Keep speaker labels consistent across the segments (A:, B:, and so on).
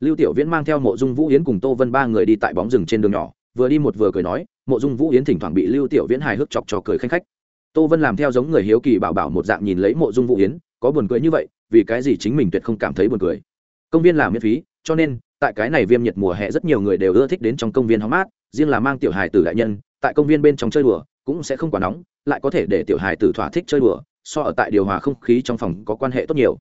A: lưu tiểu viễn mang theo mộ dung vũ yến cùng tô vân ba người đi tại bóng rừng trên đường nhỏ, vừa đi một vừa cười nói, mộ dung vũ yến thỉnh thoảng bị lưu tiểu viễn hài hước chọc cho cười khanh khách. Tô vân làm theo giống người hiếu kỳ bảo bảo một dạng nhìn lấy mộ dung vũ yến, có buồn cười như vậy, vì cái gì chính mình tuyệt không cảm thấy buồn cười. Công viên là miễn phí, cho nên, tại cái này viêm nhiệt mùa hè rất nhiều người đều ưa thích đến trong công viên hóng mát, riêng là mang tiểu hài tử đại nhân, tại công viên bên trong chơi đùa, cũng sẽ không quá nóng, lại có thể để tiểu hài tử thỏa thích chơi đùa, so ở tại điều hòa không khí trong phòng có quan hệ tốt nhiều.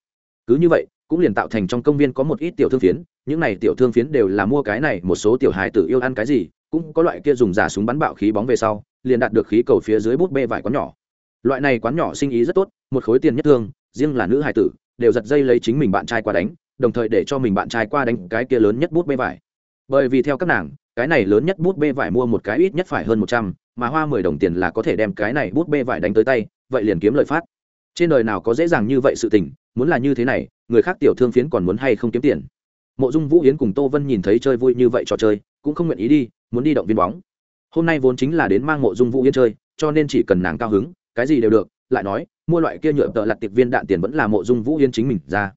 A: Cứ như vậy, cũng liền tạo thành trong công viên có một ít tiểu thương phiến những này tiểu thương phiến đều là mua cái này, một số tiểu hài tử yêu ăn cái gì, cũng có loại kia dùng giả súng bắn bạo khí bóng về sau, liền đạt được khí cầu phía dưới bút bê vải quán nhỏ. Loại này quán nhỏ sinh ý rất tốt, một khối tiền nhất thương, riêng là nữ hài tử, đều giật dây lấy chính mình bạn trai qua đánh, đồng thời để cho mình bạn trai qua đánh cái kia lớn nhất bút bê vải. Bởi vì theo các nàng, cái này lớn nhất bút bê vải mua một cái ít nhất phải hơn một trăm, mà hoa mười đồng tiền là có thể đem cái này bút bê vải đánh tới tay, vậy liền kiếm lợi phát. Trên đời nào có dễ dàng như vậy sự tình, muốn là như thế này, người khác tiểu thương phiến còn muốn hay không kiếm tiền? Mộ dung vũ yến cùng tô vân nhìn thấy chơi vui như vậy trò chơi, cũng không nguyện ý đi, muốn đi động viên bóng. Hôm nay vốn chính là đến mang mộ dung vũ yến chơi, cho nên chỉ cần nàng cao hứng, cái gì đều được, lại nói, mua loại kia nhựa tợ lặt tiệp viên đạn tiền vẫn là mộ dung vũ yến chính mình ra.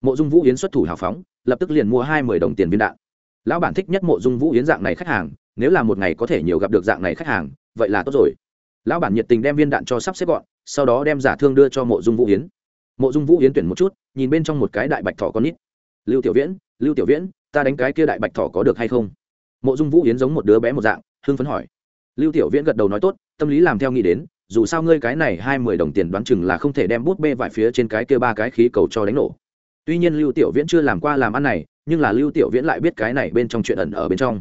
A: Mộ dung vũ yến xuất thủ hào phóng, lập tức liền mua hai mươi đồng tiền viên đạn. Lão bản thích nhất mộ dung vũ yến dạng này khách hàng, nếu là một ngày có thể nhiều gặp được dạng này khách hàng, vậy là tốt rồi. Lão bản nhiệt tình đem viên đạn cho sắp xếp gọn, sau đó đem giả thương đưa cho mộ dung vũ yến. Mộ dung vũ yến tuyển một chút, nhìn bên trong một cái đại bạch thỏ con nít. Lưu tiểu viễn lưu tiểu viễn, ta đánh cái kia đại bạch thỏ có được hay không? Mộ dung vũ yến giống một đứa bé một dạng, hưng phấn hỏi. Lưu tiểu viễn gật đầu nói tốt, tâm lý làm theo nghĩ đến, dù sao ngươi cái này hai mươi đồng tiền đoán chừng là không thể đem bút bê vải phía trên cái kia ba cái khí cầu cho đánh nổ. Tuy nhiên lưu tiểu viễn chưa làm qua làm ăn này, nhưng là lưu tiểu viễn lại biết cái này bên trong chuyện ẩn ở bên trong.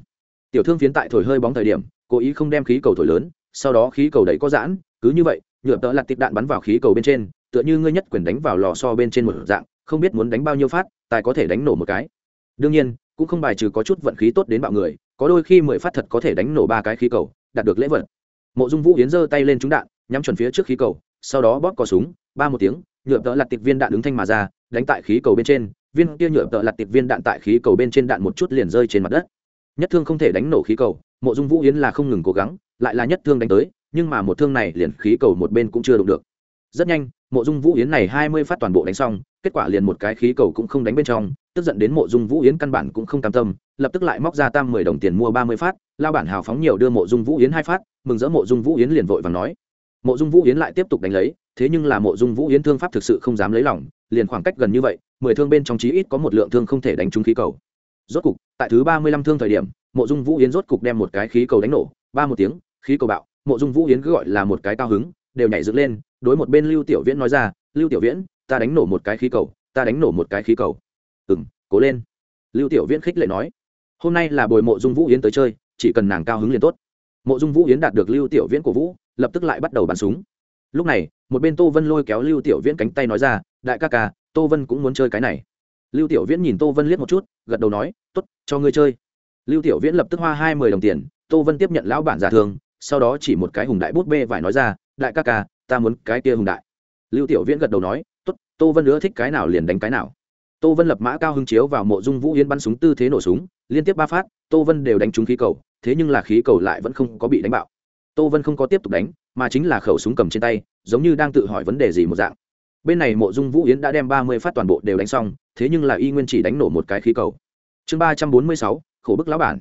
A: Tiểu thương phiến tại thổi hơi bóng thời điểm, cố ý không đem khí cầu thổi lớn, sau đó khí cầu đấy có giãn, cứ như vậy, nhựa tợ lặt tiệp đạn bắn vào khí cầu bên trên, tựa như ngươi nhất quyền đánh vào lò so bên trên một dạng, không biết muốn đánh bao nhiêu phát, tài có thể đánh nổ một cái đương nhiên, cũng không bài trừ có chút vận khí tốt đến bạo người, có đôi khi mười phát thật có thể đánh nổ ba cái khí cầu, đạt được lễ vật. Mộ dung vũ yến giơ tay lên trúng đạn, nhắm chuẩn phía trước khí cầu, sau đó bóp cò súng, ba một tiếng, nhựa tợ lặt tiệp viên đạn ứng thanh mà ra, đánh tại khí cầu bên trên, viên kia nhựa tợ lặt tiệp viên đạn tại khí cầu bên trên đạn một chút liền rơi trên mặt đất. Nhất thương không thể đánh nổ khí cầu, mộ dung vũ yến là không ngừng cố gắng, lại là nhất thương đánh tới, nhưng mà một thương này liền khí cầu một bên cũng chưa đụng được. Rất nhanh, mộ dung vũ yến này hai mươi phát toàn bộ đánh xong, kết quả liền một cái khí cầu cũng không đánh bên trong tức giận đến mộ dung vũ yến căn bản cũng không cam tâm, lập tức lại móc ra tam mười đồng tiền mua ba mươi phát, lao bản hào phóng nhiều đưa mộ dung vũ yến hai phát, mừng rỡ mộ dung vũ yến liền vội và nói. Mộ dung vũ yến lại tiếp tục đánh lấy, thế nhưng là mộ dung vũ yến thương pháp thực sự không dám lấy lỏng liền khoảng cách gần như vậy, mười thương bên trong chí ít có một lượng thương không thể đánh trúng khí cầu. Rốt cục, tại thứ ba mươi lăm thương thời điểm, mộ dung vũ yến rốt cục đem một cái khí cầu đánh nổ, ba một tiếng, khí cầu bạo, mộ dung vũ yến cứ gọi là một cái cao hứng, đều nhảy dựng lên, đối một bên lưu tiểu viễn nói ra, lưu tiểu viễn, ta đánh nổ một cái khí cầu, ta đánh nổ một cái khí cầu ừng cố lên. Lưu tiểu viễn khích lệ nói, hôm nay là bồi mộ dung vũ yến tới chơi, chỉ cần nàng cao hứng liền tốt. Mộ dung vũ yến đạt được lưu tiểu viễn của vũ, lập tức lại bắt đầu bắn súng. Lúc này, một bên tô vân lôi kéo lưu tiểu viễn cánh tay nói ra, đại ca ca, tô vân cũng muốn chơi cái này. Lưu tiểu viễn nhìn tô vân liếc một chút, gật đầu nói t ố t cho ngươi chơi. Lưu tiểu viễn lập tức hoa hai mươi đồng tiền, tô vân tiếp nhận lão bản giả thường sau đó chỉ một cái hùng đại bút bê vải nói ra, đại ca ca, ta muốn cái kia hùng đại. Lưu tiểu viễn gật đầu nói t ố t tô vân nữa thích cái nào liền đánh cái nào tô vân lập mã cao hưng chiếu vào mộ dung vũ yến bắn súng tư thế nổ súng, liên tiếp ba phát, tô vân đều đánh trúng khí cầu, thế nhưng là khí cầu lại vẫn không có bị đánh bạo. Tô vân không có tiếp tục đánh, mà chính là khẩu súng cầm trên tay, giống như đang tự hỏi vấn đề gì một dạng. Bên này mộ dung vũ yến đã đem ba mươi phát toàn bộ đều đánh xong, thế nhưng là y nguyên chỉ đánh nổ một cái khí cầu. Chương ba trăm bốn mươi sáu, khổ bức lão bản.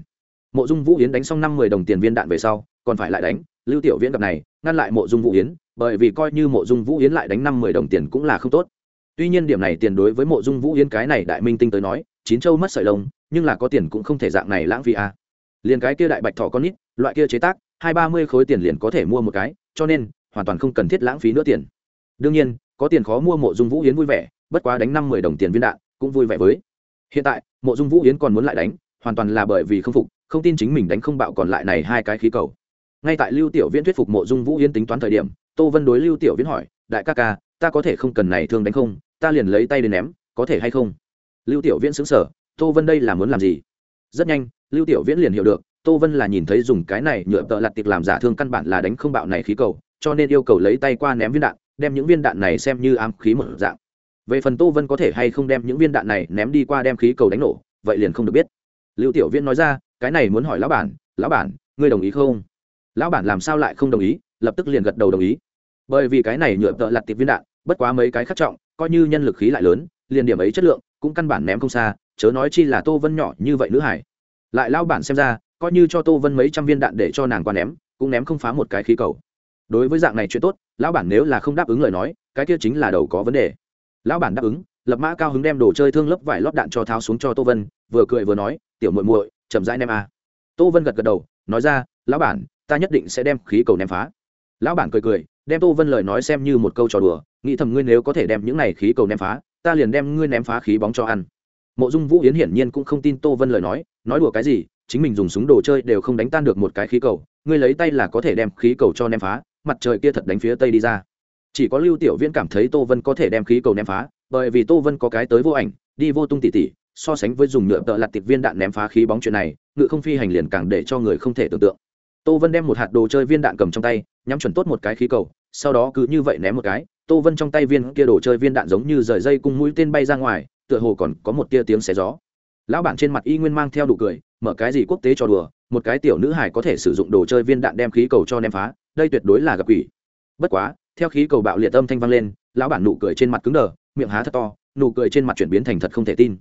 A: Mộ dung vũ yến đánh xong năm mươi đồng tiền viên đạn về sau, còn phải lại đánh, lưu tiểu viễn gặp này, ngăn lại mộ dung vũ yến, bởi vì coi như mộ dung vũ yến lại đánh năm mươi đồng tiền cũng là không tốt tuy nhiên điểm này tiền đối với mộ dung vũ yến cái này đại minh tinh tới nói, chín châu mất sợi lông, nhưng là có tiền cũng không thể dạng này lãng phí à. liền cái kia đại bạch thỏ con nít, loại kia chế tác, hai ba mươi khối tiền liền có thể mua một cái, cho nên, hoàn toàn không cần thiết lãng phí nữa tiền. Đương nhiên, có tiền khó mua mộ dung vũ yến vui vẻ, bất quá đánh năm mười đồng tiền viên đạn, cũng vui vẻ với. Hiện tại, mộ dung vũ yến còn muốn lại đánh, hoàn toàn là bởi vì không phục, không tin chính mình đánh không bạo còn lại này hai cái khí cầu. Ngay tại lưu tiểu viễn thuyết phục mộ dung vũ yến tính toán thời điểm, tô vân đối lưu tiểu viễn hỏi, đại ca ca, ta có thể không cần này thương đánh không? Ta liền lấy tay đến ném, có thể hay không? Lưu tiểu viễn xứng sở tô vân đây là muốn làm gì? Rất nhanh, lưu tiểu viễn liền hiểu được, tô vân là nhìn thấy dùng cái này nhựa tợ lặt tiệc làm giả thương căn bản là đánh không bạo này khí cầu, cho nên yêu cầu lấy tay qua ném viên đạn, đem những viên đạn này xem như ám khí một dạng. Về phần tô vân có thể hay không đem những viên đạn này ném đi qua đem khí cầu đánh nổ, vậy liền không được biết. Lưu tiểu viễn nói ra, cái này muốn hỏi lão bản lão bản, ngươi đồng ý không? Lão bản làm sao lại không đồng ý, lập tức liền gật đầu đồng ý. Bởi vì cái này nhựa tợ lặt tiệc viên đạn bất quá mấy cái khắc trọng, coi như nhân lực khí lại lớn, liền điểm ấy chất lượng cũng căn bản ném không xa, chớ nói chi là tô vân nhỏ như vậy nữ hải. Lại lao bản xem ra, coi như cho tô vân mấy trăm viên đạn để cho nàng qua ném, cũng ném không phá một cái khí cầu. Đối với dạng này chuyện tốt, lão bản nếu là không đáp ứng lời nói, cái kia chính là đầu có vấn đề. Lão bản đáp ứng, lập mã cao hứng đem đồ chơi thương lớp vải lót đạn cho tháo xuống cho tô vân, vừa cười vừa nói, tiểu muội muội, chậm rãi ném a. Tô vân gật gật đầu, nói ra, lão bản, ta nhất định sẽ đem khí cầu ném phá. Lão bản cười cười, đem tô vân lời nói xem như một câu trò đùa nghĩ thầm ngươi nếu có thể đem những này khí cầu ném phá, ta liền đem ngươi ném phá khí bóng cho ăn. Mộ dung vũ yến hiển nhiên cũng không tin tô vân lời nói nói đùa cái gì, chính mình dùng súng đồ chơi đều không đánh tan được một cái khí cầu, ngươi lấy tay là có thể đem khí cầu cho ném phá, mặt trời kia thật đánh phía tây đi ra. Chỉ có lưu tiểu viễn cảm thấy tô vân có thể đem khí cầu ném phá, bởi vì tô vân có cái tới vô ảnh, đi vô tung tỉ tỉ, so sánh với dùng nhựa tợ lặt tịch viên đạn ném phá khí bóng chuyện này, ngự không phi hành liền càng để cho người không thể tưởng tượng. Tô vân đem một hạt đồ chơi viên đạn cầm trong tay, nhắm chuẩn tốt một cái khí cầu, sau đó cứ như vậy ném một cái tô vân trong tay viên kia đồ chơi viên đạn giống như rời dây cung mũi tên bay ra ngoài, tựa hồ còn có một tia tiếng xé gió. Lão bản trên mặt y nguyên mang theo đủ cười, mở cái gì quốc tế cho đùa, một cái tiểu nữ hải có thể sử dụng đồ chơi viên đạn đem khí cầu cho ném phá, đây tuyệt đối là gặp quỷ. Bất quá, theo khí cầu bạo liệt âm thanh vang lên, lão bản nụ cười trên mặt cứng đờ, miệng há thật to, nụ cười trên mặt chuyển biến thành thật không thể tin.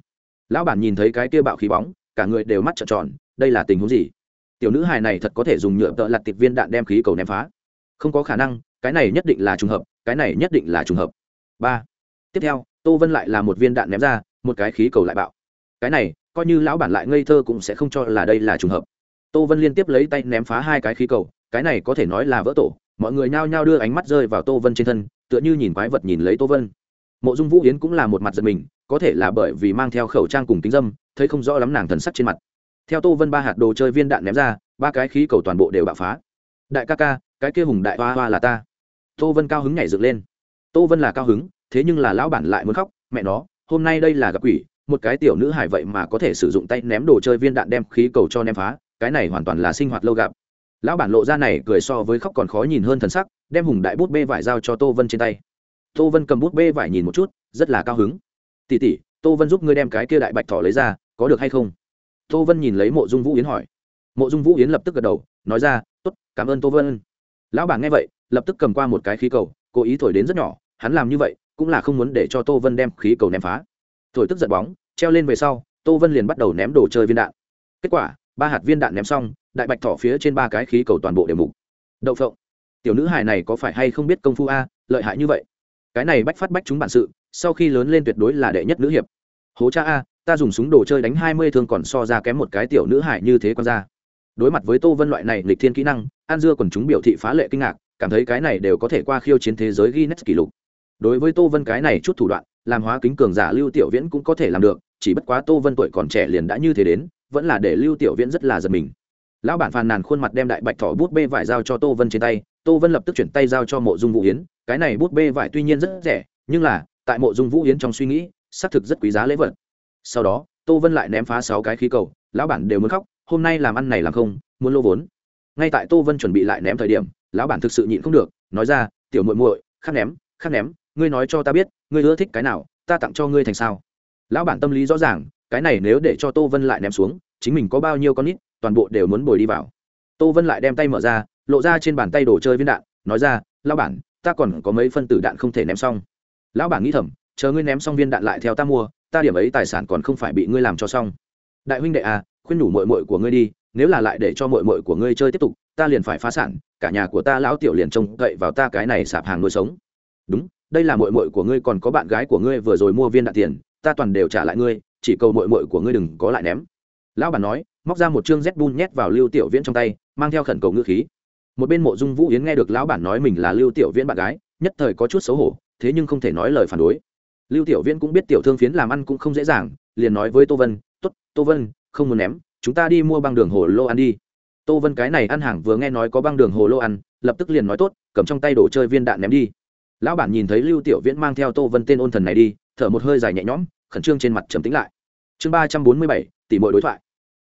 A: Lão bản nhìn thấy cái kia bạo khí bóng, cả người đều mắt trợn tròn, đây là tình huống gì? Tiểu nữ hài này thật có thể dùng nhựa tợ lặt tiệp viên đạn đem khí cầu ném phá. Không có khả năng cái này nhất định là trùng hợp, cái này nhất định là trùng hợp. Ba. Tiếp theo, tô vân lại là một viên đạn ném ra, một cái khí cầu lại bạo. Cái này, coi như lão bản lại ngây thơ cũng sẽ không cho là đây là trùng hợp. Tô vân liên tiếp lấy tay ném phá hai cái khí cầu, cái này có thể nói là vỡ tổ. Mọi người nhao nhao đưa ánh mắt rơi vào tô vân trên thân, tựa như nhìn quái vật nhìn lấy tô vân. Mộ dung vũ yến cũng là một mặt giật mình, có thể là bởi vì mang theo khẩu trang cùng kính dâm, thấy không rõ lắm nàng thần sắc trên mặt. Theo tô vân ba hạt đồ chơi viên đạn ném ra, ba cái khí cầu toàn bộ đều bạo phá. Đại ca ca, cái kia hùng đại hoa hoa là ta tô vân cao hứng nhảy dựng lên. Tô vân là cao hứng, thế nhưng là lão bản lại muốn khóc, mẹ nó, hôm nay đây là gặp quỷ, một cái tiểu nữ hải vậy mà có thể sử dụng tay ném đồ chơi viên đạn đem khí cầu cho ném phá, cái này hoàn toàn là sinh hoạt lâu gặp. Lão bản lộ ra này cười so với khóc còn khó nhìn hơn thần sắc, đem hùng đại bút bê vải giao cho tô vân trên tay. Tô vân cầm bút bê vải nhìn một chút, rất là cao hứng. Tỉ tỉ tô vân giúp ngươi đem cái kia đại bạch thỏ lấy ra, có được hay không? Tô vân nhìn lấy mộ dung vũ yến hỏi. Mộ dung vũ yến lập tức gật đầu, nói ra t ố t cảm ơn tô vân. Lão bản nghe vậy lập tức cầm qua một cái khí cầu, cố ý thổi đến rất nhỏ, hắn làm như vậy cũng là không muốn để cho tô vân đem khí cầu ném phá. Thổi tức giật bóng, treo lên về sau, tô vân liền bắt đầu ném đồ chơi viên đạn. Kết quả, ba hạt viên đạn ném xong, đại bạch thỏ phía trên ba cái khí cầu toàn bộ đều mục. Đậu phộng. Tiểu nữ hài này có phải hay không biết công phu a, lợi hại như vậy. Cái này bách phát bách chúng bản sự, sau khi lớn lên tuyệt đối là đệ nhất nữ hiệp. Hố cha a, ta dùng súng đồ chơi đánh hai mươi thương còn so ra kém một cái tiểu nữ hài như thế con ra. Đối mặt với tô vân loại này lịch thiên kỹ năng, an dưa còn chúng biểu thị phá lệ kinh ngạc cảm thấy cái này đều có thể qua khiêu chiến thế giới guinness kỷ lục. Đối với tô vân cái này chút thủ đoạn, làm hóa kính cường giả lưu tiểu viễn cũng có thể làm được, chỉ bất quá tô vân tuổi còn trẻ liền đã như thế đến, vẫn là để lưu tiểu viễn rất là giật mình. Lão bản phàn nàn khuôn mặt đem đại bạch thỏ bút bê vải giao cho tô vân trên tay, tô vân lập tức chuyển tay giao cho mộ dung vũ yến, cái này bút bê vải tuy nhiên rất rẻ, nhưng là, tại mộ dung vũ yến trong suy nghĩ, xác thực rất quý giá lễ vật. Sau đó, tô vân lại ném phá sáu cái khí cầu, lão bản đều muốn khóc, hôm nay làm ăn này làm không, muốn lô vốn ngay tại tô vân chuẩn bị lại ném thời điểm, lão bản thực sự nhịn không được, nói ra, tiểu muội muội, khắc ném khắc ném, ngươi nói cho ta biết, ngươi ưa thích cái nào, ta tặng cho ngươi thành sao? Lão bản tâm lý rõ ràng, cái này nếu để cho tô vân lại ném xuống, chính mình có bao nhiêu con nít, toàn bộ đều muốn bồi đi vào. Tô vân lại đem tay mở ra, lộ ra trên bàn tay đồ chơi viên đạn, nói ra, lão bản, ta còn có mấy phân tử đạn không thể ném xong. Lão bản nghĩ thầm, chờ ngươi ném xong viên đạn lại theo ta mua, ta điểm ấy tài sản còn không phải bị ngươi làm cho xong. Đại huynh đệ à khuyên nhủ mội mội của ngươi đi nếu là lại để cho mội mội của ngươi chơi tiếp tục, ta liền phải phá sản, cả nhà của ta lão tiểu liền trông cậy vào ta cái này sạp hàng nuôi sống. Đúng, đây là mội mội của ngươi, còn có bạn gái của ngươi vừa rồi mua viên đạn tiền, ta toàn đều trả lại ngươi, chỉ cầu mội mội của ngươi đừng có lại ném. Lão bản nói, móc ra một chương z bun nhét vào lưu tiểu viễn trong tay, mang theo khẩn cầu ngữ khí. Một bên mộ dung vũ yến nghe được lão bản nói mình là lưu tiểu viễn bạn gái, nhất thời có chút xấu hổ, thế nhưng không thể nói lời phản đối. Lưu tiểu viễn cũng biết tiểu thương phiến làm ăn cũng không dễ dàng, liền nói với tô vân t ố t tô vân, không muốn ném chúng ta đi mua băng đường hồ lô ăn đi. Tô vân cái này ăn hàng vừa nghe nói có băng đường hồ lô ăn, lập tức liền nói tốt, cầm trong tay đồ chơi viên đạn ném đi. Lão bản nhìn thấy lưu tiểu viễn mang theo tô vân tên ôn thần này đi, thở một hơi dài nhẹ nhõm, khẩn trương trên mặt trầm tĩnh lại. Chương ba trăm bốn mươi bảy tỷ mọi đối thoại.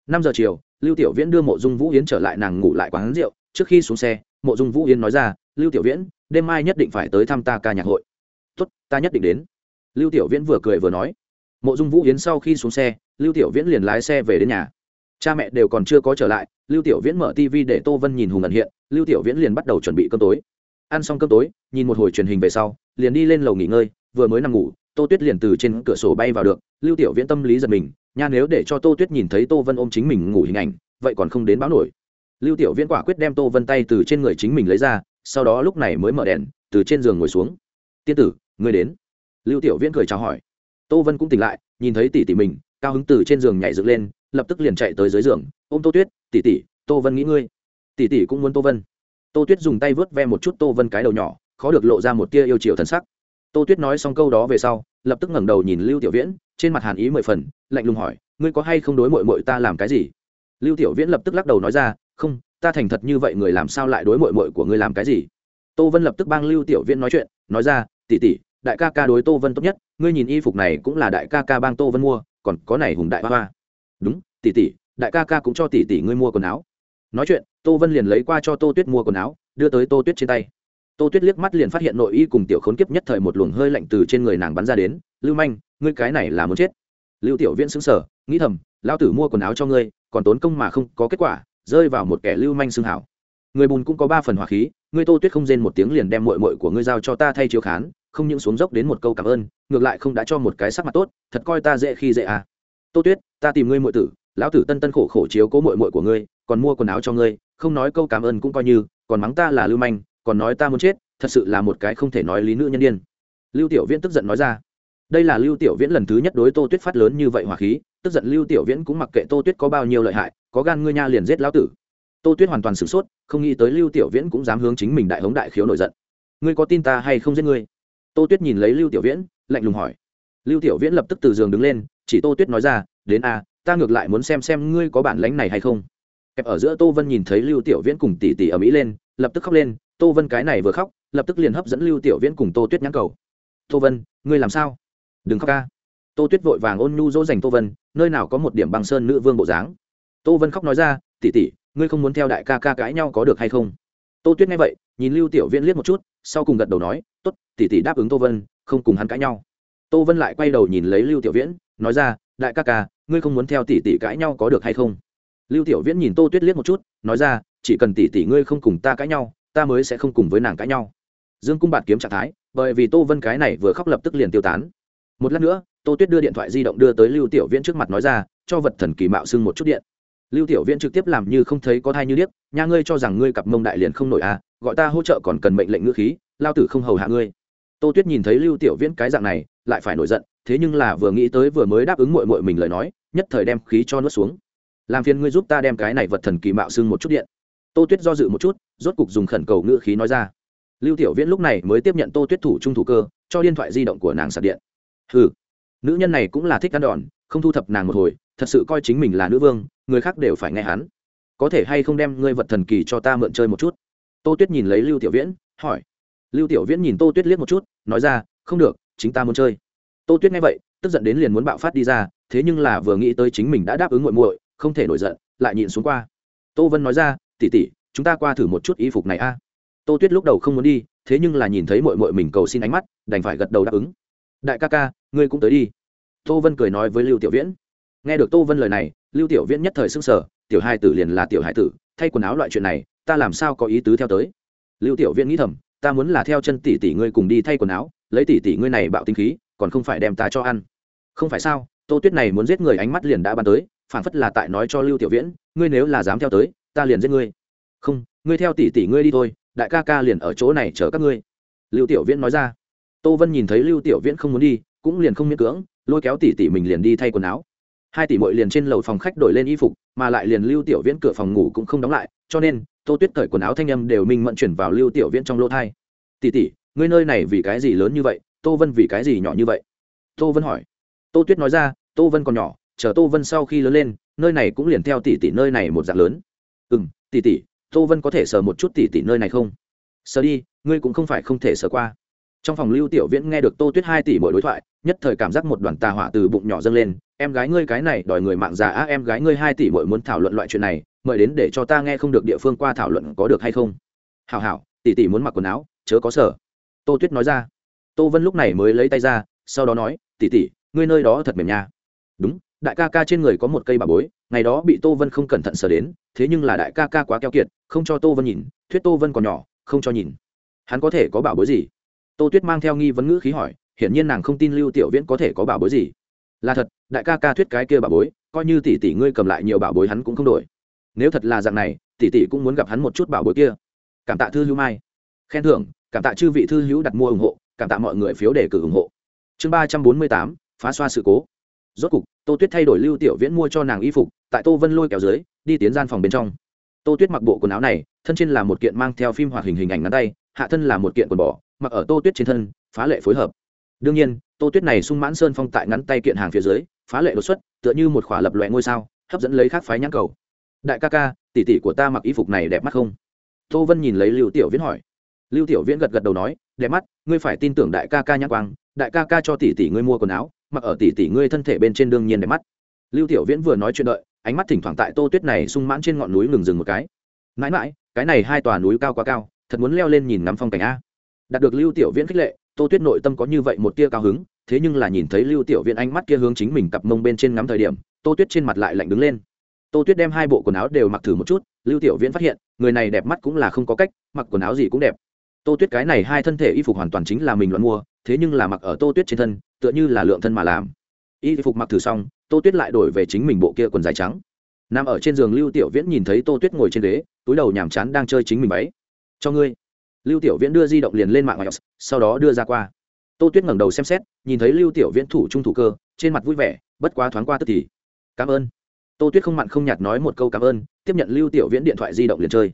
A: Năm giờ chiều, lưu tiểu viễn đưa mộ dung vũ yến trở lại nàng ngủ lại quán rượu. Trước khi xuống xe, mộ dung vũ yến nói ra, lưu tiểu viễn, đêm mai nhất định phải tới thăm ta ca nhạc hội. Tốt, ta nhất định đến. Lưu tiểu viễn vừa cười vừa nói. Mộ dung vũ yến sau khi xuống xe, lưu tiểu viễn liền lái xe về đến nhà cha mẹ đều còn chưa có trở lại, lưu tiểu viễn mở tv để tô vân nhìn hùng ẩn hiện, lưu tiểu viễn liền bắt đầu chuẩn bị cơm tối. Ăn xong cơm tối, nhìn một hồi truyền hình về sau, liền đi lên lầu nghỉ ngơi, vừa mới nằm ngủ, tô tuyết liền từ trên cửa sổ bay vào được, lưu tiểu viễn tâm lý giật mình, nha nếu để cho tô tuyết nhìn thấy tô vân ôm chính mình ngủ hình ảnh, vậy còn không đến báo nổi. Lưu tiểu viễn quả quyết đem tô vân tay từ trên người chính mình lấy ra, sau đó lúc này mới mở đèn, từ trên giường ngồi xuống. Tiên tử người đến. Lưu tiểu viễn cười chào hỏi. Tô vân cũng tỉnh lại, nhìn thấy tỷ tỷ mình, cao hứng từ trên giường nhảy dựng lên lập tức liền chạy tới dưới giường, ôm tô tuyết, tỷ tỷ, tô vân nghĩ ngươi. Tỷ tỷ cũng muốn tô vân. Tô tuyết dùng tay vớt ve một chút tô vân cái đầu nhỏ, khó được lộ ra một tia yêu chiều thần sắc. Tô tuyết nói xong câu đó về sau, lập tức ngẩng đầu nhìn lưu tiểu viễn, trên mặt hàn ý mười phần, lạnh lùng hỏi, ngươi có hay không đối mội mội ta làm cái gì? Lưu tiểu viễn lập tức lắc đầu nói ra, không, ta thành thật như vậy người làm sao lại đối mội mội của ngươi làm cái gì? Tô vân lập tức bang lưu tiểu viễn nói chuyện, nói ra tỉ tỉ đại ca ca đối tô vân tốt nhất, ngươi nhìn y phục này cũng là đại ca ca bang tô vân mua, còn có này hùng đại hoa hoa đúng tỷ tỷ, đại ca ca cũng cho tỷ tỷ ngươi mua quần áo. Nói chuyện tô vân liền lấy qua cho tô tuyết mua quần áo đưa tới tô tuyết trên tay. Tô tuyết liếc mắt liền phát hiện nội y cùng tiểu khốn kiếp nhất thời một luồng hơi lạnh từ trên người nàng bắn ra đến. Lưu manh ngươi cái này là muốn chết. Lưu tiểu viễn xứng sở nghĩ thầm lao tử mua quần áo cho ngươi còn tốn công mà không có kết quả rơi vào một kẻ lưu manh xương hảo. Người bùn cũng có ba phần hỏa khí ngươi tô tuyết không rên một tiếng liền đem mội mội của ngươi giao cho ta thay chiếu khán không những xuống dốc đến một câu cảm ơn ngược lại không đã cho một cái sắc mặt tốt thật coi ta dễ khi dễ à tô tuyết, ta tìm ngươi muội tử, lão tử tân tân khổ khổ chiếu cố mội mội của ngươi, còn mua quần áo cho ngươi, không nói câu cảm ơn cũng coi như, còn mắng ta là lưu manh, còn nói ta muốn chết, thật sự là một cái không thể nói lý nữ nhân đ i ê n lưu tiểu viễn tức giận nói ra. Đây là lưu tiểu viễn lần thứ nhất đối tô tuyết phát lớn như vậy hỏa khí, tức giận lưu tiểu viễn cũng mặc kệ tô tuyết có bao nhiêu lợi hại, có gan ngươi nha liền giết lão tử. Tô tuyết hoàn toàn sửng sốt, không nghĩ tới lưu tiểu viễn cũng dám hướng chính mình đại hống đại khiếu nổi giận. Ngươi có tin ta hay không giết ngươi? Tô tuyết nhìn lấy lưu tiểu viễn, lạnh lùng hỏi. Lưu tiểu viễn lập tức từ giường đứng lên chỉ tô tuyết nói ra, đến a, ta ngược lại muốn xem xem ngươi có bản lãnh này hay không. Kẹp ở giữa tô vân nhìn thấy lưu tiểu viễn cùng tỷ tỷ ở mỹ lên, lập tức khóc lên, tô vân cái này vừa khóc, lập tức liền hấp dẫn lưu tiểu viễn cùng tô tuyết nhãn cầu. Tô vân, ngươi làm sao? Đừng khóc ca tô tuyết vội vàng ôn nhu dỗ dành tô vân, nơi nào có một điểm băng sơn nữ vương bộ dáng. Tô vân khóc nói ra, tỷ tỷ, ngươi không muốn theo đại ca ca cãi nhau có được hay không? Tô tuyết nghe vậy, nhìn lưu tiểu viễn liếc một chút, sau cùng gật đầu nói t ố t tỷ tỷ đáp ứng tô vân, không cùng hắn cãi nhau tô vân lại quay đầu nhìn lấy lưu tiểu viễn, nói ra, đại ca ca, ngươi không muốn theo tỷ tỷ cãi nhau có được hay không? Lưu tiểu viễn nhìn tô tuyết liếc một chút, nói ra, chỉ cần tỷ tỷ ngươi không cùng ta cãi nhau, ta mới sẽ không cùng với nàng cãi nhau. Dương cung bạt kiếm trạng thái, bởi vì tô vân cái này vừa khóc lập tức liền tiêu tán. Một lát nữa, tô tuyết đưa điện thoại di động đưa tới lưu tiểu viễn trước mặt nói ra, cho vật thần kỳ mạo xưng một chút điện. Lưu tiểu viễn trực tiếp làm như không thấy có thai như điếc nhà ngươi cho rằng ngươi cặp mông đại liền không nổi à gọi ta hỗ trợ còn cần mệnh lệnh ngữ khí, lao tử không hầu hạ ngươi. Tô tuyết nhìn thấy lưu tiểu viễn cái dạng này lại phải nổi giận, thế nhưng là vừa nghĩ tới vừa mới đáp ứng mội mội mình lời nói, nhất thời đem khí cho nuốt xuống. Làm phiền ngươi giúp ta đem cái này vật thần kỳ mạo xưng một chút điện. Tô tuyết do dự một chút, rốt cục dùng khẩn cầu ngữ khí nói ra. Lưu tiểu viễn lúc này mới tiếp nhận tô tuyết thủ trung thủ cơ, cho điện thoại di động của nàng sạc điện. Ừ nữ nhân này cũng là thích ăn đòn, không thu thập nàng một hồi, thật sự coi chính mình là nữ vương, người khác đều phải nghe hắn. Có thể hay không đem ngươi vật thần kỳ cho ta mượn chơi một chút? Tô tuyết nhìn lấy lưu tiểu viễn, hỏi. Lưu tiểu viễn nhìn tô tuyết liếc một chút, nói ra, không được chính ta muốn chơi. Tô tuyết nghe vậy, tức giận đến liền muốn bạo phát đi ra, thế nhưng là vừa nghĩ tới chính mình đã đáp ứng muội muội, không thể nổi giận, lại nhìn xuống qua. Tô vân nói ra tỉ tỉ chúng ta qua thử một chút y phục này a. Tô tuyết lúc đầu không muốn đi, thế nhưng là nhìn thấy mội mội mình cầu xin ánh mắt, đành phải gật đầu đáp ứng. Đại ca ca, ngươi cũng tới đi. Tô vân cười nói với lưu tiểu viễn. Nghe được tô vân lời này, lưu tiểu viễn nhất thời s ư n g sở tiểu hai tử liền là tiểu hải tử, thay quần áo loại chuyện này, ta làm sao có ý tứ theo tới? Lưu tiểu viễn nghĩ thầm, ta muốn là theo chân tỷ tỷ ngươi cùng đi thay quần áo lấy tỷ tỷ ngươi này bạo tinh khí, còn không phải đem ta cho ăn. Không phải sao, tô tuyết này muốn giết người ánh mắt liền đã bắn tới phản phất là tại nói cho lưu tiểu viễn, ngươi nếu là dám theo tới, ta liền giết ngươi. Không, ngươi theo tỷ tỷ ngươi đi thôi, đại ca ca liền ở chỗ này chờ các ngươi. Lưu tiểu viễn nói ra. Tô vân nhìn thấy lưu tiểu viễn không muốn đi, cũng liền không miễn cưỡng, lôi kéo tỷ tỷ mình liền đi thay quần áo. Hai tỷ mội liền trên lầu phòng khách đổi lên y phục, mà lại liền lưu tiểu viễn cửa phòng ngủ cũng không đóng lại, cho nên tô tuyết cởi quần áo thanh âm đều minh mận chuyển vào lưu tiểu viễn trong lỗ thai. Tỷ tỷ ngươi nơi này vì cái gì lớn như vậy, tô vân vì cái gì nhỏ như vậy? Tô vân hỏi. Tô tuyết nói ra, tô vân còn nhỏ, chờ tô vân sau khi lớn lên, nơi này cũng liền theo tỷ tỷ nơi này một dạng lớn. Ừ m tỷ tỷ, tô vân có thể sờ một chút tỷ tỷ nơi này không? Sờ đi, ngươi cũng không phải không thể sờ qua. Trong phòng lưu tiểu viễn nghe được tô tuyết hai tỷ mỗi đối thoại, nhất thời cảm giác một đoàn tà hỏa từ bụng nhỏ dâng lên. Em gái ngươi cái này đòi người mạng già á, em gái ngươi hai tỷ mỗi muốn thảo luận loại chuyện này, mời đến để cho ta nghe không được địa phương qua thảo luận có được hay không? Hào hảo, tỷ tỷ muốn mặc quần áo, chớ có sở tô tuyết nói ra. Tô vân lúc này mới lấy tay ra, sau đó nói, tỷ tỷ, ngươi nơi đó thật mềm nha. Đúng, đại ca ca trên người có một cây bà bối, ngày đó bị tô vân không cẩn thận sờ đến, thế nhưng là đại ca ca quá keo kiệt, không cho tô vân nhìn, thuyết tô vân còn nhỏ, không cho nhìn. Hắn có thể có bảo bối gì? Tô tuyết mang theo nghi vấn ngữ khí hỏi, hiển nhiên nàng không tin lưu tiểu viễn có thể có bảo bối gì. Là thật, đại ca ca thuyết cái kia bảo bối, coi như tỷ tỷ ngươi cầm lại nhiều bảo bối hắn cũng không đổi. Nếu thật là dạng này, tỷ tỷ cũng muốn gặp hắn một chút bảo bối kia. Cảm tạ thư Lưu mai khen thưởng, cảm tạ chư vị thư hữu đặt mua ủng hộ, cảm tạ mọi người phiếu đề cử ủng hộ. Chương ba trăm bốn mươi tám, phá xoa sự cố. Rốt cục, tô tuyết thay đổi lưu tiểu viễn mua cho nàng y phục, tại tô vân lôi kéo dưới, đi tiến gian phòng bên trong. Tô tuyết mặc bộ quần áo này, thân trên là một kiện mang theo phim hoạt hình hình ảnh ngắn tay, hạ thân là một kiện quần bò, mặc ở tô tuyết trên thân, phá lệ phối hợp. Đương nhiên, tô tuyết này sung mãn sơn phong tại ngắn tay kiện hàng phía dưới, phá lệ đột xuất, tựa như một khỏa lập loại ngôi sao, hấp dẫn lấy khác phái nhãn cầu. Đại ca ca, tỷ tỷ của ta mặc y phục này đẹp mắt không? Tô vân nhìn lấy lưu tiểu viễn hỏi lưu tiểu viễn gật gật đầu nói, đẹp mắt, ngươi phải tin tưởng đại ca ca nhãn quang, đại ca ca cho tỷ tỷ ngươi mua quần áo, mặc ở tỷ tỷ ngươi thân thể bên trên đương nhiên đẹp mắt. Lưu tiểu viễn vừa nói chuyện đợi, ánh mắt thỉnh thoảng tại tô tuyết này sung mãn trên ngọn núi ngừng dừng một cái. Mãi mãi, cái này hai tòa núi cao quá cao, thật muốn leo lên nhìn ngắm phong cảnh a. Đạt được lưu tiểu viễn khích lệ, tô tuyết nội tâm có như vậy một tia cao hứng, thế nhưng là nhìn thấy lưu tiểu viễn ánh mắt kia hướng chính mình cặp mông bên trên ngắm thời điểm, tô tuyết trên mặt lại lạnh đứng lên. Tô tuyết đem hai bộ quần áo đều mặc thử một chút, lưu tiểu viễn phát hiện, người này đẹp mắt cũng là không có cách, mặc quần áo gì cũng đẹp tô tuyết cái này hai thân thể y phục hoàn toàn chính là mình luận mua, thế nhưng là mặc ở tô tuyết trên thân, tựa như là lượng thân mà làm. Y phục mặc thử xong, tô tuyết lại đổi về chính mình bộ kia quần dài trắng. Nằm ở trên giường lưu tiểu viễn nhìn thấy tô tuyết ngồi trên ghế, túi đầu nhàm chán đang chơi chính mình váy cho ngươi. Lưu tiểu viễn đưa di động liền lên mạng ios sau đó đưa ra qua. Tô tuyết ngẩng đầu xem xét, nhìn thấy lưu tiểu viễn thủ trung thủ cơ, trên mặt vui vẻ, bất quá thoáng qua tức thì. Cảm ơn. Tô tuyết không mặn không nhạt nói một câu cảm ơn. Tiếp nhận lưu tiểu viễn điện thoại di động liền chơi.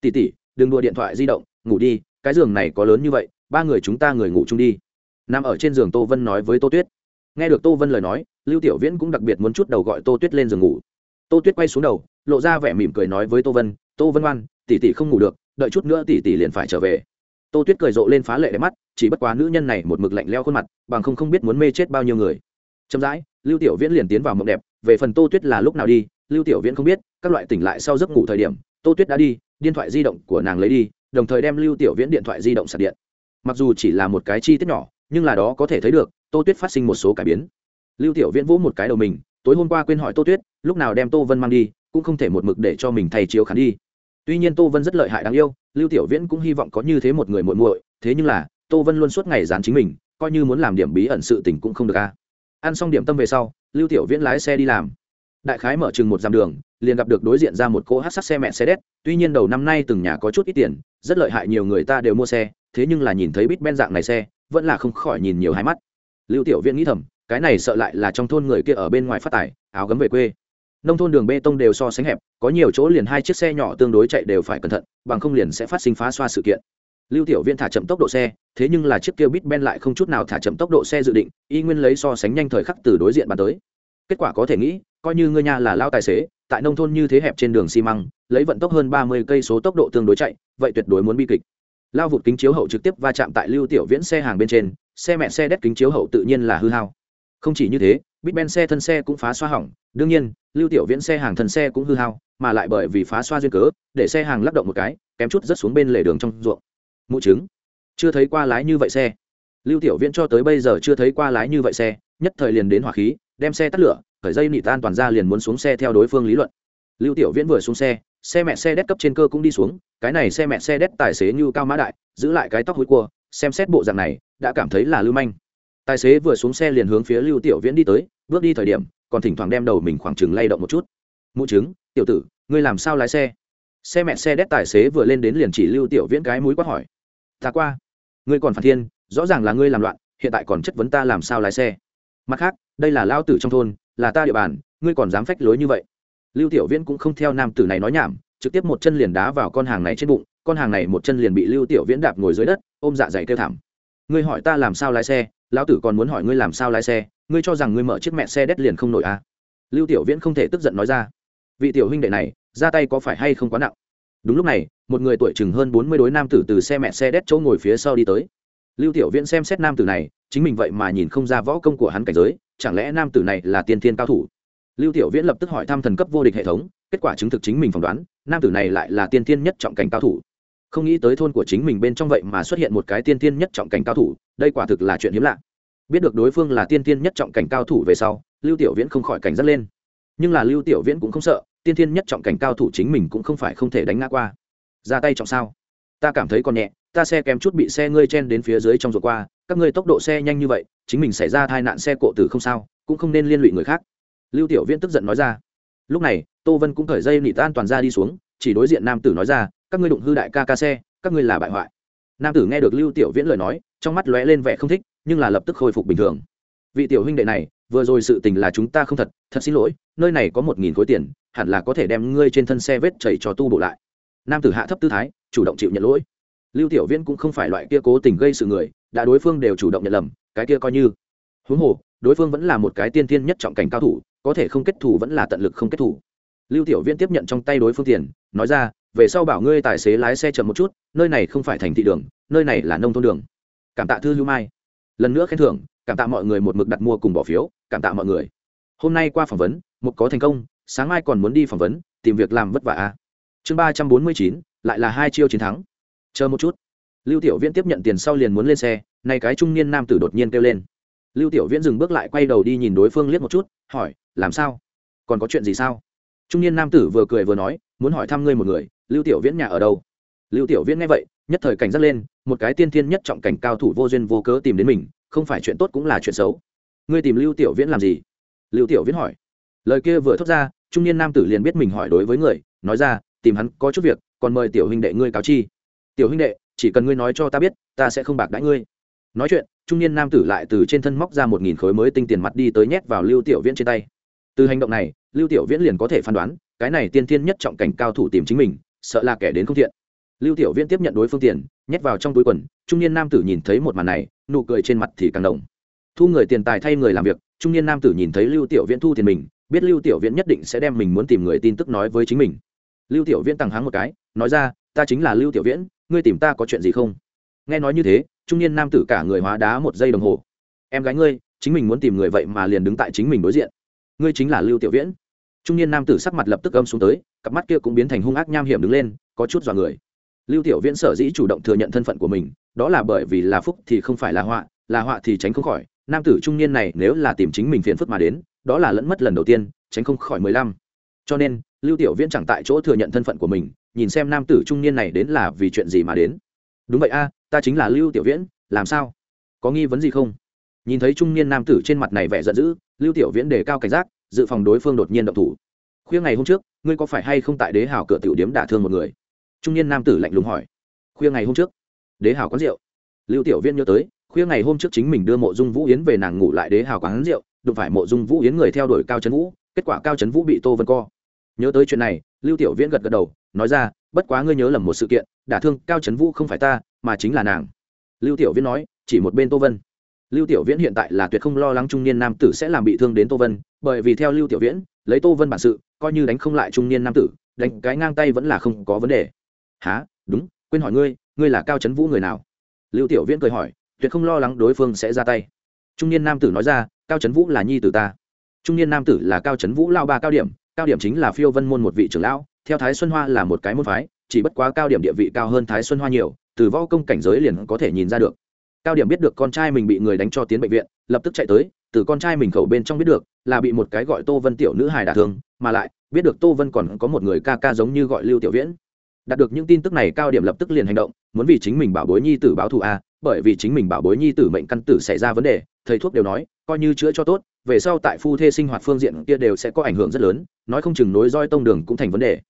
A: Tỉ tỉ đừng đùa điện thoại di động, ngủ đi cái giường này có lớn như vậy, ba người chúng ta người ngủ chung đi. Nằm ở trên giường tô vân nói với tô tuyết. Nghe được tô vân lời nói, lưu tiểu viễn cũng đặc biệt muốn chút đầu gọi tô tuyết lên giường ngủ. Tô tuyết quay xuống đầu, lộ ra vẻ mỉm cười nói với tô vân tô vân ngoan, tỷ tỷ không ngủ được, đợi chút nữa tỷ tỷ liền phải trở về. Tô tuyết cười rộ lên phá lệ đẹp mắt, chỉ bất quá nữ nhân này một mực lạnh leo khuôn mặt, bằng không không biết muốn mê chết bao nhiêu người. Chậm rãi, lưu tiểu viễn liền tiến vào mộng đẹp, về phần tô tuyết là lúc nào đi, lưu tiểu viễn không biết, các loại tỉnh lại sau giấc ngủ thời điểm, tô tuyết đã đi, điện thoại di động của nàng lấy đi đồng thời đem lưu tiểu viễn điện thoại di động sạc điện. Mặc dù chỉ là một cái chi tiết nhỏ, nhưng là đó có thể thấy được, tô tuyết phát sinh một số cải biến. Lưu tiểu viễn vỗ một cái đầu mình, tối hôm qua quên hỏi tô tuyết, lúc nào đem tô vân mang đi, cũng không thể một mực để cho mình thay chiếu khán đi. Tuy nhiên tô vân rất lợi hại đáng yêu, lưu tiểu viễn cũng hy vọng có như thế một người muội muội, thế nhưng là, tô vân luôn suốt ngày dán chính mình, coi như muốn làm điểm bí ẩn sự tình cũng không được a. Ăn xong điểm tâm về sau, lưu tiểu viễn lái xe đi làm. Đại khái mở chừng một dặm đường, liền gặp được đối diện ra một cỗ hát sắc xe mẹ xe đét, tuy nhiên đầu năm nay từng nhà có chút ít tiền rất lợi hại, nhiều người ta đều mua xe, thế nhưng là nhìn thấy bít ben dạng này xe, vẫn là không khỏi nhìn nhiều hai mắt. Lưu tiểu viễn nghĩ thầm, cái này sợ lại là trong thôn người kia ở bên ngoài phát tài, áo gấm về quê. Nông thôn đường bê tông đều so sánh hẹp, có nhiều chỗ liền hai chiếc xe nhỏ tương đối chạy đều phải cẩn thận, bằng không liền sẽ phát sinh phá xoa sự kiện. Lưu tiểu viên thả chậm tốc độ xe, thế nhưng là chiếc kia bít ben lại không chút nào thả chậm tốc độ xe dự định, y nguyên lấy so sánh nhanh thời khắc từ đối diện bàn tới. Kết quả có thể nghĩ, coi như ngươi nhà là lao tài xế tại nông thôn như thế hẹp trên đường xi măng, lấy vận tốc hơn ba mươi cây số tốc độ tương đối chạy, vậy tuyệt đối muốn bi kịch. Lao vụt kính chiếu hậu trực tiếp va chạm tại lưu tiểu viễn xe hàng bên trên, xe mẹ xe đét kính chiếu hậu tự nhiên là hư hao. Không chỉ như thế, bít ben xe thân xe cũng phá xoa hỏng, đương nhiên, lưu tiểu viễn xe hàng thân xe cũng hư hao, mà lại bởi vì phá xoa duyên cớ, để xe hàng lắp động một cái, kém chút rớt xuống bên lề đường trong ruộng. Mụ trứng. Chưa thấy qua lái như vậy xe. Lưu tiểu viễn cho tới bây giờ chưa thấy qua lái như vậy xe, nhất thời liền đến hỏa khí, đem xe tắt lửa khởi dây nị tan toàn ra liền muốn xuống xe theo đối phương lý luận. Lưu tiểu viễn vừa xuống xe xe mẹ xe đét cấp trên cơ cũng đi xuống, cái này xe mẹ xe đét tài xế như cao mã đại, giữ lại cái tóc hối cua, xem xét bộ dạng này, đã cảm thấy là lưu manh. Tài xế vừa xuống xe liền hướng phía lưu tiểu viễn đi tới, bước đi thời điểm, còn thỉnh thoảng đem đầu mình khoảng chừng lay động một chút. Mụ chứng, tiểu tử, ngươi làm sao lái xe? Xe mẹ xe đét tài xế vừa lên đến liền chỉ lưu tiểu viễn cái mũi quát hỏi. Ta qua. Ngươi còn phản thiên, rõ ràng là ngươi làm loạn, hiện tại còn chất vấn ta làm sao lái xe? Mặt khác, đây là lao tử trong thôn là ta địa bàn, ngươi còn dám phách lối như vậy? Lưu tiểu viễn cũng không theo nam tử này nói nhảm, trực tiếp một chân liền đá vào con hàng này trên bụng, con hàng này một chân liền bị lưu tiểu viễn đạp ngồi dưới đất, ôm dạ dày kêu thảm. Ngươi hỏi ta làm sao lái xe, lão tử còn muốn hỏi ngươi làm sao lái xe, ngươi cho rằng ngươi mở chiếc mẹ xe đét liền không nổi à? Lưu tiểu viễn không thể tức giận nói ra. Vị tiểu huynh đệ này, ra tay có phải hay không quá nặng? Đúng lúc này, một người tuổi chừng hơn bốn mươi đối nam tử từ xe mẹ xe đét chỗ ngồi phía sau đi tới. Lưu tiểu viễn xem xét nam tử này, chính mình vậy mà nhìn không ra võ công của hắn cảnh giới chẳng lẽ nam tử này là tiên thiên cao thủ? Lưu tiểu viễn lập tức hỏi thăm thần cấp vô địch hệ thống, kết quả chứng thực chính mình phỏng đoán, nam tử này lại là tiên thiên nhất trọng cảnh cao thủ. Không nghĩ tới thôn của chính mình bên trong vậy mà xuất hiện một cái tiên thiên nhất trọng cảnh cao thủ, đây quả thực là chuyện hiếm lạ. Biết được đối phương là tiên thiên nhất trọng cảnh cao thủ về sau, lưu tiểu viễn không khỏi cảnh giác lên. Nhưng là lưu tiểu viễn cũng không sợ, tiên thiên nhất trọng cảnh cao thủ chính mình cũng không phải không thể đánh ngã qua. Ra tay trọng sao? Ta cảm thấy còn nhẹ, ta xe kém chút bị xe ngươi chen đến phía dưới trong ruột qua các ngươi tốc độ xe nhanh như vậy, chính mình xảy ra tai nạn xe cộ tử không sao, cũng không nên liên lụy người khác. Lưu tiểu viễn tức giận nói ra. Lúc này, tô vân cũng thời dây nị tan toàn ra đi xuống, chỉ đối diện nam tử nói ra, các ngươi đụng hư đại ca ca xe, các ngươi là bại hoại. Nam tử nghe được lưu tiểu viễn lời nói, trong mắt lóe lên vẻ không thích, nhưng là lập tức khôi phục bình thường. Vị tiểu huynh đệ này, vừa rồi sự tình là chúng ta không thật thật xin lỗi, nơi này có một nghìn khối tiền, hẳn là có thể đem ngươi trên thân xe vết chảy cho tu bổ lại. Nam tử hạ thấp tư thái, chủ động chịu nhận lỗi. Lưu tiểu viễn cũng không phải loại kia cố tình gây sự người đã đối phương đều chủ động nhận lầm, cái kia coi như. Huống hồ, đối phương vẫn là một cái tiên tiên nhất trọng cảnh cao thủ, có thể không kết thủ vẫn là tận lực không kết thủ lưu tiểu viễn tiếp nhận trong tay đối phương tiền, nói ra, về sau bảo ngươi tài xế lái xe chậm một chút, nơi này không phải thành thị đường, nơi này là nông thôn đường. Cảm tạ thư lưu mai. Lần nữa khen thưởng, cảm tạ mọi người một mực đặt mua cùng bỏ phiếu, cảm tạ mọi người. Hôm nay qua phỏng vấn, một có thành công, sáng mai còn muốn đi phỏng vấn, tìm việc làm vất vả a. Chương ba trăm bốn mươi chín, lại là hai chiêu chiến thắng. Chờ một chút lưu tiểu viễn tiếp nhận tiền sau liền muốn lên xe, nay cái trung niên nam tử đột nhiên kêu lên. Lưu tiểu viễn dừng bước lại quay đầu đi nhìn đối phương liếc một chút, hỏi, làm sao? Còn có chuyện gì sao? Trung niên nam tử vừa cười vừa nói, muốn hỏi thăm ngươi một người, lưu tiểu viễn nhà ở đâu? Lưu tiểu viễn nghe vậy, nhất thời cảnh giác lên, một cái tiên thiên nhất trọng cảnh cao thủ vô duyên vô cớ tìm đến mình, không phải chuyện tốt cũng là chuyện xấu. Ngươi tìm lưu tiểu viễn làm gì? Lưu tiểu viễn hỏi. Lời kia vừa thốt ra, trung niên nam tử liền biết mình hỏi đối với người, nói ra, tìm hắn có chút việc, còn mời tiểu huynh đệ ngươi cáo chi. Tiểu huynh đệ chỉ cần ngươi nói cho ta biết, ta sẽ không bạc đãi ngươi. Nói chuyện, trung niên nam tử lại từ trên thân móc ra một nghìn khối mới tinh tiền mặt đi tới nhét vào lưu tiểu viễn trên tay. Từ hành động này, lưu tiểu viễn liền có thể phán đoán, cái này tiên thiên nhất trọng cảnh cao thủ tìm chính mình, sợ là kẻ đến không thiện. Lưu tiểu viễn tiếp nhận đối phương tiền, nhét vào trong túi quần, trung niên nam tử nhìn thấy một màn này, nụ cười trên mặt thì càng động thu người tiền tài thay người làm việc, trung niên nam tử nhìn thấy lưu tiểu viễn thu tiền mình, biết lưu tiểu viễn nhất định sẽ đem mình muốn tìm người tin tức nói với chính mình. Lưu tiểu viễn tặng háng một cái, nói ra ta chính là lưu tiểu viễn, ngươi tìm ta có chuyện gì không? Nghe nói như thế, trung niên nam tử cả người hóa đá một giây đồng hồ. Em gái ngươi, chính mình muốn tìm người vậy mà liền đứng tại chính mình đối diện. Ngươi chính là lưu tiểu viễn. Trung niên nam tử sắc mặt lập tức âm xuống tới, cặp mắt kia cũng biến thành hung ác nham hiểm đứng lên, có chút dọa người. Lưu tiểu viễn sở dĩ chủ động thừa nhận thân phận của mình, đó là bởi vì là phúc thì không phải là họa là họa thì tránh không khỏi. Nam tử trung niên này nếu là tìm chính mình phiền phức mà đến, đó là lẫn mất lần đầu tiên, tránh không khỏi mười lăm. Cho nên, lưu tiểu viễn chẳng tại chỗ thừa nhận thân phận của mình nhìn xem nam tử trung niên này đến là vì chuyện gì mà đến. Đúng vậy a, ta chính là lưu tiểu viễn, làm sao? Có nghi vấn gì không? Nhìn thấy trung niên nam tử trên mặt này vẻ giận dữ, lưu tiểu viễn đề cao cảnh giác, dự phòng đối phương đột nhiên động thủ. Khuya ngày hôm trước, ngươi có phải hay không tại đế hào cửa tiểu điếm đả thương một người? Trung niên nam tử lạnh lùng hỏi. Khuya ngày hôm trước, đế hào quán rượu. Lưu tiểu viên nhớ tới, khuya ngày hôm trước chính mình đưa mộ dung vũ yến về nàng ngủ lại đế hào quán rượu, đụng phải mộ dung vũ yến người theo đuổi cao trấn vũ, kết quả cao trấn vũ bị tô vân co. Nhớ tới chuyện này lưu tiểu viễn gật gật đầu, nói ra, bất quá ngươi nhớ lầm một sự kiện, đả thương cao trấn vũ không phải ta, mà chính là nàng. Lưu tiểu viễn nói, chỉ một bên tô vân. Lưu tiểu viễn hiện tại là tuyệt không lo lắng trung niên nam tử sẽ làm bị thương đến tô vân, bởi vì theo lưu tiểu viễn, lấy tô vân bản sự, coi như đánh không lại trung niên nam tử, đánh cái ngang tay vẫn là không có vấn đề. Há đúng, quên hỏi ngươi ngươi là cao trấn vũ người nào? Lưu tiểu viễn cười hỏi, tuyệt không lo lắng đối phương sẽ ra tay. Trung niên nam tử nói ra, cao trấn vũ là nhi tử ta trung niên nam tử là cao trấn vũ lao ba cao điểm cao điểm chính là phiêu vân môn một vị trưởng lão, theo thái xuân hoa là một cái môn phái, chỉ bất quá cao điểm địa vị cao hơn thái xuân hoa nhiều, từ võ công cảnh giới liền có thể nhìn ra được. Cao điểm biết được con trai mình bị người đánh cho tiến bệnh viện, lập tức chạy tới, từ con trai mình khẩu bên trong biết được, là bị một cái gọi tô vân tiểu nữ hài đả thương, mà lại, biết được tô vân còn có một người ca ca giống như gọi lưu tiểu viễn. Đạt được những tin tức này, cao điểm lập tức liền hành động, muốn vì chính mình bảo bối nhi tử báo thù a bởi vì chính mình bảo bối nhi tử mệnh căn tử xảy ra vấn đề, thầy thuốc đều nói, coi như chữa cho tốt, về sau tại phu thê sinh hoạt phương diện kia đều sẽ có ảnh hưởng rất lớn, nói không chừng nối roi tông đường cũng thành vấn đề.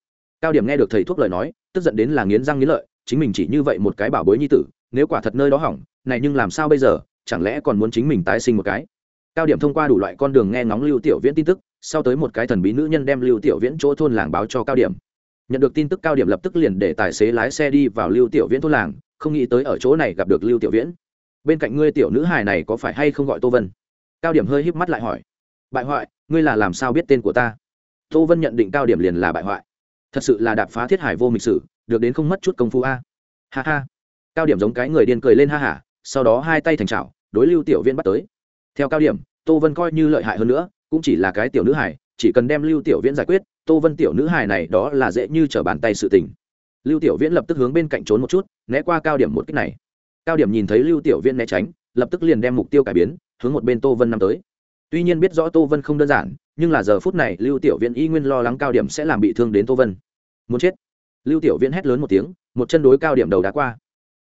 A: Cao điểm nghe được thầy thuốc lời nói, tức giận đến là nghiến răng nghiến lợi, chính mình chỉ như vậy một cái bảo bối nhi tử, nếu quả thật nơi đó hỏng, này nhưng làm sao bây giờ, chẳng lẽ còn muốn chính mình tái sinh một cái? Cao điểm thông qua đủ loại con đường nghe ngóng lưu tiểu viễn tin tức, sau tới một cái thần bí nữ nhân đem lưu tiểu viễn chỗ thôn làng báo cho cao điểm. Nhận được tin tức, cao điểm lập tức liền để tài xế lái xe đi vào lưu tiểu viễn thôn làng không nghĩ tới ở chỗ này gặp được lưu tiểu viễn. Bên cạnh ngươi tiểu nữ hài này có phải hay không gọi tô vân? Cao điểm hơi híp mắt lại hỏi. Bại hoại, ngươi là làm sao biết tên của ta? Tô vân nhận định cao điểm liền là bại hoại. Thật sự là đạp phá thiết hải vô mịch sử, được đến không mất chút công phu a. Ha ha. Cao điểm giống cái người điên cười lên ha hả sau đó hai tay thành trào đối lưu tiểu viễn bắt tới. Theo cao điểm, tô vân coi như lợi hại hơn nữa, cũng chỉ là cái tiểu nữ hải chỉ cần đem lưu tiểu viễn giải quyết, tô vân tiểu nữ hài này đó là dễ như t r ở bàn tay sự tình lưu tiểu viễn lập tức hướng bên cạnh trốn một chút, né qua cao điểm một cách này. Cao điểm nhìn thấy lưu tiểu viễn né tránh, lập tức liền đem mục tiêu cải biến, hướng một bên tô vân năm tới. Tuy nhiên biết rõ tô vân không đơn giản, nhưng là giờ phút này lưu tiểu viễn y nguyên lo lắng cao điểm sẽ làm bị thương đến tô vân. Muốn chết. Lưu tiểu viễn hét lớn một tiếng, một chân đối cao điểm đầu đá qua.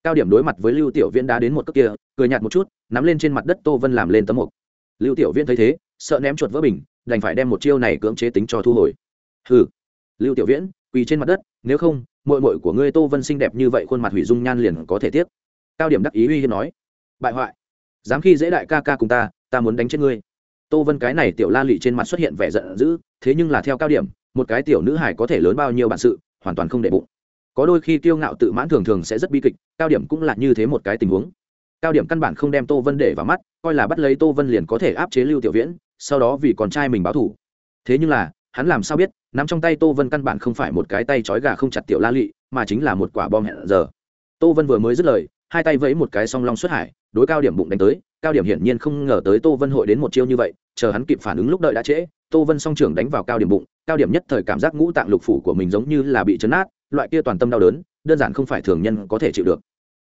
A: Cao điểm đối mặt với lưu tiểu viễn đá đến một cước kia, cười nhạt một chút, nắm lên trên mặt đất tô vân làm lên tấm mục. Lưu tiểu viễn thấy thế, sợ ném chuột vỡ bình, đành phải đem một chiêu này cưỡng chế tính cho thu hồi. Hừ. Lưu tiểu viễn, quỳ trên mặt đất, nếu không mội mội của ngươi tô vân xinh đẹp như vậy khuôn mặt hủy dung nhan liền có thể tiếc. Cao điểm đắc ý uy hiếp nói, bại hoại, dám khi dễ đại ca ca cùng ta ta muốn đánh chết ngươi. Tô vân cái này tiểu la lị trên mặt xuất hiện vẻ giận dữ, thế nhưng là theo cao điểm, một cái tiểu nữ hải có thể lớn bao nhiêu bản sự, hoàn toàn không để bụng. Có đôi khi kiêu ngạo tự mãn thường thường sẽ rất bi kịch, cao điểm cũng là như thế một cái tình huống. Cao điểm căn bản không đem tô vân để vào mắt, coi là bắt lấy tô vân liền có thể áp chế lưu tiểu viễn, sau đó vì con trai mình báo thủ thế nhưng là hắn làm sao biết, nắm trong tay tô vân căn bản không phải một cái tay trói gà không chặt tiểu la lị, mà chính là một quả bom hẹn giờ. Tô vân vừa mới dứt lời, hai tay vẫy một cái song long xuất hải, đối cao điểm bụng đánh tới, cao điểm hiển nhiên không ngờ tới tô vân hội đến một chiêu như vậy, chờ hắn kịp phản ứng lúc đợi đã trễ, tô vân song trưởng đánh vào cao điểm bụng, cao điểm nhất thời cảm giác ngũ tạng lục phủ của mình giống như là bị chấn át, loại kia toàn tâm đau đớn, đơn giản không phải thường nhân có thể chịu được.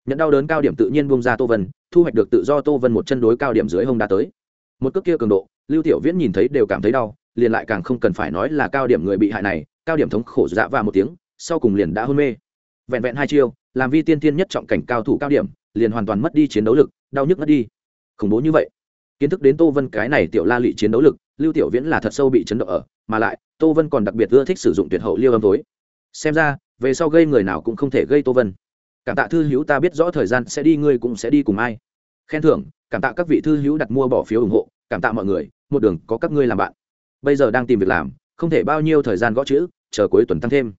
A: Nhận đau đớn cao điểm tự nhiên bung ra tô vân, thu hoạch được tự do tô vân một chân đối cao điểm dưới hông đã tới. Một cước kia cường độ, lưu tiểu viễn nhìn thấy đều cảm thấy đau liền lại càng không cần phải nói là cao điểm người bị hại này, cao điểm thống khổ dạ và một tiếng, sau cùng liền đã hôn mê. Vẹn vẹn hai chiêu, làm vi tiên tiên nhất trọng cảnh cao thủ cao điểm, liền hoàn toàn mất đi chiến đấu lực, đau nhức mất đi. Khủng bố như vậy. Kiến thức đến tô vân cái này tiểu la lị chiến đấu lực, lưu tiểu viễn là thật sâu bị chấn động ở, mà lại, tô vân còn đặc biệt ưa thích sử dụng tuyệt hậu liêu âm tối. Xem ra, về sau gây người nào cũng không thể gây tô vân. Cảm tạ thư hữu ta biết rõ thời gian sẽ đi, ngươi cũng sẽ đi cùng ai. Khen thưởng, cảm tạ các vị thư hữu đặt mua bỏ phiếu ủng hộ, cảm tạ mọi người, một đường có các ngươi làm bạn bây giờ đang tìm việc làm, không thể bao nhiêu thời gian gõ chữ, chờ cuối tuần tăng thêm.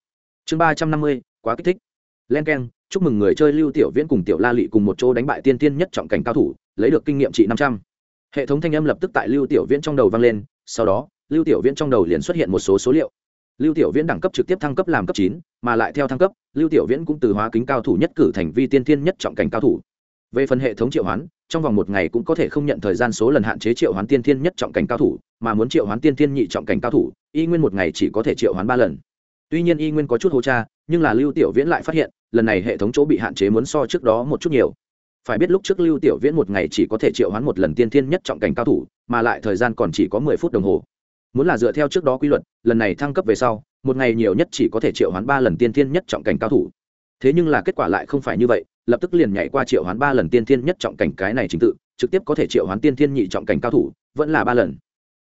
A: Chương ba trăm năm mươi, quá kích thích. Len k e n chúc mừng người chơi lưu tiểu viễn cùng tiểu la lị cùng một chỗ đánh bại tiên tiên nhất trọng cảnh cao thủ, lấy được kinh nghiệm trị năm trăm. Hệ thống thanh âm lập tức tại lưu tiểu viễn trong đầu vang lên, sau đó, lưu tiểu viễn trong đầu liền xuất hiện một số số liệu. Lưu tiểu viễn đẳng cấp trực tiếp thăng cấp làm cấp chín, mà lại theo thăng cấp, lưu tiểu viễn cũng từ hóa kính cao thủ nhất cử thành vi tiên tiên nhất trọng cảnh cao thủ. Về phần hệ thống triệu hoán trong vòng một ngày cũng có thể không nhận thời gian số lần hạn chế triệu hoán tiên thiên nhất trọng cảnh cao thủ, mà muốn triệu hoán tiên thiên nhị trọng cảnh cao thủ, y nguyên một ngày chỉ có thể triệu hoán ba lần. Tuy nhiên y nguyên có chút hô cha, nhưng là lưu tiểu viễn lại phát hiện, lần này hệ thống chỗ bị hạn chế muốn so trước đó một chút nhiều. Phải biết lúc trước lưu tiểu viễn một ngày chỉ có thể triệu hoán một lần tiên thiên nhất trọng cảnh cao thủ, mà lại thời gian còn chỉ có mười phút đồng hồ. Muốn là dựa theo trước đó quy luật, lần này thăng cấp về sau, một ngày nhiều nhất chỉ có thể triệu hoán ba lần tiên thiên nhất trọng cảnh cao thủ thế nhưng là kết quả lại không phải như vậy, lập tức liền nhảy qua triệu hoán ba lần tiên thiên nhất trọng cảnh cái này chính tự, trực tiếp có thể triệu hoán tiên thiên nhị trọng cảnh cao thủ, vẫn là ba lần.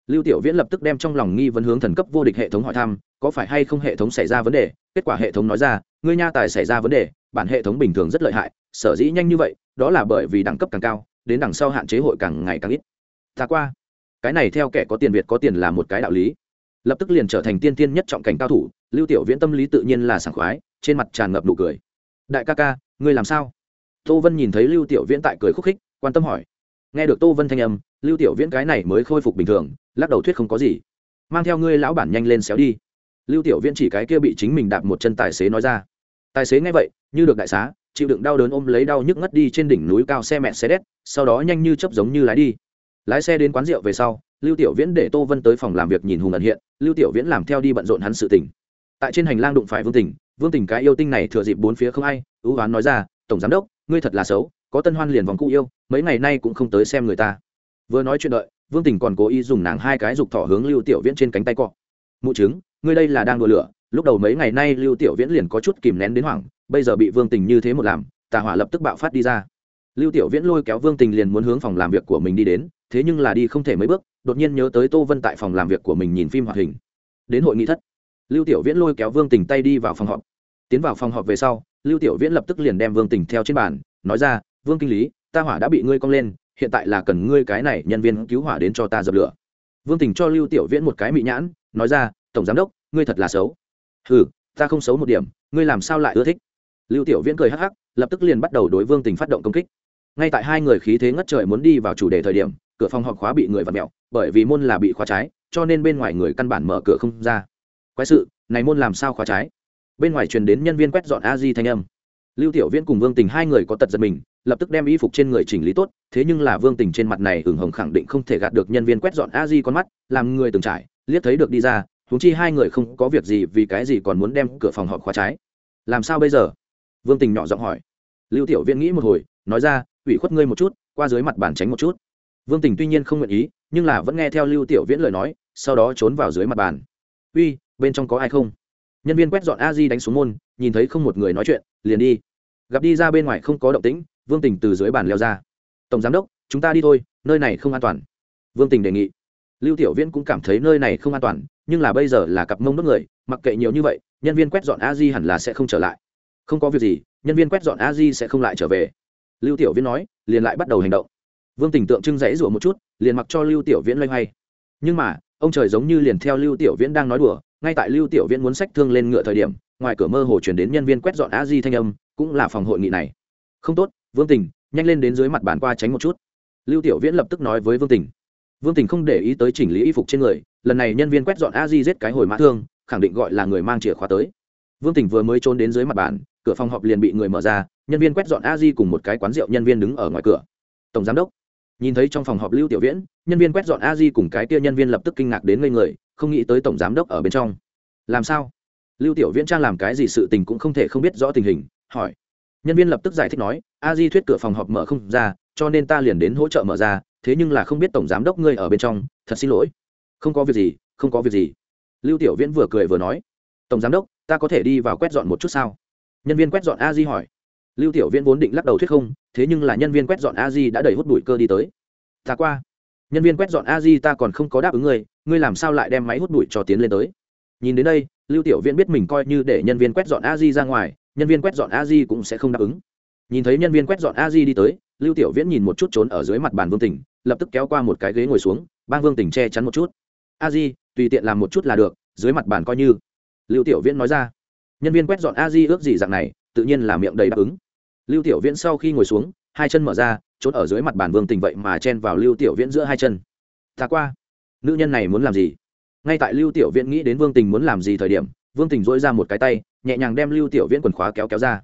A: Lưu tiểu viễn lập tức đem trong lòng nghi vấn hướng thần cấp vô địch hệ thống hỏi thăm, có phải hay không hệ thống xảy ra vấn đề? Kết quả hệ thống nói ra, ngươi nha tài xảy ra vấn đề, bản hệ thống bình thường rất lợi hại, sở dĩ nhanh như vậy, đó là bởi vì đẳng cấp càng cao, đến đằng sau hạn chế hội càng ngày càng ít. Ta qua. Cái này theo kẻ có tiền việt có tiền là một cái đạo lý. Lập tức liền trở thành tiên tiên nhất trọng cảnh cao thủ, lưu tiểu viễn tâm lý tự nhiên là sảng khoái, trên mặt tràn ngập nụ cười đại ca ca, ngươi làm sao? Tô vân nhìn thấy lưu tiểu viễn tại cười khúc khích, quan tâm hỏi. Nghe được tô vân thanh âm, lưu tiểu viễn cái này mới khôi phục bình thường, lắc đầu thuyết không có gì. Mang theo ngươi lão bản nhanh lên xéo đi. Lưu tiểu viễn chỉ cái kia bị chính mình đạp một chân tài xế nói ra. Tài xế nghe vậy, như được đại xá, chịu đựng đau đớn ôm lấy đau nhức ngất đi trên đỉnh núi cao xe mẹ xe đét, sau đó nhanh như chấp giống như lái đi. Lái xe đến quán rượu về sau, lưu tiểu viễn để tô vân tới phòng làm việc nhìn hùng ẩn hiện, lưu tiểu viễn làm theo đi bận rộn hắn sự tình. Tại trên hành lang đụng phải vương tình vương tình cái yêu tinh này thừa dịp bốn phía không ai, ưu oán nói ra, tổng giám đốc, ngươi thật là xấu, có tân hoan liền vòng cụ yêu, mấy ngày nay cũng không tới xem người ta. Vừa nói chuyện đợi, vương tình còn cố ý dùng nàng hai cái dục thỏ hướng lưu tiểu viễn trên cánh tay cọ. Mụ chứng, ngươi đây là đang đùa lửa, lúc đầu mấy ngày nay lưu tiểu viễn liền có chút kìm nén đến hoảng, bây giờ bị vương tình như thế một làm, tà hỏa lập tức bạo phát đi ra. Lưu tiểu viễn lôi kéo vương tình liền muốn hướng phòng làm việc của mình đi đến, thế nhưng là đi không thể mấy bước, đột nhiên nhớ tới tô vân tại phòng làm việc của mình nhìn phim hoạt hình. Đến hội nghị thất lưu tiểu viễn lôi kéo vương tình tay đi vào phòng họp. Tiến vào phòng họp về sau, lưu tiểu viễn lập tức liền đem vương tình theo trên bàn, nói ra, vương kinh lý, ta hỏa đã bị ngươi cong lên, hiện tại là cần ngươi cái này nhân viên cứu hỏa đến cho ta dập lửa. Vương tình cho lưu tiểu viễn một cái mị nhãn, nói ra, tổng giám đốc, ngươi thật là xấu. Ừ ta không xấu một điểm, ngươi làm sao lại ưa thích? Lưu tiểu viễn cười hắc hắc, lập tức liền bắt đầu đối vương tình phát động công kích. Ngay tại hai người khí thế ngất trời muốn đi vào chủ đề thời điểm, cửa phòng họp khóa bị người vặt mẹo bởi vì môn là bị khóa trái, cho nên bên ngoài người căn bản mở cửa không ra quái sự, này môn làm sao khóa trái? Bên ngoài truyền đến nhân viên quét dọn a di thanh âm. Lưu tiểu viễn cùng vương tình hai người có tật giật mình, lập tức đem y phục trên người chỉnh lý tốt, thế nhưng là vương tình trên mặt này hưởng hồng khẳng định không thể gạt được nhân viên quét dọn a di con mắt, làm người từng trải, liếc thấy được đi ra thúng chi hai người không có việc gì vì cái gì còn muốn đem cửa phòng họp khóa trái. Làm sao bây giờ? Vương tình nhỏ giọng hỏi. Lưu tiểu viễn nghĩ một hồi, nói ra, ủy khuất ngươi một chút, qua dưới mặt bàn tránh một chút. Vương tình tuy nhiên không nguyện ý, nhưng là vẫn nghe theo lưu tiểu viễn lời nói, sau đó trốn vào dưới mặt bàn. Uy bên trong có ai không? Nhân viên quét dọn a di đánh xuống môn, nhìn thấy không một người nói chuyện, liền đi. Gặp đi ra bên ngoài không có động tĩnh, vương tình từ dưới bàn leo ra. Tổng giám đốc, chúng ta đi thôi, nơi này không an toàn. Vương tình đề nghị. Lưu tiểu viễn cũng cảm thấy nơi này không an toàn, nhưng là bây giờ là cặp mông đốt người, mặc kệ nhiều như vậy, nhân viên quét dọn a di hẳn là sẽ không trở lại. Không có việc gì, nhân viên quét dọn a di sẽ không lại trở về. Lưu tiểu viễn nói, liền lại bắt đầu hành động. Vương tình tượng trưng rẫy rủa một chút, liền mặc cho lưu tiểu viễn loay hoay. Nhưng mà, ông trời giống như liền theo lưu tiểu viễn đang nói đùa ngay tại lưu tiểu viễn muốn sách thương lên ngựa thời điểm, ngoài cửa mơ hồ chuyển đến nhân viên quét dọn a di thanh âm, cũng là phòng hội nghị này. Không tốt, vương tình, nhanh lên đến dưới mặt bàn qua tránh một chút. Lưu tiểu viễn lập tức nói với vương tình. Vương tình không để ý tới chỉnh lý y phục trên người, lần này nhân viên quét dọn a di giết cái hồi mã thương, khẳng định gọi là người mang chìa khóa tới. Vương tình vừa mới trốn đến dưới mặt bàn, cửa phòng họp liền bị người mở ra, nhân viên quét dọn a di cùng một cái quán rượu nhân viên đứng ở ngoài cửa. Tổng giám đốc. Nhìn thấy trong phòng họp lưu tiểu viễn, nhân viên quét dọn a di cùng cái kia nhân viên lập tức kinh ngạc đến ngây người không nghĩ tới tổng giám đốc ở bên trong. Làm sao? Lưu tiểu viễn trang làm cái gì sự tình cũng không thể không biết rõ tình hình, hỏi. Nhân viên lập tức giải thích nói, a di thuyết cửa phòng họp mở không ra, cho nên ta liền đến hỗ trợ mở ra, thế nhưng là không biết tổng giám đốc ngươi ở bên trong, thật xin lỗi. Không có việc gì, không có việc gì. Lưu tiểu viễn vừa cười vừa nói. Tổng giám đốc, ta có thể đi vào quét dọn một chút sao? Nhân viên quét dọn a di hỏi. Lưu tiểu viễn vốn định lắc đầu thuyết không, thế nhưng là nhân viên quét dọn a di đã đẩy hút bụi cơ đi tới. Ta qua. Nhân viên quét dọn a di, ta còn không có đáp ứng ngươi ngươi làm sao lại đem máy hút bụi cho tiến lên tới? Nhìn đến đây, lưu tiểu viễn biết mình coi như để nhân viên quét dọn a di ra ngoài, nhân viên quét dọn a di cũng sẽ không đáp ứng. Nhìn thấy nhân viên quét dọn a di đi tới, lưu tiểu viễn nhìn một chút trốn ở dưới mặt bàn vương tỉnh, lập tức kéo qua một cái ghế ngồi xuống, bang vương tỉnh che chắn một chút. A di, tùy tiện làm một chút là được, dưới mặt bàn coi như. Lưu tiểu viễn nói ra. Nhân viên quét dọn a di ước gì dạng này, tự nhiên là miệng đầy đáp ứng. Lưu tiểu viễn sau khi ngồi xuống, hai chân mở ra, trốn ở dưới mặt bàn vương tình vậy mà chen vào lưu tiểu viễn giữa hai chân. Ta qua nữ nhân này muốn làm gì? Ngay tại lưu tiểu viễn nghĩ đến vương tình muốn làm gì thời điểm, vương tình dỗi ra một cái tay, nhẹ nhàng đem lưu tiểu viễn quần khóa kéo kéo ra.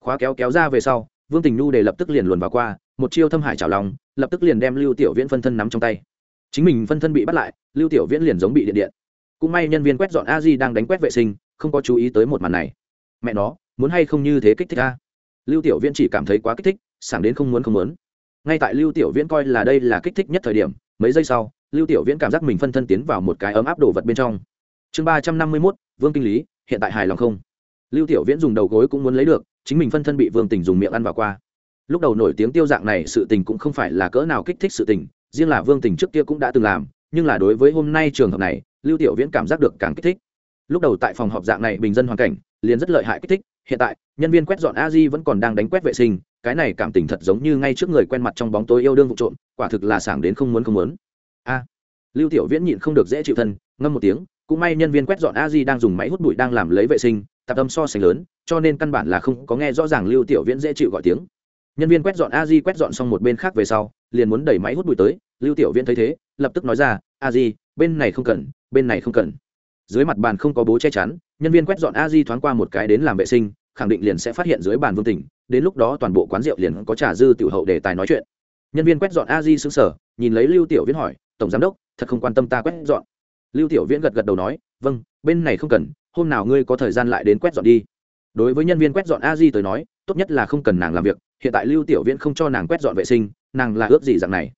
A: Khóa kéo kéo ra về sau, vương tình nhu để lập tức liền luồn vào qua, một chiêu thâm hải chảo lòng, lập tức liền đem lưu tiểu viễn phân thân nắm trong tay. Chính mình phân thân bị bắt lại, lưu tiểu viễn liền giống bị điện điện. Cũng may nhân viên quét dọn a di đang đánh quét vệ sinh, không có chú ý tới một màn này. Mẹ nó, muốn hay không như thế kích thích a? Lưu tiểu viễn chỉ cảm thấy quá kích thích, sảng đến không muốn không muốn. Ngay tại lưu tiểu viễn coi là đây là kích thích nhất thời điểm, mấy giây sau lưu tiểu viễn cảm giác mình phân thân tiến vào một cái ấm áp đồ vật bên trong. Chương ba trăm năm mươi mốt, vương kinh lý, hiện tại hài lòng không? Lưu tiểu viễn dùng đầu gối cũng muốn lấy được, chính mình phân thân bị vương tình dùng miệng ăn vào qua. Lúc đầu nổi tiếng tiêu dạng này, sự tình cũng không phải là cỡ nào kích thích sự tình, riêng là vương tình trước kia cũng đã từng làm, nhưng là đối với hôm nay trường hợp này, lưu tiểu viễn cảm giác được càng kích thích. Lúc đầu tại phòng họp dạng này bình dân hoàn cảnh, liền rất lợi hại kích thích, hiện tại, nhân viên quét dọn a di vẫn còn đang đánh quét vệ sinh, cái này cảm tình thật giống như ngay trước người quen mặt trong bóng tối yêu đương vụ trộm, quả thực là sảng đến không muốn không muốn lưu tiểu viễn nhịn không được dễ chịu thân, ngâm một tiếng, cũng may nhân viên quét dọn a di đang dùng máy hút bụi đang làm lấy vệ sinh, tạp âm so sánh lớn, cho nên căn bản là không có nghe rõ ràng lưu tiểu viễn dễ chịu gọi tiếng. Nhân viên quét dọn a di quét dọn xong một bên khác về sau, liền muốn đẩy máy hút bụi tới, lưu tiểu viễn thấy thế, lập tức nói ra, a di, bên này không cần, bên này không cần. Dưới mặt bàn không có bố che chắn, nhân viên quét dọn a di thoáng qua một cái đến làm vệ sinh, khẳng định liền sẽ phát hiện dưới bàn vương tỉnh, đến lúc đó toàn bộ quán rượu liền có trả dư tiểu hậu để tài nói chuyện. Nhân viên quét dọn a di xứng sở nhìn lấy lưu tiểu viễn hỏi, tổng giám đốc thật không quan tâm ta quét dọn. Lưu tiểu viễn gật gật đầu nói vâng bên này không cần, hôm nào ngươi có thời gian lại đến quét dọn đi. Đối với nhân viên quét dọn a di tới nói, tốt nhất là không cần nàng làm việc, hiện tại lưu tiểu viễn không cho nàng quét dọn vệ sinh, nàng là ước gì dạng này.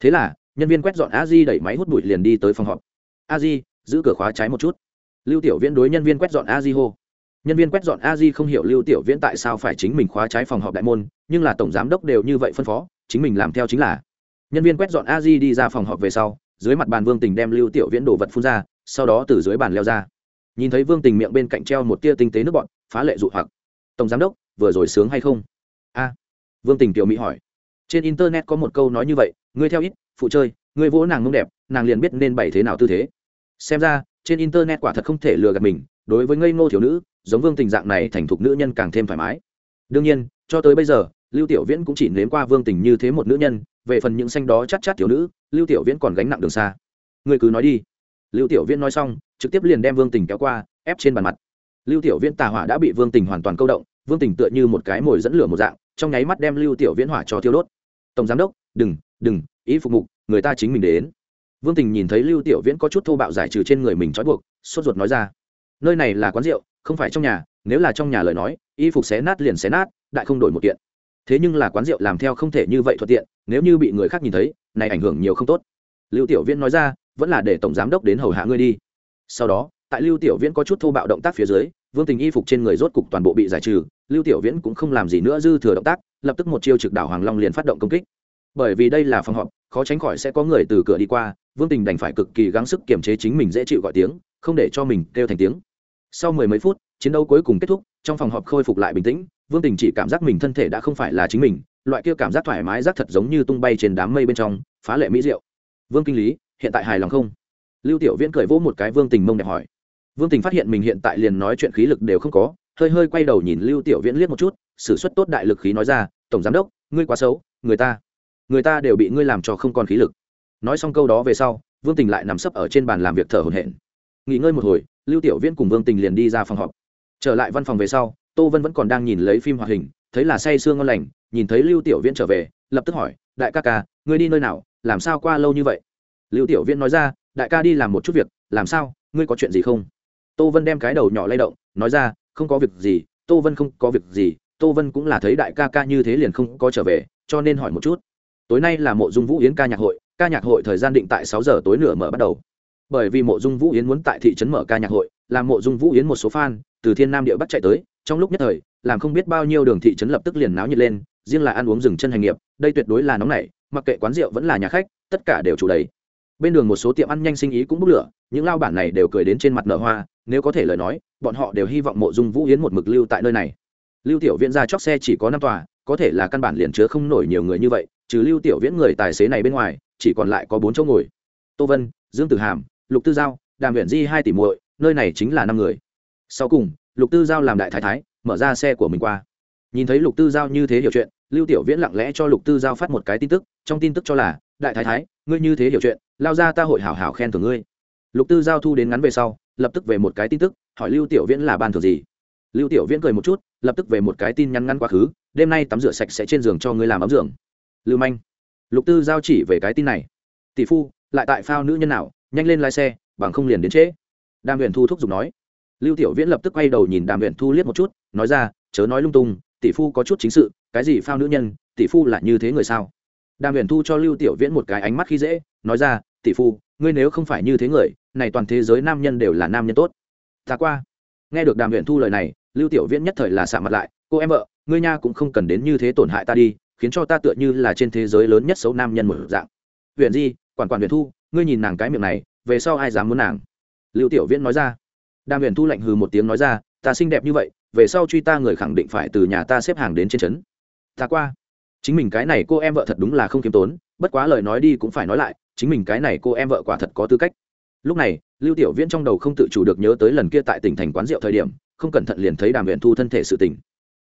A: Thế là, nhân viên quét dọn a di đẩy máy hút bụi liền đi tới phòng họp. A di, giữ cửa khóa trái một chút. Lưu tiểu viễn đối nhân viên quét dọn a di hô. Nhân viên quét dọn a di không hiểu lưu tiểu viễn tại sao phải chính mình khóa trái phòng họp đại môn, nhưng là tổng giám đốc đều như vậy phân phó, chính mình làm theo chính là. Nhân viên quét dọn a di đi ra phòng họp về sau dưới mặt bàn vương tình đem lưu tiểu viễn đồ vật phun ra, sau đó từ dưới bàn leo ra. Nhìn thấy vương tình miệng bên cạnh treo một tia tinh tế nước bọn phá lệ dụ hoặc. Tổng giám đốc, vừa rồi sướng hay không? A. Vương tình tiểu mỹ hỏi. Trên internet có một câu nói như vậy, ngươi theo ít, phụ chơi, ngươi vỗ nàng mông đẹp, nàng liền biết nên bày thế nào tư thế. Xem ra, trên internet quả thật không thể lừa gạt mình, đối với ngây ngô thiếu nữ, giống vương tình dạng này thành thục nữ nhân càng thêm thoải mái. Đương nhiên, cho tới bây giờ lưu tiểu viễn cũng chỉ nếm qua vương tình như thế một nữ nhân, về phần những xanh đó chắc chắc thiếu nữ, lưu tiểu viễn còn gánh nặng đường xa. Người cứ nói đi. Lưu tiểu viễn nói xong, trực tiếp liền đem vương tình kéo qua, ép trên bàn mặt. Lưu tiểu viễn tà hỏa đã bị vương tình hoàn toàn câu động, vương tình tựa như một cái mồi dẫn lửa một dạng, trong nháy mắt đem lưu tiểu viễn hỏa cho thiêu đốt. Tổng giám đốc, đừng đừng, ý phục mục, người ta chính mình đến. Vương tình nhìn thấy lưu tiểu viễn có chút thô bạo giải trừ trên người mình trói buộc, sốt ruột nói ra. Nơi này là quán rượu, không phải trong nhà, nếu là trong nhà lời nói, y phục xé nát liền xé nát, đại không đổi một kiện thế nhưng là quán rượu làm theo không thể như vậy thuận tiện, nếu như bị người khác nhìn thấy, này ảnh hưởng nhiều không tốt. Lưu tiểu viễn nói ra, vẫn là để tổng giám đốc đến hầu hạ ngươi đi. Sau đó, tại lưu tiểu viễn có chút thô bạo động tác phía dưới, vương tình y phục trên người rốt cục toàn bộ bị giải trừ, lưu tiểu viễn cũng không làm gì nữa dư thừa động tác, lập tức một chiêu trực đảo hoàng long liền phát động công kích. Bởi vì đây là phòng họp, khó tránh khỏi sẽ có người từ cửa đi qua, vương tình đành phải cực kỳ gắng sức kiềm chế chính mình dễ chịu gọi tiếng, không để cho mình kêu thành tiếng. Sau mười mấy phút, chiến đấu cuối cùng kết thúc, trong phòng họp khôi phục lại bình tĩnh vương tình chỉ cảm giác mình thân thể đã không phải là chính mình, loại kia cảm giác thoải mái giác thật giống như tung bay trên đám mây bên trong, phá lệ mỹ diệu. Vương kinh lý, hiện tại hài lòng không? Lưu tiểu viễn cười vỗ một cái vương tình mông đẹp hỏi. Vương tình phát hiện mình hiện tại liền nói chuyện khí lực đều không có, hơi hơi quay đầu nhìn lưu tiểu viễn liếc một chút s ử suất tốt đại lực khí nói ra, tổng giám đốc, ngươi quá xấu, người ta người ta đều bị ngươi làm cho không còn khí lực. Nói xong câu đó về sau, vương tình lại nằm sấp ở trên bàn làm việc thở hồn hển. Nghỉ ngơi một hồi, lưu tiểu viễn cùng vương tình liền đi ra phòng họp. Trở lại văn phòng về sau tô vân vẫn còn đang nhìn lấy phim hoạt hình, thấy là say sương ngon lành, nhìn thấy lưu tiểu viễn trở về, lập tức hỏi, đại ca ca, ngươi đi nơi nào, làm sao qua lâu như vậy? Lưu tiểu viễn nói ra, đại ca đi làm một chút việc, làm sao, ngươi có chuyện gì không? Tô vân đem cái đầu nhỏ lay động, nói ra, không có việc gì, tô vân không có việc gì, tô vân cũng là thấy đại ca ca như thế liền không có trở về, cho nên hỏi một chút. Tối nay là mộ dung vũ yến ca nhạc hội, ca nhạc hội thời gian định tại sáu giờ tối nửa mở bắt đầu. Bởi vì mộ dung vũ yến muốn tại thị trấn mở ca nhạc hội làm mộ dung vũ yến một số fan từ thiên nam địa bắc chạy tới trong lúc nhất thời, làm không biết bao nhiêu đường thị trấn lập tức liền náo nhiệt lên, riêng là ăn uống rừng chân hành nghiệp, đây tuyệt đối là nóng nảy, mặc kệ quán rượu vẫn là nhà khách, tất cả đều chủ đầy. Bên đường một số tiệm ăn nhanh sinh ý cũng bốc lửa, những lao bản này đều cười đến trên mặt nở hoa, nếu có thể lời nói, bọn họ đều hy vọng mộ dung vũ yến một mực lưu tại nơi này. Lưu tiểu viễn ra chóc xe chỉ có năm tòa, có thể là căn bản liền chứa không nổi nhiều người như vậy, trừ lưu tiểu viễn người tài xế này bên ngoài, chỉ còn lại có bốn chỗ ngồi. Tô vân, dương tử hàm, lục tư giao, đàm huyện di hai tỷ muội, nơi này chính là năm người. Sau cùng lục tư giao làm đại thái thái, mở ra xe của mình qua. Nhìn thấy lục tư giao như thế hiểu chuyện, lưu tiểu viễn lặng lẽ cho lục tư giao phát một cái tin tức, trong tin tức cho là, đại thái thái, ngươi như thế hiểu chuyện, lao ra ta hội hảo hảo khen thưởng ngươi. Lục tư giao thu đến ngắn về sau, lập tức về một cái tin tức, hỏi lưu tiểu viễn là ban thưởng gì. Lưu tiểu viễn cười một chút, lập tức về một cái tin nhắn ngắn quá khứ, đêm nay tắm rửa sạch sẽ trên giường cho ngươi làm ấm giường. Lưu manh. Lục tư giao chỉ về cái tin này. Tỷ phu, lại tại phao nữ nhân nào, nhanh lên lái xe, bằng không liền đến trễ. Đàm huyền thu thúc giục nói lưu tiểu viễn lập tức quay đầu nhìn đàm Uyển thu liếc một chút, nói ra, chớ nói lung tung, tỷ phu có chút chính sự, cái gì phao nữ nhân, tỷ phu là như thế người sao? Đàm Uyển thu cho lưu tiểu viễn một cái ánh mắt khi dễ, nói ra, tỷ phu, ngươi nếu không phải như thế người, này toàn thế giới nam nhân đều là nam nhân tốt. Ta qua. Nghe được đàm Uyển thu lời này, lưu tiểu viễn nhất thời là xạ mặt lại, cô em vợ, ngươi nha cũng không cần đến như thế tổn hại ta đi, khiến cho ta tựa như là trên thế giới lớn nhất xấu nam nhân một dạng. Huyện di, quản quản Uyển thu, ngươi nhìn nàng cái miệng này, về sau ai dám muốn nàng? Lưu tiểu viễn nói ra đàm huyền thu lạnh hừ một tiếng nói ra, ta xinh đẹp như vậy, về sau truy ta người khẳng định phải từ nhà ta xếp hàng đến trên trấn. Ta qua. Chính mình cái này cô em vợ thật đúng là không kiếm tốn, bất quá lời nói đi cũng phải nói lại, chính mình cái này cô em vợ quả thật có tư cách. Lúc này, lưu tiểu viễn trong đầu không tự chủ được nhớ tới lần kia tại tỉnh thành quán rượu thời điểm, không cẩn thận liền thấy đàm huyền thu thân thể sự tỉnh.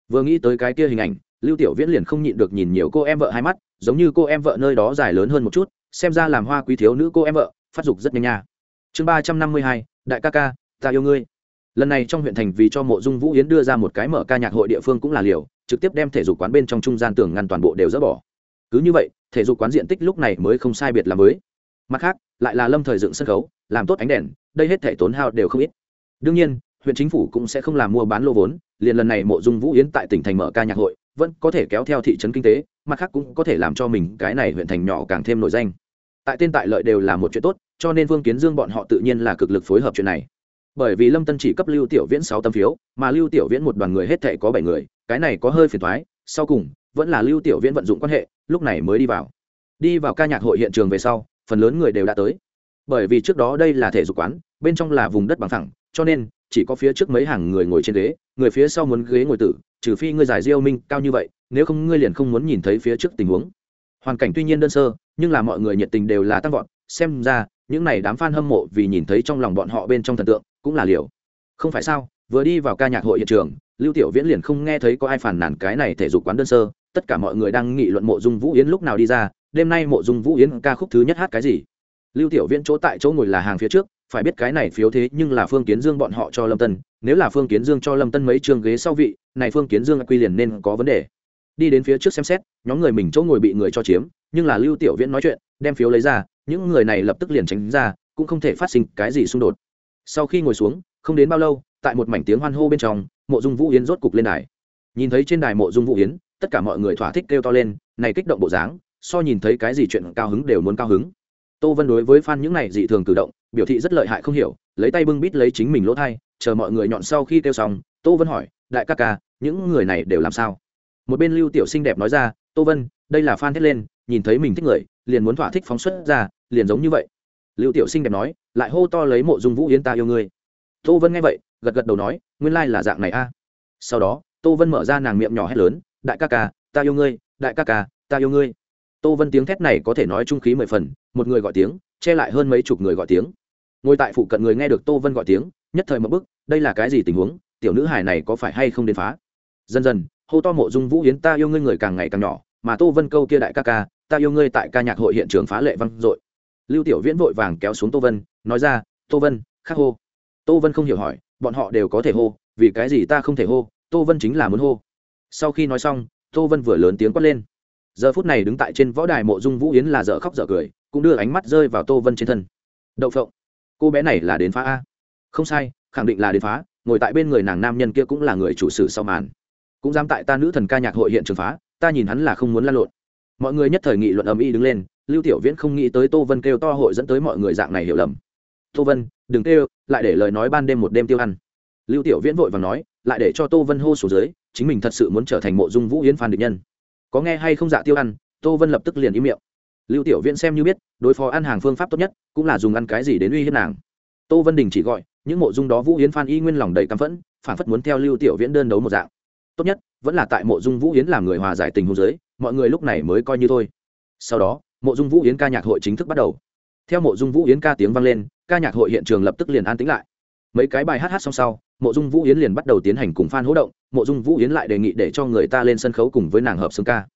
A: Vừa nghĩ tới cái kia hình ảnh, lưu tiểu viễn liền không nhịn được nhìn nhiều cô em vợ hai mắt, giống như cô em vợ nơi đó dài lớn hơn một chút, xem ra làm hoa quý thiếu nữ cô em vợ, phát dục rất nhanh nha. Chương ba trăm năm mươi hai, đại ca ca ta yêu ngươi. Lần này trong huyện thành vì cho mộ dung vũ yến đưa ra một cái mở ca nhạc hội địa phương cũng là liều, trực tiếp đem thể dục quán bên trong trung gian tường ngăn toàn bộ đều dỡ bỏ. Cứ như vậy, thể dục quán diện tích lúc này mới không sai biệt là mới mặt khác, lại là lâm thời dựng sân khấu, làm tốt ánh đèn, đây hết thể tốn hao đều không ít. Đương nhiên, huyện chính phủ cũng sẽ không làm mua bán lô vốn, liền lần này mộ dung vũ yến tại tỉnh thành mở ca nhạc hội, vẫn có thể kéo theo thị trấn kinh tế, mặt khác cũng có thể làm cho mình cái này huyện thành nhỏ càng thêm nổi danh. Tại tên tại lợi đều là một chuyện tốt, cho nên vương kiến dương bọn họ tự nhiên là cực lực phối hợp chuyện này bởi vì lâm tân chỉ cấp lưu tiểu viễn sáu tấm phiếu, mà lưu tiểu viễn một đoàn người hết thể có bảy người, cái này có hơi phiền thoái, sau cùng, vẫn là lưu tiểu viễn vận dụng quan hệ, lúc này mới đi vào. Đi vào ca nhạc hội hiện trường về sau, phần lớn người đều đã tới. Bởi vì trước đó đây là thể dục quán, bên trong là vùng đất bằng thẳng cho nên, chỉ có phía trước mấy hàng người ngồi trên ghế, người phía sau muốn ghế ngồi tử, trừ phi ngươi giải diêu minh cao như vậy, nếu không ngươi liền không muốn nhìn thấy phía trước tình huống. Hoàn cảnh tuy nhiên đơn sơ, nhưng là mọi người nhiệt tình đều là tăng vọt, xem ra, những này đám fan hâm mộ vì nhìn thấy trong lòng bọn họ bên trong thần tượng cũng là liều. Không phải sao, vừa đi vào ca nhạc hội hiện trường, lưu tiểu viễn liền không nghe thấy có ai phản nản cái này thể dục quán đơn sơ. Tất cả mọi người đang nghị luận mộ dung vũ yến lúc nào đi ra, đêm nay mộ dung vũ yến ca khúc thứ nhất hát cái gì? Lưu tiểu viễn chỗ tại chỗ ngồi là hàng phía trước, phải biết cái này phiếu thế nhưng là phương kiến dương bọn họ cho lâm tân. Nếu là phương kiến dương cho lâm tân mấy trường ghế sau vị, này phương kiến dương quy liền nên có vấn đề. Đi đến phía trước xem xét, nhóm người mình chỗ ngồi bị người cho chiếm, nhưng là lưu tiểu viễn nói chuyện, đem phiếu lấy ra, những người này lập tức liền tránh ra, cũng không thể phát sinh cái gì xung đột sau khi ngồi xuống, không đến bao lâu, tại một mảnh tiếng hoan hô bên trong, mộ dung vũ yến rốt cục lên đài. Nhìn thấy trên đài mộ dung vũ yến, tất cả mọi người thỏa thích kêu to lên, này kích động bộ dáng, so nhìn thấy cái gì chuyện cao hứng đều muốn cao hứng. Tô vân đối với f a n những này dị thường cử động, biểu thị rất lợi hại không hiểu, lấy tay bưng bít lấy chính mình lỗ thai, chờ mọi người nhọn sau khi kêu xong, tô vân hỏi, đại ca ca, những người này đều làm sao? Một bên lưu tiểu xinh đẹp nói ra, tô vân, đây là f a n thét lên, nhìn thấy mình thích người, liền muốn thỏa thích phóng xuất ra, liền giống như vậy. Lưu tiểu sinh đẹp nói lại hô to lấy mộ dung vũ yến ta yêu ngươi. Tô vân nghe vậy, gật gật đầu nói, nguyên lai là dạng này a. À. Sau đó, tô vân mở ra nàng miệng nhỏ hét lớn, đại ca ca, ta yêu ngươi, đại ca ca, ta yêu ngươi. Tô vân tiếng thét này có thể nói trung khí mười phần, một người gọi tiếng, che lại hơn mấy chục người gọi tiếng. Ngồi tại phụ cận người nghe được tô vân gọi tiếng, nhất thời một bức, đây là cái gì tình huống, tiểu nữ hài này có phải hay không đến phá? Dần dần, hô to mộ dung vũ hiến ta yêu ngươi người càng ngày càng nhỏ, mà tô vân câu kia đại ca ca, ta yêu ngươi tại ca nhạc hội hiện trường phá lệ văng dội. Lưu tiểu viễn vội vàng kéo xuống tô vân nói ra, tô vân, khắc hô. Tô vân không hiểu hỏi, bọn họ đều có thể hô, vì cái gì ta không thể hô? Tô vân chính là muốn hô. Sau khi nói xong, tô vân vừa lớn tiếng quát lên. Giờ phút này đứng tại trên võ đài mộ dung vũ yến là dở khóc dở cười, cũng đưa ánh mắt rơi vào tô vân trên thân. Đậu phộng, cô bé này là đến phá a. Không sai, khẳng định là đến phá, ngồi tại bên người nàng nam nhân kia cũng là người chủ sử sau màn. Cũng dám tại ta nữ thần ca nhạc hội hiện trường phá, ta nhìn hắn là không muốn lan lộn. Mọi người nhất thời nghị luận ầm ĩ đứng lên, lưu tiểu viễn không nghĩ tới tô vân kêu to hội dẫn tới mọi người dạng này hiểu lầm tô vân đừng tê, lại để lời nói ban đêm một đêm tiêu ăn. Lưu tiểu viễn vội và nói lại để cho tô vân hô xuống dưới chính mình thật sự muốn trở thành mộ dung vũ yến phan địch nhân. Có nghe hay không dạ tiêu ăn tô vân lập tức liền im miệng. Lưu tiểu viễn xem như biết đối phó ăn hàng phương pháp tốt nhất cũng là dùng ăn cái gì đến uy hiếp nàng. Tô vân đình chỉ gọi những mộ dung đó vũ yến phan y nguyên lòng đầy căm phẫn phản phất muốn theo lưu tiểu viễn đơn đấu một dạng. Tốt nhất vẫn là tại mộ dung vũ yến làm người hòa giải tình hôn giới mọi người lúc này mới coi như thôi. Sau đó mộ dung vũ yến ca nhạc hội chính thức bắt đầu. Theo mộ dung vũ yến ca tiếng vang lên ca nhạc hội hiện trường lập tức liền an tĩnh lại. Mấy cái bài hát hát xong sau, mộ dung vũ yến liền bắt đầu tiến hành cùng f a n hỗ động, mộ dung vũ yến lại đề nghị để cho người ta lên sân khấu cùng với nàng hợp xương ca.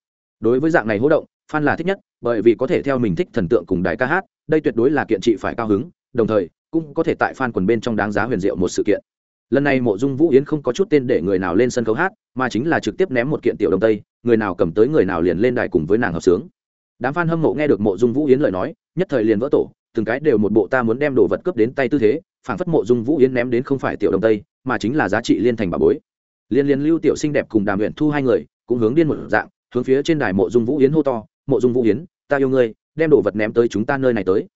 A: Đối với dạng này hỗ động f a n là thích nhất, bởi vì có thể theo mình thích thần tượng cùng đài ca hát, đây tuyệt đối là kiện trị phải cao hứng, đồng thời, cũng có thể tại f a n quần bên trong đáng giá huyền diệu một sự kiện. Lần này mộ dung vũ yến không có chút tên để người nào lên sân khấu hát, mà chính là trực tiếp ném một kiện tiểu đồng tây, người nào cầm tới người nào liền lên đài cùng với nàng hợp sướng đám f a n hâm mộ nghe được mộ dung vũ yến lời nói, nhất thời liền vỡ tổ từng cái đều một bộ ta muốn đem đồ vật cướp đến tay tư thế phản phất mộ dung vũ yến ném đến không phải tiểu đồng tây, mà chính là giá trị liên thành bà bối. Liên liên lưu tiểu xinh đẹp cùng đàm huyện thu hai người, cũng hướng điên một dạng, hướng phía trên đài mộ dung vũ yến hô to, mộ dung vũ yến, ta yêu ngươi, đem đồ vật ném tới chúng ta nơi này tới.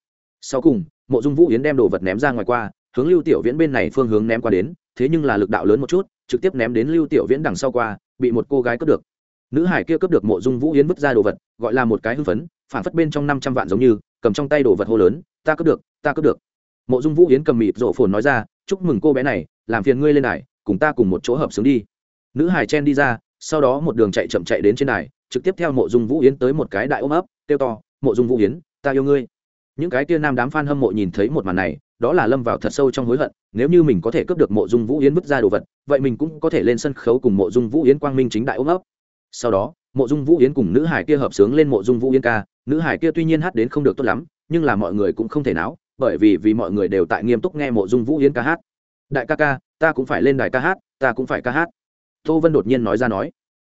A: Sau cùng, mộ dung vũ yến đem đồ vật ném ra ngoài qua, hướng lưu tiểu viễn bên này phương hướng ném qua đến, thế nhưng là lực đạo lớn một chút, trực tiếp ném đến lưu tiểu viễn đằng sau qua, bị một cô gái cướp được. Nữ hải kia cướp được mộ dung vũ yến vứt ra đồ vật, gọi là một cái hưng phấn phản phất bên trong năm trăm vạn giống như, cầm trong tay đồ vật hô lớn ta cướp được, ta cướp được. Mộ dung vũ yến cầm mịt rộ phồn nói ra, chúc mừng cô bé này, làm phiền ngươi lên đài, cùng ta cùng một chỗ hợp xướng đi. Nữ hải chen đi ra, sau đó một đường chạy chậm chạy đến trên đài, trực tiếp theo mộ dung vũ yến tới một cái đại ôm ấp, kêu to, mộ dung vũ yến, ta yêu ngươi. Những cái tia nam đám f a n hâm mộ nhìn thấy một màn này, đó là lâm vào thật sâu trong hối hận, nếu như mình có thể cướp được mộ dung vũ yến vứt ra đồ vật, vậy mình cũng có thể lên sân khấu cùng mộ dung vũ yến quang minh chính đại ôm ấp. Sau đó, mộ dung vũ yến cùng nữ hải kia hợp sướng lên mộ dung vũ yến ca, nữ hải kia tuy nhiên hát đến không được tốt lắm nhưng là mọi người cũng không thể náo, bởi vì vì mọi người đều tại nghiêm túc nghe mộ dung vũ yến ca hát. Đại ca ca, ta cũng phải lên đài ca hát, ta cũng phải ca hát. Tô vân đột nhiên nói ra nói.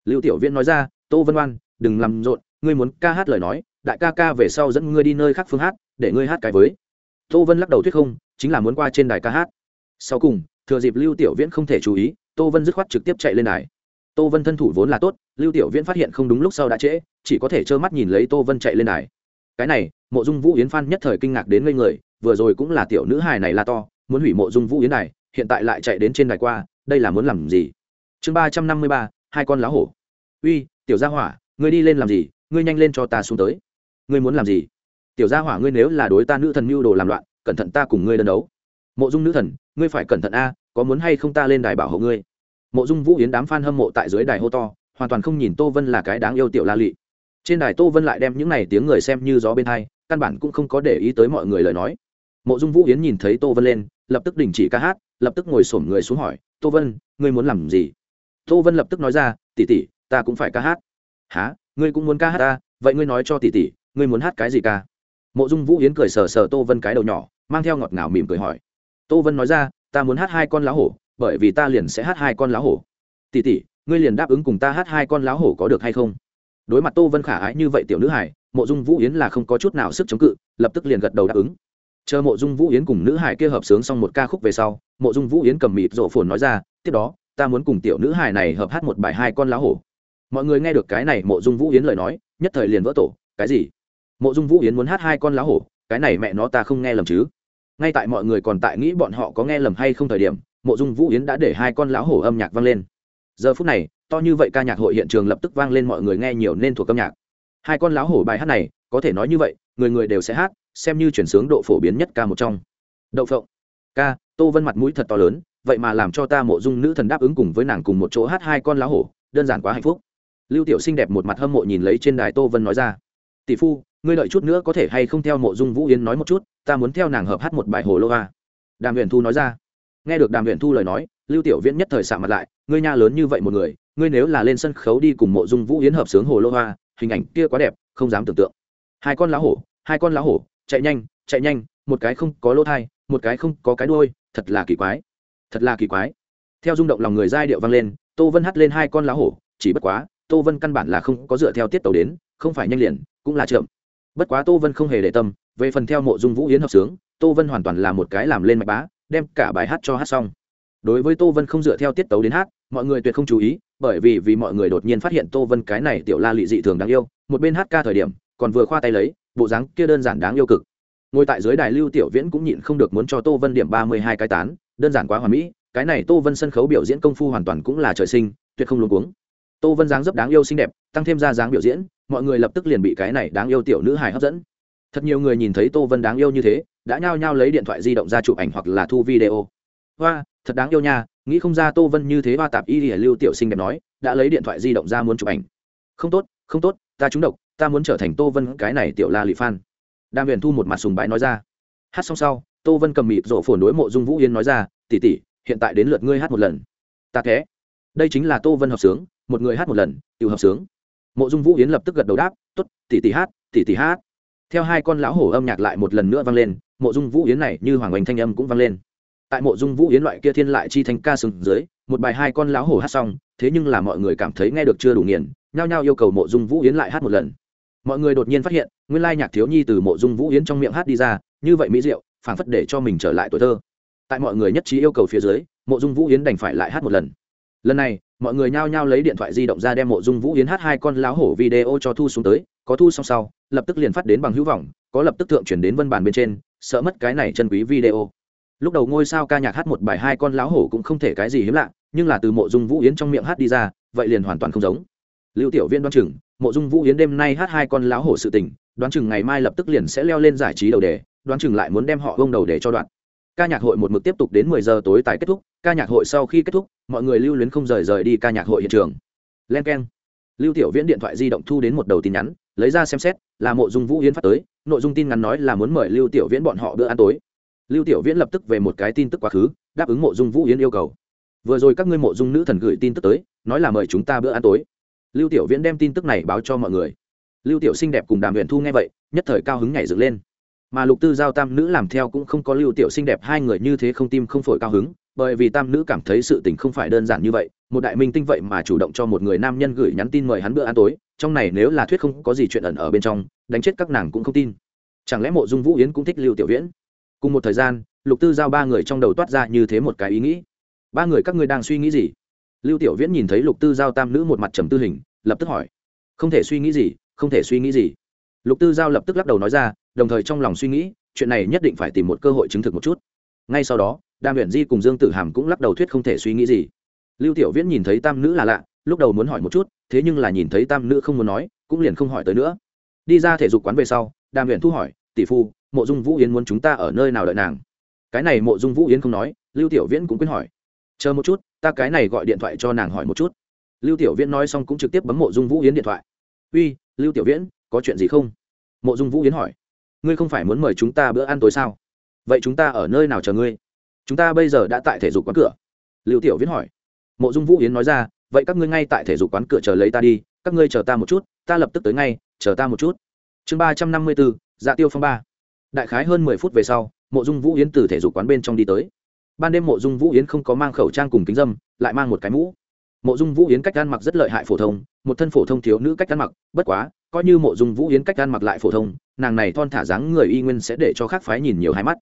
A: Lưu tiểu viễn nói ra, tô vân oan, đừng làm rộn, ngươi muốn ca hát lời nói, đại ca ca về sau dẫn ngươi đi nơi khác phương hát, để ngươi hát cái với. Tô vân lắc đầu thuyết không, chính là muốn qua trên đài ca hát. Sau cùng, thừa dịp lưu tiểu viễn không thể chú ý, tô vân dứt khoát trực tiếp chạy lên đài. Tô vân thân thủ vốn là tốt, lưu tiểu viễn phát hiện không đúng lúc sau đã trễ, chỉ có thể trơ mắt nhìn lấy tô vân chạy lên đài cái này, mộ dung vũ yến phan nhất thời kinh ngạc đến ngây người, vừa rồi cũng là tiểu nữ hài này là to, muốn hủy mộ dung vũ yến này hiện tại lại chạy đến trên đài qua, đây là muốn làm gì? Chương ba trăm năm mươi ba, hai con lá hổ. Uy, tiểu gia hỏa, ngươi đi lên làm gì? Ngươi nhanh lên cho ta xuống tới. Ngươi muốn làm gì? Tiểu gia hỏa, ngươi nếu là đối ta nữ thần mưu đồ làm loạn, cẩn thận ta cùng ngươi đơn đấu. Mộ dung nữ thần, ngươi phải cẩn thận a, có muốn hay không ta lên đài bảo hộ ngươi? Mộ dung vũ yến đám f a n hâm mộ tại dưới đài hô to, hoàn toàn không nhìn tô vân là cái đáng yêu tiểu la lị trên đài tô vân lại đem những n à y tiếng người xem như gió bên thai căn bản cũng không có để ý tới mọi người lời nói. Mộ dung vũ yến nhìn thấy tô vân lên, lập tức đình chỉ ca hát, lập tức ngồi xổm người xuống hỏi, tô vân, ngươi muốn làm gì? Tô vân lập tức nói ra tỉ tỉ ta cũng phải ca hát. Há ngươi cũng muốn ca hát ta? Vậy ngươi nói cho tỉ tỉ ngươi muốn hát cái gì ca? Mộ dung vũ yến cười sờ sờ tô vân cái đầu nhỏ, mang theo ngọt ngào mỉm cười hỏi. Tô vân nói ra, ta muốn hát hai con lá hổ, bởi vì ta liền sẽ hát hai con lá hổ. Tỉ tỉ ngươi liền đáp ứng cùng ta hát hai con lá hổ có được hay không? Đối mặt tô vân khả ái như vậy tiểu nữ hải mộ dung vũ yến là không có chút nào sức chống cự, lập tức liền gật đầu đáp ứng. Chờ mộ dung vũ yến cùng nữ hải kia hợp sướng xong một ca khúc về sau, mộ dung vũ yến cầm mịt rộ phồn nói ra, tiếp đó, ta muốn cùng tiểu nữ hải này hợp hát một bài hai con lá hổ. Mọi người nghe được cái này, mộ dung vũ yến lời nói, nhất thời liền vỡ tổ, cái gì? Mộ dung vũ yến muốn hát hai con lá hổ? Cái này mẹ nó ta không nghe lầm chứ? Ngay tại mọi người còn tại nghĩ bọn họ có nghe lầm hay không thời điểm, mộ dung vũ yến đã để hai con lá hổ âm nhạc vang lên. Giờ phút này to như vậy ca nhạc hội hiện trường lập tức vang lên mọi người nghe nhiều nên thuộc âm nhạc. Hai con lá hổ bài hát này, có thể nói như vậy, người người đều sẽ hát, xem như chuyển sướng độ phổ biến nhất ca một trong. Đậu phộng. Ca, tô vân mặt mũi thật to lớn, vậy mà làm cho ta mộ dung nữ thần đáp ứng cùng với nàng cùng một chỗ hát hai con lá hổ, đơn giản quá hạnh phúc. Lưu tiểu xinh đẹp một mặt hâm mộ nhìn lấy trên đài tô vân nói ra. Tỷ phu, ngươi đợi chút nữa có thể hay không theo mộ dung vũ yến nói một chút, ta muốn theo nàng hợp hát một bài hồ lô va đàm huyền thu nói ra. Nghe được đàm huyền thu lời nói, lưu tiểu viễn nhất thời xạ mặt lại ngươi nha lớn như vậy một người, ngươi nếu là lên sân khấu đi cùng mộ dung vũ yến hợp sướng hồ lô hoa, hình ảnh kia quá đẹp, không dám tưởng tượng. Hai con lá hổ, hai con lá hổ, chạy nhanh chạy nhanh, một cái không có lỗ thai, một cái không có cái đuôi, thật là kỳ quái, thật là kỳ quái. Theo rung động lòng người giai điệu vang lên, tô vân hắt lên hai con lá hổ, chỉ bất quá, tô vân căn bản là không có dựa theo tiết tàu đến, không phải nhanh liền, cũng là chậm. Bất quá tô vân không hề để tâm, về phần theo mộ dung vũ yến hợp sướng, tô vân hoàn toàn là một cái làm lên mạch bá, đem cả bài hát cho hát xong đối với tô vân không dựa theo tiết tấu đến hát, mọi người tuyệt không chú ý, bởi vì vì mọi người đột nhiên phát hiện tô vân cái này tiểu la lị dị thường đáng yêu, một bên hát ca thời điểm, còn vừa khoa tay lấy, bộ dáng kia đơn giản đáng yêu cực. Ngồi tại dưới đài lưu tiểu viễn cũng nhịn không được muốn cho tô vân điểm ba mươi hai cái tán, đơn giản quá hoàn mỹ, cái này tô vân sân khấu biểu diễn công phu hoàn toàn cũng là trời sinh, tuyệt không luôn cuống. Tô vân dáng dấp đáng yêu xinh đẹp, tăng thêm ra dáng biểu diễn, mọi người lập tức liền bị cái này đáng yêu tiểu nữ hài hấp dẫn. Thật nhiều người nhìn thấy tô vân đáng yêu như thế, đã nhao nhao lấy điện thoại di động ra chụp ảnh hoặc là thu video. Hoa thật đáng yêu nha, nghĩ không ra tô vân như thế hoa tạp y lìa lưu tiểu sinh đẹp nói, đã lấy điện thoại di động ra muốn chụp ảnh. Không tốt không tốt, ta trúng độc, ta muốn trở thành tô vân cái này tiểu la lị phan đàm huyền thu một mặt sùng bãi nói ra. Hát xong sau, tô vân cầm mịt rộ phồn đối mộ dung vũ yên nói ra tỉ tỉ hiện tại đến lượt ngươi hát một lần. Ta thế. Đây chính là tô vân hợp sướng, một người hát một lần tự hợp sướng. Mộ dung vũ yến lập tức gật đầu đáp t ố t tỉ tỉ hát tỉ tỉ hát. Theo hai con lão hổ âm nhạc lại một lần nữa vang lên, mộ dung vũ yến này như hoàng oanh thanh âm cũng vang lên tại mộ dung vũ yến loại kia thiên lại chi thành ca sừng dưới, một bài hai con lão hổ hát xong, thế nhưng là mọi người cảm thấy nghe được chưa đủ nghiền, nhao nhao yêu cầu mộ dung vũ yến lại hát một lần. Mọi người đột nhiên phát hiện, nguyên lai nhạc thiếu nhi từ mộ dung vũ yến trong miệng hát đi ra, như vậy mỹ diệu, phảng phất để cho mình trở lại tuổi thơ. Tại mọi người nhất trí yêu cầu phía dưới, mộ dung vũ yến đành phải lại hát một lần. Lần này, mọi người nhao nhao lấy điện thoại di động ra đem mộ dung vũ yến hát hai con láo hổ video cho thu xuống tới, có thu xong sau, lập tức liền phát đến bằng hữu vọng, có lập tức thượng chuyển đến vân bàn bên trên, sợ mất cái này chân quý video lúc đầu ngôi sao ca nhạc hát một bài hai con lão hổ cũng không thể cái gì hiếm lạ, nhưng là từ mộ dung vũ yến trong miệng hát đi ra, vậy liền hoàn toàn không giống. Lưu tiểu viên đoán chừng, mộ dung vũ yến đêm nay hát hai con lão hổ sự tình, đoán chừng ngày mai lập tức liền sẽ leo lên giải trí đầu đề, đoán chừng lại muốn đem họ vông đầu để cho đoạn. Ca nhạc hội một mực tiếp tục đến mười giờ tối tại kết thúc, ca nhạc hội sau khi kết thúc, mọi người lưu luyến không rời rời đi ca nhạc hội hiện trường. Len k e n lưu tiểu viễn điện thoại di động thu đến một đầu tin nhắn, lấy ra xem xét, là mộ dung vũ yến phát tới, nội dung tin ngắn nói là muốn mời lưu tiểu viễn bọn họ bữa ăn tối lưu tiểu viễn lập tức về một cái tin tức quá khứ, đáp ứng mộ dung vũ yến yêu cầu. Vừa rồi các ngươi mộ dung nữ thần gửi tin tức tới, nói là mời chúng ta bữa ăn tối. Lưu tiểu viễn đem tin tức này báo cho mọi người. Lưu tiểu xinh đẹp cùng đàm huyền thu nghe vậy, nhất thời cao hứng nhảy dựng lên. Mà lục tư giao tam nữ làm theo cũng không có lưu tiểu xinh đẹp hai người như thế không tim không phổi cao hứng, bởi vì tam nữ cảm thấy sự tình không phải đơn giản như vậy, một đại minh tinh vậy mà chủ động cho một người nam nhân gửi nhắn tin mời hắn bữa ăn tối, trong này nếu là thuyết không có gì chuyện ẩn ở bên trong, đánh chết các nàng cũng không tin. Chẳng lẽ mộ dung vũ yến cũng thích lưu tiểu viễn? Cùng một thời gian, lục tư giao ba người trong đầu toát ra như thế một cái ý nghĩ. Ba người các ngươi đang suy nghĩ gì? Lưu tiểu viễn nhìn thấy lục tư giao tam nữ một mặt trầm tư hình, lập tức hỏi. Không thể suy nghĩ gì, không thể suy nghĩ gì. Lục tư giao lập tức lắc đầu nói ra, đồng thời trong lòng suy nghĩ, chuyện này nhất định phải tìm một cơ hội chứng thực một chút. Ngay sau đó, đàm huyền di cùng dương tử hàm cũng lắc đầu thuyết không thể suy nghĩ gì. Lưu tiểu viễn nhìn thấy tam nữ là lạ, lúc đầu muốn hỏi một chút, thế nhưng là nhìn thấy tam nữ không muốn nói, cũng liền không hỏi tới nữa. Đi ra thể dục quán về sau, đàm huyền thu hỏi tỷ phu, mộ dung vũ yến muốn chúng ta ở nơi nào đợi nàng? Cái này mộ dung vũ yến không nói, lưu tiểu viễn cũng quyết hỏi. Chờ một chút, ta cái này gọi điện thoại cho nàng hỏi một chút. Lưu tiểu viễn nói xong cũng trực tiếp bấm mộ dung vũ yến điện thoại. Uy, lưu tiểu viễn, có chuyện gì không? Mộ dung vũ yến hỏi. Ngươi không phải muốn mời chúng ta bữa ăn tối sao? Vậy chúng ta ở nơi nào chờ ngươi? Chúng ta bây giờ đã tại thể dục quán cửa. Lưu tiểu viễn hỏi. Mộ dung vũ yến nói ra, vậy các ngươi ngay tại thể dục quán cửa chờ lấy ta đi, các ngươi chờ ta một chút, ta lập tức tới ngay, chờ ta một chút. Chương ba trăm năm mươi bốn dạ tiêu phong ba. Đại khái hơn mười phút về sau, mộ dung vũ yến từ thể dục quán bên trong đi tới. Ban đêm mộ dung vũ yến không có mang khẩu trang cùng kính dâm, lại mang một cái mũ. Mộ dung vũ yến cách ăn mặc rất lợi hại phổ thông, một thân phổ thông thiếu nữ cách ăn mặc, bất quá, coi như mộ dung vũ yến cách ăn mặc lại phổ thông, nàng này thon thả dáng người y nguyên sẽ để cho khác phái nhìn nhiều hai mắt.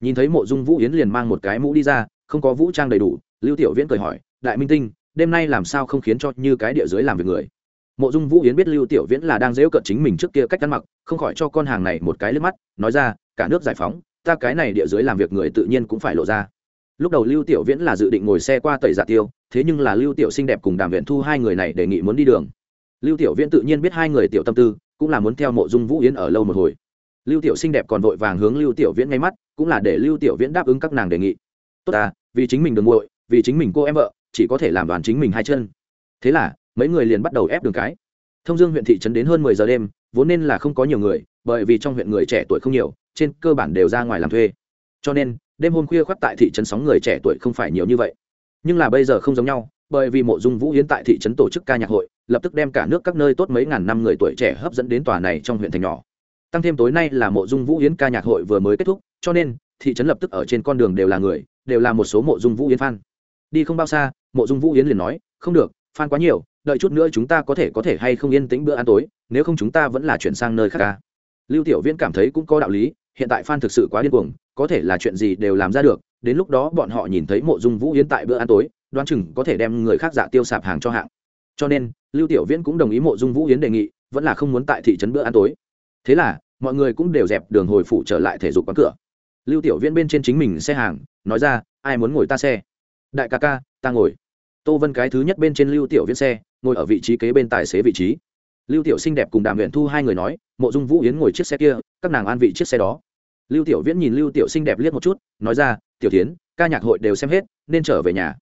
A: Nhìn thấy mộ dung vũ yến liền mang một cái mũ đi ra, không có vũ trang đầy đủ, lưu tiểu viễn cười hỏi, đại minh tinh, đêm nay làm sao không khiến cho như cái địa dưới làm việc người? Mộ dung vũ yến biết lưu tiểu viễn là đang dễu cận chính mình trước kia cách ăn mặc, không khỏi cho con hàng này một cái lên mắt, nói ra, cả nước giải phóng, ta cái này địa dưới làm việc người tự nhiên cũng phải lộ ra. Lúc đầu lưu tiểu viễn là dự định ngồi xe qua tẩy dạ tiêu, thế nhưng là lưu tiểu xinh đẹp cùng đàm viện thu hai người này đề nghị muốn đi đường. Lưu tiểu viễn tự nhiên biết hai người tiểu tâm tư, cũng là muốn theo mộ dung vũ yến ở lâu một hồi. Lưu tiểu xinh đẹp còn vội vàng hướng lưu tiểu viễn ngay mắt, cũng là để lưu tiểu viễn đáp ứng các nàng đề nghị. Tốt ta, vì chính mình đừng nguội vì chính mình cô em vợ, chỉ có thể làm đoàn chính mình hai chân. Thế là mấy người liền bắt đầu ép đường cái. Thông dương huyện thị trấn đến hơn mười giờ đêm, vốn nên là không có nhiều người, bởi vì trong huyện người trẻ tuổi không nhiều, trên cơ bản đều ra ngoài làm thuê. Cho nên, đêm hôm khuya khoác tại thị trấn sóng người trẻ tuổi không phải nhiều như vậy. Nhưng là bây giờ không giống nhau, bởi vì mộ dung vũ hiến tại thị trấn tổ chức ca nhạc hội, lập tức đem cả nước các nơi tốt mấy ngàn năm người tuổi trẻ hấp dẫn đến tòa này trong huyện thành nhỏ. Tăng thêm tối nay là mộ dung vũ hiến ca nhạc hội vừa mới kết thúc, cho nên, thị trấn lập tức ở trên con đường đều là người, đều là một số mộ dung vũ hiến f đi không bao xa, mộ dung vũ hiến liền nói, không được f quá nhiều đợi chút nữa chúng ta có thể có thể hay không yên tĩnh bữa ăn tối, nếu không chúng ta vẫn là chuyển sang nơi khác ca. Lưu tiểu viễn cảm thấy cũng có đạo lý, hiện tại phan thực sự quá điên cuồng, có thể là chuyện gì đều làm ra được, đến lúc đó bọn họ nhìn thấy mộ dung vũ yến tại bữa ăn tối, đoán chừng có thể đem người khác dạ tiêu sạp hàng cho hạng. Cho nên, lưu tiểu viễn cũng đồng ý mộ dung vũ yến đề nghị, vẫn là không muốn tại thị trấn bữa ăn tối. Thế là, mọi người cũng đều dẹp đường hồi phủ trở lại thể dục quán cửa. Lưu tiểu viễn bên trên chính mình xe hàng, nói ra, ai muốn ngồi ta xe? Đại ca ca, ta ngồi. Tô vân cái thứ nhất bên trên lưu tiểu viễn xe ngồi ở vị trí kế bên tài xế vị trí. Lưu tiểu xinh đẹp cùng đàm huyện thu hai người nói, mộ dung vũ yến ngồi chiếc xe kia, các nàng an vị chiếc xe đó. Lưu tiểu viễn nhìn lưu tiểu xinh đẹp liếc một chút, nói ra, tiểu tiến ca nhạc hội đều xem hết, nên trở về nhà.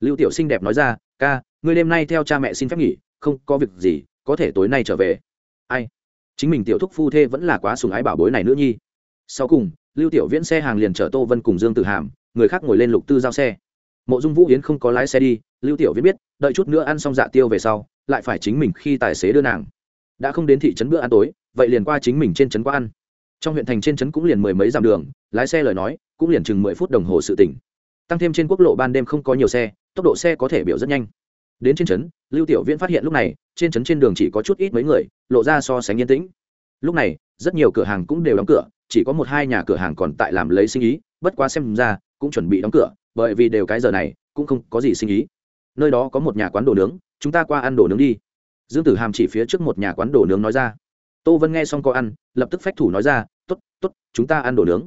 A: Lưu tiểu xinh đẹp nói ra, ca người đêm nay theo cha mẹ xin phép nghỉ, không có việc gì, có thể tối nay trở về. Ai? Chính mình tiểu thúc phu thê vẫn là quá sùng ái bảo bối này nữa nhi. Sau cùng, lưu tiểu viễn xe hàng liền chở tô vân cùng dương tử hàm, người khác ngồi lên lục tư giao xe mộ dung vũ yến không có lái xe đi lưu tiểu viễn biết đợi chút nữa ăn xong dạ tiêu về sau lại phải chính mình khi tài xế đưa nàng đã không đến thị trấn bữa ăn tối vậy liền qua chính mình trên trấn qua ăn trong huyện thành trên trấn cũng liền mười mấy dặm đường lái xe lời nói cũng liền chừng mười phút đồng hồ sự tỉnh tăng thêm trên quốc lộ ban đêm không có nhiều xe tốc độ xe có thể biểu rất nhanh đến trên trấn lưu tiểu viễn phát hiện lúc này trên trấn trên đường chỉ có chút ít mấy người lộ ra so sánh yên tĩnh lúc này rất nhiều cửa hàng cũng đều đóng cửa chỉ có một hai nhà cửa hàng còn tại làm lấy sinh ý bất quá xem ra cũng chuẩn bị đóng cửa bởi vì đều cái giờ này, cũng không có gì sinh ý. Nơi đó có một nhà quán đồ nướng, chúng ta qua ăn đồ nướng đi. Dương tử hàm chỉ phía trước một nhà quán đồ nướng nói ra. Tô vân nghe xong có ăn, lập tức phách thủ nói ra t ố t t ố t chúng ta ăn đồ nướng.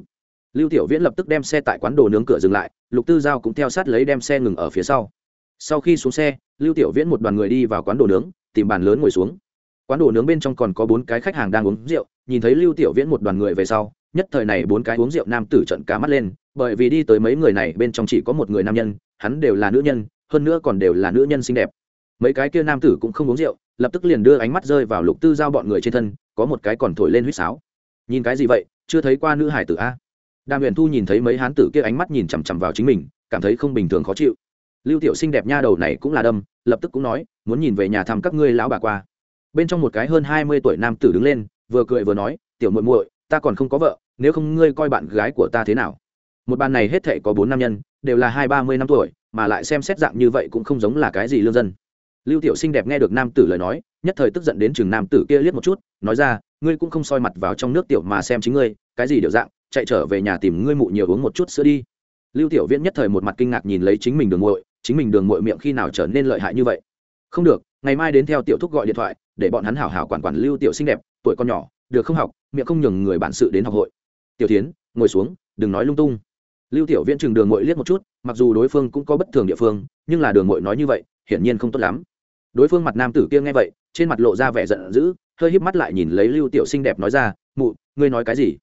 A: Lưu tiểu viễn lập tức đem xe tại quán đồ nướng cửa dừng lại, lục tư giao cũng theo sát lấy đem xe ngừng ở phía sau. Sau khi xuống xe, lưu tiểu viễn một đoàn người đi vào quán đồ nướng, tìm bàn lớn ngồi xuống. Quán đồ nướng bên trong còn có bốn cái khách hàng đang uống rượu, nhìn thấy lưu tiểu viễn một đoàn người về sau, nhất thời này bốn cái uống rượu nam tử trận cá mắt lên bởi vì đi tới mấy người này bên trong chỉ có một người nam nhân, hắn đều là nữ nhân, hơn nữa còn đều là nữ nhân xinh đẹp. Mấy cái kia nam tử cũng không uống rượu, lập tức liền đưa ánh mắt rơi vào lục tư giao bọn người trên thân, có một cái còn thổi lên huýt sáo. Nhìn cái gì vậy? Chưa thấy qua nữ hải tử a. Đàm huyền thu nhìn thấy mấy hán tử kia ánh mắt nhìn chằm chằm vào chính mình, cảm thấy không bình thường khó chịu. Lưu tiểu xinh đẹp nha đầu này cũng là đâm, lập tức cũng nói, muốn nhìn về nhà thăm các ngươi lão bà qua. Bên trong một cái hơn hai mươi tuổi nam tử đứng lên, vừa cười vừa nói, tiểu muội muội, ta còn không có vợ, nếu không ngươi coi bạn gái của ta thế nào? Một bàn này hết thể có bốn nam nhân, đều là hai ba mươi năm tuổi, mà lại xem xét dạng như vậy cũng không giống là cái gì lương dân. Lưu tiểu xinh đẹp nghe được nam tử lời nói, nhất thời tức giận đến chừng nam tử kia liếc một chút, nói ra, ngươi cũng không soi mặt vào trong nước tiểu mà xem chính ngươi, cái gì điều dạng, chạy trở về nhà tìm ngươi mụ nhiều uống một chút sữa đi. Lưu tiểu viễn nhất thời một mặt kinh ngạc nhìn lấy chính mình đường muội, chính mình đường muội miệng khi nào trở nên lợi hại như vậy? Không được, ngày mai đến theo tiểu thúc gọi điện thoại, để bọn hắn hảo hảo quản quản lưu tiểu xinh đẹp, tuổi con nhỏ, được không học, miệng không nhường người bản sự đến học hội. Tiểu tiến ngồi xuống, đừng nói lung tung lưu tiểu viễn chừng đường muội liếc một chút, mặc dù đối phương cũng có bất thường địa phương, nhưng là đường Mội nói như vậy, hiển nhiên không tốt lắm. Đối phương mặt nam tử kia nghe vậy, trên mặt lộ ra vẻ giận dữ, hơi híp mắt lại nhìn lấy lưu tiểu xinh đẹp nói ra, mụ, ngươi nói cái gì?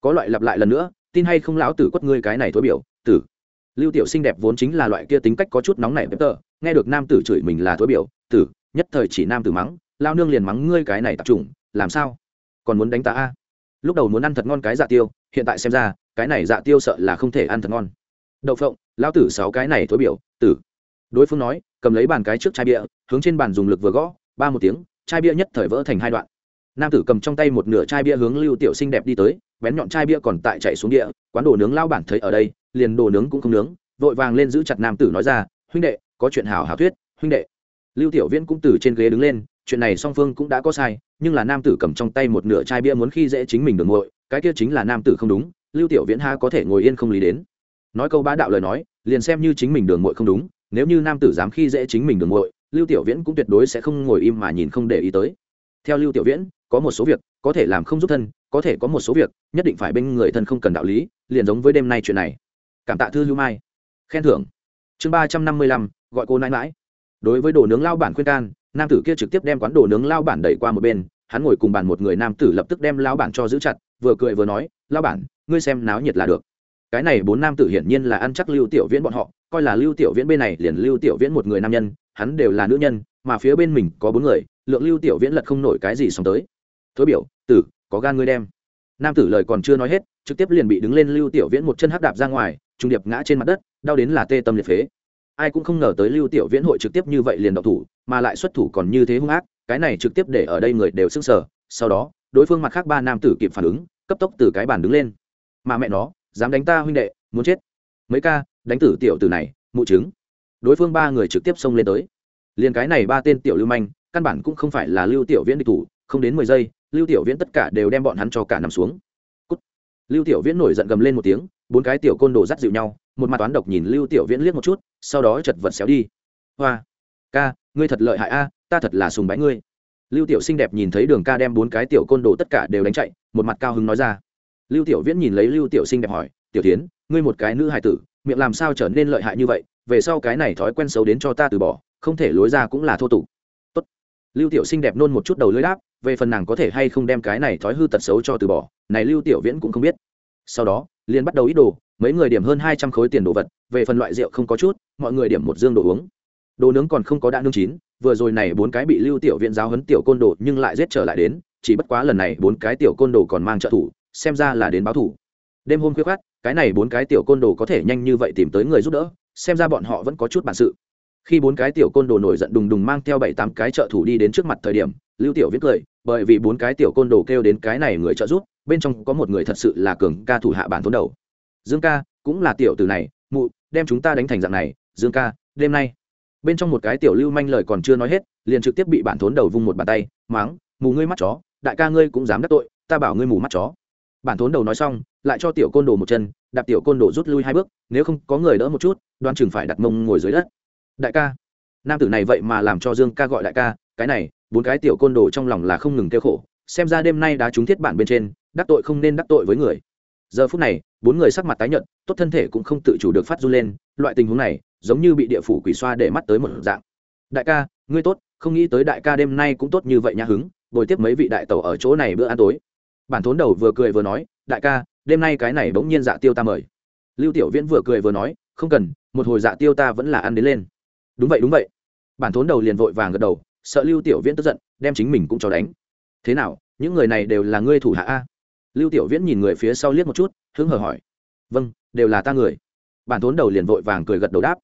A: Có loại lặp lại lần nữa, tin hay không lão tử quất ngươi cái này thối biểu, tử? Lưu tiểu xinh đẹp vốn chính là loại kia tính cách có chút nóng nảy bếp tờ, nghe được nam tử chửi mình là thối biểu, tử, nhất thời chỉ nam tử mắng, lao nương liền mắng ngươi cái này tập trung làm sao? Còn muốn đánh ta a? Lúc đầu muốn ăn thật ngon cái dạ tiêu, hiện tại xem ra cái này dạ tiêu sợ là không thể ăn thật ngon. Đậu phộng, lão tử sáu cái này thối biểu, tử. Đối phương nói, cầm lấy bàn cái trước chai bia, hướng trên bàn dùng lực vừa gõ, ba một tiếng, chai bia nhất thời vỡ thành hai đoạn. Nam tử cầm trong tay một nửa chai bia hướng lưu tiểu xinh đẹp đi tới, bén nhọn chai bia còn tại chạy xuống địa, quán đồ nướng lao bản thấy ở đây, liền đồ nướng cũng không nướng, vội vàng lên giữ chặt nam tử nói ra, huynh đệ, có chuyện hảo hảo thuyết, huynh đệ. Lưu tiểu viễn cũng từ trên ghế đứng lên, chuyện này song phương cũng đã có sai, nhưng là nam tử cầm trong tay một nửa chai bia muốn khi dễ chính mình đường ngội cái kia chính là nam tử không đúng lưu tiểu viễn ha có thể ngồi yên không lý đến. Nói câu bá đạo lời nói liền xem như chính mình đường muội không đúng nếu như nam tử dám khi dễ chính mình đường muội, lưu tiểu viễn cũng tuyệt đối sẽ không ngồi im mà nhìn không để ý tới. Theo lưu tiểu viễn có một số việc có thể làm không giúp thân có thể có một số việc nhất định phải bên người thân không cần đạo lý liền giống với đêm nay chuyện này. Cảm tạ thư lưu mai. Khen thưởng. Chương ba trăm năm mươi lăm gọi cô nãi mãi. Đối với đồ nướng lao bản khuyên can nam tử kia trực tiếp đem quán đồ nướng lao bản đẩy qua một bên hắn ngồi cùng bàn một người nam tử lập tức đem lao bản cho giữ chặt vừa cười vừa nói lao bản, ngươi xem náo nhiệt là được. Cái này bốn nam tử hiển nhiên là ăn chắc lưu tiểu viễn bọn họ, coi là lưu tiểu viễn bên này liền lưu tiểu viễn một người nam nhân, hắn đều là nữ nhân, mà phía bên mình có bốn người, lượng lưu tiểu viễn lật không nổi cái gì xong tới. Thối biểu, tử, có gan ngươi đem. Nam tử lời còn chưa nói hết, trực tiếp liền bị đứng lên lưu tiểu viễn một chân hắc đạp ra ngoài, trung điệp ngã trên mặt đất, đau đến là tê tâm liệt phế. Ai cũng không ngờ tới lưu tiểu viễn hội trực tiếp như vậy liền độc thủ, mà lại xuất thủ còn như thế hung ác, cái này trực tiếp để ở đây người đều sức sờ, sau đó đối phương mặt khác ba nam tử kịp phản ứng, cấp tốc từ cái bàn đứng lên. Mà mẹ nó, dám đánh ta huynh đệ, muốn chết. Mấy ca, đánh tử tiểu tử này, mụ chứng đối phương ba người trực tiếp xông lên tới. Liền cái này ba tên tiểu lưu manh, căn bản cũng không phải là lưu tiểu viễn địch thủ, không đến mười giây, lưu tiểu viễn tất cả đều đem bọn hắn cho cả nằm xuống. Cút. lưu tiểu viễn nổi giận gầm lên một tiếng, bốn cái tiểu côn đồ dắt dịu nhau, một mặt toán độc nhìn lưu tiểu viễn liếc một chút, sau đó chật vật xéo đi. Hoa. Ca, ngươi thật lợi hại a, ta thật là sùng bái ngươi lưu tiểu xinh đẹp nhìn thấy đường ca đem bốn cái tiểu côn đồ tất cả đều đánh chạy, một mặt cao hứng nói ra. Lưu tiểu viễn nhìn lấy lưu tiểu xinh đẹp hỏi, tiểu tiến, ngươi một cái nữ hài tử, miệng làm sao trở nên lợi hại như vậy? Về sau cái này thói quen xấu đến cho ta từ bỏ, không thể lối ra cũng là thô tục. Tốt. Lưu tiểu xinh đẹp nôn một chút đầu lưỡi đáp, về phần nàng có thể hay không đem cái này thói hư tật xấu cho từ bỏ, này lưu tiểu viễn cũng không biết. Sau đó, liền bắt đầu ít đồ, mấy người điểm hơn hai trăm khối tiền đồ vật, về phần loại rượu không có chút, mọi người điểm một dương đồ uống. Đồ nướng còn không có đã nướng chín vừa rồi này bốn cái bị lưu tiểu viện giáo hấn tiểu côn đồ nhưng lại giết trở lại đến, chỉ bất quá lần này bốn cái tiểu côn đồ còn mang trợ thủ, xem ra là đến báo thủ. Đêm hôm khuya khát cái này bốn cái tiểu côn đồ có thể nhanh như vậy tìm tới người giúp đỡ, xem ra bọn họ vẫn có chút bản sự. Khi bốn cái tiểu côn đồ nổi giận đùng đùng mang theo bảy tám cái trợ thủ đi đến trước mặt thời điểm, lưu tiểu viết cười, bởi vì bốn cái tiểu côn đồ kêu đến cái này người trợ giúp, bên trong có một người thật sự là cường ca thủ hạ bản thốn đầu. Dương ca, cũng là tiểu từ này, mụ, đem chúng ta đánh thành dạng này. Dương ca, đêm nay bên trong một cái tiểu lưu manh lời còn chưa nói hết, liền trực tiếp bị bản thốn đầu vung một bàn tay, máng, mù ngươi mắt chó, đại ca ngươi cũng dám đắc tội, ta bảo ngươi mù mắt chó. Bản thốn đầu nói xong, lại cho tiểu côn đồ một chân, đạp tiểu côn đồ rút lui hai bước, nếu không có người đỡ một chút, đoan chừng phải đặt mông ngồi dưới đất. Đại ca. Nam tử này vậy mà làm cho dương ca gọi đại ca, cái này, bốn cái tiểu côn đồ trong lòng là không ngừng kêu khổ, xem ra đêm nay đã trúng thiết bản bên trên, đắc tội không nên đắc tội với người. Giờ phút này, bốn người sắc mặt tái nhợt, tốt thân thể cũng không tự chủ được phát run lên, loại tình huống này giống như bị địa phủ quỷ xoa để mắt tới một dạng. Đại ca, ngươi tốt, không nghĩ tới đại ca đêm nay cũng tốt như vậy nhã hứng, bồi tiếp mấy vị đại tẩu ở chỗ này bữa ăn tối. Bản thốn đầu vừa cười vừa nói, đại ca, đêm nay cái này bỗng nhiên dạ tiêu ta mời. Lưu tiểu viễn vừa cười vừa nói, không cần, một hồi dạ tiêu ta vẫn là ăn đến lên. Đúng vậy đúng vậy. Bản thốn đầu liền vội vàng gật đầu, sợ lưu tiểu viễn tức giận, đem chính mình cũng cho đánh. Thế nào, những người này đều là ngươi thủ hạ a? Lưu tiểu viễn nhìn người phía sau liếc một chút, hứng hờ hỏi. Vâng đều là ta người. Bản thốn đầu liền vội vàng cười gật đầu đáp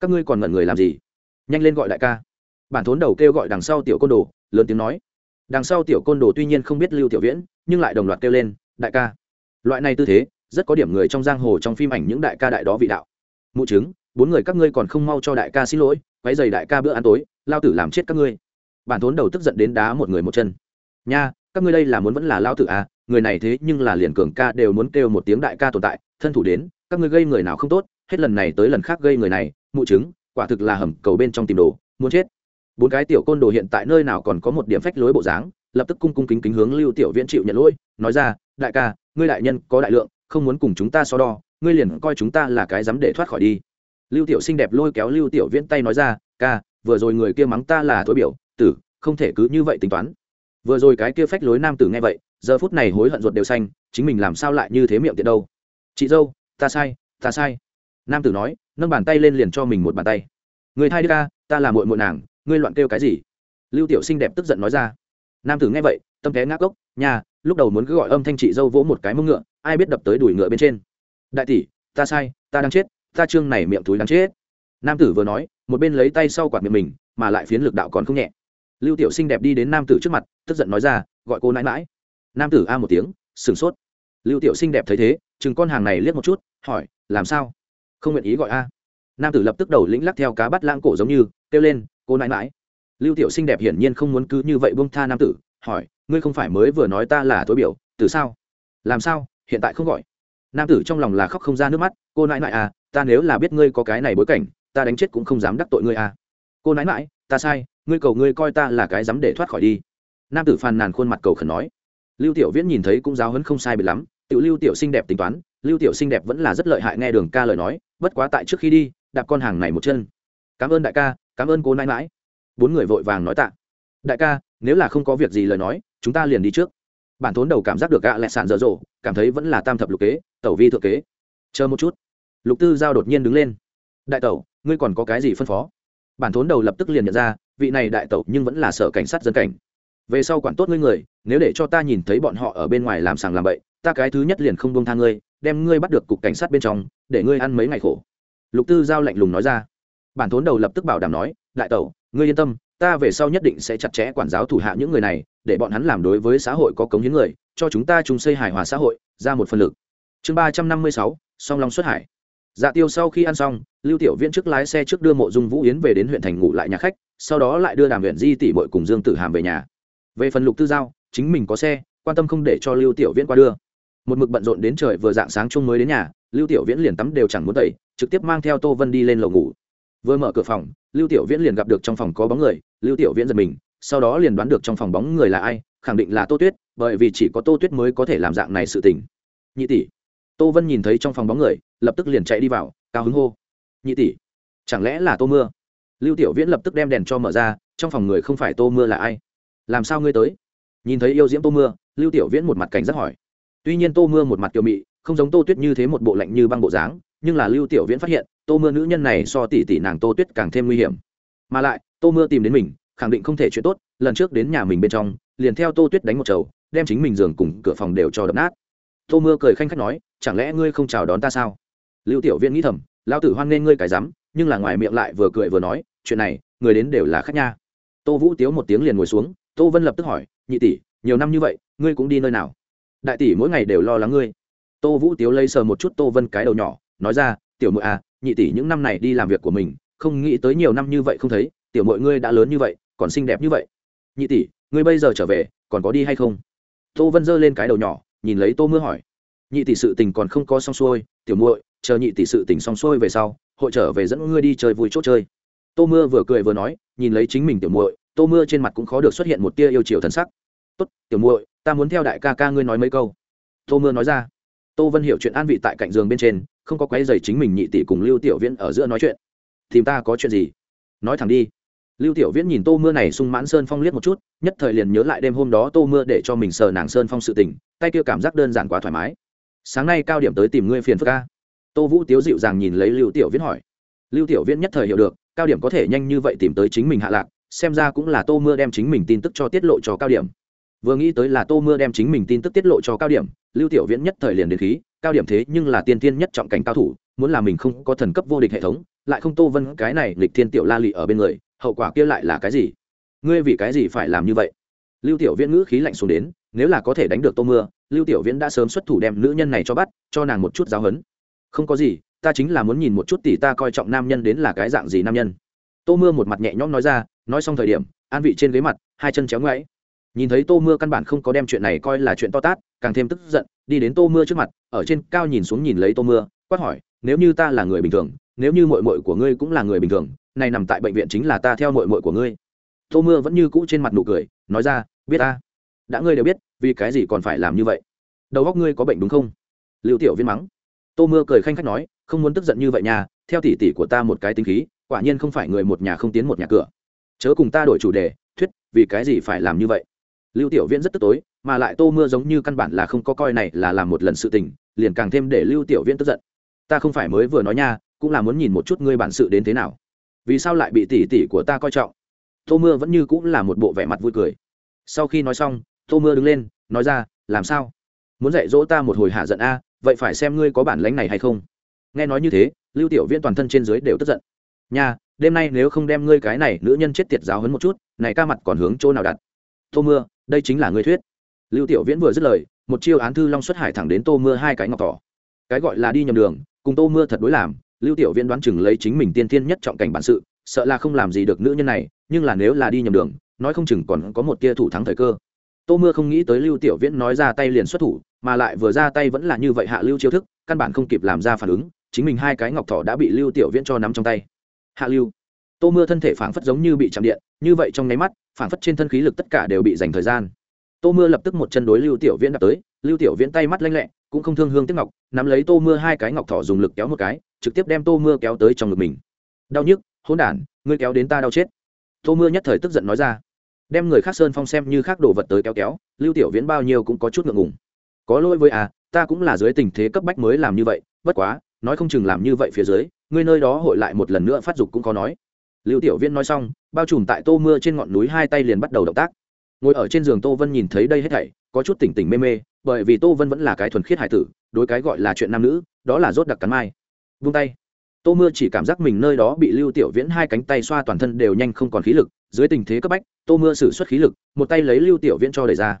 A: các ngươi còn ngẩn người làm gì? Nhanh lên gọi đại ca. Bản thốn đầu kêu gọi đằng sau tiểu côn đồ, lớn tiếng nói. Đằng sau tiểu côn đồ tuy nhiên không biết lưu tiểu viễn, nhưng lại đồng loạt kêu lên, đại ca. Loại này tư thế, rất có điểm người trong giang hồ trong phim ảnh những đại ca đại đó vị đạo. Mụ chứng bốn người các ngươi còn không mau cho đại ca xin lỗi, quấy giày đại ca bữa ăn tối, lao tử làm chết các ngươi. Bản thốn đầu tức giận đến đá một người một chân. Nha, các ngươi đây là muốn vẫn là lao tử à người này thế nhưng là liền cường ca đều muốn kêu một tiếng đại ca tồn tại, thân thủ đến, các ngươi gây người nào không tốt hết lần này tới lần khác gây người này, mụ chứng quả thực là hầm cầu bên trong tìm đồ, muốn chết. Bốn cái tiểu côn đồ hiện tại nơi nào còn có một điểm phách lối bộ dáng, lập tức cung cung kính kính hướng lưu tiểu viễn chịu nhận lỗi, nói ra, đại ca, ngươi đại nhân có đại lượng, không muốn cùng chúng ta so đo, ngươi liền coi chúng ta là cái dám để thoát khỏi đi. Lưu tiểu xinh đẹp lôi kéo lưu tiểu viễn tay nói ra, ca, vừa rồi người kia mắng ta là thối biểu, tử, không thể cứ như vậy tính toán. Vừa rồi cái kia phách lối nam tử nghe vậy, giờ phút này hối hận ruột đều xanh, chính mình làm sao lại như thế miệng tiện đâu? Chị dâu, ta sai ta sai nam tử nói, nâng bàn tay lên liền cho mình một bàn tay. Người thay đi ca, ta là muội muội nàng, ngươi loạn kêu cái gì? Lưu tiểu xinh đẹp tức giận nói ra. Nam tử nghe vậy, tâm té ngã gốc nhà lúc đầu muốn cứ gọi âm thanh chị dâu vỗ một cái mông ngựa, ai biết đập tới đuổi ngựa bên trên. Đại tỷ, ta sai, ta đang chết, ta trương này miệng túi đang chết. Nam tử vừa nói, một bên lấy tay sau quạt miệng mình, mà lại phiến lực đạo còn không nhẹ. Lưu tiểu xinh đẹp đi đến nam tử trước mặt, tức giận nói ra, gọi cô nãi mãi nam tử a một tiếng, sửng sốt. Lưu tiểu xinh đẹp thấy thế, chừng con hàng này liếc một chút, hỏi, làm sao? Không nguyện ý gọi a. Nam tử lập tức đầu lĩnh lắc theo cá bắt lãng cổ giống như, kêu lên, cô nãi mãi lưu tiểu xinh đẹp hiển nhiên không muốn cứ như vậy bông tha nam tử, hỏi, ngươi không phải mới vừa nói ta là tối biểu, từ sao? Làm sao? Hiện tại không gọi. Nam tử trong lòng là khóc không ra nước mắt, cô nãi mãi à ta nếu là biết ngươi có cái này bối cảnh, ta đánh chết cũng không dám đắc tội ngươi à. Cô nãi mãi ta sai, ngươi cầu ngươi coi ta là cái dám để thoát khỏi đi. Nam tử phàn nàn khuôn mặt cầu khẩn nói. Lưu tiểu viễn nhìn thấy cũng giáo hấn không sai bị lắm tự lưu tiểu xinh đẹp tính toán, lưu tiểu xinh đẹp vẫn là rất lợi hại nghe đường ca lời nói bất quá tại trước khi đi, đạp con hàng này một chân. Cảm ơn đại ca, cảm ơn cô nãi mãi bốn người vội vàng nói tạ. Đại ca, nếu là không có việc gì lời nói, chúng ta liền đi trước. Bản thốn đầu cảm giác được gạ lẹ sàn dở dộ cảm thấy vẫn là tam thập lục kế, tẩu vi thượng kế. Chờ một chút. Lục tư giao đột nhiên đứng lên. Đại tẩu, ngươi còn có cái gì phân phó? Bản thốn đầu lập tức liền nhận ra, vị này đại tẩu nhưng vẫn là sở cảnh sát dân cảnh. Về sau quản tốt ngươi người, nếu để cho ta nhìn thấy bọn họ ở bên ngoài làm sàng làm bậy ta cái thứ nhất liền không buông tha ngươi, đem ngươi bắt được cục cảnh sát bên trong, để ngươi ăn mấy ngày khổ. Lục tư giao lạnh lùng nói ra. Bản thốn đầu lập tức bảo đảm nói, đại tẩu, ngươi yên tâm, ta về sau nhất định sẽ chặt chẽ quản giáo thủ hạ những người này, để bọn hắn làm đối với xã hội có cống hiến người, cho chúng ta chung xây hài hòa xã hội, ra một phần lực. Chương ba trăm năm mươi sáu, song long xuất hải. Dạ tiêu sau khi ăn xong, lưu tiểu viễn trước lái xe trước đưa mộ dung vũ yến về đến huyện thành ngủ lại nhà khách, sau đó lại đưa đàm huyện di tỷ bội cùng dương tử hàm về nhà. Về phần lục tư giao, chính mình có xe, quan tâm không để cho lưu tiểu viễn qua đưa một mực bận rộn đến trời vừa dạng sáng chung mới đến nhà, lưu tiểu viễn liền tắm đều chẳng muốn tẩy, trực tiếp mang theo tô vân đi lên lầu ngủ. Vừa mở cửa phòng, lưu tiểu viễn liền gặp được trong phòng có bóng người, lưu tiểu viễn giật mình, sau đó liền đoán được trong phòng bóng người là ai, khẳng định là tô tuyết, bởi vì chỉ có tô tuyết mới có thể làm dạng này sự tình. Nhị tỷ. Tô vân nhìn thấy trong phòng bóng người, lập tức liền chạy đi vào, cao hứng hô. Nhị tỷ, chẳng lẽ là tô mưa? Lưu tiểu viễn lập tức đem đèn cho mở ra, trong phòng người không phải tô mưa là ai? Làm sao ngươi tới? Nhìn thấy yêu diễm tô mưa, lưu tiểu viễn một mặt cảnh giác hỏi tuy nhiên tô mưa một mặt kiều mị, không giống tô tuyết như thế một bộ lạnh như băng bộ dáng, nhưng là lưu tiểu viễn phát hiện, tô mưa nữ nhân này so tỷ tỷ nàng tô tuyết càng thêm nguy hiểm. Mà lại, tô mưa tìm đến mình, khẳng định không thể chuyện tốt, lần trước đến nhà mình bên trong, liền theo tô tuyết đánh một chầu, đem chính mình giường cùng cửa phòng đều cho đập nát. Tô mưa cười khanh khách nói, chẳng lẽ ngươi không chào đón ta sao? Lưu tiểu viễn nghĩ thầm lao tử hoan nghê ngươi cái rắm, nhưng là ngoài miệng lại vừa cười vừa nói, chuyện này, người đến đều là khách nha. Tô vũ tiếu một tiếng liền ngồi xuống, tô vân lập tức hỏi, nhị tỷ, nhiều năm như vậy, ngươi cũng đi nơi nào? Đại tỷ mỗi ngày đều lo lắng ngươi. Tô vũ tiếu lấy sờ một chút tô vân cái đầu nhỏ, nói ra, tiểu mội à nhị tỷ những năm này đi làm việc của mình, không nghĩ tới nhiều năm như vậy không thấy, tiểu mội ngươi đã lớn như vậy, còn xinh đẹp như vậy. Nhị tỷ, ngươi bây giờ trở về, còn có đi hay không? Tô vân giơ lên cái đầu nhỏ, nhìn lấy tô mưa hỏi. Nhị tỷ sự tình còn không có xong xuôi, tiểu muội, chờ nhị tỷ sự tình xong xuôi về sau, hội trở về dẫn ngươi đi chơi vui chốt chơi. Tô mưa vừa cười vừa nói, nhìn lấy chính mình tiểu muội, tô mưa trên mặt cũng khó được xuất hiện một tia yêu chiều thần sắc. Tốt, tiểu muội ta muốn theo đại ca ca ngươi nói mấy câu. Tô mưa nói ra. Tô vân hiểu chuyện an vị tại cạnh giường bên trên, không có quấy dày chính mình nhị tỷ cùng lưu tiểu viễn ở giữa nói chuyện. Tìm ta có chuyện gì? Nói thẳng đi. Lưu tiểu viễn nhìn tô mưa này sung mãn sơn phong liếc một chút, nhất thời liền nhớ lại đêm hôm đó tô mưa để cho mình sờ nàng sơn phong sự tình, tay kia cảm giác đơn giản quá thoải mái. Sáng nay cao điểm tới tìm ngươi phiền phức ca tô vũ tiếu dịu dàng nhìn lấy lưu tiểu viễn hỏi. Lưu tiểu viễn nhất thời hiểu được, cao điểm có thể nhanh như vậy tìm tới chính mình hạ lạc, xem ra cũng là tô mưa đem chính mình tin tức cho tiết lộ cho cao điểm vừa nghĩ tới là tô mưa đem chính mình tin tức tiết lộ cho cao điểm, lưu tiểu viễn nhất thời liền đến khí, cao điểm thế nhưng là tiên tiên nhất trọng cảnh cao thủ, muốn là mình không có thần cấp vô địch hệ thống, lại không tô vân cái này lịch thiên tiểu la lị ở bên người, hậu quả kia lại là cái gì? Ngươi vì cái gì phải làm như vậy? Lưu tiểu viễn ngữ khí lạnh xuống đến, nếu là có thể đánh được tô mưa, lưu tiểu viễn đã sớm xuất thủ đem nữ nhân này cho bắt, cho nàng một chút giáo hấn không có gì, ta chính là muốn nhìn một chút tỷ ta coi trọng nam nhân đến là cái dạng gì nam nhân. Tô mưa một mặt nhẹ nhõm nói ra, nói xong thời điểm, an vị trên ghế mặt, hai chân chéo ngoáy nhìn thấy tô mưa căn bản không có đem chuyện này coi là chuyện to tát, càng thêm tức giận, đi đến tô mưa trước mặt, ở trên cao nhìn xuống nhìn lấy tô mưa, quát hỏi, nếu như ta là người bình thường, nếu như mội mội của ngươi cũng là người bình thường này nằm tại bệnh viện chính là ta theo mội mội của ngươi. Tô mưa vẫn như cũ trên mặt nụ cười, nói ra, biết ta, đã ngươi đều biết, vì cái gì còn phải làm như vậy? Đầu góc ngươi có bệnh đúng không? Liệu tiểu viên mắng. Tô mưa cười khanh khách nói, không muốn tức giận như vậy nha, theo tỉ tỉ của ta một cái tính khí, quả nhiên không phải người một nhà không tiến một nhà cửa. Chớ cùng ta đổi chủ đề, thuyết, vì cái gì phải làm như vậy? Lưu tiểu viễn rất tức tối, mà lại tô mưa giống như căn bản là không có coi này là làm một lần sự tình, liền càng thêm để lưu tiểu viễn tức giận. Ta không phải mới vừa nói nha, cũng là muốn nhìn một chút ngươi bản sự đến thế nào. Vì sao lại bị tỷ tỷ của ta coi trọng? Tô mưa vẫn như cũng là một bộ vẻ mặt vui cười. Sau khi nói xong, tô mưa đứng lên, nói ra, làm sao? Muốn dạy dỗ ta một hồi hạ giận a, vậy phải xem ngươi có bản lánh này hay không. Nghe nói như thế, lưu tiểu viễn toàn thân trên dưới đều tức giận. Nha, đêm nay nếu không đem ngươi cái này nữ nhân chết tiệt giáo hấn một chút, này ca mặt còn hướng chỗ nào đặt? Tô mưa đây chính là ngươi thuyết. Lưu tiểu viễn vừa dứt lời, một chiêu án thư long xuất hải thẳng đến tô mưa hai cái ngọc tỏ. Cái gọi là đi nhầm đường, cùng tô mưa thật đối làm, lưu tiểu viễn đoán chừng lấy chính mình tiên thiên nhất trọng cảnh bản sự, sợ là không làm gì được nữ nhân này, nhưng là nếu là đi nhầm đường, nói không chừng còn có một tia thủ thắng thời cơ. Tô mưa không nghĩ tới lưu tiểu viễn nói ra tay liền xuất thủ, mà lại vừa ra tay vẫn là như vậy hạ lưu chiêu thức, căn bản không kịp làm ra phản ứng, chính mình hai cái ngọc thỏ đã bị lưu tiểu viễn cho nắm trong tay. Hạ lưu. Tô mưa thân thể phảng phất giống như bị chạm điện, như vậy trong nháy mắt phảng phất trên thân khí lực tất cả đều bị dành thời gian. Tô mưa lập tức một chân đối lưu tiểu viễn đập tới, lưu tiểu viễn tay mắt lanh lẹ, cũng không thương hương tiếc ngọc, nắm lấy tô mưa hai cái ngọc thỏ dùng lực kéo một cái, trực tiếp đem tô mưa kéo tới trong ngực mình. Đau nhức, hỗn đản, ngươi kéo đến ta đau chết. Tô mưa nhất thời tức giận nói ra. Đem người khác sơn phong xem như khác đồ vật tới kéo kéo, lưu tiểu viễn bao nhiêu cũng có chút ngượng ngùng. Có lỗi với à ta cũng là dưới tình thế cấp bách mới làm như vậy, bất quá, nói không chừng làm như vậy phía dưới, ngươi nơi đó hội lại một lần nữa phát dục cũng có nói lưu tiểu viễn nói xong, bao trùm tại tô mưa trên ngọn núi hai tay liền bắt đầu động tác. Ngồi ở trên giường tô vân nhìn thấy đây hết thảy, có chút tỉnh tỉnh mê mê, bởi vì tô vân vẫn là cái thuần khiết hải tử, đối cái gọi là chuyện nam nữ, đó là rốt đặc cắn mai. Vung tay. Tô mưa chỉ cảm giác mình nơi đó bị lưu tiểu viễn hai cánh tay xoa toàn thân đều nhanh không còn khí lực, dưới tình thế cấp bách, tô mưa xử suất khí lực, một tay lấy lưu tiểu viễn cho đẩy ra.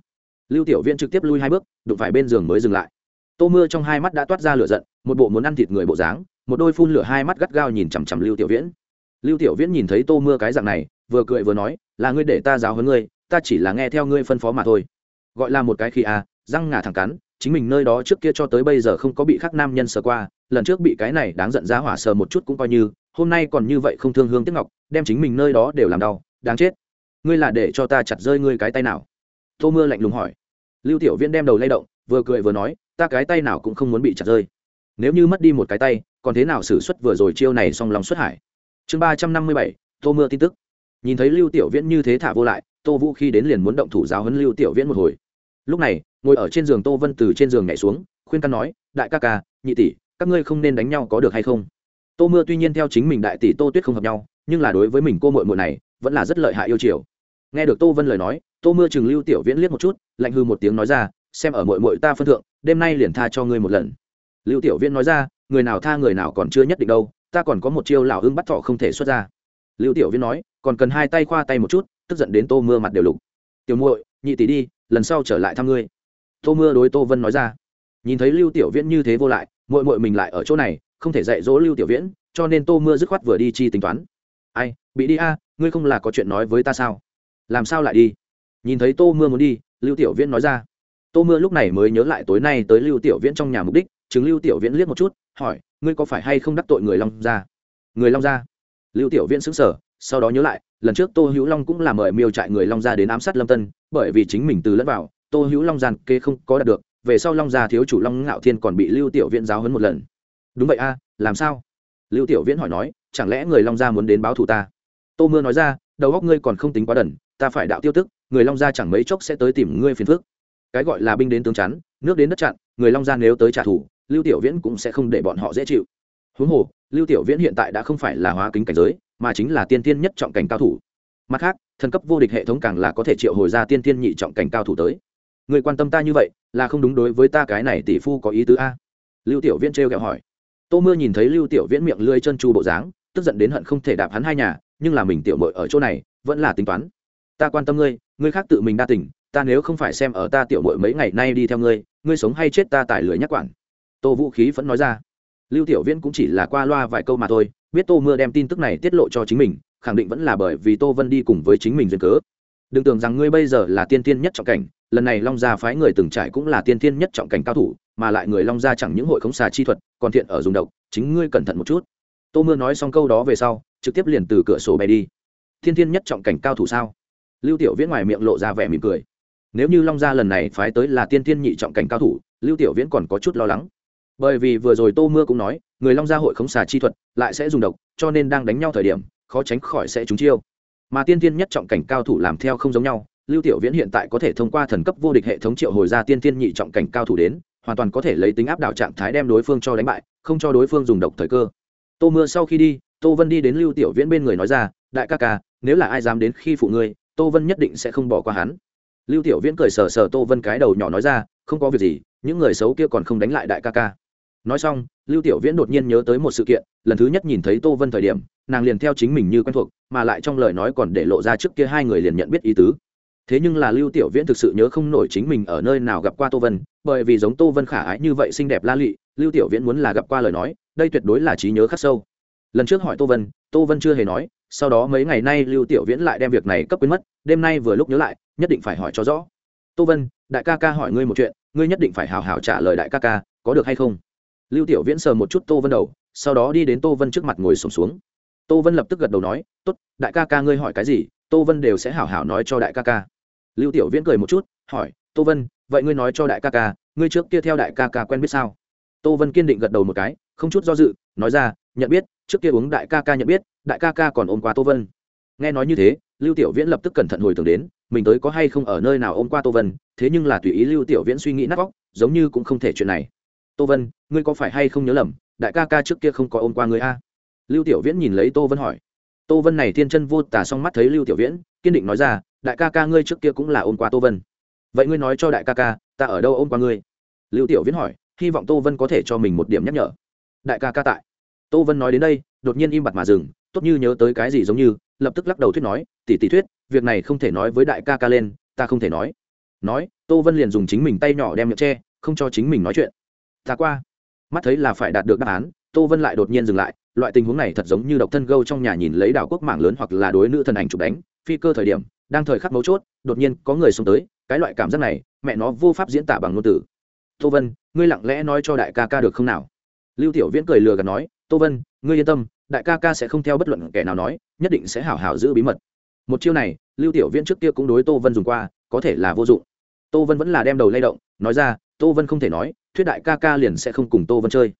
A: Lưu tiểu viễn trực tiếp lui hai bước, đụng phải bên giường mới dừng lại. Tô mưa trong hai mắt đã toát ra lửa giận, một bộ muốn ăn thịt người bộ dáng, một đôi phun lửa hai mắt gắt gao nhìn chằm chằm lưu tiểu viễn lưu tiểu viễn nhìn thấy tô mưa cái dạng này, vừa cười vừa nói, là ngươi để ta giáo hơn ngươi, ta chỉ là nghe theo ngươi phân phó mà thôi. Gọi là một cái khi à răng ngà thẳng cắn, chính mình nơi đó trước kia cho tới bây giờ không có bị khắc nam nhân sờ qua, lần trước bị cái này đáng giận giá hỏa sờ một chút cũng coi như, hôm nay còn như vậy không thương hương tiếc ngọc, đem chính mình nơi đó đều làm đau, đáng chết. Ngươi là để cho ta chặt rơi ngươi cái tay nào? Tô mưa lạnh lùng hỏi. Lưu tiểu viễn đem đầu lay động, vừa cười vừa nói, ta cái tay nào cũng không muốn bị chặt rơi. Nếu như mất đi một cái tay, còn thế nào xử suất vừa rồi chiêu này song lòng xuất hải? Chương ba trăm năm mươi bảy, tô mưa tin tức. Nhìn thấy lưu tiểu viễn như thế thả vô lại, tô vũ khi đến liền muốn động thủ giáo huấn lưu tiểu viễn một hồi. Lúc này, ngồi ở trên giường tô vân từ trên giường nhảy xuống, khuyên căn nói, đại ca ca, nhị tỷ, các ngươi không nên đánh nhau có được hay không? Tô mưa tuy nhiên theo chính mình đại tỷ tô tuyết không hợp nhau, nhưng là đối với mình cô mội mội này, vẫn là rất lợi hại yêu chiều. Nghe được tô vân lời nói, tô mưa chừng lưu tiểu viễn liếc một chút, lạnh hư một tiếng nói ra, xem ở mội mội ta phân thượng, đêm nay liền tha cho ngươi một lần. Lưu tiểu viễn nói ra, người nào tha người nào còn chưa nhất định đâu ta còn có một chiêu lão hưng bắt thọ không thể xuất ra. Lưu tiểu viễn nói, còn cần hai tay khoa tay một chút, tức giận đến tô mưa mặt đều lục. Tiểu muội, nhị tỷ đi, lần sau trở lại thăm ngươi. Tô mưa đối tô vân nói ra. Nhìn thấy lưu tiểu viễn như thế vô lại, muội muội mình lại ở chỗ này, không thể dạy dỗ lưu tiểu viễn, cho nên tô mưa dứt khoát vừa đi chi tính toán. Ai, bị đi a, ngươi không là có chuyện nói với ta sao? Làm sao lại đi? Nhìn thấy tô mưa muốn đi, lưu tiểu viễn nói ra. Tô mưa lúc này mới nhớ lại tối nay tới lưu tiểu viễn trong nhà mục đích chứng lưu tiểu viễn liếc một chút hỏi, ngươi có phải hay không đắc tội người long gia? Người long gia? Lưu tiểu viễn xứng sở sau đó nhớ lại, lần trước tô hữu long cũng là mời miêu trại người long gia đến ám sát lâm tân, bởi vì chính mình từ lẫn vào, tô hữu long giàn kê không có đạt được, về sau long gia thiếu chủ long ngạo thiên còn bị lưu tiểu viễn giáo hấn một lần. Đúng vậy a, làm sao? Lưu tiểu viễn hỏi nói, chẳng lẽ người long gia muốn đến báo thù ta? Tô mưa nói ra, đầu góc ngươi còn không tính quá đần, ta phải đạo tiêu tức, người long gia chẳng mấy chốc sẽ tới tìm ngươi phiền phức. Cái gọi là binh đến tướng chắn, nước đến đất chặn, người long gia nếu tới trả thù lưu tiểu viễn cũng sẽ không để bọn họ dễ chịu. Huống hồ, lưu tiểu viễn hiện tại đã không phải là hóa kính cảnh giới, mà chính là tiên tiên nhất trọng cảnh cao thủ. Mặt khác, thần cấp vô địch hệ thống càng là có thể triệu hồi ra tiên tiên nhị trọng cảnh cao thủ tới. Người quan tâm ta như vậy, là không đúng đối với ta cái này tỷ phu có ý tứ a? Lưu tiểu viễn trêu ghẹo hỏi. Tô mưa nhìn thấy lưu tiểu viễn miệng lưỡi chân chu bộ dáng, tức giận đến hận không thể đạp hắn hai nhà, nhưng là mình tiểu mội ở chỗ này, vẫn là tính toán. Ta quan tâm ngươi ngươi khác tự mình đa tỉnh ta nếu không phải xem ở ta tiểu mội mấy ngày nay đi theo ngươi ngươi sống hay chết ta tài lưới nhắc quản tô vũ khí vẫn nói ra. Lưu tiểu viễn cũng chỉ là qua loa vài câu mà thôi, biết tô mưa đem tin tức này tiết lộ cho chính mình, khẳng định vẫn là bởi vì tô vân đi cùng với chính mình duyên cớ. Đừng tưởng rằng ngươi bây giờ là tiên tiên nhất trọng cảnh, lần này long gia phái người từng trải cũng là tiên tiên nhất trọng cảnh cao thủ, mà lại người long gia chẳng những hội khống xà chi thuật, còn thiện ở dùng độc, chính ngươi cẩn thận một chút. Tô mưa nói xong câu đó về sau, trực tiếp liền từ cửa sổ bay đi. Thiên Thiên nhất trọng cảnh cao thủ sao? Lưu tiểu viễn ngoài miệng lộ ra vẻ mỉm cười. Nếu như long gia lần này phái tới là tiên tiên nhị trọng cảnh cao thủ, lưu tiểu viễn còn có chút lo lắng bởi vì vừa rồi tô mưa cũng nói, người long gia hội khống xà chi thuật lại sẽ dùng độc, cho nên đang đánh nhau thời điểm, khó tránh khỏi sẽ trúng chiêu. Mà tiên tiên nhất trọng cảnh cao thủ làm theo không giống nhau, lưu tiểu viễn hiện tại có thể thông qua thần cấp vô địch hệ thống triệu hồi ra tiên tiên nhị trọng cảnh cao thủ đến, hoàn toàn có thể lấy tính áp đảo trạng thái đem đối phương cho đánh bại, không cho đối phương dùng độc thời cơ. Tô mưa sau khi đi, tô vân đi đến lưu tiểu viễn bên người nói ra, đại ca ca, nếu là ai dám đến khi phụ ngươi, tô vân nhất định sẽ không bỏ qua hắn. Lưu tiểu viễn cười sờ sờ tô vân cái đầu nhỏ nói ra, không có việc gì, những người xấu kia còn không đánh lại đại ca ca nói xong, lưu tiểu viễn đột nhiên nhớ tới một sự kiện, lần thứ nhất nhìn thấy tô vân thời điểm, nàng liền theo chính mình như quen thuộc, mà lại trong lời nói còn để lộ ra trước kia hai người liền nhận biết ý tứ. Thế nhưng là lưu tiểu viễn thực sự nhớ không nổi chính mình ở nơi nào gặp qua tô vân, bởi vì giống tô vân khả ái như vậy xinh đẹp la lụy lưu tiểu viễn muốn là gặp qua lời nói, đây tuyệt đối là trí nhớ khắc sâu. Lần trước hỏi tô vân tô vân chưa hề nói, sau đó mấy ngày nay lưu tiểu viễn lại đem việc này cấp quên mất, đêm nay vừa lúc nhớ lại, nhất định phải hỏi cho rõ. Tô vân, đại ca ca hỏi ngươi một chuyện, ngươi nhất định phải hào hào trả lời đại ca ca, có được hay không? Lưu tiểu viễn sờ một chút tô vân đầu sau đó đi đến tô vân trước mặt ngồi sổm xuống, xuống tô vân lập tức gật đầu nói tốt đại ca ca ngươi hỏi cái gì tô vân đều sẽ hảo hảo nói cho đại ca ca. Lưu tiểu viễn cười một chút hỏi tô vân vậy ngươi nói cho đại ca ca ngươi trước kia theo đại ca ca quen biết sao? Tô vân kiên định gật đầu một cái không chút do dự nói ra nhận biết trước kia uống đại ca ca nhận biết đại ca ca còn ôm qua tô vân. Nghe nói như thế lưu tiểu viễn lập tức cẩn thận hồi tưởng đến mình tới có hay không ở nơi nào ôm qua tô vân thế nhưng là tùy ý lưu tiểu viễn suy nghĩ nát vóc giống như cũng không thể chuyện này tô vân, ngươi có phải hay không nhớ lầm, đại ca ca trước kia không có ôm qua người a? Lưu tiểu viễn nhìn lấy tô vân hỏi. Tô vân này thiên chân vô tả xong mắt thấy lưu tiểu viễn, kiên định nói ra, đại ca ca ngươi trước kia cũng là ôm qua tô vân. Vậy ngươi nói cho đại ca ca, ta ở đâu ôm qua ngươi? Lưu tiểu viễn hỏi, hy vọng tô vân có thể cho mình một điểm nhắc nhở. Đại ca ca tại. Tô vân nói đến đây, đột nhiên im bặt mà dừng, tốt như nhớ tới cái gì giống như, lập tức lắc đầu thuyết nói, tỷ tỷ thuyết, việc này không thể nói với đại ca ca lên, ta không thể nói. Nói, tô vân liền dùng chính mình tay nhỏ đem miệng tre không cho chính mình nói chuyện ta qua. Mắt thấy là phải đạt được đáp án, tô vân lại đột nhiên dừng lại, loại tình huống này thật giống như độc thân gâu trong nhà nhìn lấy đảo quốc mạng lớn hoặc là đối nữ thần ảnh chụp đánh, phi cơ thời điểm, đang thời khắc mấu chốt, đột nhiên có người xông tới, cái loại cảm giác này, mẹ nó vô pháp diễn tả bằng ngôn từ. Tô vân, ngươi lặng lẽ nói cho đại ca ca được không nào? Lưu tiểu viễn cười lừa gạt nói, tô vân, ngươi yên tâm, đại ca ca sẽ không theo bất luận kẻ nào nói, nhất định sẽ hảo hảo giữ bí mật. Một chiêu này, lưu tiểu viễn trước kia cũng đối tô vân dùng qua, có thể là vô dụng. Tô vân vẫn là đem đầu lay động, nói ra tô vân không thể nói, thuyết đại ca ca liền sẽ không cùng tô vân chơi.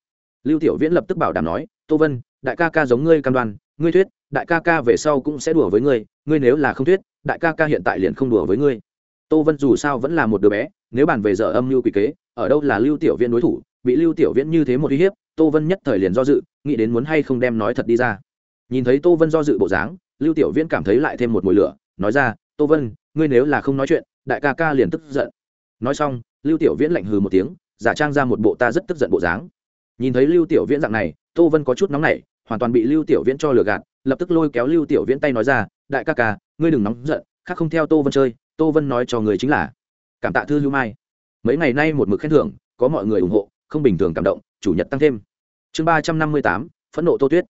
A: Lưu tiểu viễn lập tức bảo đảm nói, tô vân, đại ca ca giống ngươi cam đoan, ngươi thuyết, đại ca ca về sau cũng sẽ đùa với ngươi ngươi nếu là không thuyết, đại ca ca hiện tại liền không đùa với ngươi. Tô vân dù sao vẫn là một đứa bé, nếu bàn về giờ âm lưu quỷ kế, ở đâu là lưu tiểu viễn đối thủ, bị lưu tiểu viễn như thế một uy hiếp, tô vân nhất thời liền do dự, nghĩ đến muốn hay không đem nói thật đi ra. Nhìn thấy tô vân do dự bộ dáng, lưu tiểu viễn cảm thấy lại thêm một mùi lửa, nói ra, tô vân, ngươi nếu là không nói chuyện, đại ca ca liền tức giận. Nói xong lưu tiểu viễn lạnh hừ một tiếng, giả trang ra một bộ ta rất tức giận bộ dáng. Nhìn thấy lưu tiểu viễn dạng này, tô vân có chút nóng nảy, hoàn toàn bị lưu tiểu viễn cho lừa gạt, lập tức lôi kéo lưu tiểu viễn tay nói ra, đại ca ca, ngươi đừng nóng giận, khác không theo tô vân chơi, tô vân nói cho người chính là. Cảm tạ thư lưu mai. Mấy ngày nay một mực khen thưởng, có mọi người ủng hộ, không bình thường cảm động, chủ nhật tăng thêm. Chương ba trăm năm mươi tám, phẫn nộ tô tuyết.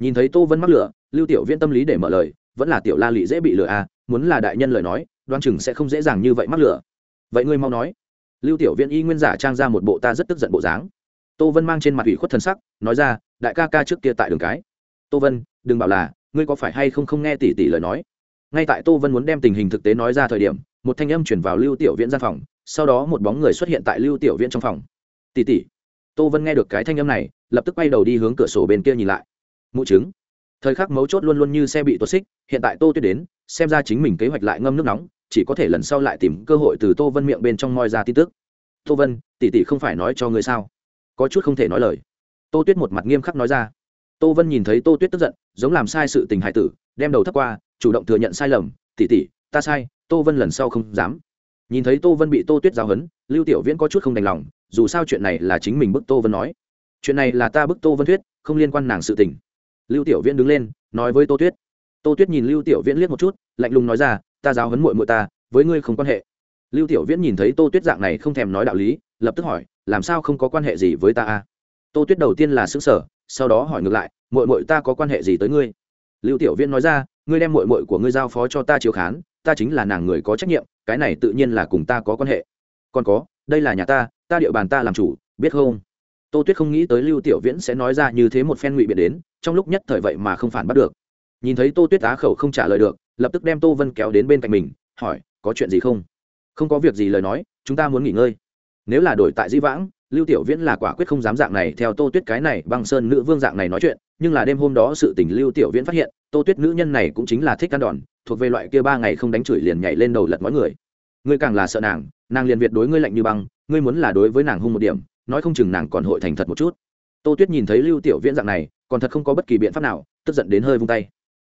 A: Nhìn thấy tô vân mắc lửa, lưu tiểu viễn tâm lý để mở lời, vẫn là tiểu la lị dễ bị lừa à muốn là đại nhân lời nói, đoan chừng sẽ không dễ dàng như vậy mắc lửa. Vậy ngươi mau nói lưu tiểu viễn y nguyên giả trang ra một bộ ta rất tức giận bộ dáng. Tô vân mang trên mặt ủy khuất thần sắc, nói ra, đại ca ca trước kia tại đường cái. Tô vân, đừng bảo là, ngươi có phải hay không không nghe tỷ tỷ lời nói? Ngay tại tô vân muốn đem tình hình thực tế nói ra thời điểm, một thanh âm chuyển vào lưu tiểu viễn gian phòng, sau đó một bóng người xuất hiện tại lưu tiểu viễn trong phòng. Tỷ tỷ. Tô vân nghe được cái thanh âm này, lập tức quay đầu đi hướng cửa sổ bên kia nhìn lại. Mụ chứng. Thời khắc mấu chốt luôn luôn như xe bị tuột xích, hiện tại tô tuyết đến, xem ra chính mình kế hoạch lại ngâm nước nóng chỉ có thể lần sau lại tìm cơ hội từ tô vân miệng bên trong moi ra tin tức. Tô vân, tỷ tỷ không phải nói cho ngươi sao? Có chút không thể nói lời. Tô tuyết một mặt nghiêm khắc nói ra. Tô vân nhìn thấy tô tuyết tức giận, giống làm sai sự tình hài tử, đem đầu thấp qua, chủ động thừa nhận sai lầm. Tỷ tỷ, ta sai, tô vân lần sau không dám. Nhìn thấy tô vân bị tô tuyết giao hấn lưu tiểu viễn có chút không đành lòng, dù sao chuyện này là chính mình bức tô vân nói. Chuyện này là ta bức tô vân thuyết, không liên quan nàng sự tình. Lưu tiểu viễn đứng lên, nói với tô tuyết. Tô tuyết nhìn lưu tiểu viễn liếc một chút lạnh lùng nói ra, ta giáo hấn muội muội ta, với ngươi không quan hệ. Lưu tiểu viễn nhìn thấy tô tuyết dạng này không thèm nói đạo lý, lập tức hỏi, làm sao không có quan hệ gì với ta a? Tô tuyết đầu tiên là xứng sở sau đó hỏi ngược lại, muội muội ta có quan hệ gì tới ngươi? Lưu tiểu viễn nói ra, ngươi đem muội muội của ngươi giao phó cho ta chiếu khán, ta chính là nàng người có trách nhiệm, cái này tự nhiên là cùng ta có quan hệ. Còn có, đây là nhà ta ta địa bàn ta làm chủ, biết không? Tô tuyết không nghĩ tới lưu tiểu viễn sẽ nói ra như thế một phen ngụy biện đến, trong lúc nhất thời vậy mà không phản bắt được. Nhìn thấy tô tuyết á khẩu không trả lời được lập tức đem tô vân kéo đến bên cạnh mình, hỏi, có chuyện gì không? Không có việc gì lời nói, chúng ta muốn nghỉ ngơi. Nếu là đổi tại di vãng, lưu tiểu viễn là quả quyết không dám dạng này theo tô tuyết cái này băng sơn nữ vương dạng này nói chuyện, nhưng là đêm hôm đó sự tình lưu tiểu viễn phát hiện, tô tuyết nữ nhân này cũng chính là thích ăn đòn, thuộc về loại kia ba ngày không đánh chửi liền nhảy lên đầu lật mọi người. Ngươi càng là sợ nàng nàng liền việt đối ngươi lạnh như băng, ngươi muốn là đối với nàng hung một điểm, nói không chừng nàng còn hội thành thật một chút. Tô tuyết nhìn thấy lưu tiểu viễn dạng này, còn thật không có bất kỳ biện pháp nào, tức giận đến hơi vung tay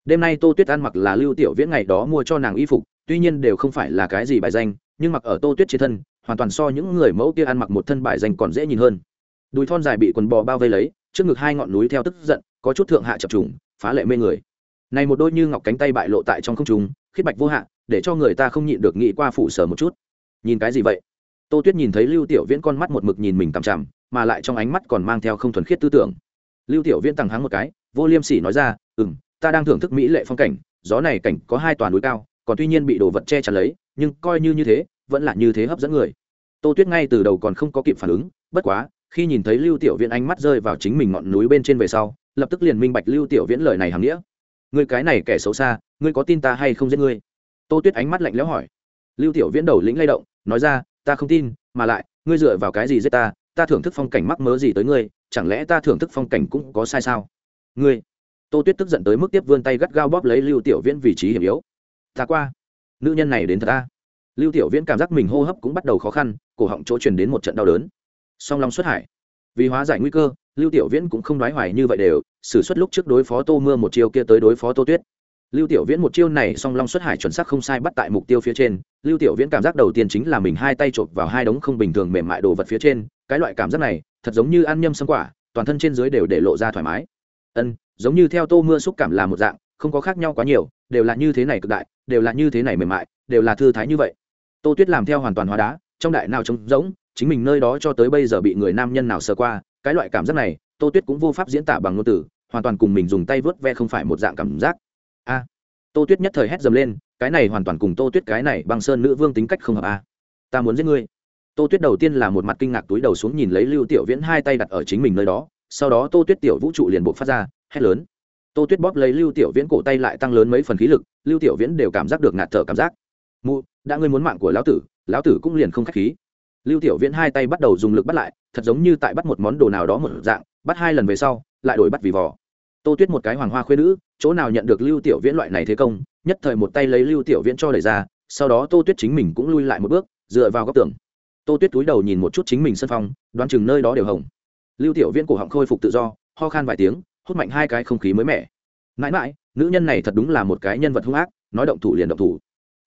A: đêm nay tô tuyết ăn mặc là lưu tiểu viễn ngày đó mua cho nàng y phục, tuy nhiên đều không phải là cái gì bài danh, nhưng mặc ở tô tuyết trên thân, hoàn toàn so những người mẫu kia ăn mặc một thân bài danh còn dễ nhìn hơn. Đùi thon dài bị quần bò bao vây lấy, trước ngực hai ngọn núi theo tức giận, có chút thượng hạ chập trùng, phá lệ mê người. Này một đôi như ngọc cánh tay bại lộ tại trong không trung khiết bạch vô hạn để cho người ta không nhịn được nghĩ qua phủ sở một chút. Nhìn cái gì vậy? Tô tuyết nhìn thấy lưu tiểu viễn con mắt một mực nhìn mình tằm chằm, mà lại trong ánh mắt còn mang theo không thuần khiết tư tưởng. Lưu tiểu viễn tằng hắng một cái, vô liêm sỉ nói ra ừ m ta đang thưởng thức mỹ lệ phong cảnh, gió này cảnh có hai toàn núi cao, còn tuy nhiên bị đồ vật che chắn lấy, nhưng coi như như thế, vẫn là như thế hấp dẫn người. Tô tuyết ngay từ đầu còn không có kịp phản ứng, bất quá, khi nhìn thấy lưu tiểu viễn ánh mắt rơi vào chính mình ngọn núi bên trên về sau, lập tức liền minh bạch lưu tiểu viễn lời này hàm nghĩa. Người cái này kẻ xấu xa ngươi có tin ta hay không giết ngươi tô tuyết ánh mắt lạnh lẽo hỏi. Lưu tiểu viễn đầu lĩnh lay động, nói ra, ta không tin, mà lại, ngươi dựa vào cái gì giết ta? Ta thưởng thức phong cảnh mắc mớ gì tới ngươi, chẳng lẽ ta thưởng thức phong cảnh cũng có sai sao? Ngươi tô tuyết tức giận tới mức tiếp vươn tay gắt gao bóp lấy lưu tiểu viễn vị trí hiểm yếu. Ta qua. Nữ nhân này đến thật ta lưu tiểu viễn cảm giác mình hô hấp cũng bắt đầu khó khăn, cổ họng chỗ truyền đến một trận đau đớn. Song long xuất hải. Vì hóa giải nguy cơ, lưu tiểu viễn cũng không nói hoài như vậy đều, xử suất lúc trước đối phó tô mưa một chiêu kia tới đối phó tô tuyết. Lưu tiểu viễn một chiêu này song long xuất hải chuẩn xác không sai bắt tại mục tiêu phía trên, lưu tiểu viễn cảm giác đầu tiên chính là mình hai tay chộp vào hai đống không bình thường mềm mại đồ vật phía trên, cái loại cảm giác này, thật giống như ăn nhâm sâm quả, toàn thân trên dưới đều để lộ ra thoải mái. Ân giống như theo tô mưa xúc cảm là một dạng, không có khác nhau quá nhiều, đều là như thế này cực đại, đều là như thế này mềm mại, đều là thư thái như vậy. Tô tuyết làm theo hoàn toàn hóa đá, trong đại nào trống rỗng, chính mình nơi đó cho tới bây giờ bị người nam nhân nào sờ qua, cái loại cảm giác này, tô tuyết cũng vô pháp diễn tả bằng ngôn từ, hoàn toàn cùng mình dùng tay vớt ve không phải một dạng cảm giác. A. Tô tuyết nhất thời hét dầm lên, cái này hoàn toàn cùng tô tuyết cái này bằng sơn nữ vương tính cách không hợp a. Ta muốn giết ngươi. Tô tuyết đầu tiên là một mặt kinh ngạc túi đầu xuống nhìn lấy lưu tiểu viễn hai tay đặt ở chính mình nơi đó, sau đó tô tuyết tiểu vũ trụ liền buộc phát ra hét lớn. Tô tuyết bóp lấy lưu tiểu viễn cổ tay lại tăng lớn mấy phần khí lực, lưu tiểu viễn đều cảm giác được ngạt thở cảm giác. Mụ, đã ngươi muốn mạng của lão tử lão tử cũng liền không k h á c h khí. Lưu tiểu viễn hai tay bắt đầu dùng lực bắt lại, thật giống như tại bắt một món đồ nào đó một dạng, bắt hai lần về sau, lại đổi bắt vì vỏ tô tuyết một cái hoàng hoa khuyên nữ, chỗ nào nhận được lưu tiểu viễn loại này thế công, nhất thời một tay lấy lưu tiểu viễn cho đẩy ra, sau đó tô tuyết chính mình cũng lui lại một bước, dựa vào góc tường. Tô tuyết túi đầu nhìn một chút chính mình sân phong, đoán chừng nơi đó đều hồng. Lưu tiểu viễn cổ họng khôi phục tự do, ho khan vài tiếng hút mạnh hai cái không khí mới mẻ. Mãi mãi, nữ nhân này thật đúng là một cái nhân vật hung ác, nói động thủ liền động thủ.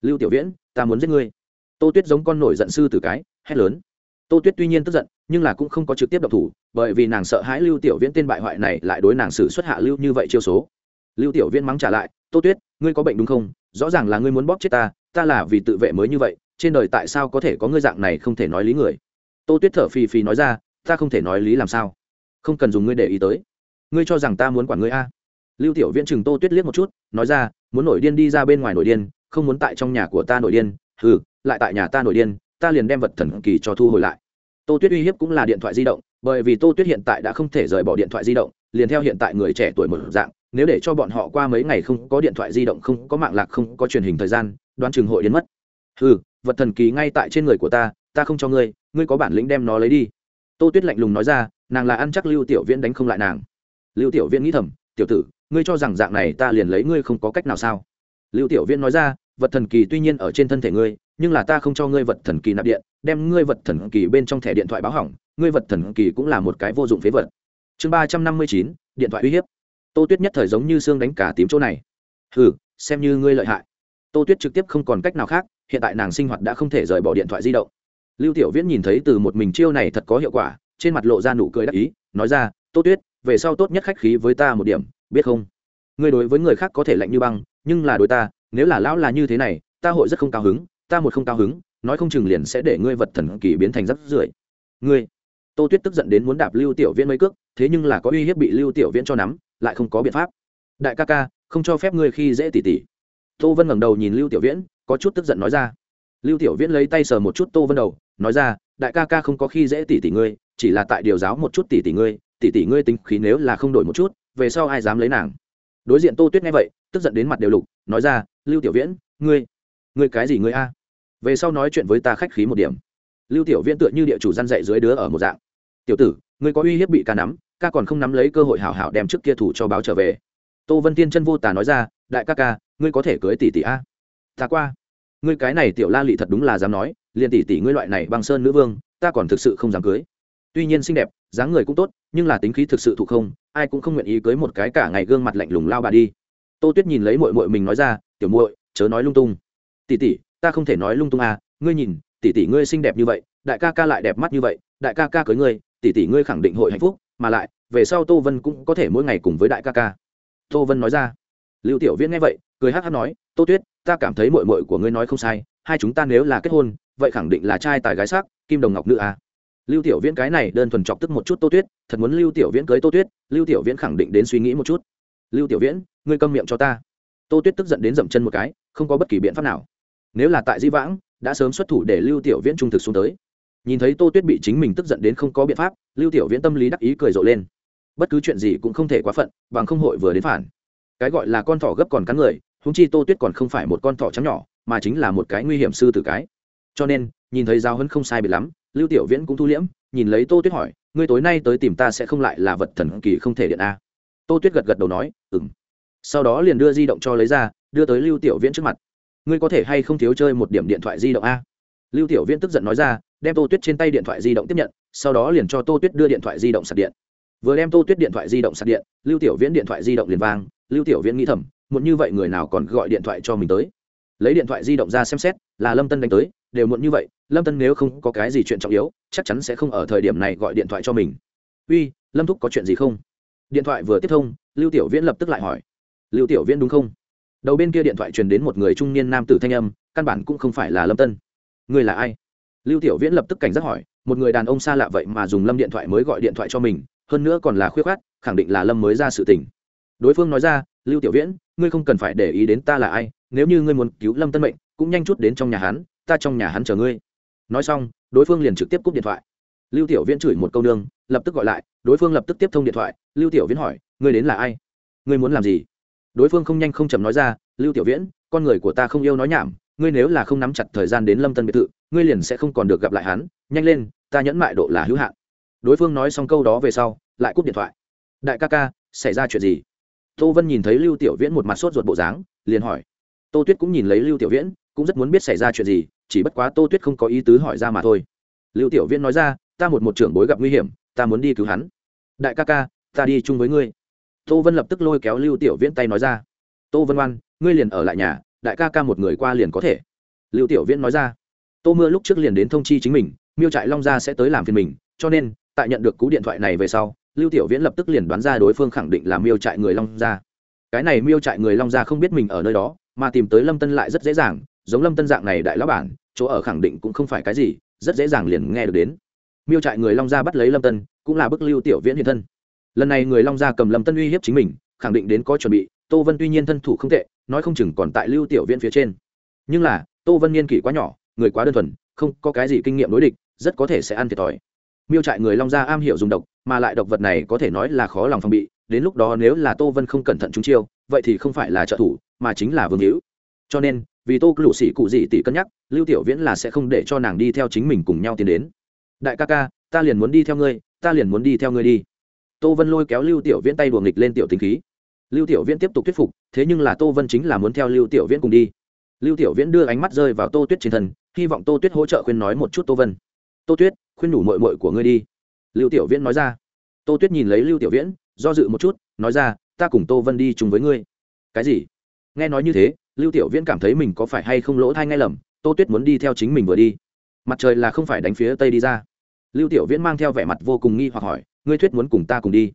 A: Lưu tiểu viễn, ta muốn giết ngươi. Tô tuyết giống con nổi giận sư từ cái, hét lớn. Tô tuyết tuy nhiên tức giận, nhưng là cũng không có trực tiếp động thủ, bởi vì nàng sợ hãi lưu tiểu viễn tên bại hoại này lại đối nàng xử xuất hạ lưu như vậy chiêu số. Lưu tiểu viễn mắng trả lại, tô tuyết, ngươi có bệnh đúng không? Rõ ràng là ngươi muốn bóp chết ta ta là vì tự vệ mới như vậy, trên đời tại sao có thể có ngươi dạng này không thể nói lý người? Tô tuyết thở phì phì nói ra, ta không thể nói lý làm sao. Không cần dùng ngươi để ý tới ngươi cho rằng ta muốn quản ngươi a? Lưu tiểu viễn chừng tô tuyết liếc một chút, nói ra, muốn nổi điên đi ra bên ngoài nổi điên, không muốn tại trong nhà của ta nổi điên ừ lại tại nhà ta nổi điên, ta liền đem vật thần kỳ cho thu hồi lại. Tô tuyết uy hiếp cũng là điện thoại di động, bởi vì tô tuyết hiện tại đã không thể rời bỏ điện thoại di động, liền theo hiện tại người trẻ tuổi một dạng, nếu để cho bọn họ qua mấy ngày không có điện thoại di động, không có mạng lạc, không có truyền hình thời gian, đoán chừng hội đến mất. Ừ vật thần kỳ ngay tại trên người của ta ta không cho ngươi ngươi có bản lĩnh đem nó lấy đi. Tô tuyết lạnh lùng nói ra, nàng là ăn chắc lưu tiểu viễn đánh không lại nàng lưu tiểu viễn nghĩ thầm, tiểu tử, ngươi cho rằng dạng này ta liền lấy ngươi không có cách nào sao? Lưu tiểu viễn nói ra, vật thần kỳ tuy nhiên ở trên thân thể ngươi, nhưng là ta không cho ngươi vật thần kỳ nạp điện, đem ngươi vật thần kỳ bên trong thẻ điện thoại báo hỏng, ngươi vật thần kỳ cũng là một cái vô dụng phế vật. Chương ba trăm năm mươi chín, điện thoại uy hiếp. Tô tuyết nhất thời giống như xương đánh cả tím chỗ này. Hừ, xem như ngươi lợi hại. Tô tuyết trực tiếp không còn cách nào khác, hiện tại nàng sinh hoạt đã không thể rời bỏ điện thoại di động. Lưu tiểu viễn nhìn thấy từ một mình chiêu này thật có hiệu quả, trên mặt lộ ra nụ cười đắc ý, nói ra, tô tuyết về sau tốt nhất khách khí với ta một điểm, biết không? Ngươi đối với người khác có thể lạnh như băng, nhưng là đối ta, nếu là lão là như thế này, ta hội rất không cao hứng, ta một không cao hứng, nói không chừng liền sẽ để ngươi vật thần kỳ biến thành rắc rưởi. Ngươi, tô tuyết tức giận đến muốn đạp lưu tiểu viễn mấy cước, thế nhưng là có uy hiếp bị lưu tiểu viễn cho nắm, lại không có biện pháp. Đại ca ca, không cho phép ngươi khi dễ tỉ tỉ tô vân ngẩng đầu nhìn lưu tiểu viễn, có chút tức giận nói ra. Lưu tiểu viễn lấy tay sờ một chút tô vân đầu, nói ra, đại ca ca không có khi dễ tỉ tỉ ngươi, chỉ là tại điều giáo một chút tỉ tỉ ngươi tỷ tỷ ngươi tính khí nếu là không đổi một chút, về sau ai dám lấy nàng? Đối diện tô tuyết nghe vậy, tức giận đến mặt đều lục, nói ra, lưu tiểu viễn, ngươi ngươi cái gì ngươi a? Về sau nói chuyện với ta khách khí một điểm. Lưu tiểu viễn tựa như địa chủ gian dạy dưới đứa ở một dạng. Tiểu tử, ngươi có uy hiếp bị ca nắm, ca còn không nắm lấy cơ hội hảo hảo đem trước kia thủ cho báo trở về. Tô vân tiên chân vô tà nói ra, đại ca ca, ngươi có thể cưới tỷ tỷ a? Ta qua. Ngươi cái này tiểu la lị thật đúng là dám nói, liền tỷ tỷ ngươi loại này băng sơn nữ vương, ta còn thực sự không dám cưới. Tuy nhiên xinh đẹp dáng người cũng tốt, nhưng là tính khí thực sự thụ không, ai cũng không nguyện ý cưới một cái cả ngày gương mặt lạnh lùng lao bà đi. Tô tuyết nhìn lấy mội mội mình nói ra, tiểu muội, chớ nói lung tung. Tỷ tỷ, ta không thể nói lung tung à ngươi nhìn, tỷ tỷ ngươi xinh đẹp như vậy, đại ca ca lại đẹp mắt như vậy, đại ca ca cưới ngươi, tỷ tỷ ngươi khẳng định hội hạnh phúc, mà lại, về sau tô vân cũng có thể mỗi ngày cùng với đại ca ca. Tô vân nói ra. Lưu tiểu viễn nghe vậy, cười hát hát nói, tô tuyết, ta cảm thấy mội mội của ngươi nói không sai, hai chúng ta nếu là kết hôn, vậy khẳng định là trai tài gái sắc, kim đồng ngọc nữ à lưu tiểu viễn cái này đơn thuần chọc tức một chút tô tuyết, thật muốn lưu tiểu viễn cưới tô tuyết, lưu tiểu viễn khẳng định đến suy nghĩ một chút. Lưu tiểu viễn, ngươi câm miệng cho ta. Tô tuyết tức giận đến dậm chân một cái, không có bất kỳ biện pháp nào. Nếu là tại di vãng, đã sớm xuất thủ để lưu tiểu viễn trung thực xuống tới. Nhìn thấy tô tuyết bị chính mình tức giận đến không có biện pháp, lưu tiểu viễn tâm lý đắc ý cười rộ lên. Bất cứ chuyện gì cũng không thể quá phận, bằng không hội vừa đến phản. Cái gọi là con thỏ gấp còn cắn người húng chi tô tuyết còn không phải một con thỏ trắng nhỏ, mà chính là một cái nguy hiểm sư tử cái. Cho nên, nhìn thấy giao hấn không sai biệt lắm lưu tiểu viễn cũng thu liễm, nhìn lấy tô tuyết hỏi, ngươi tối nay tới tìm ta sẽ không lại là vật thần kỳ không thể điện a? Tô tuyết gật gật đầu nói ừng sau đó liền đưa di động cho lấy ra, đưa tới lưu tiểu viễn trước mặt. Ngươi có thể hay không thiếu chơi một điểm điện thoại di động a? Lưu tiểu viễn tức giận nói ra, đem tô tuyết trên tay điện thoại di động tiếp nhận, sau đó liền cho tô tuyết đưa điện thoại di động sạc điện. Vừa đem tô tuyết điện thoại di động sạc điện, lưu tiểu viễn điện thoại di động liền vang, lưu tiểu viễn nghĩ thầm muốn như vậy người nào còn gọi điện thoại cho mình tới? Lấy điện thoại di động ra xem xét, là lâm tân đánh tới đều muộn như vậy, lâm tân nếu không có cái gì chuyện trọng yếu, chắc chắn sẽ không ở thời điểm này gọi điện thoại cho mình. Uy, lâm thúc có chuyện gì không? Điện thoại vừa tiếp thông, lưu tiểu viễn lập tức lại hỏi. Lưu tiểu viễn đúng không? Đầu bên kia điện thoại truyền đến một người trung niên nam tử thanh âm, căn bản cũng không phải là lâm tân. Người là ai? Lưu tiểu viễn lập tức cảnh giác hỏi. Một người đàn ông xa lạ vậy mà dùng lâm điện thoại mới gọi điện thoại cho mình, hơn nữa còn là khuyết khát khẳng định là lâm mới ra sự tình. Đối phương nói ra, lưu tiểu viễn, ngươi không cần phải để ý đến ta là ai, nếu như ngươi muốn cứu lâm tân mệnh, cũng nhanh chút đến trong nhà hắn ta trong nhà hắn chờ ngươi. Nói xong, đối phương liền trực tiếp cúp điện thoại. Lưu tiểu viễn chửi một câu nương, lập tức gọi lại, đối phương lập tức tiếp thông điện thoại. Lưu tiểu viễn hỏi, ngươi đến là ai? Ngươi muốn làm gì? Đối phương không nhanh không chậm nói ra, lưu tiểu viễn, con người của ta không yêu nói nhảm, ngươi nếu là không nắm chặt thời gian đến lâm tân biệt thự, ngươi liền sẽ không còn được gặp lại hắn. Nhanh lên, ta nhẫn mại độ là hữu hạn. Đối phương nói xong câu đó về sau, lại cúp điện thoại. Đại ca ca, xảy ra chuyện gì? Tô vân nhìn thấy lưu tiểu viễn một mặt sốt ruột bộ dáng, liền hỏi. Tô tuyết cũng nhìn lấy lưu tiểu viễn cũng rất muốn biết xảy ra chuyện gì, chỉ bất quá tô tuyết không có ý tứ hỏi ra mà thôi. Lưu tiểu viễn nói ra, ta một một trưởng bối gặp nguy hiểm, ta muốn đi cứu hắn. Đại ca ca, ta đi chung với ngươi. Tô vân lập tức lôi kéo lưu tiểu viễn tay nói ra. Tô vân oan, ngươi liền ở lại nhà, đại ca ca một người qua liền có thể. Lưu tiểu viễn nói ra. Tô mưa lúc trước liền đến thông chi chính mình, miêu trại long gia sẽ tới làm phiền mình, cho nên, tại nhận được cú điện thoại này về sau, lưu tiểu viễn lập tức liền đoán ra đối phương khẳng định là miêu trại người long gia. Cái này miêu trại người long gia không biết mình ở nơi đó, mà tìm tới lâm tân lại rất dễ dàng giống lâm tân dạng này đại lão bản, chỗ ở khẳng định cũng không phải cái gì, rất dễ dàng liền nghe được đến. Miêu trại người long gia bắt lấy lâm tân, cũng là bức lưu tiểu viễn hiện thân. Lần này người long gia cầm lâm tân uy hiếp chính mình, khẳng định đến có chuẩn bị, tô vân tuy nhiên thân thủ không tệ, nói không chừng còn tại lưu tiểu viễn phía trên. Nhưng là, tô vân niên kỷ quá nhỏ, người quá đơn thuần, không có cái gì kinh nghiệm đối địch, rất có thể sẽ ăn thiệt thòi. Miêu trại người long gia am hiểu dùng độc, mà lại độc vật này có thể nói là khó lòng phòng bị, đến lúc đó nếu là tô vân không cẩn thận trúng chiêu, vậy thì không phải là trợ thủ, mà chính là vương hữu. Cho nên vì tô lũ sĩ cụ gì tỷ cân nhắc, lưu tiểu viễn là sẽ không để cho nàng đi theo chính mình cùng nhau tiến đến. Đại ca ca, ta liền muốn đi theo ngươi, ta liền muốn đi theo ngươi đi. Tô vân lôi kéo lưu tiểu viễn tay đùa nghịch lên tiểu tính khí. Lưu tiểu viễn tiếp tục thuyết phục, thế nhưng là tô vân chính là muốn theo lưu tiểu viễn cùng đi. Lưu tiểu viễn đưa ánh mắt rơi vào tô tuyết trên thân, hy vọng tô tuyết hỗ trợ khuyên nói một chút tô vân. Tô tuyết, khuyên nhủ mội mội của ngươi đi. Lưu tiểu viễn nói ra. Tô tuyết nhìn lấy lưu tiểu viễn, do dự một chút, nói ra, ta cùng tô vân đi chung với ngươi. Cái gì? Nghe nói như thế lưu tiểu viễn cảm thấy mình có phải hay không lỗ thai ngay lầm, tô tuyết muốn đi theo chính mình vừa đi. Mặt trời là không phải đánh phía tây đi ra. Lưu tiểu viễn mang theo vẻ mặt vô cùng nghi hoặc hỏi, ngươi thuyết muốn cùng ta cùng đi?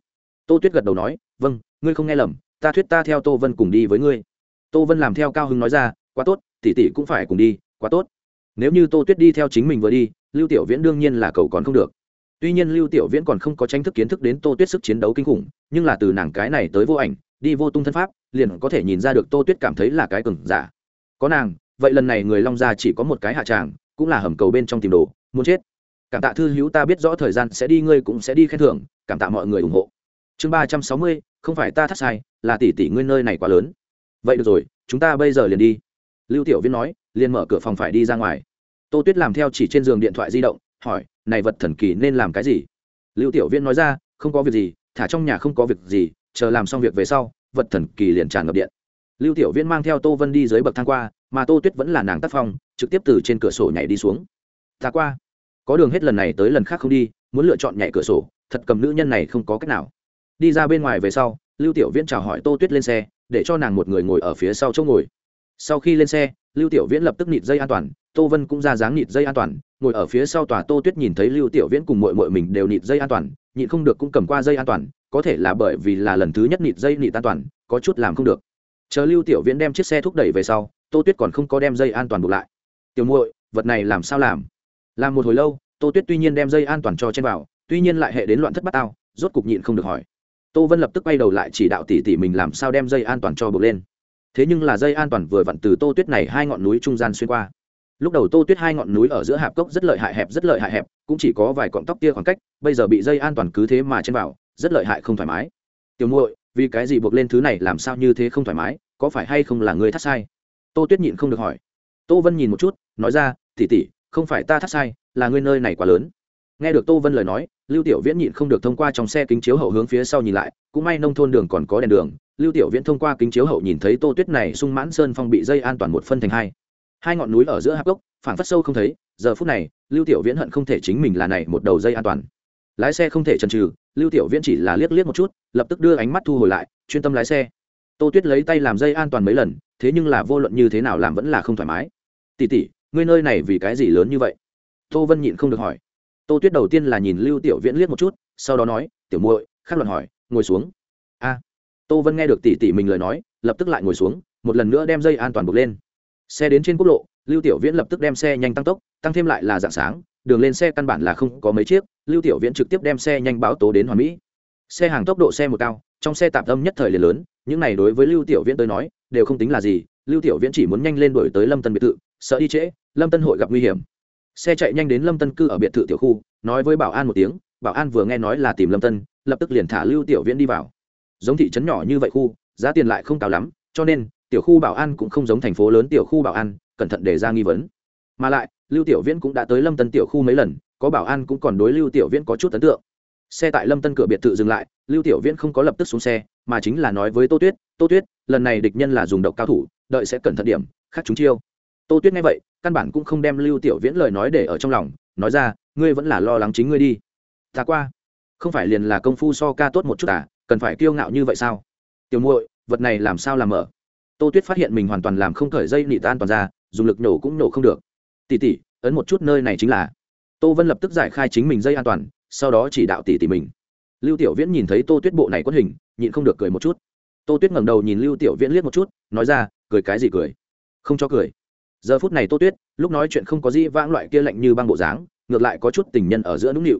A: Tô tuyết gật đầu nói vâng ngươi không nghe lầm, ta thuyết ta theo tô vân cùng đi với ngươi. Tô vân làm theo cao hưng nói ra, quá tốt tỉ tỷ cũng phải cùng đi, quá tốt. Nếu như tô tuyết đi theo chính mình vừa đi, lưu tiểu viễn đương nhiên là cầu còn không được. Tuy nhiên lưu tiểu viễn còn không có tranh thức kiến thức đến tô tuyết sức chiến đấu kinh khủng, nhưng là từ nàng cái này tới vô ảnh đi vô tung thân pháp, liền có thể nhìn ra được tô tuyết cảm thấy là cái cừng giả. Có nàng, vậy lần này người long gia chỉ có một cái hạ tràng, cũng là hầm cầu bên trong tìm đồ, muốn chết. Cảm tạ thư hữu ta biết rõ thời gian sẽ đi, ngươi cũng sẽ đi khen thưởng, cảm tạ mọi người ủng hộ. Chương ba trăm sáu mươi, không phải ta thắt sai, là tỷ tỷ ngươi nơi này quá lớn. Vậy được rồi, chúng ta bây giờ liền đi. Lưu tiểu viên nói, liền mở cửa phòng phải đi ra ngoài. Tô tuyết làm theo chỉ trên giường điện thoại di động, hỏi, này vật thần kỳ nên làm cái gì? Lưu tiểu viên nói ra, không có việc gì, thả trong nhà không có việc gì chờ làm xong việc về sau, vật thần kỳ liền tràn ngập điện. Lưu tiểu Viễn mang theo tô vân đi dưới bậc thang qua, mà tô tuyết vẫn là nàng tác phong, trực tiếp từ trên cửa sổ nhảy đi xuống. Ta qua. Có đường hết lần này tới lần khác không đi, muốn lựa chọn nhảy cửa sổ, thật cầm nữ nhân này không có cách nào. Đi ra bên ngoài về sau, lưu tiểu viễn chào hỏi tô tuyết lên xe, để cho nàng một người ngồi ở phía sau chỗ ngồi sau khi lên xe, lưu tiểu viễn lập tức nịt dây an toàn, tô vân cũng ra dáng nịt dây an toàn, ngồi ở phía sau tòa tô tuyết nhìn thấy lưu tiểu viễn cùng mội mội mình đều nịt dây an toàn, nhịn không được cũng cầm qua dây an toàn, có thể là bởi vì là lần thứ nhất nịt dây nịt an toàn, có chút làm không được. Chờ lưu tiểu viễn đem chiếc xe thúc đẩy về sau, tô tuyết còn không có đem dây an toàn buộc lại. Tiểu muội, vật này làm sao làm? Làm một hồi lâu, tô tuyết tuy nhiên đem dây an toàn cho trên vào, tuy nhiên lại hệ đến loạn thất bát ao rốt cục nhịn không được hỏi. Tô vân lập tức quay đầu lại chỉ đạo tỉ tỉ mình làm sao đem dây an toàn cho buộc lên thế nhưng là dây an toàn vừa vặn từ tô tuyết này hai ngọn núi trung gian xuyên qua. Lúc đầu tô tuyết hai ngọn núi ở giữa hạp cốc rất lợi hại hẹp, rất lợi hại hẹp, cũng chỉ có vài cọng tóc tia khoảng cách, bây giờ bị dây an toàn cứ thế mà trên vào, rất lợi hại không thoải mái. Tiểu muội, vì cái gì buộc lên thứ này, làm sao như thế không thoải mái, có phải hay không là người thắt sai? Tô tuyết nhịn không được hỏi. Tô vân nhìn một chút, nói ra tỉ tỉ không phải ta thắt sai, là người nơi này quá lớn. Nghe được tô vân lời nói, lưu tiểu viễn nhịn không được thông qua trong xe kính chiếu hậu hướng phía sau nhìn lại, cũng may nông thôn đường còn có đèn đường lưu tiểu viễn thông qua kính chiếu hậu nhìn thấy tô tuyết này sung mãn sơn phong bị dây an toàn một phân thành hai. Hai ngọn núi ở giữa hạp gốc phảng phất sâu không thấy, giờ phút này, lưu tiểu viễn hận không thể chính mình là này một đầu dây an toàn. Lái xe không thể chần chừ, lưu tiểu viễn chỉ là liếc liếc một chút, lập tức đưa ánh mắt thu hồi lại, chuyên tâm lái xe. Tô tuyết lấy tay làm dây an toàn mấy lần, thế nhưng là vô luận như thế nào làm vẫn là không thoải mái. Tỉ tỉ ngươi nơi này vì cái gì lớn như vậy? Tô vân nhịn không được hỏi. Tô tuyết đầu tiên là nhìn lưu tiểu viễn liếc một chút, sau đó nói, tiểu muội khắc luận hỏi, ngồi xuống. A tô vân nghe được tỉ tỉ mình lời nói, lập tức lại ngồi xuống, một lần nữa đem dây an toàn buộc lên. Xe đến trên quốc lộ, lưu tiểu viễn lập tức đem xe nhanh tăng tốc, tăng thêm lại là dạng sáng, đường lên xe căn bản là không có mấy chiếc, lưu tiểu viễn trực tiếp đem xe nhanh báo tố đến hoàn mỹ. Xe hàng tốc độ xe một cao, trong xe tạm tâm nhất thời liền lớn, những này đối với lưu tiểu viễn tới nói, đều không tính là gì, lưu tiểu viễn chỉ muốn nhanh lên đổi tới lâm tân biệt thự, sợ đi trễ, lâm tân hội gặp nguy hiểm. Xe chạy nhanh đến lâm tân cư ở biệt thự tiểu khu, nói với bảo an một tiếng, bảo an vừa nghe nói là tìm lâm tân, lập tức liền thả lưu tiểu viễn đi vào giống thị trấn nhỏ như vậy khu, giá tiền lại không cao lắm, cho nên, tiểu khu bảo an cũng không giống thành phố lớn tiểu khu bảo an, cẩn thận để ra nghi vấn. Mà lại, lưu tiểu viễn cũng đã tới lâm tân tiểu khu mấy lần, có bảo an cũng còn đối lưu tiểu viễn có chút ấn tượng. Xe tại lâm tân cửa biệt thự dừng lại, lưu tiểu viễn không có lập tức xuống xe, mà chính là nói với tô tuyết tô tuyết, lần này địch nhân là dùng độc cao thủ, đợi sẽ cẩn thận điểm khác chúng chiêu. Tô tuyết nghe vậy, căn bản cũng không đem lưu tiểu viễn lời nói để ở trong lòng, nói ra, ngươi vẫn là lo lắng chính ngươi đi. Ta qua. Không phải liền là công phu so ca tốt một chút à cần phải kiêu ngạo như vậy sao? Tiểu muội, vật này làm sao làm mở? Tô tuyết phát hiện mình hoàn toàn làm không khởi dây nị tan toàn ra, dùng lực nổ cũng nổ không được. Tỉ tỉ ấn một chút nơi này chính là. Tô vân lập tức giải khai chính mình dây an toàn, sau đó chỉ đạo tỉ tỉ mình. Lưu tiểu viễn nhìn thấy tô tuyết bộ này quất hình, nhịn không được cười một chút. Tô tuyết ngẩng đầu nhìn lưu tiểu viễn liếc một chút, nói ra, cười cái gì cười? Không cho cười. Giờ phút này tô tuyết, lúc nói chuyện không có gì vãng loại kia lạnh như băng bộ dáng, ngược lại có chút tình nhân ở giữa nũng nịu.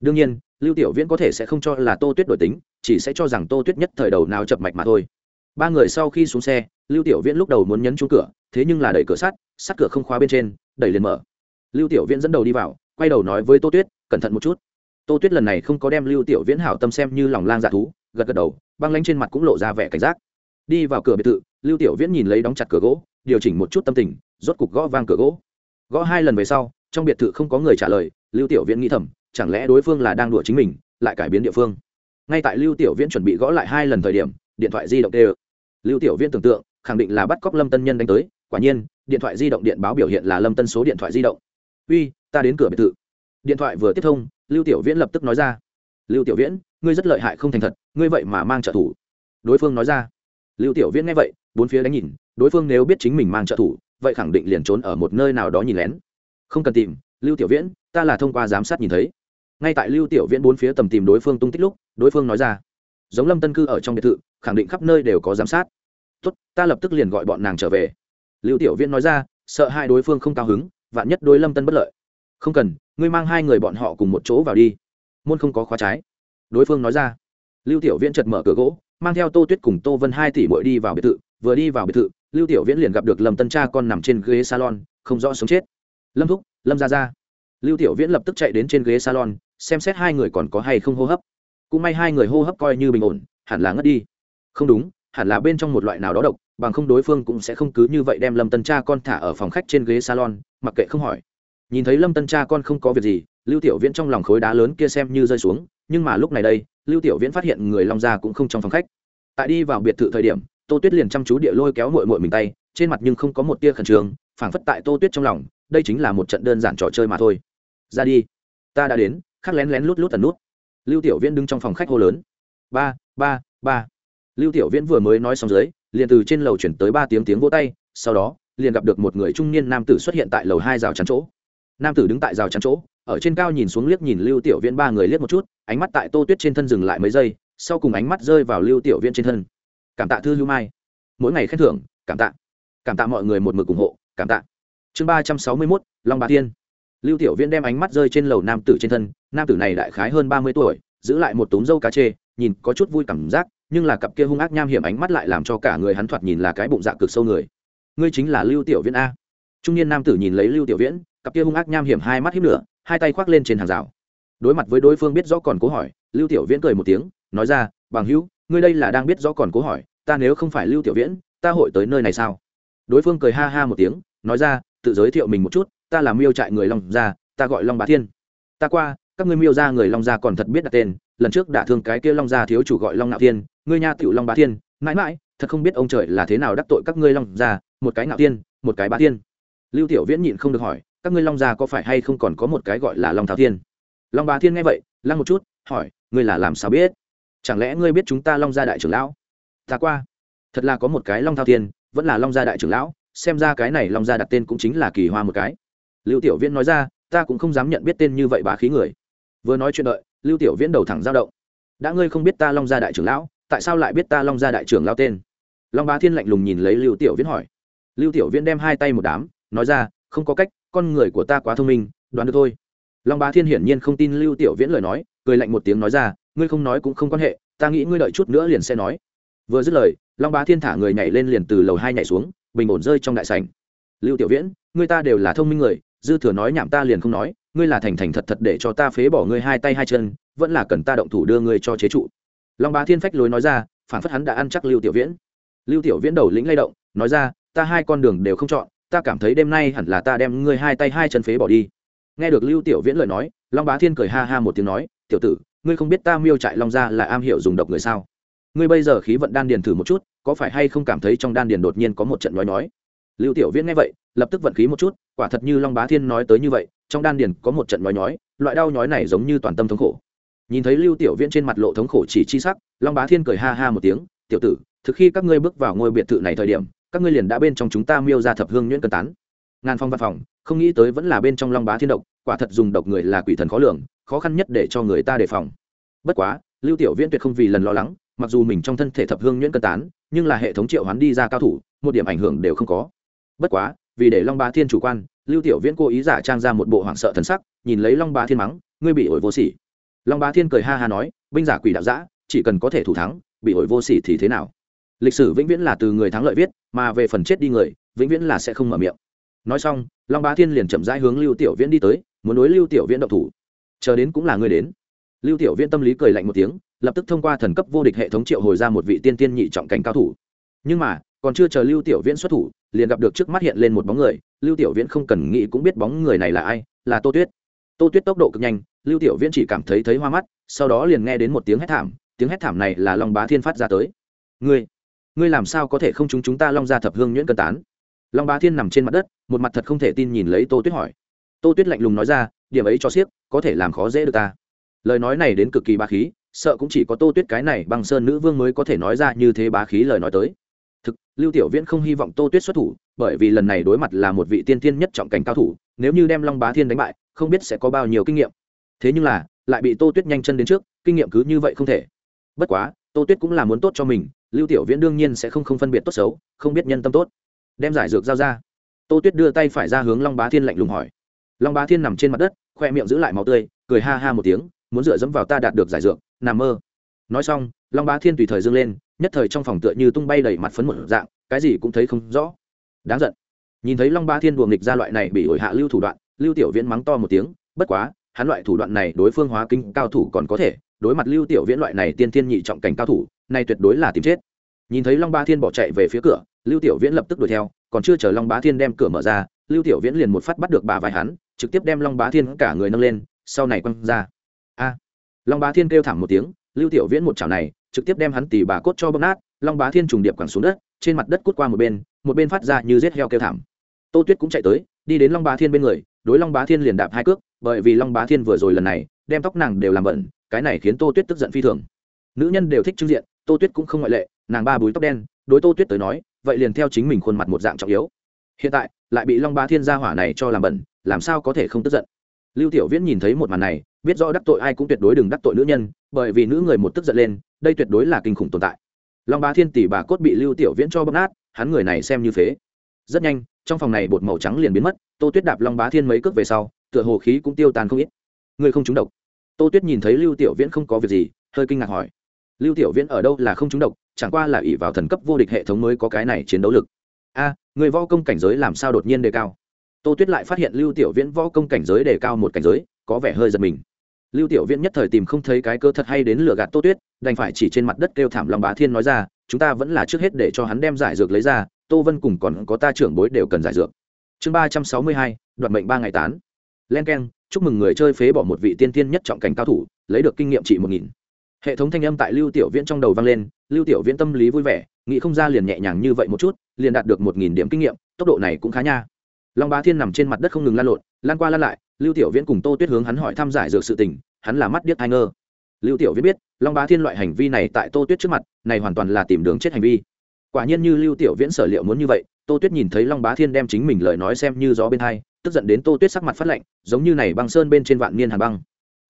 A: Đương nhiên lưu tiểu viễn có thể sẽ không cho là tô tuyết đổi tính, chỉ sẽ cho rằng tô tuyết nhất thời đầu nào chập mạch mà thôi. Ba người sau khi xuống xe, lưu tiểu viễn lúc đầu muốn nhấn chuông cửa, thế nhưng là đẩy cửa sắt sắt cửa không khóa bên trên, đẩy liền mở. Lưu tiểu viễn dẫn đầu đi vào, quay đầu nói với tô tuyết, cẩn thận một chút. Tô tuyết lần này không có đem lưu tiểu viễn hảo tâm xem như lòng lang dạ thú, gật gật đầu, băng lanh trên mặt cũng lộ ra vẻ cảnh giác. Đi vào cửa biệt thự, lưu tiểu viễn nhìn lấy đóng chặt cửa gỗ, điều chỉnh một chút tâm tình, rốt cục gõ vang cửa gỗ. Gõ hai lần về sau, trong biệt thự không có người trả lời, lưu tiểu viễn nghĩ thầm chẳng lẽ đối phương là đang đùa chính mình, lại cải biến địa phương? Ngay tại lưu tiểu viễn chuẩn bị gõ lại hai lần thời điểm, điện thoại di động tê lưu tiểu viễn tưởng tượng, khẳng định là bắt cóc lâm tân nhân đánh tới, quả nhiên, điện thoại di động điện báo biểu hiện là lâm tân số điện thoại di động. Uy, ta đến cửa biệt thự. Điện thoại vừa tiếp thông, lưu tiểu viễn lập tức nói ra. Lưu tiểu viễn, ngươi rất lợi hại không thành thật, ngươi vậy mà mang trợ thủ. Đối phương nói ra. Lưu tiểu viễn nghe vậy, bốn phía đánh nhìn, đối phương nếu biết chính mình mang trợ thủ, vậy khẳng định liền trốn ở một nơi nào đó nhìn lén. Không cần tìm, lưu tiểu viễn, ta là thông qua giám sát nhìn thấy ngay tại lưu tiểu viễn bốn phía tầm tìm đối phương tung tích lúc, đối phương nói ra, giống lâm tân cư ở trong biệt thự, khẳng định khắp nơi đều có giám sát. Tốt, ta lập tức liền gọi bọn nàng trở về. Lưu tiểu viễn nói ra, sợ hai đối phương không cao hứng, vạn nhất đối lâm tân bất lợi. Không cần, ngươi mang hai người bọn họ cùng một chỗ vào đi. Môn không có khóa trái. Đối phương nói ra. Lưu tiểu viễn chợt mở cửa gỗ, mang theo tô tuyết cùng tô vân hai tỷ bội đi vào biệt thự. Vừa đi vào biệt thự, lưu tiểu viễn liền gặp được lâm tân cha con nằm trên ghế salon, không rõ sống chết. Lâm thúc, lâm ra ra lưu tiểu viễn lập tức chạy đến trên ghế salon xem xét hai người còn có hay không hô hấp. Cũng may hai người hô hấp coi như bình ổn, hẳn là ngất đi. Không đúng, hẳn là bên trong một loại nào đó độc, bằng không đối phương cũng sẽ không cứ như vậy đem lâm tân cha con thả ở phòng khách trên ghế salon, mặc kệ không hỏi. Nhìn thấy lâm tân cha con không có việc gì, lưu tiểu viễn trong lòng khối đá lớn kia xem như rơi xuống, nhưng mà lúc này đây, lưu tiểu viễn phát hiện người long gia cũng không trong phòng khách. Tại đi vào biệt thự thời điểm, tô tuyết liền chăm chú địa lôi kéo mội mội mình tay, trên mặt nhưng không có một tia khẩn trương, phảng phất tại tô tuyết trong lòng, đây chính là một trận đơn giản trò chơi mà thôi. Ra đi, ta đã đến khắc lén lén lút lút tần nút. Lưu tiểu viễn đứng trong phòng khách hô lớn. Ba ba ba. Lưu tiểu viễn vừa mới nói xong dưới, liền từ trên lầu chuyển tới ba tiếng tiếng vỗ tay, sau đó, liền gặp được một người trung niên nam tử xuất hiện tại lầu hai rào chắn chỗ. Nam tử đứng tại rào chắn chỗ, ở trên cao nhìn xuống liếc nhìn lưu tiểu viễn ba người liếc một chút, ánh mắt tại tô tuyết trên thân dừng lại mấy giây, sau cùng ánh mắt rơi vào lưu tiểu viễn trên thân. Cảm tạ thư lưu mai. Mỗi ngày khen thưởng, cảm tạ. Cảm tạ mọi người một mực ủng hộ, cảm tạ. Chương ba trăm sáu mươi mốt, long bà tiên lưu tiểu viễn đem ánh mắt rơi trên lầu nam tử trên thân, nam tử này đại khái hơn ba mươi tuổi, giữ lại một túm dâu cá chê, nhìn có chút vui cảm giác, nhưng là cặp kia hung ác nham hiểm ánh mắt lại làm cho cả người hắn thoạt nhìn là cái bụng dạ cực sâu người. Ngươi chính là lưu tiểu viễn a. Trung niên nam tử nhìn lấy lưu tiểu viễn, cặp kia hung ác nham hiểm hai mắt hiếp lửa, hai tay khoác lên trên hàng rào. Đối mặt với đối phương biết rõ còn cố hỏi, lưu tiểu viễn cười một tiếng, nói ra, bằng hữu, ngươi đây là đang biết rõ còn cố hỏi, ta nếu không phải lưu tiểu viễn, ta hội tới nơi này sao? Đối phương cười ha ha một tiếng, nói ra, tự giới thiệu mình một chút ta là miêu trại người long gia ta gọi long bá thiên. Ta qua các ngươi miêu gia người long gia còn thật biết đặt tên lần trước đả thương cái kia long gia thiếu chủ gọi long ngạo thiên ngươi nha tiểu long bá thiên mãi mãi thật không biết ông trời là thế nào đắc tội các ngươi long gia một cái ngạo Thiên, một cái bá Thiên. lưu tiểu viễn nhịn không được hỏi các ngươi long gia có phải hay không còn có một cái gọi là long thao thiên? Long bá thiên nghe vậy lăng một chút hỏi ngươi là làm sao biết? Chẳng lẽ ngươi biết chúng ta long gia đại trưởng lão? Ta qua thật là có một cái long thao thiên vẫn là long gia đại trưởng lão xem ra cái này long gia đặt tên cũng chính là kỳ hoa một cái lưu tiểu viễn nói ra, ta cũng không dám nhận biết tên như vậy bá khí người. Vừa nói chuyện đợi, lưu tiểu viễn đầu thẳng dao động. Đã ngươi không biết ta long gia đại trưởng lão, tại sao lại biết ta long gia đại trưởng lão tên? Long bá thiên lạnh lùng nhìn lấy lưu tiểu viễn hỏi. Lưu tiểu viễn đem hai tay một đám, nói ra, không có cách, con người của ta quá thông minh, đoán được thôi. Long bá thiên hiển nhiên không tin lưu tiểu viễn lời nói, cười lạnh một tiếng nói ra, ngươi không nói cũng không quan hệ, ta nghĩ ngươi đợi chút nữa liền sẽ nói. Vừa dứt lời, long bá thiên thả người nhảy lên liền từ lầu hai nhảy xuống, bình ổn rơi trong đại sảnh. Lưu tiểu viễn, ngươi ta đều là thông minh người dư thừa nói nhảm ta liền không nói, ngươi là thành thành thật thật để cho ta phế bỏ ngươi hai tay hai chân, vẫn là cần ta động thủ đưa ngươi cho chế trụ. Long bá thiên phách lối nói ra, phản phất hắn đã ăn chắc lưu tiểu viễn. Lưu tiểu viễn đầu lĩnh lay động, nói ra, ta hai con đường đều không chọn, ta cảm thấy đêm nay hẳn là ta đem ngươi hai tay hai chân phế bỏ đi. Nghe được lưu tiểu viễn lời nói, long bá thiên cười ha ha một tiếng nói, tiểu tử, ngươi không biết ta miêu trại long ra là am hiểu dùng độc người sao? Ngươi bây giờ khí vận đan điền thử một chút, có phải hay không cảm thấy trong đan điền đột nhiên có một trận nói nói lưu tiểu viễn nghe vậy, lập tức vận khí một chút, quả thật như long bá thiên nói tới như vậy, trong đan điền có một trận nói nhói, loại đau nhói này giống như toàn tâm thống khổ. Nhìn thấy lưu tiểu viễn trên mặt lộ thống khổ chỉ chi sắc, long bá thiên cười ha ha một tiếng, tiểu tử, thực khi các ngươi bước vào ngôi biệt thự này thời điểm, các ngươi liền đã bên trong chúng ta miêu ra thập hương nhuyễn cân tán. Ngàn phong văn phòng, không nghĩ tới vẫn là bên trong long bá thiên độc, quả thật dùng độc người là quỷ thần khó lường, khó khăn nhất để cho người ta đề phòng. Bất quá, lưu tiểu viễn tuyệt không vì lần lo lắng, mặc dù mình trong thân thể thập hương nhuyễn cân tán, nhưng là hệ thống triệu hoán đi ra cao thủ, một điểm ảnh hưởng đều không có bất quá, vì để long bá thiên chủ quan, lưu tiểu viễn cố ý giả trang ra một bộ hoảng sợ thần sắc, nhìn lấy long bá thiên mắng, ngươi bị ổi vô sỉ. Long bá thiên cười ha ha nói, binh giả quỷ đạo giã chỉ cần có thể thủ thắng, bị ổi vô sỉ thì thế nào? Lịch sử vĩnh viễn là từ người thắng lợi viết, mà về phần chết đi người, vĩnh viễn là sẽ không mở miệng. Nói xong, long bá thiên liền chậm rãi hướng lưu tiểu viễn đi tới, muốn đối lưu tiểu viễn động thủ. Chờ đến cũng là người đến. Lưu tiểu viễn tâm lý cười lạnh một tiếng, lập tức thông qua thần cấp vô địch hệ thống triệu hồi ra một vị tiên tiên nhị trọng cảnh cao thủ. Nhưng mà còn chưa chờ lưu tiểu viễn xuất thủ, liền gặp được trước mắt hiện lên một bóng người, lưu tiểu viễn không cần nghĩ cũng biết bóng người này là ai, là tô tuyết. Tô tuyết tốc độ cực nhanh, lưu tiểu viễn chỉ cảm thấy thấy hoa mắt, sau đó liền nghe đến một tiếng hét thảm, tiếng hét thảm này là long bá thiên phát ra tới. Ngươi ngươi làm sao có thể không chúng chúng ta long ra thập hương nhuyễn cân tán? Long bá thiên nằm trên mặt đất, một mặt thật không thể tin nhìn lấy tô tuyết hỏi. Tô tuyết lạnh lùng nói ra, điểm ấy cho siếc, có thể làm khó dễ được ta. Lời nói này đến cực kỳ bá khí, sợ cũng chỉ có tô tuyết cái này bằng sơn nữ vương mới có thể nói ra như thế bá khí lời nói tới thực, lưu tiểu viễn không hy vọng tô tuyết xuất thủ, bởi vì lần này đối mặt là một vị tiên tiên nhất trọng cảnh cao thủ, nếu như đem long bá thiên đánh bại, không biết sẽ có bao nhiêu kinh nghiệm. Thế nhưng là, lại bị tô tuyết nhanh chân đến trước, kinh nghiệm cứ như vậy không thể. Bất quá, tô tuyết cũng là muốn tốt cho mình, lưu tiểu viễn đương nhiên sẽ không không phân biệt tốt xấu, không biết nhân tâm tốt. Đem giải dược giao ra. Tô tuyết đưa tay phải ra hướng long bá thiên lạnh lùng hỏi. Long bá thiên nằm trên mặt đất, khoe miệng giữ lại máu tươi, cười ha ha một tiếng, muốn dựa dẫm vào ta đạt được giải dược, nằm mơ. Nói xong long bá thiên tùy thời dâng lên, nhất thời trong phòng tựa như tung bay đầy mặt phấn một dạng, cái gì cũng thấy không rõ. Đáng giận. Nhìn thấy long bá thiên đùa nghịch ra loại này bị ổi hạ lưu thủ đoạn, lưu tiểu viễn mắng to một tiếng, bất quá, hắn loại thủ đoạn này đối phương hóa kinh cao thủ còn có thể, đối mặt lưu tiểu viễn loại này tiên thiên nhị trọng cảnh cao thủ, nay tuyệt đối là tìm chết. Nhìn thấy long bá thiên bỏ chạy về phía cửa, lưu tiểu viễn lập tức đuổi theo, còn chưa chờ long bá thiên đem cửa mở ra, lưu tiểu viễn liền một phát bắt được bà vai hắn, trực tiếp đem long bá thiên cả người nâng lên, sau này quăng ra. A. Long bá thiên kêu thảm một tiếng, lưu tiểu viễn một chảo này trực tiếp đem hắn tỉ bà cốt cho bóp nát, long bá thiên trùng điệp quẳng xuống đất, trên mặt đất cút qua một bên một bên phát ra như rết heo kêu thảm. Tô tuyết cũng chạy tới, đi đến long bá thiên bên người, đối long bá thiên liền đạp hai cước, bởi vì long bá thiên vừa rồi lần này, đem tóc nàng đều làm bẩn, cái này khiến tô tuyết tức giận phi thường. Nữ nhân đều thích trưng diện, tô tuyết cũng không ngoại lệ, nàng ba búi tóc đen, đối tô tuyết tới nói, vậy liền theo chính mình khuôn mặt một dạng trọng yếu. Hiện tại, lại bị long bá thiên gia hỏa này cho làm bẩn, làm sao có thể không tức giận? Lưu tiểu viễn nhìn thấy một màn này, biết rõ đắc tội ai cũng tuyệt đối đừng đắc tội nữ nhân bởi vì nữ người một tức giận lên, đây tuyệt đối là kinh khủng tồn tại. Long bá thiên tỷ bà cốt bị lưu tiểu viễn cho bóp nát, hắn người này xem như phế. Rất nhanh, trong phòng này bột màu trắng liền biến mất, tô tuyết đạp long bá thiên mấy cước về sau, tựa hồ khí cũng tiêu tàn không ít. Người không trúng độc. Tô tuyết nhìn thấy lưu tiểu viễn không có việc gì, hơi kinh ngạc hỏi. Lưu tiểu viễn ở đâu là không trúng độc, chẳng qua là ỷ vào thần cấp vô địch hệ thống mới có cái này chiến đấu lực. A, người võ công cảnh giới làm sao đột nhiên đề cao? Tô tuyết lại phát hiện lưu tiểu viễn võ công cảnh giới đề cao một cảnh giới, có vẻ hơi giật mình lưu tiểu viễn nhất thời tìm không thấy cái cơ thật hay đến lừa gạt tô tuyết, đành phải chỉ trên mặt đất kêu thảm long bá thiên nói ra, chúng ta vẫn là trước hết để cho hắn đem giải dược lấy ra, tô vân cùng còn có ta trưởng bối đều cần giải dược. Chương ba trăm sáu mươi hai, đoạt mệnh ba ngày tán. Len k chúc mừng người chơi phế bỏ một vị tiên tiên nhất trọng cảnh cao thủ, lấy được kinh nghiệm trị một nghìn. Hệ thống thanh âm tại lưu tiểu viễn trong đầu vang lên, lưu tiểu viễn tâm lý vui vẻ, nghĩ không ra liền nhẹ nhàng như vậy một chút, liền đạt được một nghìn điểm kinh nghiệm, tốc độ này cũng khá nha long bá thiên nằm trên mặt đất không ngừng lan lộn, lan qua lan lại, lưu tiểu viễn cùng tô tuyết hướng hắn hỏi thăm giải dược sự tình, hắn là mắt điếc ai ngơ lưu tiểu viễn biết, long bá thiên loại hành vi này tại tô tuyết trước mặt, này hoàn toàn là tìm đường chết hành vi. Quả nhiên như lưu tiểu viễn sở liệu muốn như vậy, tô tuyết nhìn thấy long bá thiên đem chính mình lời nói xem như gió bên hai, tức giận đến tô tuyết sắc mặt phát lạnh, giống như này băng sơn bên trên vạn niên hà băng.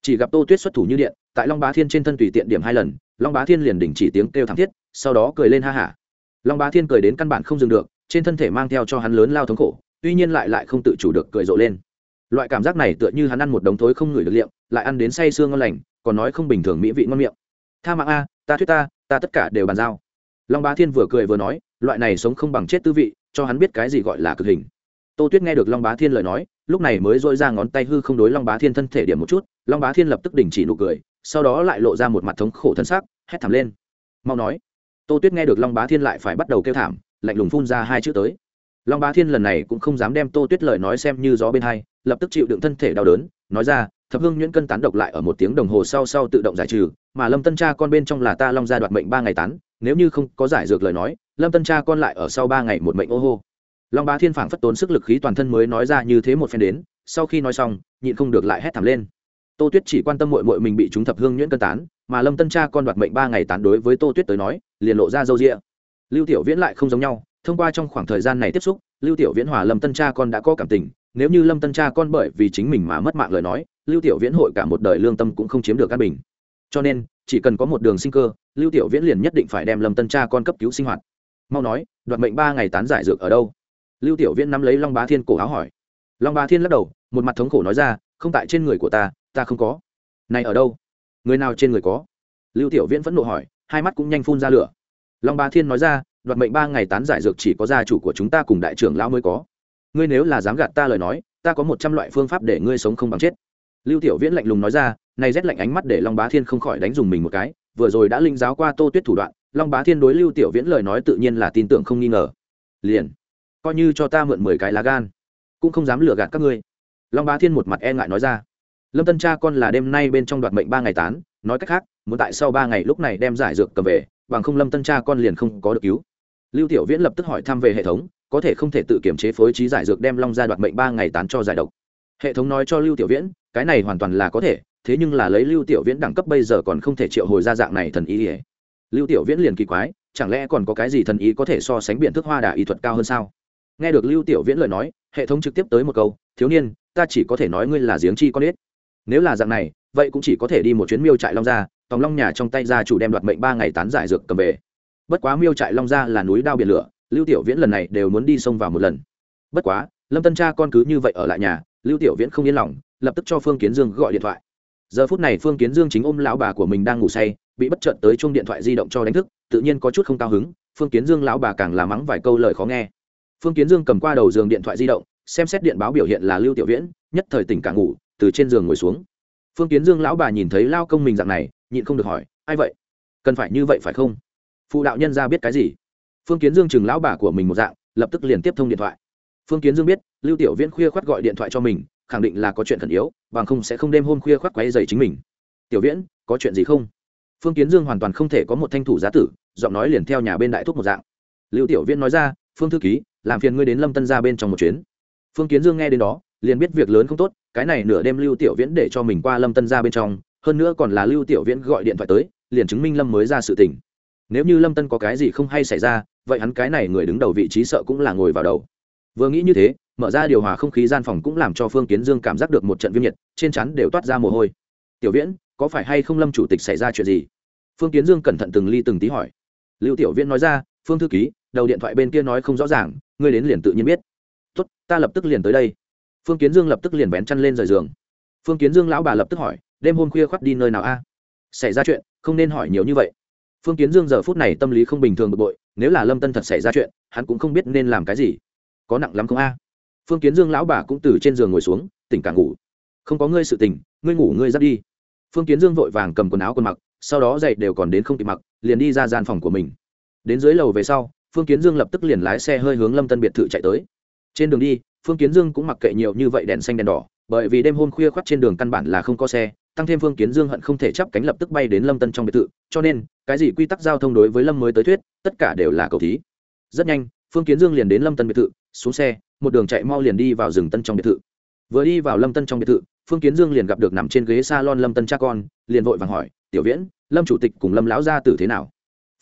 A: Chỉ gặp tô tuyết xuất thủ như điện, tại long bá thiên trên thân tùy tiện điểm hai lần, long bá thiên liền đình chỉ tiếng kêu thảm thiết, sau đó cười lên ha hả. Long bá thiên cười đến căn bản không dừng được, trên thân thể mang theo cho hắn lớn lao thống khổ tuy nhiên lại lại không tự chủ được cười rộ lên. Loại cảm giác này tựa như hắn ăn một đống thối không ngửi được liệm, lại ăn đến say sương ngon lành, còn nói không bình thường mỹ vị ngon miệng. Tha mạng a, ta thuyết ta ta tất cả đều bàn giao. Long bá thiên vừa cười vừa nói, loại này sống không bằng chết tư vị, cho hắn biết cái gì gọi là cực hình. Tô tuyết nghe được long bá thiên lời nói, lúc này mới dội ra ngón tay hư không đối long bá thiên thân thể điểm một chút, long bá thiên lập tức đình chỉ nụ cười, sau đó lại lộ ra một mặt thống khổ thân xác hét thảm lên. Mau nói. Tô tuyết nghe được long bá thiên lại phải bắt đầu kêu thảm, lạnh lùng phun ra hai chữ tới long bá thiên lần này cũng không dám đem tô tuyết lời nói xem như gió bên hai, lập tức chịu đựng thân thể đau đớn, nói ra, thập hương nhuyễn cân tán độc lại ở một tiếng đồng hồ sau sau tự động giải trừ, mà lâm tân cha con bên trong là ta long gia đoạt mệnh ba ngày tán, nếu như không có giải dược lời nói, lâm tân cha con lại ở sau ba ngày một mệnh ô hô. Long bá thiên phảng phất tốn sức lực khí toàn thân mới nói ra như thế một phen đến, sau khi nói xong, nhịn không được lại hét thảm lên. Tô tuyết chỉ quan tâm mội mội mình bị chúng thập hương nhuyễn cân tán, mà lâm tân cha con đoạt mệnh ba ngày tán đối với tô tuyết tới nói, liền lộ ra dâu rịa lưu tiểu viễn lại không giống nhau thông qua trong khoảng thời gian này tiếp xúc, lưu tiểu viễn hòa lâm tân cha con đã có cảm tình, nếu như lâm tân cha con bởi vì chính mình mà mất mạng lời nói, lưu tiểu viễn hội cả một đời lương tâm cũng không chiếm được an bình. Cho nên, chỉ cần có một đường sinh cơ, lưu tiểu viễn liền nhất định phải đem lâm tân cha con cấp cứu sinh hoạt. Mau nói đoạt mệnh ba ngày tán giải dược ở đâu? Lưu tiểu viễn nắm lấy long bá thiên cổ áo hỏi. Long bá thiên lắc đầu, một mặt thống khổ nói ra, không tại trên người của ta ta không có. Này ở đâu? Người nào trên người có? Lưu tiểu viễn vẫn nộ hỏi, hai mắt cũng nhanh phun ra lửa. Long bá thiên nói ra đoạt mệnh ba ngày tán giải dược chỉ có gia chủ của chúng ta cùng đại trưởng lão mới có. Ngươi nếu là dám gạt ta lời nói, ta có một trăm loại phương pháp để ngươi sống không bằng chết. Lưu tiểu viễn lạnh lùng nói ra, này rét lạnh ánh mắt để long bá thiên không khỏi đánh dùng mình một cái, vừa rồi đã linh giáo qua tô tuyết thủ đoạn, long bá thiên đối lưu tiểu viễn lời nói tự nhiên là tin tưởng không nghi ngờ. Liền, coi như cho ta mượn mười cái lá gan, cũng không dám lừa gạt các ngươi. Long bá thiên một mặt e ngại nói ra. Lâm tân cha con là đêm nay bên trong đoạt mệnh ba ngày tán, nói cách khác, muốn tại sau ba ngày lúc này đem giải dược cầm về, bằng không lâm tân cha con liền không có được cứu lưu tiểu viễn lập tức hỏi thăm về hệ thống, có thể không thể tự kiểm chế phối trí giải dược đem long ra đoạt mệnh ba ngày tán cho giải độc. Hệ thống nói cho lưu tiểu viễn, cái này hoàn toàn là có thể, thế nhưng là lấy lưu tiểu viễn đẳng cấp bây giờ còn không thể triệu hồi ra dạng này thần ý ỉa lưu tiểu viễn liền kỳ quái, chẳng lẽ còn có cái gì thần ý có thể so sánh biện thức hoa đà y thuật cao hơn sao? Nghe được lưu tiểu viễn lời nói, hệ thống trực tiếp tới một câu, thiếu niên, ta chỉ có thể nói ngươi là giếng chi con ếch nếu là dạng này, vậy cũng chỉ có thể đi một chuyến miêu trại long ra tòng long nhà trong tay gia chủ đem đoạt mệnh ba ngày tán giải dược cầm về bất quá miêu trại long ra là núi đao biển lửa, lưu tiểu viễn lần này đều muốn đi sông vào một lần. Bất quá, lâm tân cha con cứ như vậy ở lại nhà, lưu tiểu viễn không yên lòng, lập tức cho phương kiến dương gọi điện thoại. Giờ phút này phương kiến dương chính ôm lão bà của mình đang ngủ say, bị bất chợt tới chung điện thoại di động cho đánh thức, tự nhiên có chút không cao hứng, phương kiến dương lão bà càng là mắng vài câu lời khó nghe. Phương kiến dương cầm qua đầu giường điện thoại di động, xem xét điện báo biểu hiện là lưu tiểu viễn, nhất thời tỉnh cả ngủ, từ trên giường ngồi xuống. Phương kiến dương lão bà nhìn thấy lao công mình dạng này, nhịn không được hỏi, ai vậy? Cần phải như vậy phải không? Phụ đạo nhân ra biết cái gì? Phương kiến dương chừng lão bà của mình một dạng, lập tức liền tiếp thông điện thoại. Phương kiến dương biết, lưu tiểu viễn khuya khoát gọi điện thoại cho mình, khẳng định là có chuyện khẩn yếu, bằng không sẽ không đêm hôm khuya khoát quấy dày chính mình. Tiểu viễn, có chuyện gì không? Phương kiến dương hoàn toàn không thể có một thanh thủ giá tử, giọng nói liền theo nhà bên đại thúc một dạng. Lưu tiểu viễn nói ra, phương thư ký, làm phiền ngươi đến lâm tân ra bên trong một chuyến. Phương kiến dương nghe đến đó, liền biết việc lớn không tốt, cái này nửa đêm lưu tiểu viễn để cho mình qua lâm tân ra bên trong, hơn nữa còn là lưu tiểu viễn gọi điện thoại tới, liền chứng minh lâm mới ra sự tình nếu như lâm tân có cái gì không hay xảy ra, vậy hắn cái này người đứng đầu vị trí sợ cũng là ngồi vào đầu. Vừa nghĩ như thế, mở ra điều hòa không khí gian phòng cũng làm cho phương kiến dương cảm giác được một trận viêm nhiệt, trên chắn đều toát ra mồ hôi. Tiểu viễn, có phải hay không lâm chủ tịch xảy ra chuyện gì? Phương kiến dương cẩn thận từng ly từng tí hỏi. Lưu tiểu viễn nói ra, phương thư ký, đầu điện thoại bên kia nói không rõ ràng, ngươi đến liền tự nhiên biết. Tốt, ta lập tức liền tới đây. Phương kiến dương lập tức liền vén chăn lên rời giường. Phương kiến dương lão bà lập tức hỏi, đêm hôm khuya khoắt đi nơi nào a? Xảy ra chuyện, không nên hỏi nhiều như vậy phương kiến dương giờ phút này tâm lý không bình thường bực bội, nếu là lâm tân thật xảy ra chuyện, hắn cũng không biết nên làm cái gì. Có nặng lắm không a? Phương kiến dương lão bà cũng từ trên giường ngồi xuống, tỉnh cả ngủ. Không có ngươi sự tình, ngươi ngủ ngươi dắt đi. Phương kiến dương vội vàng cầm quần áo quần mặc, sau đó dậy đều còn đến không kịp mặc, liền đi ra gian phòng của mình. Đến dưới lầu về sau, phương kiến dương lập tức liền lái xe hơi hướng lâm tân biệt thự chạy tới. Trên đường đi, phương kiến dương cũng mặc kệ nhiều như vậy, đèn xanh đèn đỏ, bởi vì đêm hôm khuya khoắt trên đường căn bản là không có xe tăng thêm phương kiến dương hận không thể chắp cánh lập tức bay đến lâm tân trong biệt thự, cho nên, cái gì quy tắc giao thông đối với lâm mới tới thuyết, tất cả đều là cầu thí. Rất nhanh, phương kiến dương liền đến lâm tân biệt thự, xuống xe, một đường chạy mau liền đi vào rừng tân trong biệt thự. Vừa đi vào lâm tân trong biệt thự, phương kiến dương liền gặp được nằm trên ghế s a lon lâm tân cha con, liền vội vàng hỏi, tiểu viễn, lâm chủ tịch cùng lâm lão gia tử thế nào?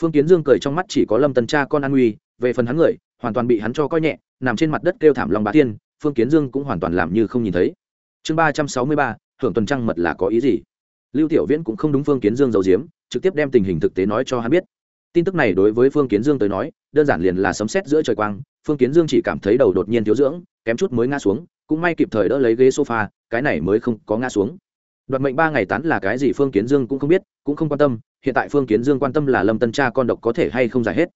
A: Phương kiến dương cười trong mắt chỉ có lâm tân cha con an nguy, về phần hắn người, hoàn toàn bị hắn cho coi nhẹ, nằm trên mặt đất kêu thảm lòng bá thiên, phương kiến dương cũng hoàn toàn làm như không nhìn thấy. Chương ba trăm sáu mươi ba hưởng tuần trăng mật là có ý gì? Lưu tiểu viễn cũng không đúng phương kiến dương giấu diếm trực tiếp đem tình hình thực tế nói cho hắn biết. Tin tức này đối với phương kiến dương tới nói, đơn giản liền là sấm sét giữa trời quang, phương kiến dương chỉ cảm thấy đầu đột nhiên thiếu dưỡng, kém chút mới ngã xuống, cũng may kịp thời đỡ lấy ghế sofa, cái này mới không có ngã xuống. Đoạt mệnh ba ngày tán là cái gì phương kiến dương cũng không biết, cũng không quan tâm, hiện tại phương kiến dương quan tâm là lâm tân cha con độc có thể hay không giải hết.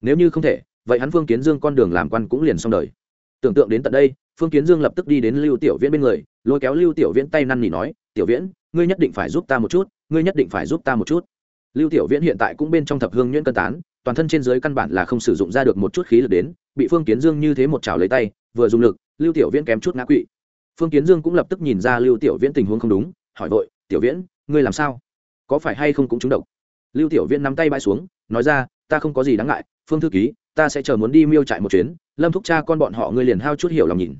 A: Nếu như không thể, vậy hắn phương kiến dương con đường làm quan cũng liền xong đời. Tưởng tượng đến tận đây phương kiến dương lập tức đi đến lưu tiểu viễn bên người, lôi kéo lưu tiểu viễn tay năn nỉ nói, tiểu viễn, ngươi nhất định phải giúp ta một chút, ngươi nhất định phải giúp ta một chút. Lưu tiểu viễn hiện tại cũng bên trong thập hương nhuyễn cân tán, toàn thân trên dưới căn bản là không sử dụng ra được một chút khí lực đến, bị phương kiến dương như thế một chảo lấy tay, vừa dùng lực, lưu tiểu viễn kém chút ngã quỵ. Phương kiến dương cũng lập tức nhìn ra lưu tiểu viễn tình huống không đúng, hỏi vội, tiểu viễn, ngươi làm sao? Có phải hay không cũng trúng độc? Lưu tiểu viễn nắm tay bãi xuống, nói ra, ta không có gì đáng ngại, phương thư ký, ta sẽ chờ muốn đi miêu trại một chuyến, lâm thúc cha con bọn họ ngươi liền hao chút hiểu lòng nhìn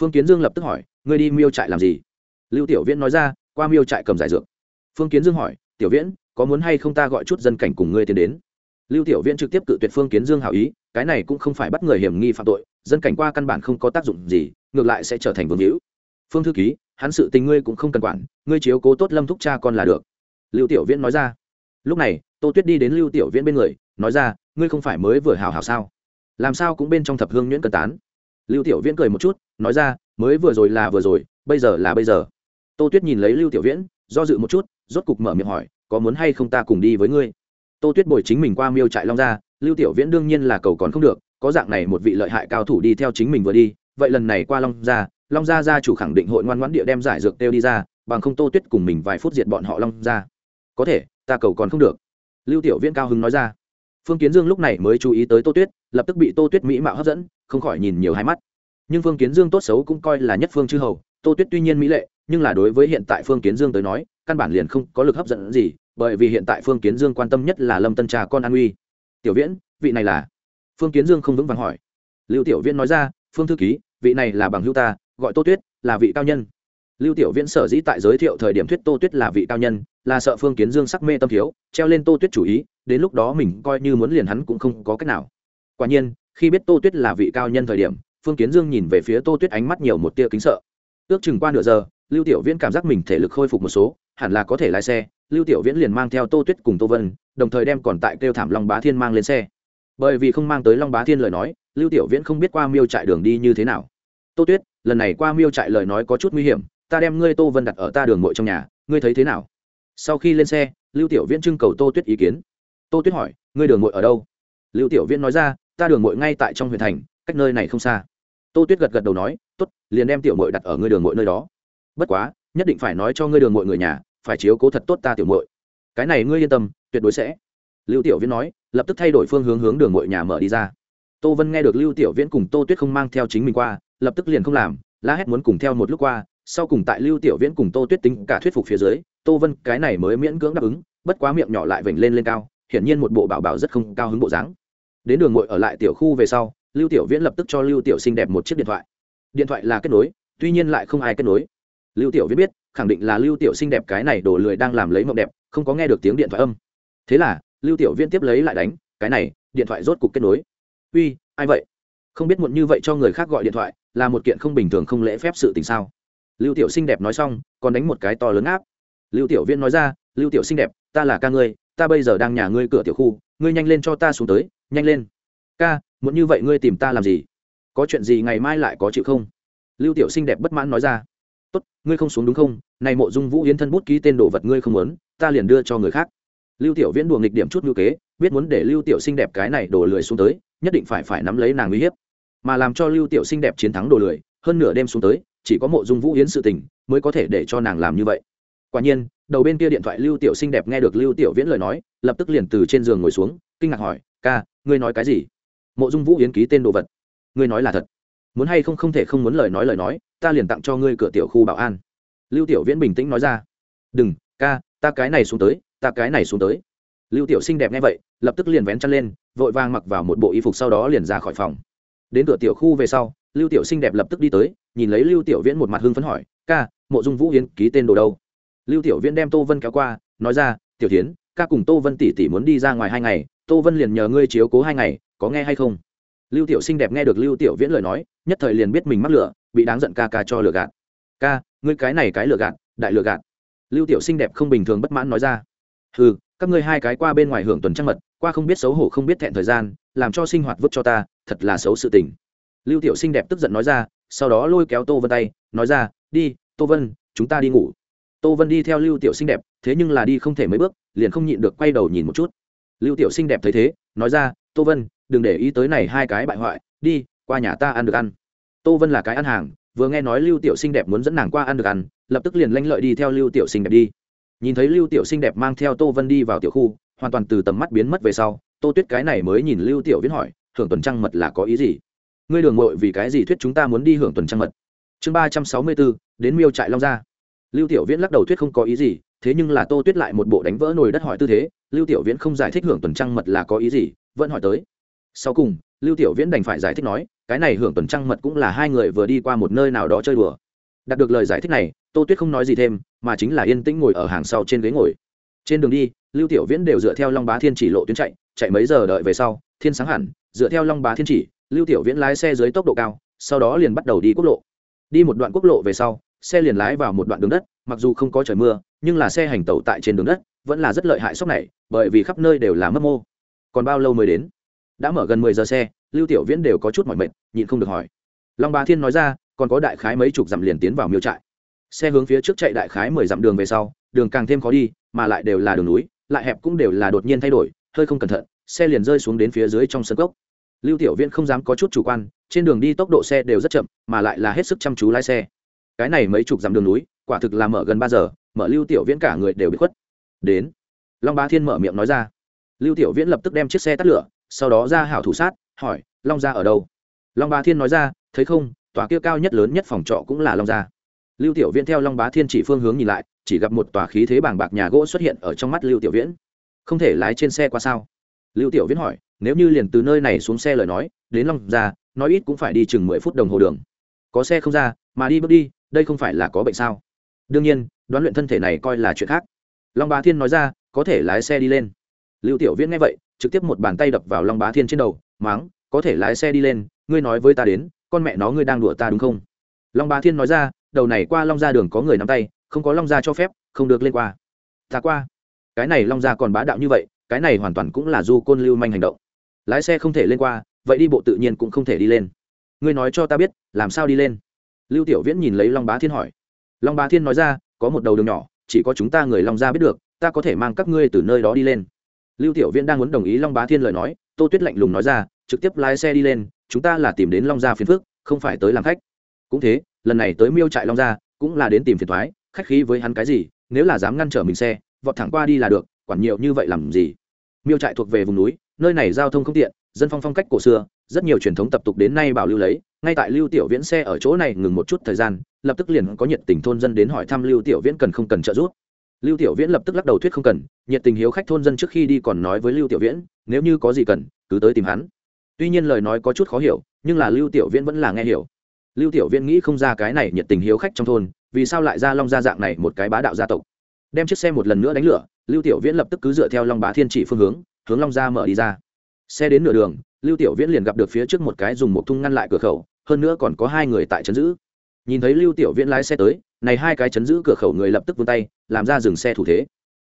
A: phương kiến dương lập tức hỏi, ngươi đi miêu trại làm gì? Lưu tiểu viễn nói ra, qua miêu trại cầm giải dược. Phương kiến dương hỏi, tiểu viễn, có muốn hay không ta gọi chút dân cảnh cùng ngươi tiến đến? Lưu tiểu viễn trực tiếp cự tuyệt phương kiến dương hảo ý, cái này cũng không phải bắt người hiểm nghi phạm tội, dân cảnh qua căn bản không có tác dụng gì, ngược lại sẽ trở thành vương hữu. Phương thư ký, hắn sự tình ngươi cũng không cần quản, ngươi chiếu cố tốt lâm thúc cha con là được. Lưu tiểu viễn nói ra. Lúc này, tô tuyết đi đến lưu tiểu viễn bên người, nói ra, ngươi không phải mới vừa hào hào sao? Làm sao cũng bên trong thập hương nhuyễn cần tán? Lưu tiểu viễn cười một chút, nói ra, mới vừa rồi là vừa rồi, bây giờ là bây giờ. Tô tuyết nhìn lấy lưu tiểu viễn, do dự một chút, rốt cục mở miệng hỏi, có muốn hay không ta cùng đi với ngươi? Tô tuyết bồi chính mình qua miêu trại long gia, lưu tiểu viễn đương nhiên là cầu còn không được, có dạng này một vị lợi hại cao thủ đi theo chính mình vừa đi, vậy lần này qua long gia long gia gia chủ khẳng định hội ngoan ngoãn địa đem giải dược tiêu đi ra, bằng không tô tuyết cùng mình vài phút diệt bọn họ long gia. Có thể, ta cầu còn không được. Lưu tiểu viễn cao hứng nói ra phương kiến dương lúc này mới chú ý tới tô tuyết, lập tức bị tô tuyết mỹ mạo hấp dẫn, không khỏi nhìn nhiều hai mắt. Nhưng phương kiến dương tốt xấu cũng coi là nhất phương chư hầu, tô tuyết tuy nhiên mỹ lệ, nhưng là đối với hiện tại phương kiến dương tới nói, căn bản liền không có lực hấp dẫn gì, bởi vì hiện tại phương kiến dương quan tâm nhất là lâm tân trà con an uy. Tiểu viễn, vị này là? Phương kiến dương không vững vàng hỏi. Lưu tiểu viễn nói ra, phương thư ký, vị này là bằng hữu ta, gọi tô tuyết, là vị cao nhân lưu tiểu viễn sở dĩ tại giới thiệu thời điểm thuyết tô tuyết là vị cao nhân, là sợ phương kiến dương sắc mê tâm thiếu, treo lên tô tuyết chủ ý, đến lúc đó mình coi như muốn liền hắn cũng không có cách nào. Quả nhiên, khi biết tô tuyết là vị cao nhân thời điểm, phương kiến dương nhìn về phía tô tuyết ánh mắt nhiều một tia kính sợ. Ước chừng qua nửa giờ, lưu tiểu viễn cảm giác mình thể lực khôi phục một số, hẳn là có thể lái xe, lưu tiểu viễn liền mang theo tô tuyết cùng tô vân, đồng thời đem còn tại kêu thảm long bá thiên mang lên xe. Bởi vì không mang tới long bá thiên lời nói, lưu tiểu viễn không biết qua miêu trại đường đi như thế nào. Tô tuyết, lần này qua miêu trại lời nói có chút nguy hiểm ta đem ngươi tô vân đặt ở ta đường mội trong nhà, ngươi thấy thế nào? Sau khi lên xe, lưu tiểu viễn trưng cầu tô tuyết ý kiến. Tô tuyết hỏi, ngươi đường mội ở đâu? Lưu tiểu viễn nói ra, ta đường mội ngay tại trong huyện thành, cách nơi này không xa. Tô tuyết gật gật đầu nói t ố t liền đem tiểu mội đặt ở ngươi đường mội nơi đó. Bất quá, nhất định phải nói cho ngươi đường mội người nhà, phải chiếu cố thật tốt ta tiểu mội cái này ngươi yên tâm, tuyệt đối sẽ. Lưu tiểu viễn nói, lập tức thay đổi phương hướng hướng đường mội nhà mở đi ra. Tô vân nghe được lưu tiểu viễn cùng tô tuyết không mang theo chính mình qua, lập tức liền không làm, la hét muốn cùng theo một lúc qua sau cùng tại lưu tiểu viễn cùng tô tuyết tính cả thuyết phục phía dưới, tô vân cái này mới miễn cưỡng đáp ứng, bất quá miệng nhỏ lại vểnh lên lên cao, hiển nhiên một bộ bảo bảo rất không cao hứng bộ dáng. Đến đường ngồi ở lại tiểu khu về sau, lưu tiểu viễn lập tức cho lưu tiểu xinh đẹp một chiếc điện thoại. Điện thoại là kết nối, tuy nhiên lại không ai kết nối. Lưu tiểu viễn biết, khẳng định là lưu tiểu xinh đẹp cái này đổ lười đang làm lấy mộng đẹp, không có nghe được tiếng điện thoại âm. Thế là, lưu tiểu viễn tiếp lấy lại đánh, cái này, điện thoại rốt cục kết nối. Uy, ai vậy? Không biết muộn như vậy cho người khác gọi điện thoại, là một kiện không bình thường không lễ phép sự tình sao? Lưu tiểu xinh đẹp nói xong, còn đánh một cái to lớn áp. Lưu tiểu viên nói ra, lưu tiểu xinh đẹp, ta là ca ngươi, ta bây giờ đang nhà ngươi cửa tiểu khu, ngươi nhanh lên cho ta xuống tới, nhanh lên. Ca, muốn như vậy ngươi tìm ta làm gì? Có chuyện gì ngày mai lại có chịu không? Lưu tiểu xinh đẹp bất mãn nói ra, tốt, ngươi không xuống đúng không? Này mộ dung vũ yến thân bút ký tên đồ vật ngươi không muốn, ta liền đưa cho người khác. Lưu tiểu viễn đùa nghịch điểm chút ngữ kế, biết muốn để lưu tiểu xinh đẹp cái này đổ lười xuống tới, nhất định phải phải nắm lấy nàng uy hiếp. Mà làm cho lưu tiểu xinh đẹp chiến thắng đồ lười, hơn nửa đêm xuống tới chỉ có mộ dung vũ yến sự tình mới có thể để cho nàng làm như vậy quả nhiên đầu bên kia điện thoại lưu tiểu xinh đẹp nghe được lưu tiểu viễn lời nói lập tức liền từ trên giường ngồi xuống kinh ngạc hỏi ca ngươi nói cái gì mộ dung vũ yến ký tên đồ vật ngươi nói là thật muốn hay không không thể không muốn lời nói lời nói ta liền tặng cho ngươi cửa tiểu khu bảo an lưu tiểu viễn bình tĩnh nói ra đừng ca ta cái này xuống tới ta cái này xuống tới lưu tiểu xinh đẹp nghe vậy lập tức liền vén chăn lên vội vàng mặc vào một bộ y phục sau đó liền ra khỏi phòng đến cửa tiểu khu về sau lưu tiểu xinh đẹp lập tức đi tới, nhìn lấy lưu tiểu viễn một mặt hưng phấn hỏi, ca, mộ dung vũ hiến ký tên đồ đâu? Lưu tiểu viễn đem tô vân kéo qua, nói ra, tiểu tiến ca cùng tô vân tỷ tỷ muốn đi ra ngoài hai ngày, tô vân liền nhờ ngươi chiếu cố hai ngày, có nghe hay không? Lưu tiểu xinh đẹp nghe được lưu tiểu viễn lời nói, nhất thời liền biết mình mắc lửa, bị đáng giận ca ca cho lừa gạt. Ca, ngươi cái này cái lừa gạt, đại lừa gạt. Lưu tiểu xinh đẹp không bình thường bất mãn nói ra. Ừ các ngươi hai cái qua bên ngoài hưởng tuần trăng mật, qua không biết xấu hổ không biết thẹn thời gian, làm cho sinh hoạt vứt cho ta, thật là xấu sự tình lưu tiểu xinh đẹp tức giận nói ra, sau đó lôi kéo tô vân tay, nói ra, đi, tô vân, chúng ta đi ngủ. Tô vân đi theo lưu tiểu xinh đẹp, thế nhưng là đi không thể mấy bước, liền không nhịn được quay đầu nhìn một chút. Lưu tiểu xinh đẹp thấy thế, nói ra, tô vân, đừng để ý tới này hai cái bại hoại, đi, qua nhà ta ăn được ăn. Tô vân là cái ăn hàng, vừa nghe nói lưu tiểu xinh đẹp muốn dẫn nàng qua ăn được ăn, lập tức liền lanh lợi đi theo lưu tiểu xinh đẹp đi. Nhìn thấy lưu tiểu xinh đẹp mang theo tô vân đi vào tiểu khu, hoàn toàn từ tầm mắt biến mất về sau, tô tuyết cái này mới nhìn lưu tiểu viễn hỏi thưởng tuần trăng mật là có ý gì? Ngươi đường ngội vì cái gì thuyết chúng ta muốn đi hưởng tuần trăng mật? Chương ba trăm sáu mươi bốn, đến miêu trại long gia. Lưu tiểu viễn lắc đầu thuyết không có ý gì, thế nhưng là tô tuyết lại một bộ đánh vỡ nồi đất hỏi tư thế. Lưu tiểu viễn không giải thích hưởng tuần trăng mật là có ý gì, vẫn hỏi tới. Sau cùng, lưu tiểu viễn đành phải giải thích nói, cái này hưởng tuần trăng mật cũng là hai người vừa đi qua một nơi nào đó chơi đùa. Đạt được lời giải thích này, tô tuyết không nói gì thêm, mà chính là yên tĩnh ngồi ở hàng sau trên ghế ngồi. Trên đường đi, lưu tiểu viễn đều dựa theo long bá thiên chỉ lộ tuyến chạy chạy mấy giờ đợi về sau, thiên sáng hẳn, dựa theo long bá thiên chỉ lưu tiểu viễn lái xe dưới tốc độ cao, sau đó liền bắt đầu đi quốc lộ. Đi một đoạn quốc lộ về sau, xe liền lái vào một đoạn đường đất, mặc dù không có trời mưa, nhưng là xe hành tẩu tại trên đường đất, vẫn là rất lợi hại sốc này, bởi vì khắp nơi đều là mất mô. Còn bao lâu mới đến? Đã mở gần mười giờ xe, lưu tiểu viễn đều có chút mỏi mệt, nhịn không được hỏi. Long Ba thiên nói ra, còn có đại khái mấy chục dặm liền tiến vào miêu trại. Xe hướng phía trước chạy đại khái mười dặm đường về sau, đường càng thêm khó đi, mà lại đều là đường núi, lại hẹp cũng đều là đột nhiên thay đổi, hơi không cẩn thận, xe liền rơi xuống đến phía dưới trong sân gốc lưu tiểu viễn không dám có chút chủ quan, trên đường đi tốc độ xe đều rất chậm, mà lại là hết sức chăm chú lái xe. Cái này mấy chục dặm đường núi, quả thực là mở gần ba giờ, mở lưu tiểu viễn cả người đều bị khuất. Đến. Long bá thiên mở miệng nói ra. Lưu tiểu viễn lập tức đem chiếc xe tắt lửa, sau đó ra hảo thủ sát, hỏi, long gia ở đâu? Long bá thiên nói ra, thấy không, tòa kia cao nhất lớn nhất phòng trọ cũng là long gia. Lưu tiểu viễn theo long bá thiên chỉ phương hướng nhìn lại, chỉ gặp một tòa khí thế bàng bạc nhà gỗ xuất hiện ở trong mắt lưu tiểu viễn. Không thể lái trên xe qua sao? Lưu tiểu viễn hỏi nếu như liền từ nơi này xuống xe lời nói, đến long ra nói ít cũng phải đi chừng mười phút đồng hồ đường. Có xe không ra, mà đi bước đi, đây không phải là có bệnh sao? Đương nhiên, đoán luyện thân thể này coi là chuyện khác. Long bá thiên nói ra, có thể lái xe đi lên. Lưu tiểu viễn nghe vậy, trực tiếp một bàn tay đập vào long bá thiên trên đầu máng có thể lái xe đi lên, ngươi nói với ta đến, con mẹ nó ngươi đang đùa ta đúng không? Long bá thiên nói ra, đầu này qua long ra đường có người nắm tay, không có long ra cho phép, không được lên qua. Ta qua. Cái này long ra còn bá đạo như vậy, cái này hoàn toàn cũng là du côn lưu manh hành động lái xe không thể lên qua, vậy đi bộ tự nhiên cũng không thể đi lên. Ngươi nói cho ta biết, làm sao đi lên? Lưu tiểu viễn nhìn lấy long bá thiên hỏi. Long bá thiên nói ra, có một đầu đường nhỏ, chỉ có chúng ta người long gia biết được, ta có thể mang các ngươi từ nơi đó đi lên. Lưu tiểu viễn đang muốn đồng ý long bá thiên lời nói, tô tuyết lạnh lùng nói ra, trực tiếp lái xe đi lên, chúng ta là tìm đến long gia phiền phước không phải tới làm khách. Cũng thế, lần này tới miêu trại long gia, cũng là đến tìm phiền thoái, khách khí với hắn cái gì, nếu là dám ngăn trở mình xe, vọt thẳng qua đi là được, quản nhiều như vậy làm gì? Miêu trại thuộc về vùng núi nơi này giao thông không tiện, dân phong phong cách cổ xưa, rất nhiều truyền thống tập tục đến nay bảo lưu lấy, ngay tại lưu tiểu viễn xe ở chỗ này ngừng một chút thời gian, lập tức liền có nhiệt tình thôn dân đến hỏi thăm lưu tiểu viễn cần không cần trợ giúp. Lưu tiểu viễn lập tức lắc đầu thuyết không cần, nhiệt tình hiếu khách thôn dân trước khi đi còn nói với lưu tiểu viễn, nếu như có gì cần, cứ tới tìm hắn. Tuy nhiên lời nói có chút khó hiểu, nhưng là lưu tiểu viễn vẫn là nghe hiểu. Lưu tiểu viễn nghĩ không ra cái này nhiệt tình hiếu khách trong thôn, vì sao lại ra long gia dạng này một cái bá đạo gia tộc. Đem chiếc xe một lần nữa đánh lửa, lưu tiểu viễn lập tức cứ dựa theo long bá thiên chỉ phương hướng hướng long gia mở đi ra. Xe đến nửa đường, lưu tiểu viễn liền gặp được phía trước một cái dùng một thung ngăn lại cửa khẩu, hơn nữa còn có hai người tại trấn giữ. Nhìn thấy lưu tiểu viễn lái xe tới, này hai cái chấn giữ cửa khẩu người lập tức vươn tay, làm ra dừng xe thủ thế.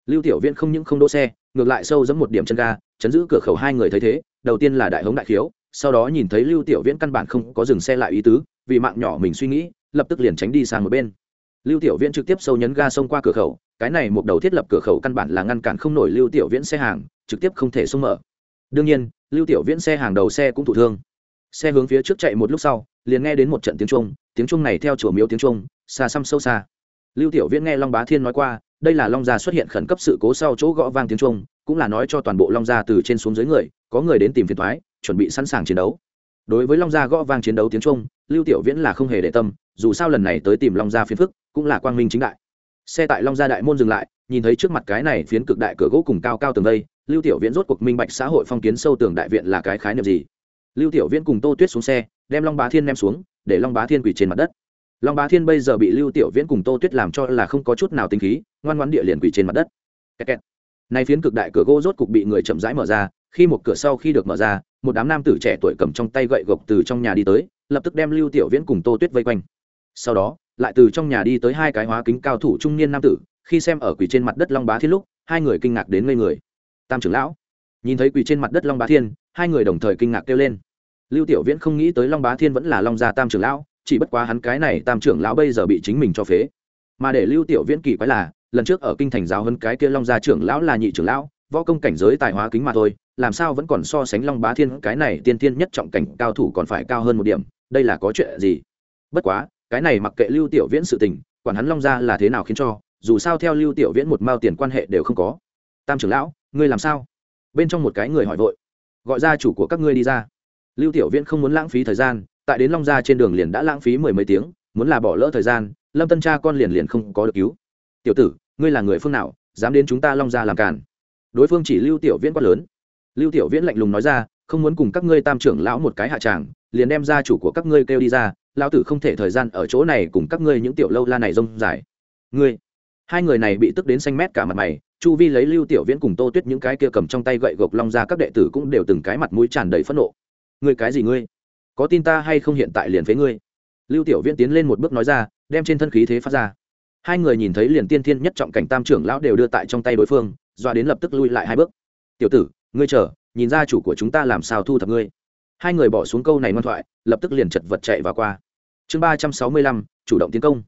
A: Lưu tiểu viễn không những không đỗ xe, ngược lại sâu giẫm một điểm chân ga chấn giữ cửa khẩu hai người thấy thế, đầu tiên là đại hống đại khiếu, sau đó nhìn thấy lưu tiểu viễn căn bản không có dừng xe lại ý tứ, vì mạng nhỏ mình suy nghĩ, lập tức liền tránh đi sang một bên. Lưu tiểu viễn trực tiếp sâu nhấn ga xông qua cửa khẩu cái này một đầu thiết lập cửa khẩu căn bản là ngăn cản không nổi lưu tiểu viễn xe hàng, trực tiếp không thể xông mở. Đương nhiên, lưu tiểu viễn xe hàng đầu xe cũng thụ thương. Xe hướng phía trước chạy một lúc sau, liền nghe đến một trận tiếng trung tiếng trung này theo chùa miếu tiếng trung xa xăm sâu xa. Lưu tiểu viễn nghe long bá thiên nói qua, đây là long gia xuất hiện khẩn cấp sự cố sau chỗ gõ vang tiếng trung cũng là nói cho toàn bộ long gia từ trên xuống dưới người, có người đến tìm phiền thoái chuẩn bị sẵn sàng chiến đấu. Đối với long gia gõ vang chiến đấu tiếng trung lưu tiểu viễn là không hề để tâm, dù sao lần này tới tìm long gia phiền phức, cũng là quang minh chính đại xe tại long gia đại môn dừng lại nhìn thấy trước mặt cái này phiến cực đại cửa gỗ cùng cao cao tường đây, lưu tiểu viễn rốt cuộc minh bạch xã hội phong kiến sâu tường đại viện là cái khái niệm gì. Lưu tiểu viễn cùng tô tuyết xuống xe đem long bá thiên đem xuống để long bá thiên quỳ trên mặt đất. Long bá thiên bây giờ bị lưu tiểu viễn cùng tô tuyết làm cho là không có chút nào tinh khí ngoan ngoan địa liền quỳ trên mặt đất. Kẹt kẹt. Này phiến cực đại cửa gỗ rốt cục bị người chậm rãi mở ra khi một cửa sau khi được mở ra một đám nam tử trẻ tuổi cầm trong tay gậy gộc từ trong nhà đi tới lập tức đem lưu tiểu viễn cùng tô tuyết vây quanh. Sau đó lại từ trong nhà đi tới hai cái hóa kính cao thủ trung niên nam tử, khi xem ở quỳ trên mặt đất long bá thiên lúc, hai người kinh ngạc đến ngây người. Tam trưởng lão, nhìn thấy quỳ trên mặt đất long bá thiên, hai người đồng thời kinh ngạc kêu lên. Lưu tiểu viễn không nghĩ tới long bá thiên vẫn là long gia tam trưởng lão, chỉ bất quá hắn cái này tam trưởng lão bây giờ bị chính mình cho phế. Mà để lưu tiểu viễn kỳ quái là, lần trước ở kinh thành giáo hơn cái kia long gia trưởng lão là nhị trưởng lão, võ công cảnh giới tài hóa kính mà thôi, làm sao vẫn còn so sánh long bá thiên cái này tiên tiên nhất trọng cảnh cao thủ còn phải cao hơn một điểm, đây là có chuyện gì? Bất quá cái này mặc kệ lưu tiểu viễn sự tình, quản hắn long gia là thế nào khiến cho, dù sao theo lưu tiểu viễn một mao tiền quan hệ đều không có. Tam trưởng lão, ngươi làm sao? Bên trong một cái người hỏi vội. Gọi gia chủ của các ngươi đi ra. Lưu tiểu viễn không muốn lãng phí thời gian, tại đến long gia trên đường liền đã lãng phí mười mấy tiếng, muốn là bỏ lỡ thời gian, lâm tân cha con liền liền không có được cứu. Tiểu tử, ngươi là người phương nào, dám đến chúng ta long gia làm cản đối phương chỉ lưu tiểu viễn quát lớn. Lưu tiểu viễn lạnh lùng nói ra không muốn cùng các ngươi tam trưởng lão một cái hạ tràng, liền đem gia chủ của các ngươi kêu đi ra, lão tử không thể thời gian ở chỗ này cùng các ngươi những tiểu lâu la này rông dài. Ngươi, hai người này bị tức đến xanh mét cả mặt mày, chu vi lấy lưu tiểu viễn cùng tô tuyết những cái kia cầm trong tay gậy gộc long ra các đệ tử cũng đều từng cái mặt mũi tràn đầy phẫn nộ. Ngươi cái gì ngươi? Có tin ta hay không hiện tại liền phế ngươi? Lưu tiểu viễn tiến lên một bước nói ra, đem trên thân khí thế phát ra. Hai người nhìn thấy liền tiên thiên nhất trọng cảnh tam trưởng lão đều đưa tại trong tay đối phương, doa đến lập tức lui lại hai bước. Tiểu tử, ngươi chờ nhìn ra chủ của chúng ta làm sao thu thập ngươi. Hai người bỏ xuống câu này ngoan thoại, lập tức liền chật vật chạy vào qua. Chương ba trăm sáu mươi lăm, chủ động tiến công.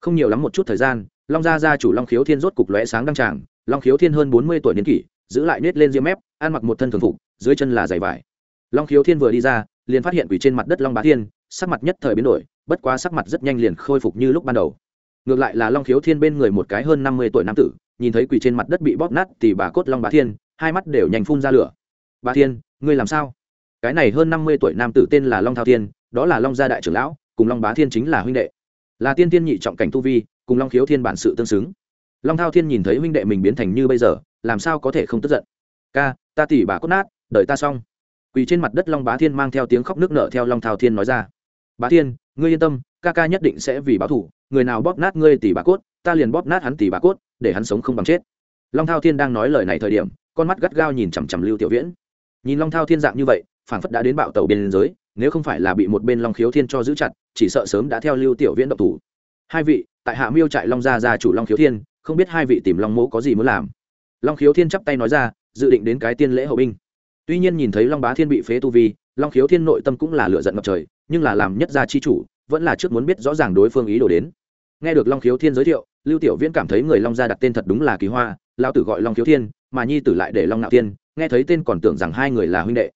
A: Không nhiều lắm một chút thời gian, long gia gia chủ long khiếu thiên rốt cục lóe sáng đăng tràng. Long khiếu thiên hơn bốn mươi tuổi niên kỷ, giữ lại nết lên diêm mép, ăn mặc một thân thường phục, dưới chân là giày vải. Long khiếu thiên vừa đi ra, liền phát hiện quỷ trên mặt đất long bá thiên, sắc mặt nhất thời biến đổi, bất quá sắc mặt rất nhanh liền khôi phục như lúc ban đầu. Ngược lại là long khiếu thiên bên người một cái hơn năm mươi tuổi nam tử, nhìn thấy quỷ trên mặt đất bị bóp nát thì bà cốt long bá thiên, hai mắt đều nhanh phun ra lửa bá thiên, ngươi làm sao? Cái này hơn năm mươi tuổi nam tử tên là long thao thiên, đó là long gia đại trưởng lão, cùng long bá thiên chính là huynh đệ. Là tiên tiên nhị trọng cảnh tu vi, cùng long khiếu thiên bản sự tương xứng. Long thao thiên nhìn thấy huynh đệ mình biến thành như bây giờ, làm sao có thể không tức giận? Ca, ta tỉ bà cốt nát, đợi ta xong. Quỳ trên mặt đất long bá thiên mang theo tiếng khóc nước nở theo long thao thiên nói ra. Bá thiên, ngươi yên tâm, ca ca nhất định sẽ vì báo thủ người nào bóp nát ngươi tỉ bà cốt, ta liền bóp nát hắn tỉ bà cốt, để hắn sống không bằng chết. Long thao thiên đang nói lời này thời điểm, con mắt gắt gao nhìn chằm chằm lưu tiểu viễn nhìn long thao thiên dạng như vậy phản phất đã đến bạo tàu bên giới, nếu không phải là bị một bên long khiếu thiên cho giữ chặt, chỉ sợ sớm đã theo lưu tiểu viễn động thủ. Hai vị, tại hạ miêu trại long gia gia chủ long khiếu thiên, không biết hai vị tìm long mỗ có gì muốn làm. Long khiếu thiên chắp tay nói ra, dự định đến cái tiên lễ hậu binh. Tuy nhiên nhìn thấy long bá thiên bị phế tu vi, long khiếu thiên nội tâm cũng là lựa giận ngập trời, nhưng là làm nhất gia chi chủ, vẫn là trước muốn biết rõ ràng đối phương ý đồ đến. Nghe được long khiếu thiên giới thiệu, lưu tiểu viễn cảm thấy người long gia đặt tên thật đúng là kỳ hoa lao tử gọi long khiếu thiên, mà nhi tử lại để long nạo tiên nghe thấy tên còn tưởng rằng hai người là huynh đệ.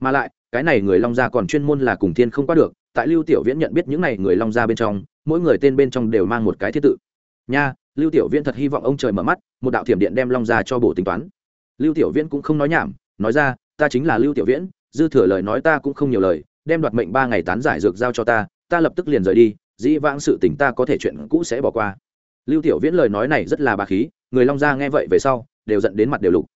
A: Mà lại, cái này người long gia còn chuyên môn là cùng thiên không qua được, tại lưu tiểu viễn nhận biết những này người long gia bên trong, mỗi người tên bên trong đều mang một cái thiết tự. Nha, lưu tiểu viễn thật hy vọng ông trời mở mắt, một đạo thiểm điện đem long gia cho bổ tính toán. Lưu tiểu viễn cũng không nói nhảm, nói ra, ta chính là lưu tiểu viễn, dư thừa lời nói ta cũng không nhiều lời, đem đoạt mệnh ba ngày tán giải dược giao cho ta ta lập tức liền rời đi, dĩ vãng sự tình ta có thể chuyện cũ sẽ bỏ qua. Lưu tiểu viễn lời nói này rất là bà khí, người long gia nghe vậy về sau, đều giận đến mặt đều lục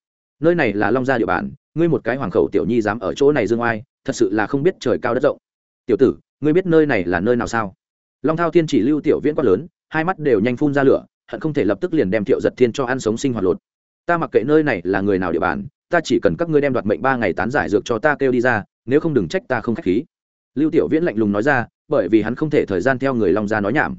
A: nơi này là long gia địa bàn, ngươi một cái hoàng khẩu tiểu nhi dám ở chỗ này dương oai, thật sự là không biết trời cao đất rộng. Tiểu tử, ngươi biết nơi này là nơi nào sao? Long thao thiên chỉ lưu tiểu viễn quát lớn, hai mắt đều nhanh phun ra lửa, hận không thể lập tức liền đem thiệu giật thiên cho ăn sống sinh hoạt lột. Ta mặc kệ nơi này là người nào địa bàn, ta chỉ cần các ngươi đem đoạt mệnh ba ngày tán giải dược cho ta kêu đi ra, nếu không đừng trách ta không k h á c h khí. Lưu tiểu viễn lạnh lùng nói ra, bởi vì hắn không thể thời gian theo người long gia nói nhảm.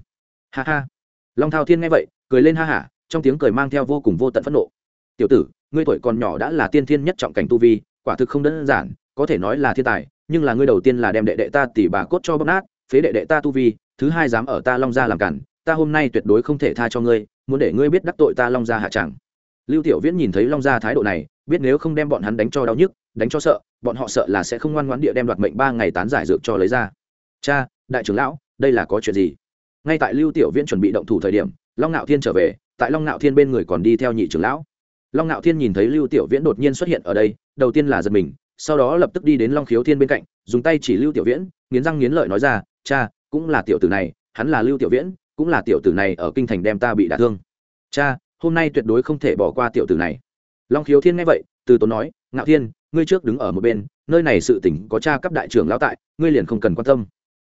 A: Ha ha. Long thao thiên nghe vậy, cười lên ha hả, trong tiếng cười mang theo vô cùng vô tận phẫn nộ tiểu tử, ngươi tuổi còn nhỏ đã là tiên thiên nhất trọng cảnh tu vi, quả thực không đơn giản, có thể nói là thiên tài, nhưng là ngươi đầu tiên là đem đệ đệ ta tỉ bà cốt cho bóp nát, phế đệ đệ ta tu vi, thứ hai dám ở ta long gia làm cản, ta hôm nay tuyệt đối không thể tha cho ngươi, muốn để ngươi biết đắc tội ta long gia hạ chẳng. lưu tiểu viễn nhìn thấy long gia thái độ này, biết nếu không đem bọn hắn đánh cho đau nhức, đánh cho sợ, bọn họ sợ là sẽ không ngoan ngoãn địa đem đoạt mệnh ba ngày tán giải dược cho lấy ra. Cha, đại trưởng lão, đây là có chuyện gì? Ngay tại lưu tiểu viễn chuẩn bị động thủ thời điểm, long ngạo thiên trở về, tại long ngạo thiên bên người còn đi theo nhị trưởng lão long ngạo thiên nhìn thấy lưu tiểu viễn đột nhiên xuất hiện ở đây, đầu tiên là giật mình, sau đó lập tức đi đến long khiếu thiên bên cạnh, dùng tay chỉ lưu tiểu viễn, nghiến răng nghiến lợi nói ra, cha, cũng là tiểu tử này, hắn là lưu tiểu viễn, cũng là tiểu tử này ở kinh thành đem ta bị đả thương. Cha, hôm nay tuyệt đối không thể bỏ qua tiểu tử này. Long khiếu thiên nghe vậy, từ tốn nói, ngạo thiên, ngươi trước đứng ở một bên, nơi này sự tỉnh có cha cấp đại trưởng lão tại, ngươi liền không cần quan tâm.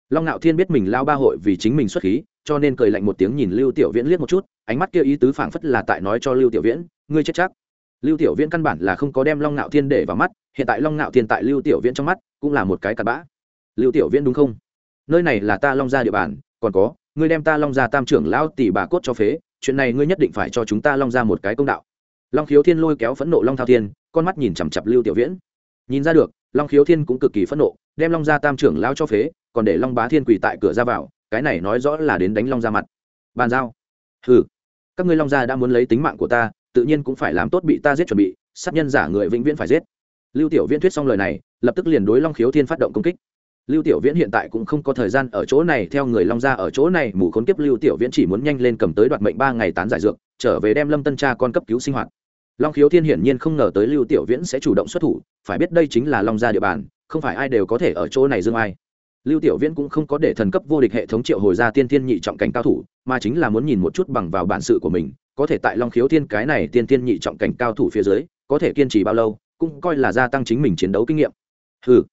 A: Long ngạo thiên biết mình lao ba hội vì chính mình xuất khí cho nên cười lạnh một tiếng nhìn lưu tiểu viễn liếc một chút, ánh mắt kia ý tứ phảng phất là tại nói cho lưu tiểu viễn, ngươi chết chắc. Lưu tiểu viễn căn bản là không có đem long ngạo thiên để vào mắt, hiện tại long ngạo thiên tại lưu tiểu viễn trong mắt cũng là một cái cặn bã. Lưu tiểu viễn đúng không? Nơi này là ta long gia địa bàn, còn có, ngươi đem ta long gia tam trưởng lão tỷ bà cốt cho phế, chuyện này ngươi nhất định phải cho chúng ta long gia một cái công đạo. Long khiếu thiên lôi kéo phẫn nộ long thao thiên, con mắt nhìn chằm chặp lưu tiểu viễn. Nhìn ra được, long khiếu thiên cũng cực kỳ phẫn nộ, đem long gia tam trưởng lão cho phế, còn để long bá thiên quỳ tại cửa ra vào cái này nói rõ là đến đánh long ra mặt. Bàn giao. Ừ các ngươi long gia đã muốn lấy tính mạng của ta, tự nhiên cũng phải làm tốt bị ta giết chuẩn bị, sát nhân giả người vĩnh viễn phải giết. Lưu tiểu viễn thuyết xong lời này, lập tức liền đối long khiếu thiên phát động công kích. Lưu tiểu viễn hiện tại cũng không có thời gian ở chỗ này, theo người long gia ở chỗ này mù khốn kiếp, lưu tiểu viễn chỉ muốn nhanh lên cầm tới đoạt mệnh ba ngày tán giải dược, trở về đem lâm tân cha con cấp cứu sinh hoạt. Long khiếu thiên hiển nhiên không ngờ tới lưu tiểu viễn sẽ chủ động xuất thủ, phải biết đây chính là long gia địa bàn, không phải ai đều có thể ở chỗ này dương ai lưu tiểu viễn cũng không có để thần cấp vô địch hệ thống triệu hồi ra tiên thiên nhị trọng cảnh cao thủ, mà chính là muốn nhìn một chút bằng vào bản sự của mình, có thể tại long khiếu thiên cái này tiên thiên nhị trọng cảnh cao thủ phía dưới, có thể kiên trì bao lâu, cũng coi là gia tăng chính mình chiến đấu kinh nghiệm. Hừ.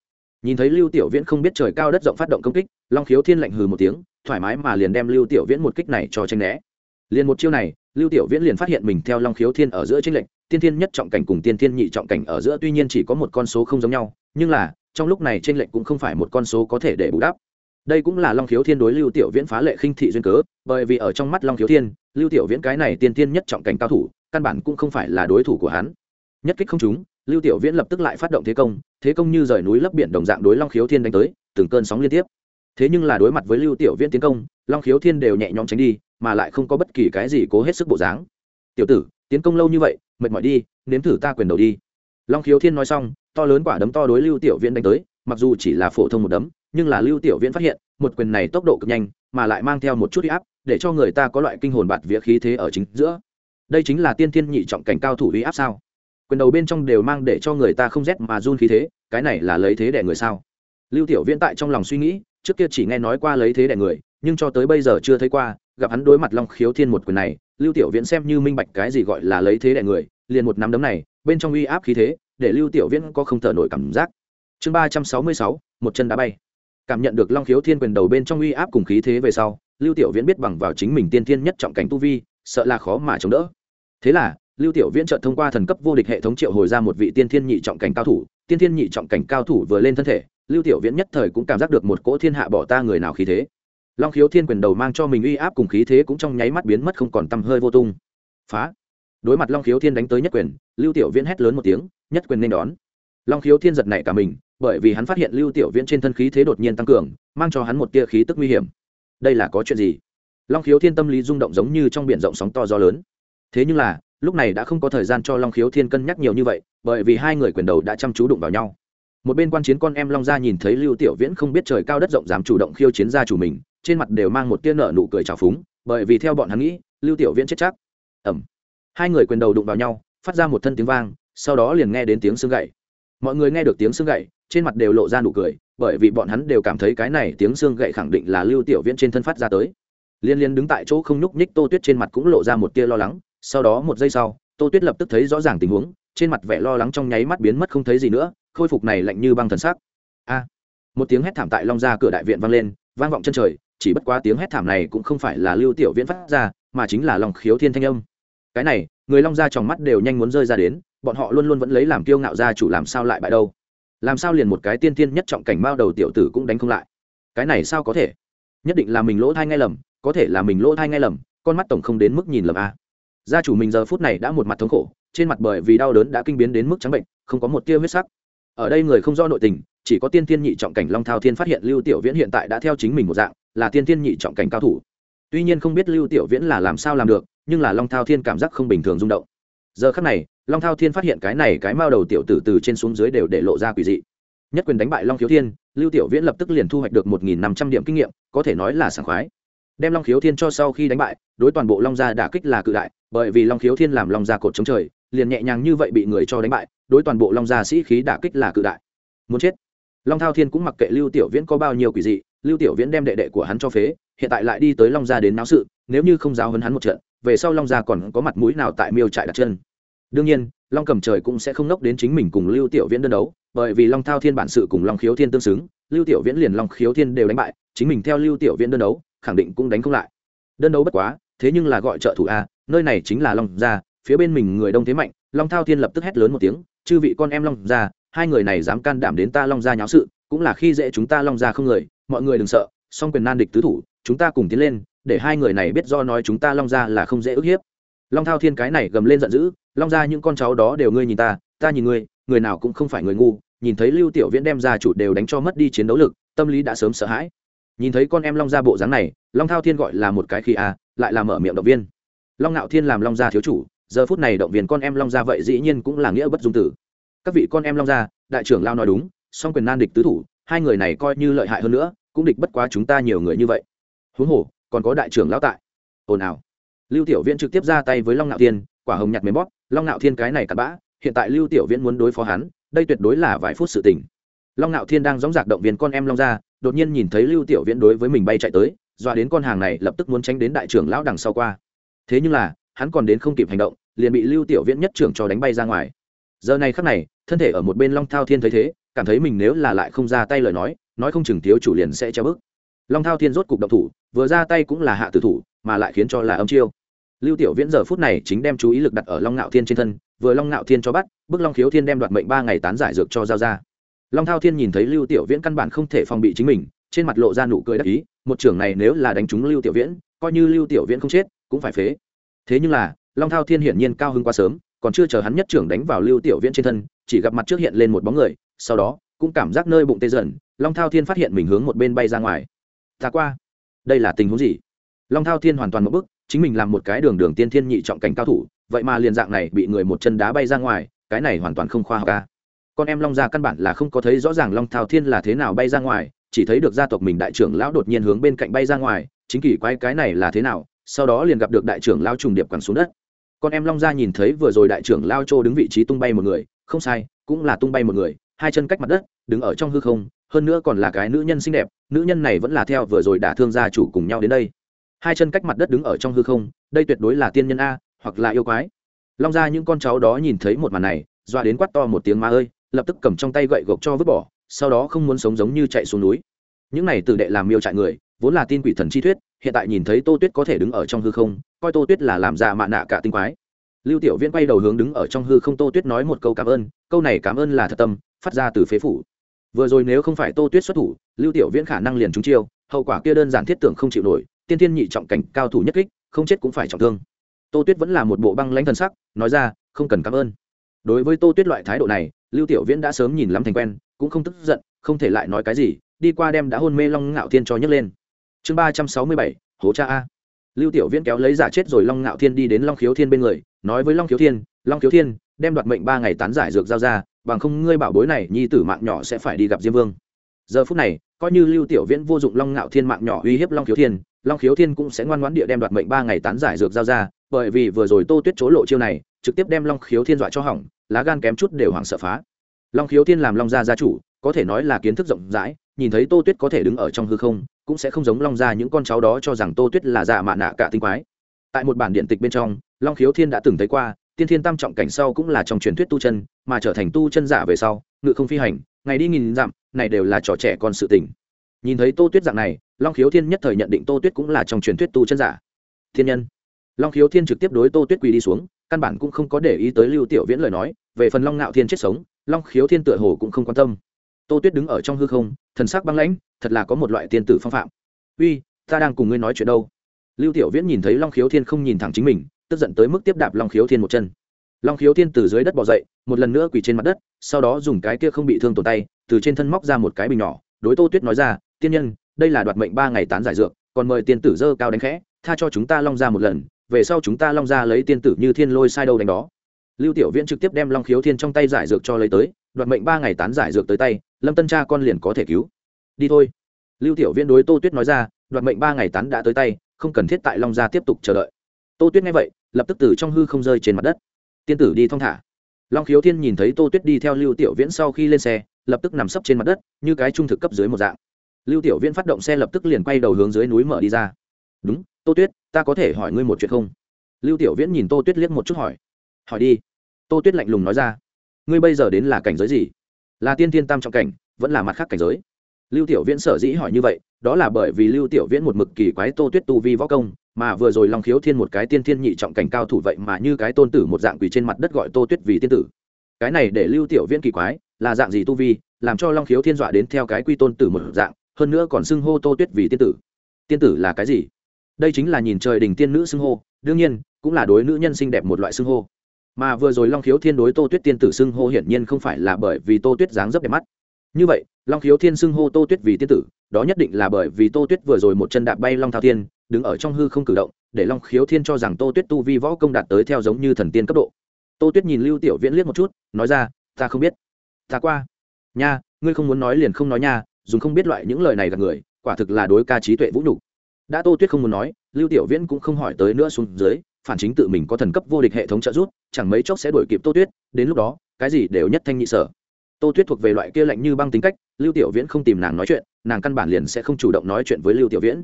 A: Nhìn thấy lưu tiểu viễn không biết trời cao đất rộng phát động công kích, long khiếu thiên lạnh hừ một tiếng, thoải mái mà liền đem lưu tiểu viễn một kích này cho tranh né. Liền một chiêu này, lưu tiểu viễn liền phát hiện mình theo long khiếu thiên ở giữa tranh lệnh tiên thiên nhất trọng cảnh cùng tiên thiên nhị trọng cảnh ở giữa tuy nhiên chỉ có một con số không giống nhau, nhưng là trong lúc này trên lệnh cũng không phải một con số có thể để bù đắp. Đây cũng là long khiếu thiên đối lưu tiểu viễn phá lệ khinh thị duyên cớ, bởi vì ở trong mắt long khiếu thiên, lưu tiểu viễn cái này tiên tiên nhất trọng cảnh cao thủ, căn bản cũng không phải là đối thủ của hắn. Nhất kích không chúng lưu tiểu viễn lập tức lại phát động thế công thế công như rời núi lấp biển đồng dạng đối long khiếu thiên đánh tới, từng cơn sóng liên tiếp. Thế nhưng là đối mặt với lưu tiểu viễn tiến công, long khiếu thiên đều nhẹ nhõm tránh đi, mà lại không có bất kỳ cái gì cố hết sức bộ dáng. Tiểu tử, tiến công lâu như vậy, mệt mỏi đi, nếm thử ta quyền đầu đi. Long khiếu thiên nói xong to lớn quả đấm to đối lưu tiểu viễn đánh tới, mặc dù chỉ là phổ thông một đấm, nhưng là lưu tiểu viễn phát hiện, một quyền này tốc độ cực nhanh, mà lại mang theo một chút huy áp, để cho người ta có loại kinh hồn bạt vía khí thế ở chính giữa. Đây chính là tiên thiên nhị trọng cảnh cao thủ uy áp sao? Quyền đầu bên trong đều mang để cho người ta không rét mà run khí thế, cái này là lấy thế đẻ người sao? Lưu tiểu viễn tại trong lòng suy nghĩ, trước kia chỉ nghe nói qua lấy thế đẻ người, nhưng cho tới bây giờ chưa thấy qua, gặp hắn đối mặt long khiếu thiên một quyền này, lưu tiểu viễn xem như minh bạch cái gì gọi là lấy thế đẻ người, liền một nắm đấm này, bên trong uy áp khí thế để lưu tiểu viễn có không thở nổi cảm giác. Chương ba trăm sáu mươi sáu, một chân đá bay. Cảm nhận được long khiếu thiên quyền đầu bên trong uy áp cùng khí thế về sau, lưu tiểu viễn biết bằng vào chính mình tiên thiên nhất trọng cảnh tu vi, sợ là khó mà chống đỡ. Thế là, lưu tiểu viễn chợt thông qua thần cấp vô địch hệ thống triệu hồi ra một vị tiên thiên nhị trọng cảnh cao thủ. Tiên thiên nhị trọng cảnh cao thủ vừa lên thân thể, lưu tiểu viễn nhất thời cũng cảm giác được một cỗ thiên hạ bỏ ta người nào khí thế. Long khiếu thiên quyền đầu mang cho mình uy áp cùng khí thế cũng trong nháy mắt biến mất không còn tăm hơi vô tung. Phá! Đối mặt long khiếu thiên đánh tới nhất quyền, lưu tiểu viễn hét lớn một tiếng nhất quyền nên đón. Long khiếu thiên giật nảy cả mình, bởi vì hắn phát hiện lưu tiểu viễn trên thân khí thế đột nhiên tăng cường, mang cho hắn một tia khí tức nguy hiểm. Đây là có chuyện gì? Long khiếu thiên tâm lý rung động giống như trong biển rộng sóng to gió lớn. Thế nhưng là, lúc này đã không có thời gian cho long khiếu thiên cân nhắc nhiều như vậy, bởi vì hai người quyền đầu đã chăm chú đụng vào nhau. Một bên quan chiến con em long gia nhìn thấy lưu tiểu viễn không biết trời cao đất rộng dám chủ động khiêu chiến gia chủ mình, trên mặt đều mang một tia nở nụ cười trào phúng, bởi vì theo bọn hắn nghĩ, lưu tiểu viễn chết chắc. Ẩm hai người quyền đầu đụng vào nhau, phát ra một thân tiếng vang sau đó liền nghe đến tiếng xương gậy. Mọi người nghe được tiếng xương gậy, trên mặt đều lộ ra nụ cười, bởi vì bọn hắn đều cảm thấy cái này tiếng xương gậy khẳng định là lưu tiểu viễn trên thân phát ra tới. Liên liên đứng tại chỗ không nhúc nhích tô tuyết trên mặt cũng lộ ra một tia lo lắng, sau đó một giây sau, tô tuyết lập tức thấy rõ ràng tình huống, trên mặt vẻ lo lắng trong nháy mắt biến mất không thấy gì nữa, khôi phục này lạnh như băng thần sắc. A! Một tiếng hét thảm tại long ra cửa đại viện vang lên, vang vọng chân trời, chỉ bất quá tiếng hét thảm này cũng không phải là lưu tiểu viễn phát ra, mà chính là lòng khiếu thiên thanh âm. Cái này, người long ra trong mắt đều nhanh muốn rơi ra đến bọn họ luôn luôn vẫn lấy làm kiêu ngạo gia chủ làm sao lại bại đâu? Làm sao liền một cái tiên tiên nhất trọng cảnh bao đầu tiểu tử cũng đánh không lại? Cái này sao có thể? Nhất định là mình lỗ thai ngay lầm, có thể là mình lỗ thai ngay lầm, con mắt tổng không đến mức nhìn lầm a. Gia chủ mình giờ phút này đã một mặt thống khổ, trên mặt bởi vì đau đớn đã kinh biến đến mức trắng bệnh, không có một tia huyết sắc. Ở đây người không do nội tình, chỉ có tiên tiên nhị trọng cảnh long thao thiên phát hiện lưu tiểu viễn hiện tại đã theo chính mình một dạng, là tiên tiên nhị trọng cảnh cao thủ. Tuy nhiên không biết lưu tiểu viễn là làm sao làm được, nhưng là long thao thiên cảm giác không bình thường rung động giờ khắc này, long thao thiên phát hiện cái này cái mao đầu tiểu tử từ trên xuống dưới đều để lộ ra quỷ dị. Nhất quyền đánh bại long khiếu thiên, lưu tiểu viễn lập tức liền thu hoạch được một nghìn năm trăm điểm kinh nghiệm, có thể nói là sảng khoái. Đem long khiếu thiên cho sau khi đánh bại, đối toàn bộ long gia đả kích là cự đại, bởi vì long khiếu thiên làm long gia cột chống trời, liền nhẹ nhàng như vậy bị người cho đánh bại, đối toàn bộ long gia sĩ khí đả kích là cự đại. Muốn chết. Long thao thiên cũng mặc kệ lưu tiểu viễn có bao nhiêu quỷ dị, lưu tiểu viễn đem đệ đệ của hắn cho phế, hiện tại lại đi tới long gia đến náo sự, nếu như không giáo hấn hắn một trận về sau long gia còn có mặt mũi nào tại miêu trại đặt chân? Đương nhiên, long cầm trời cũng sẽ không nốc đến chính mình cùng lưu tiểu viễn đơn đấu, bởi vì long thao thiên bản sự cùng long khiếu thiên tương xứng, lưu tiểu viễn liền long khiếu thiên đều đánh bại, chính mình theo lưu tiểu viễn đơn đấu, khẳng định cũng đánh không lại. Đơn đấu bất quá, thế nhưng là gọi trợ thủ a, nơi này chính là long gia, phía bên mình người đông thế mạnh, long thao thiên lập tức hét lớn một tiếng, chư vị con em long gia, hai người này dám can đảm đến ta long gia nháo sự, cũng là khi dễ chúng ta long gia không người, mọi người đừng sợ, song quyền nan địch tứ thủ, chúng ta cùng tiến lên để hai người này biết do nói chúng ta long gia là không dễ ức hiếp. Long thao thiên cái này gầm lên giận dữ long gia những con cháu đó đều ngươi nhìn ta ta nhìn ngươi người nào cũng không phải người ngu nhìn thấy lưu tiểu viễn đem ra chủ đều đánh cho mất đi chiến đấu lực tâm lý đã sớm sợ hãi. Nhìn thấy con em long gia bộ dáng này long thao thiên gọi là một cái khi a à, lại là mở miệng động viên. Long ngạo thiên làm long gia thiếu chủ giờ phút này động viên con em long gia vậy dĩ nhiên cũng là nghĩa bất dung tử. Các vị con em long gia đại trưởng lao nói đúng song quyền nan địch tứ thủ hai người này coi như lợi hại hơn nữa cũng địch bất quá chúng ta nhiều người như vậy. Huống hồ còn có đại trưởng lão tại. Ồn ào. Lưu tiểu viễn trực tiếp ra tay với long ngạo thiên, quả hồng nhặt mềm bóp, long ngạo thiên cái này cặn bã, hiện tại lưu tiểu viễn muốn đối phó hắn, đây tuyệt đối là vài phút sự tình. Long ngạo thiên đang dóng dạc động viên con em long ra, đột nhiên nhìn thấy lưu tiểu viễn đối với mình bay chạy tới, dọa đến con hàng này lập tức muốn tránh đến đại trưởng lão đằng sau qua. Thế nhưng là, hắn còn đến không kịp hành động, liền bị lưu tiểu viễn nhất trưởng cho đánh bay ra ngoài. Giờ này khắc này, thân thể ở một bên long thao thiên thấy thế, cảm thấy mình nếu là lại không ra tay lời nói nói không chừng thiếu chủ liền sẽ treo bức long thao thiên rốt cục động thủ, vừa ra tay cũng là hạ tử thủ, mà lại khiến cho là âm chiêu. Lưu tiểu viễn giờ phút này chính đem chú ý lực đặt ở long ngạo thiên trên thân, vừa long ngạo thiên cho bắt bức long khiếu thiên đem đoạt mệnh ba ngày tán giải dược cho giao ra. Long thao thiên nhìn thấy lưu tiểu viễn căn bản không thể phòng bị chính mình, trên mặt lộ ra nụ cười đắc ý, một trưởng này nếu là đánh trúng lưu tiểu viễn, coi như lưu tiểu viễn không chết, cũng phải phế. Thế nhưng là, long thao thiên hiển nhiên cao hơn quá sớm, còn chưa chờ hắn nhất trưởng đánh vào lưu tiểu viễn trên thân, chỉ gặp mặt trước hiện lên một bóng người, sau đó, cũng cảm giác nơi bụng tê dần, long thao thiên phát hiện mình hướng một bên bay ra ngoài ta qua. Đây là tình huống gì? Long thao thiên hoàn toàn một bức chính mình làm một cái đường đường tiên thiên nhị trọng cảnh cao thủ, vậy mà liền dạng này bị người một chân đá bay ra ngoài, cái này hoàn toàn không khoa học ca con em long gia căn bản là không có thấy rõ ràng long thao thiên là thế nào bay ra ngoài, chỉ thấy được gia tộc mình đại trưởng lão đột nhiên hướng bên cạnh bay ra ngoài, chính kỳ quái cái này là thế nào, sau đó liền gặp được đại trưởng lao trùng điệp quẳng xuống đất. Con em long gia nhìn thấy vừa rồi đại trưởng lao trô đứng vị trí tung bay một người, không sai, cũng là tung bay một người, hai chân cách mặt đất, đứng ở trong hư không hơn nữa còn là cái nữ nhân xinh đẹp, nữ nhân này vẫn là theo vừa rồi đả thương gia chủ cùng nhau đến đây. Hai chân cách mặt đất đứng ở trong hư không, đây tuyệt đối là tiên nhân a, hoặc là yêu quái. Long ra những con cháu đó nhìn thấy một màn này doa đến quát to một tiếng ma ơi, lập tức cầm trong tay gậy gộc cho vứt bỏ, sau đó không muốn sống giống như chạy xuống núi. Những này tử đệ làm miêu trại người, vốn là tin quỷ thần chi thuyết, hiện tại nhìn thấy tô tuyết có thể đứng ở trong hư không, coi tô tuyết là làm ra mạ nạ cả tinh quái. Lưu tiểu viễn quay đầu hướng đứng ở trong hư không, tô tuyết nói một câu cảm ơn, câu này cảm ơn là thật tâm, phát ra từ phế phủ vừa rồi nếu không phải tô tuyết xuất thủ, lưu tiểu viễn khả năng liền trúng chiêu, hậu quả kia đơn giản thiết tưởng không chịu nổi, tiên thiên nhị trọng cảnh cao thủ nhất kích, không chết cũng phải trọng thương. Tô tuyết vẫn là một bộ băng lãnh thần sắc, nói ra, không cần cảm ơn. Đối với tô tuyết loại thái độ này, lưu tiểu viễn đã sớm nhìn lắm thành quen, cũng không tức giận, không thể lại nói cái gì, đi qua đem đã hôn mê long ngạo thiên cho nhấc lên. Chương ba trăm sáu mươi bảy, hố cha a. Lưu tiểu viễn kéo lấy giả chết rồi long ngạo thiên đi đến long khiếu thiên bên người, nói với long khiếu thiên, long khiếu thiên, đem đoạt mệnh ba ngày tán giải dược giao ra bằng không ngươi bảo bối này, nhi tử mạng nhỏ sẽ phải đi gặp diêm vương. Giờ phút này, coi như lưu tiểu viễn vô dụng long ngạo thiên mạng nhỏ uy hiếp long khiếu thiên, long khiếu thiên cũng sẽ ngoan ngoãn địa đem đoạt mệnh ba ngày tán giải dược giao ra, bởi vì vừa rồi tô tuyết chối lộ chiêu này, trực tiếp đem long khiếu thiên dọa cho hỏng, lá gan kém chút đều hoảng sợ phá. Long khiếu thiên làm long gia gia chủ, có thể nói là kiến thức rộng rãi, nhìn thấy tô tuyết có thể đứng ở trong hư không, cũng sẽ không giống long gia những con cháu đó cho rằng tô tuyết là giả mạ nạ cả tinh quái. Tại một bản điện tịch bên trong, long khiếu thiên đã từng thấy qua tiên thiên tam trọng cảnh sau cũng là trong truyền thuyết tu chân, mà trở thành tu chân giả về sau, ngự không phi hành, ngày đi nghìn dặm, này đều là trò trẻ con sự tình. Nhìn thấy tô tuyết dạng này, long khiếu thiên nhất thời nhận định tô tuyết cũng là trong truyền thuyết tu chân giả. Thiên nhân. Long khiếu thiên trực tiếp đối tô tuyết quỳ đi xuống, căn bản cũng không có để ý tới lưu tiểu viễn lời nói, về phần long ngạo thiên chết sống, long khiếu thiên tựa hồ cũng không quan tâm. Tô tuyết đứng ở trong hư không, thần sắc băng lãnh, thật là có một loại tiên tử phong phạm. Uy, ta đang cùng ngươi nói chuyện đâu? Lưu tiểu viễn nhìn thấy long khiếu thiên không nhìn thẳng chính mình tức giận tới mức tiếp đạp long khiếu thiên một chân. Long khiếu thiên từ dưới đất bỏ dậy, một lần nữa quỳ trên mặt đất, sau đó dùng cái kia không bị thương tổn tay, từ trên thân móc ra một cái bình nhỏ. Đối tô tuyết nói ra, tiên nhân, đây là đoạt mệnh ba ngày tán giải dược, còn mời tiên tử dơ cao đánh khẽ, tha cho chúng ta long ra một lần, về sau chúng ta long ra lấy tiên tử như thiên lôi sai đâu đánh đó. Lưu tiểu viễn trực tiếp đem long khiếu thiên trong tay giải dược cho lấy tới, đoạt mệnh ba ngày tán giải dược tới tay, lâm tân cha con liền có thể cứu. Đi thôi. Lưu tiểu viễn đối tô tuyết nói ra, đoạt mệnh ba ngày tán đã tới tay, không cần thiết tại long gia tiếp tục chờ đợi. Tô tuyết nghe vậy lập tức từ trong hư không rơi trên mặt đất. Tiên tử đi thong thả. Long khiếu thiên nhìn thấy tô tuyết đi theo lưu tiểu viễn sau khi lên xe, lập tức nằm sấp trên mặt đất, như cái trung thực cấp dưới một dạng. Lưu tiểu viễn phát động xe lập tức liền quay đầu hướng dưới núi mở đi ra. Đúng, tô tuyết, ta có thể hỏi ngươi một chuyện không? Lưu tiểu viễn nhìn tô tuyết liếc một chút hỏi. Hỏi đi. Tô tuyết lạnh lùng nói ra. Ngươi bây giờ đến là cảnh giới gì? Là tiên thiên tam trọng cảnh, vẫn là mặt khác cảnh giới. Lưu tiểu viễn sở dĩ hỏi như vậy, đó là bởi vì lưu tiểu viễn một mực kỳ quái tô tuyết tu vi võ công mà vừa rồi long khiếu thiên một cái tiên thiên nhị trọng cảnh cao thủ vậy mà như cái tôn tử một dạng quỳ trên mặt đất gọi tô tuyết vì tiên tử. Cái này để lưu tiểu viễn kỳ quái, là dạng gì tu vi, làm cho long khiếu thiên dọa đến theo cái quy tôn tử một dạng, hơn nữa còn xưng hô tô tuyết vì tiên tử. Tiên tử là cái gì? Đây chính là nhìn trời đình tiên nữ xưng hô, đương nhiên, cũng là đối nữ nhân xinh đẹp một loại xưng hô. Mà vừa rồi long khiếu thiên đối tô tuyết tiên tử xưng hô hiển nhiên không phải là bởi vì tô tuyết dáng dấp đẹp mắt như vậy, long khiếu thiên xưng hô tô tuyết vì tiên tử, đó nhất định là bởi vì tô tuyết vừa rồi một chân đạp bay long thao thiên, đứng ở trong hư không cử động, để long khiếu thiên cho rằng tô tuyết tu vi võ công đạt tới theo giống như thần tiên cấp độ. Tô tuyết nhìn lưu tiểu viễn liếc một chút, nói ra, ta không biết. Ta qua. Nha, ngươi không muốn nói liền không nói nha, dùng không biết loại những lời này gặp người, quả thực là đối ca trí tuệ vũ nhục. Đã tô tuyết không muốn nói, lưu tiểu viễn cũng không hỏi tới nữa xuống dưới, phản chính tự mình có thần cấp vô địch hệ thống trợ giúp, chẳng mấy chốc sẽ đuổi kịp tô tuyết, đến lúc đó, cái gì đều nhất thanh nhị sở tô tuyết thuộc về loại kia lạnh như băng tính cách, lưu tiểu viễn không tìm nàng nói chuyện, nàng căn bản liền sẽ không chủ động nói chuyện với lưu tiểu viễn.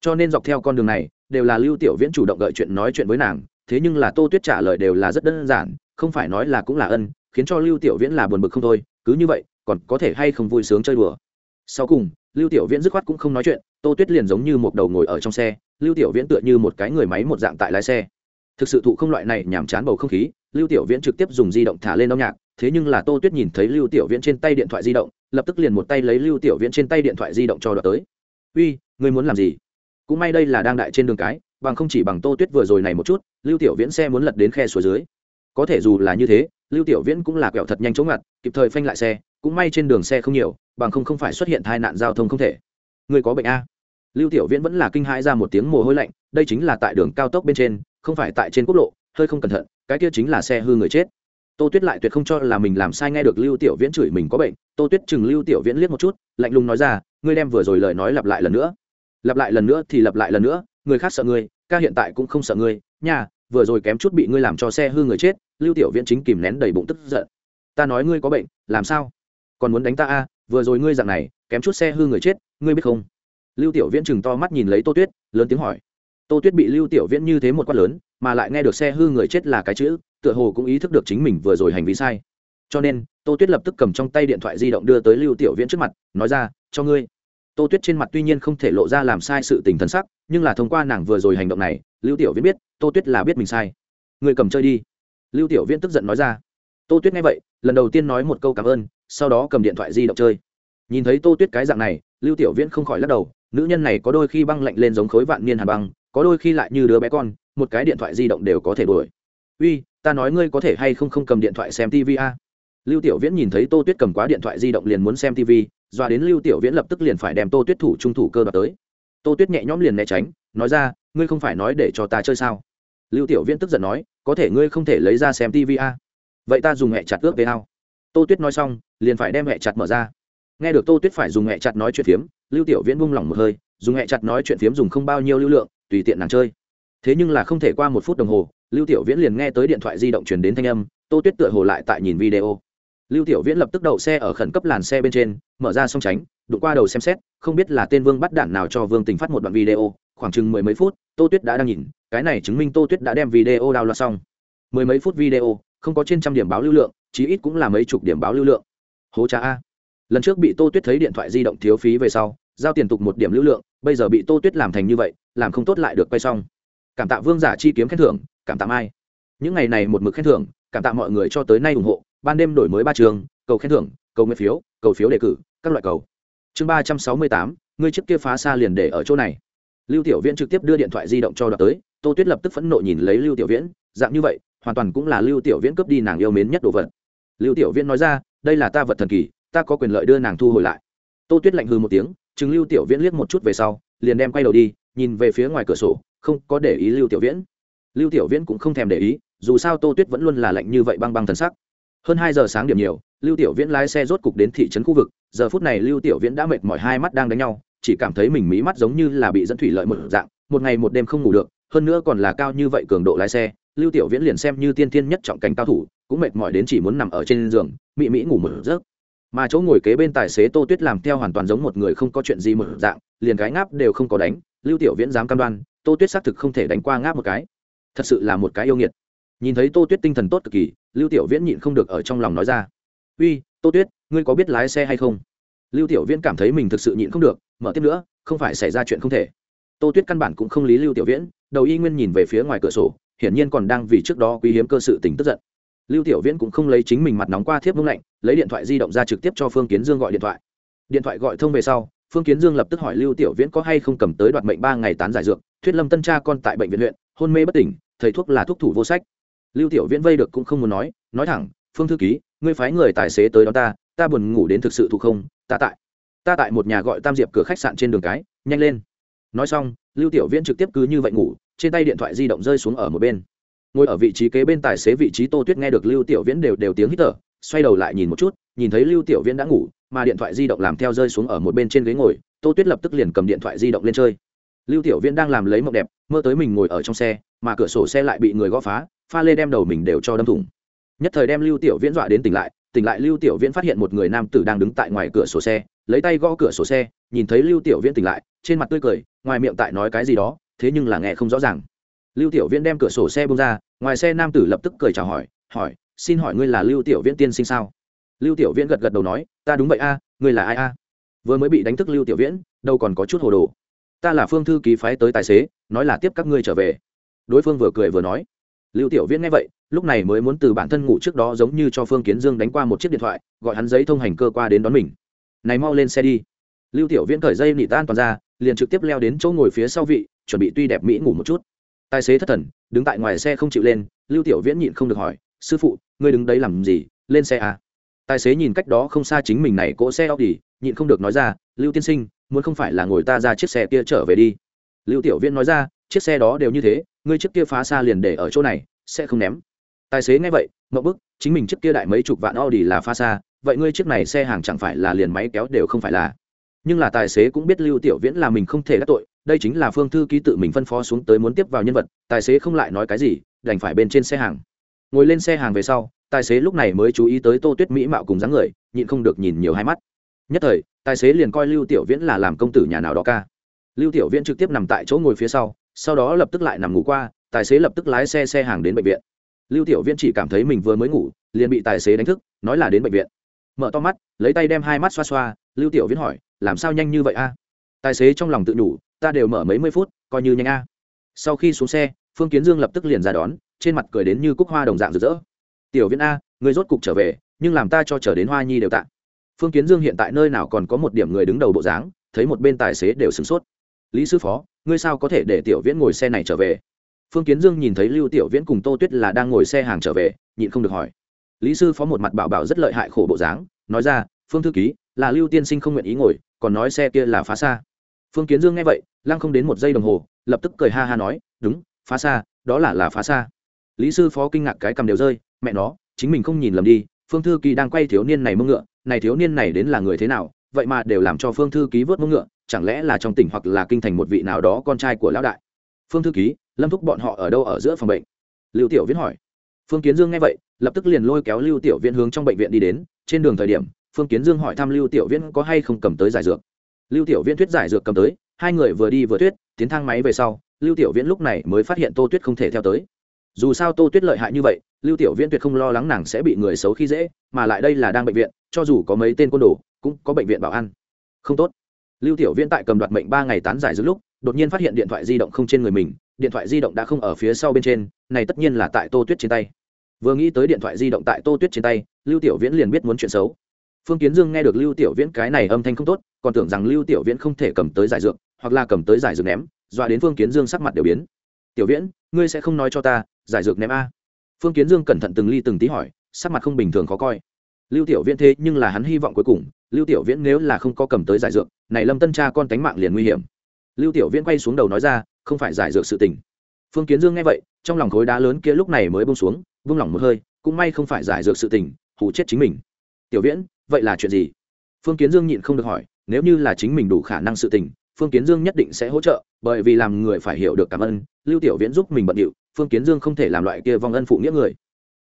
A: Cho nên dọc theo con đường này, đều là lưu tiểu viễn chủ động gợi chuyện nói chuyện với nàng, thế nhưng là tô tuyết trả lời đều là rất đơn giản, không phải nói là cũng là ân, khiến cho lưu tiểu viễn là buồn bực không thôi, cứ như vậy, còn có thể hay không vui sướng chơi đùa. Sau cùng, lưu tiểu viễn dứt khoát cũng không nói chuyện, tô tuyết liền giống như một đầu ngồi ở trong xe, lưu tiểu viễn tựa như một cái người máy một dạng tại lái xe. Thực sự thụ không loại này nhàm chán bầu không khí, lưu tiểu viễn trực tiếp dùng di động thả lên âm nhạc thế nhưng là tô tuyết nhìn thấy lưu tiểu viễn trên tay điện thoại di động, lập tức liền một tay lấy lưu tiểu viễn trên tay điện thoại di động cho đợt tới. Uy, ngươi muốn làm gì? Cũng may đây là đang đại trên đường cái, bằng không chỉ bằng tô tuyết vừa rồi này một chút, lưu tiểu viễn xe muốn lật đến khe suối dưới. Có thể dù là như thế, lưu tiểu viễn cũng là quẹo thật nhanh chống ngặt, kịp thời phanh lại xe, cũng may trên đường xe không nhiều, bằng không không phải xuất hiện tai nạn giao thông không thể. Người có bệnh a? Lưu tiểu viễn vẫn là kinh hãi ra một tiếng mồ hôi lạnh, đây chính là tại đường cao tốc bên trên, không phải tại trên quốc lộ, hơi không cẩn thận, cái kia chính là xe hư người chết tô tuyết lại tuyệt không cho là mình làm sai nghe được lưu tiểu viễn chửi mình có bệnh. Tô tuyết chừng lưu tiểu viễn liếc một chút lạnh lùng nói ra ngươi đem vừa rồi lời nói lặp lại lần nữa. Lặp lại lần nữa thì lặp lại lần nữa người khác sợ ngươi ca hiện tại cũng không sợ ngươi. Nhà vừa rồi kém chút bị ngươi làm cho xe hư người chết. Lưu tiểu viễn chính kìm nén đầy bụng tức giận. Ta nói ngươi có bệnh làm sao? Còn muốn đánh ta a à, vừa rồi ngươi dạng này kém chút xe hư người chết ngươi biết không? Lưu tiểu viễn chừng to mắt nhìn lấy tô tuyết lớn tiếng hỏi. Tô tuyết bị lưu tiểu viễn như thế một quát lớn mà lại nghe được xe hư người chết là cái chữ tựa hồ cũng ý thức được chính mình vừa rồi hành vi sai. Cho nên, tô tuyết lập tức cầm trong tay điện thoại di động đưa tới lưu tiểu viễn trước mặt, nói ra, cho ngươi. Tô tuyết trên mặt tuy nhiên không thể lộ ra làm sai sự tình thân sắc, nhưng là thông qua nàng vừa rồi hành động này, lưu tiểu viễn biết, tô tuyết là biết mình sai. Người cầm chơi đi. Lưu tiểu viễn tức giận nói ra. Tô tuyết nghe vậy, lần đầu tiên nói một câu cảm ơn, sau đó cầm điện thoại di động chơi. Nhìn thấy tô tuyết cái dạng này, lưu tiểu viễn không khỏi lắc đầu, nữ nhân này có đôi khi băng lạnh lên giống khối vạn niên hàn băng, có đôi khi lại như đứa bé con, một cái điện thoại di động đều có thể đuổi. Uy ta nói ngươi có thể hay không không cầm điện thoại xem tv a? Lưu tiểu viễn nhìn thấy tô tuyết cầm quá điện thoại di động liền muốn xem tv doa đến lưu tiểu viễn lập tức liền phải đem tô tuyết thủ trung thủ cơ đoạt tới. Tô tuyết nhẹ nhõm liền né tránh, nói ra, ngươi không phải nói để cho ta chơi sao? Lưu tiểu viễn tức giận nói, có thể ngươi không thể lấy ra xem tv a? Vậy ta dùng hẹ chặt ước về ao. Tô tuyết nói xong, liền phải đem hẹ chặt mở ra. Nghe được tô tuyết phải dùng hẹ chặt nói chuyện phiếm, lưu tiểu viễn buông lỏng một hơi, dùng hẹ chặt nói chuyện phiếm dùng không bao nhiêu lưu lượng, tùy tiện nàng chơi. Thế nhưng là không thể qua một phút đồng hồ lưu tiểu viễn liền nghe tới điện thoại di động truyền đến thanh âm, tô tuyết tựa hồ lại tại nhìn video. Lưu tiểu viễn lập tức đậu xe ở khẩn cấp làn xe bên trên, mở ra song tránh đụng qua đầu xem xét, không biết là tên vương bắt đạn nào cho vương tình phát một đoạn video, khoảng chừng mười mấy phút, tô tuyết đã đang nhìn, cái này chứng minh tô tuyết đã đem video đào loạt xong. Mười mấy phút video, không có trên trăm điểm báo lưu lượng, chí ít cũng là mấy chục điểm báo lưu lượng. Hố cha a. Lần trước bị tô tuyết thấy điện thoại di động thiếu phí về sau, giao tiền tục một điểm lưu lượng, bây giờ bị tô tuyết làm thành như vậy, làm không tốt lại được quay xong. Cảm tạ vương giả chi kiếm khen thưởng cảm tạ ai những ngày này một mực khen thưởng, cảm tạ mọi người cho tới nay ủng hộ. Ban đêm đổi mới ba trường, cầu khen thưởng, cầu nguyện phiếu, cầu phiếu đề cử, các loại cầu. Chương ba trăm sáu mươi tám, ngươi trước kia phá xa liền để ở chỗ này. Lưu tiểu viễn trực tiếp đưa điện thoại di động cho đọc tới, tô tuyết lập tức phẫn nộ nhìn lấy lưu tiểu viễn, dạng như vậy, hoàn toàn cũng là lưu tiểu viễn cướp đi nàng yêu mến nhất đồ vật. Lưu tiểu viễn nói ra, đây là ta vật thần kỳ, ta có quyền lợi đưa nàng thu hồi lại. Tô tuyết lạnh hư một tiếng chứng lưu tiểu viễn liếc một chút về sau, liền đem quay đầu đi, nhìn về phía ngoài cửa sổ, không có để ý lưu tiểu viễn lưu tiểu viễn cũng không thèm để ý, dù sao tô tuyết vẫn luôn là lạnh như vậy băng băng thần sắc. Hơn hai giờ sáng điểm nhiều, lưu tiểu viễn lái xe rốt cục đến thị trấn khu vực, giờ phút này lưu tiểu viễn đã mệt mỏi hai mắt đang đánh nhau, chỉ cảm thấy mình mí mắt giống như là bị dẫn thủy lợi một dạng, một ngày một đêm không ngủ được, hơn nữa còn là cao như vậy cường độ lái xe, lưu tiểu viễn liền xem như tiên thiên nhất trọng cảnh cao thủ, cũng mệt mỏi đến chỉ muốn nằm ở trên giường, mị mỹ ngủ một giấc. Mà chỗ ngồi kế bên tài xế tô tuyết làm theo hoàn toàn giống một người không có chuyện gì một dạng, liền cái ngáp đều không có đánh, lưu tiểu viễn dám cam đoan, tô tuyết xác thực không thể đánh qua ngáp một cái thật sự là một cái yêu nghiệt. Nhìn thấy tô tuyết tinh thần tốt cực kỳ, lưu tiểu viễn nhịn không được ở trong lòng nói ra. Uy, tô tuyết, ngươi có biết lái xe hay không? Lưu tiểu viễn cảm thấy mình thực sự nhịn không được, mở tiếp nữa, không phải xảy ra chuyện không thể. Tô tuyết căn bản cũng không lý lưu tiểu viễn, đầu y nguyên nhìn về phía ngoài cửa sổ, hiển nhiên còn đang vì trước đó quý hiếm cơ sự tình tức giận. Lưu tiểu viễn cũng không lấy chính mình mặt nóng qua thiếp mông lạnh, lấy điện thoại di động ra trực tiếp cho phương kiến dương gọi điện thoại. Điện thoại gọi thông về sau, phương kiến dương lập tức hỏi lưu tiểu viễn có hay không cầm tới đoạt mệnh ba ngày tán giải dược, thuyết lâm tân cha con tại bệnh viện huyện, hôn mê bất tỉnh thầy thuốc là thuốc thủ vô sách. Lưu tiểu viễn vây được cũng không muốn nói nói thẳng, phương thư ký, ngươi phái người tài xế tới đó ta ta buồn ngủ đến thực sự thuộc không, ta tại ta tại một nhà gọi tam diệp cửa khách sạn trên đường cái, nhanh lên. Nói xong, lưu tiểu viễn trực tiếp cứ như vậy ngủ, trên tay điện thoại di động rơi xuống ở một bên. Ngồi ở vị trí kế bên tài xế vị trí tô tuyết nghe được lưu tiểu viễn đều đều tiếng hít thở, xoay đầu lại nhìn một chút, nhìn thấy lưu tiểu viễn đã ngủ, mà điện thoại di động làm theo rơi xuống ở một bên trên ghế ngồi, tô tuyết lập tức liền cầm điện thoại di động lên chơi. Lưu tiểu viễn đang làm lấy mộng đẹp, mơ tới mình ngồi ở trong xe mà cửa sổ xe lại bị người gõ phá, pha lê đem đầu mình đều cho đâm thủng. Nhất thời đem lưu tiểu viễn dọa đến tỉnh lại tỉnh lại lưu tiểu viễn phát hiện một người nam tử đang đứng tại ngoài cửa sổ xe, lấy tay gõ cửa sổ xe, nhìn thấy lưu tiểu viễn tỉnh lại, trên mặt tươi cười, ngoài miệng tại nói cái gì đó, thế nhưng là nghe không rõ ràng. Lưu tiểu viễn đem cửa sổ xe bông ra, ngoài xe nam tử lập tức cười chào hỏi hỏi, xin hỏi ngươi là lưu tiểu viễn tiên sinh sao? Lưu tiểu viễn gật gật đầu nói, ta đúng vậy a, ngươi là ai a? Vừa mới bị đánh thức lưu tiểu viễn, đâu còn có chút hồ đồ. Ta là phương thư ký phái tới tài xế, nói là tiếp các ngươi trở về đối phương vừa cười vừa nói. Lưu tiểu viễn nghe vậy, lúc này mới muốn từ bản thân ngủ trước đó giống như cho phương kiến dương đánh qua một chiếc điện thoại, gọi hắn giấy thông hành cơ qua đến đón mình. Này mau lên xe đi. Lưu tiểu viễn cởi dây nị tan toàn ra, liền trực tiếp leo đến chỗ ngồi phía sau vị, chuẩn bị tuy đẹp mỹ ngủ một chút. Tài xế thất thần, đứng tại ngoài xe không chịu lên, lưu tiểu viễn nhịn không được hỏi, sư phụ, ngươi đứng đấy làm gì? Lên xe à? Tài xế nhìn cách đó không xa chính mình này cỗ xe audi, nhịn không được nói ra, lưu tiên sinh, muốn không phải là ngồi ta ra chiếc xe kia trở về đi. Lưu tiểu viễn nói ra, chiếc xe đó đều như thế ngươi chiếc kia phá xa liền để ở chỗ này, sẽ không ném. Tài xế nghe vậy mậu bức, chính mình chiếc kia đại mấy chục vạn audi là phá xa, vậy ngươi chiếc này xe hàng chẳng phải là liền máy kéo đều không phải là. Nhưng là tài xế cũng biết lưu tiểu viễn là mình không thể đắc tội, đây chính là phương thư ký tự mình phân phó xuống tới muốn tiếp vào nhân vật, tài xế không lại nói cái gì, đành phải bên trên xe hàng. Ngồi lên xe hàng về sau, tài xế lúc này mới chú ý tới tô tuyết mỹ mạo cùng dáng người, nhịn không được nhìn nhiều hai mắt. Nhất thời, tài xế liền coi lưu tiểu viễn là làm công tử nhà nào đó ca. Lưu tiểu viễn trực tiếp nằm tại chỗ ngồi phía sau sau đó lập tức lại nằm ngủ qua, tài xế lập tức lái xe xe hàng đến bệnh viện. Lưu tiểu viễn chỉ cảm thấy mình vừa mới ngủ, liền bị tài xế đánh thức, nói là đến bệnh viện. Mở to mắt, lấy tay đem hai mắt xoa xoa, lưu tiểu viễn hỏi, làm sao nhanh như vậy a? Tài xế trong lòng tự nhủ, ta đều mở mấy mươi phút, coi như nhanh a. Sau khi xuống xe, phương kiến dương lập tức liền ra đón, trên mặt cười đến như cúc hoa đồng dạng rực rỡ. Tiểu viễn a người rốt cục trở về, nhưng làm ta cho trở đến hoa nhi đều tạ. Phương kiến dương hiện tại nơi nào còn có một điểm người đứng đầu bộ dáng, thấy một bên tài xế đều sửng sốt lý sư phó, ngươi sao có thể để tiểu viễn ngồi xe này trở về? Phương kiến dương nhìn thấy lưu tiểu viễn cùng tô tuyết là đang ngồi xe hàng trở về, nhịn không được hỏi. Lý sư phó một mặt bảo bảo rất lợi hại khổ bộ dáng, nói ra, phương thư ký, là lưu tiên sinh không nguyện ý ngồi, còn nói xe kia là phá xa. Phương kiến dương nghe vậy, lăng không đến một giây đồng hồ, lập tức cười ha ha nói, đúng, phá xa, đó là là phá xa. Lý sư phó kinh ngạc cái cầm đều rơi, mẹ nó, chính mình không nhìn lầm đi, phương thư ký đang quay thiếu niên này mưng ngựa, này thiếu niên này đến là người thế nào vậy mà đều làm cho phương thư ký vớt mông ngựa, chẳng lẽ là trong tỉnh hoặc là kinh thành một vị nào đó con trai của lão đại? Phương thư ký, lâm thúc bọn họ ở đâu ở giữa phòng bệnh? Lưu tiểu viễn hỏi. Phương kiến dương nghe vậy, lập tức liền lôi kéo lưu tiểu viễn hướng trong bệnh viện đi đến. Trên đường thời điểm, phương kiến dương hỏi thăm lưu tiểu viễn có hay không cầm tới giải dược. Lưu tiểu viễn thuyết giải dược cầm tới, hai người vừa đi vừa thuyết, tiến thang máy về sau, lưu tiểu viễn lúc này mới phát hiện tô tuyết không thể theo tới. Dù sao tô tuyết lợi hại như vậy, lưu tiểu viễn tuyệt không lo lắng nàng sẽ bị người xấu khi dễ, mà lại đây là đang bệnh viện, cho dù có mấy tên côn đồ cũng có bệnh viện bảo an. Không tốt. Lưu tiểu viễn tại cầm đoạt mệnh ba ngày tán giải giữa lúc, đột nhiên phát hiện điện thoại di động không trên người mình, điện thoại di động đã không ở phía sau bên trên, này tất nhiên là tại tô tuyết trên tay. Vừa nghĩ tới điện thoại di động tại tô tuyết trên tay, lưu tiểu viễn liền biết muốn chuyện xấu. Phương kiến dương nghe được lưu tiểu viễn cái này âm thanh không tốt, còn tưởng rằng lưu tiểu viễn không thể cầm tới giải dược, hoặc là cầm tới giải dược ném, dọa đến phương kiến dương sắc mặt đều biến. Tiểu viễn, ngươi sẽ không nói cho ta, giải dược ném a? Phương kiến dương cẩn thận từng ly từng tí hỏi, sắc mặt không bình thường khó coi. Lưu tiểu viễn thế nhưng là hắn hy vọng cuối cùng lưu tiểu viễn nếu là không có cầm tới giải dược, này lâm tân cha con tánh mạng liền nguy hiểm. Lưu tiểu viễn quay xuống đầu nói ra, không phải giải dược sự tình. Phương kiến dương nghe vậy, trong lòng khối đá lớn kia lúc này mới bông xuống vung lỏng một hơi, cũng may không phải giải dược sự tình, hù chết chính mình. Tiểu viễn, vậy là chuyện gì? Phương kiến dương nhịn không được hỏi, nếu như là chính mình đủ khả năng sự tình, phương kiến dương nhất định sẽ hỗ trợ, bởi vì làm người phải hiểu được cảm ơn. Lưu tiểu viễn giúp mình bận điệu, phương kiến dương không thể làm loại kia vong ân phụ nghĩa người.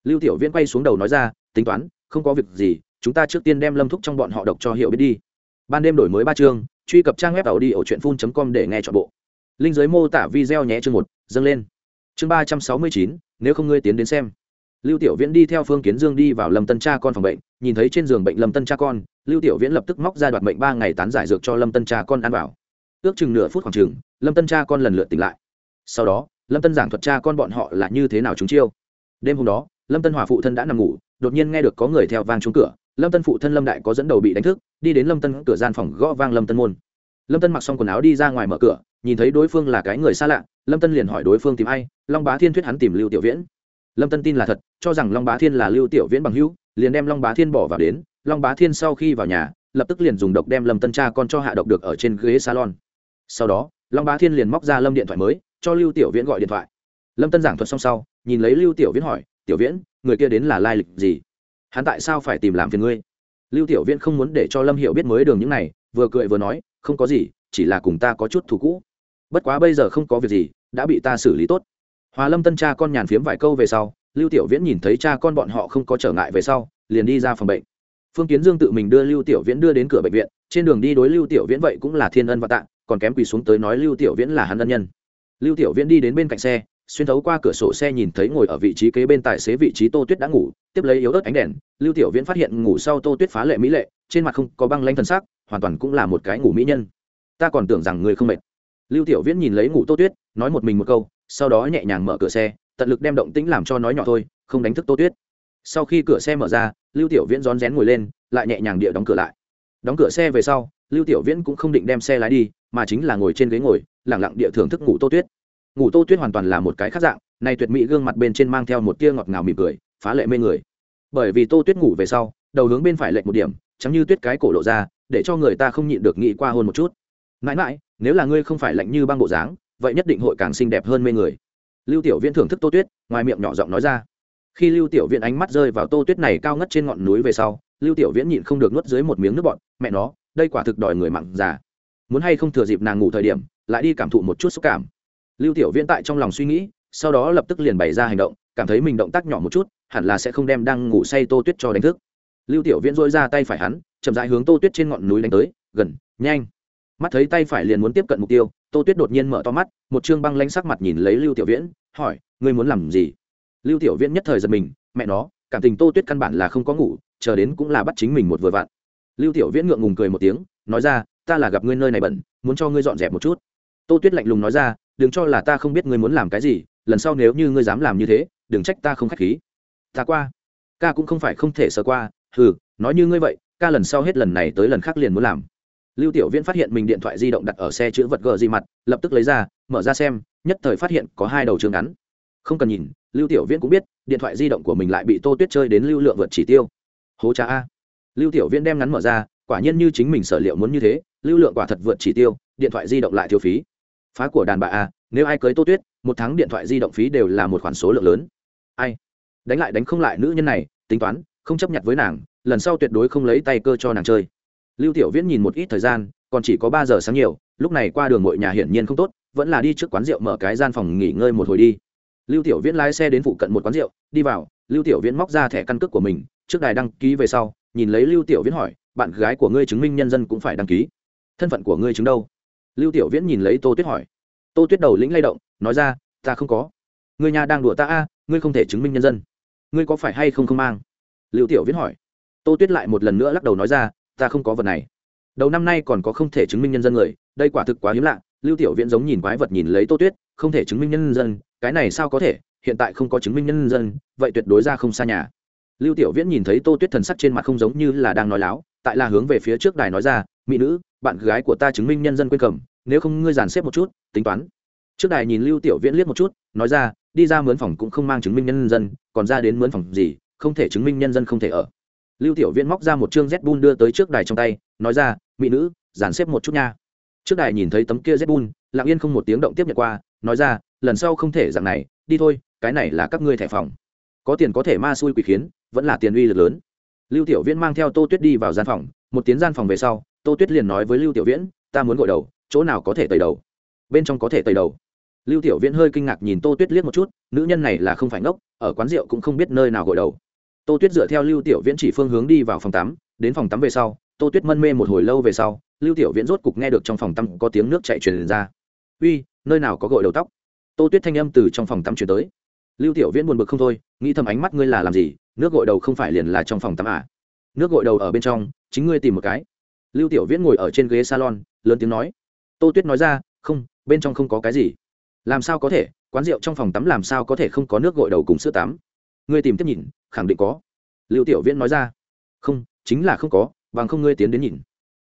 A: Lưu tiểu viễn quay xuống đầu nói ra, tính toán, không có việc gì chúng ta trước tiên đem lâm thúc trong bọn họ độc cho hiểu biết đi. Ban đêm đổi mới ba chương, truy cập trang web tàu đi ở truyện phun com để nghe chọn bộ. Linh giới mô tả video nhé chương một, dâng lên. Chương ba trăm sáu mươi chín, nếu không ngươi tiến đến xem. Lưu tiểu viễn đi theo phương kiến dương đi vào lâm tân cha con phòng bệnh, nhìn thấy trên giường bệnh lâm tân cha con, lưu tiểu viễn lập tức móc ra đoạt bệnh ba ngày tán giải dược cho lâm tân cha con ăn vào. Ước chừng nửa phút khoảng chừng, lâm tân cha con lần lượt tỉnh lại. Sau đó, lâm tân giảng thuật cha con bọn họ là như thế nào chúng chiêu. Đêm hôm đó, lâm tân hòa phụ thân đã nằm ngủ, đột nhiên nghe được có người theo vang trúng cửa lâm tân phụ thân lâm đại có dẫn đầu bị đánh thức, đi đến lâm tân cửa gian phòng gõ vang lâm tân môn. Lâm tân mặc xong quần áo đi ra ngoài mở cửa, nhìn thấy đối phương là cái người xa lạ, lâm tân liền hỏi đối phương tìm ai, long bá thiên thuyết hắn tìm lưu tiểu viễn. Lâm tân tin là thật, cho rằng long bá thiên là lưu tiểu viễn bằng hữu, liền đem long bá thiên bỏ vào đến, long bá thiên sau khi vào nhà, lập tức liền dùng độc đem lâm tân cha con cho hạ độc được ở trên ghế salon. Sau đó, long bá thiên liền móc ra lâm điện thoại mới, cho lưu tiểu viễn gọi điện thoại. Lâm tân giảng thuật xong sau, nhìn lấy lưu tiểu viễn hỏi, tiểu viễn, người kia đến là lai lịch gì? Hắn tại sao phải tìm làm phiền ngươi? Lưu tiểu viễn không muốn để cho lâm hiểu biết mới đường những này, vừa cười vừa nói, không có gì, chỉ là cùng ta có chút thù cũ. Bất quá bây giờ không có việc gì, đã bị ta xử lý tốt. Hòa lâm tân cha con nhàn phiếm vài câu về sau, lưu tiểu viễn nhìn thấy cha con bọn họ không có trở ngại về sau, liền đi ra phòng bệnh. Phương kiến dương tự mình đưa lưu tiểu viễn đưa đến cửa bệnh viện, trên đường đi đối lưu tiểu viễn vậy cũng là thiên ân và tạ, còn kém quỳ xuống tới nói lưu tiểu viễn là hắn ân nhân. Lưu tiểu viễn đi đến bên cạnh xe xuyên thấu qua cửa sổ xe nhìn thấy ngồi ở vị trí kế bên tài xế vị trí tô tuyết đã ngủ, tiếp lấy yếu ớt ánh đèn, lưu tiểu viễn phát hiện ngủ sau tô tuyết phá lệ mỹ lệ, trên mặt không có băng lanh thần sắc, hoàn toàn cũng là một cái ngủ mỹ nhân. Ta còn tưởng rằng người không mệt. Lưu tiểu viễn nhìn lấy ngủ tô tuyết, nói một mình một câu, sau đó nhẹ nhàng mở cửa xe, tận lực đem động tĩnh làm cho nói nhỏ thôi, không đánh thức tô tuyết. Sau khi cửa xe mở ra, lưu tiểu viễn rón rén ngồi lên, lại nhẹ nhàng địa đóng cửa lại. Đóng cửa xe về sau, lưu tiểu viễn cũng không định đem xe lái đi, mà chính là ngồi trên ghế ngồi lẳng lặng địa thưởng thức ngủ tô tuyết ngủ tô tuyết hoàn toàn là một cái khác dạng, nay tuyệt mỹ gương mặt bên trên mang theo một tia ngọt ngào mỉm cười, phá lệ mê người. Bởi vì tô tuyết ngủ về sau, đầu hướng bên phải lệch một điểm, chẳng như tuyết cái cổ lộ ra, để cho người ta không nhịn được nghĩ qua hôn một chút. Mãi mãi, nếu là ngươi không phải lạnh như băng bộ dáng, vậy nhất định hội càng xinh đẹp hơn mê người. Lưu tiểu viễn thưởng thức tô tuyết, ngoài miệng nhỏ giọng nói ra. Khi lưu tiểu viễn ánh mắt rơi vào tô tuyết này cao ngất trên ngọn núi về sau, lưu tiểu viễn nhịn không được nuốt dưới một miếng nước bọn mẹ nó, đây quả thực đòi người mặn già. Muốn hay không thừa dịp nàng ngủ thời điểm, lại đi cảm thụ một chút xúc cảm lưu tiểu viễn tại trong lòng suy nghĩ, sau đó lập tức liền bày ra hành động, cảm thấy mình động tác nhỏ một chút, hẳn là sẽ không đem đang ngủ say tô tuyết cho đánh thức. Lưu tiểu viễn dội ra tay phải hắn, chậm rãi hướng tô tuyết trên ngọn núi đánh tới, gần, nhanh. Mắt thấy tay phải liền muốn tiếp cận mục tiêu, tô tuyết đột nhiên mở to mắt, một chương băng lanh sắc mặt nhìn lấy lưu tiểu viễn, hỏi, ngươi muốn làm gì? Lưu tiểu viễn nhất thời giật mình, mẹ nó, cảm tình tô tuyết căn bản là không có ngủ, chờ đến cũng là bắt chính mình một vừa vặn. Lưu tiểu viễn ngượng ngùng cười một tiếng, nói ra, ta là gặp ngươi nơi này bẩn, muốn cho ngươi dọn dẹp một chút. Tô tuyết lạnh lùng nói ra đừng cho là ta không biết ngươi muốn làm cái gì, lần sau nếu như ngươi dám làm như thế, đừng trách ta không k h á c h khí. Ta qua. Ca cũng không phải không thể sờ qua ừ nói như ngươi vậy, ca lần sau hết lần này tới lần khác liền muốn làm. Lưu tiểu viễn phát hiện mình điện thoại di động đặt ở xe chữ vật gờ di mặt, lập tức lấy ra, mở ra xem, nhất thời phát hiện có hai đầu trường ngắn. Không cần nhìn, lưu tiểu viễn cũng biết, điện thoại di động của mình lại bị tô tuyết chơi đến lưu lượng vượt chỉ tiêu. Hố cha a. Lưu tiểu viễn đem ngắn mở ra, quả nhiên như chính mình sở liệu muốn như thế, lưu lượng quả thật vượt chỉ tiêu, điện thoại di động lại thiếu phí phá của đàn bà a, nếu ai cưới tô tuyết, một tháng điện thoại di động phí đều là một khoản số lượng lớn. Ai? Đánh lại đánh không lại nữ nhân này, tính toán, không chấp nhận với nàng, lần sau tuyệt đối không lấy tay cơ cho nàng chơi. Lưu tiểu viễn nhìn một ít thời gian, còn chỉ có ba giờ sáng nhiều, lúc này qua đường mọi nhà hiển nhiên không tốt, vẫn là đi trước quán rượu mở cái gian phòng nghỉ ngơi một hồi đi. Lưu tiểu viễn lái xe đến phụ cận một quán rượu, đi vào, lưu tiểu viễn móc ra thẻ căn cước của mình, trước đài đăng ký về sau, nhìn lấy lưu tiểu viễn hỏi, bạn gái của ngươi chứng minh nhân dân cũng phải đăng ký. Thân phận của ngươi chứng đâu? Lưu tiểu viễn nhìn lấy tô tuyết hỏi. Tô tuyết đầu lĩnh lay động, nói ra, ta không có. Người nhà đang đùa ta a, ngươi không thể chứng minh nhân dân. Ngươi có phải hay không không mang? Lưu tiểu viễn hỏi. Tô tuyết lại một lần nữa lắc đầu nói ra, ta không có vật này. Đầu năm nay còn có không thể chứng minh nhân dân người, đây quả thực quá hiếm lạ. Lưu tiểu viễn giống nhìn quái vật nhìn lấy tô tuyết, không thể chứng minh nhân dân, cái này sao có thể? Hiện tại không có chứng minh nhân dân, vậy tuyệt đối ra không xa nhà. Lưu tiểu viễn nhìn thấy tô tuyết thần sắc trên mặt không giống như là đang nói láo, tại là hướng về phía trước đài nói ra, mỹ nữ bạn gái của ta chứng minh nhân dân quên cầm, nếu không ngươi dàn xếp một chút, tính toán. Trước đài nhìn lưu tiểu viễn liếc một chút, nói ra, đi ra mướn phòng cũng không mang chứng minh nhân dân, còn ra đến mướn phòng gì, không thể chứng minh nhân dân không thể ở. Lưu tiểu viễn móc ra một chương z bun đưa tới trước đài trong tay, nói ra, mỹ nữ, dàn xếp một chút nha. Trước đài nhìn thấy tấm kia z bun, lặng yên không một tiếng động tiếp nhận qua, nói ra, lần sau không thể dạng này, đi thôi, cái này là các ngươi thẻ phòng. Có tiền có thể ma xui quỷ khiến, vẫn là tiền uy lực lớn. Lưu tiểu viễn mang theo tô tuyết đi vào gian phòng, một tiếng gian phòng về sau tô tuyết liền nói với lưu tiểu viễn, ta muốn gội đầu, chỗ nào có thể tẩy đầu? Bên trong có thể tẩy đầu. Lưu tiểu viễn hơi kinh ngạc nhìn tô tuyết liếc một chút, nữ nhân này là không phải ngốc, ở quán rượu cũng không biết nơi nào gội đầu. Tô tuyết dựa theo lưu tiểu viễn chỉ phương hướng đi vào phòng tắm, đến phòng tắm về sau, tô tuyết mân mê một hồi lâu về sau, lưu tiểu viễn rốt cục nghe được trong phòng tắm có tiếng nước chạy truyền ra. Uy, nơi nào có gội đầu tóc? Tô tuyết thanh âm từ trong phòng tắm chuyển tới. Lưu tiểu viễn buồn bực không thôi, nghĩ thầm ánh mắt ngươi là làm gì, nước gội đầu không phải liền là trong phòng tắm à? Nước gội đầu ở bên trong, chính ngươi tìm một cái lưu tiểu viễn ngồi ở trên ghế salon, lớn tiếng nói. Tô tuyết nói ra, không, bên trong không có cái gì. Làm sao có thể? Quán rượu trong phòng tắm làm sao có thể không có nước gội đầu cùng sữa tắm? Ngươi tìm tiếp nhìn, khẳng định có. Lưu tiểu viễn nói ra. Không, chính là không có, bằng không ngươi tiến đến nhìn.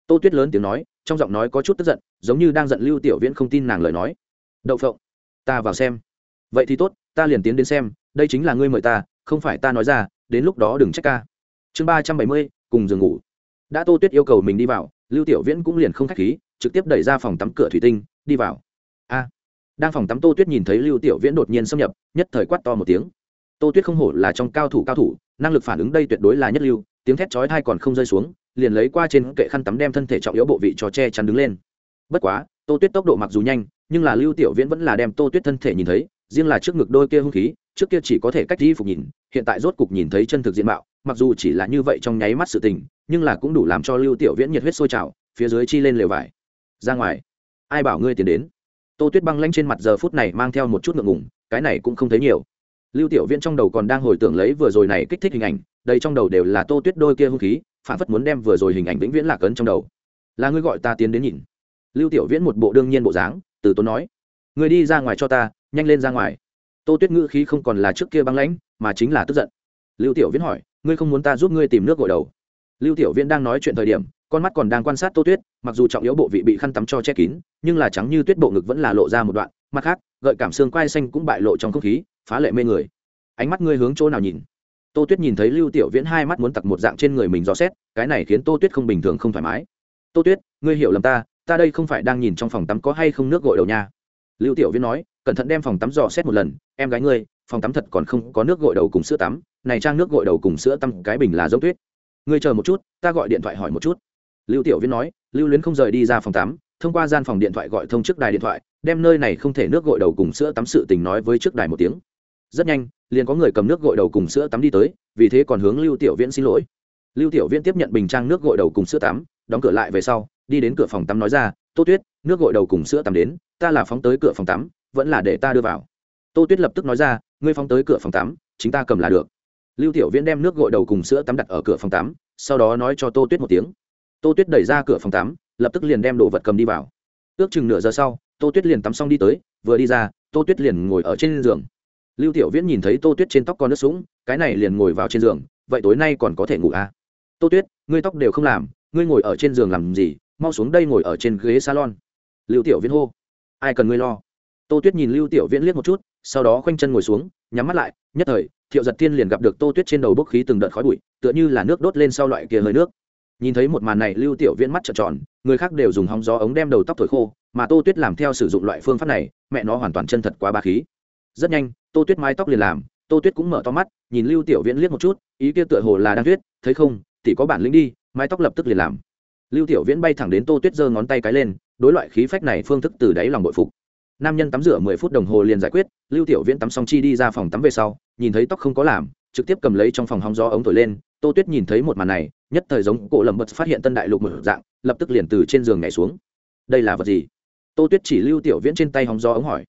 A: Tô tuyết lớn tiếng nói, trong giọng nói có chút tức giận, giống như đang giận lưu tiểu viễn không tin nàng lời nói. Đậu phộng, ta vào xem. Vậy thì tốt, ta liền tiến đến xem, đây chính là ngươi mời ta, không phải ta nói ra, đến lúc đó đừng trách ca chương ba trăm bảy mươi, cùng giường ngủ đã tô tuyết yêu cầu mình đi vào, lưu tiểu viễn cũng liền không k h á c h khí, trực tiếp đẩy ra phòng tắm cửa thủy tinh, đi vào. A. Đang phòng tắm tô tuyết nhìn thấy lưu tiểu viễn đột nhiên xâm nhập, nhất thời quát to một tiếng. Tô tuyết không hổ là trong cao thủ cao thủ, năng lực phản ứng đây tuyệt đối là nhất lưu, tiếng thét chói thai còn không rơi xuống, liền lấy qua trên kệ khăn tắm đem thân thể trọng yếu bộ vị cho che chắn đứng lên. Bất quá, tô tuyết tốc độ mặc dù nhanh, nhưng là lưu tiểu viễn vẫn là đem tô tuyết thân thể nhìn thấy, riêng là trước ngực đôi kia hung khí, trước kia chỉ có thể cách đi phục nhìn, hiện tại rốt cục nhìn thấy chân thực diện mạo mặc dù chỉ là như vậy trong nháy mắt sự tình, nhưng là cũng đủ làm cho lưu tiểu viễn nhiệt huyết sôi trào, phía dưới chi lên lều vải. Ra ngoài. Ai bảo ngươi tiến đến? Tô tuyết băng lanh trên mặt giờ phút này mang theo một chút ngượng ngùng, cái này cũng không thấy nhiều. Lưu tiểu viễn trong đầu còn đang hồi tưởng lấy vừa rồi này kích thích hình ảnh, đây trong đầu đều là tô tuyết đôi kia hung khí, phản phất muốn đem vừa rồi hình ảnh vĩnh viễn lạc ấn trong đầu. Là ngươi gọi ta tiến đến nhìn. Lưu tiểu viễn một bộ đương nhiên bộ dáng, từ tốn nói. Người đi ra ngoài cho ta, nhanh lên ra ngoài. Tô tuyết ngữ khí không còn là trước kia băng lãnh, mà chính là tức giận. Lưu tiểu viễn hỏi ngươi không muốn ta giúp ngươi tìm nước gội đầu. Lưu tiểu viễn đang nói chuyện thời điểm, con mắt còn đang quan sát tô tuyết, mặc dù trọng yếu bộ vị bị khăn tắm cho che kín, nhưng là trắng như tuyết bộ ngực vẫn là lộ ra một đoạn. Mặt khác, gợi cảm xương quai xanh cũng bại lộ trong không khí, phá lệ mê người. Ánh mắt ngươi hướng chỗ nào nhìn? Tô tuyết nhìn thấy lưu tiểu viễn hai mắt muốn tặc một dạng trên người mình dò xét, cái này khiến tô tuyết không bình thường không thoải mái. Tô tuyết, ngươi hiểu lầm ta ta đây không phải đang nhìn trong phòng tắm có hay không nước gội đầu nha. Lưu tiểu viễn nói, cẩn thận đem phòng tắm dò xét một lần, em gái ngươi, phòng tắm thật còn không có nước gội đầu cùng sữa tắm này trang nước gội đầu cùng sữa tắm cái bình là giống tuyết. Ngươi chờ một chút, ta gọi điện thoại hỏi một chút. Lưu tiểu viễn nói, lưu luyến không rời đi ra phòng tắm, thông qua gian phòng điện thoại gọi thông trước đài điện thoại, đem nơi này không thể nước gội đầu cùng sữa tắm sự tình nói với trước đài một tiếng. Rất nhanh, liền có người cầm nước gội đầu cùng sữa tắm đi tới, vì thế còn hướng lưu tiểu viễn xin lỗi. Lưu tiểu viễn tiếp nhận bình trang nước gội đầu cùng sữa tắm, đóng cửa lại về sau, đi đến cửa phòng tắm nói ra, tô tuyết, nước gội đầu cùng sữa tắm đến, ta là phóng tới cửa phòng tắm, vẫn là để ta đưa vào. Tô tuyết lập tức nói ra, ngươi phóng tới cửa phòng tắm, chính ta cầm là được lưu tiểu viễn đem nước gội đầu cùng sữa tắm đặt ở cửa phòng tắm, sau đó nói cho tô tuyết một tiếng. Tô tuyết đẩy ra cửa phòng tắm, lập tức liền đem đồ vật cầm đi vào. Ước chừng nửa giờ sau, tô tuyết liền tắm xong đi tới, vừa đi ra, tô tuyết liền ngồi ở trên giường. Lưu tiểu viễn nhìn thấy tô tuyết trên tóc con nước sũng, cái này liền ngồi vào trên giường, vậy tối nay còn có thể ngủ à? tô tuyết, ngươi tóc đều không làm, ngươi ngồi ở trên giường làm gì? Mau xuống đây ngồi ở trên ghế salon. Lưu tiểu viễn hô. Ai cần ngươi lo? Tô tuyết nhìn lưu tiểu viễn liếc một chút, sau đó khoanh chân ngồi xuống, nhắm mắt lại, nhất thời thiệu giật thiên liền gặp được tô tuyết trên đầu bốc khí từng đợt khói bụi, tựa như là nước đốt lên sau loại kia hơi nước. Nhìn thấy một màn này, lưu tiểu viễn mắt trợn tròn, người khác đều dùng hóng gió ống đem đầu tóc thổi khô, mà tô tuyết làm theo sử dụng loại phương pháp này, mẹ nó hoàn toàn chân thật quá ba khí. Rất nhanh, tô tuyết mái tóc liền làm, tô tuyết cũng mở to mắt, nhìn lưu tiểu viễn liếc một chút, ý kia tựa hồ là đang tuyết thấy không thì có bản lĩnh đi, mái tóc lập tức liền làm. Lưu tiểu viễn bay thẳng đến tô tuyết giơ ngón tay cái lên, đối loại khí phách này phương thức từ đáy lòng bội phục. Nam nhân tắm rửa mười phút đồng hồ liền giải quyết, lưu tiểu viễn tắm xong chi đi ra phòng tắm về sau nhìn thấy tóc không có làm, trực tiếp cầm lấy trong phòng hóng gió ống thổi lên, tô tuyết nhìn thấy một màn này, nhất thời giống cổ lầm bật phát hiện tân đại lục một dạng, lập tức liền từ trên giường nhảy xuống. Đây là vật gì? Tô tuyết chỉ lưu tiểu viễn trên tay hóng gió ống hỏi.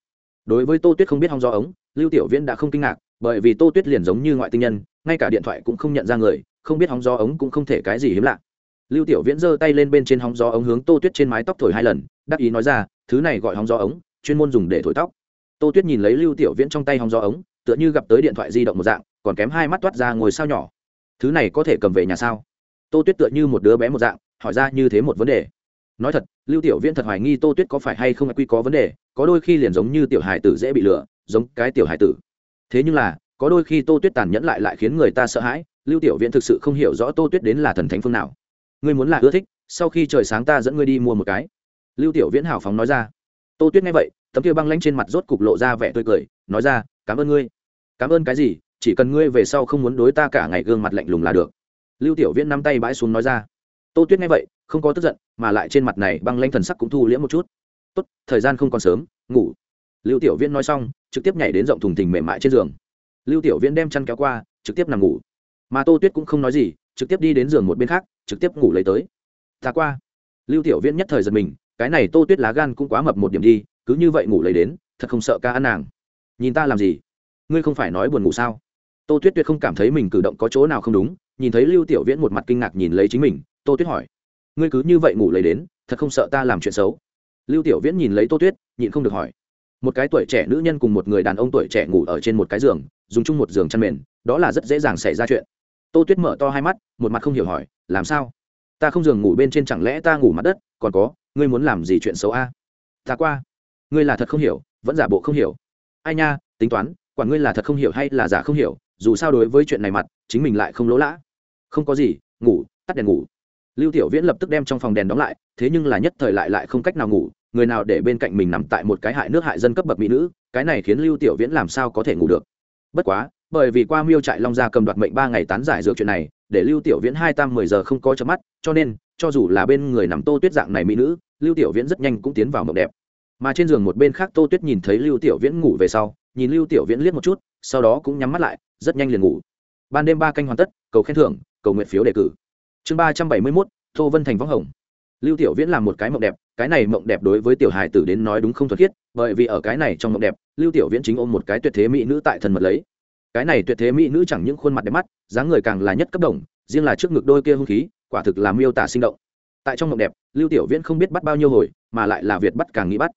A: Đối với tô tuyết không biết hóng gió ống, lưu tiểu viễn đã không kinh ngạc, bởi vì tô tuyết liền giống như ngoại tinh nhân, ngay cả điện thoại cũng không nhận ra người, không biết hóng gió ống cũng không thể cái gì hiếm lạ. Lưu tiểu viễn giơ tay lên bên trên hóng gió ống hướng tô tuyết trên mái tóc thổi hai lần, đắc ý nói ra, thứ này gọi hóng gió ống, chuyên môn dùng để thổi tóc. Tô tuyết nhìn lấy lưu tiểu viễn trong tay hóng gió ống tựa như gặp tới điện thoại di động một dạng, còn kém hai mắt toát ra ngồi sao nhỏ. Thứ này có thể cầm về nhà sao? Tô tuyết tựa như một đứa bé một dạng, hỏi ra như thế một vấn đề. Nói thật, lưu tiểu viễn thật hoài nghi tô tuyết có phải hay không quy có vấn đề, có đôi khi liền giống như tiểu hải tử dễ bị lừa, giống cái tiểu hải tử. Thế nhưng là, có đôi khi tô tuyết tàn nhẫn lại lại khiến người ta sợ hãi, lưu tiểu viễn thực sự không hiểu rõ tô tuyết đến là thần thánh phương nào. Ngươi muốn là ưa thích, sau khi trời sáng ta dẫn ngươi đi mua một cái. Lưu tiểu viễn hào phóng nói ra. Tô tuyết nghe vậy, tấm kia băng lanh trên mặt rốt cục lộ ra vẻ tươi cười, nói ra, cảm ơn ngươi cảm ơn cái gì, chỉ cần ngươi về sau không muốn đối ta cả ngày gương mặt lạnh lùng là được. Lưu tiểu viễn nắm tay bãi xuống nói ra. Tô tuyết nghe vậy, không có tức giận, mà lại trên mặt này băng lanh thần sắc cũng thu liễm một chút. Tốt, thời gian không còn sớm, ngủ. Lưu tiểu viễn nói xong, trực tiếp nhảy đến rộng thùng thình mềm mại trên giường. Lưu tiểu viễn đem chăn kéo qua, trực tiếp nằm ngủ. Mà tô tuyết cũng không nói gì, trực tiếp đi đến giường một bên khác, trực tiếp ngủ lấy tới. Ta qua. Lưu tiểu viễn nhất thời giật mình, cái này tô tuyết lá gan cũng quá mập một điểm đi, cứ như vậy ngủ lấy đến, thật không sợ ca ăn nàng. Nhìn ta làm gì? Ngươi không phải nói buồn ngủ sao? Tô tuyết tuyệt không cảm thấy mình cử động có chỗ nào không đúng, nhìn thấy lưu tiểu viễn một mặt kinh ngạc nhìn lấy chính mình, tô tuyết hỏi, ngươi cứ như vậy ngủ lấy đến, thật không sợ ta làm chuyện xấu? Lưu tiểu viễn nhìn lấy tô tuyết, nhịn không được hỏi, một cái tuổi trẻ nữ nhân cùng một người đàn ông tuổi trẻ ngủ ở trên một cái giường, dùng chung một giường chăn mền, đó là rất dễ dàng xảy ra chuyện. Tô tuyết mở to hai mắt, một mặt không hiểu hỏi, làm sao? Ta không giường ngủ bên trên chẳng lẽ ta ngủ mặt đất, còn có, ngươi muốn làm gì chuyện xấu a? Ta qua. Ngươi là thật không hiểu, vẫn giả bộ không hiểu. Ai nha, tính toán quả ngươi là thật không hiểu hay là giả không hiểu, dù sao đối với chuyện này mặt, chính mình lại không lỗ lã. Không có gì, ngủ, tắt đèn ngủ. Lưu tiểu viễn lập tức đem trong phòng đèn đóng lại, thế nhưng là nhất thời lại lại không cách nào ngủ, người nào để bên cạnh mình nằm tại một cái hại nước hại dân cấp bậc mỹ nữ, cái này khiến lưu tiểu viễn làm sao có thể ngủ được. Bất quá, bởi vì qua miêu trại long gia cầm đoạt mệnh ba ngày tán giải dược chuyện này, để lưu tiểu viễn hai tam mười giờ không có chớp mắt, cho nên, cho dù là bên người nằm tô tuyết dạng này mỹ nữ, lưu tiểu viễn rất nhanh cũng tiến vào mộng đẹp. Mà trên giường một bên khác tô tuyết nhìn thấy lưu tiểu viễn ngủ về sau nhìn lưu tiểu viễn liếc một chút, sau đó cũng nhắm mắt lại, rất nhanh liền ngủ. Ban đêm ba canh hoàn tất, cầu khen thưởng, cầu nguyện phiếu đề cử. Chương ba trăm bảy mươi mốt, tô vân thành võng hồng. Lưu tiểu viễn làm một cái mộng đẹp, cái này mộng đẹp đối với tiểu hài tử đến nói đúng không thuật thiết bởi vì ở cái này trong mộng đẹp, lưu tiểu viễn chính ôm một cái tuyệt thế mỹ nữ tại thần mật lấy. Cái này tuyệt thế mỹ nữ chẳng những khuôn mặt đẹp mắt, dáng người càng là nhất cấp đồng, riêng là trước ngực đôi kia hung khí, quả thực là miêu tả sinh động. Tại trong mộng đẹp, lưu tiểu viễn không biết bắt bao nhiêu hồi, mà lại là việt bắt càng nghĩ bắt.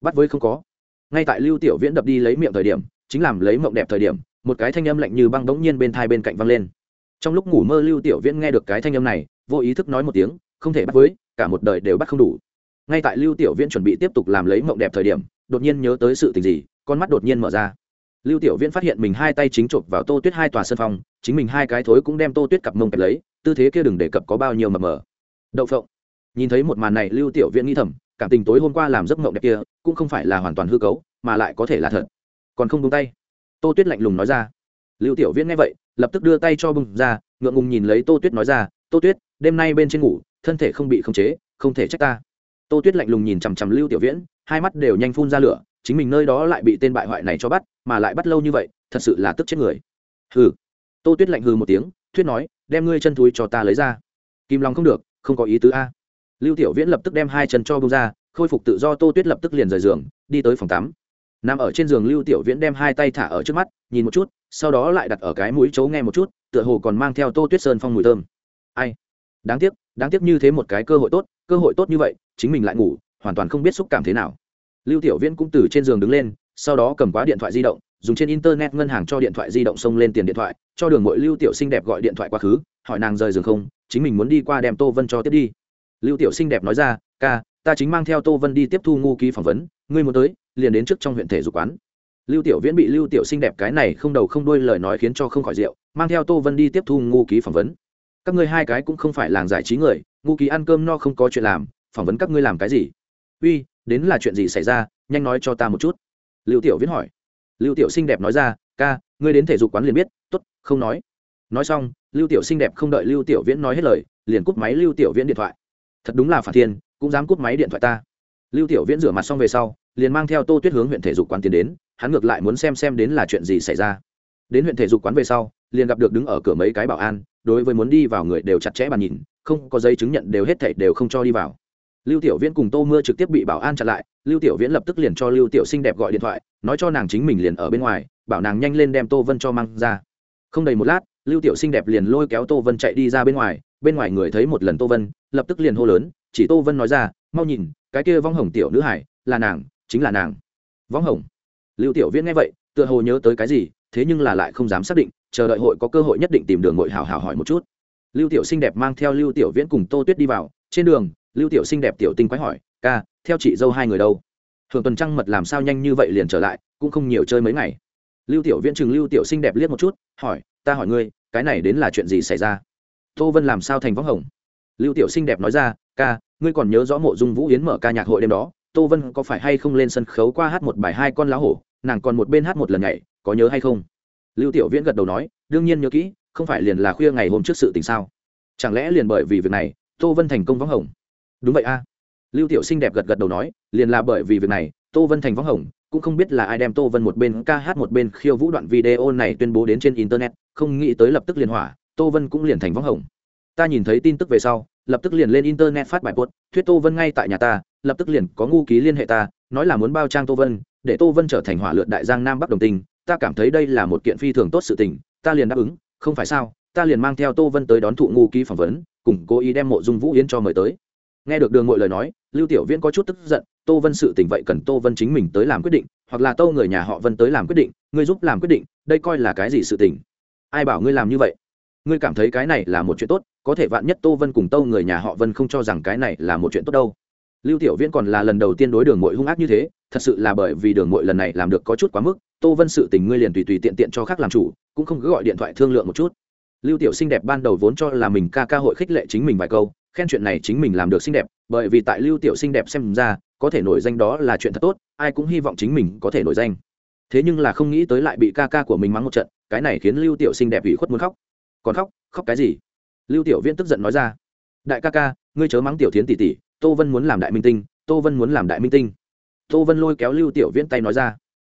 A: Bắt với không có ngay tại lưu tiểu viễn đập đi lấy miệng thời điểm, chính làm lấy mộng đẹp thời điểm, một cái thanh âm lạnh như băng bỗng nhiên bên thai bên cạnh văng lên. Trong lúc ngủ mơ lưu tiểu viễn nghe được cái thanh âm này, vô ý thức nói một tiếng, không thể bắt với, cả một đời đều bắt không đủ. Ngay tại lưu tiểu viễn chuẩn bị tiếp tục làm lấy mộng đẹp thời điểm, đột nhiên nhớ tới sự tình gì, con mắt đột nhiên mở ra. Lưu tiểu viễn phát hiện mình hai tay chính chộp vào tô tuyết hai tòa sân phòng, chính mình hai cái thối cũng đem tô tuyết cặp mông kẹp lấy, tư thế kia đừng đề cập có bao nhiêu mập mờ. Đậu phộng, nhìn thấy một màn này lưu tiểu viễn nghĩ thầm cảm tình tối hôm qua làm giấc mộng đẹp kia cũng không phải là hoàn toàn hư cấu, mà lại có thể là thật. Còn không buông tay. Tô tuyết lạnh lùng nói ra. Lưu tiểu viễn nghe vậy, lập tức đưa tay cho bưng ra, ngượng ngùng nhìn lấy tô tuyết nói ra, tô tuyết, đêm nay bên trên ngủ, thân thể không bị khống chế, không thể trách ta. Tô tuyết lạnh lùng nhìn chằm chằm lưu tiểu viễn, hai mắt đều nhanh phun ra lửa, chính mình nơi đó lại bị tên bại hoại này cho bắt, mà lại bắt lâu như vậy, thật sự là tức chết người. Hừ. Tô tuyết lạnh hừ một tiếng, thuyết nói, đem ngươi chân túi cho ta lấy ra. Kim long không được, không có ý tứ a lưu tiểu viễn lập tức đem hai chân cho bông ra, khôi phục tự do, tô tuyết lập tức liền rời giường, đi tới phòng tắm. Nằm ở trên giường, lưu tiểu viễn đem hai tay thả ở trước mắt, nhìn một chút, sau đó lại đặt ở cái mũi chấu nghe một chút, tựa hồ còn mang theo tô tuyết sơn phong mùi thơm. Ai? Đáng tiếc đáng tiếc như thế một cái cơ hội tốt, cơ hội tốt như vậy, chính mình lại ngủ, hoàn toàn không biết xúc cảm thế nào. Lưu tiểu viễn cũng từ trên giường đứng lên, sau đó cầm quá điện thoại di động, dùng trên internet ngân hàng cho điện thoại di động xông lên tiền điện thoại, cho đường mỗi lưu tiểu xinh đẹp gọi điện thoại quá khứ, hỏi nàng rời giường không, chính mình muốn đi qua đem tô vân cho tiếp đi lưu tiểu xinh đẹp nói ra, ca, ta chính mang theo tô vân đi tiếp thu ngu ký phỏng vấn, ngươi muốn tới, liền đến trước trong huyện thể dục quán. Lưu tiểu viễn bị lưu tiểu xinh đẹp cái này không đầu không đuôi lời nói khiến cho không khỏi rượu, mang theo tô vân đi tiếp thu ngu ký phỏng vấn. Các ngươi hai cái cũng không phải làng giải trí người, ngu ký ăn cơm no không có chuyện làm, phỏng vấn các ngươi làm cái gì? Uy, đến là chuyện gì xảy ra, nhanh nói cho ta một chút. Lưu tiểu viễn hỏi. Lưu tiểu xinh đẹp nói ra, ca, ngươi đến thể dục quán liền biết t ố t không nói. Nói xong, lưu tiểu xinh đẹp không đợi lưu tiểu viễn nói hết lời, liền cúp máy lưu tiểu viễn điện thoại thật đúng là phản thiên, cũng dám cúp máy điện thoại ta. Lưu tiểu viễn rửa mặt xong về sau, liền mang theo tô tuyết hướng huyện thể dục quán tiến đến, hắn ngược lại muốn xem xem đến là chuyện gì xảy ra. Đến huyện thể dục quán về sau, liền gặp được đứng ở cửa mấy cái bảo an, đối với muốn đi vào người đều chặt chẽ bàn nhìn, không có giấy chứng nhận đều hết thảy đều không cho đi vào. Lưu tiểu viễn cùng tô mưa trực tiếp bị bảo an chặn lại, lưu tiểu viễn lập tức liền cho lưu tiểu xinh đẹp gọi điện thoại, nói cho nàng chính mình liền ở bên ngoài, bảo nàng nhanh lên đem tô vân cho mang ra. Không đầy một lát, lưu tiểu xinh đẹp liền lôi kéo tô vân chạy đi ra bên ngoài bên ngoài người thấy một lần tô vân, lập tức liền hô lớn, chỉ tô vân nói ra, mau nhìn, cái kia vong hồng tiểu nữ hải, là nàng, chính là nàng. Vong hồng? Lưu tiểu viễn nghe vậy, tựa hồ nhớ tới cái gì, thế nhưng là lại không dám xác định, chờ đợi hội có cơ hội nhất định tìm đường ngội hào hào hỏi một chút. Lưu tiểu xinh đẹp mang theo lưu tiểu viễn cùng tô tuyết đi vào, trên đường, lưu tiểu xinh đẹp tiểu tinh quái hỏi, ca, theo chị dâu hai người đâu? Thường tuần trăng mật làm sao nhanh như vậy liền trở lại, cũng không nhiều chơi mấy ngày. Lưu tiểu viễn chừng lưu tiểu xinh đẹp liếc một chút, hỏi, ta hỏi ngươi, cái này đến là chuyện gì xảy ra? Tô vân làm sao thành võng hồng? Lưu tiểu xinh đẹp nói ra, ca, ngươi còn nhớ rõ mộ dung vũ yến mở ca nhạc hội đêm đó, tô vân có phải hay không lên sân khấu qua hát một bài hai con lá hổ, nàng còn một bên hát một lần nhảy, có nhớ hay không? Lưu tiểu viễn gật đầu nói, đương nhiên nhớ kỹ, không phải liền là khuya ngày hôm trước sự tình sao? Chẳng lẽ liền bởi vì việc này, tô vân thành công võng hồng? Đúng vậy a. Lưu tiểu xinh đẹp gật gật đầu nói, liền là bởi vì việc này, tô vân thành võng hồng, cũng không biết là ai đem tô vân một bên ca hát một bên khiêu vũ đoạn video này tuyên bố đến trên internet, không nghĩ tới lập tức liền hỏa tô vân cũng liền thành võng hồng. Ta nhìn thấy tin tức về sau, lập tức liền lên internet phát bài post, thuyết tô vân ngay tại nhà ta, lập tức liền có ngu ký liên hệ ta, nói là muốn bao trang tô vân, để tô vân trở thành hỏa lượt đại giang nam bắc đồng tình, ta cảm thấy đây là một kiện phi thường tốt sự tình, ta liền đáp ứng, không phải sao, ta liền mang theo tô vân tới đón thụ ngu ký phỏng vấn, cùng cố ý đem mộ dung vũ yến cho mời tới. Nghe được đường ngội lời nói, lưu tiểu viễn có chút tức giận, tô vân sự tình vậy cần tô vân chính mình tới làm quyết định, hoặc là tô người nhà họ vân tới làm quyết định, ngươi giúp làm quyết định, đây coi là cái gì sự tình? Ai bảo ngươi làm như vậy? Ngươi cảm thấy cái này là một chuyện tốt, có thể vạn nhất tô vân cùng Tâu người nhà họ vân không cho rằng cái này là một chuyện tốt đâu. Lưu tiểu viễn còn là lần đầu tiên đối đường mội hung ác như thế, thật sự là bởi vì đường mội lần này làm được có chút quá mức, tô vân sự tình ngươi liền tùy tùy tiện tiện cho khác làm chủ, cũng không cứ gọi điện thoại thương lượng một chút. Lưu tiểu xinh đẹp ban đầu vốn cho là mình ca ca hội khích lệ chính mình vài câu, khen chuyện này chính mình làm được xinh đẹp, bởi vì tại lưu tiểu xinh đẹp xem ra, có thể nổi danh đó là chuyện thật tốt, ai cũng hy vọng chính mình có thể nổi danh. Thế nhưng là không nghĩ tới lại bị ca ca của mình mắng một trận, cái này khiến lưu tiểu xinh đẹp ủy khuất muốn khóc còn khóc khóc cái gì? Lưu tiểu viễn tức giận nói ra. Đại ca ca, ngươi chớ mắng tiểu tiến tỷ tỷ, tô vân muốn làm đại minh tinh, tô vân muốn làm đại minh tinh. Tô vân lôi kéo lưu tiểu viễn tay nói ra.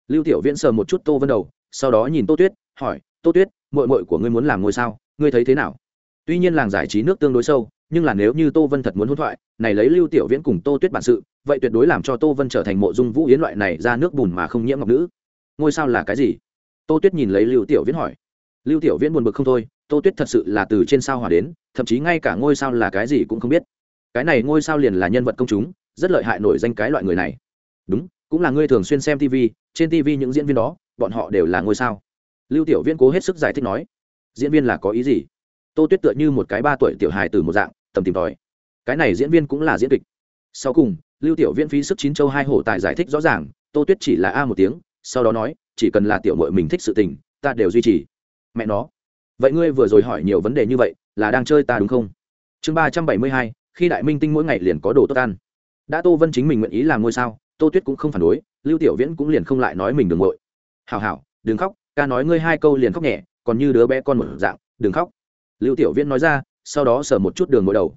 A: Lưu tiểu viễn sờ một chút tô vân đầu, sau đó nhìn tô tuyết, hỏi, tô tuyết mội mội của ngươi muốn làm ngôi sao? Ngươi thấy thế nào? Tuy nhiên làng giải trí nước tương đối sâu, nhưng là nếu như tô vân thật muốn hôn thoại, này lấy lưu tiểu viễn cùng tô tuyết bản sự, vậy tuyệt đối làm cho tô vân trở thành mộ dung vũ yến loại này ra nước bùn mà không nhiễm ngọc nữ. Ngôi sao là cái gì? Tô tuyết nhìn lấy lưu tiểu viễn hỏi lưu tiểu viễn buồn bực không thôi, tô tuyết thật sự là từ trên sao hỏa đến, thậm chí ngay cả ngôi sao là cái gì cũng không biết. Cái này ngôi sao liền là nhân vật công chúng, rất lợi hại nổi danh cái loại người này. Đúng, cũng là ngươi thường xuyên xem tv trên tv những diễn viên đó, bọn họ đều là ngôi sao. Lưu tiểu viễn cố hết sức giải thích nói, diễn viên là có ý gì? Tô tuyết tựa như một cái ba tuổi tiểu hài từ một dạng, tầm tìm tòi. Cái này diễn viên cũng là diễn kịch. Sau cùng, lưu tiểu viễn phí sức chín châu hai hổ tài giải thích rõ ràng, tô tuyết chỉ là a một tiếng, sau đó nói, chỉ cần là tiểu mội mình thích sự tình, ta đều duy trì mẹ nó. Vậy ngươi vừa rồi hỏi nhiều vấn đề như vậy, là đang chơi ta đúng không? Chương ba trăm bảy mươi hai, khi đại minh tinh mỗi ngày liền có đồ tốt ăn. Đã tô vân chính mình nguyện ý làm ngôi sao, tô tuyết cũng không phản đối, lưu tiểu viễn cũng liền không lại nói mình đừng ngội ả o đừng khóc, ca nói ngươi hai câu liền khóc nhẹ, còn như đứa bé con một dạng, đừng khóc. Lưu tiểu viễn nói ra, sau đó sờ một chút đường ngồi đầu.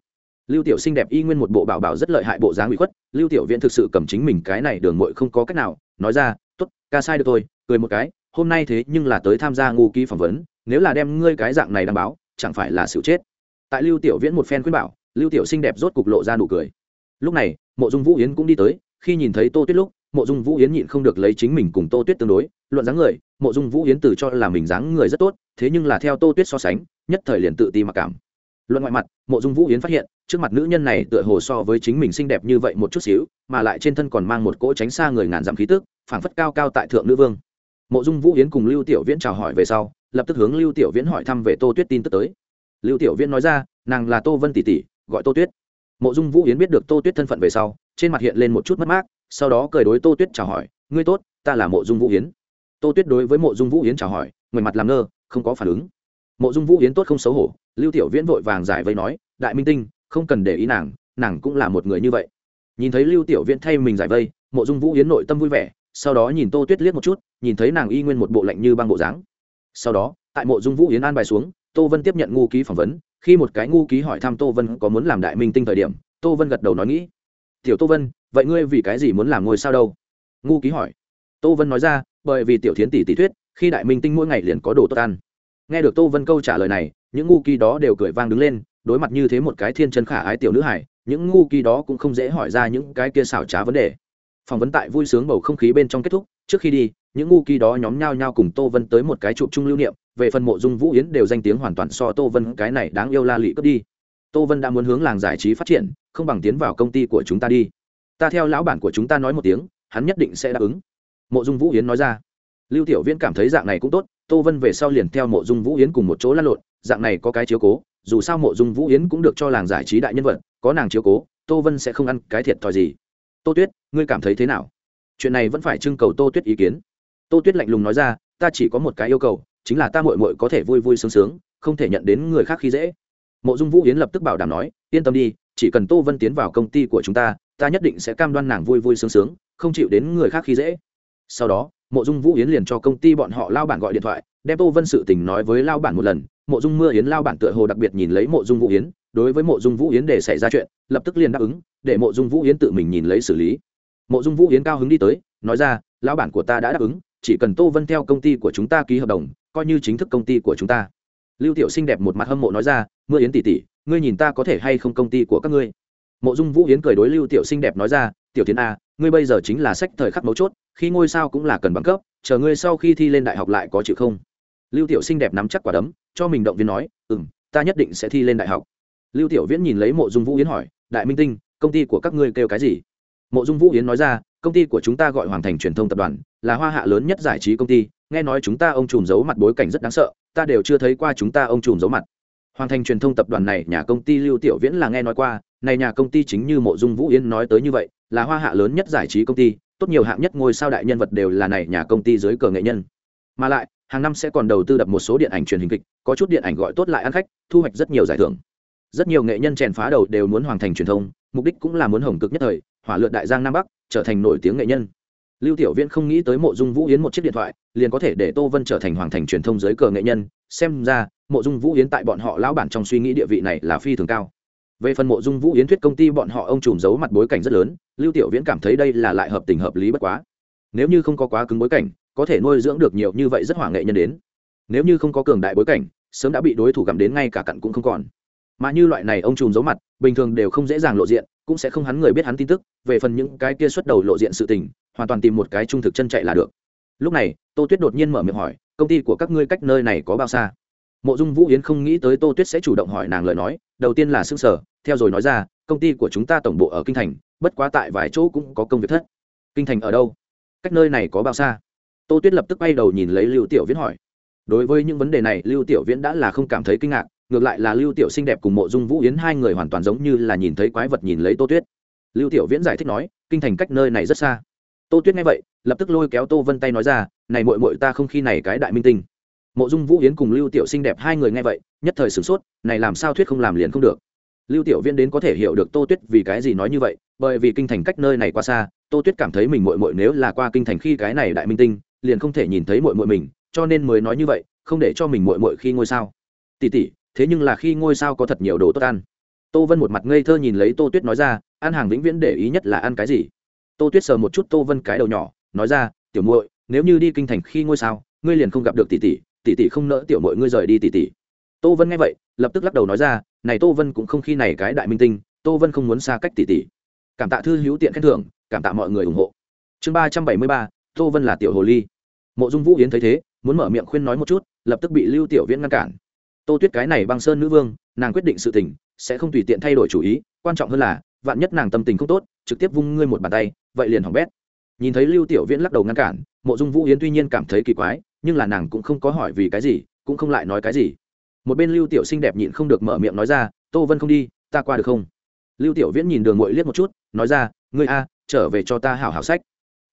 A: Lưu tiểu xinh đẹp y nguyên một bộ bảo bảo rất lợi hại bộ dáng bị khuất, lưu tiểu viễn thực sự cầm chính mình cái này đường ngội không có cách nào, nói ra t ố t ca sai được tôi cười một cái hôm nay thế nhưng là tới tham gia ngu ký phỏng vấn, nếu là đem ngươi cái dạng này đảm báo, chẳng phải là xỉu chết. Tại lưu tiểu viễn một phen khuyên bảo, lưu tiểu xinh đẹp rốt cục lộ ra nụ cười. Lúc này, mộ dung vũ yến cũng đi tới, khi nhìn thấy tô tuyết lúc, mộ dung vũ yến nhịn không được lấy chính mình cùng tô tuyết tương đối, luận dáng người, mộ dung vũ yến từ cho là mình dáng người rất tốt, thế nhưng là theo tô tuyết so sánh, nhất thời liền tự ti mặc cảm. Luận ngoại mặt, mộ dung vũ yến phát hiện, trước mặt nữ nhân này tựa hồ so với chính mình xinh đẹp như vậy một chút xíu, mà lại trên thân còn mang một cỗ tránh xa người ngàn dặm khí tức, phảng phất cao cao tại thượng nữ vương mộ dung vũ yến cùng lưu tiểu viễn chào hỏi về sau, lập tức hướng lưu tiểu viễn hỏi thăm về tô tuyết tin tức tới. Lưu tiểu viễn nói ra, nàng là tô vân tỷ tỷ, gọi tô tuyết. Mộ dung vũ yến biết được tô tuyết thân phận về sau, trên mặt hiện lên một chút mất mát, sau đó cười đối tô tuyết chào hỏi, ngươi tốt, ta là mộ dung vũ yến. Tô tuyết đối với mộ dung vũ yến chào hỏi, ngoài mặt làm ngơ, không có phản ứng. Mộ dung vũ yến tốt không xấu hổ, lưu tiểu viễn vội vàng giải vây nói, đại minh tinh, không cần để ý nàng nàng cũng là một người như vậy. Nhìn thấy lưu tiểu viễn thay mình giải vây, mộ dung vũ yến nội tâm vui vẻ sau đó nhìn tô tuyết liếc một chút, nhìn thấy nàng y nguyên một bộ lạnh như băng bộ dáng. Sau đó, tại mộ dung vũ yến an bài xuống, tô vân tiếp nhận ngu ký phỏng vấn, khi một cái ngu ký hỏi thăm tô vân có muốn làm đại minh tinh thời điểm, tô vân gật đầu nói nghĩ, tiểu tô vân, vậy ngươi vì cái gì muốn làm ngôi sao đâu? Ngu ký hỏi. Tô vân nói ra, bởi vì tiểu thiến tỷ tỷ thuyết, khi đại minh tinh mỗi ngày liền có đồ tốt ăn. Nghe được tô vân câu trả lời này, những ngu ký đó đều cười vang đứng lên, đối mặt như thế một cái thiên chân khả ái tiểu nữ hải những ngu ký đó cũng không dễ hỏi ra những cái kia xảo trá vấn đề phỏng vấn tại vui sướng bầu không khí bên trong kết thúc, trước khi đi, những ngu kỳ đó nhóm nhao nhao cùng tô vân tới một cái chụp chung lưu niệm, về phần mộ dung vũ yến đều danh tiếng hoàn toàn so tô vân cái này đáng yêu la lị cướp đi. Tô vân đã muốn hướng làng giải trí phát triển, không bằng tiến vào công ty của chúng ta đi. Ta theo lão bản của chúng ta nói một tiếng, hắn nhất định sẽ đáp ứng. Mộ dung vũ yến nói ra. Lưu tiểu viễn cảm thấy dạng này cũng tốt, tô vân về sau liền theo mộ dung vũ yến cùng một chỗ lăn lộn, dạng này có cái chiếu cố, dù sao mộ dung vũ yến cũng được cho làng giải trí đại nhân vật, có nàng chiếu cố, tô vân sẽ không ăn cái thiệt thòi gì tô tuyết, ngươi cảm thấy thế nào? Chuyện này vẫn phải trưng cầu tô tuyết ý kiến. Tô tuyết lạnh lùng nói ra, ta chỉ có một cái yêu cầu, chính là ta mội mội có thể vui vui sướng sướng, không thể nhận đến người khác khi dễ. Mộ dung vũ yến lập tức bảo đảm nói, yên tâm đi, chỉ cần tô vân tiến vào công ty của chúng ta ta nhất định sẽ cam đoan nàng vui vui sướng sướng, không chịu đến người khác khi dễ. Sau đó, mộ dung vũ yến liền cho công ty bọn họ lao bản gọi điện thoại, đem tô vân sự tình nói với lao bản một lần. Mộ dung mưa yến lao bản tựa hồ đặc biệt nhìn lấy mộ dung vũ yến đối với mộ dung vũ yến để xảy ra chuyện, lập tức liền đáp ứng, để mộ dung vũ yến tự mình nhìn lấy xử lý. Mộ dung vũ yến cao hứng đi tới, nói ra, lão bản của ta đã đáp ứng, chỉ cần tô vân theo công ty của chúng ta ký hợp đồng, coi như chính thức công ty của chúng ta. Lưu tiểu xinh đẹp một mặt hâm mộ nói ra mưa yến tỷ tỷ, ngươi nhìn ta có thể hay không công ty của các ngươi? Mộ dung vũ yến cười đối lưu tiểu xinh đẹp nói ra, tiểu tiến a, ngươi bây giờ chính là sách thời khắc mấu chốt, khi ngôi sao cũng là cần bằng cấp, chờ ngươi sau khi thi lên đại học lại có chịu không? Lưu tiểu xinh đẹp nắm chắc quả đấm, cho mình động viên nói ừ m ta nhất định sẽ thi lên đại học lưu tiểu viễn nhìn lấy mộ dung vũ yến hỏi, đại minh tinh, công ty của các ngươi kêu cái gì? Mộ dung vũ yến nói ra, công ty của chúng ta gọi hoàng thành truyền thông tập đoàn, là hoa hạ lớn nhất giải trí công ty, nghe nói chúng ta ông trùm giấu mặt bối cảnh rất đáng sợ, ta đều chưa thấy qua chúng ta ông trùm giấu mặt. Hoàng thành truyền thông tập đoàn này, nhà công ty lưu tiểu viễn là nghe nói qua, này nhà công ty chính như mộ dung vũ yến nói tới như vậy, là hoa hạ lớn nhất giải trí công ty, tốt nhiều hạng nhất ngôi sao đại nhân vật đều là này nhà công ty dưới cờ nghệ nhân. Mà lại, hàng năm sẽ còn đầu tư đập một số điện ảnh truyền hình kịch, có chút điện ảnh gọi tốt lại ăn khách, thu hoạch rất nhiều giải thưởng rất nhiều nghệ nhân chèn phá đầu đều muốn hoàn thành truyền thông, mục đích cũng là muốn hồng cực nhất thời, hỏa lượt đại giang nam bắc, trở thành nổi tiếng nghệ nhân. Lưu tiểu viễn không nghĩ tới mộ dung vũ yến một chiếc điện thoại, liền có thể để tô vân trở thành hoàng thành truyền thông dưới cờ nghệ nhân. Xem ra, mộ dung vũ yến tại bọn họ lão bản trong suy nghĩ địa vị này là phi thường cao. Về phần mộ dung vũ yến thuyết công ty bọn họ, ông trùm giấu mặt bối cảnh rất lớn, lưu tiểu viễn cảm thấy đây là lại hợp tình hợp lý bất quá. Nếu như không có quá cứng bối cảnh, có thể nuôi dưỡng được nhiều như vậy rất hỏa nghệ nhân đến. Nếu như không có cường đại bối cảnh, sớm đã bị đối thủ gặm đến ngay cả cặn cũng không còn mà như loại này ông trùm giấu mặt, bình thường đều không dễ dàng lộ diện, cũng sẽ không hắn người biết hắn tin tức, về phần những cái kia xuất đầu lộ diện sự tình, hoàn toàn tìm một cái trung thực chân chạy là được. Lúc này, tô tuyết đột nhiên mở miệng hỏi, công ty của các ngươi cách nơi này có bao xa? Mộ dung vũ yến không nghĩ tới tô tuyết sẽ chủ động hỏi nàng lời nói, đầu tiên là s ư n g sở theo rồi nói ra, công ty của chúng ta tổng bộ ở kinh thành, bất quá tại vài chỗ cũng có công việc thất. Kinh thành ở đâu? Cách nơi này có bao xa? Tô tuyết lập tức bay đầu nhìn lấy lưu tiểu viễn hỏi. Đối với những vấn đề này, lưu tiểu viễn đã là không cảm thấy kinh ngạc ngược lại là lưu tiểu xinh đẹp cùng mộ dung vũ yến hai người hoàn toàn giống như là nhìn thấy quái vật nhìn lấy tô tuyết. Lưu tiểu viễn giải thích nói, kinh thành cách nơi này rất xa. Tô tuyết nghe vậy, lập tức lôi kéo tô vân tay nói ra, này mội mội ta không khi này cái đại minh tinh. Mộ dung vũ yến cùng lưu tiểu xinh đẹp hai người nghe vậy, nhất thời sửng sốt, này làm sao thuyết không làm liền không được? Lưu tiểu viễn đến có thể hiểu được tô tuyết vì cái gì nói như vậy, bởi vì kinh thành cách nơi này quá xa, tô tuyết cảm thấy mình mội mội nếu là qua kinh thành khi cái này đại minh tinh, liền không thể nhìn thấy mội mội mình, cho nên mới nói như vậy, không để cho mình mội mội khi ngôi sao. Tỉ tỉ thế nhưng là khi ngôi sao có thật nhiều đồ tốt ăn. Tô vân một mặt ngây thơ nhìn lấy tô tuyết nói ra ăn hàng vĩnh viễn để ý nhất là ăn cái gì? Tô tuyết sờ một chút tô vân cái đầu nhỏ, nói ra, tiểu muội, nếu như đi kinh thành khi ngôi sao, ngươi liền không gặp được tỷ tỷ tỷ tỷ không nỡ tiểu muội ngươi rời đi tỷ tỷ. Tô vân nghe vậy, lập tức lắc đầu nói ra, này tô vân cũng không khi này cái đại minh tinh, tô vân không muốn xa cách tỷ tỷ. Cảm tạ thư hữu tiện khen thưởng, cảm tạ mọi người ủng hộ. Chương ba trăm bảy mươi ba, tô vân là tiểu hồ ly. Mộ dung vũ yến thấy thế, muốn mở miệng khuyên nói một chút, lập tức bị lưu tiểu viễn ngăn cản tô tuyết cái này băng sơn nữ vương, nàng quyết định sự tình, sẽ không tùy tiện thay đổi chủ ý, quan trọng hơn là, vạn nhất nàng tâm tình không tốt, trực tiếp vung ngươi một bàn tay, vậy liền hỏng bét. Nhìn thấy lưu tiểu viễn lắc đầu ngăn cản, mộ dung vũ yến tuy nhiên cảm thấy kỳ quái, nhưng là nàng cũng không có hỏi vì cái gì, cũng không lại nói cái gì. Một bên lưu tiểu xinh đẹp nhịn không được mở miệng nói ra, tô vân không đi, ta qua được không? Lưu tiểu viễn nhìn đường ngội liếc một chút, nói ra, ngươi a, trở về cho ta hảo hảo sách.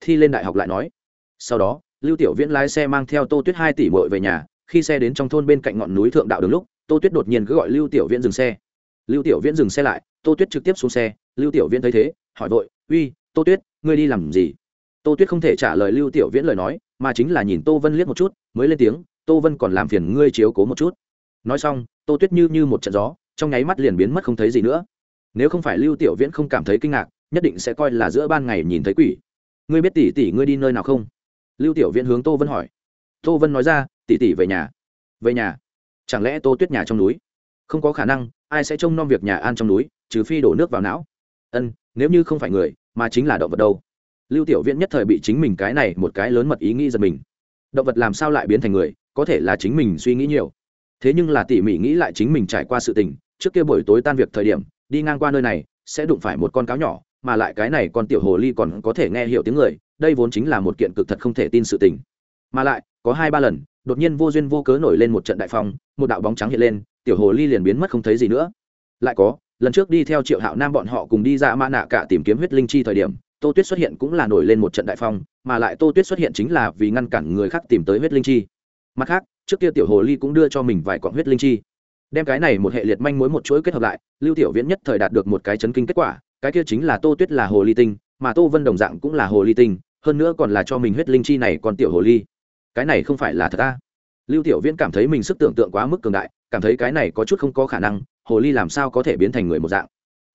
A: Thi lên đại học lại nói. Sau đó, lưu tiểu viễn lái xe mang theo tô tuyết hai tỷ mội về nhà khi xe đến trong thôn bên cạnh ngọn núi thượng đạo đường lúc, tô tuyết đột nhiên cứ gọi lưu tiểu viễn dừng xe. Lưu tiểu viễn dừng xe lại, tô tuyết trực tiếp xuống xe, lưu tiểu viễn thấy thế, hỏi vội, uy, tô tuyết, ngươi đi làm gì? Tô tuyết không thể trả lời lưu tiểu viễn lời nói, mà chính là nhìn tô vân liếc một chút, mới lên tiếng, tô vân còn làm phiền ngươi chiếu cố một chút. Nói xong, tô tuyết như như một trận gió, trong nháy mắt liền biến mất không thấy gì nữa. Nếu không phải lưu tiểu viễn không cảm thấy kinh ngạc, nhất định sẽ coi là giữa ban ngày nhìn thấy quỷ. Ngươi biết tỷ tỷ ngươi đi nơi nào không? Lưu tiểu viễn hướng tô vân hỏi. Tô vân nói ra tỷ tỷ về nhà. Về nhà? Chẳng lẽ tô tuyết nhà trong núi? Không có khả năng, ai sẽ trông nom việc nhà an trong núi, trừ phi đổ nước vào não. Ân, nếu như không phải người, mà chính là động vật đâu? Lưu tiểu viễn nhất thời bị chính mình cái này một cái lớn mật ý nghĩ giật mình. Động vật làm sao lại biến thành người, có thể là chính mình suy nghĩ nhiều. Thế nhưng là tỉ mỉ nghĩ lại chính mình trải qua sự tình, trước kia buổi tối tan việc thời điểm, đi ngang qua nơi này, sẽ đụng phải một con cáo nhỏ, mà lại cái này con tiểu hồ ly còn có thể nghe hiểu tiếng người, đây vốn chính là một kiện cực thật không thể tin sự tình. Mà lại, có hai ba lần đột nhiên vô duyên vô cớ nổi lên một trận đại phong, một đạo bóng trắng hiện lên, tiểu hồ ly liền biến mất không thấy gì nữa. Lại có, lần trước đi theo triệu hạo nam bọn họ cùng đi ra mã nạ cả tìm kiếm huyết linh chi thời điểm, tô tuyết xuất hiện cũng là nổi lên một trận đại phong, mà lại tô tuyết xuất hiện chính là vì ngăn cản người khác tìm tới huyết linh chi. Mặt khác, trước kia tiểu hồ ly cũng đưa cho mình vài quặng huyết linh chi. Đem cái này một hệ liệt manh mối một chuỗi kết hợp lại, lưu tiểu viễn nhất thời đạt được một cái chấn kinh kết quả, cái kia chính là tô tuyết là hồ ly tinh, mà tô vân đồng dạng cũng là hồ ly tinh, hơn nữa còn là cho mình huyết linh chi này còn tiểu hồ ly cái này không phải là thật ta. Lưu tiểu viễn cảm thấy mình sức tưởng tượng quá mức cường đại, cảm thấy cái này có chút không có khả năng, hồ ly làm sao có thể biến thành người một dạng.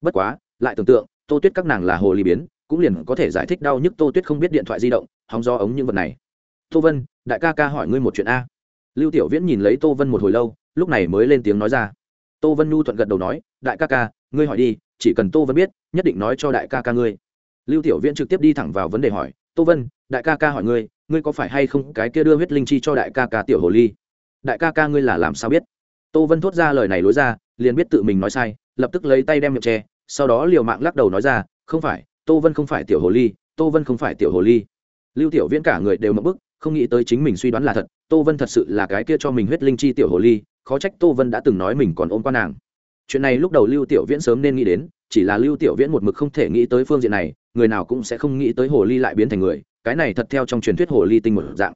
A: Bất quá, lại tưởng tượng, tô tuyết các nàng là hồ ly biến, cũng liền có thể giải thích đau nhức tô tuyết không biết điện thoại di động, hóng do ống những vật này. Tô vân, đại ca ca hỏi ngươi một chuyện a. Lưu tiểu viễn nhìn lấy tô vân một hồi lâu, lúc này mới lên tiếng nói ra. Tô vân nhu thuận gật đầu nói, đại ca ca, ngươi hỏi đi, chỉ cần tô vân biết, nhất định nói cho đại ca ca ngươi. Lưu tiểu viễn trực tiếp đi thẳng vào vấn đề hỏi, tô vân, đại ca ca hỏi ngươi ngươi có phải hay không cái kia đưa huyết linh chi cho đại ca ca tiểu hồ ly? Đại ca ca ngươi là làm sao biết? Tô vân thốt ra lời này lối ra, liền biết tự mình nói sai, lập tức lấy tay đem miệng che, sau đó liều mạng lắc đầu nói ra, không phải, tô vân không phải tiểu hồ ly, tô vân không phải tiểu hồ ly. Lưu tiểu viễn cả người đều mập bức, không nghĩ tới chính mình suy đoán là thật, tô vân thật sự là cái kia cho mình huyết linh chi tiểu hồ ly, khó trách tô vân đã từng nói mình còn ôm qua nàng. Chuyện này lúc đầu lưu tiểu viễn sớm nên nghĩ đến, chỉ là lưu tiểu viễn một mực không thể nghĩ tới phương diện này, người nào cũng sẽ không nghĩ tới hồ ly lại biến thành người cái này thật theo trong truyền thuyết hồ ly tinh một dạng.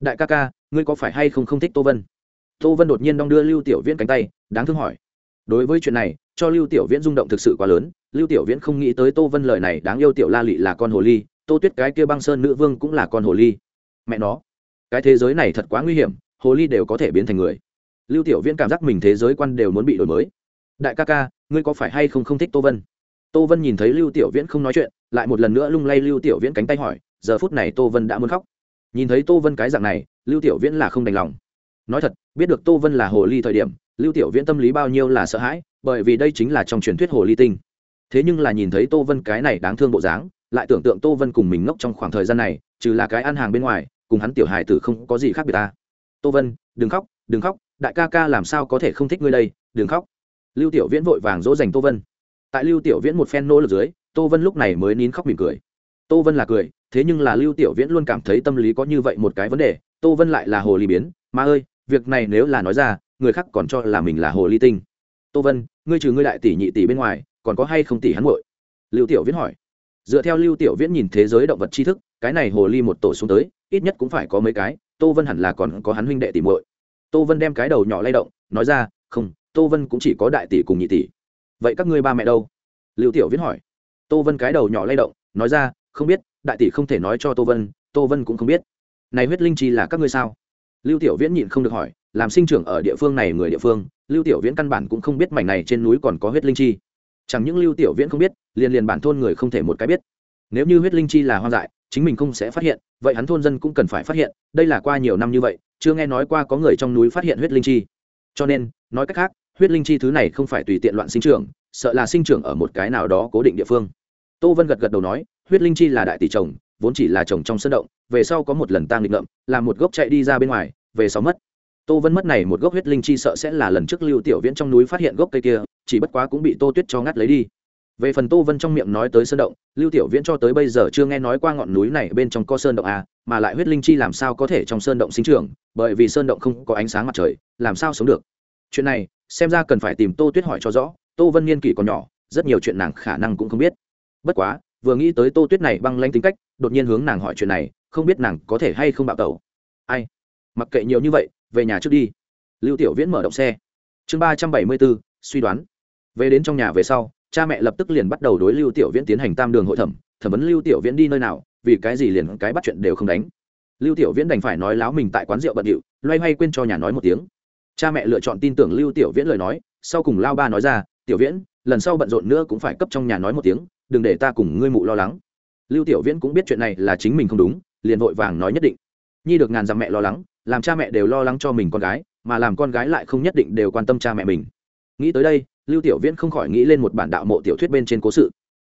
A: Đại ca ca, ngươi có phải hay không không thích tô vân? Tô vân đột nhiên đong đưa lưu tiểu viễn cánh tay, đáng thương hỏi. Đối với chuyện này, cho lưu tiểu viễn rung động thực sự quá lớn. Lưu tiểu viễn không nghĩ tới tô vân lời này đáng yêu tiểu la lị là con hồ ly, tô tuyết cái kia băng sơn nữ vương cũng là con hồ ly. Mẹ nó, cái thế giới này thật quá nguy hiểm, hồ ly đều có thể biến thành người. Lưu tiểu viễn cảm giác mình thế giới quan đều muốn bị đổi mới. Đại ca ca, ngươi có phải hay không không thích tô vân? Tô vân nhìn thấy lưu tiểu viễn không nói chuyện, lại một lần nữa lung lay lưu tiểu viễn cánh tay hỏi giờ phút này tô vân đã muốn khóc. Nhìn thấy tô vân cái dạng này, lưu tiểu viễn là không đành lòng. Nói thật, biết được tô vân là hồ ly thời điểm, lưu tiểu viễn tâm lý bao nhiêu là sợ hãi, bởi vì đây chính là trong truyền thuyết hồ ly tinh. Thế nhưng là nhìn thấy tô vân cái này đáng thương bộ dáng, lại tưởng tượng tô vân cùng mình ngốc trong khoảng thời gian này, trừ là cái ăn hàng bên ngoài, cùng hắn tiểu hài tử không có gì khác biệt ta. Tô vân, đừng khóc đừng khóc, đại ca ca làm sao có thể không thích ngươi đây, đừng khóc. Lưu tiểu viễn vội vàng dỗ dành tô vân. Tại lưu tiểu viễn một phen nỗ lực dưới, tô vân lúc này mới nín khóc mỉm cười. Tô vân là cười thế nhưng là lưu tiểu viễn luôn cảm thấy tâm lý có như vậy một cái vấn đề, tô vân lại là hồ ly biến. Mà ơi, việc này nếu là nói ra, người khác còn cho là mình là hồ ly tinh. Tô vân, ngươi trừ ngươi đại tỷ nhị tỷ bên ngoài, còn có hay không tỷ hắn muội? Lưu tiểu viễn hỏi. Dựa theo lưu tiểu viễn nhìn thế giới động vật tri thức, cái này hồ ly một tổ xuống tới, ít nhất cũng phải có mấy cái, tô vân hẳn là còn có hắn huynh đệ tỷ muội. Tô vân đem cái đầu nhỏ lay động, nói ra, không, tô vân cũng chỉ có đại tỷ cùng nhị tỷ. Vậy các ngươi ba mẹ đâu? Lưu tiểu viễn hỏi. Tô vân cái đầu nhỏ lay động, nói ra, không biết đại tỷ không thể nói cho tô vân tô vân cũng không biết. Này huyết linh chi là các ngươi sao? Lưu tiểu viễn nhịn không được hỏi, làm sinh trưởng ở địa phương này người địa phương, lưu tiểu viễn căn bản cũng không biết mảnh này trên núi còn có huyết linh chi. Chẳng những lưu tiểu viễn không biết, liền liền bản thôn người không thể một cái biết. Nếu như huyết linh chi là hoang dại, chính mình không sẽ phát hiện, vậy hắn thôn dân cũng cần phải phát hiện, đây là qua nhiều năm như vậy, chưa nghe nói qua có người trong núi phát hiện huyết linh chi. Cho nên, nói cách khác, huyết linh chi thứ này không phải tùy tiện loạn sinh trưởng, sợ là sinh trưởng ở một cái nào đó cố định địa phương. Tô vân gật gật đầu nói huyết linh chi là đại tỷ chồng, vốn chỉ là chồng trong sân động, về sau có một lần tang nghịch ngợm làm một gốc chạy đi ra bên ngoài, về sau mất. Tô vân mất này một gốc huyết linh chi sợ sẽ là lần trước lưu tiểu viễn trong núi phát hiện gốc cây kia, chỉ bất quá cũng bị tô tuyết cho ngắt lấy đi. Về phần tô vân trong miệng nói tới sơn động, lưu tiểu viễn cho tới bây giờ chưa nghe nói qua ngọn núi này bên trong có sơn động à mà lại huyết linh chi làm sao có thể trong sơn động sinh trưởng, bởi vì sơn động không có ánh sáng mặt trời, làm sao sống được? Chuyện này, xem ra cần phải tìm tô tuyết hỏi cho rõ, tô vân niên kỷ còn nhỏ, rất nhiều chuyện nàng khả năng cũng không biết. Bất quá vừa nghĩ tới tô tuyết này băng lanh tính cách, đột nhiên hướng nàng hỏi chuyện này, không biết nàng có thể hay không bạo tẩu. Ai? Mặc kệ nhiều như vậy, về nhà trước đi. Lưu tiểu viễn mở động xe. Chương ba trăm bảy mươi bốn, suy đoán. Về đến trong nhà về sau, cha mẹ lập tức liền bắt đầu đối lưu tiểu viễn tiến hành tam đường hội thẩm thẩm vấn lưu tiểu viễn đi nơi nào, vì cái gì liền cái bắt chuyện đều không đánh. Lưu tiểu viễn đành phải nói láo mình tại quán rượu bận điệu, loay hoay quên cho nhà nói một tiếng. Cha mẹ lựa chọn tin tưởng lưu tiểu viễn lời nói, sau cùng lao ba nói ra, tiểu viễn lần sau bận rộn nữa cũng phải cấp trong nhà nói một tiếng, đừng để ta cùng ngươi mụ lo lắng. Lưu tiểu viễn cũng biết chuyện này là chính mình không đúng, liền vội vàng nói nhất định. Nhi được ngàn dặm mẹ lo lắng, làm cha mẹ đều lo lắng cho mình con gái, mà làm con gái lại không nhất định đều quan tâm cha mẹ mình. Nghĩ tới đây, lưu tiểu viễn không khỏi nghĩ lên một bản đạo mộ tiểu thuyết bên trên cố sự.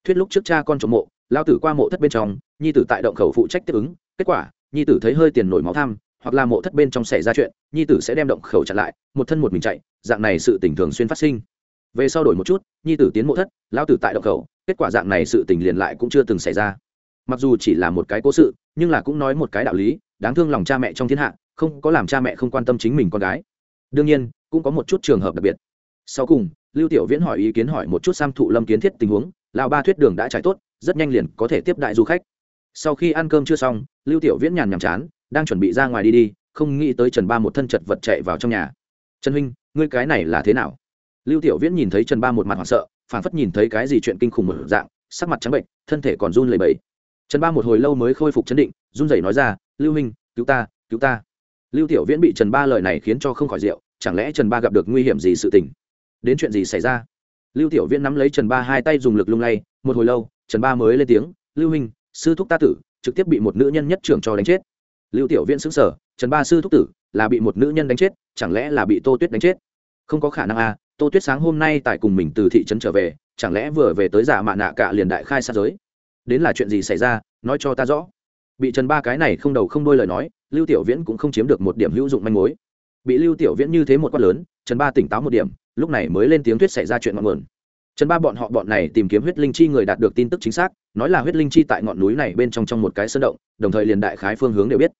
A: Thuyết lúc trước cha con trộm mộ, lao tử qua mộ thất bên trong, nhi tử tại động khẩu phụ trách tiếp ứng, kết quả, nhi tử thấy hơi tiền nổi máu tham, hoặc là mộ thất bên trong xảy ra chuyện, nhi tử sẽ đem động khẩu chặn lại, một thân một mình chạy, dạng này sự tình thường xuyên phát sinh về sau đổi một chút, nhi tử tiến mộ thất lao tử tại động khẩu, kết quả dạng này sự tình liền lại cũng chưa từng xảy ra. Mặc dù chỉ là một cái cố sự, nhưng là cũng nói một cái đạo lý, đáng thương lòng cha mẹ trong thiên hạ, không có làm cha mẹ không quan tâm chính mình con gái. Đương nhiên, cũng có một chút trường hợp đặc biệt. Sau cùng, lưu tiểu viễn hỏi ý kiến hỏi một chút sam thụ lâm kiến thiết tình huống lào ba thuyết đường đã trải tốt, rất nhanh liền có thể tiếp đại du khách. Sau khi ăn cơm chưa xong, lưu tiểu viễn nhàn nhàm chán, đang chuẩn bị ra ngoài đi đi, không nghĩ tới trần ba một thân chật vật chạy vào trong nhà. Trần huynh, ngươi cái này là thế nào? Lưu tiểu viễn nhìn thấy trần ba một mặt hoảng sợ phản phất nhìn thấy cái gì chuyện kinh khủng một dạng, sắc mặt trắng bệnh, thân thể còn run lẩy bẩy. Trần ba một hồi lâu mới khôi phục chấn định, run rẩy nói ra, lưu huynh, cứu ta cứu ta. Lưu tiểu viễn bị trần ba lời này khiến cho không khỏi rượu, chẳng lẽ trần ba gặp được nguy hiểm gì sự tình? Đến chuyện gì xảy ra? Lưu tiểu viễn nắm lấy trần ba hai tay dùng lực lung lay, một hồi lâu, trần ba mới lên tiếng, lưu huynh, sư thúc ta tử, trực tiếp bị một nữ nhân nhất trưởng cho đánh chết. Lưu tiểu viễn xứng sở trần ba sư thúc tử, là bị một nữ nhân đánh chết, chẳng lẽ là bị tô tuyết đánh chết? Không có khả năng à tô tuyết sáng hôm nay tại cùng mình từ thị trấn trở về, chẳng lẽ vừa về tới giả mạ nạ cả liền đại khai sát giới? Đến là chuyện gì xảy ra, nói cho ta rõ. Bị trần ba cái này không đầu không đôi lời nói, lưu tiểu viễn cũng không chiếm được một điểm hữu dụng manh mối. Bị lưu tiểu viễn như thế một quát lớn, trần ba tỉnh táo một điểm, lúc này mới lên tiếng tuyết xảy ra chuyện ngọn nguồn. Trần ba bọn họ bọn này tìm kiếm huyết linh chi người đạt được tin tức chính xác, nói là huyết linh chi tại ngọn núi này bên trong trong một cái sơn động, đồng thời liền đại khái phương hướng đều biết.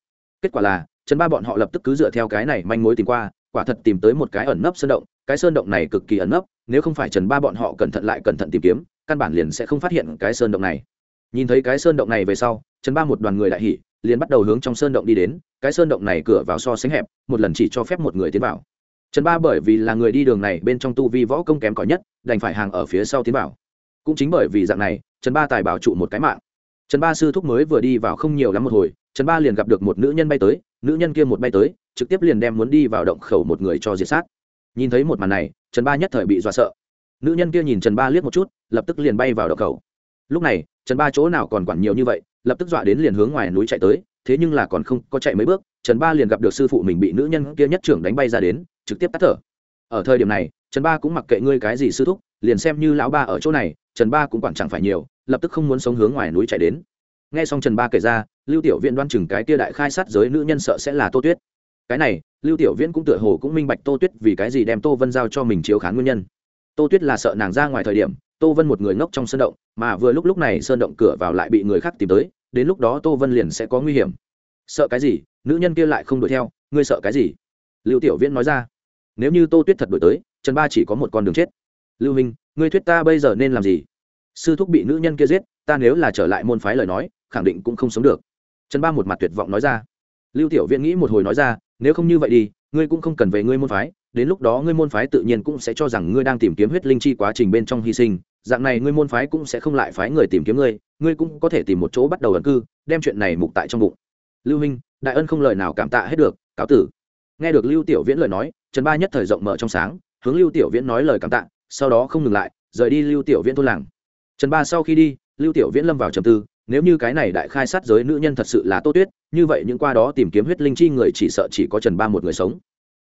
A: Kết quả là, trần ba bọn họ lập tức cứ dựa theo cái này manh mối tìm qua, quả thật tìm tới một cái ẩn nấp sơn động cái sơn động này cực kỳ ẩn nấp, nếu không phải trần ba bọn họ cẩn thận lại cẩn thận tìm kiếm, căn bản liền sẽ không phát hiện cái sơn động này. Nhìn thấy cái sơn động này về sau, trần ba một đoàn người đại hỉ, liền bắt đầu hướng trong sơn động đi đến, cái sơn động này cửa vào so sánh hẹp, một lần chỉ cho phép một người tiến vào. Trần ba bởi vì là người đi đường này bên trong tu vi võ công kém cỏi nhất, đành phải hàng ở phía sau tiến vào. Cũng chính bởi vì dạng này, trần ba tài bảo trụ một cái mạng. Trần ba sư thúc mới vừa đi vào không nhiều lắm một hồi, trần ba liền gặp được một nữ nhân bay tới, nữ nhân kia một bay tới, trực tiếp liền đem muốn đi vào động khẩu một người cho diệt sát nhìn thấy một màn này, trần ba nhất thời bị dọa sợ. Nữ nhân kia nhìn trần ba liếc một chút, lập tức liền bay vào đập cầu. Lúc này, trần ba chỗ nào còn quản nhiều như vậy, lập tức dọa đến liền hướng ngoài núi chạy tới, thế nhưng là còn không có chạy mấy bước, trần ba liền gặp được sư phụ mình bị nữ nhân kia nhất trưởng đánh bay ra đến, trực tiếp tắt thở. Ở thời điểm này, trần ba cũng mặc kệ ngươi cái gì sư thúc, liền xem như lão ba ở chỗ này, trần ba cũng quản chẳng phải nhiều, lập tức không muốn sống hướng ngoài núi chạy đến. Nghe xong trần ba kể ra, lưu tiểu viện đoan chừng cái kia đại khai sát giới nữ nhân sợ sẽ là tô tuyết. Cái này lưu tiểu viễn cũng tựa hồ cũng minh bạch tô tuyết vì cái gì đem tô vân giao cho mình chiếu khán nguyên nhân. Tô tuyết là sợ nàng ra ngoài thời điểm, tô vân một người ngốc trong sơn động, mà vừa lúc lúc này sơn động cửa vào lại bị người khác tìm tới, đến lúc đó tô vân liền sẽ có nguy hiểm. Sợ cái gì? Nữ nhân kia lại không đuổi theo, ngươi sợ cái gì? Lưu tiểu viễn nói ra. Nếu như tô tuyết thật đuổi tới, trần ba chỉ có một con đường chết. Lưu minh, ngươi thuyết ta bây giờ nên làm gì? Sư thúc bị nữ nhân kia giết, ta nếu là trở lại môn phái lời nói, khẳng định cũng không sống được. Trần ba một mặt tuyệt vọng nói ra. Lưu tiểu viễn nghĩ một hồi nói ra nếu không như vậy đi, ngươi cũng không cần về ngươi môn phái, đến lúc đó ngươi môn phái tự nhiên cũng sẽ cho rằng ngươi đang tìm kiếm huyết linh chi quá trình bên trong hy sinh, dạng này ngươi môn phái cũng sẽ không lại phái người tìm kiếm ngươi ngươi cũng có thể tìm một chỗ bắt đầu ẩn cư, đem chuyện này mục tại trong bụng. Lưu minh, đại ân không lời nào cảm tạ hết được, cáo tử. Nghe được lưu tiểu viễn lời nói, trần ba nhất thời rộng mở trong sáng, hướng lưu tiểu viễn nói lời cảm tạ, sau đó không ngừng lại, rời đi lưu tiểu viễn thôn làng. Trần ba sau khi đi, lưu tiểu viễn lâm vào trầm tư, nếu như cái này đại khai sát giới nữ nhân thật sự là tô tuyết như vậy những qua đó tìm kiếm huyết linh chi người chỉ sợ chỉ có trần ba một người sống.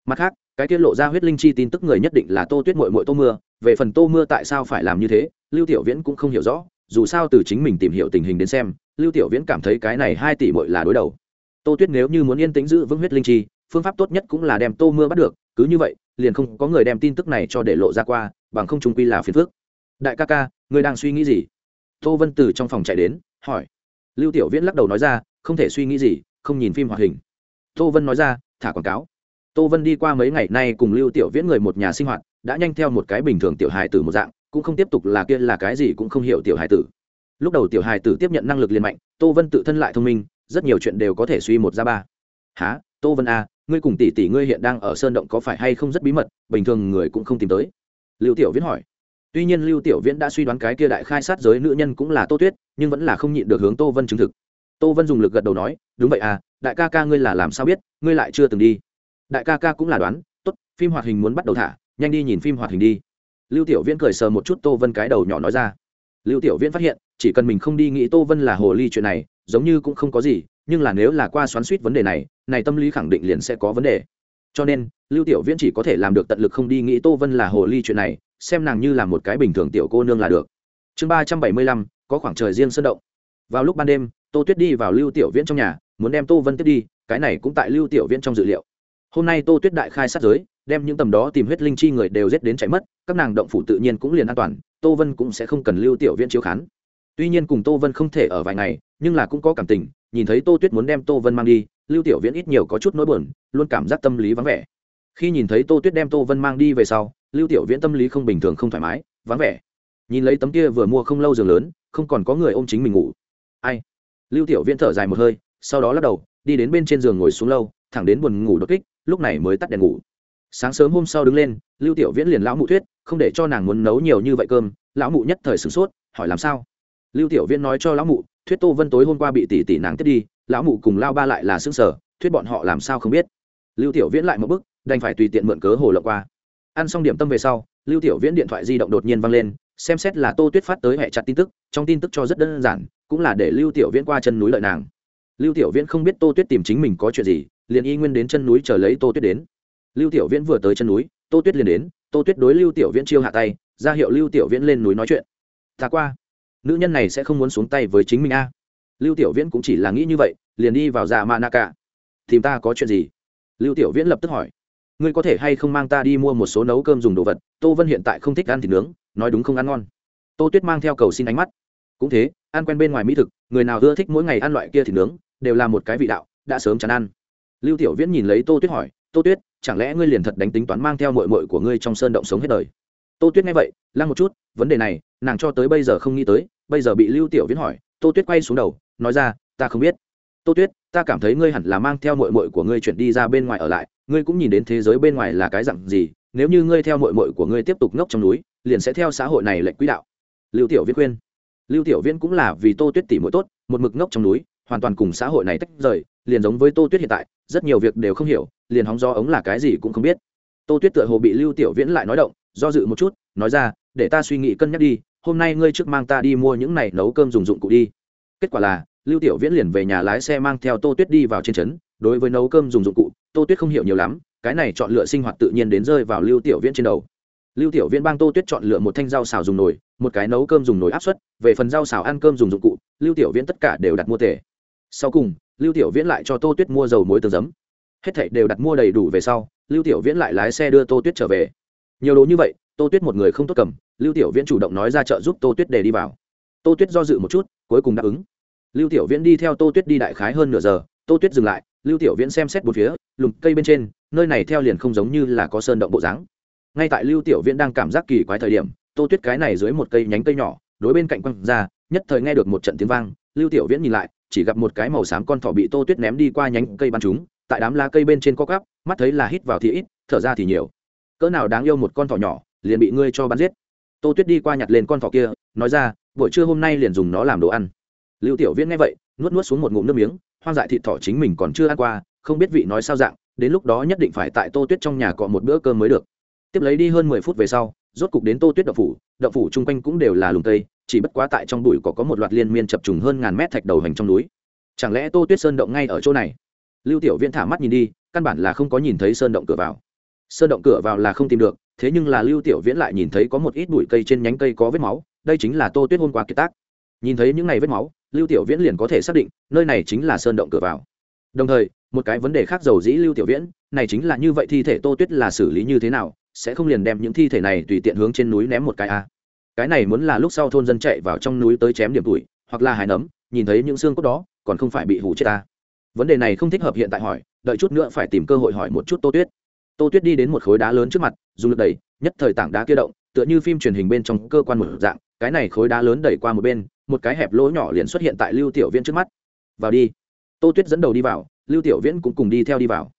A: Mặt khác, cái tiết lộ ra huyết linh chi tin tức người nhất định là tô tuyết mội mội tô mưa. Về phần tô mưa tại sao phải làm như thế, lưu tiểu viễn cũng không hiểu rõ. Dù sao từ chính mình tìm hiểu tình hình đến xem, lưu tiểu viễn cảm thấy cái này hai tỷ mội là đối đầu. Tô tuyết nếu như muốn yên tĩnh giữ vững huyết linh chi, phương pháp tốt nhất cũng là đem tô mưa bắt được. Cứ như vậy, liền không có người đem tin tức này cho để lộ ra qua, bằng không trung quy là phiền phước đại ca ca, người đang suy nghĩ gì? Tô vân từ trong phòng chạy đến, hỏi. Lưu tiểu viễn lắc đầu nói ra không thể suy nghĩ gì, không nhìn phim hoạt hình. Tô vân nói ra, thả quảng cáo. Tô vân đi qua mấy ngày nay cùng lưu tiểu viễn người một nhà sinh hoạt, đã nhanh theo một cái bình thường tiểu hài tử một dạng, cũng không tiếp tục là kia là cái gì cũng không hiểu tiểu hài tử. Lúc đầu tiểu hài tử tiếp nhận năng lực liền mạnh, tô vân tự thân lại thông minh, rất nhiều chuyện đều có thể suy một ra ba. Há tô vân a ngươi cùng tỷ tỷ ngươi hiện đang ở sơn động có phải hay không rất bí mật, bình thường người cũng không tìm tới? Lưu tiểu viễn hỏi. Tuy nhiên lưu tiểu viễn đã suy đoán cái kia đại khai sát giới nữ nhân cũng là tô tuyết, nhưng vẫn là không nhịn được hướng tô vân chứng thực tô vân dùng lực gật đầu nói, đúng vậy à đại ca ca ngươi là làm sao biết, ngươi lại chưa từng đi? Đại ca ca cũng là đoán, tốt, phim hoạt hình muốn bắt đầu thả, nhanh đi nhìn phim hoạt hình đi. Lưu tiểu viễn cười sờ một chút tô vân cái đầu nhỏ nói ra. Lưu tiểu viễn phát hiện, chỉ cần mình không đi nghĩ tô vân là hồ ly chuyện này, giống như cũng không có gì, nhưng là nếu là qua xoắn suýt vấn đề này này tâm lý khẳng định liền sẽ có vấn đề. Cho nên, lưu tiểu viễn chỉ có thể làm được tận lực không đi nghĩ tô vân là hồ ly chuyện này, xem nàng như là một cái bình thường tiểu cô nương là được. Chương ba trăm bảy mươi lăm, có khoảng trời riêng sơn động. Vào lúc ban đêm tô tuyết đi vào lưu tiểu viễn trong nhà, muốn đem tô vân tiếp đi, cái này cũng tại lưu tiểu viễn trong dự liệu. Hôm nay tô tuyết đại khai sát giới, đem những tầm đó tìm huyết linh chi người đều giết đến chạy mất, các nàng động phủ tự nhiên cũng liền an toàn, tô vân cũng sẽ không cần lưu tiểu viễn chiếu khán. Tuy nhiên cùng tô vân không thể ở vài ngày, nhưng là cũng có cảm tình, nhìn thấy tô tuyết muốn đem tô vân mang đi, lưu tiểu viễn ít nhiều có chút nỗi buồn, luôn cảm giác tâm lý vắng vẻ. Khi nhìn thấy tô tuyết đem tô vân mang đi về sau, lưu tiểu viễn tâm lý không bình thường không thoải mái, vắng vẻ. Nhìn lấy tấm kia vừa mua không lâu giường lớn, không còn có người ôm chính mình ngủ. Ai? Lưu tiểu viễn thở dài một hơi, sau đó lắc đầu, đi đến bên trên giường ngồi xuống lâu, thẳng đến buồn ngủ đột kích, lúc này mới tắt đèn ngủ. Sáng sớm hôm sau đứng lên, lưu tiểu viễn liền lão mụ thuyết, không để cho nàng muốn nấu nhiều như vậy cơm, lão mụ nhất thời sửng sốt, hỏi làm sao? Lưu tiểu viễn nói cho lão mụ, thuyết tô vân tối hôm qua bị tỷ tỷ nàng tiếp đi, lão mụ cùng lao ba lại là xương sở thuyết bọn họ làm sao không biết. Lưu tiểu viễn lại một bức đành phải tùy tiện mượn cớ hồ lộng qua. Ăn xong điểm tâm về sau, lưu tiểu viễn điện thoại di động đột nhiên văng lên xem xét là tô tuyết phát tới hệ chặt tin tức, trong tin tức cho rất đơn giản, cũng là để lưu tiểu viễn qua chân núi lợi nàng. Lưu tiểu viễn không biết tô tuyết tìm chính mình có chuyện gì, liền y nguyên đến chân núi chờ lấy tô tuyết đến. Lưu tiểu viễn vừa tới chân núi, tô tuyết liền đến, tô tuyết đối lưu tiểu viễn chiêu hạ tay, ra hiệu lưu tiểu viễn lên núi nói chuyện. Ta qua, nữ nhân này sẽ không muốn xuống tay với chính mình a. Lưu tiểu viễn cũng chỉ là nghĩ như vậy, liền đi vào dạ mạ nạ cả tìm ta có chuyện gì? Lưu tiểu viễn lập tức hỏi. Ngươi có thể hay không mang ta đi mua một số nấu cơm dùng đồ vật, tô vân hiện tại không thích ăn thịt nướng nói đúng không ăn ngon. Tô tuyết mang theo cầu xin ánh mắt. Cũng thế, ăn quen bên ngoài mỹ thực, người nào ưa thích mỗi ngày ăn loại kia thì nướng, đều là một cái vị đạo, đã sớm chán ăn. Lưu tiểu viễn nhìn lấy tô tuyết hỏi, tô tuyết, chẳng lẽ ngươi liền thật đánh tính toán mang theo mội mội của ngươi trong sơn động sống hết đời? Tô tuyết nghe vậy, lăng một chút, vấn đề này, nàng cho tới bây giờ không nghĩ tới. Bây giờ bị lưu tiểu viễn hỏi, tô tuyết quay xuống đầu, nói ra, ta không biết. Tô tuyết, ta cảm thấy ngươi hẳn là mang theo mội mội của ngươi chuyển đi ra bên ngoài ở lại, ngươi cũng nhìn đến thế giới bên ngoài là cái dặn gì nếu như ngươi theo mội mội của ngươi tiếp tục ngốc trong núi, liền sẽ theo xã hội này lệnh quỹ đạo. Lưu tiểu viễn khuyên. Lưu tiểu viễn cũng là vì tô tuyết tỉ mỗi tốt, một mực ngốc trong núi, hoàn toàn cùng xã hội này tách rời, liền giống với tô tuyết hiện tại, rất nhiều việc đều không hiểu, liền hóng do ống là cái gì cũng không biết. Tô tuyết tựa hồ bị lưu tiểu viễn lại nói động, do dự một chút, nói ra, để ta suy nghĩ cân nhắc đi, hôm nay ngươi trước mang ta đi mua những này nấu cơm dùng dụng cụ đi. Kết quả là, lưu tiểu viễn liền về nhà lái xe mang theo tô tuyết đi vào trên trấn, đối với nấu cơm dùng dụng cụ, tô tuyết không hiểu nhiều lắm cái này chọn lựa sinh hoạt tự nhiên đến rơi vào lưu tiểu viễn trên đầu. Lưu tiểu viễn bang tô tuyết chọn lựa một thanh rau xào dùng nồi, một cái nấu cơm dùng nồi áp suất, về phần rau xào ăn cơm dùng dụng cụ, lưu tiểu viễn tất cả đều đặt mua tề sau cùng, lưu tiểu viễn lại cho tô tuyết mua dầu muối tương giấm. Hết thảy đều đặt mua đầy đủ về sau, lưu tiểu viễn lại lái xe đưa tô tuyết trở về. Nhiều đồ như vậy, tô tuyết một người không tốt cầm, lưu tiểu viễn chủ động nói ra chợ giúp tô tuyết để đi vào. Tô tuyết do dự một chút, cuối cùng đáp ứng. Lưu tiểu viễn đi theo tô tuyết đi đại khái hơn nửa giờ, tô tuyết dừng lại lưu tiểu viễn xem xét bốn phía, lùm cây bên trên, nơi này theo liền không giống như là có sơn động bộ dáng. Ngay tại lưu tiểu viễn đang cảm giác kỳ quái thời điểm, tô tuyết cái này dưới một cây nhánh cây nhỏ, đối bên cạnh quăng ra, nhất thời nghe được một trận tiếng vang, lưu tiểu viễn nhìn lại, chỉ gặp một cái màu xám con thỏ bị tô tuyết ném đi qua nhánh cây bắn chúng, tại đám lá cây bên trên co cắp mắt thấy là hít vào thì ít, thở ra thì nhiều. Cỡ nào đáng yêu một con thỏ nhỏ, liền bị ngươi cho bắn giết. Tô tuyết đi qua nhặt lên con thỏ kia, nói ra, buổi trưa hôm nay liền dùng nó làm đồ ăn. Lưu tiểu viễn nghe vậy, nuốt nuốt xuống một ngụm nước miếng hoang dại thịt thỏ chính mình còn chưa ăn qua, không biết vị nói sao dạng, đến lúc đó nhất định phải tại tô tuyết trong nhà cọ một bữa cơm mới được. Tiếp lấy đi hơn mười phút về sau, rốt cục đến tô tuyết đậu phủ đậu phủ chung quanh cũng đều là lùng tây chỉ bất quá tại trong bụi có có một loạt liên miên chập trùng hơn ngàn mét thạch đầu hành trong núi. Chẳng lẽ tô tuyết sơn động ngay ở chỗ này? Lưu tiểu viễn thả mắt nhìn đi, căn bản là không có nhìn thấy sơn động cửa vào. Sơn động cửa vào là không tìm được, thế nhưng là lưu tiểu viễn lại nhìn thấy có một ít bụi cây trên nhánh cây có vết máu, đây chính là tô tuyết hôm qua kiệt tác. Nhìn thấy những ngày vết máu lưu tiểu viễn liền có thể xác định, nơi này chính là sơn động cửa vào. Đồng thời, một cái vấn đề khác dầu dĩ lưu tiểu viễn, này chính là như vậy thi thể tô tuyết là xử lý như thế nào, sẽ không liền đem những thi thể này tùy tiện hướng trên núi ném một cái a à. cái này muốn là lúc sau thôn dân chạy vào trong núi tới chém điểm tuổi, hoặc là hài nấm, nhìn thấy những xương cốt đó, còn không phải bị hủ chết ta vấn đề này không thích hợp hiện tại hỏi, đợi chút nữa phải tìm cơ hội hỏi một chút tô tuyết. Tô tuyết đi đến một khối đá lớn trước mặt, dùng lực đẩy, nhất thời tảng đá kia động, tựa như phim truyền hình bên trong cơ quan một dạng, cái này khối đá lớn đẩy qua một bên một cái hẹp lỗ nhỏ liền xuất hiện tại lưu tiểu viễn trước mắt. Vào đi. Tô tuyết dẫn đầu đi vào, lưu tiểu viễn cũng cùng đi theo đi vào.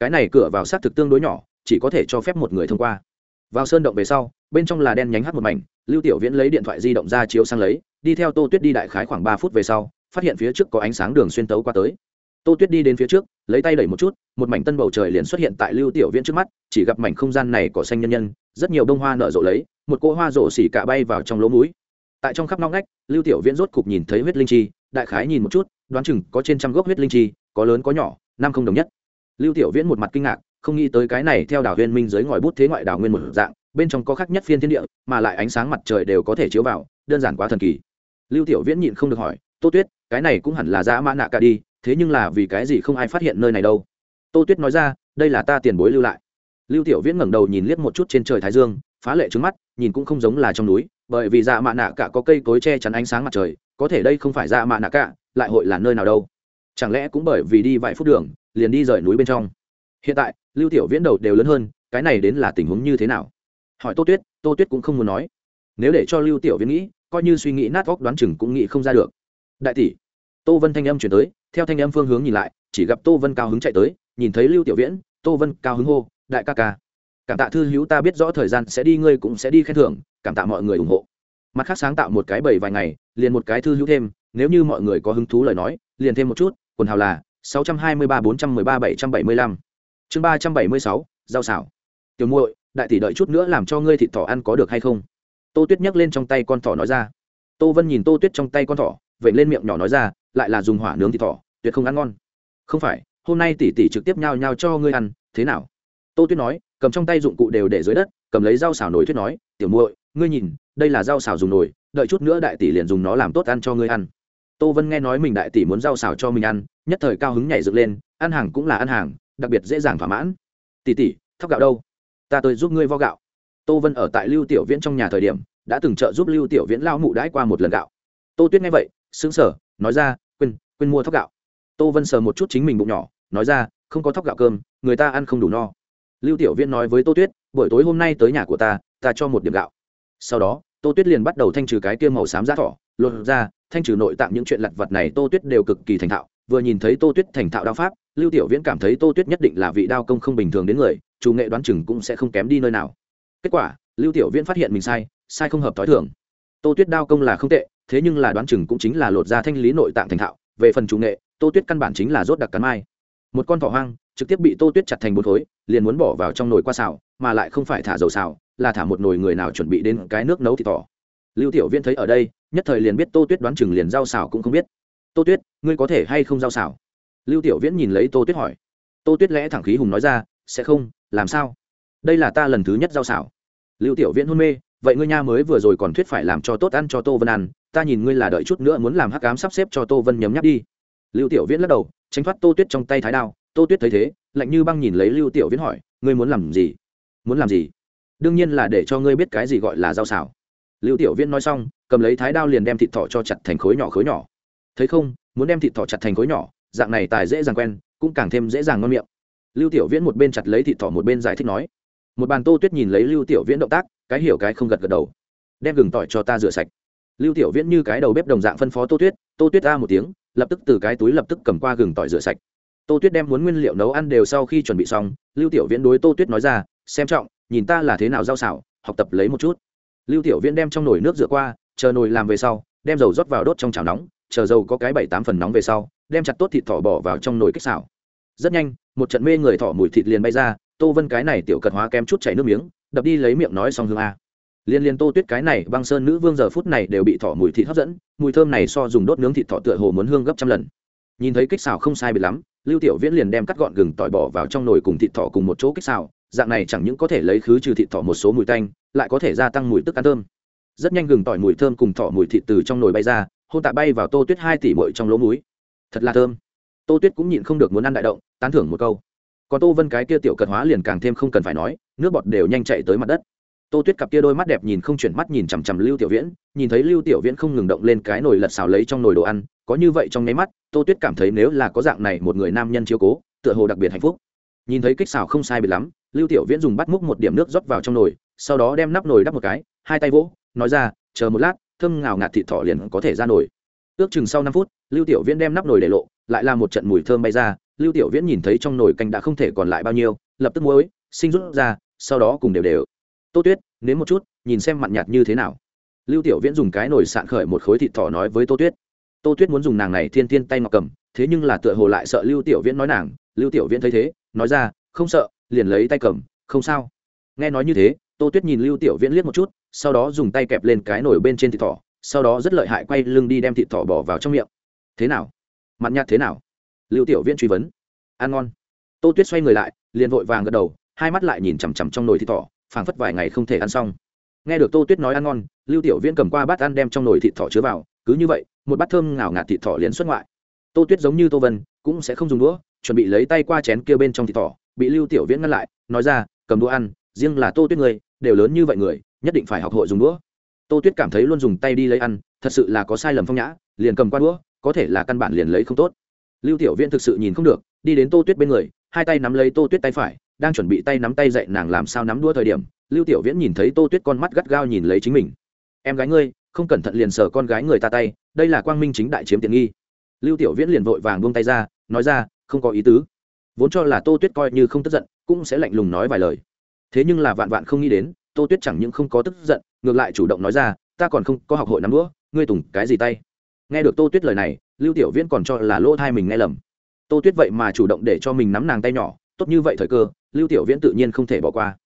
A: Cái này cửa vào sát thực tương đối nhỏ, chỉ có thể cho phép một người thông qua. Vào sơn động về sau, bên trong là đen nhánh hắt một mảnh, lưu tiểu viễn lấy điện thoại di động ra chiếu sang lấy, đi theo tô tuyết đi đại khái khoảng ba phút về sau, phát hiện phía trước có ánh sáng đường xuyên tấu qua tới. Tô tuyết đi đến phía trước, lấy tay đẩy một chút, một mảnh tân bầu trời liền xuất hiện tại lưu tiểu viễn trước mắt, chỉ gặp mảnh không gian này cỏ xanh nhân nhân, rất nhiều bông hoa nở rộ lấy, một cỗ hoa rổ xỉ cả bay vào trong lỗ mũi tại trong khắp ngóc ngách, lưu tiểu viễn rốt cục nhìn thấy huyết linh chi, đại khái nhìn một chút, đoán chừng có trên trăm gốc huyết linh chi, có lớn có nhỏ, năm không đồng nhất. Lưu tiểu viễn một mặt kinh ngạc, không nghĩ tới cái này theo đảo huyên minh dưới ngòi bút thế ngoại đảo nguyên một dạng, bên trong có khác nhất phiên thiên địa, mà lại ánh sáng mặt trời đều có thể chiếu vào, đơn giản quá thần kỳ. Lưu tiểu viễn nhịn không được hỏi, tô tuyết, cái này cũng hẳn là dã mã nạ cả đi, thế nhưng là vì cái gì không ai phát hiện nơi này đâu? Tô tuyết nói ra, đây là ta tiền bối lưu lại. Lưu tiểu viễn ngẩng đầu nhìn liếc một chút trên trời thái dương, phá lệ trứng mắt, nhìn cũng không giống là trong núi bởi vì dạ mạ nạ cả có cây cối che chắn ánh sáng mặt trời, có thể đây không phải dạ mạ nạ cả, lại hội là nơi nào đâu. Chẳng lẽ cũng bởi vì đi vài phút đường, liền đi rời núi bên trong? Hiện tại, lưu tiểu viễn đầu đều lớn hơn, cái này đến là tình huống như thế nào? Hỏi tô tuyết tô tuyết cũng không muốn nói. Nếu để cho lưu tiểu viễn nghĩ, coi như suy nghĩ nát óc đoán chừng cũng nghĩ không ra được. Đại tỷ, tô vân thanh âm chuyển tới, theo thanh âm phương hướng nhìn lại, chỉ gặp tô vân cao hứng chạy tới, nhìn thấy lưu tiểu viễn, tô vân cao hứng hô, đại ca ca cảm tạ thư hữu ta biết rõ thời gian sẽ đi, ngươi cũng sẽ đi khen thưởng, cảm tạ mọi người ủng hộ. Mặt khác sáng tạo một cái bảy vài ngày, liền một cái thư hữu thêm, nếu như mọi người có hứng thú lời nói, liền thêm một chút, quần hào là sáu trăm hai mươi ba bốn trăm mười ba bảy trăm bảy mươi lăm. Chương ba trăm bảy mươi sáu, giao xảo. Tiểu muội, đại tỷ đợi chút nữa làm cho ngươi thịt thỏ ăn có được hay không? Tô tuyết nhấc lên trong tay con thỏ nói ra. Tô vân nhìn tô tuyết trong tay con thỏ vậy lên miệng nhỏ nói ra, lại là dùng hỏa nướng thịt thỏ, tuyệt không ăn ngon. Không phải, hôm nay tỷ tỷ trực tiếp nhao nhao cho ngươi ăn, thế nào? Tô tuyết nói cầm trong tay dụng cụ đều để dưới đất, cầm lấy dao xào nồi thuyết nói, tiểu muội, ngươi nhìn, đây là dao xào dùng nồi, đợi chút nữa đại tỷ liền dùng nó làm tốt ăn cho ngươi ăn. Tô vân nghe nói mình đại tỷ muốn rau xào cho mình ăn, nhất thời cao hứng nhảy dựng lên, ăn hàng cũng là ăn hàng, đặc biệt dễ dàng thỏa mãn. Tỷ tỷ, thóc gạo đâu? Ta tới giúp ngươi vo gạo. Tô vân ở tại lưu tiểu viễn trong nhà thời điểm, đã từng trợ giúp lưu tiểu viễn lao mụ đãi qua một lần gạo. Tô tuyết nghe vậy xứng sở nói ra, quên quên mua thóc gạo. Tô vân sờ một chút chính mình bụng nhỏ, nói ra, không có thóc gạo cơm, người ta ăn không đủ no lưu tiểu viễn nói với tô tuyết, buổi tối hôm nay tới nhà của ta ta cho một điểm gạo. Sau đó, tô tuyết liền bắt đầu thanh trừ cái kia màu xám giá thỏ, lột ra, thanh trừ nội tạng những chuyện lặt vặt này tô tuyết đều cực kỳ thành thạo. Vừa nhìn thấy tô tuyết thành thạo đao pháp, lưu tiểu viễn cảm thấy tô tuyết nhất định là vị đao công không bình thường đến người, chủ nghệ đoán chừng cũng sẽ không kém đi nơi nào. Kết quả, lưu tiểu viễn phát hiện mình sai sai không hợp t h ó i thường. Tô tuyết đao công là không tệ, thế nhưng là đoán chừng cũng chính là lột ra thanh lý nội tạng thành thạo. Về phần chủ nghệ, tô tuyết căn bản chính là rốt đặc cắn mai. Một con thỏ hoang trực tiếp bị tô tuyết chặt thành một khối, liền muốn bỏ vào trong nồi qua xào, mà lại không phải thả dầu xào, là thả một nồi người nào chuẩn bị đến cái nước nấu thịt tỏ. lưu tiểu viễn thấy ở đây, nhất thời liền biết tô tuyết đoán chừng liền rau xào cũng không biết. Tô tuyết, ngươi có thể hay không rau xào? Lưu tiểu viễn nhìn lấy tô tuyết hỏi. Tô tuyết lẽ thẳng khí hùng nói ra, sẽ không, làm sao? Đây là ta lần thứ nhất rau xào. Lưu tiểu viễn hôn mê, vậy ngươi nha mới vừa rồi còn thuyết phải làm cho tốt ăn cho tô vân ăn, ta nhìn ngươi là đợi chút nữa muốn làm hắc cám sắp xếp cho tô vân nhấm nháp đi. Lưu tiểu viễn lắc đầu, tránh thoát tô tuyết trong tay thái đao tô tuyết thấy thế, lạnh như băng nhìn lấy lưu tiểu viễn hỏi, ngươi muốn làm gì? Muốn làm gì? Đương nhiên là để cho ngươi biết cái gì gọi là rau xào. Lưu tiểu viễn nói xong, cầm lấy thái đao liền đem thịt thỏ cho chặt thành khối nhỏ khối nhỏ. Thấy không? Muốn đem thịt thỏ chặt thành khối nhỏ, dạng này tài dễ dàng quen, cũng càng thêm dễ dàng ngon miệng. Lưu tiểu viễn một bên chặt lấy thịt thỏ một bên giải thích nói. Một bàn tô tuyết nhìn lấy lưu tiểu viễn động tác, cái hiểu cái không gật gật đầu. Đem gừng tỏi cho ta rửa sạch. Lưu tiểu viễn như cái đầu bếp đồng dạng phân phó tô tuyết tô tuyết ra một tiếng, lập tức từ cái túi lập tức cầm qua gừng tỏi rửa sạch tô tuyết đem muốn nguyên liệu nấu ăn đều sau khi chuẩn bị xong, lưu tiểu viễn đối tô tuyết nói ra, xem trọng, nhìn ta là thế nào rau xảo, học tập lấy một chút. Lưu tiểu viễn đem trong nồi nước rửa qua, chờ nồi làm về sau, đem dầu rót vào đốt trong chảo nóng, chờ dầu có cái bảy tám phần nóng về sau, đem chặt tốt thịt thỏ bỏ vào trong nồi kích xào rất nhanh, một trận mê người thỏ mùi thịt liền bay ra, tô vân cái này tiểu cật hóa kem chút chảy nước miếng, đập đi lấy miệng nói xong hương a. Liên liên tô tuyết cái này băng sơn nữ vương giờ phút này đều bị thỏ mùi thịt hấp dẫn, mùi thơm này so dùng đốt nướng thịt thỏ tựa hồ muốn hương gấp trăm lần. Nhìn thấy kích xào không sai bị lắm lưu tiểu viễn liền đem cắt gọn gừng tỏi bỏ vào trong nồi cùng thịt thỏ cùng một chỗ kích xào, dạng này chẳng những có thể lấy khứ trừ thịt thỏ một số mùi tanh, lại có thể gia tăng mùi tức ăn thơm. Rất nhanh gừng tỏi mùi thơm cùng thỏ mùi thịt từ trong nồi bay ra, hôn tạ bay vào tô tuyết hai tỷ bội trong lỗ múi thật là thơm. Tô tuyết cũng nhịn không được muốn ăn đại động, tán thưởng một câu. Còn tô vân cái kia tiểu cật hóa liền càng thêm không cần phải nói, nước bọt đều nhanh chạy tới mặt đất tô tuyết cặp kia đôi mắt đẹp nhìn không chuyển mắt nhìn chằm chằm lưu tiểu viễn, nhìn thấy lưu tiểu viễn không ngừng động lên cái nồi lật xào lấy trong nồi đồ ăn, có như vậy trong nháy mắt, tô tuyết cảm thấy nếu là có dạng này một người nam nhân chiếu cố, tựa hồ đặc biệt hạnh phúc. Nhìn thấy kích xào không sai biệt lắm, lưu tiểu viễn dùng bắt múc một điểm nước rót vào trong nồi, sau đó đem nắp nồi đắp một cái, hai tay vỗ, nói ra, chờ một lát, thơm ngào ngạt thịt thỏ liền có thể ra nồi. Ước chừng sau năm phút, lưu tiểu viễn đem nắp nồi để lộ, lại là một trận mùi thơm bay ra, lưu tiểu viễn nhìn thấy trong nồi canh đã không thể còn lại bao nhiêu, lập tức muối, sinh rút ra, sau đó cùng đều đều tô tuyết, nếm một chút, nhìn xem mặn nhạt như thế nào. Lưu tiểu viễn dùng cái nồi sạn khởi một khối thịt thỏ nói với tô tuyết. Tô tuyết muốn dùng nàng này thiên thiên tay ngọc cầm, thế nhưng là tựa hồ lại sợ lưu tiểu viễn nói nàng. Lưu tiểu viễn thấy thế, nói ra, không sợ, liền lấy tay cầm, không sao. Nghe nói như thế, tô tuyết nhìn lưu tiểu viễn liếc một chút, sau đó dùng tay kẹp lên cái nồi bên trên thịt thỏ, sau đó rất lợi hại quay lưng đi đem thịt thỏ bỏ vào trong miệng. Thế nào? Mặn nhạt thế nào? Lưu tiểu viễn truy vấn. Ăn ngon. Tô tuyết xoay người lại, liền vội vàng gật đầu, hai mắt lại nhìn chằm chằm trong nồi thịt thỏ phảng phất vài ngày không thể ăn xong. Nghe được tô tuyết nói ăn ngon, lưu tiểu viễn cầm qua bát ăn đem trong nồi thịt thỏ chứa vào, cứ như vậy, một bát thơm ngào ngạt thịt thỏ liền xuất ngoại. Tô tuyết giống như tô vân, cũng sẽ không dùng đũa, chuẩn bị lấy tay qua chén kia bên trong thịt thỏ, bị lưu tiểu viễn ngăn lại, nói ra, cầm đũa ăn, riêng là tô tuyết người, đều lớn như vậy người, nhất định phải học hội dùng đũa. Tô tuyết cảm thấy luôn dùng tay đi lấy ăn, thật sự là có sai lầm phong nhã, liền cầm qua đũa, có thể là căn bản liền lấy không tốt. Lưu tiểu viễn thực sự nhìn không được, đi đến tô tuyết bên người, hai tay nắm lấy tô tuyết tay phải đang chuẩn bị tay nắm tay dậy nàng làm sao nắm đua thời điểm, lưu tiểu viễn nhìn thấy tô tuyết con mắt gắt gao nhìn lấy chính mình. Em gái ngươi, không cẩn thận liền sờ con gái người ta tay, đây là quang minh chính đại chiếm tiện nghi. Lưu tiểu viễn liền vội vàng buông tay ra, nói ra, không có ý tứ. Vốn cho là tô tuyết coi như không tức giận, cũng sẽ lạnh lùng nói vài lời. Thế nhưng là vạn vạn không nghĩ đến, tô tuyết chẳng những không có tức giận, ngược lại chủ động nói ra, ta còn không có học hội nắm đũa, ngươi tùng cái gì tay? Nghe được tô tuyết lời này, lưu tiểu viễn còn cho là lỗ thai mình nghe lầm. Tô tuyết vậy mà chủ động để cho mình nắm nàng tay nhỏ tốt như vậy thời cơ, lưu tiểu viễn tự nhiên không thể bỏ qua.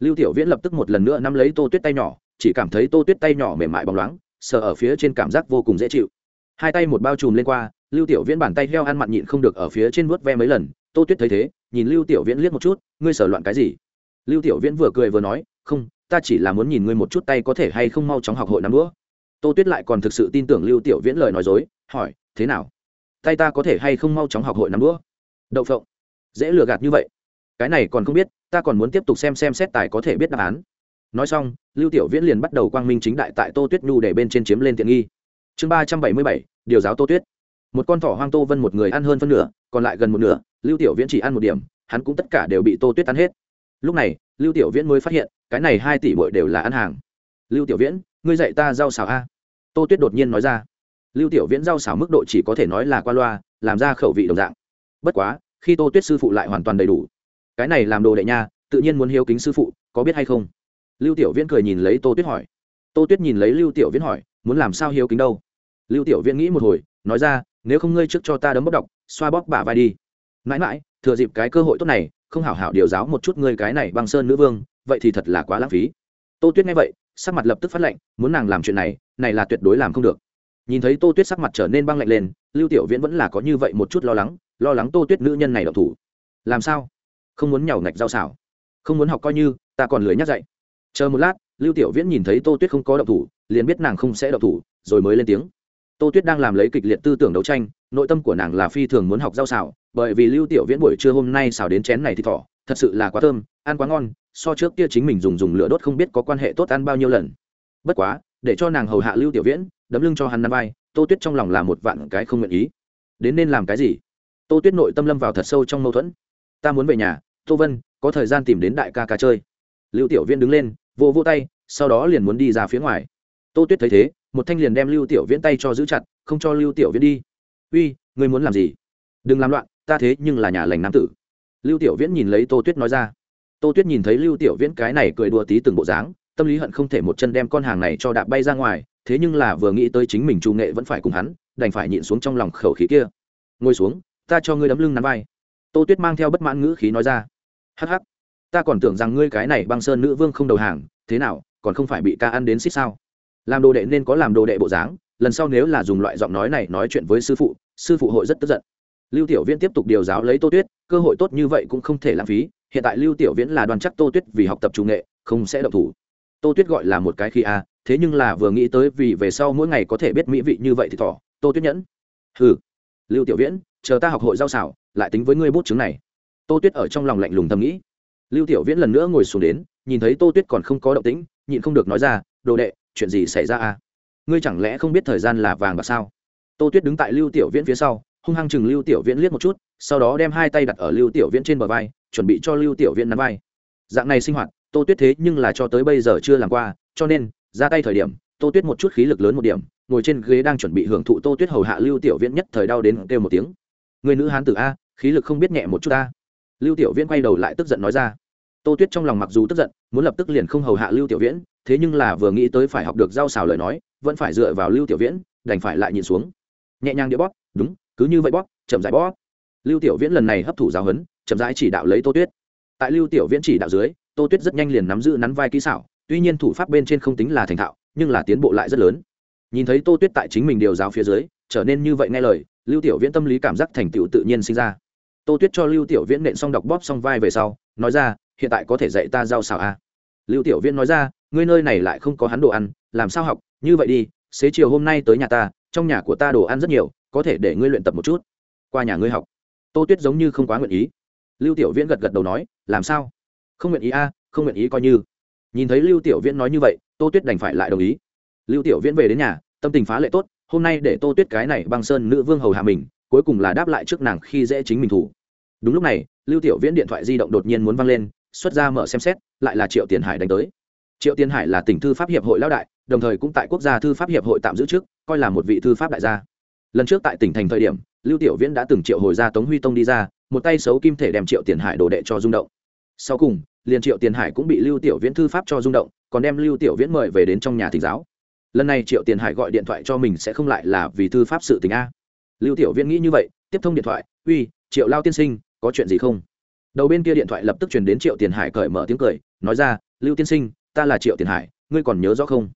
A: Lưu tiểu viễn lập tức một lần nữa nắm lấy tô tuyết tay nhỏ, chỉ cảm thấy tô tuyết tay nhỏ mềm mại bóng loáng, sờ ở phía trên cảm giác vô cùng dễ chịu. Hai tay một bao trùm lên qua, lưu tiểu viễn bàn tay heo ăn mặn nhịn không được ở phía trên vuốt ve mấy lần, tô tuyết thấy thế, nhìn lưu tiểu viễn liếc một chút, ngươi sở loạn cái gì? Lưu tiểu viễn vừa cười vừa nói, không, ta chỉ là muốn nhìn ngươi một chút tay có thể hay không mau chóng học hội nắm đũa. Tô tuyết lại còn thực sự tin tưởng lưu tiểu viễn lời nói dối, hỏi, thế nào? Tay ta có thể hay không mau chóng học hội nắm đũa? Đậu phộng dễ lừa gạt như vậy. Cái này còn không biết, ta còn muốn tiếp tục xem xem xét tài có thể biết đáp án. Nói xong, lưu tiểu viễn liền bắt đầu quang minh chính đại tại tô tuyết nhu để bên trên chiếm lên tiện nghi. Chương ba trăm bảy mươi bảy, điều giáo tô tuyết. Một con thỏ hoang tô vân một người ăn hơn phân nửa, còn lại gần một nửa, lưu tiểu viễn chỉ ăn một điểm, hắn cũng tất cả đều bị tô tuyết ăn hết. Lúc này, lưu tiểu viễn mới phát hiện, cái này hai tỷ bội đều là ăn hàng. Lưu tiểu viễn, ngươi dạy ta rau xào a? Tô tuyết đột nhiên nói ra. Lưu tiểu viễn rau xào mức độ chỉ có thể nói là qua loa, làm ra khẩu vị đồng dạng. Bất quá khi tô tuyết sư phụ lại hoàn toàn đầy đủ. Cái này làm đồ đệ nha tự nhiên muốn hiếu kính sư phụ có biết hay không? Lưu tiểu viễn cười nhìn lấy tô tuyết hỏi. Tô tuyết nhìn lấy lưu tiểu viễn hỏi muốn làm sao hiếu kính đâu? Lưu tiểu viễn nghĩ một hồi nói ra nếu không ngươi trước cho ta đấm bóc đọc xoa bóp bả vai đi. Mãi mãi thừa dịp cái cơ hội tốt này không hảo hảo điều giáo một chút ngươi cái này băng sơn nữ vương vậy thì thật là quá lãng phí. Tô tuyết nghe vậy sắc mặt lập tức phát lệnh, muốn nàng làm chuyện này này là tuyệt đối làm không được. Nhìn thấy tô tuyết sắc mặt trở nên băng lạnh lên lưu tiểu viễn vẫn là có như vậy một chút lo lắng lo lắng tô tuyết nữ nhân này độc thủ. Làm sao? Không muốn nhàu ngạch rau xảo không muốn học coi như ta còn lười nhắc dạy. Chờ một lát lưu tiểu viễn nhìn thấy tô tuyết không có động thủ liền biết nàng không sẽ động thủ rồi mới lên tiếng. Tô tuyết đang làm lấy kịch liệt tư tưởng đấu tranh nội tâm của nàng là phi thường muốn học rau xảo, bởi vì lưu tiểu viễn buổi trưa hôm nay xào đến chén này thì thỏ thật sự là quá thơm ăn quá ngon so trước kia chính mình dùng dùng lửa đốt không biết có quan hệ tốt ăn bao nhiêu lần. Bất quá để cho nàng hầu hạ lưu tiểu viễn đấm lưng cho hắn năm vai tô tuyết trong lòng là một vạn cái không nguyện ý. Đến nên làm cái gì? Tô tuyết nội tâm lâm vào thật sâu trong mâu thuẫn. Ta muốn về nhà, tô vân, có thời gian tìm đến đại ca ca chơi. Lưu tiểu viễn đứng lên vô vô tay, sau đó liền muốn đi ra phía ngoài. Tô tuyết thấy thế, một thanh liền đem lưu tiểu viễn tay cho giữ chặt, không cho lưu tiểu viễn đi. Uy, ngươi muốn làm gì? Đừng làm loạn, ta thế nhưng là nhà lành nam tử. Lưu tiểu viễn nhìn lấy tô tuyết nói ra. Tô tuyết nhìn thấy lưu tiểu viễn cái này cười đùa tí từng bộ dáng, tâm lý hận không thể một chân đem con hàng này cho đạp bay ra ngoài, thế nhưng là vừa nghĩ tới chính mình trung nghệ vẫn phải cùng hắn, đành phải nhịn xuống trong lòng khẩu khí kia. Ngồi xuống ta cho ngươi đấm lưng nắn vai. Tô tuyết mang theo bất mãn ngữ khí nói ra. Hắc hắc, ta còn tưởng rằng ngươi cái này băng sơn nữ vương không đầu hàng, thế nào, còn không phải bị ca ăn đến xích sao? Làm đồ đệ nên có làm đồ đệ bộ dáng, lần sau nếu là dùng loại giọng nói này nói chuyện với sư phụ sư phụ hội rất tức giận. Lưu tiểu viễn tiếp tục điều giáo lấy tô tuyết, cơ hội tốt như vậy cũng không thể lãng phí, hiện tại lưu tiểu viễn là đoàn chắc tô tuyết vì học tập chủ nghệ, không sẽ động thủ. Tô tuyết gọi là một cái khi a, thế nhưng là vừa nghĩ tới vì về sau mỗi ngày có thể biết mỹ vị như vậy thì thỏ, tô tuyết nhẫn. Hừ, lưu tiểu viễn chờ ta học hội giao xảo, lại tính với ngươi bút chứng này. Tô tuyết ở trong lòng lạnh lùng thầm nghĩ. Lưu tiểu viễn lần nữa ngồi xuống đến, nhìn thấy tô tuyết còn không có động tĩnh, nhịn không được nói ra, đồ đệ, chuyện gì xảy ra à? Ngươi chẳng lẽ không biết thời gian là vàng và sao? Tô tuyết đứng tại lưu tiểu viễn phía sau, hung hăng chừng lưu tiểu viễn liếc một chút, sau đó đem hai tay đặt ở lưu tiểu viễn trên bờ vai, chuẩn bị cho lưu tiểu viễn nắm vai. Dạng này sinh hoạt, tô tuyết thế nhưng là cho tới bây giờ chưa làm qua, cho nên, ra tay thời điểm, tô tuyết một chút khí lực lớn một điểm, ngồi trên ghế đang chuẩn bị hưởng thụ tô tuyết hầu hạ lưu tiểu viễn nhất thời đau đến kêu một tiếng người nữ hán tử a, khí lực không biết nhẹ một chút ta. Lưu tiểu viễn quay đầu lại tức giận nói ra. Tô tuyết trong lòng mặc dù tức giận, muốn lập tức liền không hầu hạ lưu tiểu viễn, thế nhưng là vừa nghĩ tới phải học được giao xào lời nói, vẫn phải dựa vào lưu tiểu viễn, đành phải lại nhìn xuống. Nhẹ nhàng đĩa bóp, đúng, cứ như vậy bóp, chậm rãi bóp. Lưu tiểu viễn lần này hấp thụ giáo huấn, chậm rãi chỉ đạo lấy tô tuyết. Tại lưu tiểu viễn chỉ đạo dưới, tô tuyết rất nhanh liền nắm giữ nắn vai kỹ xảo, tuy nhiên thủ pháp bên trên không tính là thành thạo, nhưng là tiến bộ lại rất lớn. Nhìn thấy tô tuyết tại chính mình điều giáo phía dưới trở nên như vậy nghe lời, lưu tiểu viễn tâm lý cảm giác thành tựu tự nhiên sinh ra. Tô tuyết cho lưu tiểu viễn nện xong đọc bóp xong vai về sau, nói ra, hiện tại có thể dạy ta giao xào a à? lưu tiểu viễn nói ra, ngươi nơi này lại không có hắn đồ ăn, làm sao học? Như vậy đi, xế chiều hôm nay tới nhà ta, trong nhà của ta đồ ăn rất nhiều, có thể để ngươi luyện tập một chút. Qua nhà ngươi học. Tô tuyết giống như không quá nguyện ý. Lưu tiểu viễn gật gật đầu nói, làm sao? Không nguyện ý a không nguyện ý coi như. Nhìn thấy lưu tiểu viễn nói như vậy, tô tuyết đành phải lại đồng ý. Lưu tiểu viễn về đến nhà, tâm tình phá lệ tốt hôm nay để tô tuyết cái này băng sơn nữ vương hầu hạ mình, cuối cùng là đáp lại trước nàng khi dễ chính mình thủ. Đúng lúc này, lưu tiểu viễn điện thoại di động đột nhiên muốn văng lên, xuất ra mở xem xét, lại là triệu tiền hải đánh tới. Triệu tiền hải là tỉnh thư pháp hiệp hội lão đại, đồng thời cũng tại quốc gia thư pháp hiệp hội tạm giữ trước coi là một vị thư pháp đại gia. Lần trước tại tỉnh thành thời điểm, lưu tiểu viễn đã từng triệu hồi ra tống huy tông đi ra, một tay xấu kim thể đem triệu tiền hải đồ đệ cho rung động. Sau cùng, liền triệu tiền hải cũng bị lưu tiểu viễn thư pháp cho rung động, còn đem lưu tiểu viễn mời về đến trong nhà thỉnh giáo lần này triệu tiền hải gọi điện thoại cho mình sẽ không lại là vì thư pháp sự tình a. Lưu tiểu viễn nghĩ như vậy, tiếp thông điện thoại, uy, triệu lao tiên sinh, có chuyện gì không? Đầu bên kia điện thoại lập tức truyền đến triệu tiền hải cởi mở tiếng cười, nói ra, lưu tiên sinh, ta là triệu tiền hải, ngươi còn nhớ rõ không?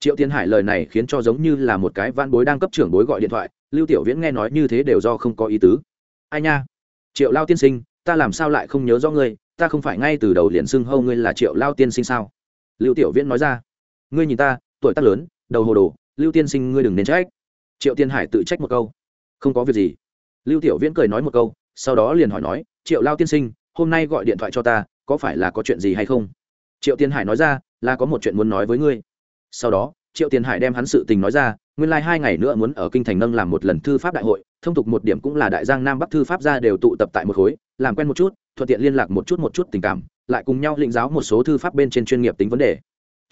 A: Triệu tiền hải lời này khiến cho giống như là một cái van bối đang cấp trưởng bối gọi điện thoại, lưu tiểu viễn nghe nói như thế đều do không có ý tứ. Ai nha? Triệu lao tiên sinh, ta làm sao lại không nhớ rõ ngươi? Ta không phải ngay từ đầu liền xưng hâu ngươi là triệu lao tiên sinh sao? Lưu tiểu viễn nói ra, ngươi nhìn ta tuổi tác lớn, đầu hồ đồ, lưu tiên sinh ngươi đừng nên trách. Triệu tiên hải tự trách một câu. Không có việc gì. Lưu tiểu viễn cười nói một câu, sau đó liền hỏi nói, triệu lao tiên sinh, hôm nay gọi điện thoại cho ta, có phải là có chuyện gì hay không? Triệu tiên hải nói ra, là có một chuyện muốn nói với ngươi. Sau đó, triệu tiên hải đem hắn sự tình nói ra, nguyên lai、like、hai ngày nữa muốn ở kinh thành nâng làm một lần thư pháp đại hội, thông tục một điểm cũng là đại giang nam bắc thư pháp ra đều tụ tập tại một khối, làm quen một chút, thuận tiện liên lạc một chút một chút tình cảm, lại cùng nhau lĩnh giáo một số thư pháp bên trên chuyên nghiệp tính vấn đề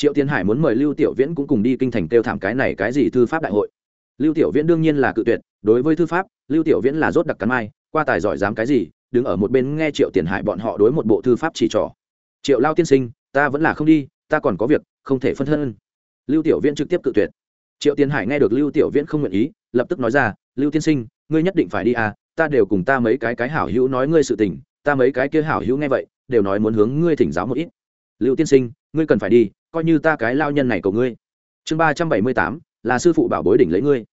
A: triệu tiến hải muốn mời lưu tiểu viễn cũng cùng đi kinh thành kêu thảm cái này cái gì thư pháp đại hội. Lưu tiểu viễn đương nhiên là cự tuyệt, đối với thư pháp, lưu tiểu viễn là rốt đặc cắn mai, qua tài giỏi dám cái gì, đứng ở một bên nghe triệu tiền hải bọn họ đối một bộ thư pháp chỉ trỏ. Triệu lao tiên sinh, ta vẫn là không đi, ta còn có việc, không thể phân thân. Lưu tiểu viễn trực tiếp cự tuyệt. Triệu tiền hải nghe được lưu tiểu viễn không nguyện ý, lập tức nói ra, lưu tiên sinh, ngươi nhất định phải đi à ta đều cùng ta mấy cái cái hảo hữu nói ngươi sự tình, ta mấy cái kia hảo hữu nghe vậy, đều nói muốn hướng ngươi thỉnh giáo một ít. Lưu tiên sinh, ngươi cần phải đi coi như ta cái lao nhân này của ngươi. Chương ba trăm bảy mươi tám, là sư phụ bảo bối đỉnh lấy ngươi.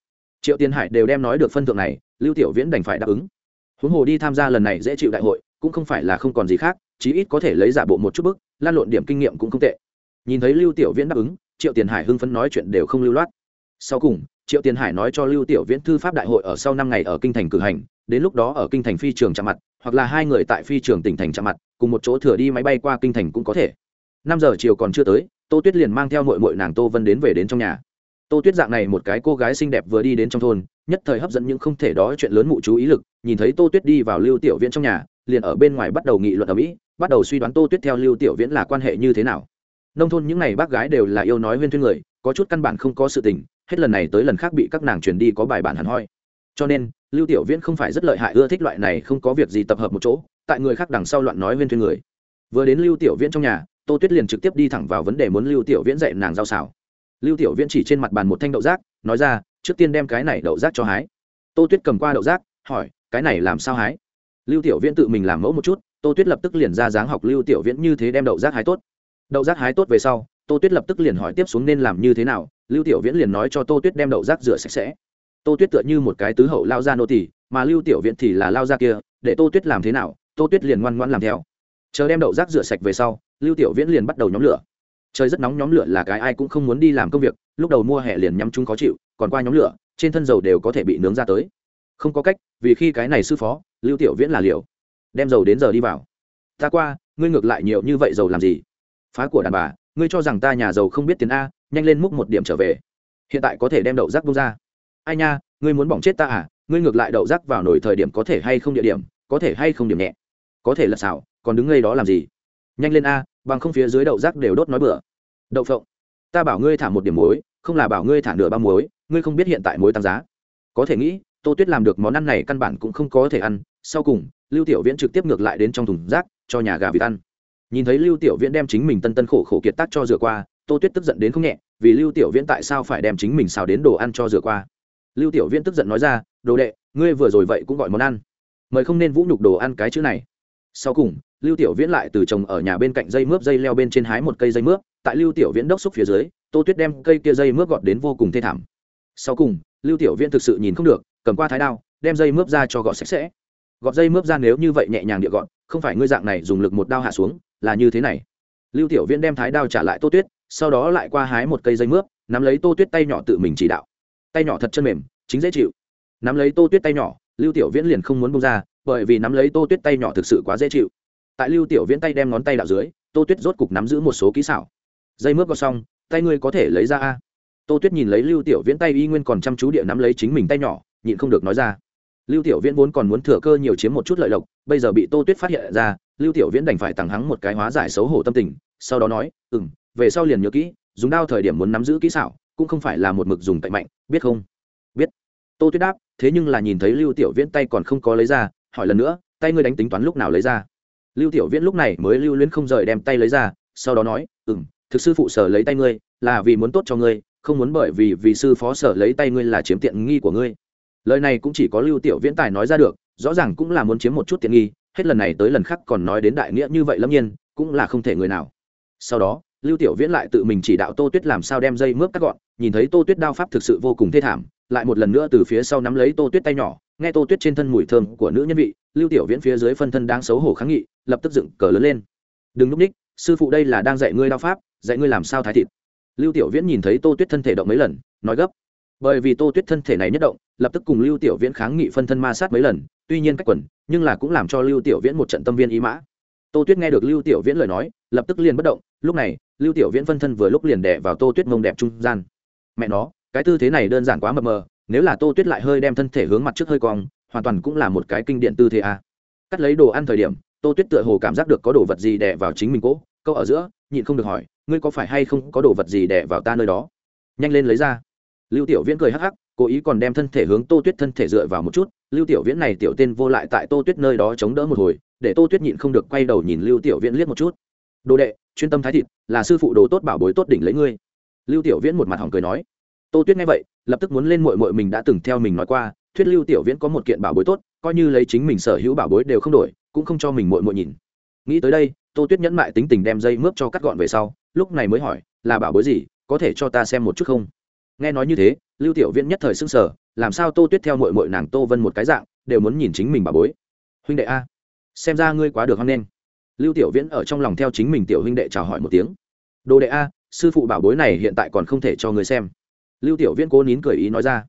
A: Triệu tiên hải đều đem nói được phân thượng này, lưu tiểu viễn đành phải đáp ứng. Huống hồ đi tham gia lần này dễ chịu đại hội, cũng không phải là không còn gì khác, chí ít có thể lấy giả bộ một chút bức, lan lộn điểm kinh nghiệm cũng không tệ. Nhìn thấy lưu tiểu viễn đáp ứng, triệu tiền hải hưng phấn nói chuyện đều không lưu loát. Sau cùng, triệu tiền hải nói cho lưu tiểu viễn thư pháp đại hội ở sau năm ngày ở kinh thành cử hành, đến lúc đó ở kinh thành phi trường chạm mặt, hoặc là hai người tại phi trường tỉnh thành chạm mặt, cùng một chỗ thừa đi máy bay qua kinh thành cũng có thể. Năm giờ chiều còn chưa tới tô tuyết liền mang theo mội mội nàng tô vân đến về đến trong nhà. Tô tuyết dạng này một cái cô gái xinh đẹp vừa đi đến trong thôn, nhất thời hấp dẫn những không thể đó chuyện lớn mụ chú ý lực, nhìn thấy tô tuyết đi vào lưu tiểu viễn trong nhà, liền ở bên ngoài bắt đầu nghị luận ở mỹ, bắt đầu suy đoán tô tuyết theo lưu tiểu viễn là quan hệ như thế nào. Nông thôn những n à y bác gái đều là yêu nói huyên thuyên người có chút căn bản không có sự tình, hết lần này tới lần khác bị các nàng truyền đi có bài bản hẳn hoi. Cho nên, lưu tiểu viễn không phải rất lợi hại, ưa thích loại này không có việc gì tập hợp một chỗ, tại người khác đằng sau loạn nói huyên thuyên người vừa đến lưu tiểu viễn trong nhà tô tuyết liền trực tiếp đi thẳng vào vấn đề muốn lưu tiểu viễn dạy nàng giao xảo. Lưu tiểu viễn chỉ trên mặt bàn một thanh đậu rác, nói ra, trước tiên đem cái này đậu rác cho hái. Tô tuyết cầm qua đậu rác, hỏi, cái này làm sao hái? Lưu tiểu viễn tự mình làm mẫu một chút, tô tuyết lập tức liền ra dáng học lưu tiểu viễn như thế đem đậu rác hái tốt. Đậu rác hái tốt về sau, tô tuyết lập tức liền hỏi tiếp xuống nên làm như thế nào, lưu tiểu viễn liền nói cho tô tuyết đem đậu rác rửa sạch sẽ. Tô tuyết tựa như một cái tứ hậu lao ra nô tỳ, mà lưu tiểu viễn thì là lao ra kia, để tô tuyết làm thế nào, tô tuyết liền ngoan ngoan làm theo. Chờ đem đậu rác rửa sạch về sau lưu tiểu viễn liền bắt đầu nhóm lửa. Trời rất nóng, nhóm lửa là cái ai cũng không muốn đi làm công việc, lúc đầu mua hè liền nhắm chúng khó chịu, còn qua nhóm lửa, trên thân dầu đều có thể bị nướng ra tới. Không có cách, vì khi cái này sư phó, lưu tiểu viễn là liều. Đem dầu đến giờ đi vào. Ta qua, ngươi ngược lại nhiều như vậy dầu làm gì? Phá của đàn bà, ngươi cho rằng ta nhà giàu không biết tiền a, nhanh lên múc một điểm trở về. Hiện tại có thể đem đậu rác bung ra. Ai nha, ngươi muốn bỏng chết ta à? Ngươi ngược lại đậu rác vào nổi thời điểm có thể hay không địa điểm, có thể hay không điểm nhẹ? Có thể lật xảo còn đứng ngay đó làm gì? Nhanh lên a, bằng không phía dưới đậu rác đều đốt nói bừa. Đậu phộng. Ta bảo ngươi thả một điểm muối, không là bảo ngươi thả nửa ba muối, ngươi không biết hiện tại muối tăng giá. Có thể nghĩ, tô tuyết làm được món ăn này căn bản cũng không có thể ăn. Sau cùng, lưu tiểu viễn trực tiếp ngược lại đến trong thùng rác, cho nhà gà vịt ăn. Nhìn thấy lưu tiểu viễn đem chính mình tân tân khổ khổ kiệt tác cho rửa qua, tô tuyết tức giận đến không nhẹ, vì lưu tiểu viễn tại sao phải đem chính mình xào đến đồ ăn cho rửa qua. Lưu tiểu viễn tức giận nói ra, đồ đệ, ngươi vừa rồi vậy cũng gọi món ăn. Mời không nên vũ nhục đồ ăn cái chữ này. Sau cùng lưu tiểu viễn lại từ trồng ở nhà bên cạnh dây mướp dây leo bên trên hái một cây dây mướp, tại lưu tiểu viễn đốc xúc phía dưới, tô tuyết đem cây kia dây mướp gọt đến vô cùng thê thảm. Sau cùng, lưu tiểu viễn thực sự nhìn không được, cầm qua thái đao, đem dây mướp ra cho gọt sạch sẽ. Gọt dây mướp ra nếu như vậy nhẹ nhàng địa gọn không phải ngươi dạng này dùng lực một đao hạ xuống, là như thế này. Lưu tiểu viễn đem thái đao trả lại tô tuyết, sau đó lại qua hái một cây dây mướp, nắm lấy tô tuyết tay nhỏ tự mình chỉ đạo. Tay nhỏ thật chân mềm, chính dễ chịu. Nắm lấy tô tuyết tay nhỏ, lưu tiểu viễn liền không muốn bông ra, bởi vì nắm lấy tô tuyết tay nhỏ thực sự quá dễ chịu tại lưu tiểu viễn tay đem ngón tay đạo dưới, tô tuyết rốt cục nắm giữ một số kỹ xảo. Dây mướp gọt xong, tay ngươi có thể lấy ra a. Tô tuyết nhìn lấy lưu tiểu viễn tay y nguyên còn chăm chú địa nắm lấy chính mình tay nhỏ, nhịn không được nói ra. Lưu tiểu viễn vốn còn muốn thừa cơ nhiều chiếm một chút lợi lộc, bây giờ bị tô tuyết phát hiện ra, lưu tiểu viễn đành phải tặng hắng một cái hóa giải xấu hổ tâm tình, sau đó nói ừ m về sau liền nhớ kỹ, dùng đao thời điểm muốn nắm giữ kỹ xảo, cũng không phải là một mực dùng tạnh mạnh, biết không? Biết. Tô tuyết đáp, thế nhưng là nhìn thấy lưu tiểu viễn tay còn không có lấy ra, hỏi lần nữa, tay ngươi đánh tính toán lúc nào lấy ra? Lưu tiểu viễn lúc này mới lưu luyến không rời đem tay lấy ra, sau đó nói ừ m thực sư phụ sở lấy tay ngươi, là vì muốn tốt cho ngươi, không muốn bởi vì vì sư phó sở lấy tay ngươi là chiếm tiện nghi của ngươi. Lời này cũng chỉ có lưu tiểu viễn tài nói ra được, rõ ràng cũng là muốn chiếm một chút tiện nghi, hết lần này tới lần khác còn nói đến đại nghĩa như vậy lâm nhiên, cũng là không thể người nào. Sau đó, lưu tiểu viễn lại tự mình chỉ đạo tô tuyết làm sao đem dây mướp cắt gọn, nhìn thấy tô tuyết đao pháp thực sự vô cùng thê thảm, lại một lần nữa từ phía sau nắm lấy tô tuyết tay nhỏ, nghe tô tuyết trên thân mùi thơm của nữ nhân vị lưu tiểu viễn phía dưới phân thân đang xấu hổ kháng nghị, lập tức dựng cờ lớn lên. Đừng núp ních, sư phụ đây là đang dạy ngươi đao pháp, dạy ngươi làm sao thái thịt. Lưu tiểu viễn nhìn thấy tô tuyết thân thể động mấy lần, nói gấp. Bởi vì tô tuyết thân thể này nhất động, lập tức cùng lưu tiểu viễn kháng nghị phân thân ma sát mấy lần, tuy nhiên cách quần, nhưng là cũng làm cho lưu tiểu viễn một trận tâm viên ý mã. Tô tuyết nghe được lưu tiểu viễn lời nói, lập tức liền bất động, lúc này, lưu tiểu viễn phân thân vừa lúc liền đẻ vào tô tuyết mông đẹp trung gian. Mẹ nó, cái tư thế này đơn giản quá mập mờ, nếu là tô tuyết lại hơi đem thân thể hướng mặt trước hơi cong hoàn toàn cũng là một cái kinh điện tư thế a. Cắt lấy đồ ăn thời điểm, tô tuyết tựa hồ cảm giác được có đồ vật gì đè vào chính mình cỗ. Câu ở giữa, nhịn không được hỏi, ngươi có phải hay không có đồ vật gì đè vào ta nơi đó? Nhanh lên lấy ra. Lưu tiểu viễn cười hắc hắc, cố ý còn đem thân thể hướng tô tuyết thân thể dựa vào một chút. Lưu tiểu viễn này tiểu tên vô lại tại tô tuyết nơi đó chống đỡ một hồi, để tô tuyết nhịn không được quay đầu nhìn lưu tiểu viễn liếc một chút. Đồ đệ, chuyên tâm thái thịt, là sư phụ đồ tốt bảo bối tốt đỉnh lấy ngươi. Lưu tiểu viễn một mặt hỏng cười nói. Tô tuyết nghe vậy, lập tức muốn lên mội mội mình đã từng theo mình nói qua thuyết lưu tiểu viễn có một kiện bảo bối tốt, coi như lấy chính mình sở hữu bảo bối đều không đổi, cũng không cho mình muội muội nhìn. Nghĩ tới đây, tô tuyết nhẫn mại tính tình đem dây mướp cho cắt gọn về sau, lúc này mới hỏi, là bảo bối gì, có thể cho ta xem một chút không? Nghe nói như thế, lưu tiểu viễn nhất thời s ư n g sở làm sao tô tuyết theo mội mội nàng tô vân một cái dạng, đều muốn nhìn chính mình bảo bối. Huynh đệ a, xem ra ngươi quá được hoang lên lưu tiểu viễn ở trong lòng theo chính mình tiểu huynh đệ chào hỏi một tiếng. Đồ đệ a, sư phụ bảo bối này hiện tại còn không thể cho ngươi xem. Lưu tiểu viễn cố nín cười ý nói ra.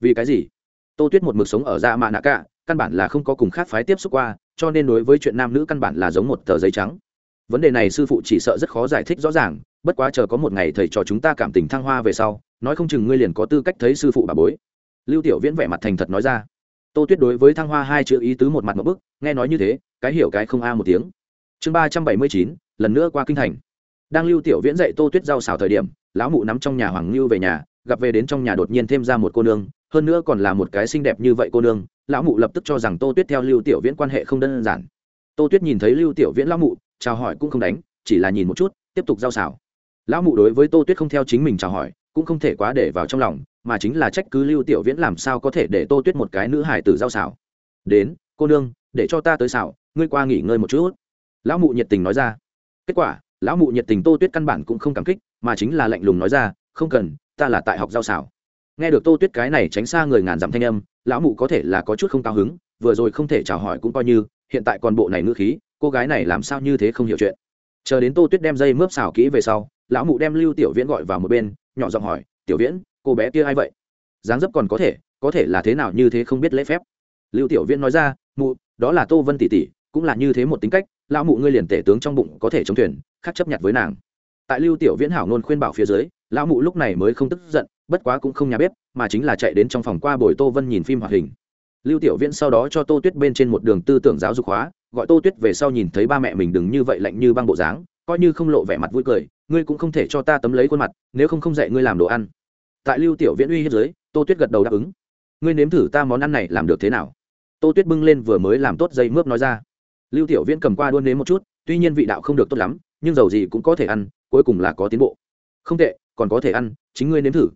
A: Vì cái gì? Tô tuyết một mực sống ở dạ mạ nạ cả, căn bản là không có cùng khác phái tiếp xúc qua, cho nên đối với chuyện nam nữ căn bản là giống một tờ giấy trắng. Vấn đề này sư phụ chỉ sợ rất khó giải thích rõ ràng, bất quá chờ có một ngày thầy trò chúng ta cảm tình thăng hoa về sau, nói không chừng ngươi liền có tư cách thấy sư phụ bà bối. Lưu tiểu viễn vẻ mặt thành thật nói ra. Tô tuyết đối với thăng hoa hai chữ ý tứ một mặt một bức, nghe nói như thế, cái hiểu cái không a một tiếng. Chương ba trăm bảy mươi chín, lần nữa qua kinh thành. Đang lưu tiểu viễn dạy tô tuyết giao xào thời điểm, lão mụ nắm trong nhà hoàng lưu về nhà, gặp về đến trong nhà đột nhiên thêm ra một cô nương hơn nữa còn là một cái xinh đẹp như vậy cô nương, lão mụ lập tức cho rằng tô tuyết theo lưu tiểu viễn quan hệ không đơn giản. Tô tuyết nhìn thấy lưu tiểu viễn lão mụ, chào hỏi cũng không đánh, chỉ là nhìn một chút, tiếp tục giao xảo. Lão mụ đối với tô tuyết không theo chính mình chào hỏi, cũng không thể quá để vào trong lòng, mà chính là trách cứ lưu tiểu viễn làm sao có thể để tô tuyết một cái nữ hải tử giao xảo. Đến, cô nương, để cho ta tới xảo, ngươi qua nghỉ ngơi một chút. Lão mụ nhiệt tình nói ra. Kết quả, lão mụ nhiệt tình tô tuyết căn bản cũng không cảm kích, mà chính là lạnh lùng nói ra, không cần, ta là tại học giao xảo nghe được tô tuyết cái này tránh xa người ngàn dặm thanh âm, lão mụ có thể là có chút không cao hứng, vừa rồi không thể chào hỏi cũng coi như, hiện tại còn bộ này ngữ khí, cô gái này làm sao như thế không hiểu chuyện. Chờ đến tô tuyết đem dây mướp xào kỹ về sau, lão mụ đem lưu tiểu viễn gọi vào một bên, nhỏ giọng hỏi, tiểu viễn, cô bé kia ai vậy? Dáng dấp còn có thể có thể là thế nào như thế không biết lễ phép. Lưu tiểu viễn nói ra, mụ, đó là tô vân tỷ tỷ, cũng là như thế một tính cách, lão mụ ngươi liền tể tướng trong bụng có thể chống thuyền, khác chấp nhận với nàng. Tại lưu tiểu viễn hảo nôn khuyên bảo phía dưới, lão mụ lúc này mới không tức giận bất quá cũng không nhà bếp, mà chính là chạy đến trong phòng qua bồi tô vân nhìn phim hoạt hình. Lưu tiểu viễn sau đó cho tô tuyết bên trên một đường tư tưởng giáo dục hóa, gọi tô tuyết về sau nhìn thấy ba mẹ mình đừng như vậy lạnh như băng bộ dáng, coi như không lộ vẻ mặt vui cười, ngươi cũng không thể cho ta tấm lấy khuôn mặt, nếu không không dạy ngươi làm đồ ăn. Tại lưu tiểu viễn uy hiếp dưới, tô tuyết gật đầu đáp ứng. Ngươi nếm thử ta món ăn này làm được thế nào? Tô tuyết bưng lên vừa mới làm tốt dây mướp nói ra. Lưu tiểu viễn cầm qua đuôn nếm một chút, tuy nhiên vị đạo không được tốt lắm, nhưng dầu gì cũng có thể ăn, cuối cùng là có tiến bộ. Không tệ, còn có thể ăn, chính ngươi nếm thử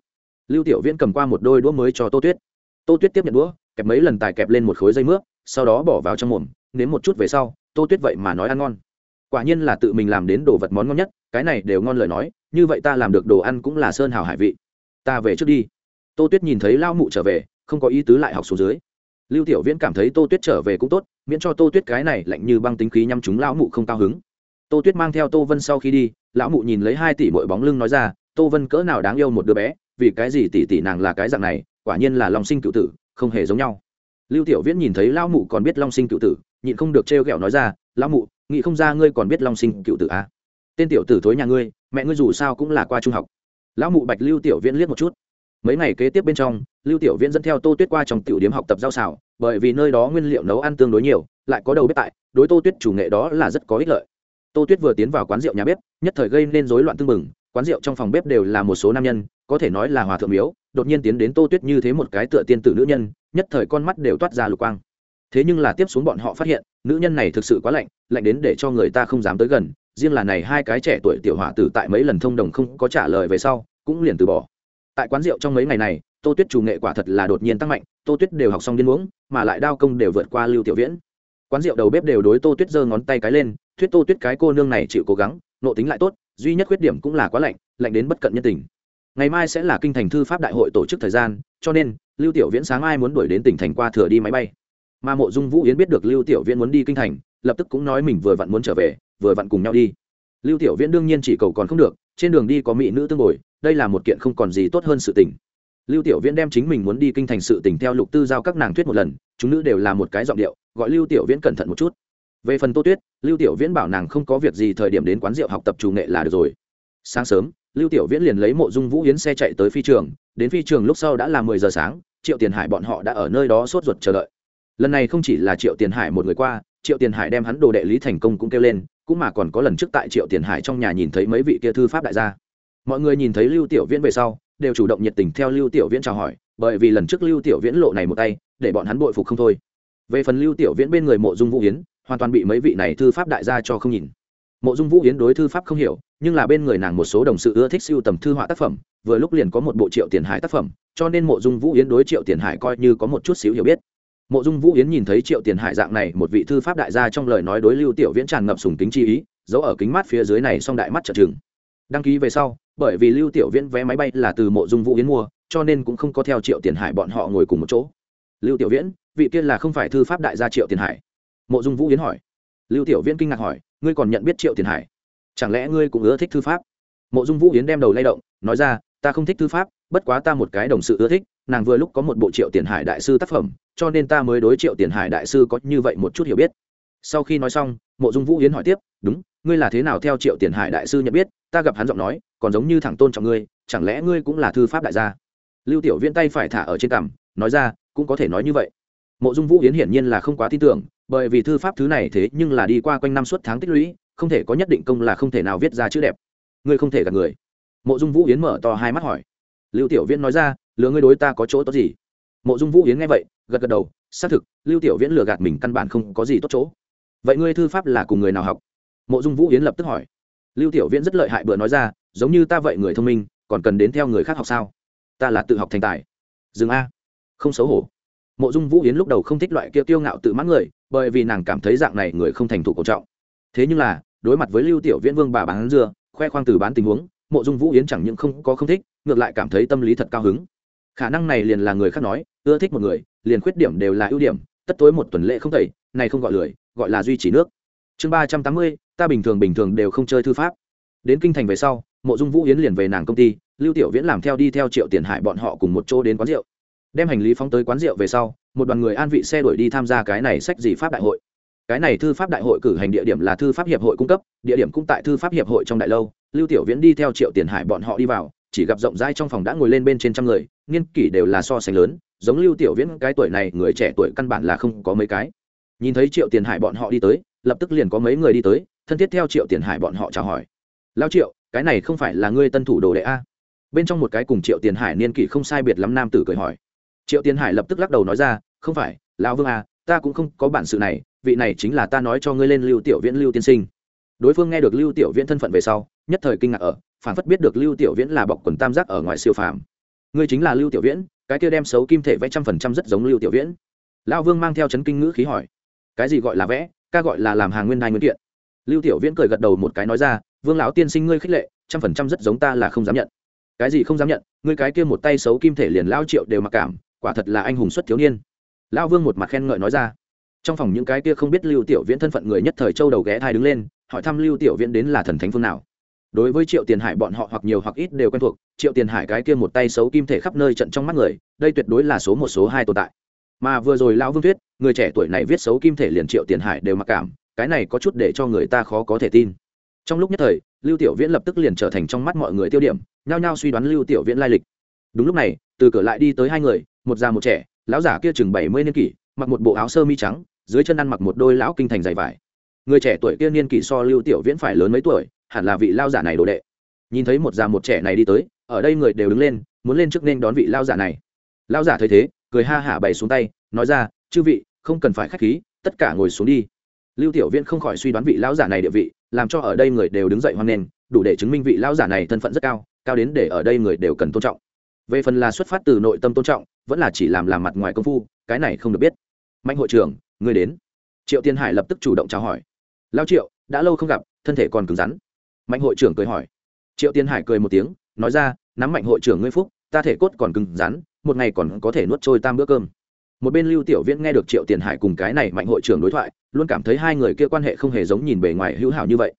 A: lưu tiểu viễn cầm qua một đôi đũa mới cho tô tuyết. Tô tuyết tiếp nhận đũa, kẹp mấy lần tài kẹp lên một khối dây mướp, sau đó bỏ vào trong mồm, nếm một chút về sau, tô tuyết vậy mà nói ăn ngon. Quả nhiên là tự mình làm đến đồ vật món ngon nhất, cái này đều ngon lời nói, như vậy ta làm được đồ ăn cũng là sơn hào hải vị. Ta về trước đi. Tô tuyết nhìn thấy lao mụ trở về, không có ý tứ lại học xuống dưới. Lưu tiểu viễn cảm thấy tô tuyết trở về cũng tốt, miễn cho tô tuyết cái này lạnh như băng tính khí nhăm chúng lão mụ không cao hứng. Tô tuyết mang theo tô vân sau khi đi, lão mụ nhìn lấy hai tỷ mỗi bóng lưng nói ra, tô vân cỡ nào đáng yêu một đứa bé vì cái gì tỷ tỷ nàng là cái dạng này, quả nhiên là long sinh cựu tử, không hề giống nhau. Lưu tiểu viễn nhìn thấy lão mụ còn biết long sinh cựu tử, nhịn không được trêu ghẹo nói ra, lão mụ, nghĩ không ra ngươi còn biết long sinh cựu tử à. tên tiểu tử thối nhà ngươi, mẹ ngươi dù sao cũng là qua trung học. Lão mụ bạch lưu tiểu viễn liếc một chút. Mấy ngày kế tiếp bên trong, lưu tiểu viễn dẫn theo tô tuyết qua trong tiểu điểm học tập giao xào bởi vì nơi đó nguyên liệu nấu ăn tương đối nhiều, lại có đầu bếp tại, đối tô tuyết chủ nghệ đó là rất có ích lợi. Tô tuyết vừa tiến vào quán rượu nhà bếp, nhất thời gây nên rối loạn tương mừng quán rượu trong phòng bếp đều là một số nam nhân, có thể nói là hòa thượng miếu, đột nhiên tiến đến tô tuyết như thế một cái tựa tiên tử nữ nhân, nhất thời con mắt đều toát ra lục quang. Thế nhưng là tiếp xuống bọn họ phát hiện, nữ nhân này thực sự quá lạnh lạnh đến để cho người ta không dám tới gần, riêng là này hai cái trẻ tuổi tiểu họa tử tại mấy lần thông đồng không có trả lời về sau, cũng liền từ bỏ. Tại quán rượu trong mấy ngày này, tô tuyết chủ nghệ quả thật là đột nhiên tăng mạnh, tô tuyết đều học xong điên uống, mà lại đao công đều vượt qua lưu tiểu viễn. Quán rượu đầu bếp đều đối tô tuyết giơ ngón tay cái lên, thuyết tô tuyết cái cô nương này chịu cố gắng nộ tính lại tốt duy nhất khuyết điểm cũng là quá lạnh lạnh đến bất cận nhân tình. Ngày mai sẽ là kinh thành thư pháp đại hội tổ chức thời gian, cho nên, lưu tiểu viễn sáng mai muốn đuổi đến tỉnh thành qua thừa đi máy bay. Mà mộ dung vũ yến biết được lưu tiểu viễn muốn đi kinh thành, lập tức cũng nói mình vừa vặn muốn trở về, vừa vặn cùng nhau đi. Lưu tiểu viễn đương nhiên chỉ cầu còn không được, trên đường đi có mỹ nữ tương bồi, đây là một kiện không còn gì tốt hơn sự tình. Lưu tiểu viễn đem chính mình muốn đi kinh thành sự tình theo lục tư giao các nàng thuyết một lần, chúng nữ đều là một cái giọng điệu, gọi lưu tiểu viễn cẩn thận một chút về phần tô tuyết, lưu tiểu viễn bảo nàng không có việc gì thời điểm đến quán rượu học tập chủ nghệ là được rồi. Sáng sớm, lưu tiểu viễn liền lấy mộ dung vũ yến xe chạy tới phi trường, đến phi trường lúc sau đã là mười giờ sáng, triệu tiền hải bọn họ đã ở nơi đó sốt ruột chờ đợi. Lần này không chỉ là triệu tiền hải một người qua, triệu tiền hải đem hắn đồ đệ lý thành công cũng kêu lên, cũng mà còn có lần trước tại triệu tiền hải trong nhà nhìn thấy mấy vị kia thư pháp đại gia. Mọi người nhìn thấy lưu tiểu viễn về sau, đều chủ động nhiệt tình theo lưu tiểu viễn chào hỏi, bởi vì lần trước lưu tiểu viễn lộ này một tay, để bọn hắn bội phục không thôi. Về phần lưu tiểu viễn bên người mộ dung vũ hiến hoàn toàn bị mấy vị này thư pháp đại gia cho không nhìn. Mộ dung vũ hiến đối thư pháp không hiểu, nhưng là bên người nàng một số đồng sự ưa thích siêu tầm thư họa tác phẩm, vừa lúc liền có một bộ triệu tiền hải tác phẩm, cho nên mộ dung vũ yến đối triệu tiền hải coi như có một chút xíu hiểu biết. Mộ dung vũ yến nhìn thấy triệu tiền hải dạng này, một vị thư pháp đại gia trong lời nói đối lưu tiểu viễn tràn ngập sùng kính chi ý, giấu ở kính mắt phía dưới này song đại mắt trợ chừng đăng ký về sau, bởi vì lưu tiểu viễn vé máy bay là từ mộ dung vũ yến mua, cho nên cũng không có theo triệu tiền hải bọn họ ngồi cùng một chỗ. Lưu tiểu viễn, vị kia là không phải thư pháp đại gia triệu tiền hải mộ dung vũ yến hỏi. Lưu tiểu viễn kinh ngạc hỏi, ngươi còn nhận biết triệu tiền hải? Chẳng lẽ ngươi cũng ưa thích thư pháp? Mộ dung vũ yến đem đầu lay động, nói ra, ta không thích thư pháp, bất quá ta một cái đồng sự ưa thích, nàng vừa lúc có một bộ triệu tiền hải đại sư tác phẩm, cho nên ta mới đối triệu tiền hải đại sư có như vậy một chút hiểu biết. Sau khi nói xong, mộ dung vũ yến hỏi tiếp, đúng, ngươi là thế nào theo triệu tiền hải đại sư nhận biết? Ta gặp hắn giọng nói, còn giống như thẳng tôn trọng ngươi, chẳng lẽ ngươi cũng là thư pháp đại gia? Lưu tiểu viễn tay phải thả ở trên cằm, nói ra, cũng có thể nói như vậy mộ dung vũ yến hiển nhiên là không quá tin tưởng, bởi vì thư pháp thứ này thế nhưng là đi qua quanh năm suốt tháng tích lũy, không thể có nhất định công là không thể nào viết ra chữ đẹp. Ngươi không thể gạt người. Mộ dung vũ yến mở to hai mắt hỏi. Lưu tiểu viễn nói ra, lừa ngươi đối ta có chỗ tốt gì? Mộ dung vũ yến nghe vậy, gật gật đầu, xác thực, lưu tiểu viễn lừa gạt mình căn bản không có gì tốt chỗ. Vậy ngươi thư pháp là cùng người nào học? Mộ dung vũ yến lập tức hỏi. Lưu tiểu viễn rất lợi hại bữa nói ra, giống như ta vậy người thông minh, còn cần đến theo người khác học sao? Ta là tự học thành tài. Dừng a. Không xấu hổ mộ dung vũ yến lúc đầu không thích loại kia kiêu ngạo tự mãn người, bởi vì nàng cảm thấy dạng này người không thành thủ cổ trọng. Thế nhưng là, đối mặt với lưu tiểu viễn vương bà bán dưa, khoe khoang từ bán tình huống, mộ dung vũ yến chẳng những không có không thích, ngược lại cảm thấy tâm lý thật cao hứng. Khả năng này liền là người khác nói, ưa thích một người, liền khuyết điểm đều là ưu điểm, tất tối một tuần lễ không tẩy, này không gọi lười, gọi là duy trì nước. Chương ba trăm tám mươi, ta bình thường bình thường đều không chơi thư pháp. Đến kinh thành về sau, mộ dung vũ yến liền về nàng công ty, lưu tiểu viễn làm theo đi theo triệu tiền hải bọn họ cùng một chỗ đến quán rượu đem hành lý phóng tới quán rượu về sau, một đoàn người an vị xe đuổi đi tham gia cái này sách gì pháp đại hội. Cái này thư pháp đại hội cử hành địa điểm là thư pháp hiệp hội cung cấp, địa điểm cũng tại thư pháp hiệp hội trong đại lâu. Lưu tiểu viễn đi theo triệu tiền hải bọn họ đi vào, chỉ gặp rộng rãi trong phòng đã ngồi lên bên trên trăm người, niên kỷ đều là so sánh lớn, giống lưu tiểu viễn cái tuổi này, người trẻ tuổi căn bản là không có mấy cái. Nhìn thấy triệu tiền hải bọn họ đi tới, lập tức liền có mấy người đi tới, thân thiết theo triệu tiền hải bọn họ chào hỏi. Lao triệu, cái này không phải là ngươi tân thủ đồ đệ a? Bên trong một cái cùng triệu tiền hải niên kỷ không sai biệt lắm nam tử cười hỏi triệu Tiên hải lập tức lắc đầu nói ra không phải lão vương à, ta cũng không có bản sự này vị này chính là ta nói cho ngươi lên lưu tiểu viễn lưu tiên sinh. Đối phương nghe được lưu tiểu viễn thân phận về sau nhất thời kinh ngạc ở phản phất biết được lưu tiểu viễn là bọc quần tam giác ở ngoài siêu phàm. Ngươi chính là lưu tiểu viễn cái kia đem xấu kim thể vẽ trăm phần trăm rất giống lưu tiểu viễn. Lão vương mang theo chấn kinh ngữ khí hỏi cái gì gọi là vẽ? Ca gọi là làm hàng nguyên đai nguyên kiện. Lưu tiểu viễn cười gật đầu một cái nói ra vương lão tiên sinh ngươi khích lệ trăm phần trăm rất giống ta là không dám nhận. Cái gì không dám nhận? Ngươi cái kia một tay xấu kim thể liền lao triệu đều mặc cảm quả thật là anh hùng xuất thiếu niên. Lão vương một mặt khen ngợi nói ra. Trong phòng những cái kia không biết lưu tiểu viễn thân phận người nhất thời châu đầu ghé thai đứng lên, hỏi thăm lưu tiểu viễn đến là thần thánh phương nào. Đối với triệu tiền hải bọn họ hoặc nhiều hoặc ít đều quen thuộc, triệu tiền hải cái kia một tay xấu kim thể khắp nơi trận trong mắt người, đây tuyệt đối là số một, số hai tồn tại. Mà vừa rồi lão vương viết người trẻ tuổi này viết xấu kim thể liền triệu tiền hải đều mặc cảm, cái này có chút để cho người ta khó có thể tin. Trong lúc nhất thời, lưu tiểu viễn lập tức liền trở thành trong mắt mọi người tiêu điểm, nhao nhao suy đoán lưu tiểu viễn lai lịch. Đúng lúc này từ cửa lại đi tới hai người, một già một trẻ, lão giả kia chừng bảy mươi niên kỷ, mặc một bộ áo sơ mi trắng, dưới chân ăn mặc một đôi lão kinh thành dày vải. Người trẻ tuổi kia niên kỷ so lưu tiểu viễn phải lớn mấy tuổi, hẳn là vị lao giả này đồ đệ. Nhìn thấy một già một trẻ này đi tới, ở đây người đều đứng lên, muốn lên trước nên đón vị lao giả này. Lao giả thấy thế, cười ha hả bày xuống tay, nói ra, chư vị, không cần phải k h á c h khí, tất cả ngồi xuống đi. Lưu tiểu viễn không khỏi suy đoán vị lão giả này địa vị, làm cho ở đây người đều đứng dậy hoan nghênh, đủ để chứng minh vị lão giả này thân phận rất cao cao đến để ở đây người đều cần tôn trọng về phần là xuất phát từ nội tâm tôn trọng, vẫn là chỉ làm làm mặt ngoài công phu, cái này không được biết. Mạnh hội trưởng người đến. Triệu tiên hải lập tức chủ động chào hỏi. Lao triệu, đã lâu không gặp, thân thể còn cứng rắn. Mạnh hội trưởng cười hỏi. Triệu tiên hải cười một tiếng, nói ra, nắm mạnh hội trưởng ngươi phúc, ta thể cốt còn cứng rắn, một ngày còn có thể nuốt trôi tam bữa cơm. Một bên lưu tiểu viễn nghe được triệu tiền hải cùng cái này mạnh hội trưởng đối thoại, luôn cảm thấy hai người kia quan hệ không hề giống nhìn bề ngoài hữu hảo như vậy.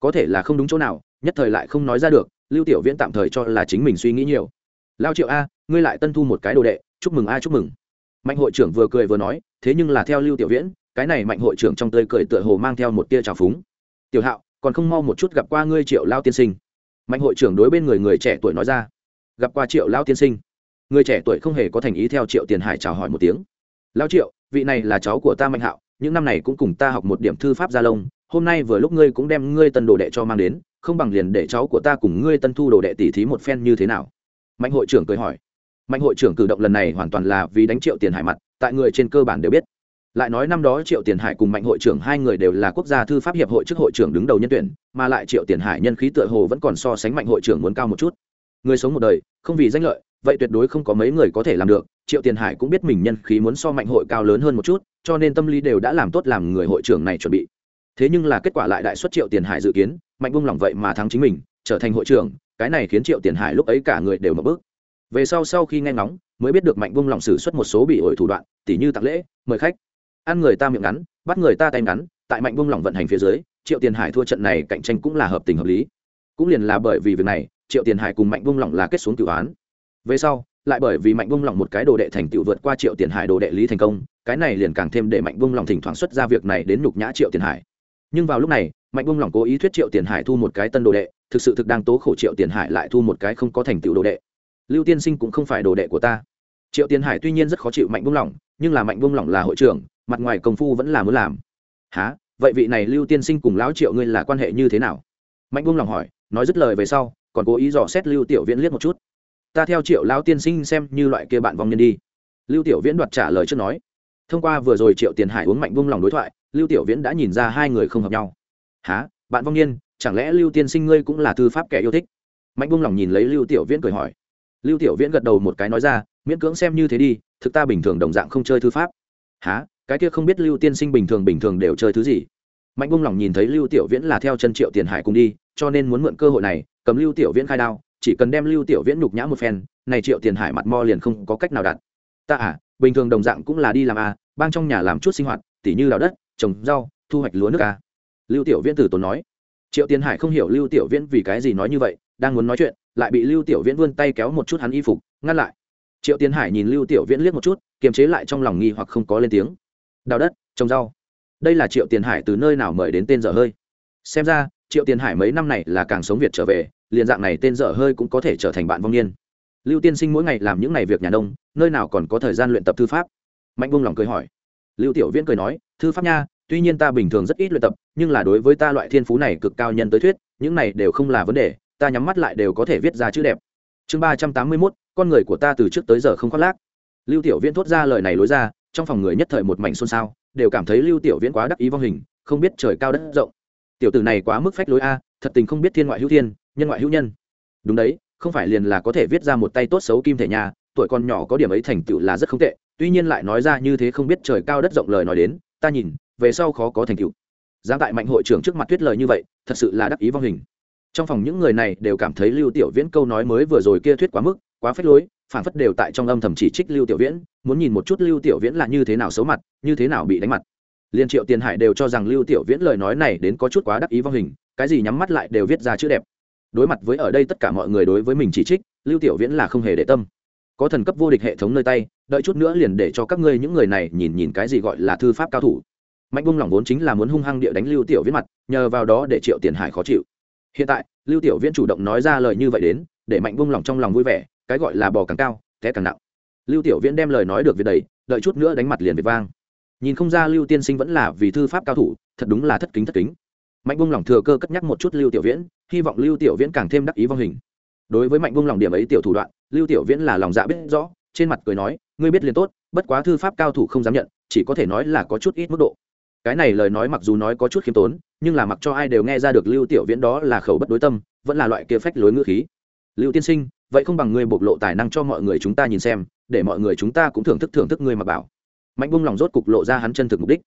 A: Có thể là không đúng chỗ nào, nhất thời lại không nói ra được, lưu tiểu viễn tạm thời cho là chính mình suy nghĩ nhiều lao triệu a, ngươi lại tân thu một cái đồ đệ, chúc mừng a, chúc mừng. Mạnh hội trưởng vừa cười vừa nói, thế nhưng là theo lưu tiểu viễn, cái này mạnh hội trưởng trong tươi cười tựa hồ mang theo một tia trào phúng. Tiểu hạo, còn không mau một chút gặp qua ngươi triệu lao tiên sinh. Mạnh hội trưởng đối bên người người trẻ tuổi nói ra. Gặp qua triệu lao tiên sinh. Người trẻ tuổi không hề có thành ý theo triệu tiền hải chào hỏi một tiếng. Lao triệu, vị này là cháu của ta mạnh hạo, những năm này cũng cùng ta học một điểm thư pháp gia lông, hôm nay vừa lúc ngươi cũng đem ngươi tân đồ đệ cho mang đến, không bằng liền để cháu của ta cùng ngươi tân thu đồ đệ tỉ thí một phen như thế nào mạnh hội trưởng cười hỏi. Mạnh hội trưởng cử động lần này hoàn toàn là vì đánh triệu tiền hải mặt, tại người trên cơ bản đều biết. Lại nói năm đó triệu tiền hải cùng mạnh hội trưởng hai người đều là quốc gia thư pháp hiệp hội chức hội trưởng đứng đầu nhân tuyển, mà lại triệu tiền hải nhân khí tựa hồ vẫn còn so sánh mạnh hội trưởng muốn cao một chút. Người sống một đời, không vì danh lợi, vậy tuyệt đối không có mấy người có thể làm được. Triệu tiền hải cũng biết mình nhân khí muốn so mạnh hội cao lớn hơn một chút, cho nên tâm lý đều đã làm tốt làm người hội trưởng này chuẩn bị. Thế nhưng là kết quả lại đại xuất triệu tiền hải dự kiến, mạnh bung lỏng vậy mà thắng chính mình, trở thành hội trưởng cái này khiến triệu tiền hải lúc ấy cả người đều mập bước. Về sau sau khi nghe ngóng, mới biết được mạnh bung lỏng xử suất một số bị ổi thủ đoạn, tỉ như tặng lễ, mời khách, ăn người ta miệng ngắn, bắt người ta tay ngắn, tại mạnh bung lỏng vận hành phía dưới, triệu tiền hải thua trận này cạnh tranh cũng là hợp tình hợp lý. Cũng liền là bởi vì việc này, triệu tiền hải cùng mạnh bung lỏng là kết xuống cửu án. Về sau, lại bởi vì mạnh bung lỏng một cái đồ đệ thành tựu vượt qua triệu tiền hải đồ đệ lý thành công, cái này liền càng thêm để mạnh bung lỏng thỉnh thoảng xuất ra việc này đến nhục nhã triệu tiền hải. Nhưng vào lúc này mạnh bung lỏng cố ý thuyết triệu tiền hải thu một cái tân đồ đệ, thực sự thực đang tố khổ triệu tiền hải lại thu một cái không có thành tựu đồ đệ. Lưu tiên sinh cũng không phải đồ đệ của ta. Triệu tiền hải tuy nhiên rất khó chịu mạnh bung lỏng nhưng là mạnh bung lỏng là hội trưởng, mặt ngoài công phu vẫn là muốn làm. Há vậy vị này lưu tiên sinh cùng lão triệu ngươi là quan hệ như thế nào? Mạnh bung lỏng hỏi, nói dứt lời về sau, còn cố ý dò xét lưu tiểu viễn liếc một chút. Ta theo triệu lão tiên sinh xem như loại kia bạn vong nhân đi. Lưu tiểu viễn đoạt trả lời trước nói. Thông qua vừa rồi triệu tiền hải uống mạnh bung lòng đối thoại, lưu tiểu viễn đã nhìn ra hai người không hợp nhau há bạn vong niên, chẳng lẽ lưu tiên sinh ngươi cũng là thư pháp kẻ yêu thích? Mạnh bung lòng nhìn lấy lưu tiểu viễn cười hỏi. Lưu tiểu viễn gật đầu một cái nói ra, miễn cưỡng xem như thế đi, thực ta bình thường đồng dạng không chơi thư pháp. Há cái kia không biết lưu tiên sinh bình thường bình thường đều chơi thứ gì? Mạnh bung lòng nhìn thấy lưu tiểu viễn là theo chân triệu tiền hải cùng đi, cho nên muốn mượn cơ hội này, cầm lưu tiểu viễn khai đao, chỉ cần đem lưu tiểu viễn nhục nhã một phen, này triệu tiền hải mặt mo liền không có cách nào đặt. Ta à bình thường đồng dạng cũng là đi làm à bang trong nhà làm chút sinh hoạt, tỉ như đào đất, trồng rau, thu hoạch lúa nước à lưu tiểu viễn từ tốn nói. Triệu Tiến hải không hiểu lưu tiểu viễn vì cái gì nói như vậy, đang muốn nói chuyện, lại bị lưu tiểu viễn vươn tay kéo một chút hắn y phục, ngăn lại. Triệu Tiến hải nhìn lưu tiểu viễn liếc một chút, kiềm chế lại trong lòng nghi hoặc không có lên tiếng. Đào đất, trồng rau. Đây là triệu tiền hải từ nơi nào mời đến tên dở hơi? Xem ra, triệu tiền hải mấy năm này là càng sống việt trở về, liền dạng này tên dở hơi cũng có thể trở thành bạn vong niên. Lưu tiên sinh mỗi ngày làm những ngày việc nhà nông, nơi nào còn có thời gian luyện tập thư pháp? Mạnh bông lòng cười hỏi. Lưu tiểu viễn cười nói, thư pháp nha tuy nhiên ta bình thường rất ít luyện tập, nhưng là đối với ta loại thiên phú này cực cao nhân tới thuyết, những này đều không là vấn đề, ta nhắm mắt lại đều có thể viết ra chữ đẹp. Chương ba trăm tám mươi mốt, con người của ta từ trước tới giờ không khoác lác. Lưu tiểu viễn thốt ra lời này lối ra, trong phòng người nhất thời một mảnh xôn xao, đều cảm thấy lưu tiểu viễn quá đắc ý vong hình, không biết trời cao đất rộng. Tiểu tử này quá mức phách lối a, thật tình không biết thiên ngoại hữu thiên, nhân ngoại hữu nhân. Đúng đấy, không phải liền là có thể viết ra một tay tốt xấu kim thể nhà tuổi còn nhỏ có điểm ấy thành tựu là rất không tệ, tuy nhiên lại nói ra như thế không biết trời cao đất rộng lời nói đến, ta nhìn về sau khó có thành tựu. Giáng tại mạnh hội trưởng trước mặt tuyết lời như vậy, thật sự là đắc ý vong hình. Trong phòng những người này đều cảm thấy lưu tiểu viễn câu nói mới vừa rồi kia thuyết quá mức, quá phết lối phản phất đều tại trong âm thầm chỉ trích lưu tiểu viễn, muốn nhìn một chút lưu tiểu viễn là như thế nào xấu mặt, như thế nào bị đánh mặt. Liên triệu tiền hải đều cho rằng lưu tiểu viễn lời nói này đến có chút quá đắc ý vong hình, cái gì nhắm mắt lại đều viết ra chữ đẹp. Đối mặt với ở đây tất cả mọi người đối với mình chỉ trích, lưu tiểu viễn là không hề để tâm. Có thần cấp vô địch hệ thống nơi tay, đợi chút nữa liền để cho các ngươi những người này nhìn nhìn cái gì gọi là thư pháp cao thủ mạnh bung lòng vốn chính là muốn hung hăng địa đánh lưu tiểu viễn mặt, nhờ vào đó để triệu tiền hải khó chịu. Hiện tại, lưu tiểu viễn chủ động nói ra lời như vậy đến, để mạnh bung lòng trong lòng vui vẻ, cái gọi là bò càng cao, té càng nặng. Lưu tiểu viễn đem lời nói được việc đầy, đợi chút nữa đánh mặt liền việc vang. Nhìn không ra lưu tiên sinh vẫn là vì thư pháp cao thủ, thật đúng là thất kính thất kính. Mạnh bung lòng thừa cơ cất nhắc một chút lưu tiểu viễn, hy vọng lưu tiểu viễn càng thêm đắc ý vong hình. Đối với mạnh bung lòng điểm ấy tiểu thủ đoạn, lưu tiểu viễn là lòng dạ biết rõ, trên mặt cười nói, ngươi biết liền tốt, bất quá thư pháp cao thủ không dám nhận, chỉ có thể nói là có chút ít mức độ cái này lời nói mặc dù nói có chút khiêm tốn, nhưng là mặc cho ai đều nghe ra được lưu tiểu viễn đó là khẩu bất đối tâm, vẫn là loại kia phách lối ngữ khí. Lưu tiên sinh, vậy không bằng ngươi bộc lộ tài năng cho mọi người chúng ta nhìn xem, để mọi người chúng ta cũng thưởng thức thưởng thức ngươi mà bảo. Mạnh bung lòng rốt cục lộ ra hắn chân thực mục đích.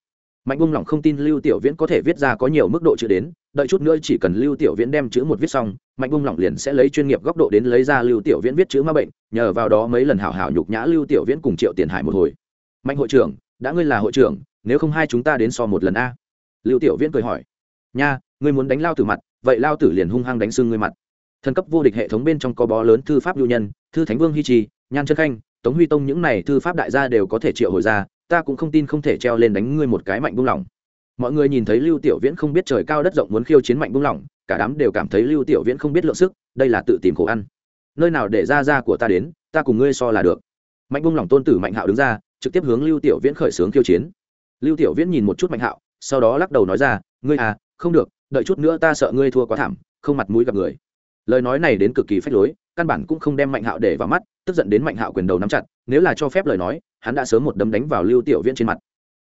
A: Mạnh bung lòng không tin lưu tiểu viễn có thể viết ra có nhiều mức độ chữ đến, đợi chút nữa chỉ cần lưu tiểu viễn đem chữ một viết xong, mạnh bung lòng liền sẽ lấy chuyên nghiệp góc độ đến lấy ra lưu tiểu viễn viết chữ ma bệnh, nhờ vào đó mấy lần hảo hảo nhục nhã lưu tiểu viễn cùng triệu tiền hải một hồi. Mạnh hội trưởng, đã ngươi là hội trưởng nếu không hai chúng ta đến so một lần a. Lưu tiểu viễn cười hỏi. Nha, ngươi muốn đánh lao tử mặt, vậy lao tử liền hung hăng đánh xương ngươi mặt. Thần cấp vô địch hệ thống bên trong có bó lớn thư pháp lưu nhân, thư thánh vương hi trì nhan chân khanh, tống huy tông những này thư pháp đại gia đều có thể triệu hồi ra, ta cũng không tin không thể treo lên đánh ngươi một cái mạnh buông lỏng mọi người nhìn thấy lưu tiểu viễn không biết trời cao đất rộng muốn khiêu chiến mạnh buông lỏng cả đám đều cảm thấy lưu tiểu viễn không biết lượng sức, đây là tự tìm khổ ăn. Nơi nào để ra ra của ta đến, ta cùng ngươi so là được. Mạnh buông lỏng tôn tử mạnh hạo đứng ra, trực tiếp hướng lưu tiểu viễn khởi xướng khiêu chiến lưu tiểu viễn nhìn một chút mạnh hạo, sau đó lắc đầu nói ra, ngươi à không được, đợi chút nữa ta sợ ngươi thua quá thảm, không mặt mũi gặp người. Lời nói này đến cực kỳ phách lối, căn bản cũng không đem mạnh hạo để vào mắt, tức giận đến mạnh hạo quyền đầu nắm chặt, nếu là cho phép lời nói, hắn đã sớm một đấm đánh vào lưu tiểu viễn trên mặt.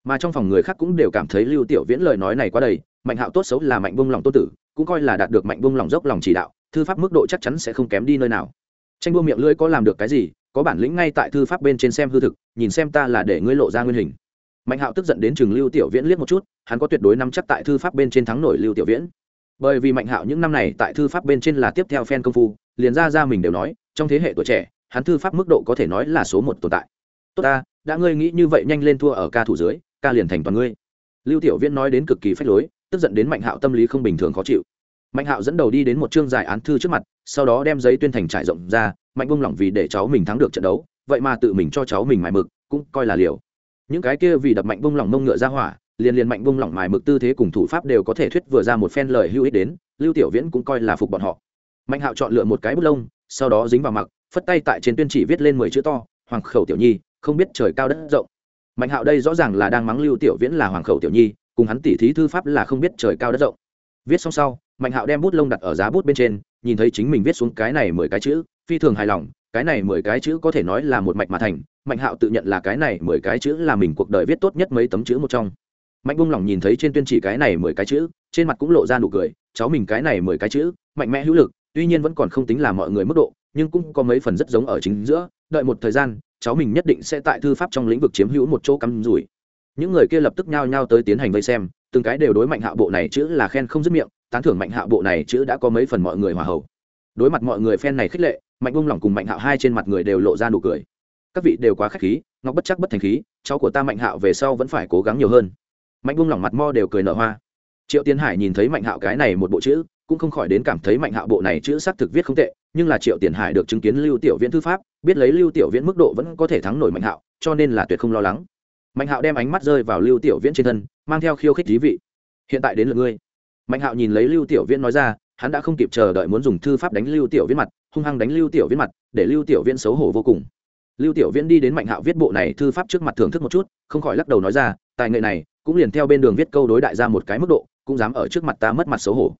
A: Mà trong phòng người khác cũng đều cảm thấy lưu tiểu viễn lời nói này quá đầy, mạnh hạo tốt xấu là mạnh bông lòng tô tử, cũng coi là đạt được mạnh bông lòng dốc lòng chỉ đạo, thư pháp mức độ chắc chắn sẽ không kém đi nơi nào. Tranh đua miệng lưỡi có làm được cái gì, có bản lĩnh ngay tại thư pháp bên trên xem hư thực, nhìn xem ta là để ngươi lộ ra nguyên hình mạnh hạo tức giận đến chừng lưu tiểu viễn liếc một chút, hắn có tuyệt đối nắm chắc tại thư pháp bên trên thắng nổi lưu tiểu viễn. Bởi vì mạnh hạo những năm này tại thư pháp bên trên là tiếp theo phen công phu, liền ra ra mình đều nói, trong thế hệ tuổi trẻ, hắn thư pháp mức độ có thể nói là số một tồn tại. Tốt ta, đã ngươi nghĩ như vậy nhanh lên thua ở ca thủ dưới, ca liền thành toàn ngươi. Lưu tiểu viễn nói đến cực kỳ phách lối, tức giận đến mạnh hạo tâm lý không bình thường khó chịu. Mạnh hạo dẫn đầu đi đến một chương giải án thư trước mặt, sau đó đem giấy tuyên thành trải rộng ra, mạnh bông lỏng vì để cháu mình thắng được trận đấu, vậy mà tự mình cho cháu mình mãi mực, cũng coi là liều những cái kia vì đập mạnh bông lỏng mông ngựa ra hỏa, liền liền mạnh bông lỏng mài mực tư thế cùng thủ pháp đều có thể thuyết vừa ra một phen lời hữu ích đến, lưu tiểu viễn cũng coi là phục bọn họ. Mạnh hạo chọn lựa một cái bút lông, sau đó dính vào mặc, phất tay tại trên tuyên chỉ viết lên mười chữ to, hoàng khẩu tiểu nhi, không biết trời cao đất rộng. Mạnh hạo đây rõ ràng là đang mắng lưu tiểu viễn là hoàng khẩu tiểu nhi, cùng hắn tỉ thí thư pháp là không biết trời cao đất rộng. Viết xong sau, mạnh hạo đem bút lông đặt ở giá bút bên trên, nhìn thấy chính mình viết xuống cái này mười cái chữ, phi thường hài lòng, cái này mười cái chữ có thể nói là một mạch mà thành mạnh hạo tự nhận là cái này mười cái chữ là mình cuộc đời viết tốt nhất mấy tấm chữ một trong. Mạnh buông lòng nhìn thấy trên tuyên chỉ cái này mười cái chữ, trên mặt cũng lộ ra nụ cười, cháu mình cái này mười cái chữ, mạnh mẽ hữu lực, tuy nhiên vẫn còn không tính là mọi người mức độ, nhưng cũng có mấy phần rất giống ở chính giữa, đợi một thời gian, cháu mình nhất định sẽ tại thư pháp trong lĩnh vực chiếm hữu một chỗ cắm rủi. Những người kia lập tức nhao nhao tới tiến hành vây xem, từng cái đều đối mạnh hạ bộ này chữ là khen không dứt miệng, tán thưởng mạnh hạ bộ này chữ đã có mấy phần mọi người hòa hậu. Đối mặt mọi người phen này khích lệ, mạnh buông lỏng cùng mạnh hạo hai trên mặt người đều lộ ra nụ cười các vị đều quá khách khí, ngọc bất chắc bất thành khí, cháu của ta mạnh hạo về sau vẫn phải cố gắng nhiều hơn. Mạnh bung lỏng mặt mo đều cười nở hoa. Triệu tiến hải nhìn thấy mạnh hạo cái này một bộ chữ, cũng không khỏi đến cảm thấy mạnh hạo bộ này chữ xác thực viết không tệ, nhưng là triệu tiền hải được chứng kiến lưu tiểu viễn thư pháp, biết lấy lưu tiểu viễn mức độ vẫn có thể thắng nổi mạnh hạo, cho nên là tuyệt không lo lắng. Mạnh hạo đem ánh mắt rơi vào lưu tiểu viễn trên thân, mang theo khiêu khích thí vị. Hiện tại đến lượt ngươi. Mạnh hạo nhìn lấy lưu tiểu viễn nói ra, hắn đã không kịp chờ đợi muốn dùng thư pháp đánh lưu tiểu viễn mặt, hung hăng đánh lưu tiểu viễn mặt, để lưu tiểu viễn xấu hổ vô cùng lưu tiểu viễn đi đến mạnh hạo viết bộ này thư pháp trước mặt thưởng thức một chút, không khỏi lắc đầu nói ra, tài nghệ này, cũng liền theo bên đường viết câu đối đại ra một cái mức độ, cũng dám ở trước mặt ta mất mặt xấu hổ.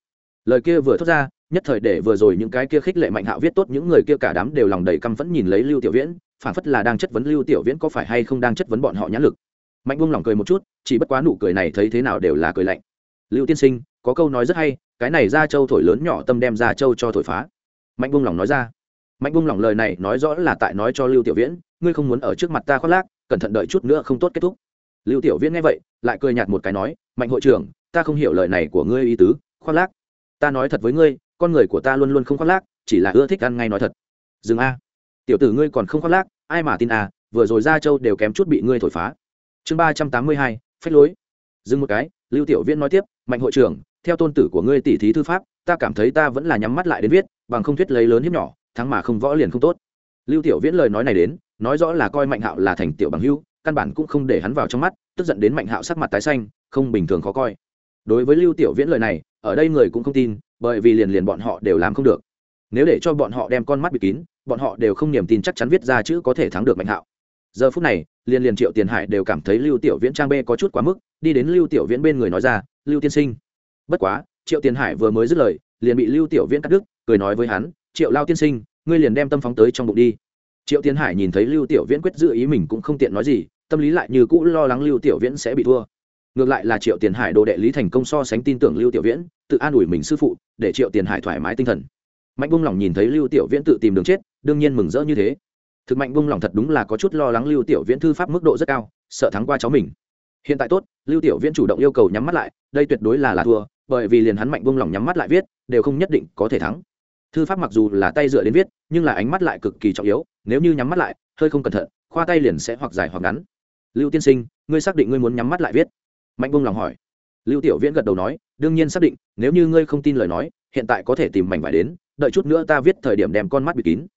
A: Lời kia vừa thốt ra, nhất thời để vừa rồi những cái kia khích lệ mạnh hạo viết tốt những người kia cả đám đều lòng đầy căm phẫn nhìn lấy lưu tiểu viễn phản phất là đang chất vấn lưu tiểu viễn có phải hay không đang chất vấn bọn họ nhãn lực. Mạnh buông lòng cười một chút, chỉ bất quá nụ cười này thấy thế nào đều là cười lạnh. Lưu tiên sinh, có câu nói rất hay, cái này ra châu thổi lớn nhỏ tâm đem ra châu cho thổi phá. Mạnh buông lòng nói ra mạnh buông lỏng lời này nói rõ là tại nói cho lưu tiểu viễn, ngươi không muốn ở trước mặt ta khoác lác, cẩn thận đợi chút nữa không tốt kết thúc. Lưu tiểu viễn nghe vậy, lại cười nhạt một cái nói, mạnh hội trưởng, ta không hiểu lời này của ngươi ý tứ, khoác lác. Ta nói thật với ngươi, con người của ta luôn luôn không khoác lác, chỉ là ưa thích ăn ngay nói thật. Dừng a. Tiểu tử ngươi còn không khoác lác, ai mà tin à vừa rồi ra châu đều kém chút bị ngươi thổi phá. Chương ba trăm tám mươi hai, phách lối. Dừng một cái, lưu tiểu viễn nói tiếp, mạnh hội trưởng, theo tôn tử của ngươi tỷ thí thư pháp, ta cảm thấy ta vẫn là nhắm mắt lại đến viết, bằng không thuyết lấy lớn hiếp nhỏ thắng mà không võ liền không tốt. Lưu tiểu viễn lời nói này đến, nói rõ là coi mạnh hạo là thành tiểu bằng hưu căn bản cũng không để hắn vào trong mắt, tức giận đến mạnh hạo sắc mặt tái xanh, không bình thường khó coi. Đối với lưu tiểu viễn lời này, ở đây người cũng không tin, bởi vì liền liền bọn họ đều làm không được. Nếu để cho bọn họ đem con mắt bị kín, bọn họ đều không niềm tin chắc chắn viết ra chữ có thể thắng được mạnh hạo. Giờ phút này, liền liền triệu tiền hải đều cảm thấy lưu tiểu viễn trang b có chút quá mức, đi đến lưu tiểu viễn bên người nói ra, lưu tiên sinh. Bất quá, triệu tiền hải vừa mới dứt lời, liền bị lưu tiểu viễn cắt đứt, cười nói với hắn triệu lao tiên sinh, ngươi liền đem tâm phóng tới trong bụng đi. Triệu Tiến hải nhìn thấy lưu tiểu viễn quyết giữ ý mình cũng không tiện nói gì, tâm lý lại như cũ lo lắng lưu tiểu viễn sẽ bị thua. Ngược lại là triệu tiền hải đồ đệ lý thành công so sánh tin tưởng lưu tiểu viễn, tự an ủi mình sư phụ, để triệu tiền hải thoải mái tinh thần. Mạnh bung lòng nhìn thấy lưu tiểu viễn tự tìm đường chết, đương nhiên mừng rỡ như thế. Thực mạnh bung lòng thật đúng là có chút lo lắng lưu tiểu viễn thư pháp mức độ rất cao, sợ thắng qua cháu mình. Hiện tại tốt, lưu tiểu viễn chủ động yêu cầu nhắm mắt lại, đây tuyệt đối là là thua, bởi vì liền hắn mạnh bung lòng nhắm mắt lại viết, đều không nhất định có thể thắng thư pháp mặc dù là tay dựa đến viết, nhưng là ánh mắt lại cực kỳ trọng yếu, nếu như nhắm mắt lại, hơi không cẩn thận, khoa tay liền sẽ hoặc dài hoặc ngắn. Lưu tiên sinh, ngươi xác định ngươi muốn nhắm mắt lại viết? Mạnh bung lòng hỏi. Lưu tiểu viễn gật đầu nói, đương nhiên xác định, nếu như ngươi không tin lời nói, hiện tại có thể tìm mảnh vải đến, đợi chút nữa ta viết thời điểm đem con mắt bịt kín.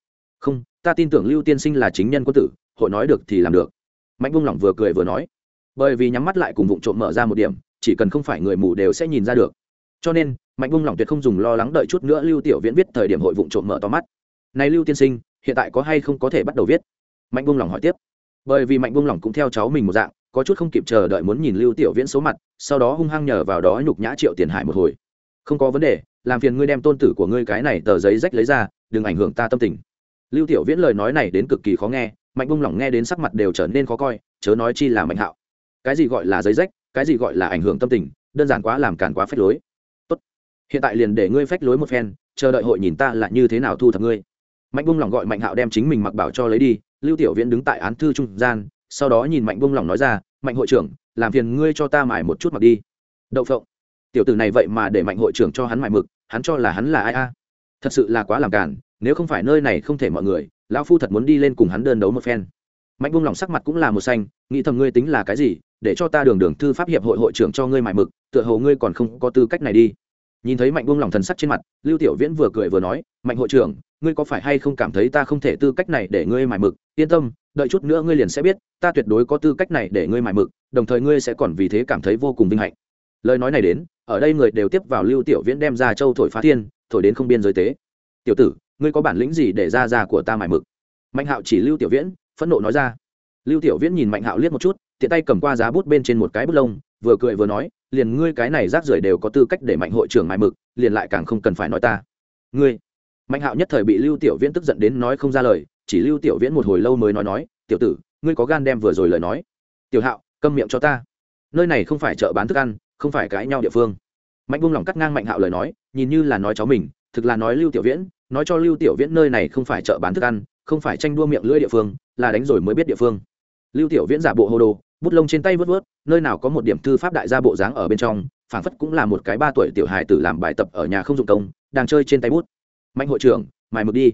A: Không, ta tin tưởng lưu tiên sinh là chính nhân quân tử, hội nói được thì làm được. Mạnh bông lòng vừa cười vừa nói. Bởi vì nhắm mắt lại cùng vụ trộm mở ra một điểm, chỉ cần không phải người mù đều sẽ nhìn ra được cho nên, mạnh vung lòng tuyệt không dùng lo lắng đợi chút nữa lưu tiểu viễn viết thời điểm hội vụ trộm mở to mắt. Này lưu tiên sinh, hiện tại có hay không có thể bắt đầu viết? Mạnh vung lòng hỏi tiếp. Bởi vì mạnh vung lòng cũng theo cháu mình một dạng, có chút không kịp chờ đợi muốn nhìn lưu tiểu viễn số mặt, sau đó hung hăng nhờ vào đó nhục nhã triệu tiền hải một hồi. Không có vấn đề, làm phiền ngươi đem tôn tử của ngươi cái này tờ giấy rách lấy ra, đừng ảnh hưởng ta tâm tình. Lưu tiểu viễn lời nói này đến cực kỳ khó nghe, mạnh buông lỏng nghe đến sắc mặt đều trở nên khó coi, chớ nói chi là mạnh hạo. Cái gì gọi là giấy rách, cái gì gọi là ảnh hưởng tâm tình, đơn giản quá làm cản quá phách lối hiện tại liền để ngươi phách lối một phen, chờ đợi hội nhìn ta là như thế nào thu thập ngươi. Mạnh buông lỏng gọi mạnh hạo đem chính mình mặc bảo cho lấy đi, lưu tiểu viễn đứng tại án thư trung gian, sau đó nhìn mạnh buông lỏng nói ra, mạnh hội trưởng, làm phiền ngươi cho ta mải một chút mặc đi. Đậu phộng. Tiểu tử này vậy mà để mạnh hội trưởng cho hắn mải mực, hắn cho là hắn là ai a? Thật sự là quá làm cản nếu không phải nơi này không thể mọi người, lão phu thật muốn đi lên cùng hắn đơn đấu một phen. Mạnh buông lỏng sắc mặt cũng là một xanh, nghĩ thầm ngươi tính là cái gì, để cho ta đường đường thư pháp hiệp hội hội trưởng cho ngươi mải mực, tựa hồ ngươi còn không có tư cách này đi nhìn thấy mạnh buông lỏng thần sắc trên mặt, lưu tiểu viễn vừa cười vừa nói, mạnh hội trưởng, ngươi có phải hay không cảm thấy ta không thể tư cách này để ngươi mải mực? Yên tâm, đợi chút nữa ngươi liền sẽ biết, ta tuyệt đối có tư cách này để ngươi mải mực, đồng thời ngươi sẽ còn vì thế cảm thấy vô cùng vinh hạnh. Lời nói này đến, ở đây người đều tiếp vào lưu tiểu viễn đem ra châu thổi phá thiên, thổi đến không biên giới tế. Tiểu tử, ngươi có bản lĩnh gì để ra ra của ta mải mực? Mạnh hạo chỉ lưu tiểu viễn, phẫn nộ nói ra. Lưu tiểu viễn nhìn mạnh hạo liếc một chút, tiện tay cầm qua giá bút bên trên một cái bút lông vừa cười vừa nói, liền ngươi cái này rác rưởi đều có tư cách để mạnh hội trưởng mai mực, liền lại càng không cần phải nói ta. Ngươi, mạnh hạo nhất thời bị lưu tiểu viễn tức giận đến nói không ra lời, chỉ lưu tiểu viễn một hồi lâu mới nói nói, tiểu tử, ngươi có gan đem vừa rồi lời nói. Tiểu hạo, câm miệng cho ta. Nơi này không phải chợ bán thức ăn, không phải cãi nhau địa phương. Mạnh buông lỏng cắt ngang mạnh hạo lời nói, nhìn như là nói cháu mình, thực là nói lưu tiểu viễn, nói cho lưu tiểu viễn nơi này không phải chợ bán thức ăn, không phải tranh đua miệng lưỡi địa phương, là đánh rồi mới biết địa phương. Lưu tiểu viễn giả bộ hô đồ bút lông trên tay vớt vớt, nơi nào có một điểm thư pháp đại gia bộ dáng ở bên trong, phảng phất cũng là một cái ba tuổi tiểu hài tử làm bài tập ở nhà không dụng công, đang chơi trên tay bút. Mạnh hội trưởng, mài mực đi.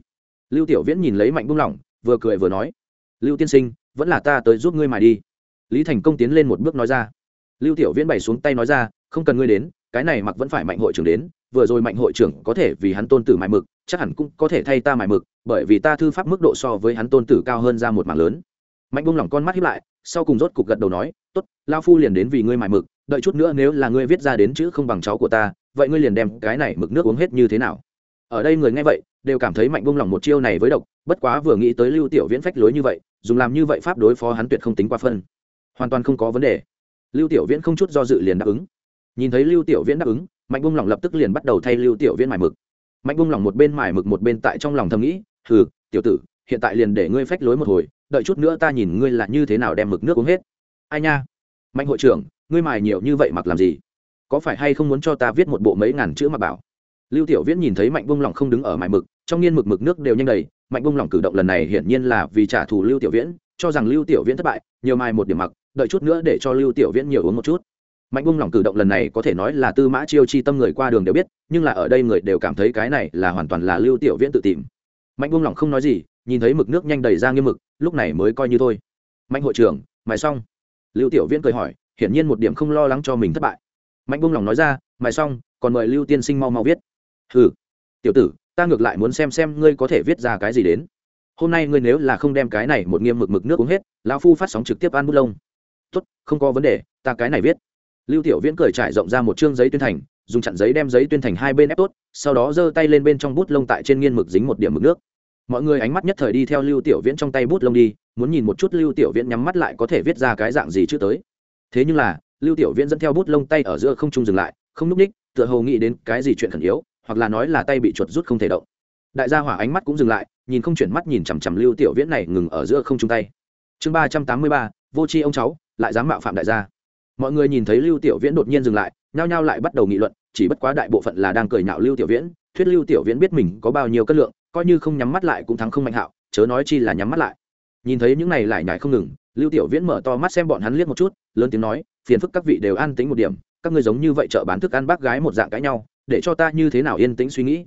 A: Lưu tiểu viễn nhìn lấy mạnh buông lỏng, vừa cười vừa nói, lưu tiên sinh, vẫn là ta tới giúp ngươi mài đi. Lý thành công tiến lên một bước nói ra. Lưu tiểu viễn bày xuống tay nói ra, không cần ngươi đến, cái này mặc vẫn phải mạnh hội trưởng đến, vừa rồi mạnh hội trưởng có thể vì hắn tôn tử mài mực, chắc hẳn cũng có thể thay ta mài mực, bởi vì ta thư pháp mức độ so với hắn tôn tử cao hơn ra một mảng lớn mạnh buông lỏng con mắt hiếp lại, sau cùng rốt cục gật đầu nói, tốt lao phu liền đến vì ngươi mài mực, đợi chút nữa nếu là ngươi viết ra đến chữ không bằng cháu của ta, vậy ngươi liền đem cái này mực nước uống hết như thế nào? Ở đây người nghe vậy, đều cảm thấy mạnh buông lỏng một chiêu này với độc, bất quá vừa nghĩ tới lưu tiểu viễn phách lối như vậy, dùng làm như vậy pháp đối phó hắn tuyệt không tính qua phân. Hoàn toàn không có vấn đề. Lưu tiểu viễn không chút do dự liền đáp ứng. Nhìn thấy lưu tiểu viễn đáp ứng, mạnh buông lỏng lập tức liền bắt đầu thay lưu tiểu viễn mải mực. Mạnh buông lỏng một bên mải mực một bên tại trong lòng thầm nghĩ, hừ, tiểu tử, hiện tại liền để ngươi phách lối một hồi đợi chút nữa ta nhìn ngươi là như thế nào đem mực nước uống hết. Ai nha? Mạnh hội trưởng, ngươi mài nhiều như vậy mặc làm gì? Có phải hay không muốn cho ta viết một bộ mấy ngàn chữ mà bảo? Lưu tiểu viễn nhìn thấy mạnh bông lỏng không đứng ở mài mực, trong nghiên mực mực nước đều nhanh đầy. Mạnh bông lỏng cử động lần này hiển nhiên là vì trả thù lưu tiểu viễn, cho rằng lưu tiểu viễn thất bại, nhiều mài một điểm mặc, đợi chút nữa để cho lưu tiểu viễn nhiều uống một chút. Mạnh bông lỏng cử động lần này có thể nói là tư mã chiêu chi tâm người qua đường đều biết, nhưng là ở đây người đều cảm thấy cái này là hoàn toàn là lưu tiểu viễn tự tìm. Mạnh bông lỏng không nói gì nhìn thấy mực nước nhanh đầy ra nghiêm mực, lúc này mới coi như thôi. Mạnh hội trưởng, mài xong. Lưu tiểu viễn cười hỏi, hiển nhiên một điểm không lo lắng cho mình thất bại. Mạnh bông lòng nói ra, mài xong, còn mời lưu tiên sinh mau mau viết. Ừ tiểu tử, ta ngược lại muốn xem xem ngươi có thể viết ra cái gì đến. Hôm nay ngươi nếu là không đem cái này một nghiêm mực mực nước uống hết, lão phu phát sóng trực tiếp ăn bút lông. Tốt, không có vấn đề, ta cái này viết. Lưu tiểu viễn cười trải rộng ra một chương giấy tuyên thành, dùng chặn giấy đem giấy tuyên thành hai bên ép tốt, sau đó giơ tay lên bên trong bút lông tại trên nghiên mực dính một điểm mực nước mọi người ánh mắt nhất thời đi theo lưu tiểu viễn trong tay bút lông đi, muốn nhìn một chút lưu tiểu viễn nhắm mắt lại có thể viết ra cái dạng gì chưa tới. Thế nhưng là, lưu tiểu viễn dẫn theo bút lông tay ở giữa không trung dừng lại, không núp ních, tựa hồ nghĩ đến cái gì chuyện khẩn yếu, hoặc là nói là tay bị chuột rút không thể động. Đại gia hỏa ánh mắt cũng dừng lại, nhìn không chuyển mắt nhìn chằm chằm lưu tiểu viễn này ngừng ở giữa không chung tay. Chương ba trăm tám mươi ba, vô c ông cháu, lại dám mạo phạm đại gia. Mọi người nhìn thấy lưu tiểu viễn đột nhiên dừng lại, nhao nhao lại bắt đầu nghị luận, chỉ bất quá đại bộ phận là đang cười nhạo lưu tiểu viễn, thuyết lưu tiểu viễn biết mình có bao nhiêu cân lượng coi như không nhắm mắt lại cũng thắng không mạnh hạo, chớ nói chi là nhắm mắt lại. Nhìn thấy những này lại nhải không ngừng, lưu tiểu viễn mở to mắt xem bọn hắn liếc một chút, lớn tiếng nói, phiền phức các vị đều an tính một điểm, các ngươi giống như vậy chợ bán thức ăn bác gái một dạng cãi nhau, để cho ta như thế nào yên tĩnh suy nghĩ?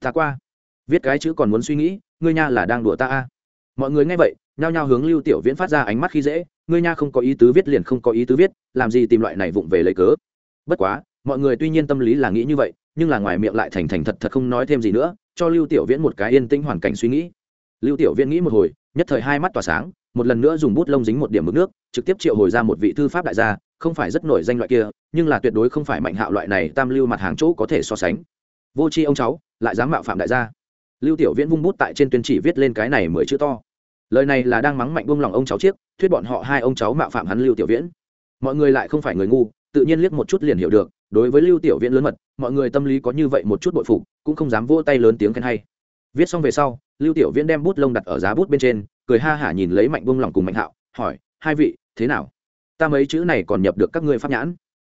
A: Ta qua. Viết cái chữ còn muốn suy nghĩ, ngươi nha là đang đùa ta a. Mọi người nghe vậy, nhao nhao hướng lưu tiểu viễn phát ra ánh mắt khi dễ, ngươi nha không có ý tứ viết liền không có ý tứ viết, làm gì tìm loại này vụng về lấy cớ? Bất quá mọi người tuy nhiên tâm lý là nghĩ như vậy, nhưng là ngoài miệng lại thành thành thật thật không nói thêm gì nữa, cho lưu tiểu viễn một cái yên tĩnh hoàn cảnh suy nghĩ. Lưu tiểu viễn nghĩ một hồi, nhất thời hai mắt tỏa sáng, một lần nữa dùng bút lông dính một điểm mực nước, trực tiếp triệu hồi ra một vị thư pháp đại gia, không phải rất nổi danh loại kia, nhưng là tuyệt đối không phải mạnh hạo loại này tam lưu mặt hàng chỗ có thể so sánh. Vô tri ông cháu, lại dám mạo phạm đại gia. Lưu tiểu viễn vung bút tại trên tuyên chỉ viết lên cái này mười chữ to. Lời này là đang mắng mạnh buông lòng ông cháu chiếc, thuyết bọn họ hai ông cháu mạo phạm hắn lưu tiểu viễn. Mọi người lại không phải người ngu, tự nhiên liếc một chút liền hiểu được đối với lưu tiểu viễn lớn mật, mọi người tâm lý có như vậy một chút bội phục, cũng không dám vỗ tay lớn tiếng khen hay. Viết xong về sau, lưu tiểu viễn đem bút lông đặt ở giá bút bên trên, cười ha hả nhìn lấy mạnh bông lòng cùng mạnh hạo, hỏi, hai vị, thế nào? Ta mấy chữ này còn nhập được các ngươi pháp nhãn?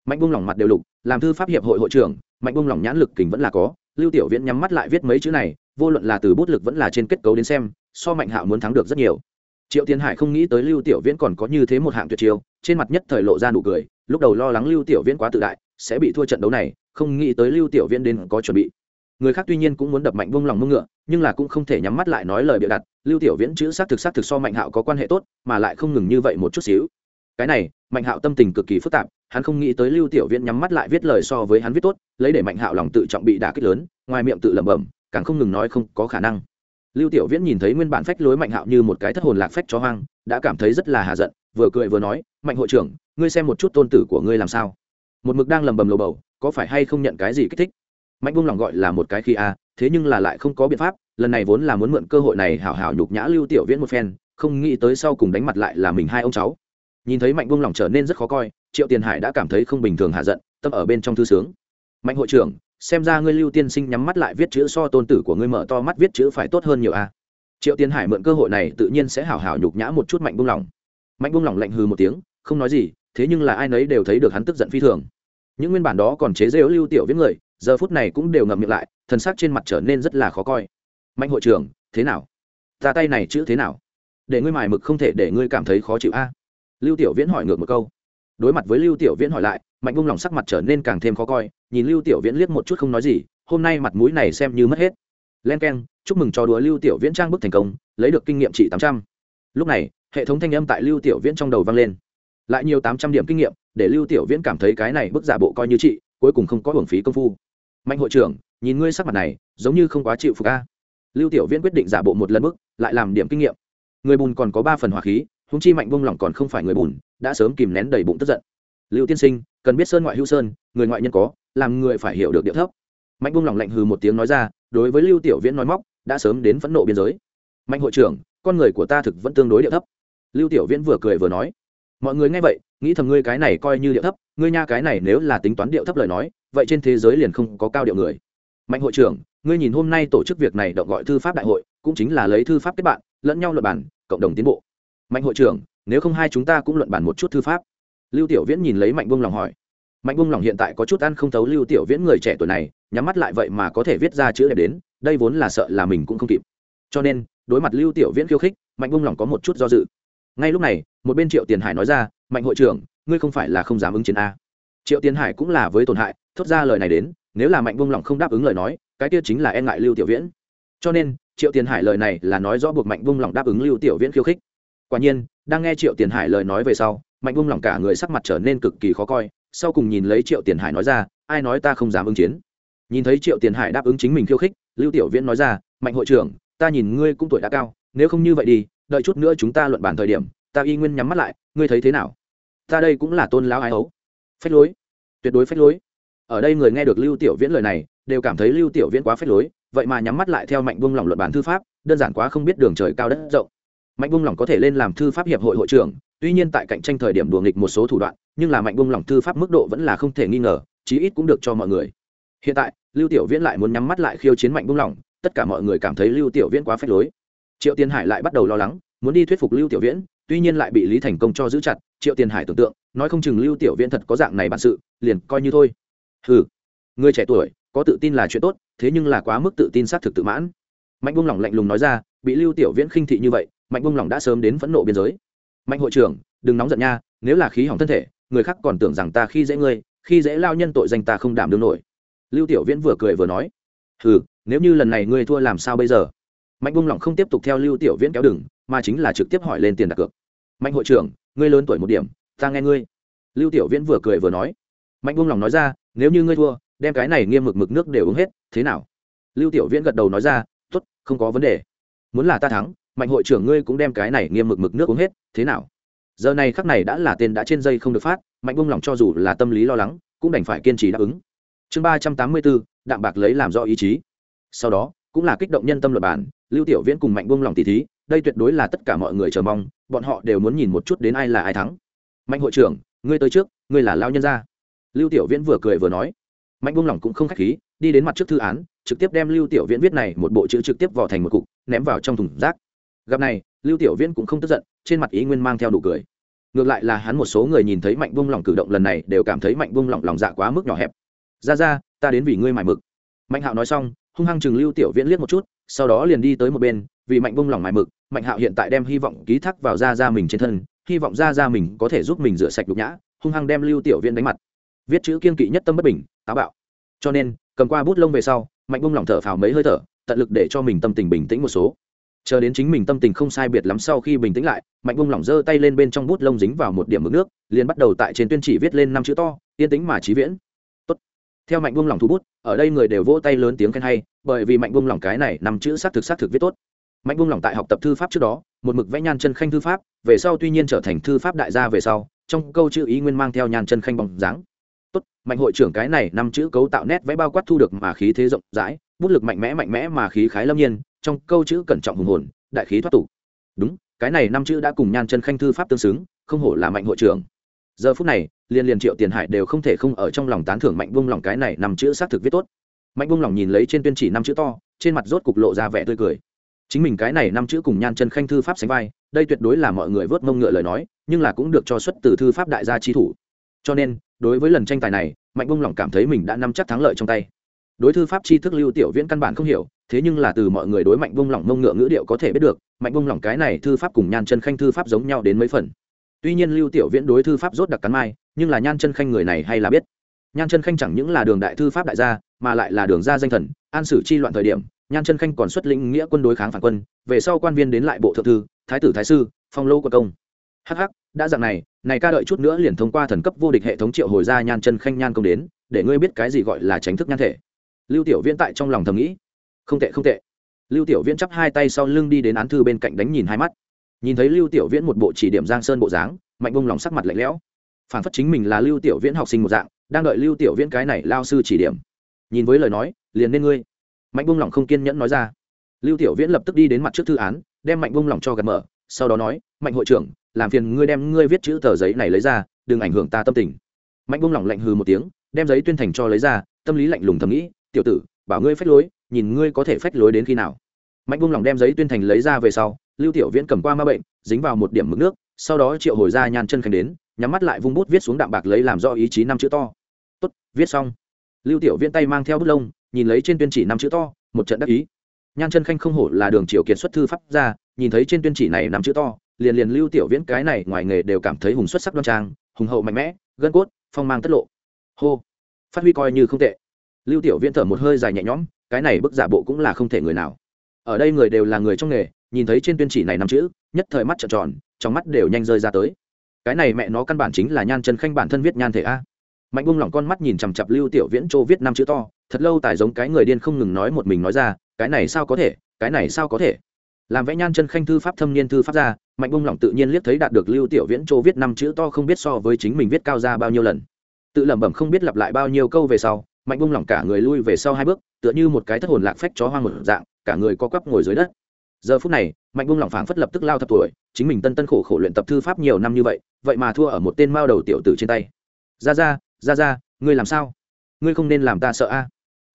A: Mạnh bông lòng mặt đều lục, làm thư pháp hiệp hội hội trưởng, mạnh bông lòng nhãn lực kình vẫn là có, lưu tiểu viễn nhắm mắt lại viết mấy chữ này, vô luận là từ bút lực vẫn là trên kết cấu đến xem, so mạnh hạo muốn thắng được rất nhiều. Triệu tiến hải không nghĩ tới lưu tiểu viễn còn có như thế một hạng tuyệt chiêu, trên mặt nhất thời lộ ra nụ cười, lúc đầu lo lắng lưu tiểu viễn quá tự đại sẽ bị thua trận đấu này, không nghĩ tới lưu tiểu viễn đến có chuẩn bị. Người khác tuy nhiên cũng muốn đập mạnh vung lòng mông ngựa, nhưng là cũng không thể nhắm mắt lại nói lời bịa đặt, lưu tiểu viễn chữ xác thực xác thực so mạnh hạo có quan hệ tốt, mà lại không ngừng như vậy một chút xíu. Cái này, mạnh hạo tâm tình cực kỳ phức tạp, hắn không nghĩ tới lưu tiểu viễn nhắm mắt lại viết lời so với hắn viết tốt, lấy để mạnh hạo lòng tự trọng bị đả kích lớn, ngoài miệng tự lẩm bẩm, càng không ngừng nói không có khả năng. Lưu tiểu viễn nhìn thấy nguyên bản phách lối mạnh hạo như một cái thất hồn lạc phách cho hoang, đã cảm thấy rất là hà giận, vừa cười vừa nói, mạnh hội trưởng, ngươi xem một chút tôn tử của ngươi làm sao? Một mực đang lầm bầm lầu bầu, có phải hay không nhận cái gì kích thích? Mạnh buông lòng gọi là một cái khi a, thế nhưng là lại không có biện pháp, lần này vốn là muốn mượn cơ hội này hảo hảo nhục nhã lưu tiểu viễn một phen, không nghĩ tới sau cùng đánh mặt lại là mình hai ông cháu. Nhìn thấy mạnh buông lòng trở nên rất khó coi, triệu tiền hải đã cảm thấy không bình thường hạ giận, tâm ở bên trong thư sướng. Mạnh hội trưởng, xem ra ngươi lưu tiên sinh nhắm mắt lại viết chữ so tôn tử của ngươi mở to mắt viết chữ phải tốt hơn nhiều a. Triệu tiền hải mượn cơ hội này tự nhiên sẽ hảo hảo nhục nhã một chút mạnh buông lòng. Mạnh buông lòng lạnh hừ một tiếng, không nói gì thế nhưng là ai nấy đều thấy được hắn tức giận phi thường. Những nguyên bản đó còn chế rêu lưu tiểu viễn người, giờ phút này cũng đều ngậm miệng lại, thần sắc trên mặt trở nên rất là khó coi. Mạnh hội trưởng, thế nào? Ta tay này chữ thế nào? Để ngươi mài mực không thể để ngươi cảm thấy khó chịu a. Lưu tiểu viễn hỏi ngược một câu. Đối mặt với lưu tiểu viễn hỏi lại, mạnh vung lòng sắc mặt trở nên càng thêm khó coi, nhìn lưu tiểu viễn liếc một chút không nói gì, hôm nay mặt mũi này xem như mất hết. Len k e n chúc mừng cho đùa lưu tiểu viễn trang bức thành công, lấy được kinh nghiệm trị tám trăm. Lúc này, hệ thống thanh âm tại lưu tiểu viễn trong đầu vang lên lại nhiều tám trăm điểm kinh nghiệm, để lưu tiểu viễn cảm thấy cái này bức giả bộ coi như chị cuối cùng không có hưởng phí công phu. Mạnh hội trưởng, nhìn ngươi sắc mặt này, giống như không quá chịu phục a. Lưu tiểu viễn quyết định giả bộ một lần bức, lại làm điểm kinh nghiệm. Người bùn còn có ba phần hỏa khí húng chi mạnh bông lỏng còn không phải người bùn, đã sớm kìm nén đầy bụng tức giận. Lưu tiên sinh, cần biết sơn ngoại hữu sơn, người ngoại nhân có, làm người phải hiểu được điệu thấp. Mạnh bông lỏng lạnh hừ một tiếng nói ra, đối với lưu tiểu viễn nói móc, đã sớm đến phẫn nộ biên giới. Mạnh hội trưởng, con người của ta thực vẫn tương đối điệu thấp. Lưu tiểu viễn vừa cười vừa nói mọi người nghe vậy, nghĩ thầm ngươi cái này coi như điệu thấp, ngươi nha cái này nếu là tính toán điệu thấp lời nói, vậy trên thế giới liền không có cao điệu người. Mạnh hội trưởng, ngươi nhìn hôm nay tổ chức việc này động gọi thư pháp đại hội, cũng chính là lấy thư pháp kết bạn, lẫn nhau luận bản cộng đồng tiến bộ. Mạnh hội trưởng, nếu không hai chúng ta cũng luận bản một chút thư pháp. Lưu tiểu viễn nhìn lấy mạnh vung lòng hỏi. Mạnh vung lòng hiện tại có chút ăn không thấu lưu tiểu viễn người trẻ tuổi này, nhắm mắt lại vậy mà có thể viết ra chữ đẹp đến, đây vốn là sợ là mình cũng không kịp. Cho nên, đối mặt lưu tiểu viễn khiêu khích, mạnh vung lòng có một chút do dự ngay lúc này, một bên triệu tiền hải nói ra, mạnh hội trưởng, ngươi không phải là không dám ứng chiến a. Triệu tiền hải cũng là với tổn hại, thốt ra lời này đến, nếu là mạnh vung lòng không đáp ứng lời nói, cái kia chính là e ngại lưu tiểu viễn. Cho nên, triệu tiền hải lời này là nói rõ buộc mạnh vung lòng đáp ứng lưu tiểu viễn khiêu khích. Quả nhiên, đang nghe triệu tiền hải lời nói về sau, mạnh vung lòng cả người sắc mặt trở nên cực kỳ khó coi, sau cùng nhìn lấy triệu tiền hải nói ra, ai nói ta không dám ứng chiến? Nhìn thấy triệu tiền hải đáp ứng chính mình khiêu khích, lưu tiểu viễn nói ra, mạnh hội trưởng, ta nhìn ngươi cũng tuổi đã cao, nếu không như vậy đi đợi chút nữa chúng ta luận bản thời điểm, ta y nguyên nhắm mắt lại, ngươi thấy thế nào? Ta đây cũng là tôn lão ái ấu phách lối. Tuyệt đối phách lối. Ở đây người nghe được lưu tiểu viễn lời này, đều cảm thấy lưu tiểu viễn quá phách lối, vậy mà nhắm mắt lại theo mạnh buông lỏng luận bản thư pháp, đơn giản quá không biết đường trời cao đất rộng. Mạnh buông lỏng có thể lên làm thư pháp hiệp hội hội trưởng, tuy nhiên tại cạnh tranh thời điểm đùa nghịch một số thủ đoạn, nhưng là mạnh buông lỏng thư pháp mức độ vẫn là không thể nghi ngờ, chí ít cũng được cho mọi người. Hiện tại, lưu tiểu viễn lại muốn nhắm mắt lại khiêu chiến mạnh buông lỏng tất cả mọi người cảm thấy lưu tiểu viễn quá phách lối triệu tiên hải lại bắt đầu lo lắng, muốn đi thuyết phục lưu tiểu viễn, tuy nhiên lại bị lý thành công cho giữ chặt, triệu tiền hải tưởng tượng, nói không chừng lưu tiểu viễn thật có dạng này bản sự, liền coi như thôi. Ừ người trẻ tuổi, có tự tin là chuyện tốt, thế nhưng là quá mức tự tin xác thực tự mãn. Mạnh bông lỏng lạnh lùng nói ra, bị lưu tiểu viễn khinh thị như vậy, mạnh bông lỏng đã sớm đến phẫn nộ biên giới. Mạnh hội trưởng, đừng nóng giận nha, nếu là khí hỏng thân thể, người khác còn tưởng rằng ta khi dễ ngươi, khi dễ lao nhân tội danh ta không đảm đương nổi. Lưu tiểu viễn vừa cười vừa nói ừ nếu như lần này ngươi thua làm sao bây giờ? Mạnh bung lỏng không tiếp tục theo lưu tiểu viễn kéo đừng mà chính là trực tiếp hỏi lên tiền đặt cược. Mạnh hội trưởng, ngươi lớn tuổi một điểm, ta nghe ngươi. Lưu tiểu viễn vừa cười vừa nói. Mạnh bung lỏng nói ra, nếu như ngươi thua, đem cái này nghiêm mực mực nước đều uống hết, thế nào? Lưu tiểu viễn gật đầu nói ra t ố t không có vấn đề. Muốn là ta thắng, mạnh hội trưởng ngươi cũng đem cái này nghiêm mực mực nước uống hết, thế nào? Giờ này khắc này đã là tên đã trên dây không được phát, mạnh bung lòng cho dù là tâm lý lo lắng, cũng đành phải kiên trì đáp ứng. Chương ba trăm tám mươi bốn, đạm bạc lấy làm rõ ý chí. Sau đó, cũng là kích động nhân tâm luật bản lưu tiểu viễn cùng mạnh buông lòng tỷ thí, đây tuyệt đối là tất cả mọi người chờ mong, bọn họ đều muốn nhìn một chút đến ai là ai thắng. Mạnh hội trưởng, ngươi tới trước, ngươi là lao nhân gia. Lưu tiểu viễn vừa cười vừa nói. Mạnh buông lòng cũng không k h á c h khí, đi đến mặt trước thư án, trực tiếp đem lưu tiểu viễn viết này một bộ chữ trực tiếp vào thành một cục, ném vào trong thùng rác. Gặp này, lưu tiểu viễn cũng không tức giận, trên mặt ý nguyên mang theo đủ cười. Ngược lại là hắn một số người nhìn thấy mạnh buông lòng cử động lần này đều cảm thấy mạnh buông lòng lòng dạ quá mức nhỏ hẹp. Ra ra ta đến vì ngươi mải mực. Mạnh hạo nói xong, hung hăng chừng lưu tiểu viễn liếc một chút sau đó liền đi tới một bên, vì mạnh bông lòng mải mực, mạnh hạo hiện tại đem hy vọng ký thác vào da da mình trên thân, hy vọng da da mình có thể giúp mình rửa sạch đục nhã, hung hăng đem lưu tiểu viên đánh mặt. Viết chữ kiên kỵ nhất tâm bất bình, táo bạo. Cho nên, cầm qua bút lông về sau, mạnh bông lòng thở phào mấy hơi thở, tận lực để cho mình tâm tình bình tĩnh một số. Chờ đến chính mình tâm tình không sai biệt lắm sau khi bình tĩnh lại, mạnh bông lỏng giơ tay lên bên trong bút lông dính vào một điểm mực nước, liền bắt đầu tại trên tuyên chỉ viết lên năm chữ to, yên tĩnh mà trí viễn. Tốt. theo mạnh bông lỏng thu bút ở đây người đều vỗ tay lớn tiếng khen hay, bởi vì mạnh buông lỏng cái này năm chữ xác thực xác thực viết tốt. Mạnh buông lỏng tại học tập thư pháp trước đó, một mực vẽ nhan chân khanh thư pháp, về sau tuy nhiên trở thành thư pháp đại gia về sau, trong câu chữ ý nguyên mang theo nhan chân khanh bóng dáng. Tốt, mạnh hội trưởng cái này năm chữ cấu tạo nét vẽ bao quát thu được mà khí thế rộng rãi, bút lực mạnh mẽ mạnh mẽ mà khí khái lâm nhiên, trong câu chữ cẩn trọng hùng hồn, đại khí thoát tục. Đúng, cái này năm chữ đã cùng nhan chân khanh thư pháp tương xứng, không hổ là mạnh hội trưởng giờ phút này liên liên triệu tiền hải đều không thể không ở trong lòng tán thưởng mạnh bung lòng cái này nằm chữ xác thực viết tốt. Mạnh bung lòng nhìn lấy trên tuyên chỉ năm chữ to, trên mặt rốt cục lộ ra vẻ tươi cười. Chính mình cái này năm chữ cùng nhan chân khanh thư pháp sánh vai, đây tuyệt đối là mọi người vớt mông ngựa lời nói, nhưng là cũng được cho xuất từ thư pháp đại gia chi thủ. Cho nên, đối với lần tranh tài này, mạnh bung lòng cảm thấy mình đã nắm chắc thắng lợi trong tay. Đối thư pháp chi thức lưu tiểu viễn căn bản không hiểu, thế nhưng là từ mọi người đối mạnh vung lòng mông ngựa ngữ điệu có thể biết được, mạnh vung lòng cái này thư pháp cùng nhan chân khanh thư pháp giống nhau đến mấy phần tuy nhiên lưu tiểu viễn đối thư pháp rốt đặc cắn mai, nhưng là nhan chân khanh người này hay là biết. Nhan chân khanh chẳng những là đường đại thư pháp đại gia, mà lại là đường gia danh thần, an sử chi loạn thời điểm, nhan chân khanh còn xuất lĩnh nghĩa quân đối kháng phản quân, về sau quan viên đến lại bộ thượng thư, thái tử thái sư, phong lô quân công. Hh đã dạng này này ca đợi chút nữa liền thông qua thần cấp vô địch hệ thống triệu hồi ra nhan chân khanh nhan công đến, để ngươi biết cái gì gọi là tránh thức nhan thể. Lưu tiểu viễn tại trong lòng thầm nghĩ. Không tệ không tệ. Lưu tiểu viễn chắp hai tay sau lưng đi đến án thư bên cạnh đánh nhìn hai mắt nhìn thấy lưu tiểu viễn một bộ chỉ điểm giang sơn bộ dáng, mạnh bông lòng sắc mặt lạnh lẽo. Phản phất chính mình là lưu tiểu viễn học sinh một dạng, đang đợi lưu tiểu viễn cái này lao sư chỉ điểm. Nhìn với lời nói, liền nên ngươi. Mạnh bông lòng không kiên nhẫn nói ra. Lưu tiểu viễn lập tức đi đến mặt trước thư án, đem mạnh bông lòng cho gật mở, sau đó nói, mạnh hội trưởng, làm phiền ngươi đem ngươi viết chữ tờ giấy này lấy ra, đừng ảnh hưởng ta tâm tình. Mạnh bông lòng lạnh hừ một tiếng, đem giấy tuyên thành cho lấy ra, tâm lý lạnh lùng thầm nghĩ, tiểu tử, bảo ngươi phách lối, nhìn ngươi có thể phách lối đến khi nào. Mạnh bông lòng đem giấy tuyên thành lấy ra về sau lưu tiểu viễn cầm qua ma bệnh, dính vào một điểm mực nước, sau đó triệu hồi ra nhan chân khánh đến, nhắm mắt lại vung bút viết xuống đạm bạc lấy làm do ý chí năm chữ to. Tốt, viết xong. Lưu tiểu viễn tay mang theo bút lông, nhìn lấy trên tuyên chỉ năm chữ to, một trận đắc ý. Nhan chân khanh không hổ là đường triều kiệt xuất thư pháp ra nhìn thấy trên tuyên chỉ này năm chữ to, liền liền lưu tiểu viễn cái này ngoài nghề đều cảm thấy hùng xuất sắc đoan trang, hùng hậu mạnh mẽ, gân cốt, phong mang tất lộ. Hô, phát huy coi như không tệ. Lưu tiểu viễn thở một hơi dài nhẹ nhõm, cái này bức giả bộ cũng là không thể người nào. Ở đây người đều là người trong nghề nhìn thấy trên tuyên chỉ này năm chữ, nhất thời mắt trợn tròn, trong mắt đều nhanh rơi ra tới. Cái này mẹ nó căn bản chính là nhan chân khanh bản thân viết nhan thể a. Mạnh bung lỏng con mắt nhìn chằm chặp lưu tiểu viễn châu viết năm chữ to, thật lâu tài giống cái người điên không ngừng nói một mình nói ra, cái này sao có thể, cái này sao có thể. Làm vẽ nhan chân khanh thư pháp thâm niên thư pháp ra, mạnh bung lỏng tự nhiên liếc thấy đạt được lưu tiểu viễn châu viết năm chữ to không biết so với chính mình viết cao ra bao nhiêu lần. Tự lẩm bẩm không biết lặp lại bao nhiêu câu về sau, mạnh bung lỏng cả người lui về sau hai bước, tựa như một cái thất hồn lạc phách chó hoang một dạng, cả người co quắp ngồi dưới đất giờ phút này, mạnh bung lỏng phảng phất lập tức lao thập tuổi, chính mình tân tân khổ khổ luyện tập thư pháp nhiều năm như vậy vậy mà thua ở một tên mao đầu tiểu tử trên tay. Ra ra ra ra, ngươi làm sao? Ngươi không nên làm ta sợ a.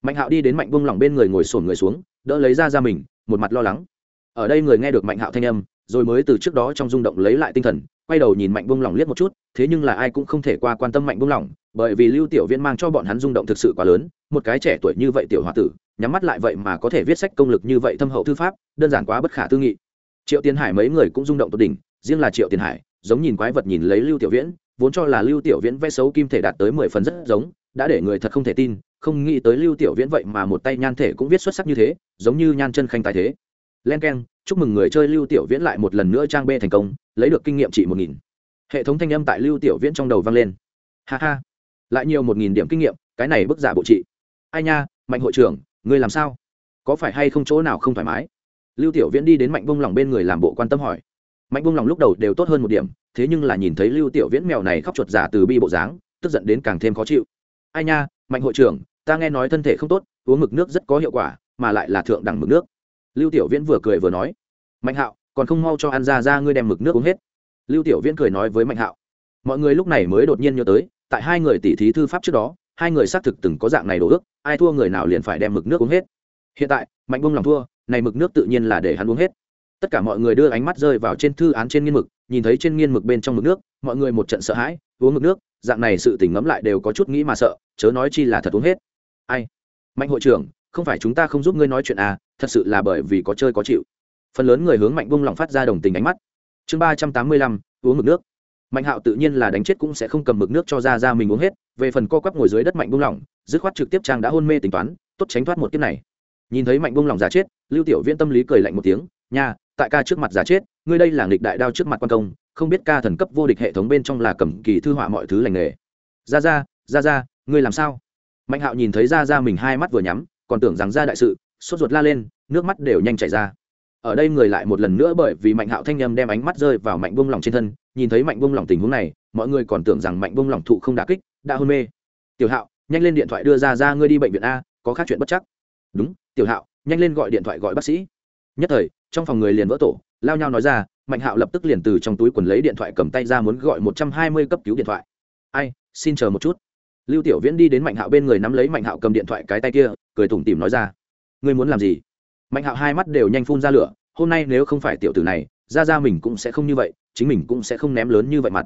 A: Mạnh hạo đi đến mạnh bung lỏng bên người ngồi sổn người xuống, đỡ lấy ra ra mình, một mặt lo lắng. Ở đây người nghe được mạnh hạo thanh âm, rồi mới từ trước đó trong rung động lấy lại tinh thần quay đầu nhìn mạnh bung lỏng liếc một chút, thế nhưng là ai cũng không thể qua quan tâm mạnh bung lỏng, bởi vì lưu tiểu viễn mang cho bọn hắn rung động thực sự quá lớn, một cái trẻ tuổi như vậy tiểu h tử, nhắm mắt lại vậy mà có thể viết sách công lực như vậy thâm hậu thư pháp, đơn giản quá bất khả tư nghị. Triệu tiền hải mấy người cũng rung động tột đỉnh, riêng là triệu tiền hải, giống nhìn quái vật nhìn lấy lưu tiểu viễn, vốn cho là lưu tiểu viễn vẽ xấu kim thể đạt tới mười phần rất giống, đã để người thật không thể tin, không nghĩ tới lưu tiểu viễn vậy mà một tay nhan thể cũng viết xuất sắc như thế, giống như nhan chân khanh tài thế. Len k chúc mừng người chơi lưu tiểu viễn lại một lần nữa trang b thành công, lấy được kinh nghiệm trị một nghìn. Hệ thống thanh âm tại lưu tiểu viễn trong đầu vang lên. Ha ha, lại nhiều một nghìn điểm kinh nghiệm, cái này bức giả bộ trị. Ai nha, mạnh hội trưởng, ngươi làm sao? Có phải hay không chỗ nào không thoải mái? Lưu tiểu viễn đi đến mạnh bông lòng bên người làm bộ quan tâm hỏi. Mạnh bông lòng lúc đầu đều tốt hơn một điểm, thế nhưng là nhìn thấy lưu tiểu viễn mèo này khóc chuột giả từ bi bộ dáng, tức giận đến càng thêm khó chịu. Ai nha, mạnh hội trưởng, ta nghe nói thân thể không tốt, uống mực nước rất có hiệu quả, mà lại là thượng đẳng mực nước lưu tiểu viễn vừa cười vừa nói, mạnh hạo, còn không mau cho ăn ra ra ngươi đem mực nước uống hết. Lưu tiểu viễn cười nói với mạnh hạo, mọi người lúc này mới đột nhiên nhớ tới, tại hai người tỉ thí thư pháp trước đó, hai người xác thực từng có dạng này đồ ước, ai thua người nào liền phải đem mực nước uống hết. Hiện tại, mạnh bông lòng thua, này mực nước tự nhiên là để hắn uống hết. Tất cả mọi người đưa ánh mắt rơi vào trên thư án trên nghiên mực, nhìn thấy trên nghiên mực bên trong mực nước, mọi người một trận sợ hãi, uống mực nước, dạng này sự tỉnh ngẫm lại đều có chút nghĩ mà sợ, chớ nói chi là thật uống hết. Ai? Mạnh hội trưởng không phải chúng ta không giúp ngươi nói chuyện à thật sự là bởi vì có chơi có chịu. Phần lớn người hướng mạnh bung lòng phát ra đồng tình ánh mắt. Chương ba trăm tám mươi lăm, uống mực nước. Mạnh hạo tự nhiên là đánh chết cũng sẽ không cầm mực nước cho ra ra mình uống hết, về phần co quắp ngồi dưới đất mạnh bung lỏng dứt khoát trực tiếp trang đã hôn mê tính toán, tốt tránh thoát một kiếp này. Nhìn thấy mạnh bung lỏng giả chết, lưu tiểu viễn tâm lý cười lạnh một tiếng, nha, tại ca trước mặt giả chết, ngươi đây là nghịch đại đao trước mặt quan công, không biết ca thần cấp vô địch hệ thống bên trong là cầm kỳ thư họa mọi thứ lành nghề. Ra ra ra ra, ngươi làm sao? Mạnh hạo nhìn thấy ra ra mình hai mắt vừa nhắm còn tưởng rằng ra đại sự, sốt ruột la lên, nước mắt đều nhanh chảy ra. Ở đây người lại một lần nữa bởi vì mạnh hạo thanh â m đem ánh mắt rơi vào mạnh bông lỏng trên thân, nhìn thấy mạnh bông lỏng tình huống này, mọi người còn tưởng rằng mạnh bông lỏng thụ không đà kích, đã hôn mê. Tiểu hạo, nhanh lên điện thoại đưa ra ra ngươi đi bệnh viện a, có khác chuyện bất chắc. Đúng, tiểu hạo, nhanh lên gọi điện thoại gọi bác sĩ. Nhất thời, trong phòng người liền vỡ tổ, lao nhau nói ra, mạnh hạo lập tức liền từ trong túi quần lấy điện thoại cầm tay ra muốn gọi một trăm hai mươi cấp cứu điện thoại. Ai, xin chờ một chút lưu tiểu viễn đi đến mạnh hạo bên người nắm lấy mạnh hạo cầm điện thoại cái tay kia, cười tủm tỉm nói ra, ngươi muốn làm gì? Mạnh hạo hai mắt đều nhanh phun ra lửa, hôm nay nếu không phải tiểu tử này, ra ra mình cũng sẽ không như vậy, chính mình cũng sẽ không ném lớn như vậy mặt.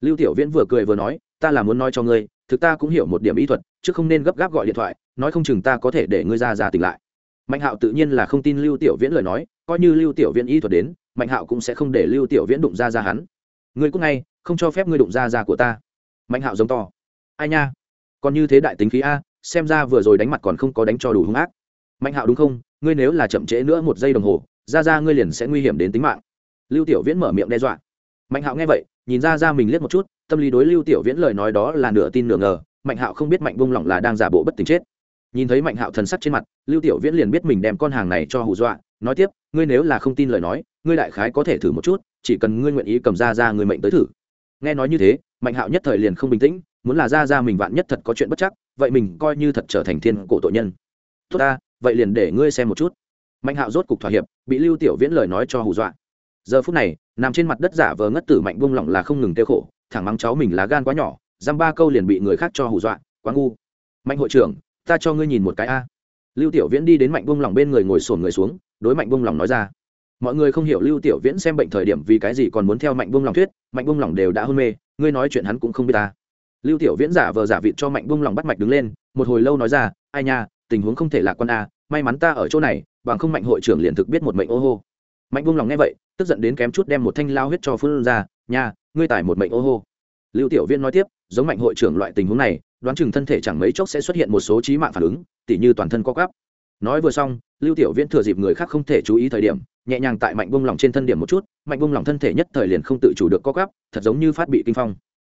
A: Lưu tiểu viễn vừa cười vừa nói, ta là muốn nói cho ngươi, thực ta cũng hiểu một điểm ý thuật, chứ không nên gấp gáp gọi điện thoại, nói không chừng ta có thể để ngươi ra ra tỉnh lại. Mạnh hạo tự nhiên là không tin lưu tiểu viễn lời nói, coi như lưu tiểu viễn ý thuật đến, mạnh hạo cũng sẽ không để lưu tiểu viễn đụng ra ra hắn. Ngươi cũng ngay, không cho phép ngươi đụng ra ra của ta. Mạnh hạo giống to, ai nha còn như thế đại tính khí a, xem ra vừa rồi đánh mặt còn không có đánh cho đủ hung ác. Mạnh hạo đúng không? Ngươi nếu là chậm trễ nữa một giây đồng hồ, ra ra ngươi liền sẽ nguy hiểm đến tính mạng. Lưu tiểu viễn mở miệng đe dọa. Mạnh hạo nghe vậy, nhìn ra ra mình liếc một chút, tâm lý đối lưu tiểu viễn lời nói đó là nửa tin nửa ngờ, mạnh hạo không biết mạnh vung lỏng là đang giả bộ bất tỉnh chết. Nhìn thấy mạnh hạo thần sắc trên mặt, lưu tiểu viễn liền biết mình đem con hàng này cho hù dọa, nói tiếp, ngươi nếu là không tin lời nói, ngươi đại khái có thể thử một chút, chỉ cần ngươi nguyện ý cầm ra ra người mệnh tới thử. Nghe nói như thế, mạnh hạo nhất thời liền không bình tĩnh muốn là ra ra mình vạn nhất thật có chuyện bất chắc, vậy mình coi như thật trở thành thiên cổ tội nhân. Tốt ta, vậy liền để ngươi xem một chút. Mạnh hạo rốt cục thỏa hiệp, bị lưu tiểu viễn lời nói cho hù dọa. Giờ phút này, nằm trên mặt đất giả vờ ngất tử mạnh buông lỏng là không ngừng tiêu khổ, thẳng mắng cháu mình là gan quá nhỏ, dăm ba câu liền bị người khác cho hù dọa, quá ngu. Mạnh hội trưởng, ta cho ngươi nhìn một cái a. Lưu tiểu viễn đi đến mạnh buông lỏng bên người ngồi sổn người xuống, đối mạnh buông lỏng nói ra. Mọi người không hiểu lưu tiểu viễn xem bệnh thời điểm vì cái gì còn muốn theo mạnh buông lỏng thuyết, mạnh buông lỏng đều đã hôn mê, ngươi nói chuyện hắn cũng không biết ta lưu tiểu viễn giả vờ giả vịt cho mạnh buông Lòng bắt mạch đứng lên, một hồi lâu nói ra, ai nha, tình huống không thể lạc quan a may mắn ta ở chỗ này, bằng không mạnh hội trưởng liền thực biết một mệnh ô hô. Mạnh buông lòng nghe vậy, tức giận đến kém chút đem một thanh lao huyết cho phương ra, nha, ngươi tải một mệnh ô hô. Lưu tiểu Viễn nói tiếp, giống mạnh hội trưởng loại tình huống này, đoán chừng thân thể chẳng mấy chốc sẽ xuất hiện một số trí mạng phản ứng, tỉ như toàn thân co cắp nói vừa xong, lưu tiểu viễn thừa dịp người khác không thể chú ý thời điểm, nhẹ nhàng tại mạnh bông lòng trên thân điểm một chút, mạnh bông lòng thân thể nhất thời liền không tự chủ được co cắp thật giống như phát bị kinh phong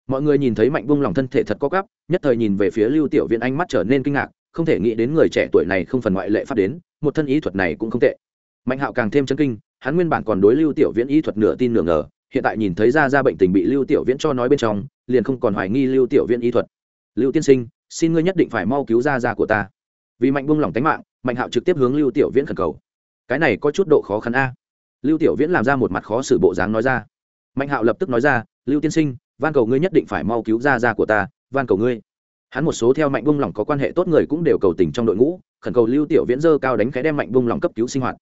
A: mọi người nhìn thấy mạnh bông lòng thân thể thật co cắp nhất thời nhìn về phía lưu tiểu viễn ánh mắt trở nên kinh ngạc, không thể nghĩ đến người trẻ tuổi này không phần ngoại lệ phát đến, một thân ý thuật này cũng không tệ. Mạnh hạo càng thêm chấn kinh, hắn nguyên bản còn đối lưu tiểu viễn y thuật nửa tin nửa ngờ, hiện tại nhìn thấy ra ra bệnh tình bị lưu tiểu viễn cho nói bên trong, liền không còn hoài nghi lưu tiểu viễn y thuật. Lưu tiên sinh, xin ngươi nhất định phải mau cứu ra ra của ta. Vì mạnh buông lỏng tánh mạng, mạnh hạo trực tiếp hướng lưu tiểu viễn khẩn cầu. Cái này có chút độ khó khăn a. Lưu tiểu viễn làm ra một mặt khó xử bộ dáng nói ra. Mạnh hạo lập tức nói ra, lưu tiên sinh van cầu ngươi nhất định phải mau cứu ra ra của ta van cầu ngươi. Hắn một số theo mạnh buông lỏng có quan hệ tốt người cũng đều cầu tình trong đội ngũ khẩn cầu lưu tiểu viễn dơ cao đánh khẽ đem mạnh buông lỏng cấp cứu sinh hoạt.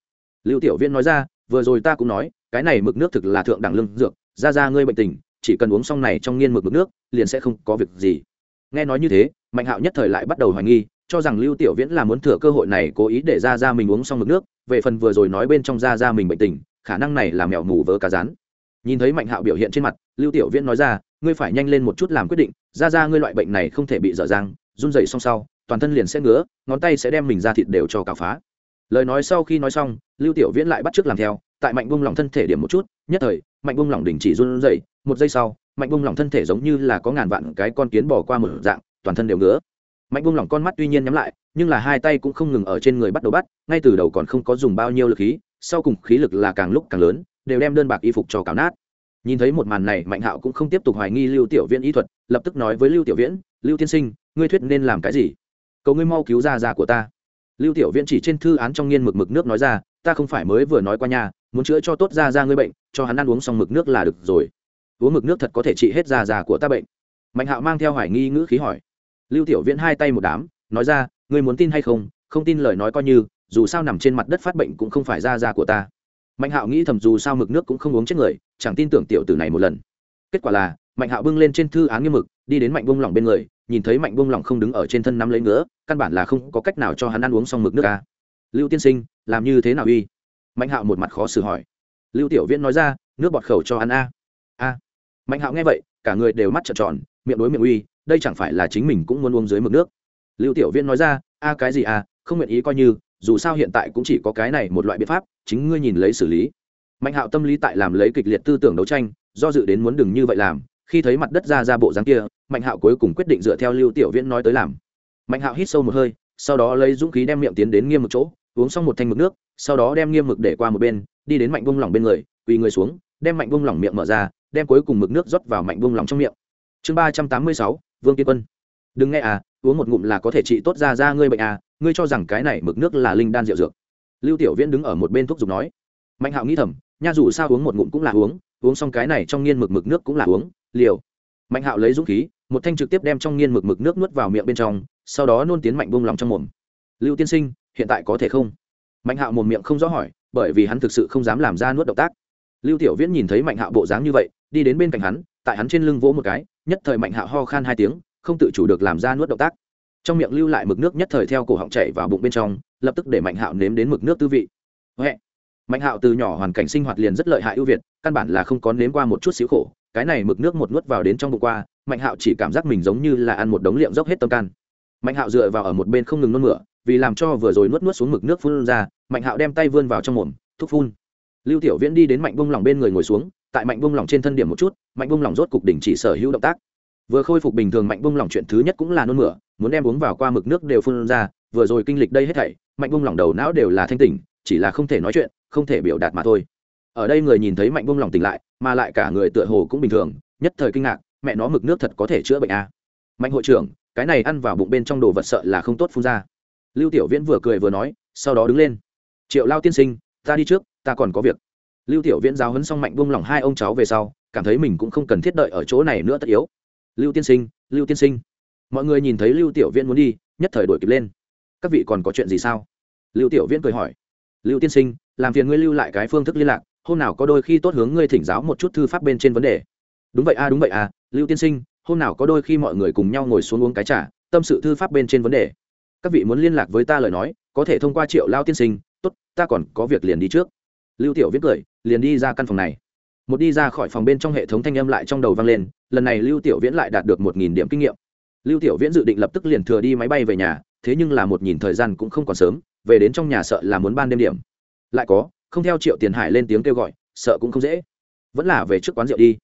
A: Lưu tiểu viễn nói ra vừa rồi ta cũng nói cái này mực nước thực là thượng đẳng lương dược ra ra ngươi bệnh tình chỉ cần uống xong này trong nghiên mực, mực nước liền sẽ không có việc gì. Nghe nói như thế mạnh hạo nhất thời lại bắt đầu hoài nghi cho rằng lưu tiểu viễn là muốn thừa cơ hội này cố ý để ra ra mình uống xong mực nước về phần vừa rồi nói bên trong ra ra mình bệnh tình khả năng này là mèo mù vớ cá rán. Nhìn thấy mạnh hạo biểu hiện trên mặt lưu tiểu viễn nói ra ngươi phải nhanh lên một chút làm quyết định, ra ra ngươi loại bệnh này không thể bị dở dang, run rẩy xong sau, toàn thân liền sẽ ngứa, ngón tay sẽ đem mình ra thịt đều cho cào phá. Lời nói sau khi nói xong, lưu tiểu viễn lại bắt chước làm theo, tại mạnh bung lỏng thân thể điểm một chút, nhất thời, mạnh bung lỏng đình chỉ run rẩy, một giây sau, mạnh bung lỏng thân thể giống như là có ngàn vạn cái con kiến bỏ qua một dạng, toàn thân đều ngứa. Mạnh bung lỏng con mắt tuy nhiên nhắm lại, nhưng là hai tay cũng không ngừng ở trên người bắt đầu bắt, ngay từ đầu còn không có dùng bao nhiêu lực khí, sau cùng khí lực là càng lúc càng lớn, đều đem đơn bạc y phục cho cào nát nhìn thấy một màn này, mạnh hạo cũng không tiếp tục hoài nghi lưu tiểu viễn y thuật, lập tức nói với lưu tiểu viễn, lưu tiên sinh, ngươi thuyết nên làm cái gì? Cầu ngươi mau cứu ra già của ta. Lưu tiểu viễn chỉ trên thư án trong nghiên mực mực nước nói ra, ta không phải mới vừa nói qua nhà muốn chữa cho tốt ra ra ngươi bệnh, cho hắn ăn uống xong mực nước là được rồi. Uống mực nước thật có thể trị hết da già của ta bệnh. Mạnh hạo mang theo hoài nghi ngữ khí hỏi. Lưu tiểu viễn hai tay một đám, nói ra, ngươi muốn tin hay không? Không tin lời nói coi như, dù sao nằm trên mặt đất phát bệnh cũng không phải ra ra của ta mạnh hạo nghĩ thầm dù sao mực nước cũng không uống chết người, chẳng tin tưởng tiểu tử này một lần. Kết quả là, mạnh hạo bưng lên trên thư án nghiêm mực, đi đến mạnh bông lỏng bên người, nhìn thấy mạnh bông lỏng không đứng ở trên thân nắm lấy ngứa, căn bản là không có cách nào cho hắn ăn uống xong mực nước ca. Lưu tiên sinh, làm như thế nào uy? Mạnh hạo một mặt khó xử hỏi. Lưu tiểu viễn nói ra, nước bọt khẩu cho ăn a. A. Mạnh hạo nghe vậy, cả người đều mắt trợn tròn, miệng đối miệng uy, đây chẳng phải là chính mình cũng muốn uống dưới mực nước. Lưu tiểu viễn nói ra, a cái gì a, không nguyện ý coi như dù sao hiện tại cũng chỉ có cái này một loại biện pháp, chính ngươi nhìn lấy xử lý. Mạnh hạo tâm lý tại làm lấy kịch liệt tư tưởng đấu tranh, do dự đến muốn đừng như vậy làm, khi thấy mặt đất ra ra bộ dáng kia, mạnh hạo cuối cùng quyết định dựa theo lưu tiểu viễn nói tới làm. Mạnh hạo hít sâu một hơi, sau đó lấy dũng khí đem miệng tiến đến nghiêm một chỗ, uống xong một thanh mực nước, sau đó đem nghiêm mực để qua một bên, đi đến mạnh bông lỏng bên người, quỳ người xuống, đem mạnh bông lỏng miệng mở ra, đem cuối cùng mực nước rót vào mạnh bông lỏng trong miệng. Chương ba trăm tám mươi sáu, vương kiên quân. Đừng nghe à uống một ngụm là có thể trị tốt ra ra ngươi bệnh à ngươi cho rằng cái này mực nước là linh đan rượu dược. Lưu tiểu viễn đứng ở một bên thuốc giục nói. Mạnh hạo nghĩ thầm, nha dù sao uống một ngụm cũng là uống uống xong cái này trong nghiên mực mực nước cũng là uống, liều. Mạnh hạo lấy dũng khí, một thanh trực tiếp đem trong nghiên mực mực nước nuốt vào miệng bên trong, sau đó nôn tiến mạnh bông lòng trong mồm. Lưu tiên sinh, hiện tại có thể không? Mạnh hạo một miệng không rõ hỏi, bởi vì hắn thực sự không dám làm ra nuốt động tác. Lưu tiểu viễn nhìn thấy mạnh hạo bộ dáng như vậy, đi đến bên cạnh hắn, tại hắn trên lưng vỗ một cái, nhất thời mạnh hạo ho khan hai tiếng, không tự chủ được làm ra nuốt động tác trong miệng lưu lại mực nước nhất thời theo cổ họng chảy vào bụng bên trong, lập tức để mạnh hạo nếm đến mực nước tư vị. Hệ. mạnh hạo từ nhỏ hoàn cảnh sinh hoạt liền rất lợi hại ưu việt, căn bản là không có nếm qua một chút xíu khổ, cái này mực nước một nuốt vào đến trong bụng qua, mạnh hạo chỉ cảm giác mình giống như là ăn một đống liệm dốc hết tâm can. Mạnh hạo dựa vào ở một bên không ngừng nôn mửa, vì làm cho vừa rồi nuốt nuốt xuống mực nước phun ra, mạnh hạo đem tay vươn vào trong mồm, thúc phun. Lưu tiểu viễn đi đến mạnh bông lỏng bên người ngồi xuống, tại mạnh bông lỏng trên thân điểm một chút, mạnh bông lỏng rốt cục đỉnh chỉ sở hữu động tác vừa khôi phục bình thường mạnh bung lỏng chuyện thứ nhất cũng là nôn mửa, muốn đem uống vào qua mực nước đều phun ra, vừa rồi kinh lịch đây hết thảy, mạnh bung lỏng đầu não đều là thanh tỉnh, chỉ là không thể nói chuyện, không thể biểu đạt mà thôi. Ở đây người nhìn thấy mạnh bung lỏng tỉnh lại, mà lại cả người tựa hồ cũng bình thường, nhất thời kinh ngạc, mẹ nó mực nước thật có thể chữa bệnh à. mạnh hội trưởng, cái này ăn vào bụng bên trong đồ vật sợ là không tốt phun ra. Lưu tiểu viễn vừa cười vừa nói, sau đó đứng lên. Triệu lao tiên sinh, ta đi trước, ta còn có việc. Lưu tiểu viễn giáo hấn xong mạnh bung lỏng hai ông cháu về sau, cảm thấy mình cũng không cần thiết đợi ở chỗ này nữa tất yếu lưu tiên sinh, lưu tiên sinh. Mọi người nhìn thấy lưu tiểu viễn muốn đi, nhất thời đổi kịp lên. Các vị còn có chuyện gì sao? Lưu tiểu viễn cười hỏi. Lưu tiên sinh, làm phiền ngươi lưu lại cái phương thức liên lạc, hôm nào có đôi khi tốt hướng ngươi thỉnh giáo một chút thư pháp bên trên vấn đề. Đúng vậy a đúng vậy a lưu tiên sinh, hôm nào có đôi khi mọi người cùng nhau ngồi xuống uống cái trà, tâm sự thư pháp bên trên vấn đề. Các vị muốn liên lạc với ta lời nói, có thể thông qua triệu lao tiên sinh. Tốt, ta còn có việc liền đi trước. Lưu tiểu viết cười, liền đi ra căn phòng này một đi ra khỏi phòng bên trong hệ thống thanh âm lại trong đầu vang lên, lần này lưu tiểu viễn lại đạt được một nghìn điểm kinh nghiệm. Lưu tiểu viễn dự định lập tức liền thừa đi máy bay về nhà, thế nhưng là một nhìn thời gian cũng không còn sớm, về đến trong nhà sợ là muốn ban đêm điểm. Lại có, không theo triệu tiền hải lên tiếng kêu gọi, sợ cũng không dễ. Vẫn là về trước quán rượu đi.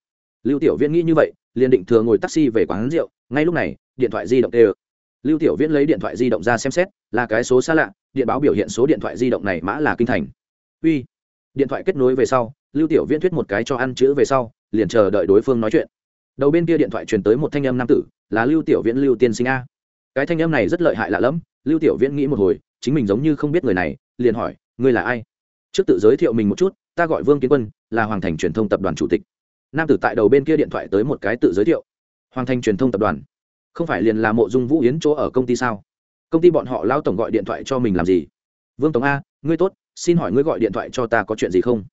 A: Lưu tiểu viễn nghĩ như vậy, liền định thừa ngồi taxi về quán rượu, ngay lúc này, điện thoại di động tê lưu tiểu viễn lấy điện thoại di động ra xem xét, là cái số xa lạ, điện báo biểu hiện số điện thoại di động này mã là kinh thành. Uy, điện thoại kết nối về sau lưu tiểu viễn thuyết một cái cho ăn chữ về sau, liền chờ đợi đối phương nói chuyện. Đầu bên kia điện thoại truyền tới một thanh âm nam tử, là lưu tiểu viễn lưu tiên sinh a. Cái thanh âm này rất lợi hại lạ lẫm, lưu tiểu viễn nghĩ một hồi, chính mình giống như không biết người này, liền hỏi, ngươi là ai? Trước tự giới thiệu mình một chút, ta gọi vương kiến quân, là hoàng thành truyền thông tập đoàn chủ tịch. Nam tử tại đầu bên kia điện thoại tới một cái tự giới thiệu. Hoàng thành truyền thông tập đoàn? Không phải liền là mộ dung vũ yến chỗ ở công ty sao? Công ty bọn họ lao tổng gọi điện thoại cho mình làm gì? Vương tổng a, ngươi tốt, xin hỏi ngươi gọi điện thoại cho ta có chuyện gì không?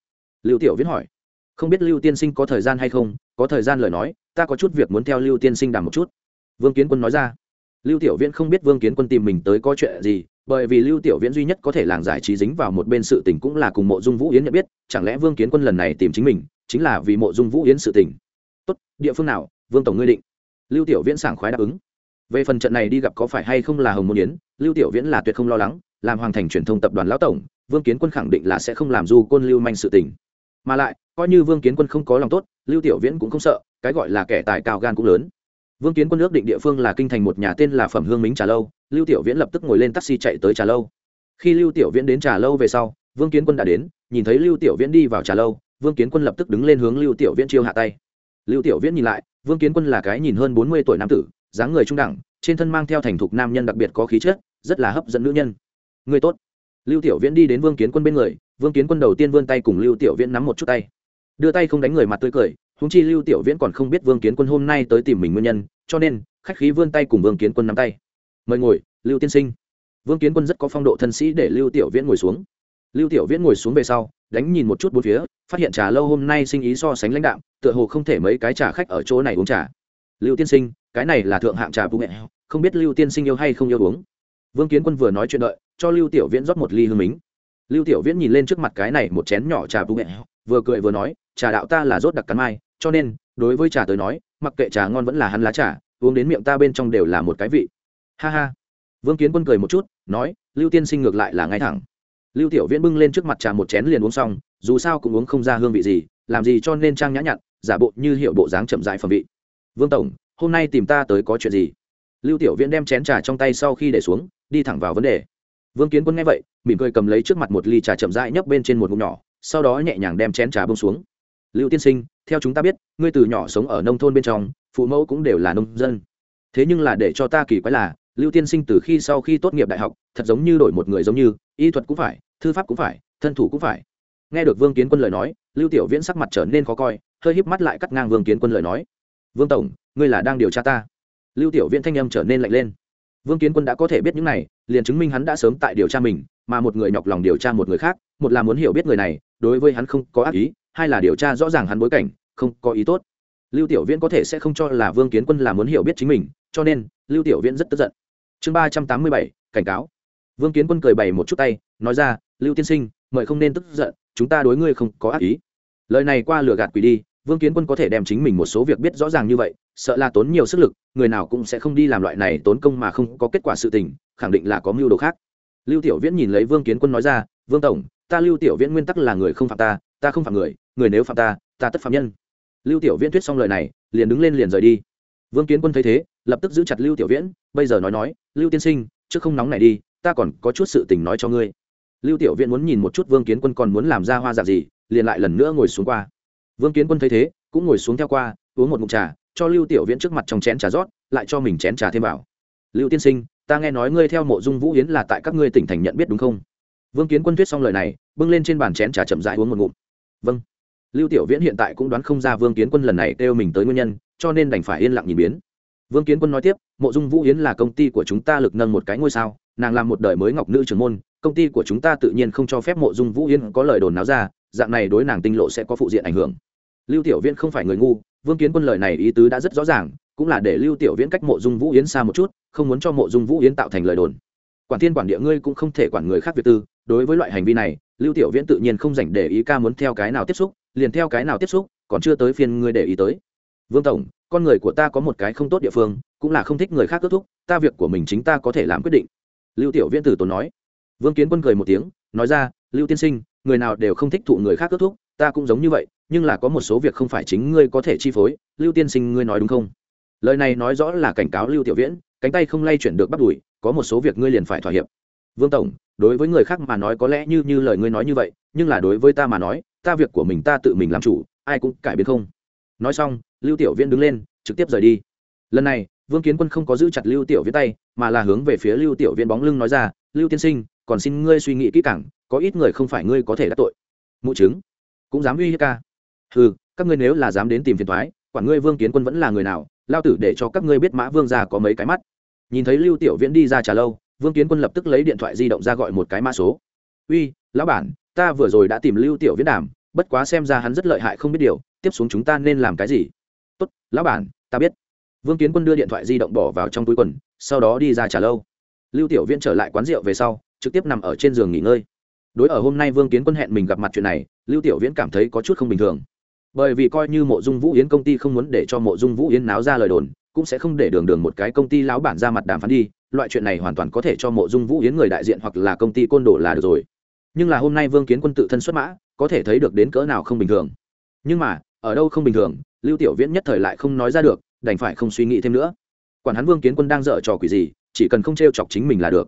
A: Lưu tiểu viễn hỏi. Không biết lưu tiên sinh có thời gian hay không? Có thời gian lời nói, ta có chút việc muốn theo lưu tiên sinh đàm một chút. Vương kiến quân nói ra. Lưu tiểu viễn không biết vương kiến quân tìm mình tới có chuyện gì, bởi vì lưu tiểu viễn duy nhất có thể làng giải trí dính vào một bên sự tình cũng là cùng mộ dung vũ yến nhận biết. Chẳng lẽ vương kiến quân lần này tìm chính mình, chính là vì mộ dung vũ yến sự tình? Tốt, địa phương nào? Vương tổng ngươi định. Lưu tiểu viễn sảng khoái đáp ứng. Về phần trận này đi gặp có phải hay không là hồng môn yến, lưu tiểu viễn là tuyệt không lo lắng. Làm hoàng thành truyền thông tập đoàn lão tổng, vương kiến quân khẳng định là sẽ không làm du côn lưu manh sự tình mà lại, coi như vương kiến quân không có lòng tốt, lưu tiểu viễn cũng không sợ, cái gọi là kẻ tài cao gan cũng lớn. Vương kiến quân ước định địa phương là kinh thành một nhà tên là phẩm hương mính trà lâu, lưu tiểu viễn lập tức ngồi lên taxi chạy tới trà lâu. Khi lưu tiểu viễn đến trà lâu về sau, vương kiến quân đã đến, nhìn thấy lưu tiểu viễn đi vào trà lâu, vương kiến quân lập tức đứng lên hướng lưu tiểu viễn chiêu hạ tay. Lưu tiểu viễn nhìn lại, vương kiến quân là cái nhìn hơn bốn mươi tuổi nam tử, dáng người trung đẳng, trên thân mang theo thành thục nam nhân đặc biệt có khí chất, rất là hấp dẫn nữ nhân. Người tốt lưu tiểu viễn đi đến vương kiến quân bên người, vương kiến quân đầu tiên vươn tay cùng lưu tiểu viễn nắm một chút tay. Đưa tay không đánh người mặt tươi cười húng chi lưu tiểu viễn còn không biết vương kiến quân hôm nay tới tìm mình nguyên nhân, cho nên, khách khí vươn tay cùng vương kiến quân nắm tay. Mời ngồi, lưu tiên sinh. Vương kiến quân rất có phong độ thân sĩ để lưu tiểu viễn ngồi xuống. Lưu tiểu viễn ngồi xuống về sau, đánh nhìn một chút bốn phía, phát hiện trà lâu hôm nay sinh ý so sánh lãnh đạm, tựa hồ không thể mấy cái trà khách ở chỗ này uống trà. Lưu tiên sinh, cái này là thượng hạng trà bụng nghệ, không biết lưu tiên sinh yêu hay không yêu uống? Vương kiến quân vừa nói chuyện đợi cho lưu tiểu viễn rót một ly hương mính. Lưu tiểu viễn nhìn lên trước mặt cái này một chén nhỏ trà bụng. Mẹ, vừa cười vừa nói trà đạo ta là rốt đặc cắn mai cho nên đối với trà tới nói mặc kệ trà ngon vẫn là hắn lá trà uống đến miệng ta bên trong đều là một cái vị. Ha ha. Vương kiến quân cười một chút nói lưu tiên sinh ngược lại là ngay thẳng. Lưu tiểu viễn bưng lên trước mặt trà một chén liền uống xong dù sao cũng uống không ra hương vị gì làm gì cho nên trang nhã nhặn giả bộ như hiệu bộ dáng chậm dại phẩm vị. Vương tổng hôm nay tìm ta tới có chuyện gì? Lưu tiểu viễn đem chén trà trong tay sau khi để xuống đi thẳng vào vấn đề. Vương kiến quân nghe vậy, mỉm cười cầm lấy trước mặt một ly trà chậm rãi nhấp bên trên một ngụm nhỏ, sau đó nhẹ nhàng đem chén trà bông xuống. Lưu tiên sinh, theo chúng ta biết, ngươi từ nhỏ sống ở nông thôn bên trong, phụ mẫu cũng đều là nông dân. Thế nhưng là để cho ta kỳ quái là, lưu tiên sinh từ khi sau khi tốt nghiệp đại học, thật giống như đổi một người giống như, y thuật cũng phải, thư pháp cũng phải, thân thủ cũng phải. Nghe được vương kiến quân lời nói, lưu tiểu viễn sắc mặt trở nên khó coi, hơi híp mắt lại cắt ngang vương kiến quân lời nói. Vương tổng, ngươi là đang điều tra ta. Lưu tiểu viễn thanh âm trở nên lạnh lên vương kiến quân đã có thể biết những này, liền chứng minh hắn đã sớm tại điều tra mình, mà một người nhọc lòng điều tra một người khác, một là muốn hiểu biết người này, đối với hắn không có ác ý, hai là điều tra rõ ràng hắn bối cảnh, không có ý tốt. Lưu tiểu viễn có thể sẽ không cho là vương kiến quân là muốn hiểu biết chính mình, cho nên, lưu tiểu viễn rất tức giận. Chương ba trăm tám mươi bảy, cảnh cáo. Vương kiến quân cười bày một chút tay, nói ra, lưu tiên sinh, mời không nên tức giận, chúng ta đối ngươi không có ác ý. Lời này qua lừa gạt quỷ đi, vương kiến quân có thể đem chính mình một số việc biết rõ ràng như vậy sợ là tốn nhiều sức lực, người nào cũng sẽ không đi làm loại này tốn công mà không có kết quả sự tình, khẳng định là có mưu đồ khác. Lưu tiểu viễn nhìn lấy vương kiến quân nói ra, vương tổng, ta lưu tiểu viễn nguyên tắc là người không phạm ta ta không phạm người người nếu phạm ta ta tất phạm nhân. Lưu tiểu viễn thuyết xong lời này, liền đứng lên liền rời đi. Vương kiến quân thấy thế, lập tức giữ chặt lưu tiểu viễn, bây giờ nói nói, lưu tiên sinh chứ không nóng này đi, ta còn có chút sự tình nói cho ngươi. Lưu tiểu viễn muốn nhìn một chút vương kiến quân còn muốn làm ra hoa dạng gì, liền lại lần nữa ngồi xuống qua. Vương kiến quân thấy thế, cũng ngồi xuống theo qua uống một mụn trà, cho lưu tiểu viễn trước mặt trong chén trà rót, lại cho mình chén trà thêm vào. Lưu tiên sinh, ta nghe nói ngươi theo mộ dung vũ yến là tại các ngươi tỉnh thành nhận biết đúng không? Vương kiến quân thuyết xong lời này, bưng lên trên bàn chén trà chậm rãi uống một ngụm. Vâng. Lưu tiểu viễn hiện tại cũng đoán không ra vương kiến quân lần này kêu mình tới nguyên nhân, cho nên đành phải yên lặng nhìn biến. Vương kiến quân nói tiếp, mộ dung vũ yến là công ty của chúng ta lực nâng một cái ngôi sao, nàng làm một đời mới ngọc nữ trưởng môn, công ty của chúng ta tự nhiên không cho phép mộ dung vũ yến có lời đồn náo ra, dạng này đối nàng tinh lộ sẽ có phụ diện ảnh hưởng. Lưu tiểu viễn không phải người ngu vương kiến quân lời này ý tứ đã rất rõ ràng, cũng là để lưu tiểu viễn cách mộ dung vũ yến xa một chút, không muốn cho mộ dung vũ yến tạo thành lời đồn. Quản thiên quản địa ngươi cũng không thể quản người khác việc tư, đối với loại hành vi này, lưu tiểu viễn tự nhiên không dành để ý ca muốn theo cái nào tiếp xúc, liền theo cái nào tiếp xúc, còn chưa tới phiên ngươi để ý tới. Vương tổng, con người của ta có một cái không tốt địa phương, cũng là không thích người khác kết thúc, ta việc của mình chính ta có thể làm quyết định. Lưu tiểu viễn tử tốn nói. Vương kiến quân cười một tiếng, nói ra, lưu tiên sinh, người nào đều không thích thụ người khác kết thúc ta cũng giống như vậy, nhưng là có một số việc không phải chính ngươi có thể chi phối, lưu tiên sinh ngươi nói đúng không? Lời này nói rõ là cảnh cáo lưu tiểu viễn, cánh tay không lay chuyển được bắt đùi, có một số việc ngươi liền phải thỏa hiệp. Vương tổng, đối với người khác mà nói có lẽ như như lời ngươi nói như vậy, nhưng là đối với ta mà nói, ta việc của mình ta tự mình làm chủ, ai cũng cải biến không. Nói xong, lưu tiểu viễn đứng lên, trực tiếp rời đi. Lần này, vương kiến quân không có giữ chặt lưu tiểu viễn tay, mà là hướng về phía lưu tiểu viễn bóng lưng nói ra, lưu tiên sinh, còn xin ngươi suy nghĩ kỹ càng, có ít người không phải ngươi có thể đắc tội. Mụ chứng cũng dám uy hiếp ca. Ừ các ngươi nếu là dám đến tìm phiền thoái quản ngươi vương kiến quân vẫn là người nào, lao tử để cho các ngươi biết mã vương già có mấy cái mắt. Nhìn thấy lưu tiểu viễn đi ra trả lâu, vương kiến quân lập tức lấy điện thoại di động ra gọi một cái mã số. Uy, lão bản, ta vừa rồi đã tìm lưu tiểu viễn đàm, bất quá xem ra hắn rất lợi hại không biết điều, tiếp xuống chúng ta nên làm cái gì? Tốt, lão bản, ta biết. Vương kiến quân đưa điện thoại di động bỏ vào trong túi quần, sau đó đi ra trả lâu. Lưu tiểu viễn trở lại quán rượu về sau, trực tiếp nằm ở trên giường nghỉ ngơi đối ở hôm nay vương kiến quân hẹn mình gặp mặt chuyện này, lưu tiểu viễn cảm thấy có chút không bình thường. Bởi vì coi như mộ dung vũ yến công ty không muốn để cho mộ dung vũ yến náo ra lời đồn, cũng sẽ không để đường đường một cái công ty lão bản ra mặt đàm phán đi, loại chuyện này hoàn toàn có thể cho mộ dung vũ yến người đại diện hoặc là công ty côn đồ là được rồi. Nhưng là hôm nay vương kiến quân tự thân xuất mã, có thể thấy được đến cỡ nào không bình thường. Nhưng mà, ở đâu không bình thường, lưu tiểu viễn nhất thời lại không nói ra được, đành phải không suy nghĩ thêm nữa. Quản hắn vương kiến quân đang dở trò quỷ gì, chỉ cần không t chọc chính mình là được.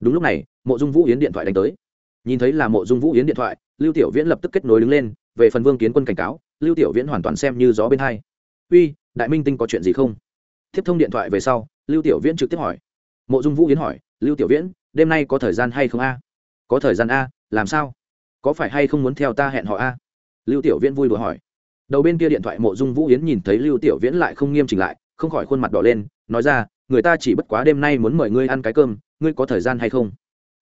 A: Đúng lúc này, mộ dung vũ yến điện thoại đánh tới nhìn thấy là mộ dung vũ yến điện thoại, lưu tiểu viễn lập tức kết nối đứng lên, về phần vương kiến quân cảnh cáo, lưu tiểu viễn hoàn toàn xem như gió bên hai. Uy, đại minh tinh có chuyện gì không? Tiếp thông điện thoại về sau, lưu tiểu viễn trực tiếp hỏi. Mộ dung vũ yến hỏi, lưu tiểu viễn, đêm nay có thời gian hay không a? Có thời gian a, làm sao? Có phải hay không muốn theo ta hẹn họ a? Lưu tiểu viễn vui đùa hỏi. Đầu bên kia điện thoại mộ dung vũ yến nhìn thấy lưu tiểu viễn lại không nghiêm chỉnh lại, không khỏi khuôn mặt đỏ lên, nói ra, người ta chỉ bất quá đêm nay muốn mời ngươi ăn cái cơm, ngươi có thời gian hay không?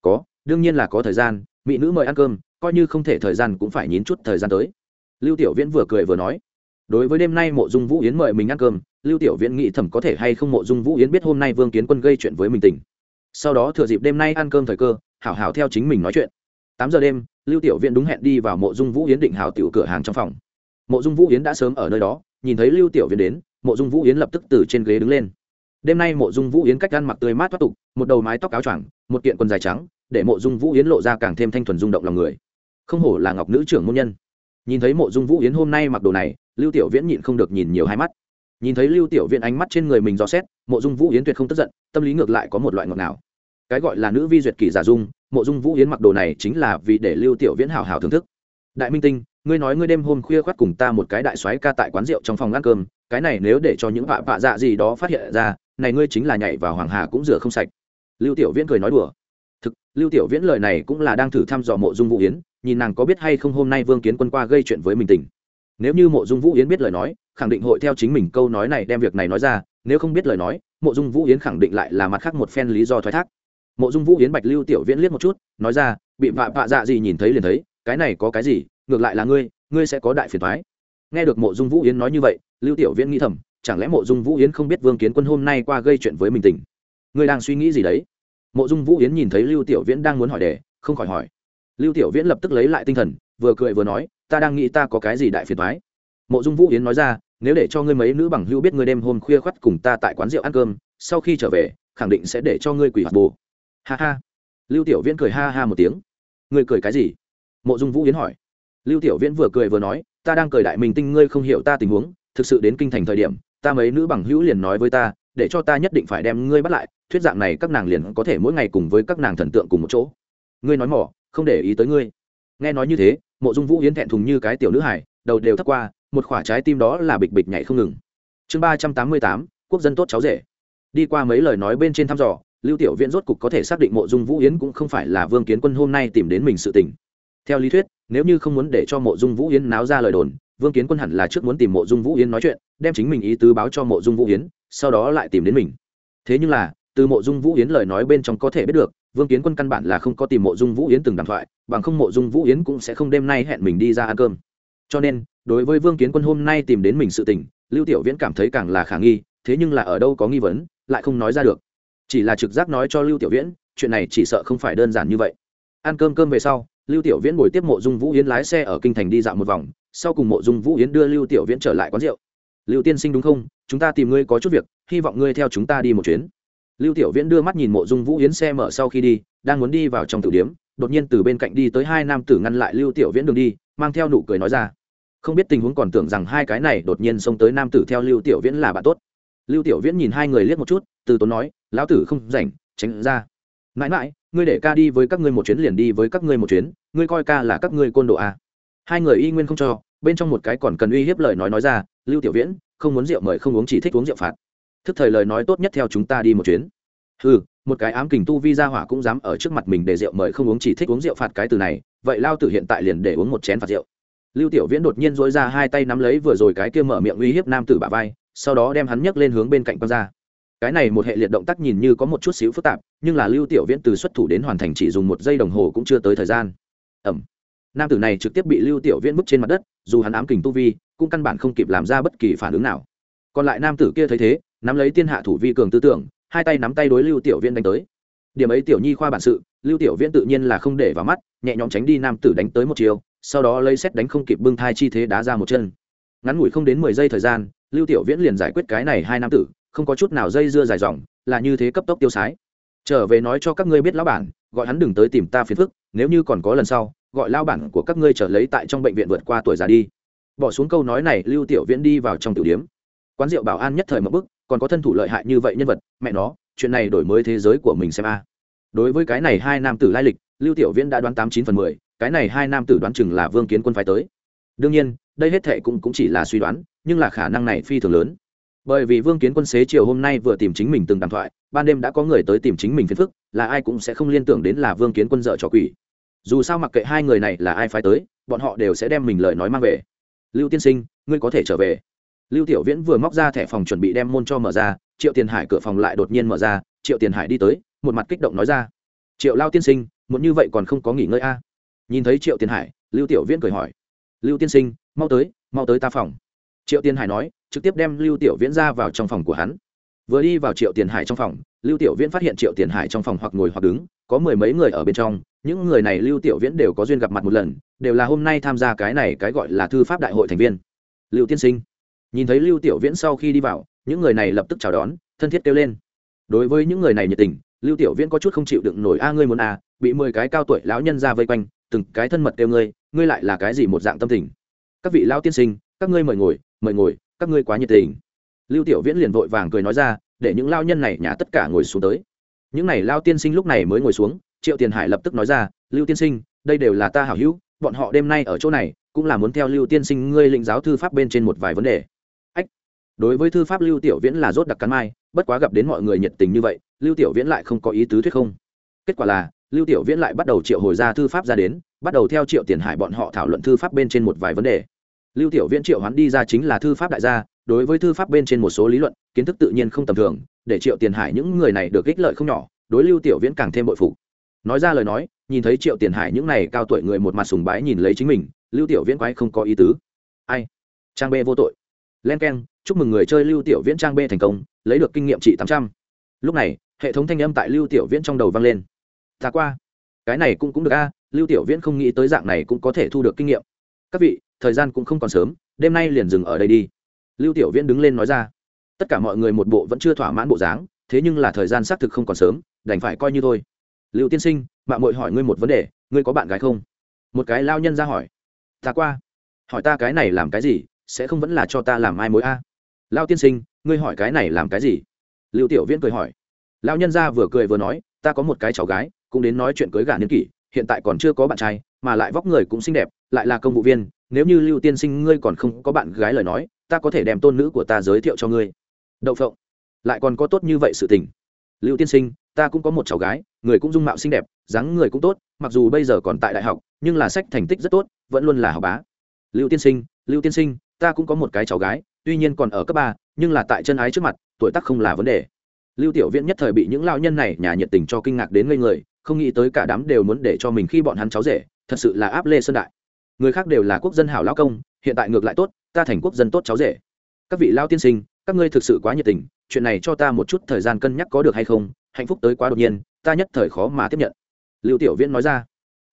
A: Có, đương nhiên là có thời gian mỹ nữ mời ăn cơm, coi như không thể thời gian cũng phải nhín chút thời gian tới. Lưu tiểu viễn vừa cười vừa nói, đối với đêm nay mộ dung vũ yến mời mình ăn cơm, lưu tiểu viễn nghĩ thẩm có thể hay không mộ dung vũ yến biết hôm nay vương kiến quân gây chuyện với mình tỉnh sau đó thừa dịp đêm nay ăn cơm thời cơ, hảo hảo theo chính mình nói chuyện. Tám giờ đêm, lưu tiểu viễn đúng hẹn đi vào mộ dung vũ yến định hào tiểu cửa hàng trong phòng. Mộ dung vũ yến đã sớm ở nơi đó, nhìn thấy lưu tiểu viễn đến, mộ dung vũ yến lập tức từ trên ghế đứng lên. Đêm nay mộ dung vũ yến cách ăn mặc tươi mát thoát tục, một đầu mái tóc áo choàng, một kiện quần dài trắng để mộ dung vũ yến lộ ra càng thêm thanh thuần rung động lòng người không hổ là ngọc nữ trưởng môn nhân nhìn thấy mộ dung vũ yến hôm nay mặc đồ này lưu tiểu viễn nhịn không được nhìn nhiều hai mắt nhìn thấy lưu tiểu viễn ánh mắt trên người mình dò xét mộ dung vũ yến tuyệt không tức giận tâm lý ngược lại có một loại ngọt nào cái gọi là nữ vi duyệt kỳ giả dung mộ dung vũ yến mặc đồ này chính là vì để lưu tiểu viễn hào hào thưởng thức đại minh tinh ngươi nói ngươi đêm hôm khuya khoắt cùng ta một cái đại soái ca tại quán rượu trong phòng ăn cơm cái này nếu để cho những vạ vạ dạ gì đó phát hiện ra này ngươi chính là nhảy vào hoàng hà cũng rửa không sạch lưu tiểu viễn cười nói đùa lưu tiểu viễn lời này cũng là đang thử thăm dò mộ dung vũ yến, nhìn nàng có biết hay không hôm nay vương kiến quân qua gây chuyện với mình tình. Nếu như mộ dung vũ yến biết lời nói, khẳng định hội theo chính mình câu nói này đem việc này nói ra, nếu không biết lời nói, mộ dung vũ yến khẳng định lại là mặt khác một phen lý do thoái thác. Mộ dung vũ yến bạch lưu tiểu viễn liếc một chút, nói ra, bị vạ vạ dạ gì nhìn thấy liền thấy, cái này có cái gì, ngược lại là ngươi ngươi sẽ có đại phiền thoái nghe được mộ dung vũ yến nói như vậy, lưu tiểu viễn nghĩ thầm, chẳng lẽ mộ dung vũ yến không biết vương kiến quân hôm nay qua gây chuyện với mình tình? Ngươi đang suy nghĩ gì đấy? Mộ dung vũ yến nhìn thấy lưu tiểu viễn đang muốn hỏi đề, không khỏi hỏi. Lưu tiểu viễn lập tức lấy lại tinh thần, vừa cười vừa nói, ta đang nghĩ ta có cái gì đại phiền thoái mộ dung vũ yến nói ra, nếu để cho ngươi mấy nữ bằng hữu biết ngươi đêm hôm khuya khoắt cùng ta tại quán rượu ăn cơm, sau khi trở về, khẳng định sẽ để cho ngươi quỷ hoạt bồ. Ha ha. Lưu tiểu viễn cười ha ha một tiếng. Ngươi cười cái gì? Mộ dung vũ yến hỏi. Lưu tiểu viễn vừa cười vừa nói, ta đang cười đại mình tinh, ngươi không hiểu ta tình huống, thực sự đến kinh thành thời điểm, ta mấy nữ bằng hữu liền nói với ta để cho ta nhất định phải đem ngươi bắt lại, thuyết dạng này các nàng liền có thể mỗi ngày cùng với các nàng thần tượng cùng một chỗ. Ngươi nói mỏ, không để ý tới ngươi. Nghe nói như thế, mộ dung vũ yến thẹn thùng như cái tiểu nữ hải đầu đều thắt qua, một khoả trái tim đó là bịch bịch nhảy không ngừng. Chương ba trăm tám mươi tám, quốc dân tốt cháu rể. Đi qua mấy lời nói bên trên thăm dò, lưu tiểu viễn rốt cục có thể xác định mộ dung vũ yến cũng không phải là vương kiến quân hôm nay tìm đến mình sự tình. Theo lý thuyết, nếu như không muốn để cho mộ dung vũ yến náo ra lời đồn, vương kiến quân hẳn là trước muốn tìm mộ dung vũ yến nói chuyện, đem chính mình ý tứ báo cho mộ dung vũ yến sau đó lại tìm đến mình. Thế nhưng là, từ mộ dung vũ yến lời nói bên trong có thể biết được, vương kiến quân căn bản là không có tìm mộ dung vũ yến từng đàm thoại, bằng không mộ dung vũ yến cũng sẽ không đêm nay hẹn mình đi ra ăn cơm. Cho nên, đối với vương kiến quân hôm nay tìm đến mình sự tình, lưu tiểu viễn cảm thấy càng là khả nghi, thế nhưng là ở đâu có nghi vấn, lại không nói ra được. Chỉ là trực giác nói cho lưu tiểu viễn, chuyện này chỉ sợ không phải đơn giản như vậy. Ăn cơm cơm về sau, lưu tiểu viễn ngồi tiếp mộ dung vũ yến lái xe ở kinh thành đi dạo một vòng, sau cùng mộ dung vũ yến đưa lưu tiểu viễn trở lại quán rượu. Lưu tiên sinh đúng không? Chúng ta tìm ngươi có chút việc, hy vọng ngươi theo chúng ta đi một chuyến. Lưu tiểu viễn đưa mắt nhìn mộ dung vũ yến xe mở sau khi đi, đang muốn đi vào trong tử điếm, đột nhiên từ bên cạnh đi tới hai nam tử ngăn lại lưu tiểu viễn đường đi, mang theo nụ cười nói ra. Không biết tình huống còn tưởng rằng hai cái này đột nhiên xông tới nam tử theo lưu tiểu viễn là bạn tốt. Lưu tiểu viễn nhìn hai người liếc một chút, từ tốn nói, lão tử không rảnh, tránh ra. Mãi mãi, ngươi để ca đi với các ngươi một chuyến liền đi với các ngươi một chuyến, ngươi coi ca là các ngươi côn đồ à. hai người y nguyên không cho, bên trong một cái còn cần uy hiếp lời nói nói ra, lưu tiểu viễn không muốn rượu mời không uống chỉ thích uống rượu phạt. Thức thời lời nói tốt nhất theo chúng ta đi một chuyến. Ừ một cái ám kình tu vi ra hỏa cũng dám ở trước mặt mình để rượu mời không uống chỉ thích uống rượu phạt cái từ này, vậy lao tử hiện tại liền để uống một chén phạt rượu. Lưu tiểu viễn đột nhiên dối ra hai tay nắm lấy vừa rồi cái kia mở miệng uy hiếp nam tử bà vai, sau đó đem hắn nhấc lên hướng bên cạnh con ra. Cái này một hệ liệt động tác nhìn như có một chút xíu phức tạp, nhưng là lưu tiểu viễn từ xuất thủ đến hoàn thành chỉ dùng một giây đồng hồ cũng chưa tới thời gian. Ẩm. Nam tử này trực tiếp bị lưu tiểu viễn bức trên mặt đất, dù hắn ám kình tu vi cũng căn bản không kịp làm ra bất kỳ phản ứng nào. Còn lại nam tử kia thấy thế, nắm lấy tiên hạ thủ vi cường tư tưởng, hai tay nắm tay đối lưu tiểu viễn đánh tới. Điểm ấy tiểu nhi khoa bản sự, lưu tiểu viễn tự nhiên là không để vào mắt, nhẹ nhõm tránh đi nam tử đánh tới một chiều, sau đó lấy xét đánh không kịp bưng thai chi thế đá ra một chân. Ngắn ngủi không đến mười giây thời gian, lưu tiểu viễn liền giải quyết cái này hai nam tử, không có chút nào dây dưa dài dòng, là như thế cấp tốc tiêu sái. Trở về nói cho các ngươi biết lão bản, gọi hắn đừng tới tìm ta phiền phức, nếu như còn có lần sau, gọi lao bản của các ngươi trở lấy tại trong bệnh viện vượt qua tuổi già đi bỏ xuống câu nói này lưu tiểu viễn đi vào trong tiểu điếm. Quán rượu bảo an nhất thời một bức còn có thân thủ lợi hại như vậy nhân vật mẹ nó chuyện này đổi mới thế giới của mình xem a. Đối với cái này hai nam tử lai lịch lưu tiểu viễn đã đoán tám chín phần mười cái này hai nam tử đoán chừng là vương kiến quân phái tới. Đương nhiên đây hết thệ cũng, cũng chỉ là suy đoán nhưng là khả năng này phi thường lớn. Bởi vì vương kiến quân xế chiều hôm nay vừa tìm chính mình từng đàm thoại ban đêm đã có người tới tìm chính mình phiền phức là ai cũng sẽ không liên tưởng đến là vương kiến quân dợ trò quỷ. Dù sao mặc kệ hai người này là ai phái tới bọn họ đều sẽ đem mình lời nói mang về lưu tiên sinh, ngươi có thể trở về. Lưu tiểu viễn vừa móc ra thẻ phòng chuẩn bị đem môn cho mở ra, triệu tiền hải cửa phòng lại đột nhiên mở ra, triệu tiền hải đi tới, một mặt kích động nói ra. Triệu lao tiên sinh muốn như vậy còn không có nghỉ ngơi a? À? nhìn thấy triệu tiền hải, lưu tiểu viễn cười hỏi. Lưu tiên sinh, mau tới mau tới ta phòng. Triệu tiền hải nói, trực tiếp đem lưu tiểu viễn ra vào trong phòng của hắn. Vừa đi vào triệu tiền hải trong phòng, lưu tiểu viễn phát hiện triệu tiền hải trong phòng hoặc ngồi hoặc đứng, có mười mấy người ở bên trong những người này lưu tiểu viễn đều có duyên gặp mặt một lần, đều là hôm nay tham gia cái này cái gọi là thư pháp đại hội thành viên. Lưu tiên sinh. Nhìn thấy lưu tiểu viễn sau khi đi vào, những người này lập tức chào đón, thân thiết kêu lên. Đối với những người này nhiệt tình, lưu tiểu viễn có chút không chịu đựng nổi, a, ngươi muốn à bị mười cái cao tuổi lão nhân ra vây quanh, từng cái thân mật kêu ngươi ngươi lại là cái gì một dạng tâm tình? Các vị lão tiên sinh, các ngươi mời ngồi mời ngồi, các ngươi quá nhiệt tình. Lưu tiểu viễn liền vội vàng cười nói ra, để những lao nhân này nhà tất cả ngồi xuống tới. Những này lao tiên sinh lúc này mới ngồi xuống triệu tiền hải lập tức nói ra, lưu tiên sinh, đây đều là ta hảo hữu, bọn họ đêm nay ở chỗ này, cũng là muốn theo lưu tiên sinh ngươi lĩnh giáo thư pháp bên trên một vài vấn đề. Ách, đối với thư pháp lưu tiểu viễn là rốt đặc cắn mai, bất quá gặp đến mọi người nhiệt tình như vậy, lưu tiểu viễn lại không có ý tứ thuyết không. Kết quả là, lưu tiểu viễn lại bắt đầu triệu hồi ra thư pháp ra đến, bắt đầu theo triệu tiền hải bọn họ thảo luận thư pháp bên trên một vài vấn đề. Lưu tiểu viễn triệu hắn đi ra chính là thư pháp đại gia, đối với thư pháp bên trên một số lý luận, kiến thức tự nhiên không tầm thường, để triệu tiền hải những người này được ích lợi không nhỏ, đối lưu tiểu viễn càng thêm bội phục nói ra lời nói, nhìn thấy triệu tiền hải những này cao tuổi người một mặt sùng bái nhìn lấy chính mình, lưu tiểu viễn quái không có ý tứ. Ai? Trang b vô tội. Len k e n chúc mừng người chơi lưu tiểu viễn trang b thành công, lấy được kinh nghiệm trị tám trăm. Lúc này, hệ thống thanh âm tại lưu tiểu viễn trong đầu vang lên. Ta qua. Cái này cũng cũng được a, lưu tiểu viễn không nghĩ tới dạng này cũng có thể thu được kinh nghiệm. Các vị, thời gian cũng không còn sớm, đêm nay liền dừng ở đây đi. Lưu tiểu viễn đứng lên nói ra. Tất cả mọi người một bộ vẫn chưa thỏa mãn bộ dáng, thế nhưng là thời gian xác thực không còn sớm, đành phải coi như thôi lưu tiên sinh mạng mội hỏi ngươi một vấn đề, ngươi có bạn gái không? Một cái lao nhân ra hỏi. Ta qua. Hỏi ta cái này làm cái gì, sẽ không vẫn là cho ta làm ai mối a? Lao tiên sinh, ngươi hỏi cái này làm cái gì? Lưu tiểu viễn cười hỏi. Lao nhân ra vừa cười vừa nói, ta có một cái cháu gái, cũng đến nói chuyện cưới gả niên kỷ, hiện tại còn chưa có bạn trai, mà lại vóc người cũng xinh đẹp, lại là công vụ viên, nếu như lưu tiên sinh ngươi còn không có bạn gái lời nói, ta có thể đem tôn nữ của ta giới thiệu cho ngươi. Đậu phộng. Lại còn có tốt như vậy sự tình lưu tiên sinh, ta cũng có một cháu gái, người cũng dung mạo xinh đẹp, dáng người cũng tốt, mặc dù bây giờ còn tại đại học, nhưng là sách thành tích rất tốt, vẫn luôn là học bá. Lưu tiên sinh, lưu tiên sinh, ta cũng có một cái cháu gái, tuy nhiên còn ở cấp ba, nhưng là tại chân ái trước mặt, tuổi tác không là vấn đề. Lưu tiểu viễn nhất thời bị những lao nhân này nhà nhiệt tình cho kinh ngạc đến ngây người, không nghĩ tới cả đám đều muốn để cho mình khi bọn hắn cháu rể, thật sự là áp lê sơn đại. Người khác đều là quốc dân hảo lao công, hiện tại ngược lại tốt, ta thành quốc dân tốt cháu rể. Các vị lao tiên sinh các ngươi thực sự quá nhiệt tình, chuyện này cho ta một chút thời gian cân nhắc có được hay không, hạnh phúc tới quá đột nhiên, ta nhất thời khó mà tiếp nhận. Lưu tiểu viễn nói ra.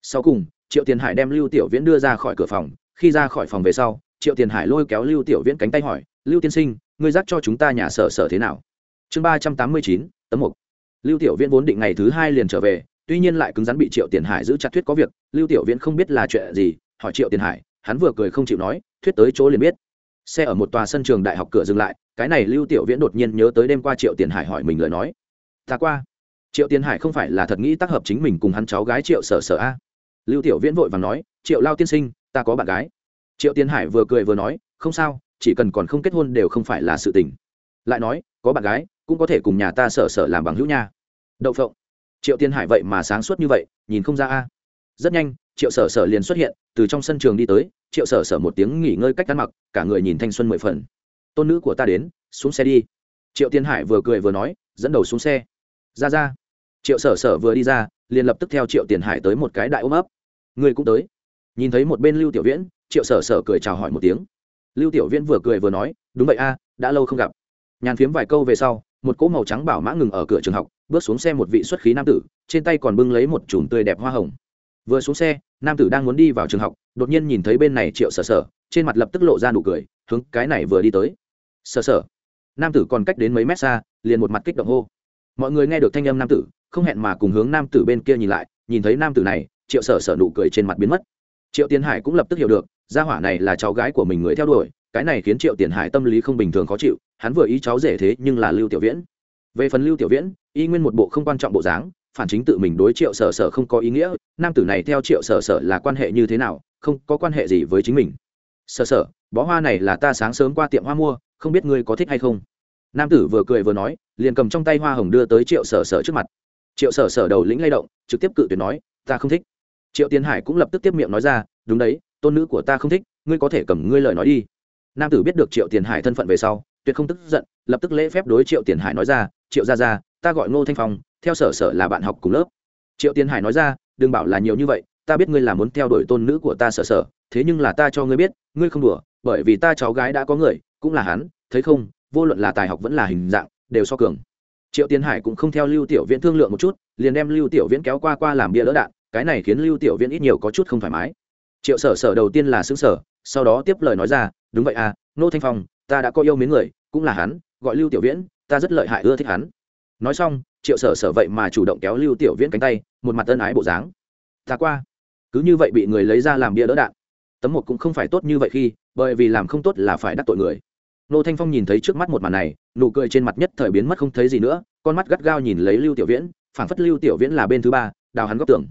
A: Sau cùng, triệu tiền hải đem lưu tiểu viễn đưa ra khỏi cửa phòng. Khi ra khỏi phòng về sau, triệu tiền hải lôi kéo lưu tiểu viễn cánh tay hỏi, lưu tiên sinh, ngươi dắt cho chúng ta nhà sở sở thế nào? Chương ba trăm tám mươi chín, tấm một. lưu tiểu viễn vốn định ngày thứ hai liền trở về, tuy nhiên lại cứng rắn bị triệu tiền hải giữ chặt thuyết có việc. Lưu tiểu viễn không biết là chuyện gì, hỏi triệu tiền hải, hắn vừa cười không chịu nói, thuyết tới chỗ liền biết xe ở một tòa sân trường đại học cửa dừng lại, cái này lưu tiểu viễn đột nhiên nhớ tới đêm qua triệu tiền hải hỏi mình lời nói. Ta qua. Triệu tiền hải không phải là thật nghĩ tác hợp chính mình cùng hắn cháu gái triệu sở sở a. Lưu tiểu viễn vội và nói, triệu lao tiên sinh, ta có bạn gái. Triệu tiền hải vừa cười vừa nói, không sao, chỉ cần còn không kết hôn đều không phải là sự tình. Lại nói, có bạn gái, cũng có thể cùng nhà ta sở sở làm bằng hữu nha. Đậu phộng. Triệu tiền hải vậy mà sáng suốt như vậy, nhìn không ra a. Rất nhanh triệu sở sở liền xuất hiện, từ trong sân trường đi tới, triệu sở sở một tiếng nghỉ ngơi cách ăn mặc, cả người nhìn thanh xuân mười phần. Tôn nữ của ta đến, xuống xe đi. Triệu Tiên hải vừa cười vừa nói, dẫn đầu xuống xe. Ra ra. Triệu sở sở vừa đi ra, liền lập tức theo triệu tiền hải tới một cái đại ôm ấp. Người cũng tới. Nhìn thấy một bên lưu tiểu viễn, triệu sở sở cười chào hỏi một tiếng. Lưu tiểu viễn vừa cười vừa nói, đúng vậy a, đã lâu không gặp. Nhàn phiếm vài câu về sau, một cỗ màu trắng bảo mã ngừng ở cửa trường học, bước xuống xe một vị xuất khí nam tử, trên tay còn bưng lấy một chùm tươi đẹp hoa hồng vừa xuống xe, nam tử đang muốn đi vào trường học, đột nhiên nhìn thấy bên này triệu sở sở, trên mặt lập tức lộ ra nụ cười, hướng, cái này vừa đi tới. Sở sở? Nam tử còn cách đến mấy mét xa, liền một mặt kích động hô. Mọi người nghe được thanh âm nam tử, không hẹn mà cùng hướng nam tử bên kia nhìn lại, nhìn thấy nam tử này, triệu sở sở nụ cười trên mặt biến mất. Triệu tiến hải cũng lập tức hiểu được, gia hỏa này là cháu gái của mình người theo đuổi, cái này khiến triệu tiến hải tâm lý không bình thường khó chịu, hắn vừa ý cháu rể thế nhưng là lưu tiểu viễn. Về phần lưu tiểu viễn, y nguyên một bộ không quan trọng bộ dáng phản chính tự mình đối triệu sở sở không có ý nghĩa, nam tử này theo triệu sở sở là quan hệ như thế nào, không có quan hệ gì với chính mình. Sở sở, bó hoa này là ta sáng sớm qua tiệm hoa mua, không biết ngươi có thích hay không? Nam tử vừa cười vừa nói, liền cầm trong tay hoa hồng đưa tới triệu sở sở trước mặt. Triệu sở sở đầu lĩnh lay động, trực tiếp cự tuyệt nói, ta không thích. Triệu tiến hải cũng lập tức tiếp miệng nói ra, đúng đấy, tôn nữ của ta không thích, ngươi có thể cầm ngươi lời nói đi. Nam tử biết được triệu tiền hải thân phận về sau, tuyệt không tức giận, lập tức lễ phép đối triệu tiền hải nói ra, triệu ra ra ta gọi ngô thanh phong, theo sở sở là bạn học cùng lớp. Triệu Tiến hải nói ra, đừng bảo là nhiều như vậy, ta biết ngươi là muốn theo đuổi tôn nữ của ta sở sở, thế nhưng là ta cho ngươi biết, ngươi không đùa, bởi vì ta cháu gái đã có người, cũng là hắn, thấy không, vô luận là tài học vẫn là hình dạng, đều so cường. Triệu tiến hải cũng không theo lưu tiểu viễn thương lượng một chút, liền đem lưu tiểu viễn kéo qua qua làm bia lỡ đạn, cái này khiến lưu tiểu viễn ít nhiều có chút không thoải mái. Triệu sở sở đầu tiên là xứng sở sau đó tiếp lời nói ra, đúng vậy à nô thanh phong, ta đã có yêu mến người, cũng là hắn, gọi lưu tiểu viễn, ta rất lợi hại ưa thích hắn nói xong, triệu sở sở vậy mà chủ động kéo lưu tiểu viễn cánh tay, một mặt tân ái bộ dáng. Ta qua. Cứ như vậy bị người lấy ra làm bia đỡ đạn. Tấm một cũng không phải tốt như vậy khi, bởi vì làm không tốt là phải đắc tội người. Nô thanh phong nhìn thấy trước mắt một màn này, nụ cười trên mặt nhất thời biến mất không thấy gì nữa, con mắt gắt gao nhìn lấy lưu tiểu viễn, phảng phất lưu tiểu viễn là bên thứ ba, đào hắn góc tưởng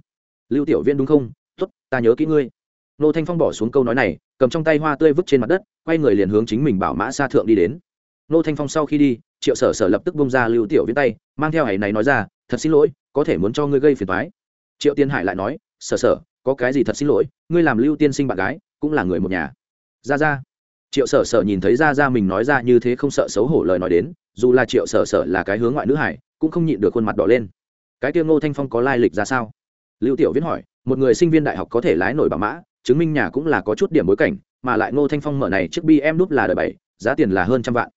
A: lưu tiểu viễn đúng không? Tốt, ta nhớ kỹ ngươi. Nô thanh phong bỏ xuống câu nói này, cầm trong tay hoa tươi vứt trên mặt đất, quay người liền hướng chính mình bảo mã xa thượng đi đến nô thanh phong sau khi đi, triệu sở sở lập tức bông ra lưu tiểu viễn tay, mang theo hãy này nói ra, thật xin lỗi, có thể muốn cho ngươi gây phiền toái. Triệu tiên hải lại nói, sở sở, có cái gì thật xin lỗi, ngươi làm lưu tiên sinh bạn gái, cũng là người một nhà. Ra ra. Triệu sở sở nhìn thấy ra ra mình nói ra như thế không sợ xấu hổ lời nói đến, dù là triệu sở sở là cái hướng ngoại nữ hải, cũng không nhịn được khuôn mặt đỏ lên. Cái tiêu ngô thanh phong có lai lịch ra sao? Lưu tiểu viễn hỏi, một người sinh viên đại học có thể lái nổi bảo mã, chứng minh nhà cũng là có chút điểm bối cảnh, mà lại ngô thanh phong mở này chiếc bi em là đời bảy, giá tiền là hơn trăm vạn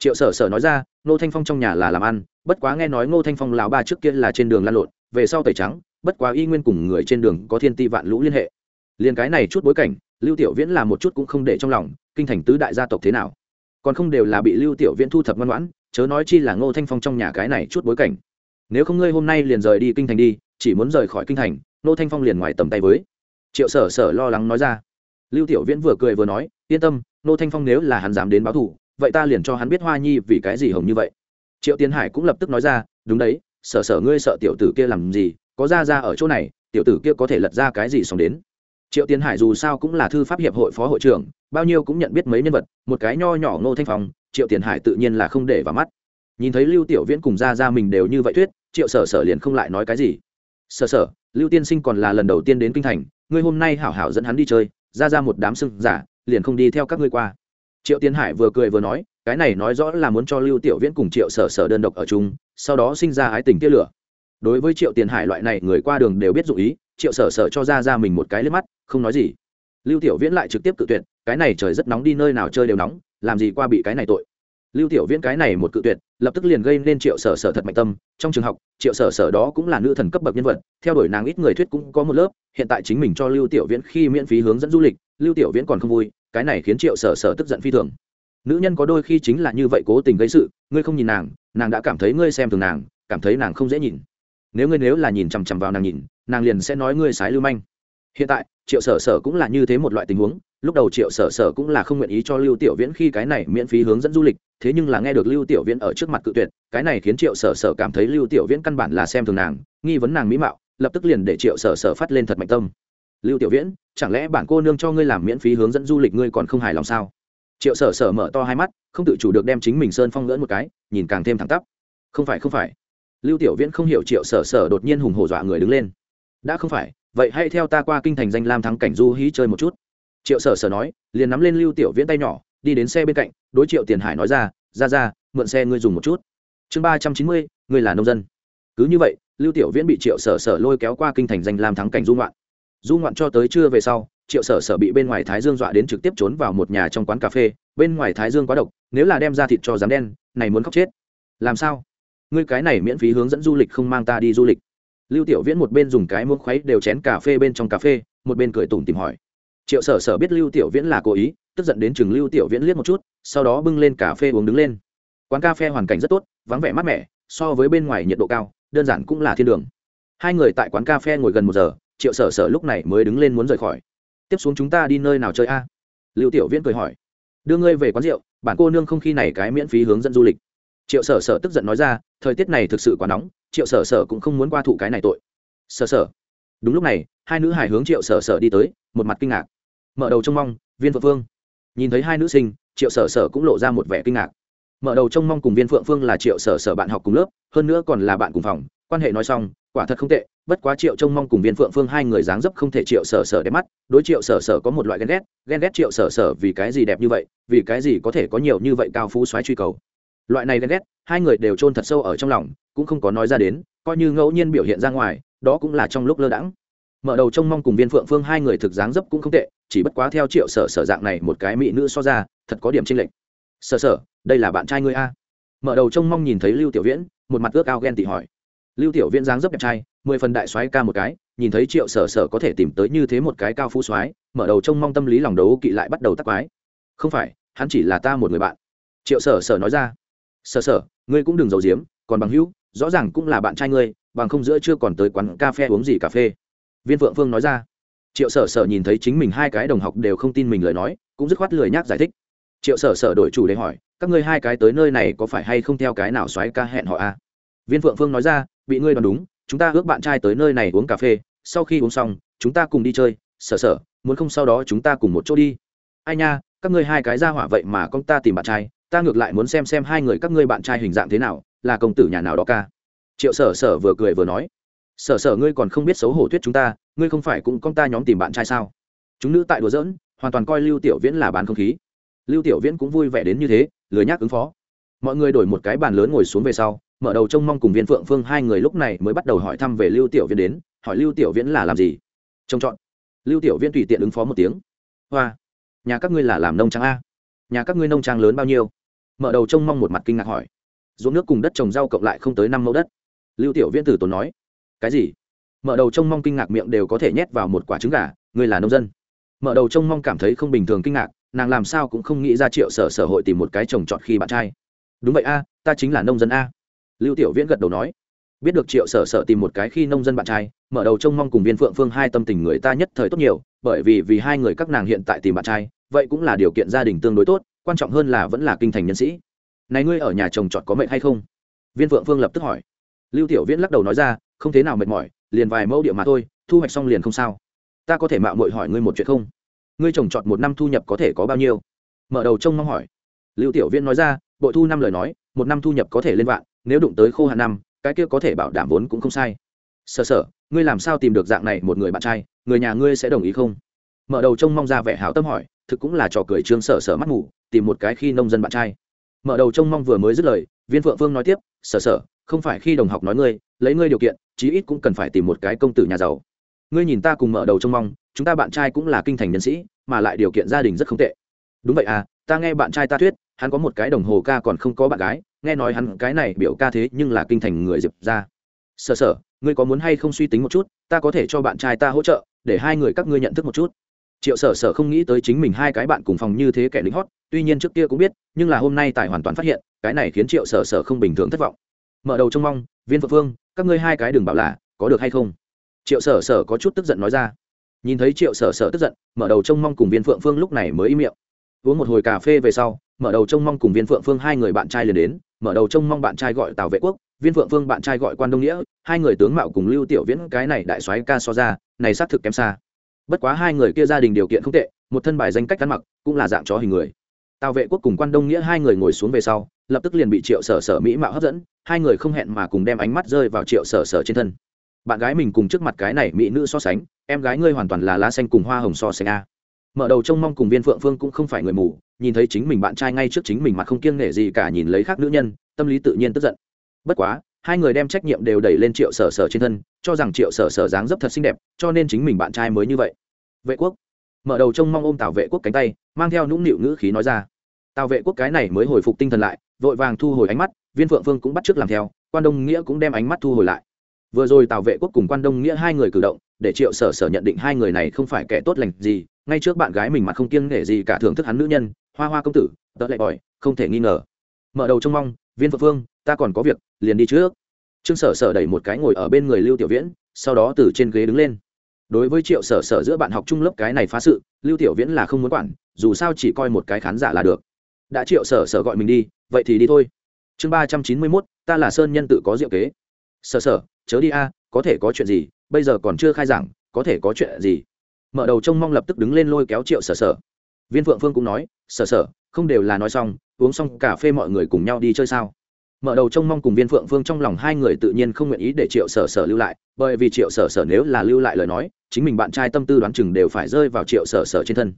A: triệu sở sở nói ra, ngô thanh phong trong nhà là làm ăn, bất quá nghe nói ngô thanh phong lào ba trước kia là trên đường lăn lộn, về sau tẩy trắng, bất quá y nguyên cùng người trên đường có thiên ti vạn lũ liên hệ. Liền cái này chút bối cảnh, lưu tiểu viễn là một chút cũng không để trong lòng, kinh thành tứ đại gia tộc thế nào? Còn không đều là bị lưu tiểu viễn thu thập ngoan ngoãn, chớ nói chi là ngô thanh phong trong nhà cái này chút bối cảnh. Nếu không ngươi hôm nay liền rời đi kinh thành đi, chỉ muốn rời khỏi kinh thành, ngô thanh phong liền ngoài tầm tay với. Triệu sở sở lo lắng nói ra. Lưu tiểu viễn vừa cười vừa nói, yên tâm, ngô thanh phong nếu là hắn dám đến báo thù vậy ta liền cho hắn biết hoa nhi vì cái gì hồng như vậy. Triệu tiến hải cũng lập tức nói ra, đúng đấy, sở sở ngươi sợ tiểu tử kia làm gì, có ra ra ở chỗ này, tiểu tử kia có thể lật ra cái gì xong đến. Triệu tiến hải dù sao cũng là thư pháp hiệp hội phó hội trưởng, bao nhiêu cũng nhận biết mấy nhân vật, một cái nho nhỏ ngô thanh phong, triệu tiến hải tự nhiên là không để vào mắt. Nhìn thấy lưu tiểu viễn cùng ra ra mình đều như vậy thuyết, triệu sở sở liền không lại nói cái gì. Sở sở, lưu tiên sinh còn là lần đầu tiên đến kinh thành, ngươi hôm nay hảo hảo dẫn hắn đi chơi, ra ra một đám sưng giả, liền không đi theo các ngươi qua triệu tiến hải vừa cười vừa nói, cái này nói rõ là muốn cho lưu tiểu viễn cùng triệu sở sở đơn độc ở chung, sau đó sinh ra ái tình tia lửa. Đối với triệu tiền hải loại này, người qua đường đều biết dụ ý, triệu sở sở cho ra ra mình một cái lên mắt, không nói gì. Lưu tiểu viễn lại trực tiếp cự tuyệt, cái này trời rất nóng đi, nơi nào chơi đều nóng, làm gì qua bị cái này tội. Lưu tiểu viễn cái này một cự tuyệt, lập tức liền gây nên triệu sở sở thật mạnh tâm. Trong trường học, triệu sở sở đó cũng là nữ thần cấp bậc nhân vật, theo đuổi nàng ít người thuyết cũng có một lớp, hiện tại chính mình cho lưu tiểu viễn khi miễn phí hướng dẫn du lịch, lưu tiểu viễn còn không vui cái này khiến triệu sở sở tức giận phi thường. Nữ nhân có đôi khi chính là như vậy cố tình gây sự, ngươi không nhìn nàng nàng đã cảm thấy ngươi xem thường nàng, cảm thấy nàng không dễ nhìn. Nếu ngươi nếu là nhìn chằm chằm vào nàng nhìn, nàng liền sẽ nói ngươi sái lưu manh. Hiện tại, triệu sở sở cũng là như thế một loại tình huống, lúc đầu triệu sở sở cũng là không nguyện ý cho lưu tiểu viễn khi cái này miễn phí hướng dẫn du lịch, thế nhưng là nghe được lưu tiểu viễn ở trước mặt cự tuyệt, cái này khiến triệu sở sở cảm thấy lưu tiểu viễn căn bản là xem thường nàng, nghi vấn nàng mỹ mạo, lập tức liền để triệu sở sở phát lên thật mạnh tâm lưu tiểu viễn, chẳng lẽ bản cô nương cho ngươi làm miễn phí hướng dẫn du lịch ngươi còn không hài lòng sao? Triệu sở sở mở to hai mắt, không tự chủ được đem chính mình sơn phong lỡn một cái, nhìn càng thêm thẳng tắp. Không phải không phải. Lưu tiểu viễn không hiểu triệu sở sở đột nhiên hùng hổ dọa người đứng lên. Đã không phải, vậy hãy theo ta qua kinh thành danh lam thắng cảnh du hí chơi một chút. Triệu sở sở nói, liền nắm lên lưu tiểu viễn tay nhỏ, đi đến xe bên cạnh, đối triệu tiền hải nói ra ra ra, mượn xe ngươi dùng một chút. Chương ba trăm chín mươi, ngươi là nông dân. Cứ như vậy, lưu tiểu viễn bị triệu sở sở lôi kéo qua kinh thành danh lam thắng cảnh du ngoạn du ngoạn cho tới trưa về sau, triệu sở sở bị bên ngoài thái dương dọa đến trực tiếp trốn vào một nhà trong quán cà phê, bên ngoài thái dương quá độc, nếu là đem ra thịt cho dám đen, này muốn khóc chết. Làm sao? Ngươi cái này miễn phí hướng dẫn du lịch không mang ta đi du lịch. Lưu tiểu viễn một bên dùng cái muỗng khuấy đều chén cà phê bên trong cà phê, một bên cười tủm tìm hỏi. Triệu sở sở biết lưu tiểu viễn là cố ý, tức giận đến chừng lưu tiểu viễn liếc một chút, sau đó bưng lên cà phê uống đứng lên. Quán cà phê hoàn cảnh rất tốt, vắng vẻ mát mẻ, so với bên ngoài nhiệt độ cao, đơn giản cũng là thiên đường. Hai người tại quán cà phê ngồi gần một giờ triệu sở sở lúc này mới đứng lên muốn rời khỏi. Tiếp xuống chúng ta đi nơi nào chơi a? Lưu tiểu viễn cười hỏi. Đưa ngươi về quán rượu, bản cô nương không khi này cái miễn phí hướng dẫn du lịch. Triệu sở sở tức giận nói ra, thời tiết này thực sự quá nóng, triệu sở sở cũng không muốn qua thụ cái này tội. Sở sở. Đúng lúc này, hai nữ hải hướng triệu sở sở đi tới, một mặt kinh ngạc. Mở đầu trông mong, viên phượng phương. Nhìn thấy hai nữ sinh, triệu sở sở cũng lộ ra một vẻ kinh ngạc. Mở đầu trông mong cùng viên phượng phương là triệu sở sở bạn học cùng lớp, hơn nữa còn là bạn cùng phòng quan hệ nói xong, quả thật không tệ, bất quá triệu trông mong cùng viên phượng phương hai người dáng dấp không thể triệu sở sở đẹp mắt, đối triệu sở sở có một loại ghen ghét ghen ghét triệu sở sở vì cái gì đẹp như vậy, vì cái gì có thể có nhiều như vậy cao phú xoáy truy cầu. Loại này ghen ghét, hai người đều chôn thật sâu ở trong lòng, cũng không có nói ra đến, coi như ngẫu nhiên biểu hiện ra ngoài, đó cũng là trong lúc lơ đãng. Mở đầu trông mong cùng viên phượng phương hai người thực dáng dấp cũng không tệ, chỉ bất quá theo triệu sở sở dạng này một cái mỹ nữ so ra, thật có điểm tranh lệch. Sở sở, đây là bạn trai ngươi a? Mở đầu trông mong nhìn thấy lưu tiểu viễn, một mặt ước ao ghen tị hỏi lưu tiểu viễn dáng dấp đẹp trai, mười phần đại soái ca một cái, nhìn thấy triệu sở sở có thể tìm tới như thế một cái cao phú soái, mở đầu trông mong tâm lý lòng đấu kỵ lại bắt đầu tắc quái. Không phải, hắn chỉ là ta một người bạn. Triệu sở sở nói ra. Sở sở, ngươi cũng đừng giấu giếm, còn bằng hữu, rõ ràng cũng là bạn trai ngươi, bằng không giữa chưa còn tới quán cà phê uống gì cà phê. Viên phượng phương nói ra. Triệu sở sở nhìn thấy chính mình hai cái đồng học đều không tin mình lời nói, cũng dứt khoát lười nhác giải thích. Triệu sở sở đổi chủ để hỏi, các ngươi hai cái tới nơi này có phải hay không theo cái nào xoáy ca hẹn họ a à? viên phượng phương nói ra bị ngươi đoán đúng, chúng ta ước bạn trai tới nơi này uống cà phê, sau khi uống xong, chúng ta cùng đi chơi, sở sở, muốn không sau đó chúng ta cùng một chỗ đi. Ai nha, các ngươi hai cái ra hỏa vậy mà con ta tìm bạn trai, ta ngược lại muốn xem xem hai người các ngươi bạn trai hình dạng thế nào, là công tử nhà nào đó ca. Triệu sở sở vừa cười vừa nói. Sở sở ngươi còn không biết xấu hổ thuyết chúng ta, ngươi không phải cũng con ta nhóm tìm bạn trai sao? Chúng nữ tại đùa giỡn, hoàn toàn coi lưu tiểu viễn là bán không khí. Lưu tiểu viễn cũng vui vẻ đến như thế, lười nhác ứng phó. Mọi người đổi một cái bàn lớn ngồi xuống về sau mở đầu trông mong cùng viên phượng phương hai người lúc này mới bắt đầu hỏi thăm về lưu tiểu viễn đến, hỏi lưu tiểu viễn là làm gì? Trông chọn. Lưu tiểu viễn tùy tiện ứng phó một tiếng. Hoa, nhà các ngươi là làm nông trang a. Nhà các ngươi nông trang lớn bao nhiêu? Mở đầu trông mong một mặt kinh ngạc hỏi. Ruộng nước cùng đất trồng rau cộng lại không tới năm mẫu đất. Lưu tiểu viễn tử tốn nói. Cái gì? Mở đầu trông mong kinh ngạc miệng đều có thể nhét vào một quả trứng gà, ngươi là nông dân. Mở đầu trông mong cảm thấy không bình thường kinh ngạc, nàng làm sao cũng không nghĩ ra triệu sở sở hội tìm một cái chồng chọn khi bạn trai. Đúng vậy a, ta chính là nông dân a lưu tiểu viễn gật đầu nói, biết được triệu sở sở tìm một cái khi nông dân bạn trai, mở đầu trông mong cùng viên phượng phương hai tâm tình người ta nhất thời tốt nhiều, bởi vì vì hai người các nàng hiện tại tìm bạn trai, vậy cũng là điều kiện gia đình tương đối tốt, quan trọng hơn là vẫn là kinh thành nhân sĩ. Này ngươi ở nhà chồng chọn có mệnh hay không? Viên phượng phương lập tức hỏi. Lưu tiểu viễn lắc đầu nói ra, không thế nào mệt mỏi, liền vài mẫu địa mà thôi, thu hoạch xong liền không sao. Ta có thể mạo muội hỏi ngươi một chuyện không? Ngươi trồng trọt một năm thu nhập có thể có bao nhiêu? Mở đầu trông mong hỏi. Lưu tiểu viễn nói ra, bội thu năm lời nói, một năm thu nhập có thể lên vạn nếu đụng tới khô hạn năm, cái kia có thể bảo đảm vốn cũng không sai. Sợ sợ ngươi làm sao tìm được dạng này một người bạn trai, người nhà ngươi sẽ đồng ý không? Mở đầu trông mong ra vẻ hảo tâm hỏi, thực cũng là trò cười trương sở sở mắt ngủ tìm một cái khi nông dân bạn trai. Mở đầu trông mong vừa mới dứt lời, viên phượng phương nói tiếp, sở sở, không phải khi đồng học nói ngươi, lấy ngươi điều kiện, chí ít cũng cần phải tìm một cái công tử nhà giàu. Ngươi nhìn ta cùng mở đầu trông mong, chúng ta bạn trai cũng là kinh thành nhân sĩ, mà lại điều kiện gia đình rất không tệ. Đúng vậy à ta nghe bạn trai ta thuyết hắn có một cái đồng hồ ca còn không có bạn gái nghe nói hắn cái này biểu ca thế nhưng là kinh thành người diệp ra sở sở, ngươi có muốn hay không suy tính một chút ta có thể cho bạn trai ta hỗ trợ để hai người các ngươi nhận thức một chút. Triệu sở sở không nghĩ tới chính mình hai cái bạn cùng phòng như thế kẻ lính hót tuy nhiên trước kia cũng biết nhưng là hôm nay tài hoàn toàn phát hiện cái này khiến triệu sở sở không bình thường thất vọng. Mở đầu trông mong viên phượng phương các ngươi hai cái đừng bảo là có được hay không? Triệu sở sở có chút tức giận nói ra. Nhìn thấy triệu sở sở tức giận mở đầu trông mong cùng viên phượng phương lúc này mới im miệng uống một hồi cà phê về sau, mở đầu trông mong cùng viên phượng phương hai người bạn trai liền đến, mở đầu trông mong bạn trai gọi tào vệ quốc, viên phượng phương bạn trai gọi quan đông nghĩa, hai người tướng mạo cùng lưu tiểu viễn, cái này đại soái ca so ra, này xác thực kém xa. Bất quá hai người kia gia đình điều kiện không tệ, một thân bài danh cách ăn mặc, cũng là dạng chó hình người. Tào vệ quốc cùng quan đông nghĩa hai người ngồi xuống về sau, lập tức liền bị triệu sở sở mỹ mạo hấp dẫn, hai người không hẹn mà cùng đem ánh mắt rơi vào triệu sở sở trên thân. Bạn gái mình cùng trước mặt cái này mỹ nữ so sánh, em gái ngươi hoàn toàn là lá xanh cùng hoa hồng so sánh a mở đầu trông mong cùng viên phượng phương cũng không phải người mù, nhìn thấy chính mình bạn trai ngay trước chính mình mà không kiêng nể gì cả nhìn lấy khác nữ nhân, tâm lý tự nhiên tức giận. Bất quá, hai người đem trách nhiệm đều đẩy lên triệu sở sở trên thân, cho rằng triệu sở sở dáng dấp thật xinh đẹp, cho nên chính mình bạn trai mới như vậy. Vệ quốc. Mở đầu trông mong ôm tào vệ quốc cánh tay, mang theo nũng nịu ngữ khí nói ra. Tào vệ quốc cái này mới hồi phục tinh thần lại, vội vàng thu hồi ánh mắt, viên phượng phương cũng bắt t làm theo, quan đông nghĩa cũng đem ánh mắt thu hồi lại. Vừa rồi tào vệ quốc cùng quan đông nghĩa hai người cử động để triệu sở sở nhận định hai người này không phải kẻ tốt lành gì, ngay trước bạn gái mình mà không kiêng nể gì cả thưởng thức hắn nữ nhân, hoa hoa công tử, tớ lại bòi, không thể nghi ngờ. Mở đầu trông mong, viên phượng phương ta còn có việc, liền đi trước. Trương sở sở đẩy một cái ngồi ở bên người lưu tiểu viễn, sau đó từ trên ghế đứng lên. Đối với triệu sở sở giữa bạn học trung lớp cái này phá sự, lưu tiểu viễn là không muốn quản, dù sao chỉ coi một cái khán giả là được. Đã triệu sở sở gọi mình đi, vậy thì đi thôi. Chương ba trăm chín mươi mốt, ta là sơn nhân tự có diệu kế. Sở sở, chớ đi a, có thể có chuyện gì bây giờ còn chưa khai giảng, có thể có chuyện gì? Mở đầu trông mong lập tức đứng lên lôi kéo triệu sở sở. Viên phượng phương cũng nói, sở sở, không đều là nói xong, uống xong cà phê mọi người cùng nhau đi chơi sao? Mở đầu trông mong cùng viên phượng phương trong lòng hai người tự nhiên không nguyện ý để triệu sở sở lưu lại, bởi vì triệu sở sở nếu là lưu lại lời nói, chính mình bạn trai tâm tư đoán chừng đều phải rơi vào triệu sở sở trên thân.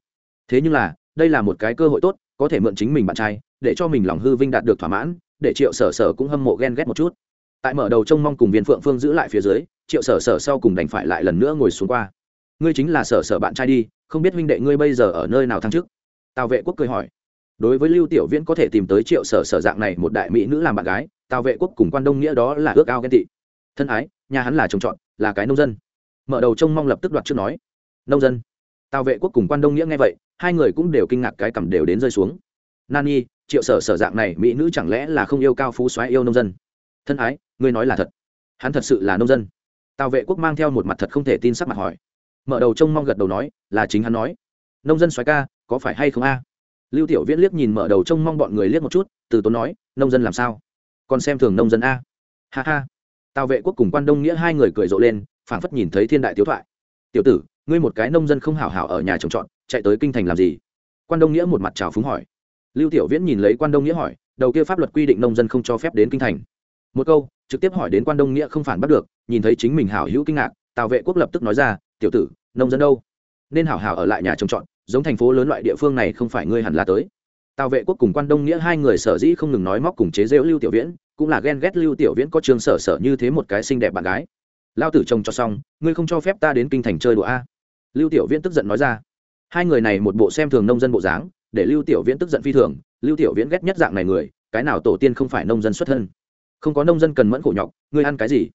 A: Thế nhưng là, đây là một cái cơ hội tốt, có thể mượn chính mình bạn trai, để cho mình lòng hư vinh đạt được thỏa mãn, để triệu sở sở cũng hâm mộ ghen ghét một chút tại mở đầu trông mong cùng viên phượng phương giữ lại phía dưới, triệu sở sở sau cùng đành phải lại lần nữa ngồi xuống qua. Ngươi chính là sở sở bạn trai đi, không biết huynh đệ ngươi bây giờ ở nơi nào thăng chức? Tào vệ quốc cười hỏi. Đối với lưu tiểu viễn có thể tìm tới triệu sở sở dạng này một đại mỹ nữ làm bạn gái, tào vệ quốc cùng quan đông nghĩa đó là ước ao ghen tị. Thân ái, nhà hắn là trồng trọt là cái nông dân. Mở đầu trông mong lập tức đoạt trước nói. Nông dân. Tào vệ quốc cùng quan đông nghĩa nghe vậy, hai người cũng đều kinh ngạc cái cầm đều đến rơi xuống. Nani triệu sở sở dạng này mỹ nữ chẳng lẽ là không yêu cao phú xoáy yêu nông dân? Thân ái, ngươi nói là thật. Hắn thật sự là nông dân. Tào vệ quốc mang theo một mặt thật không thể tin sắc mặt hỏi. Mở đầu trông mong gật đầu nói, là chính hắn nói. Nông dân xoáy ca, có phải hay không a? Lưu tiểu viễn liếc nhìn mở đầu trông mong bọn người liếc một chút, từ tốn nói, nông dân làm sao? Còn xem thường nông dân a? Ha ha. Tào vệ quốc cùng quan đông nghĩa hai người cười rộ lên, phảng phất nhìn thấy thiên đại tiếu thoại. Tiểu tử, ngươi một cái nông dân không hảo hảo ở nhà trồng trọt, chạy tới kinh thành làm gì? Quan đông nghĩa một mặt trào phúng hỏi. Lưu tiểu viễn nhìn lấy quan đông nghĩa hỏi, đầu kia pháp luật quy định nông dân không cho phép đến kinh thành một câu, trực tiếp hỏi đến quan đông nghĩa không phản bắt được, nhìn thấy chính mình hảo hữu kinh ngạc, tào vệ quốc lập tức nói ra, tiểu tử, nông dân đâu? Nên hảo hảo ở lại nhà trồng trọt, giống thành phố lớn loại địa phương này không phải ngươi hẳn là tới. Tào vệ quốc cùng quan đông nghĩa hai người sở dĩ không ngừng nói móc cùng chế rễu lưu tiểu viễn, cũng là ghen ghét lưu tiểu viễn có trường sở sở như thế một cái xinh đẹp bạn gái. Lao tử chồng cho xong, ngươi không cho phép ta đến kinh thành chơi đùa a? Lưu tiểu viễn tức giận nói ra. Hai người này một bộ xem thường nông dân bộ dáng, để lưu tiểu viễn tức giận phi thường. Lưu tiểu viễn ghét nhất dạng này người, cái nào tổ tiên không phải nông dân xuất thân? Không có nông dân cần mẫn khổ nhọc, ngươi ăn cái gì?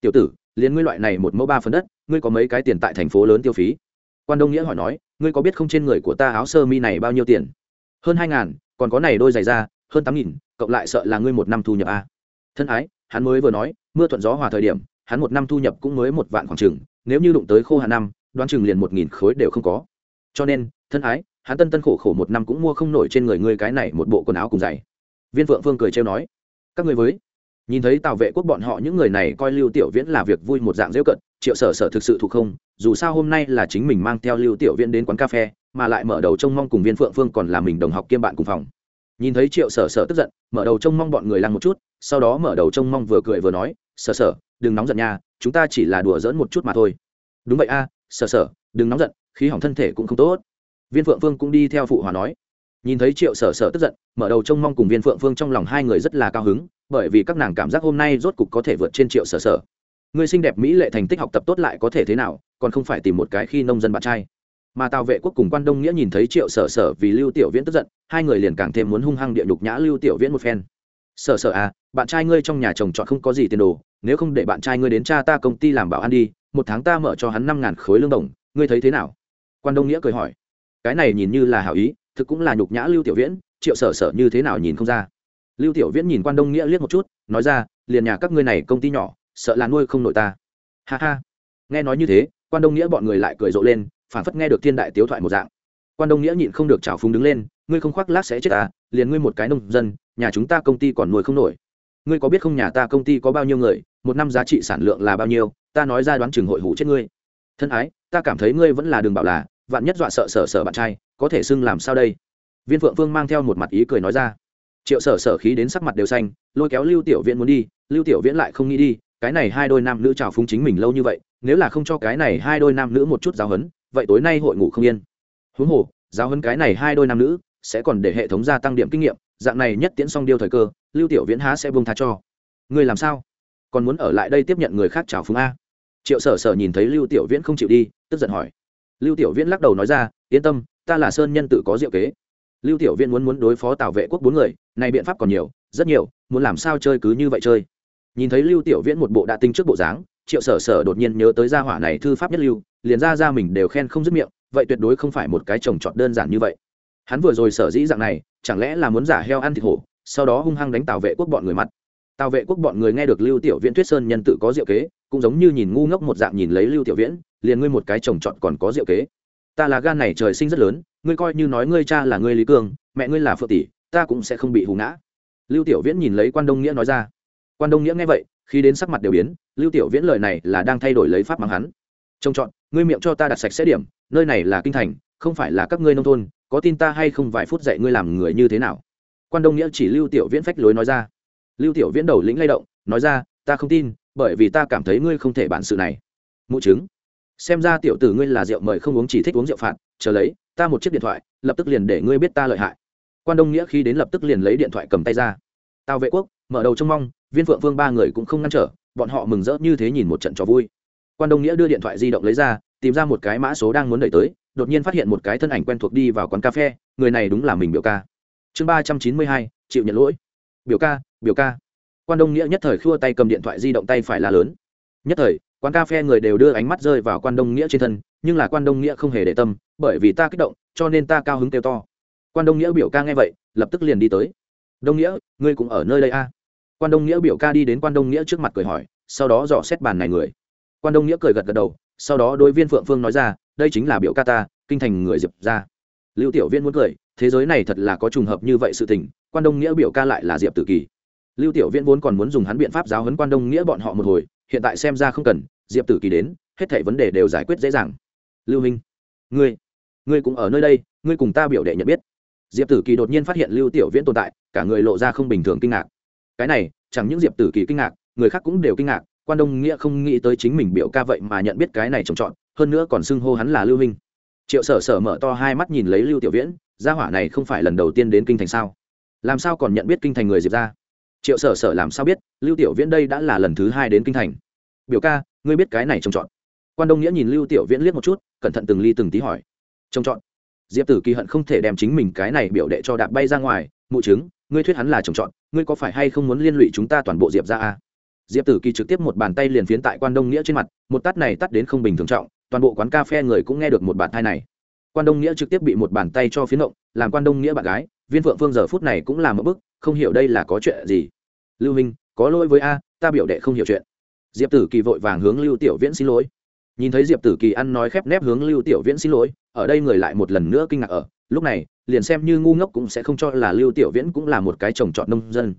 A: Tiểu tử, liền ngươi loại này một mẫu ba phần đất, ngươi có mấy cái tiền tại thành phố lớn tiêu phí? Quan đông nghĩa hỏi nói, ngươi có biết không trên người của ta áo sơ mi này bao nhiêu tiền? Hơn hai ngàn, còn có này đôi giày da, hơn tám nghìn, cộng lại sợ là ngươi một năm thu nhập a thân ái, hắn mới vừa nói, mưa thuận gió hòa thời điểm, hắn một năm thu nhập cũng mới một vạn khoảng chừng, nếu như đụng tới khô hạ năm, đoán chừng liền một nghìn khối đều không có. Cho nên, thân ái, hắn tân tân khổ khổ một năm cũng mua không nổi trên người ngươi cái này một bộ quần áo cùng giày. Viên phượng phương cười trêu nói, các ngươi với nhìn thấy tào vệ quốc bọn họ, những người này coi lưu tiểu viễn là việc vui một dạng dễ cận triệu sở sở thực sự thuộc không, dù sao hôm nay là chính mình mang theo lưu tiểu viễn đến quán cà phê, mà lại mở đầu trông mong cùng viên phượng phương còn là mình đồng học kiêm bạn cùng phòng. Nhìn thấy triệu sở sở tức giận, mở đầu trông mong bọn người lăng một chút, sau đó mở đầu trông mong vừa cười vừa nói, sở sở, đừng nóng giận nha, chúng ta chỉ là đùa giỡn một chút mà thôi. Đúng vậy a, sở sở, đừng nóng giận, khí hỏng thân thể cũng không tốt. Viên phượng phương cũng đi theo phụ hòa nói. Nhìn thấy triệu sở sở tức giận, mở đầu trông mong cùng viên phượng phương trong lòng hai người rất là cao hứng bởi vì các nàng cảm giác hôm nay rốt cục có thể vượt trên triệu sở sở. Người xinh đẹp mỹ lệ thành tích học tập tốt lại có thể thế nào, còn không phải tìm một cái khi nông dân bạn trai. Mà tào vệ quốc cùng quan đông nghĩa nhìn thấy triệu sở sở vì lưu tiểu viễn tức giận, hai người liền càng thêm muốn hung hăng địa nhục nhã lưu tiểu viễn một phen. Sở sở à bạn trai ngươi trong nhà chồng chọn không có gì tiền đồ, nếu không để bạn trai ngươi đến cha ta công ty làm bảo ăn đi, một tháng ta mở cho hắn năm ngàn khối lương đồng, ngươi thấy thế nào? Quan đông nghĩa cười hỏi. Cái này nhìn như là hảo ý, thực cũng là nhục nhã lưu tiểu viễn, triệu sở sở như thế nào nhìn không ra? Lưu tiểu viễn nhìn quan đông nghĩa liếc một chút, nói ra, liền nhà các ngươi này công ty nhỏ, sợ là nuôi không nội ta. Ha ha. Nghe nói như thế, quan đông nghĩa bọn người lại cười rộ lên phản phất nghe được thiên đại tiếu thoại một dạng. Quan đông nghĩa nhịn không được trào phúng đứng lên, ngươi không khoác lác sẽ chết à liền ngươi một cái nông dân, nhà chúng ta công ty còn nuôi không nổi. Ngươi có biết không nhà ta công ty có bao nhiêu người, một năm giá trị sản lượng là bao nhiêu, ta nói ra đoán chừng hội hủ chết ngươi. Thân ái, ta cảm thấy ngươi vẫn là đường bảo là, vạn nhất dọa sợ sợ sợ bạn trai, có thể xưng làm sao đây? Viên phượng phương mang theo một mặt ý cười nói ra triệu sở sở khí đến sắc mặt đều xanh, lôi kéo lưu tiểu viễn muốn đi, lưu tiểu viễn lại không nghĩ đi, cái này hai đôi nam nữ trào phúng chính mình lâu như vậy, nếu là không cho cái này hai đôi nam nữ một chút giáo hấn vậy tối nay hội ngủ không yên. Huống hồ, giáo hấn cái này hai đôi nam nữ, sẽ còn để hệ thống gia tăng điểm kinh nghiệm, dạng này nhất tiễn xong điêu thời cơ, lưu tiểu viễn há sẽ buông tha cho. Ngươi làm sao? Còn muốn ở lại đây tiếp nhận người khác trào phúng a? Triệu sở sở nhìn thấy lưu tiểu viễn không chịu đi, tức giận hỏi. Lưu tiểu viễn lắc đầu nói ra, yên tâm, ta là sơn nhân tự có diệu kế lưu tiểu viễn muốn muốn đối phó tào vệ quốc bốn người, này biện pháp còn nhiều, rất nhiều, muốn làm sao chơi cứ như vậy chơi. Nhìn thấy lưu tiểu viễn một bộ đã tinh trước bộ dáng, triệu sở sở đột nhiên nhớ tới gia hỏa này thư pháp nhất lưu, liền ra ra mình đều khen không dứt miệng, vậy tuyệt đối không phải một cái trồng trọt đơn giản như vậy. Hắn vừa rồi sở dĩ dạng này, chẳng lẽ là muốn giả heo ăn thịt hổ, sau đó hung hăng đánh tào vệ quốc bọn người mặt. Tào vệ quốc bọn người nghe được lưu tiểu viễn tuyết sơn nhân tự có diệu kế, cũng giống như nhìn ngu ngốc một dạng nhìn lấy lưu tiểu viễn, liền ngươi một cái trồng trọt còn có diệu kế. Ta là gan này trời sinh rất lớn ngươi coi như nói ngươi cha là ngươi lý cương mẹ ngươi là phượng tỷ, ta cũng sẽ không bị hù ngã. Lưu tiểu viễn nhìn lấy quan đông nghĩa nói ra. Quan đông nghĩa nghe vậy, khi đến sắc mặt đều biến, lưu tiểu viễn lời này là đang thay đổi lấy pháp mắng hắn. Trông chọn, ngươi miệng cho ta đặt sạch sẽ điểm, nơi này là kinh thành, không phải là các ngươi nông thôn, có tin ta hay không vài phút dạy ngươi làm người như thế nào? Quan đông nghĩa chỉ lưu tiểu viễn phách lối nói ra. Lưu tiểu viễn đầu lĩnh lay động, nói ra, ta không tin, bởi vì ta cảm thấy ngươi không thể bản sự này. Mụ chứng. Xem ra tiểu tử ngươi là rượu mời không uống chỉ thích uống rượu phạt chờ lấy, ta một chiếc điện thoại, lập tức liền để ngươi biết ta lợi hại. Quan đông nghĩa khi đến lập tức liền lấy điện thoại cầm tay ra. Tào vệ quốc, mở đầu trông mong, viên phượng vương ba người cũng không ngăn trở, bọn họ mừng rỡ như thế nhìn một trận trò vui. Quan đông nghĩa đưa điện thoại di động lấy ra, tìm ra một cái mã số đang muốn đẩy tới, đột nhiên phát hiện một cái thân ảnh quen thuộc đi vào quán cà phê, người này đúng là mình biểu ca. Chương ba trăm chín mươi hai, chịu nhận lỗi. Biểu ca biểu ca. Quan đông nghĩa nhất thời khua tay cầm điện thoại di động tay phải là lớn. Nhất thời, quán cà phê người đều đưa ánh mắt rơi vào quan đông nghĩa trên thân nhưng là quan đông nghĩa không hề để tâm, bởi vì ta kích động, cho nên ta cao hứng kêu to. Quan đông nghĩa biểu ca nghe vậy, lập tức liền đi tới. Đông nghĩa, ngươi cũng ở nơi đây a à? quan đông nghĩa biểu ca đi đến quan đông nghĩa trước mặt cười hỏi, sau đó dò xét bàn này người. Quan đông nghĩa cười gật gật đầu, sau đó đối viên phượng phương nói ra, đây chính là biểu ca ta, kinh thành người diệp ra lưu tiểu viên muốn cười, thế giới này thật là có trùng hợp như vậy sự tình, quan đông nghĩa biểu ca lại là diệp tử kỳ. Lưu tiểu viễn vốn còn muốn dùng hắn biện pháp giáo huấn quan đông nghĩa bọn họ một hồi, hiện tại xem ra không cần, diệp tử kỳ đến, hết thảy vấn đề đều giải quyết dễ dàng lưu minh, ngươi ngươi cũng ở nơi đây, ngươi cùng ta biểu đệ nhận biết. Diệp tử kỳ đột nhiên phát hiện lưu tiểu viễn tồn tại, cả người lộ ra không bình thường kinh ngạc. Cái này, chẳng những diệp tử kỳ kinh ngạc, người khác cũng đều kinh ngạc, quan đông nghĩa không nghĩ tới chính mình biểu ca vậy mà nhận biết cái này trồng trọt, hơn nữa còn xưng hô hắn là lưu minh. Triệu sở sở mở to hai mắt nhìn lấy lưu tiểu viễn, gia hỏa này không phải lần đầu tiên đến kinh thành sao? Làm sao còn nhận biết kinh thành người diệp ra? Triệu sở sở làm sao biết, lưu tiểu viễn đây đã là lần thứ hai đến kinh thành. Biểu ca, ngươi biết cái này trồng trọt? Quan đông nghĩa nhìn lưu tiểu viễn liếc một chút cẩn thận từng ly từng tí hỏi trông chọn diệp tử kỳ hận không thể đem chính mình cái này biểu đệ cho đạp bay ra ngoài mụ chứng ngươi thuyết hắn là trồng trọt ngươi có phải hay không muốn liên lụy chúng ta toàn bộ diệp ra à? diệp tử kỳ trực tiếp một bàn tay liền phiến tại quan đông nghĩa trên mặt một tát này tắt đến không bình thường trọng toàn bộ quán cà phê người cũng nghe được một bàn tay này quan đông nghĩa trực tiếp bị một bàn tay cho phiến động làm quan đông nghĩa bạn gái viên phượng phương giờ phút này cũng làm một bức không hiểu đây là có chuyện gì lưu minh có lỗi với a ta biểu đệ không hiểu chuyện diệp tử kỳ vội vàng hướng lưu tiểu viễn xin lỗi nhìn thấy diệp tử kỳ ăn nói khép nép hướng lưu tiểu viễn xin lỗi, ở đây người lại một lần nữa kinh ngạc ở, lúc này, liền xem như ngu ngốc cũng sẽ không cho là lưu tiểu viễn cũng là một cái trồng trọt nông dân.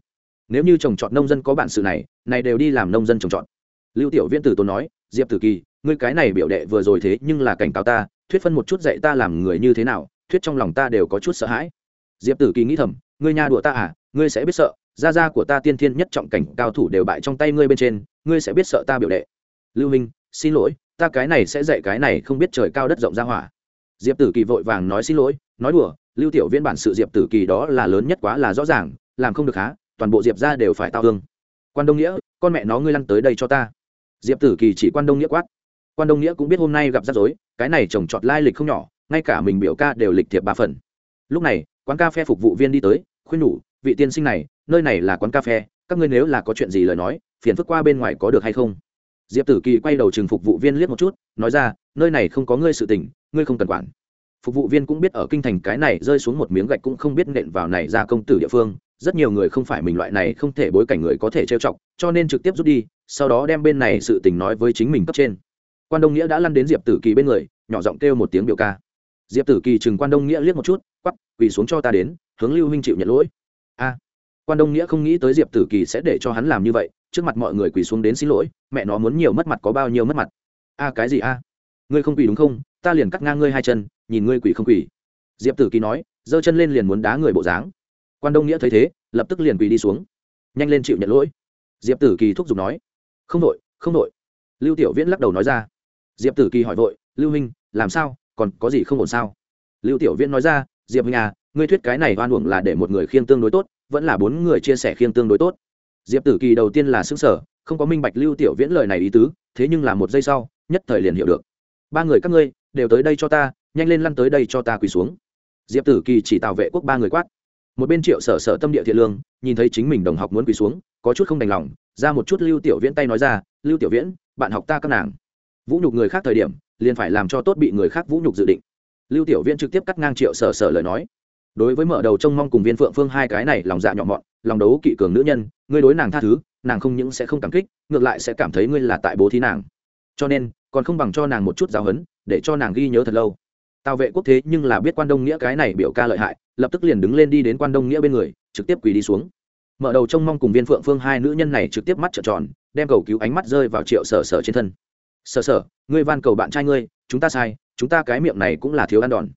A: Nếu như trồng trọt nông dân có bản sự này này đều đi làm nông dân trồng trọt. Lưu tiểu viễn tử tốn nói, diệp tử kỳ, ngươi cái này biểu đệ vừa rồi thế nhưng là cảnh cáo ta, thuyết phân một chút dạy ta làm người như thế nào, thuyết trong lòng ta đều có chút sợ hãi. Diệp tử kỳ nghĩ thầm, ngươi nhà đùa ta à ngươi sẽ biết sợ, gia gia của ta tiên thiên nhất trọng cảnh cao thủ đều bại trong tay ngươi bên trên, ngươi sẽ biết sợ ta biểu đệ. Lưu minh, xin lỗi ta cái này sẽ dạy cái này không biết trời cao đất rộng ra hỏa. Diệp tử kỳ vội vàng nói xin lỗi, nói đùa, lưu tiểu viễn bản sự diệp tử kỳ đó là lớn nhất quá là rõ ràng, làm không được há, toàn bộ diệp ra đều phải tao hương quan đông nghĩa, con mẹ nó ngươi lăn tới đây cho ta. Diệp tử kỳ chỉ quan đông nghĩa quát. Quan đông nghĩa cũng biết hôm nay gặp rắc rối, cái này trồng trọt lai lịch không nhỏ, ngay cả mình biểu ca đều lịch thiệp ba phần. Lúc này, quán cà phê phục vụ viên đi tới, khuyên nhủ, vị tiên sinh này, nơi này là quán cà phê, các ngươi nếu là có chuyện gì lời nói, phiền phức qua bên ngoài có được hay không? Diệp tử kỳ quay đầu chừng phục vụ viên liếc một chút, nói ra, nơi này không có ngươi sự tình, ngươi không cần quản. Phục vụ viên cũng biết ở kinh thành cái này rơi xuống một miếng gạch cũng không biết nện vào này ra công tử địa phương, rất nhiều người không phải mình loại này không thể bối cảnh người có thể trêu chọc, cho nên trực tiếp rút đi, sau đó đem bên này sự tình nói với chính mình cấp trên. Quan đông nghĩa đã lăn đến diệp tử kỳ bên người, nhỏ giọng kêu một tiếng biểu ca. Diệp tử kỳ chừng quan đông nghĩa liếc một chút, quắp, quỳ xuống cho ta đến, hướng lưu huynh chịu nhận lỗi. A quan đông nghĩa không nghĩ tới diệp tử kỳ sẽ để cho hắn làm như vậy trước mặt mọi người quỳ xuống đến xin lỗi mẹ nó muốn nhiều mất mặt có bao nhiêu mất mặt a à, cái gì a à? ngươi không quỳ đúng không ta liền cắt ngang ngươi hai chân nhìn ngươi quỳ không quỳ diệp tử kỳ nói giơ chân lên liền muốn đá người bộ dáng quan đông nghĩa thấy thế lập tức liền quỳ đi xuống nhanh lên chịu nhận lỗi diệp tử kỳ thúc giục nói không đội không đội. lưu tiểu viễn lắc đầu nói ra diệp tử kỳ hỏi vội lưu huynh, làm sao, còn có gì không ổn sao? lưu tiểu viễn nói ra, diệp huynh à ngươi thuyết cái này oan uổng là để một người khiêng tương đối tốt vẫn là bốn người chia sẻ khiêng tương đối tốt. Diệp tử kỳ đầu tiên là xứng sở không có minh bạch lưu tiểu viễn lời này ý tứ, thế nhưng là một giây sau, nhất thời liền hiểu được. Ba người các ngươi, đều tới đây cho ta, nhanh lên lăn tới đây cho ta quỳ xuống. Diệp tử kỳ chỉ tạo vệ quốc ba người quát. Một bên triệu sở sở tâm địa thiện lương, nhìn thấy chính mình đồng học muốn quỳ xuống, có chút không đành lòng, ra một chút lưu tiểu viễn tay nói ra, lưu tiểu viễn, bạn học ta các nàng. Vũ nhục người khác thời điểm, liền phải làm cho tốt bị người khác vũ nhục dự định. Lưu tiểu viễn trực tiếp cắt ngang triệu sở sở lời nói đối với mở đầu trông mong cùng viên phượng phương hai cái này, lòng dạ nhỏ mọn, lòng đấu kỵ cường nữ nhân, ngươi đối nàng tha thứ, nàng không những sẽ không cảm kích, ngược lại sẽ cảm thấy ngươi là tại bố thí nàng. Cho nên, còn không bằng cho nàng một chút giáo hấn để cho nàng ghi nhớ thật lâu. Tào vệ quốc thế nhưng là biết quan đông nghĩa cái này biểu ca lợi hại, lập tức liền đứng lên đi đến quan đông nghĩa bên người, trực tiếp quỳ đi xuống. Mở đầu trông mong cùng viên phượng phương hai nữ nhân này trực tiếp mắt trợn tròn, đem cầu cứu ánh mắt rơi vào triệu sở sở trên thân. Sở sở, ngươi van cầu bạn trai ngươi, chúng ta sai, chúng ta cái miệng này cũng là thiếu ăn đòn.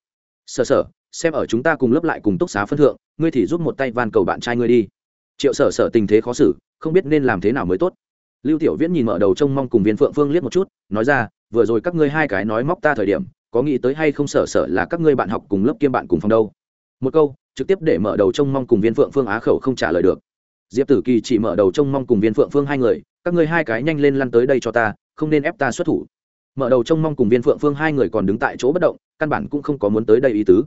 A: Sở sở xem ở chúng ta cùng lớp lại cùng túc xá phân thượng, ngươi thì giúp một tay van cầu bạn trai ngươi đi. Triệu sở sở tình thế khó xử, không biết nên làm thế nào mới tốt. Lưu tiểu viễn nhìn mở đầu trông mong cùng viên phượng phương liếc một chút, nói ra, vừa rồi các ngươi hai cái nói móc ta thời điểm, có nghĩ tới hay không sở sở là các ngươi bạn học cùng lớp kiêm bạn cùng phòng đâu? Một câu, trực tiếp để mở đầu trông mong cùng viên phượng phương á khẩu không trả lời được. Diệp tử kỳ chỉ mở đầu trông mong cùng viên phượng phương hai người, các ngươi hai cái nhanh lên lăn tới đây cho ta, không nên ép ta xuất thủ. Mở đầu trông mong cùng viên phượng phương hai người còn đứng tại chỗ bất động, căn bản cũng không có muốn tới đây ý tứ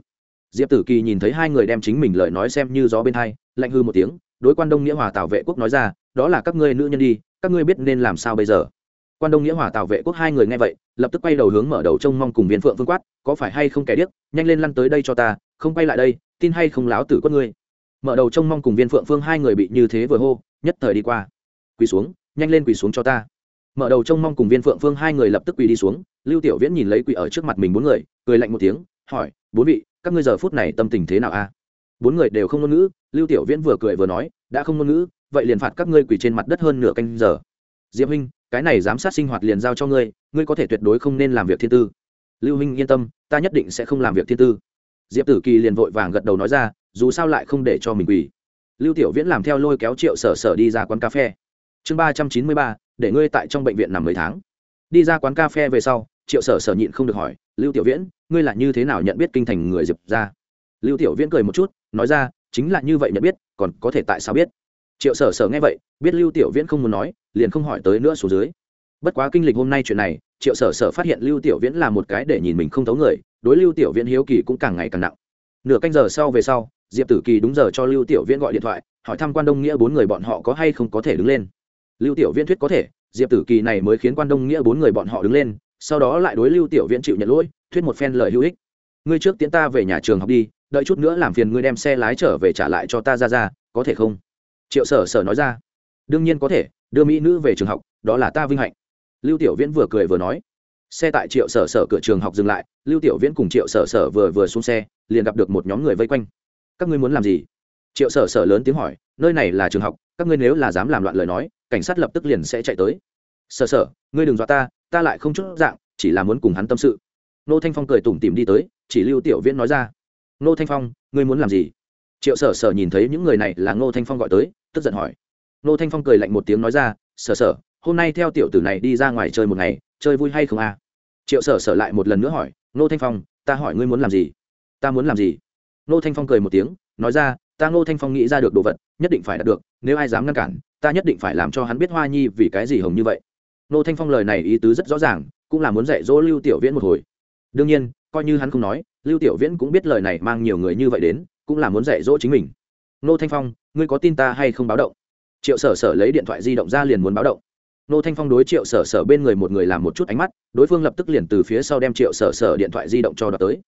A: diệp tử kỳ nhìn thấy hai người đem chính mình lời nói xem như gió bên hai, lạnh hư một tiếng, đối quan đông nghĩa hòa tào vệ quốc nói ra, đó là các ngươi nữ nhân đi, các ngươi biết nên làm sao bây giờ? Quan đông nghĩa hòa tào vệ quốc hai người nghe vậy, lập tức quay đầu hướng mở đầu trông mong cùng viên phượng phương quát, có phải hay không kẻ điếc, nhanh lên lăn tới đây cho ta, không quay lại đây, tin hay không láo tử quất ngươi? Mở đầu trông mong cùng viên phượng phương hai người bị như thế vừa hô, nhất thời đi qua. Quỳ xuống, nhanh lên quỳ xuống cho ta. Mở đầu trông mong cùng viên phượng phương hai người lập tức quỳ đi xuống, lưu tiểu viễn nhìn lấy quỳ ở trước mặt mình bốn người, cười lạnh một tiếng, hỏi, bốn vị các ngươi giờ phút này tâm tình thế nào a? Bốn người đều không ngôn ngữ, lưu tiểu viễn vừa cười vừa nói, đã không ngôn ngữ, vậy liền phạt các ngươi quỳ trên mặt đất hơn nửa canh giờ. Diệp huynh cái này giám sát sinh hoạt liền giao cho ngươi ngươi có thể tuyệt đối không nên làm việc thiên tư. Lưu huynh yên tâm, ta nhất định sẽ không làm việc thiên tư. Diệp tử kỳ liền vội vàng gật đầu nói ra, dù sao lại không để cho mình quỳ. Lưu tiểu viễn làm theo lôi kéo triệu sở sở đi ra quán cà phê. Chương ba trăm chín mươi ba, để ngươi tại trong bệnh viện nằm mấy tháng. Đi ra quán cà phê về sau, triệu sở sở nhịn không được hỏi, lưu tiểu viễn ngươi là như thế nào nhận biết kinh thành người diệp ra lưu tiểu viễn cười một chút, nói ra, chính là như vậy nhận biết, còn có thể tại sao biết? Triệu sở sở nghe vậy, biết lưu tiểu viễn không muốn nói, liền không hỏi tới nữa số dưới. Bất quá kinh lịch hôm nay chuyện này, triệu sở sở phát hiện lưu tiểu viễn là một cái để nhìn mình không thấu người, đối lưu tiểu viễn hiếu kỳ cũng càng ngày càng nặng. Nửa canh giờ sau về sau, diệp tử kỳ đúng giờ cho lưu tiểu viễn gọi điện thoại, hỏi thăm quan đông nghĩa bốn người bọn họ có hay không có thể đứng lên. Lưu tiểu viễn thuyết có thể, diệp tử kỳ này mới khiến quan đông nghĩa bốn người bọn họ đứng lên, sau đó lại đối lưu tiểu viễn chịu nhận lỗi thuyết một phen lời hữu ích. Ngươi trước tiến ta về nhà trường học đi, đợi chút nữa làm phiền ngươi đem xe lái trở về trả lại cho ta ra ra, có thể không? Triệu sở sở nói ra. Đương nhiên có thể, đưa mỹ nữ về trường học, đó là ta vinh hạnh. Lưu tiểu viễn vừa cười vừa nói. Xe tại triệu sở sở cửa trường học dừng lại, lưu tiểu viễn cùng triệu sở sở vừa vừa xuống xe, liền gặp được một nhóm người vây quanh. Các ngươi muốn làm gì? Triệu sở sở lớn tiếng hỏi. Nơi này là trường học, các ngươi nếu là dám làm loạn lời nói, cảnh sát lập tức liền sẽ chạy tới. Sở sở, ngươi đừng dọa ta ta lại không chút dạng, chỉ là muốn cùng hắn tâm sự nô thanh phong cười tủm tỉm đi tới, chỉ lưu tiểu viễn nói ra. Nô thanh phong, ngươi muốn làm gì? Triệu sở sở nhìn thấy những người này là ngô thanh phong gọi tới, tức giận hỏi. Nô thanh phong cười lạnh một tiếng nói ra, sở sở, hôm nay theo tiểu tử này đi ra ngoài chơi một ngày, chơi vui hay không à? triệu sở sở lại một lần nữa hỏi, nô thanh phong, ta hỏi ngươi muốn làm gì? Ta muốn làm gì? Nô thanh phong cười một tiếng, nói ra, ta ngô thanh phong nghĩ ra được đồ vật, nhất định phải đạt được, nếu ai dám ngăn cản, ta nhất định phải làm cho hắn biết hoa nhi vì cái gì hồng như vậy. Nô thanh phong lời này ý tứ rất rõ ràng, cũng là muốn dạy dỗ lưu tiểu viễn một hồi đương nhiên, coi như hắn không nói, lưu tiểu viễn cũng biết lời này mang nhiều người như vậy đến, cũng là muốn dạy dỗ chính mình. Nô thanh phong, ngươi có tin ta hay không báo động? Triệu sở sở lấy điện thoại di động ra liền muốn báo động. Nô thanh phong đối triệu sở sở bên người một người làm một chút ánh mắt, đối phương lập tức liền từ phía sau đem triệu sở sở điện thoại di động cho đọc tới.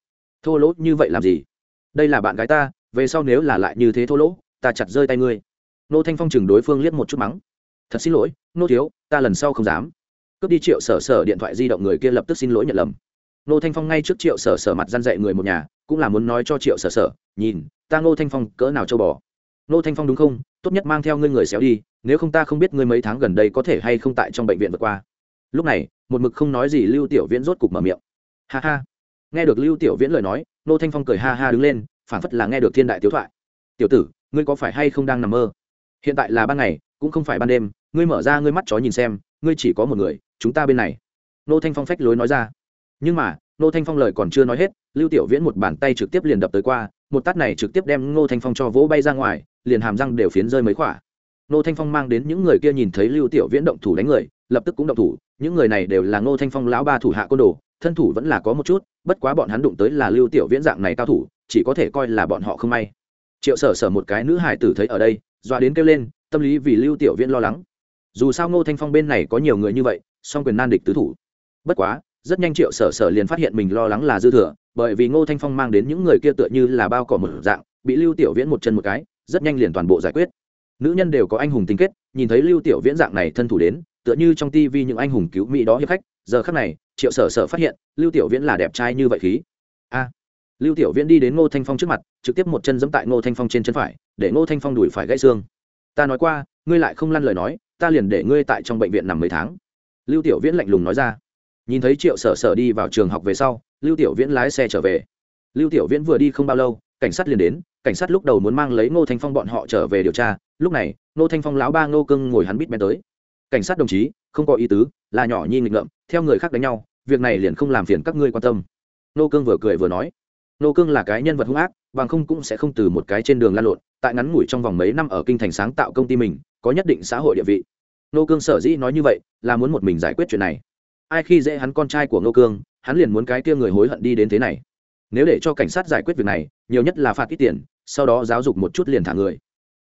A: Thô lỗ, như vậy làm gì? Đây là bạn gái ta, về sau nếu là lại như thế thô lỗ, ta chặt rơi tay ngươi. Nô thanh phong chừng đối phương liếc một chút mắng. Thật xin lỗi, nô thiếu, ta lần sau không dám. Cướp đi triệu sở sở điện thoại di động người kia lập tức xin lỗi nhận lầm nô thanh phong ngay trước triệu sở sở mặt g i a n dạy người một nhà, cũng là muốn nói cho triệu sở sở, nhìn, ta ngô thanh phong cỡ nào châu bò? Nô thanh phong đúng không? Tốt nhất mang theo ngươi người xéo đi, nếu không ta không biết ngươi mấy tháng gần đây có thể hay không tại trong bệnh viện vượt qua. Lúc này, một mực không nói gì lưu tiểu viễn rốt cục mở miệng. Ha ha. Nghe được lưu tiểu viễn lời nói nô thanh phong cười ha ha đứng lên, phảng phất là nghe được thiên đại tiếu thoại. Tiểu tử, ngươi có phải hay không đang nằm mơ? Hiện tại là ban ngày, cũng không phải ban đêm, ngươi mở ra ngươi mắt chó nhìn xem, ngươi chỉ có một người, chúng ta bên này. Nô thanh phong phách lối nói ra nhưng mà nô thanh phong lời còn chưa nói hết, lưu tiểu viễn một bàn tay trực tiếp liền đập tới qua, một tát này trực tiếp đem ngô thanh phong cho vỗ bay ra ngoài, liền hàm răng đều phiến rơi mấy khỏa. Nô thanh phong mang đến những người kia nhìn thấy lưu tiểu viễn động thủ đánh người, lập tức cũng động thủ, những người này đều là ngô thanh phong lão ba thủ hạ côn đồ, thân thủ vẫn là có một chút, bất quá bọn hắn đụng tới là lưu tiểu viễn dạng này cao thủ, chỉ có thể coi là bọn họ không may. Triệu sở sở một cái nữ hải tử thấy ở đây, doa đến kêu lên, tâm lý vì lưu tiểu viễn lo lắng. Dù sao ngô thanh phong bên này có nhiều người như vậy, song quyền nan địch tứ thủ. Bất quá rất nhanh triệu sở sở liền phát hiện mình lo lắng là dư thừa, bởi vì ngô thanh phong mang đến những người kia tựa như là bao cỏ một dạng, bị lưu tiểu viễn một chân một cái, rất nhanh liền toàn bộ giải quyết. Nữ nhân đều có anh hùng tính kết, nhìn thấy lưu tiểu viễn dạng này thân thủ đến, tựa như trong tivi những anh hùng cứu mỹ đó hiệp khách, giờ khắc này, triệu sở sở phát hiện, lưu tiểu viễn là đẹp trai như vậy khí. A. Lưu tiểu viễn đi đến ngô thanh phong trước mặt, trực tiếp một chân giẫm tại ngô thanh phong trên chân phải, để ngô thanh phong đùi phải gãy xương. Ta nói qua, ngươi lại không lăn lời nói, ta liền để ngươi tại trong bệnh viện nằm mấy tháng. Lưu tiểu viễn lạnh lùng nói ra nhìn thấy triệu sở sở đi vào trường học về sau, lưu tiểu viễn lái xe trở về. Lưu tiểu viễn vừa đi không bao lâu, cảnh sát liền đến, cảnh sát lúc đầu muốn mang lấy ngô thanh phong bọn họ trở về điều tra, lúc này, ngô thanh phong lão ba ngô cưng ngồi hắn bít bén tới. Cảnh sát đồng chí, không có ý tứ, là nhỏ nhi nghịch ngợm, theo người khác đánh nhau, việc này liền không làm phiền các ngươi quan tâm. Ngô cưng vừa cười vừa nói, ngô cưng là cái nhân vật hung ác, bằng không cũng sẽ không từ một cái trên đường lan lộn, tại ngắn ngủi trong vòng mấy năm ở kinh thành sáng tạo công ty mình, có nhất định xã hội địa vị. Ngô cương sở dĩ nói như vậy, là muốn một mình giải quyết chuyện này ai khi dễ hắn con trai của ngô cương, hắn liền muốn cái kia người hối hận đi đến thế này. Nếu để cho cảnh sát giải quyết việc này, nhiều nhất là phạt ít tiền, sau đó giáo dục một chút liền thả người.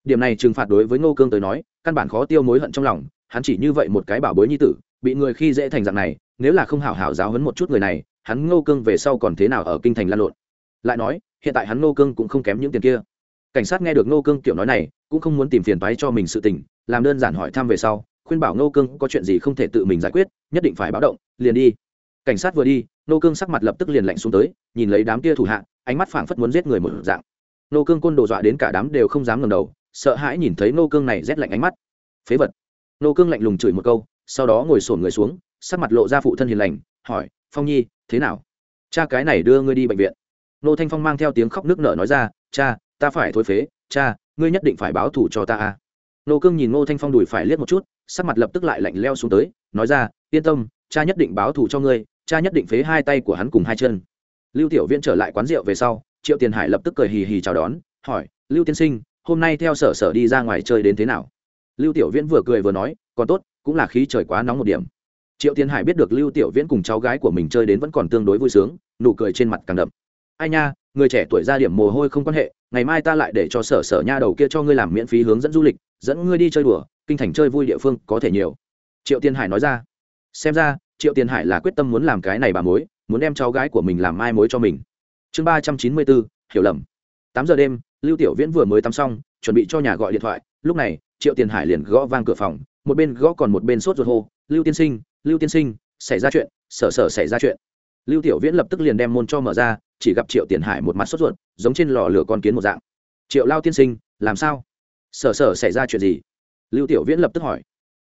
A: Điểm này trừng phạt đối với ngô cương tới nói, căn bản khó tiêu mối hận trong lòng, hắn chỉ như vậy một cái bảo bối nhi tử, bị người khi dễ thành dạng này, nếu là không hảo hảo giáo hấn một chút người này, hắn ngô cương về sau còn thế nào ở kinh thành lan lộn? Lại nói, hiện tại hắn ngô cương cũng không kém những tiền kia. Cảnh sát nghe được ngô cương kiểu nói này, cũng không muốn tìm phiền toái cho mình sự tình, làm đơn giản hỏi thăm về sau khuyên bảo ngô cương có chuyện gì không thể tự mình giải quyết, nhất định phải báo động, liền đi. Cảnh sát vừa đi, ngô cương sắc mặt lập tức liền lạnh xuống tới, nhìn lấy đám kia thủ hạ, ánh mắt phảng phất muốn giết người một dạng. Ngô cương côn đồ dọa đến cả đám đều không dám ngẩng đầu, sợ hãi nhìn thấy ngô cương này rét lạnh ánh mắt. Phế vật. Ngô cương lạnh lùng chửi một câu, sau đó ngồi sổn người xuống, sắc mặt lộ ra phụ thân hiền lành, hỏi, phong nhi, thế nào? Cha cái này đưa ngươi đi bệnh viện. Nô thanh phong mang theo tiếng khóc nước nở nói ra, cha, ta phải thối phế, cha, ngươi nhất định phải báo thù cho ta a nô cương nhìn ngô thanh phong đùi phải liếc một chút, sắc mặt lập tức lại lạnh leo xuống tới, nói ra, yên tâm, cha nhất định báo thù cho ngươi, cha nhất định phế hai tay của hắn cùng hai chân. Lưu tiểu viễn trở lại quán rượu về sau, triệu tiền hải lập tức cười hì hì chào đón, hỏi, lưu tiên sinh, hôm nay theo sở sở đi ra ngoài chơi đến thế nào? Lưu tiểu viễn vừa cười vừa nói, còn tốt, cũng là khí trời quá nóng một điểm. Triệu tiền hải biết được lưu tiểu viễn cùng cháu gái của mình chơi đến vẫn còn tương đối vui sướng, nụ cười trên mặt càng đậm. Ai nha người trẻ tuổi ra điểm mồ hôi không quan hệ, ngày mai ta lại để cho sở sở nha đầu kia cho ngươi làm miễn phí hướng dẫn du lịch, dẫn ngươi đi chơi đùa, kinh thành chơi vui địa phương có thể nhiều. Triệu tiên hải nói ra. Xem ra, triệu tiên hải là quyết tâm muốn làm cái này bà mối, muốn đem cháu gái của mình làm mai mối cho mình. Chương ba trăm chín mươi bốn, hiểu lầm. Tám giờ đêm, lưu tiểu viễn vừa mới tắm xong, chuẩn bị cho nhà gọi điện thoại. Lúc này, triệu tiền hải liền gõ vang cửa phòng, một bên gõ còn một bên sốt ruột hô, lưu tiên sinh, lưu tiên sinh, xảy ra chuyện, sở sở xảy ra chuyện. Lưu tiểu viễn lập tức liền đem môn cho mở ra chỉ gặp triệu tiền hải một mặt sốt ruột, giống trên lò lửa con kiến một dạng. Triệu lao tiên sinh, làm sao? Sở sở xảy ra chuyện gì? Lưu tiểu viễn lập tức hỏi.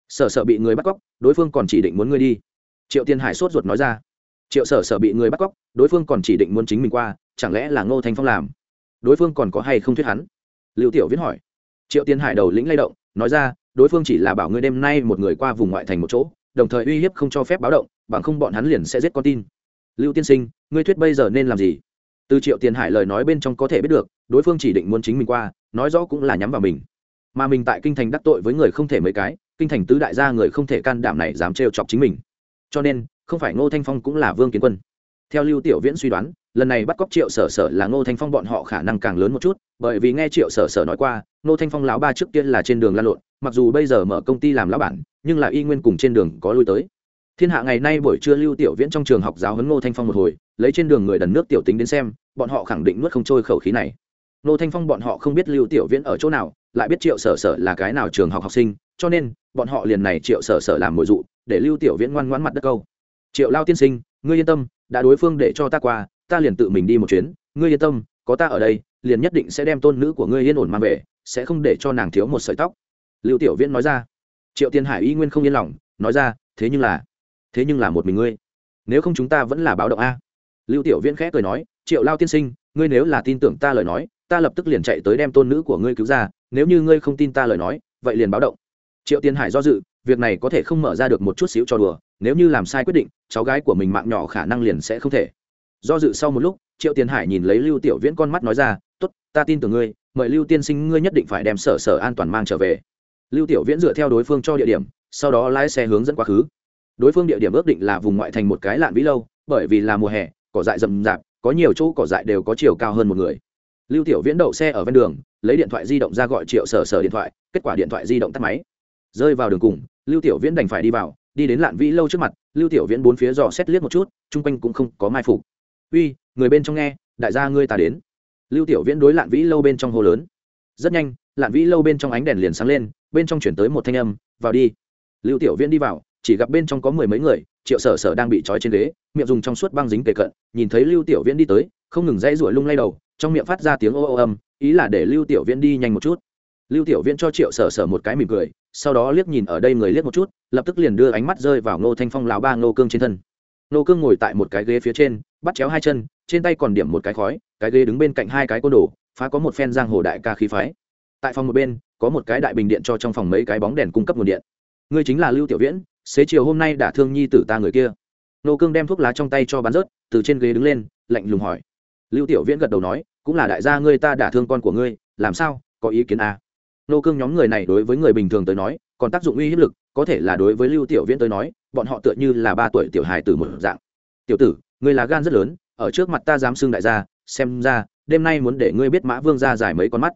A: Sở sở bị người bắt cóc, đối phương còn chỉ định muốn ngươi đi. Triệu tiền hải sốt ruột nói ra. Triệu sở sở bị người bắt cóc, đối phương còn chỉ định muốn chính mình qua, chẳng lẽ là ngô thanh phong làm? Đối phương còn có hay không thuyết hắn? Lưu tiểu viễn hỏi. Triệu tiền hải đầu lĩnh lay động, nói ra, đối phương chỉ là bảo ngươi đêm nay một người qua vùng ngoại thành một chỗ, đồng thời uy hiếp không cho phép báo động, bằng không bọn hắn liền sẽ giết con tin lưu tiên sinh, ngươi thuyết bây giờ nên làm gì? Từ triệu tiền hải lời nói bên trong có thể biết được, đối phương chỉ định muốn chính mình qua, nói rõ cũng là nhắm vào mình. Mà mình tại kinh thành đắc tội với người không thể mấy cái, kinh thành tứ đại gia người không thể can đảm này dám trêu chọc chính mình. Cho nên, không phải ngô thanh phong cũng là vương kiến quân. Theo lưu tiểu viễn suy đoán, lần này bắt cóc triệu sở sở là ngô thanh phong bọn họ khả năng càng lớn một chút, bởi vì nghe triệu sở sở nói qua, ngô thanh phong lão ba trước kia là trên đường lan lộn, mặc dù bây giờ mở công ty làm lão bản, nhưng là y nguyên cùng trên đường có lui tới thiên hạ ngày nay buổi trưa lưu tiểu viễn trong trường học giáo huấn ngô thanh phong một hồi, lấy trên đường người đần nước tiểu tính đến xem, bọn họ khẳng định nuốt không trôi khẩu khí này. Ngô thanh phong bọn họ không biết lưu tiểu viễn ở chỗ nào, lại biết triệu sở sở là cái nào trường học học sinh, cho nên, bọn họ liền này triệu sở sở làm mồi dụ, để lưu tiểu viễn ngoan ngoãn mặt đất câu. Triệu lao tiên sinh, ngươi yên tâm, đã đối phương để cho ta qua, ta liền tự mình đi một chuyến, ngươi yên tâm, có ta ở đây, liền nhất định sẽ đem tôn nữ của ngươi yên ổn mang về, sẽ không để cho nàng thiếu một sợi tóc. Lưu tiểu viễn nói ra. Triệu tiên hải y nguyên không yên lòng, nói ra, thế nhưng là thế nhưng là một mình ngươi. Nếu không chúng ta vẫn là báo động a. Lưu tiểu viễn khẽ cười nói, triệu lao tiên sinh, ngươi nếu là tin tưởng ta lời nói, ta lập tức liền chạy tới đem tôn nữ của ngươi cứu ra, nếu như ngươi không tin ta lời nói, vậy liền báo động. Triệu tiên hải do dự, việc này có thể không mở ra được một chút xíu cho đùa, nếu như làm sai quyết định, cháu gái của mình mạng nhỏ khả năng liền sẽ không thể. Do dự sau một lúc, triệu tiên hải nhìn lấy lưu tiểu viễn con mắt nói ra, tốt, ta tin tưởng ngươi, mời lưu tiên sinh ngươi nhất định phải đem sở sở an toàn mang trở về. Lưu tiểu viễn dựa theo đối phương cho địa điểm, sau đó lái xe hướng dẫn quá khứ đối phương địa điểm ước định là vùng ngoại thành một cái lạn vĩ lâu, bởi vì là mùa hè, cỏ dại rậm rạp, có nhiều chỗ cỏ dại đều có chiều cao hơn một người. Lưu tiểu viễn đậu xe ở ven đường, lấy điện thoại di động ra gọi triệu sở sở điện thoại, kết quả điện thoại di động tắt máy. Rơi vào đường cùng, lưu tiểu viễn đành phải đi vào, đi đến lạn vĩ lâu trước mặt, lưu tiểu viễn bốn phía dò xét liếc một chút, chung quanh cũng không có mai phục. Uy, người bên trong nghe, đại gia ngươi ta đến. Lưu tiểu viễn đối lạn vĩ lâu bên trong hồ lớn. Rất nhanh, lạn vĩ lâu bên trong ánh đèn liền sáng lên, bên trong chuyển tới một thanh âm, vào đi. Lưu tiểu viễn đi vào chỉ gặp bên trong có mười mấy người, triệu sở sở đang bị trói trên ghế, miệng dùng trong suốt băng dính kề cận, nhìn thấy lưu tiểu viễn đi tới, không ngừng dãy ruổi lung lay đầu, trong miệng phát ra tiếng ô ô âm, ý là để lưu tiểu viễn đi nhanh một chút. Lưu tiểu viễn cho triệu sở sở một cái mỉm cười, sau đó liếc nhìn ở đây người liếc một chút, lập tức liền đưa ánh mắt rơi vào ngô thanh phong lão ba ngô cương trên thân. Ngô cương ngồi tại một cái ghế phía trên, bắt chéo hai chân, trên tay còn điểm một cái khói, cái ghế đứng bên cạnh hai cái côn đồ, phá có một phen giang hồ đại ca khí phái. Tại phòng một bên, có một cái đại bình điện cho trong phòng mấy cái bóng đèn cung cấp nguồn điện. Ngươi chính là lưu tiểu viễn xế chiều hôm nay đã thương nhi tử ta người kia. Nô cương đem thuốc lá trong tay cho bắn rớt, từ trên ghế đứng lên, lạnh lùng hỏi. Lưu tiểu viễn gật đầu nói, cũng là đại gia ngươi ta đả thương con của ngươi, làm sao, có ý kiến à? nô cương nhóm người này đối với người bình thường tới nói, còn tác dụng uy hiếp lực, có thể là đối với lưu tiểu viễn tới nói, bọn họ tựa như là ba tuổi tiểu hài tử một dạng. Tiểu tử, ngươi là gan rất lớn, ở trước mặt ta dám xưng đại gia, xem ra, đêm nay muốn để ngươi biết mã vương ra dài mấy con mắt.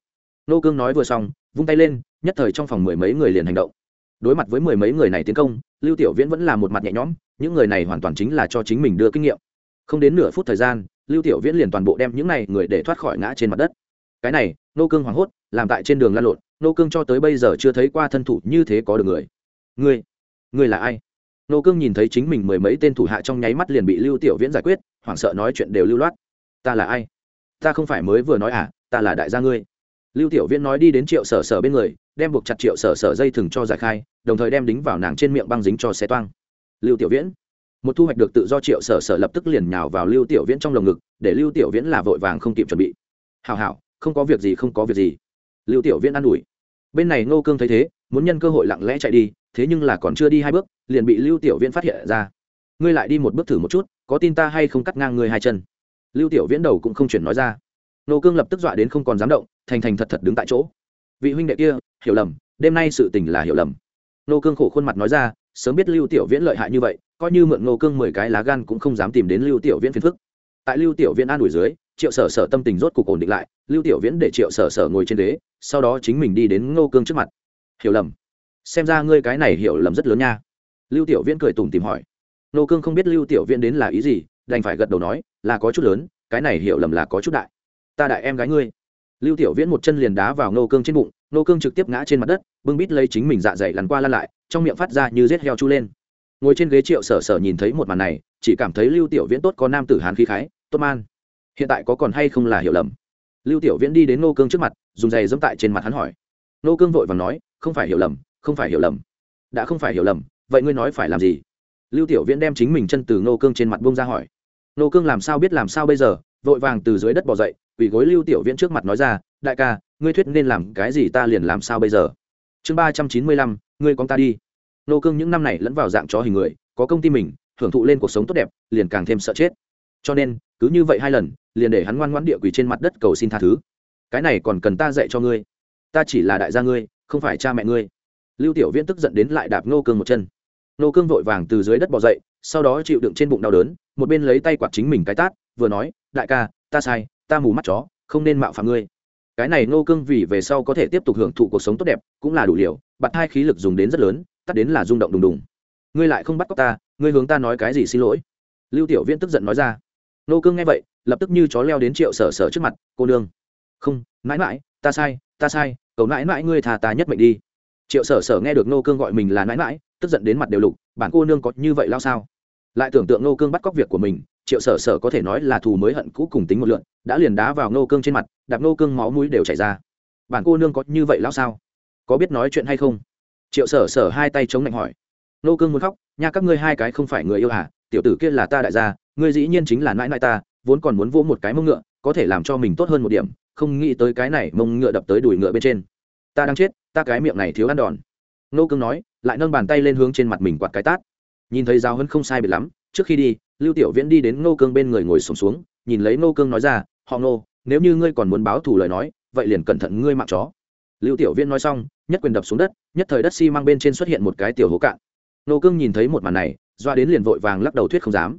A: Nô cương nói vừa xong, vung tay lên, nhất thời trong phòng mười mấy người liền hành động đối mặt với mười mấy người này tiến công, lưu tiểu viễn vẫn là một mặt nhẹ nhõm, những người này hoàn toàn chính là cho chính mình đưa kinh nghiệm. Không đến nửa phút thời gian, lưu tiểu viễn liền toàn bộ đem những này người để thoát khỏi ngã trên mặt đất. Cái này, nô cương hoảng hốt, làm tại trên đường lan lộn, nô cương cho tới bây giờ chưa thấy qua thân thủ như thế có được người. Ngươi ngươi là ai? Nô cương nhìn thấy chính mình mười mấy tên thủ hạ trong nháy mắt liền bị lưu tiểu viễn giải quyết, hoảng sợ nói chuyện đều lưu loát. Ta là ai? Ta không phải mới vừa nói à ta là đại gia ngươi. Lưu tiểu viễn nói đi đến triệu sở sở bên người đem buộc chặt triệu sở sở dây thừng cho giải khai, đồng thời đem đính vào nàng trên miệng băng dính cho xe toang. Lưu tiểu viễn. Một thu hoạch được tự do triệu sở sở lập tức liền nhào vào lưu tiểu viễn trong lồng ngực, để lưu tiểu viễn là vội vàng không kịp chuẩn bị. Hào hảo, không có việc gì, không có việc gì. Lưu tiểu viễn an ủi. Bên này ngô cương thấy thế, muốn nhân cơ hội lặng lẽ chạy đi, thế nhưng là còn chưa đi hai bước, liền bị lưu tiểu viễn phát hiện ra. Ngươi lại đi một bước thử một chút, có tin ta hay không cắt ngang ngươi hai chân? Lưu tiểu viễn đầu cũng không chuyển nói ra. Nô cương lập tức dọa đến không còn dám động, thành thành thật thật đứng tại chỗ. Vị huynh đệ kia hiểu lầm, đêm nay sự tình là hiểu lầm. Nô cương khổ khuôn mặt nói ra, sớm biết lưu tiểu viễn lợi hại như vậy, coi như mượn nô cương mười cái lá gan cũng không dám tìm đến lưu tiểu viễn phiền phức. Tại lưu tiểu viễn an ủi dưới, triệu sở sở tâm tình rốt cục ổn định lại, lưu tiểu viễn để triệu sở sở ngồi trên ghế, sau đó chính mình đi đến ngô cương trước mặt. Hiểu lầm. Xem ra ngươi cái này hiểu lầm rất lớn nha. Lưu tiểu viễn cười tủm tìm hỏi. Nô cương không biết lưu tiểu viễn đến là ý gì, đành phải gật đầu nói, là có chút lớn, cái này hiểu lầm là có chút đại. Ta đại em gái ngươi lưu tiểu viễn một chân liền đá vào nô cương trên bụng nô cương trực tiếp ngã trên mặt đất, bưng bít lấy chính mình dạ dày lăn qua lăn lại, trong miệng phát ra như rết heo chu lên. Ngồi trên ghế triệu sở sở nhìn thấy một màn này, chỉ cảm thấy lưu tiểu viễn tốt có nam tử hán khí khái, tốt man. Hiện tại có còn hay không là hiểu lầm. Lưu tiểu viễn đi đến nô cương trước mặt, dùng giày dẫm tại trên mặt hắn hỏi. Nô cương vội và nói, không phải hiểu lầm, không phải hiểu lầm. Đã không phải hiểu lầm, vậy ngươi nói phải làm gì? Lưu tiểu viễn đem chính mình chân từ nô cương trên mặt bông ra hỏi. Nô cương làm sao biết làm sao bây giờ, vội vàng từ dưới đất bỏ dậy quỳ gối lưu tiểu viễn trước mặt nói ra, đại ca, ngươi thuyết nên làm cái gì ta liền làm sao bây giờ? Chương ba trăm chín mươi lăm, ngươi con ta đi. Nô cương những năm này lẫn vào dạng chó hình người, có công ty mình, hưởng thụ lên cuộc sống tốt đẹp, liền càng thêm sợ chết. Cho nên, cứ như vậy hai lần, liền để hắn ngoan ngoãn địa quỳ trên mặt đất cầu xin tha thứ. Cái này còn cần ta dạy cho ngươi. Ta chỉ là đại gia ngươi, không phải cha mẹ ngươi. Lưu tiểu viễn tức giận đến lại đạp nô cương một chân. Nô cương vội vàng từ dưới đất bỏ dậy, sau đó chịu đựng trên bụng đau đớn, một bên lấy tay quạt chính mình cái tát, vừa nói, đại ca, ta sai ta mù mắt chó, không nên mạo phạm ngươi. Cái này Ngô cương vì về sau có thể tiếp tục hưởng thụ cuộc sống tốt đẹp, cũng là đủ liều bặt hai khí lực dùng đến rất lớn, tắt đến là rung động đùng đùng. Ngươi lại không bắt cóc ta, ngươi hướng ta nói cái gì xin lỗi? Lưu tiểu viễn tức giận nói ra. Ngô cương nghe vậy, lập tức như chó leo đến triệu sở sở trước mặt, cô nương. Không, mãi mãi, ta sai ta sai, cầu mãi mãi ngươi thà ta nhất mệnh đi. Triệu sở sở nghe được Ngô cương gọi mình là mãi mãi, tức giận đến mặt đều lục, bản cô nương có như vậy lao sao? Lại tưởng tượng Ngô cương bắt cóc việc của mình triệu sở sở có thể nói là thù mới hận cũ cùng tính một lượn, đã liền đá vào nô cương trên mặt, đạp nô cương máu mũi đều chảy ra. Bản cô nương có như vậy lão sao? Có biết nói chuyện hay không? Triệu sở sở hai tay chống lạnh hỏi. Nô cương muốn khóc, nha, các ngươi hai cái không phải người yêu à tiểu tử kia là ta đại gia, ngươi dĩ nhiên chính là nãi nãi ta, vốn còn muốn vỗ một cái mông ngựa, có thể làm cho mình tốt hơn một điểm, không nghĩ tới cái này mông ngựa đập tới đùi ngựa bên trên. Ta đang chết, ta cái miệng này thiếu ăn đòn. Nô cương nói, lại nâng bàn tay lên hướng trên mặt mình quạt cái tát. Nhìn thấy giáo hân không sai biệt lắm, trước khi đi lưu tiểu viễn đi đến Ngô cương bên người ngồi sổm xuống, xuống nhìn lấy Ngô cương nói ra họ Ngô, nếu như ngươi còn muốn báo thù lời nói vậy liền cẩn thận ngươi mạng chó. Lưu tiểu viễn nói xong nhất quyền đập xuống đất nhất thời đất xi、si、mang bên trên xuất hiện một cái tiểu hố cạn. Ngô cương nhìn thấy một màn này doa đến liền vội vàng lắc đầu thuyết không dám.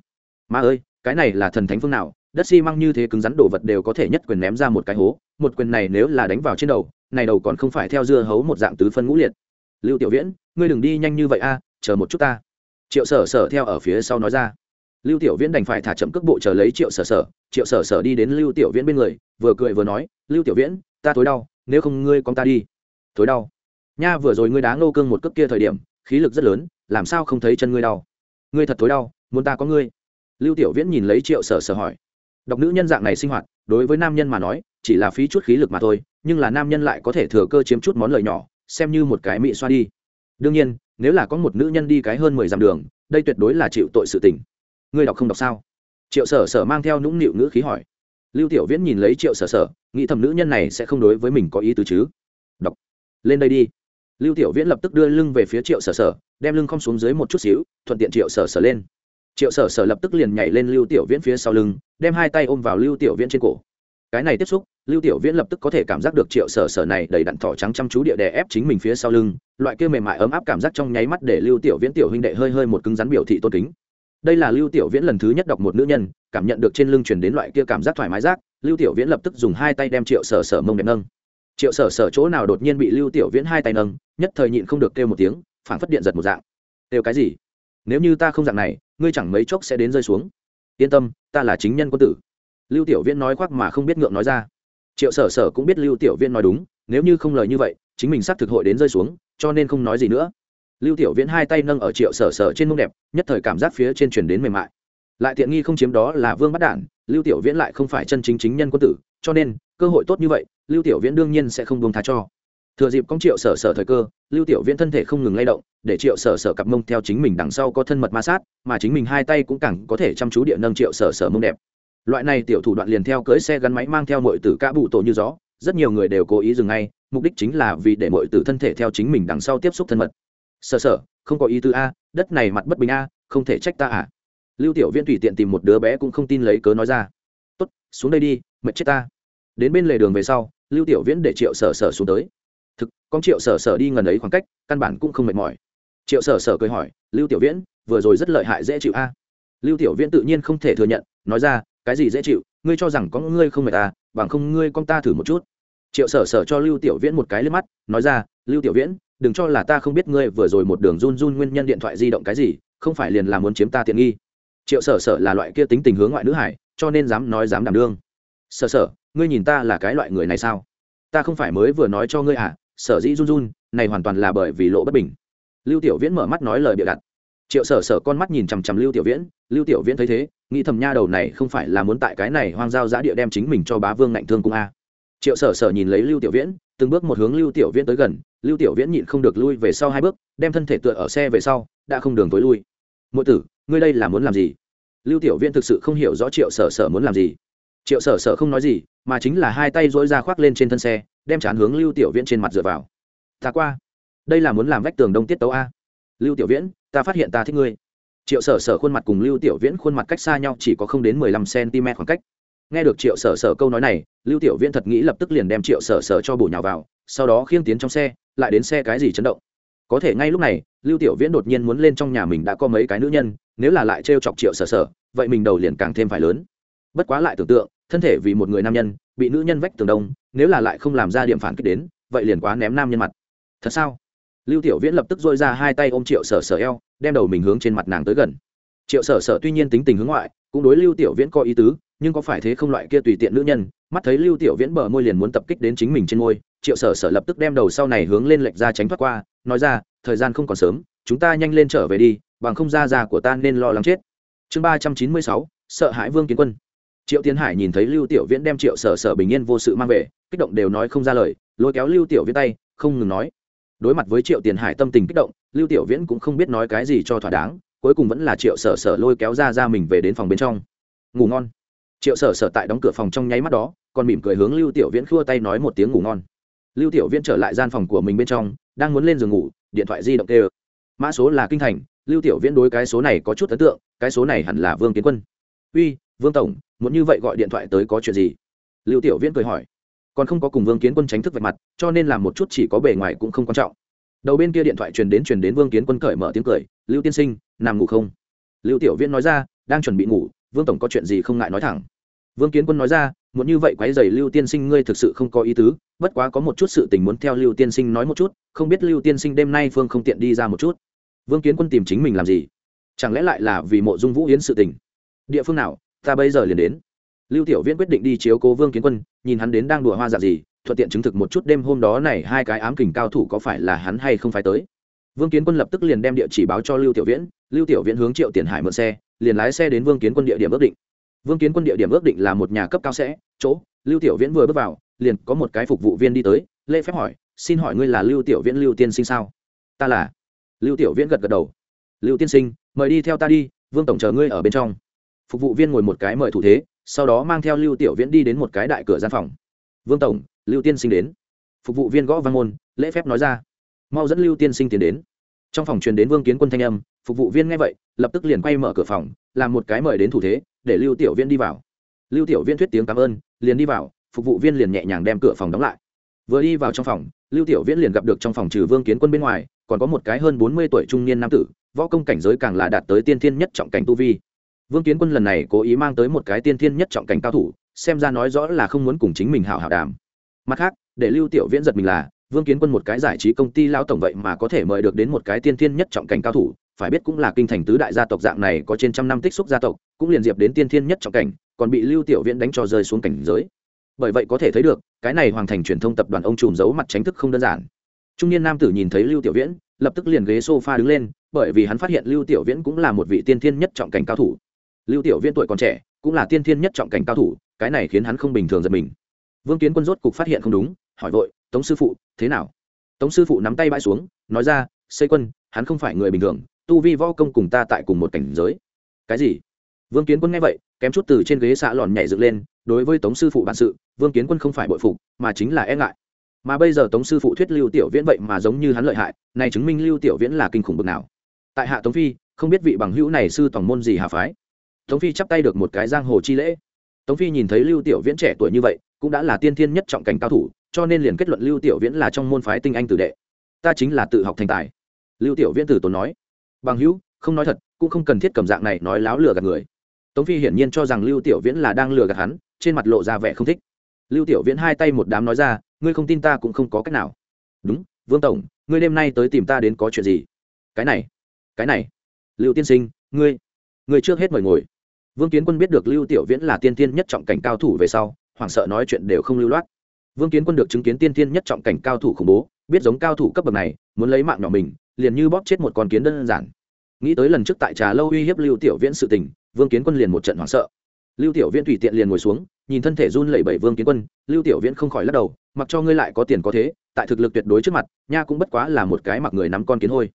A: Ma ơi cái này là thần thánh phương nào đất xi、si、măng như thế cứng rắn đồ vật đều có thể nhất quyền ném ra một cái hố một quyền này nếu là đánh vào trên đầu này đầu còn không phải theo dưa hấu một dạng tứ phân ngũ liệt. Lưu tiểu viễn ngươi đừng đi nhanh như vậy a chờ một chút ta. Triệu sở sở theo ở phía sau nói ra lưu tiểu viễn đành phải thả chậm cước bộ chờ lấy triệu sở sở. Triệu sở sở đi đến lưu tiểu viễn bên người, vừa cười vừa nói, lưu tiểu viễn, ta tối đau, nếu không ngươi con ta đi. Tối đau? Nha, vừa rồi ngươi đá ngô cương một cước kia thời điểm, khí lực rất lớn, làm sao không thấy chân ngươi đau? Ngươi thật tối đau, muốn ta có ngươi? Lưu tiểu viễn nhìn lấy triệu sở sở hỏi. Đọc nữ nhân dạng này sinh hoạt, đối với nam nhân mà nói, chỉ là phí chút khí lực mà thôi, nhưng là nam nhân lại có thể thừa cơ chiếm chút món lời nhỏ, xem như một cái mị xoa đi. Đương nhiên, nếu là có một nữ nhân đi cái hơn mười dặm đường, đây tuyệt đối là chịu tội sự tình ngươi đọc không đọc sao? Triệu sở sở mang theo nũng nịu ngữ khí hỏi. Lưu tiểu viễn nhìn lấy triệu sở sở, nghĩ thầm nữ nhân này sẽ không đối với mình có ý tứ chứ. Đọc. Lên đây đi. Lưu tiểu viễn lập tức đưa lưng về phía triệu sở sở, đem lưng không xuống dưới một chút xíu, thuận tiện triệu sở sở lên. Triệu sở sở lập tức liền nhảy lên lưu tiểu viễn phía sau lưng, đem hai tay ôm vào lưu tiểu viễn trên cổ. Cái này tiếp xúc, lưu tiểu viễn lập tức có thể cảm giác được triệu sở sở này đầy đặn thỏ trắng chăm chú địa đè ép chính mình phía sau lưng, loại kia mềm mại ấm áp cảm giác trong nháy mắt để lưu tiểu viễn tiểu huynh đệ hơi hơi một cứng rắn biểu thị tôn kính đây là lưu tiểu viễn lần thứ nhất đọc một nữ nhân, cảm nhận được trên lưng truyền đến loại kia cảm giác thoải mái rác. lưu tiểu viễn lập tức dùng hai tay đem triệu sở sở mông đẹp nâng. Triệu sở sở chỗ nào đột nhiên bị lưu tiểu viễn hai tay nâng, nhất thời nhịn không được kêu một tiếng phản phất điện giật một dạng. Kêu cái gì? Nếu như ta không dạng này, ngươi chẳng mấy chốc sẽ đến rơi xuống. Yên tâm, ta là chính nhân quân tử. Lưu tiểu viễn nói khoác mà không biết ngượng nói ra. Triệu sở sở cũng biết lưu tiểu viễn nói đúng, nếu như không lời như vậy, chính mình xác thực hội đến rơi xuống, cho nên không nói gì nữa lưu tiểu viễn hai tay nâng ở triệu sở sở trên mông đẹp, nhất thời cảm giác phía trên chuyển đến mềm mại. Lại tiện nghi không chiếm đó là vương bắt đản, lưu tiểu viễn lại không phải chân chính chính nhân quân tử, cho nên, cơ hội tốt như vậy, lưu tiểu viễn đương nhiên sẽ không buông tha cho. Thừa dịp công triệu sở sở thời cơ, lưu tiểu viễn thân thể không ngừng lay động, để triệu sở sở cặp mông theo chính mình đằng sau có thân mật ma sát, mà chính mình hai tay cũng cẳng có thể chăm chú địa nâng triệu sở sở mông đẹp. Loại này tiểu thủ đoạn liền theo cưới xe gắn máy mang theo mọi tử cả bụ tổ như gió, rất nhiều người đều cố ý dừng ngay, mục đích chính là vì để mọi tử thân thể theo chính mình đằng sau tiếp xúc thân mật sở sở, không có ý tư a, đất này mặt bất bình a, không thể trách ta à? Lưu tiểu viễn tùy tiện tìm một đứa bé cũng không tin lấy cớ nói ra. Tốt, xuống đây đi, mệt chết ta. Đến bên lề đường về sau, lưu tiểu viễn để triệu sở sở xuống tới. Thực, con triệu sở sở đi ngần ấy khoảng cách, căn bản cũng không mệt mỏi. Triệu sở sở cười hỏi, lưu tiểu viễn, vừa rồi rất lợi hại dễ chịu a. Lưu tiểu viễn tự nhiên không thể thừa nhận, nói ra, cái gì dễ chịu? Ngươi cho rằng có ngươi không mệt ta bằng không ngươi con ta thử một chút. Triệu sở sở cho lưu tiểu viễn một cái lên mắt, nói ra, lưu tiểu viễn đừng cho là ta không biết ngươi vừa rồi một đường run run nguyên nhân điện thoại di động cái gì, không phải liền là muốn chiếm ta tiện nghi. Triệu sở sở là loại kia tính tình hướng ngoại nữ hải cho nên dám nói dám đảm đương. Sở sở, ngươi nhìn ta là cái loại người này sao? Ta không phải mới vừa nói cho ngươi à sở dĩ run run, này hoàn toàn là bởi vì lộ bất bình. Lưu tiểu viễn mở mắt nói lời bịa đặt. Triệu sở sở con mắt nhìn chằm chằm lưu tiểu viễn, lưu tiểu viễn thấy thế, nghĩ thầm nha đầu này không phải là muốn tại cái này hoang giao giã địa đem chính mình cho bá vương ngạnh thương cung a. Triệu sở sở nhìn lấy lưu tiểu viễn, từng bước một hướng lưu tiểu viễn tới gần lưu tiểu viễn nhịn không được lui về sau hai bước, đem thân thể tựa ở xe về sau, đã không đường tối lui. Mỗi tử, ngươi đây là muốn làm gì? Lưu tiểu viễn thực sự không hiểu rõ triệu sở sở muốn làm gì. Triệu sở sở không nói gì, mà chính là hai tay dỗi ra khoác lên trên thân xe, đem chán hướng lưu tiểu viễn trên mặt dựa vào. Ta qua, đây là muốn làm vách tường đông tiết tấu a. Lưu tiểu viễn, ta phát hiện ta thích ngươi. Triệu sở sở khuôn mặt cùng lưu tiểu viễn khuôn mặt cách xa nhau chỉ có không đến mười lăm cm khoảng cách nghe được triệu sở sở câu nói này, lưu tiểu viễn thật nghĩ lập tức liền đem triệu sở sở cho bổ nhào vào, sau đó khiêng tiến trong xe, lại đến xe cái gì chấn động. Có thể ngay lúc này, lưu tiểu viễn đột nhiên muốn lên trong nhà mình đã có mấy cái nữ nhân, nếu là lại t chọc triệu sở sở, vậy mình đầu liền càng thêm phải lớn. Bất quá lại tưởng tượng, thân thể vì một người nam nhân, bị nữ nhân vách tường đông, nếu là lại không làm ra điểm phản kích đến, vậy liền quá ném nam nhân mặt. Thật sao? Lưu tiểu viễn lập tức dôi ra hai tay ôm triệu sở sở eo, đem đầu mình hướng trên mặt nàng tới gần. Triệu sở sở tuy nhiên tính tình hướng ngoại, cũng đối lưu tiểu viễn có ý tứ nhưng có phải thế không loại kia tùy tiện nữ nhân, mắt thấy lưu tiểu viễn bờ môi liền muốn tập kích đến chính mình trên môi, triệu sở sở lập tức đem đầu sau này hướng lên lệch ra tránh thoát qua, nói ra, thời gian không còn sớm, chúng ta nhanh lên trở về đi, bằng không ra già của ta nên lo lắng chết. Chương ba trăm chín mươi sáu, sợ hãi vương kiến quân. Triệu tiến hải nhìn thấy lưu tiểu viễn đem triệu sở sở bình yên vô sự mang về, kích động đều nói không ra lời, lôi kéo lưu tiểu viễn tay, không ngừng nói. Đối mặt với triệu tiền hải tâm tình kích động, lưu tiểu viễn cũng không biết nói cái gì cho thỏa đáng, cuối cùng vẫn là triệu sở sở lôi kéo ra ra mình về đến phòng bên trong. Ngủ ngon triệu sở sở tại đóng cửa phòng trong nháy mắt đó, còn mỉm cười hướng lưu tiểu viễn khua tay nói một tiếng ngủ ngon. Lưu tiểu viễn trở lại gian phòng của mình bên trong, đang muốn lên giường ngủ, điện thoại di động tê mã số là kinh thành, lưu tiểu viễn đối cái số này có chút ấn tượng, cái số này hẳn là vương kiến quân. Uy, vương tổng, muốn như vậy gọi điện thoại tới có chuyện gì? Lưu tiểu viễn cười hỏi. Còn không có cùng vương kiến quân tránh thức vạch mặt, cho nên làm một chút chỉ có bề ngoài cũng không quan trọng. Đầu bên kia điện thoại truyền đến truyền đến vương kiến quân cởi mở tiếng cười, lưu tiên sinh, nằm ngủ không? Lưu tiểu viễn nói ra, đang chuẩn bị ngủ, vương tổng có chuyện gì không ngại nói thẳng vương kiến quân nói ra, muốn như vậy quấy dày lưu tiên sinh, ngươi thực sự không có ý tứ, bất quá có một chút sự tình muốn theo lưu tiên sinh nói một chút, không biết lưu tiên sinh đêm nay phương không tiện đi ra một chút. Vương kiến quân tìm chính mình làm gì? Chẳng lẽ lại là vì mộ dung vũ yến sự tình? Địa phương nào? Ta bây giờ liền đến. Lưu tiểu viễn quyết định đi chiếu cố vương kiến quân, nhìn hắn đến đang đùa hoa dạng gì, thuận tiện chứng thực một chút đêm hôm đó này hai cái ám kình cao thủ có phải là hắn hay không phải tới. Vương kiến quân lập tức liền đem địa chỉ báo cho lưu tiểu viễn, lưu tiểu viễn hướng triệu tiền hải mượn xe, liền lái xe đến vương kiến quân địa điểm ước định vương kiến quân địa điểm ước định là một nhà cấp cao sẽ, chỗ, lưu tiểu viễn vừa bước vào, liền có một cái phục vụ viên đi tới, lễ phép hỏi, xin hỏi ngươi là lưu tiểu viễn, lưu tiên sinh sao? Ta là. Lưu tiểu viễn gật gật đầu. Lưu tiên sinh, mời đi theo ta đi, vương tổng chờ ngươi ở bên trong. Phục vụ viên ngồi một cái mời thủ thế, sau đó mang theo lưu tiểu viễn đi đến một cái đại cửa gian phòng. Vương tổng, lưu tiên sinh đến. Phục vụ viên gõ văn môn, lễ phép nói ra. Mau dẫn lưu tiên sinh tiến đến trong phòng truyền đến vương kiến quân thanh âm, phục vụ viên nghe vậy, lập tức liền quay mở cửa phòng, làm một cái mời đến thủ thế, để lưu tiểu viên đi vào. Lưu tiểu viên thuyết tiếng cảm ơn, liền đi vào, phục vụ viên liền nhẹ nhàng đem cửa phòng đóng lại. Vừa đi vào trong phòng, lưu tiểu viễn liền gặp được trong phòng trừ vương kiến quân bên ngoài, còn có một cái hơn bốn mươi tuổi trung niên nam tử, võ công cảnh giới càng là đạt tới tiên thiên nhất trọng cảnh tu vi. Vương kiến quân lần này cố ý mang tới một cái tiên thiên nhất trọng cảnh cao thủ, xem ra nói rõ là không muốn cùng chính mình hảo hảo đàm. Mặt khác, để lưu tiểu viễn giật mình là vương kiến quân một cái giải trí công ty lão tổng vậy mà có thể mời được đến một cái tiên thiên nhất trọng cảnh cao thủ, phải biết cũng là kinh thành tứ đại gia tộc dạng này có trên trăm năm tích xúc gia tộc, cũng liền diệp đến tiên thiên nhất trọng cảnh, còn bị lưu tiểu viễn đánh cho rơi xuống cảnh giới. Bởi vậy có thể thấy được, cái này hoàn thành truyền thông tập đoàn ông trùm giấu mặt tránh thức không đơn giản. Trung niên nam tử nhìn thấy lưu tiểu viễn, lập tức liền ghế sofa đứng lên, bởi vì hắn phát hiện lưu tiểu viễn cũng là một vị tiên thiên nhất trọng cảnh cao thủ. Lưu tiểu viễn tuổi còn trẻ, cũng là tiên thiên nhất trọng cảnh cao thủ, cái này khiến hắn không bình thường giật mình. Vương kiến quân rốt cục phát hiện không đúng, hỏi vội, tống sư phụ thế nào? Tống sư phụ nắm tay bãi xuống, nói ra, xây quân, hắn không phải người bình thường, tu vi võ công cùng ta tại cùng một cảnh giới. Cái gì? Vương kiến quân nghe vậy, kém chút từ trên ghế xạ lòn nhảy dựng lên, đối với tống sư phụ bản sự, vương kiến quân không phải bội phục, mà chính là e ngại. Mà bây giờ tống sư phụ thuyết lưu tiểu viễn vậy mà giống như hắn lợi hại, này chứng minh lưu tiểu viễn là kinh khủng bực nào. Tại hạ tống phi, không biết vị bằng hữu này sư tổng môn gì hà phái. Tống phi chắp tay được một cái giang hồ chi lễ. Tống phi nhìn thấy lưu tiểu viễn trẻ tuổi như vậy cũng đã là tiên thiên nhất trọng cảnh cao thủ, cho nên liền kết luận lưu tiểu viễn là trong môn phái tinh anh tử đệ. Ta chính là tự học thành tài. Lưu tiểu viễn tử tốn nói. Bằng hữu, không nói thật, cũng không cần thiết cầm dạng này nói láo lừa gạt người. Tống phi hiển nhiên cho rằng lưu tiểu viễn là đang lừa gạt hắn, trên mặt lộ ra vẻ không thích. Lưu tiểu viễn hai tay một đám nói ra, ngươi không tin ta cũng không có cách nào. Đúng, vương tổng, ngươi đêm nay tới tìm ta đến có chuyện gì? Cái này cái này. Lưu tiên sinh, ngươi ngươi trước hết mời ngồi. Vương kiến quân biết được lưu tiểu viễn là tiên tiên nhất trọng cảnh cao thủ về sau hoảng sợ nói chuyện đều không lưu loát. Vương kiến quân được chứng kiến tiên tiên nhất trọng cảnh cao thủ khủng bố, biết giống cao thủ cấp bậc này, muốn lấy mạng nhỏ mình, liền như bóp chết một con kiến đơn giản. Nghĩ tới lần trước tại trà lâu uy hiếp lưu tiểu viễn sự tình, vương kiến quân liền một trận hoảng sợ. Lưu tiểu viễn tùy tiện liền ngồi xuống, nhìn thân thể run lẩy bẩy vương kiến quân, lưu tiểu viễn không khỏi lắc đầu, mặc cho ngươi lại có tiền có thế, tại thực lực tuyệt đối trước mặt, nha cũng bất quá là một cái mặc người nắm con kiến hôi.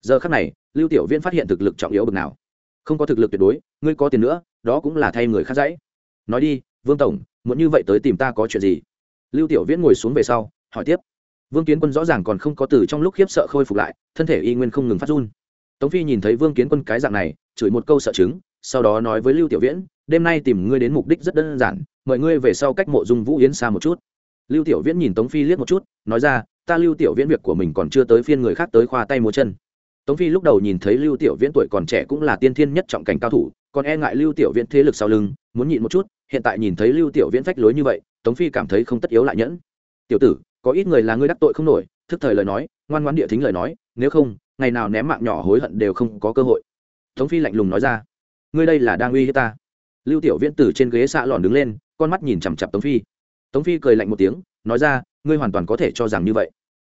A: Giờ khắc này, lưu tiểu viễn phát hiện thực lực trọng yếu bậc nào. Không có thực lực tuyệt đối, ngươi có tiền nữa, đó cũng là thay người khác dãy. Nói đi, vương tổng muốn như vậy tới tìm ta có chuyện gì? Lưu tiểu viễn ngồi xuống về sau, hỏi tiếp. Vương kiến quân rõ ràng còn không có từ trong lúc khiếp sợ khôi phục lại, thân thể y nguyên không ngừng phát run. Tống phi nhìn thấy vương kiến quân cái dạng này, chửi một câu sợ chứng, sau đó nói với lưu tiểu viễn, đêm nay tìm ngươi đến mục đích rất đơn giản, mời ngươi về sau cách mộ dung vũ yến xa một chút. Lưu tiểu viễn nhìn tống phi liếc một chút, nói ra, ta lưu tiểu viễn việc của mình còn chưa tới phiên người khác tới khoa tay múa chân. Tống phi lúc đầu nhìn thấy lưu tiểu viễn tuổi còn trẻ cũng là tiên thiên nhất trọng cảnh cao thủ, còn e ngại lưu tiểu viễn thế lực sau lưng, muốn nhịn một chút hiện tại nhìn thấy lưu tiểu viễn phách lối như vậy, tống phi cảm thấy không tất yếu lại nhẫn. Tiểu tử, có ít người là ngươi đắc tội không nổi, thức thời lời nói, ngoan ngoan địa thính lời nói, nếu không, ngày nào ném mạng nhỏ hối hận đều không có cơ hội. Tống phi lạnh lùng nói ra. Ngươi đây là đang uy hiếp ta. Lưu tiểu viễn từ trên ghế xạ lòn đứng lên, con mắt nhìn chằm chặp tống phi. Tống phi cười lạnh một tiếng, nói ra, ngươi hoàn toàn có thể cho rằng như vậy.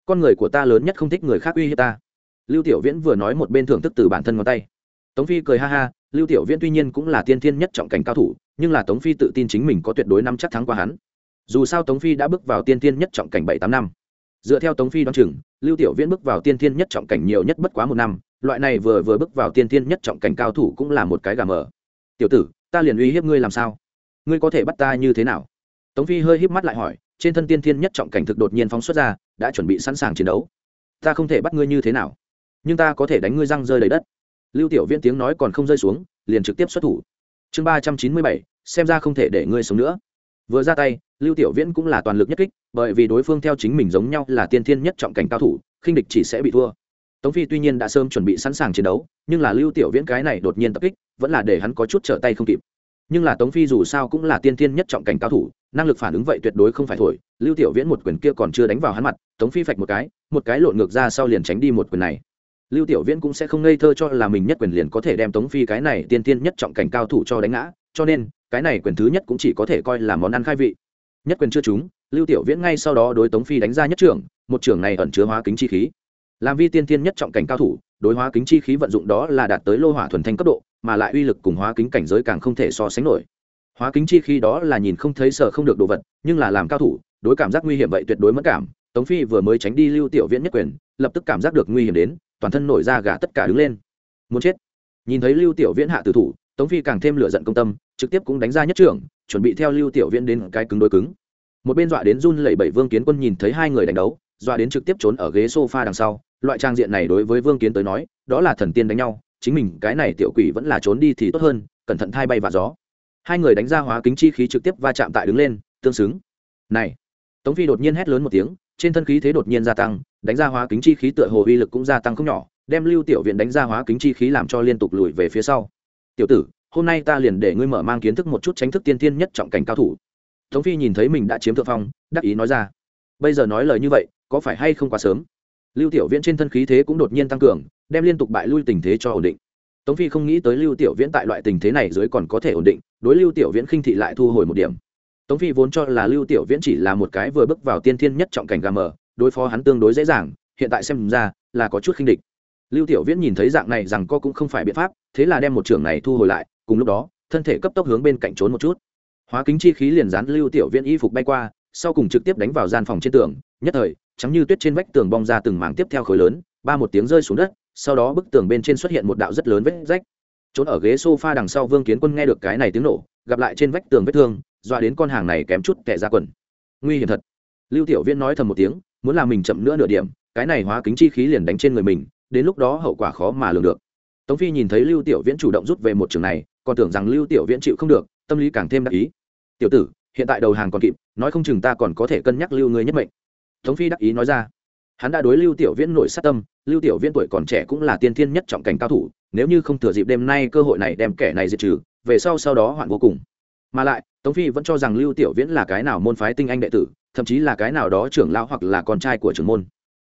A: Con người của ta lớn nhất không thích người khác uy hiếp ta. Lưu tiểu viễn vừa nói một bên thưởng thức từ bản thân ngón tay. Tống phi cười ha ha, lưu tiểu viễn tuy nhiên cũng là tiên thiên nhất trọng cảnh cao thủ nhưng là tống phi tự tin chính mình có tuyệt đối năm chắc thắng qua hắn. Dù sao tống phi đã bước vào tiên thiên nhất trọng cảnh bảy tám năm. Dựa theo tống phi đoán chừng, lưu tiểu viễn bước vào tiên thiên nhất trọng cảnh nhiều nhất bất quá một năm, loại này vừa vừa bước vào tiên thiên nhất trọng cảnh cao thủ cũng là một cái gà mờ. Tiểu tử, ta liền uy hiếp ngươi làm sao? Ngươi có thể bắt ta như thế nào? Tống phi hơi híp mắt lại hỏi, trên thân tiên thiên nhất trọng cảnh thực đột nhiên phóng xuất ra, đã chuẩn bị sẵn sàng chiến đấu. Ta không thể bắt ngươi như thế nào, nhưng ta có thể đánh ngươi răng rơi đầy đất. Lưu tiểu viễn tiếng nói còn không rơi xuống, liền trực tiếp xuất thủ chương ba trăm chín mươi bảy, xem ra không thể để ngươi sống nữa. Vừa ra tay, lưu tiểu viễn cũng là toàn lực nhất kích, bởi vì đối phương theo chính mình giống nhau là tiên thiên nhất trọng cảnh cao thủ, khinh địch chỉ sẽ bị thua. Tống phi tuy nhiên đã sớm chuẩn bị sẵn sàng chiến đấu, nhưng là lưu tiểu viễn cái này đột nhiên tập kích, vẫn là để hắn có chút trở tay không kịp. Nhưng là tống phi dù sao cũng là tiên thiên nhất trọng cảnh cao thủ, năng lực phản ứng vậy tuyệt đối không phải thổi, lưu tiểu viễn một quyền kia còn chưa đánh vào hắn mặt, tống phi phạch một cái một cái lộn ngược ra sau liền tránh đi một quyền này lưu tiểu viễn cũng sẽ không ngây thơ cho là mình nhất quyền liền có thể đem tống phi cái này tiên tiên nhất trọng cảnh cao thủ cho đánh ngã, cho nên, cái này quyền thứ nhất cũng chỉ có thể coi là món ăn khai vị. Nhất quyền chưa trúng, lưu tiểu viễn ngay sau đó đối tống phi đánh ra nhất trưởng, một trưởng này ẩn chứa hóa kính chi khí. Làm vi tiên tiên nhất trọng cảnh cao thủ, đối hóa kính chi khí vận dụng đó là đạt tới lô hỏa thuần thanh cấp độ, mà lại uy lực cùng hóa kính cảnh giới càng không thể so sánh nổi. Hóa kính chi khi đó là nhìn không thấy sợ không được đồ vật, nhưng là làm cao thủ, đối cảm giác nguy hiểm vậy tuyệt đối mất cảm. Tống phi vừa mới tránh đi lưu tiểu viễn nhất quyền, lập tức cảm giác được nguy hiểm đến toàn thân nổi ra gà tất cả đứng lên. Muốn chết. Nhìn thấy lưu tiểu viễn hạ tử thủ, tống phi càng thêm lửa giận công tâm, trực tiếp cũng đánh ra nhất trưởng, chuẩn bị theo lưu tiểu viễn đến cái cứng đối cứng. Một bên dọa đến run lẩy bẩy vương kiến quân nhìn thấy hai người đánh đấu, dọa đến trực tiếp trốn ở ghế sofa đằng sau. Loại trang diện này đối với vương kiến tới nói, đó là thần tiên đánh nhau, chính mình cái này tiểu quỷ vẫn là trốn đi thì tốt hơn, cẩn thận thai bay và gió. Hai người đánh ra hóa kính chi khí trực tiếp va chạm tại đứng lên, tương xứng. Này, tống phi đột nhiên hét lớn một tiếng, trên thân khí thế đột nhiên gia tăng đánh ra hóa kính chi khí tựa hồ uy lực cũng gia tăng không nhỏ, đem lưu tiểu viện đánh ra hóa kính chi khí làm cho liên tục lùi về phía sau. Tiểu tử, hôm nay ta liền để ngươi mở mang kiến thức một chút tránh thức tiên tiên nhất trọng cảnh cao thủ. Tống phi nhìn thấy mình đã chiếm thượng phong, đắc ý nói ra. Bây giờ nói lời như vậy, có phải hay không quá sớm? Lưu tiểu viễn trên thân khí thế cũng đột nhiên tăng cường, đem liên tục bại lui tình thế cho ổn định. Tống phi không nghĩ tới lưu tiểu viễn tại loại tình thế này dưới còn có thể ổn định, đối lưu tiểu viễn khinh thị lại thu hồi một điểm. Tống phi vốn cho là lưu tiểu viễn chỉ là một cái vừa bước vào tiên thiên nhất trọng cảnh gà mờ đối phó hắn tương đối dễ dàng, hiện tại xem ra là có chút khinh địch. Lưu tiểu viễn nhìn thấy dạng này rằng co cũng không phải biện pháp, thế là đem một trường này thu hồi lại, cùng lúc đó, thân thể cấp tốc hướng bên cạnh trốn một chút. Hóa kính chi khí liền dán lưu tiểu viễn y phục bay qua, sau cùng trực tiếp đánh vào gian phòng trên tường, nhất thời, trắng như tuyết trên vách tường bong ra từng mảng tiếp theo khối lớn, ba một tiếng rơi xuống đất, sau đó bức tường bên trên xuất hiện một đạo rất lớn vết rách. Trốn ở ghế sofa đằng sau vương kiến quân nghe được cái này tiếng nổ, gặp lại trên vách tường vết thương, dọa đến con hàng này kém chút tệ ra quần. Nguy hiểm thật. Lưu tiểu viễn nói thầm một tiếng muốn làm mình chậm nữa nửa điểm, cái này hóa kính chi khí liền đánh trên người mình, đến lúc đó hậu quả khó mà lường được. Tống phi nhìn thấy lưu tiểu viễn chủ động rút về một trường này, còn tưởng rằng lưu tiểu viễn chịu không được, tâm lý càng thêm đắc ý. Tiểu tử, hiện tại đầu hàng còn kịp, nói không chừng ta còn có thể cân nhắc lưu người nhất mệnh. Tống phi đắc ý nói ra. Hắn đã đối lưu tiểu viễn nổi sát tâm, lưu tiểu viễn tuổi còn trẻ cũng là tiên thiên nhất trọng cảnh cao thủ, nếu như không thừa dịp đêm nay cơ hội này đem kẻ này diệt trừ, về sau sau đó hoạn vô cùng. Mà lại, tống phi vẫn cho rằng lưu tiểu viễn là cái nào môn phái tinh anh đệ tử thậm chí là cái nào đó trưởng lão hoặc là con trai của trưởng môn.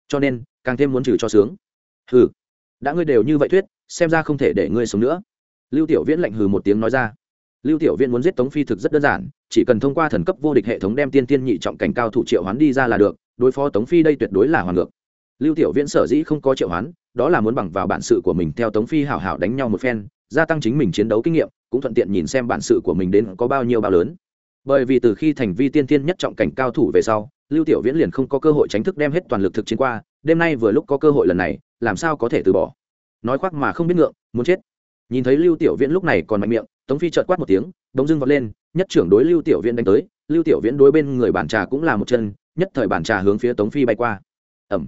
A: Cho nên, càng thêm muốn trừ cho sướng. Hừ, đã ngươi đều như vậy thuyết, xem ra không thể để ngươi sống nữa. Lưu tiểu viễn lạnh hừ một tiếng nói ra. Lưu tiểu viễn muốn giết tống phi thực rất đơn giản, chỉ cần thông qua thần cấp vô địch hệ thống đem tiên tiên nhị trọng cảnh cao thủ triệu hoán đi ra là được, đối phó tống phi đây tuyệt đối là hoàn ngược. Lưu tiểu viễn sở dĩ không có triệu hoán, đó là muốn bằng vào bản sự của mình theo tống phi hảo hảo đánh nhau một phen, gia tăng chính mình chiến đấu kinh nghiệm, cũng thuận tiện nhìn xem bản sự của mình đến có bao nhiêu bao lớn bởi vì từ khi thành vi tiên tiên nhất trọng cảnh cao thủ về sau, lưu tiểu viễn liền không có cơ hội tránh thức đem hết toàn lực thực chiến qua, đêm nay vừa lúc có cơ hội lần này, làm sao có thể từ bỏ? Nói khoác mà không biết ngượng, muốn chết. Nhìn thấy lưu tiểu viễn lúc này còn mạnh miệng, tống phi trợt quát một tiếng, đống dưng vọt lên, nhất trưởng đối lưu tiểu viễn đánh tới, lưu tiểu viễn đối bên người bản trà cũng là một chân, nhất thời bản trà hướng phía tống phi bay qua. Ẩm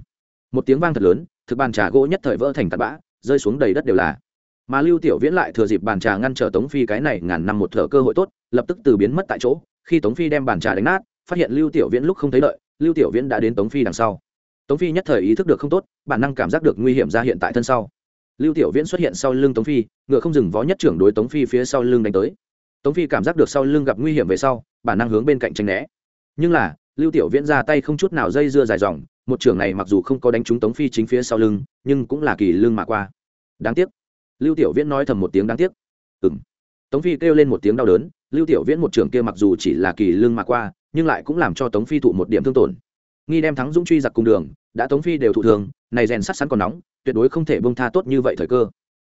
A: một tiếng vang thật lớn, thực bàn trà gỗ nhất thời vỡ thành tạt bã, rơi xuống đầy đất đều là mà lưu tiểu viễn lại thừa dịp bàn trà ngăn trở tống phi cái này ngàn năm một thở cơ hội tốt, lập tức từ biến mất tại chỗ. Khi tống phi đem bàn trà đánh nát, phát hiện lưu tiểu viễn lúc không thấy đợi, lưu tiểu viễn đã đến tống phi đằng sau. Tống phi nhất thời ý thức được không tốt, bản năng cảm giác được nguy hiểm ra hiện tại thân sau. Lưu tiểu viễn xuất hiện sau lưng tống phi, ngựa không dừng vó nhất trưởng đối tống phi phía sau lưng đánh tới. Tống phi cảm giác được sau lưng gặp nguy hiểm về sau, bản năng hướng bên cạnh tranh né. Nhưng là, lưu tiểu viễn ra tay không chút nào dây dưa dài dòng, một trưởng này mặc dù không có đánh trúng tống phi chính phía sau lưng, nhưng cũng là kỳ lưng mà qua. Đáng tiếc lưu tiểu viễn nói thầm một tiếng đáng tiếc. Ừng tống phi kêu lên một tiếng đau đớn, lưu tiểu viễn một trường kia mặc dù chỉ là kỳ lương mà qua, nhưng lại cũng làm cho tống phi thụ một điểm thương tổn. Nghi đem thắng dũng truy giặc cùng đường, đã tống phi đều thụ thường này rèn sắt sắn còn nóng, tuyệt đối không thể bông tha tốt như vậy thời cơ.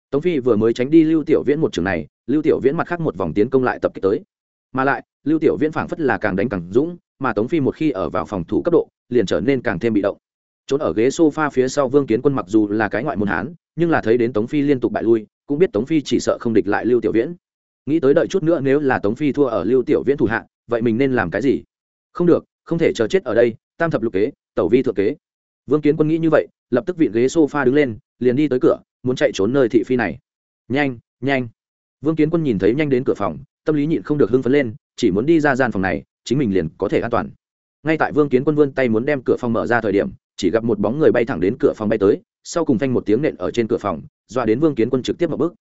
A: Tống phi vừa mới tránh đi lưu tiểu viễn một trường này, lưu tiểu viễn mặt khác một vòng tiến công lại tập kích tới. Mà lại, lưu tiểu viễn phảng phất là càng đánh càng dũng, mà tống phi một khi ở vào phòng thủ cấp độ, liền trở nên càng thêm bị động trốn ở ghế sofa phía sau vương kiến quân mặc dù là cái ngoại môn hán, nhưng là thấy đến tống phi liên tục bại lui, cũng biết tống phi chỉ sợ không địch lại lưu tiểu viễn. Nghĩ tới đợi chút nữa nếu là tống phi thua ở lưu tiểu viễn thủ hạ, vậy mình nên làm cái gì? Không được, không thể chờ chết ở đây, tam thập lục kế, tẩu vi thượng kế. Vương kiến quân nghĩ như vậy, lập tức vịn ghế sofa đứng lên, liền đi tới cửa, muốn chạy trốn nơi thị phi này. Nhanh nhanh. Vương kiến quân nhìn thấy nhanh đến cửa phòng, tâm lý nhịn không được hưng phấn lên, chỉ muốn đi ra gian phòng này, chính mình liền có thể an toàn. Ngay tại vương kiến quân vươn tay muốn đem cửa phòng mở ra thời điểm chỉ gặp một bóng người bay thẳng đến cửa phòng bay tới, sau cùng phanh một tiếng nện ở trên cửa phòng, dọa đến vương kiến quân trực tiếp một bước.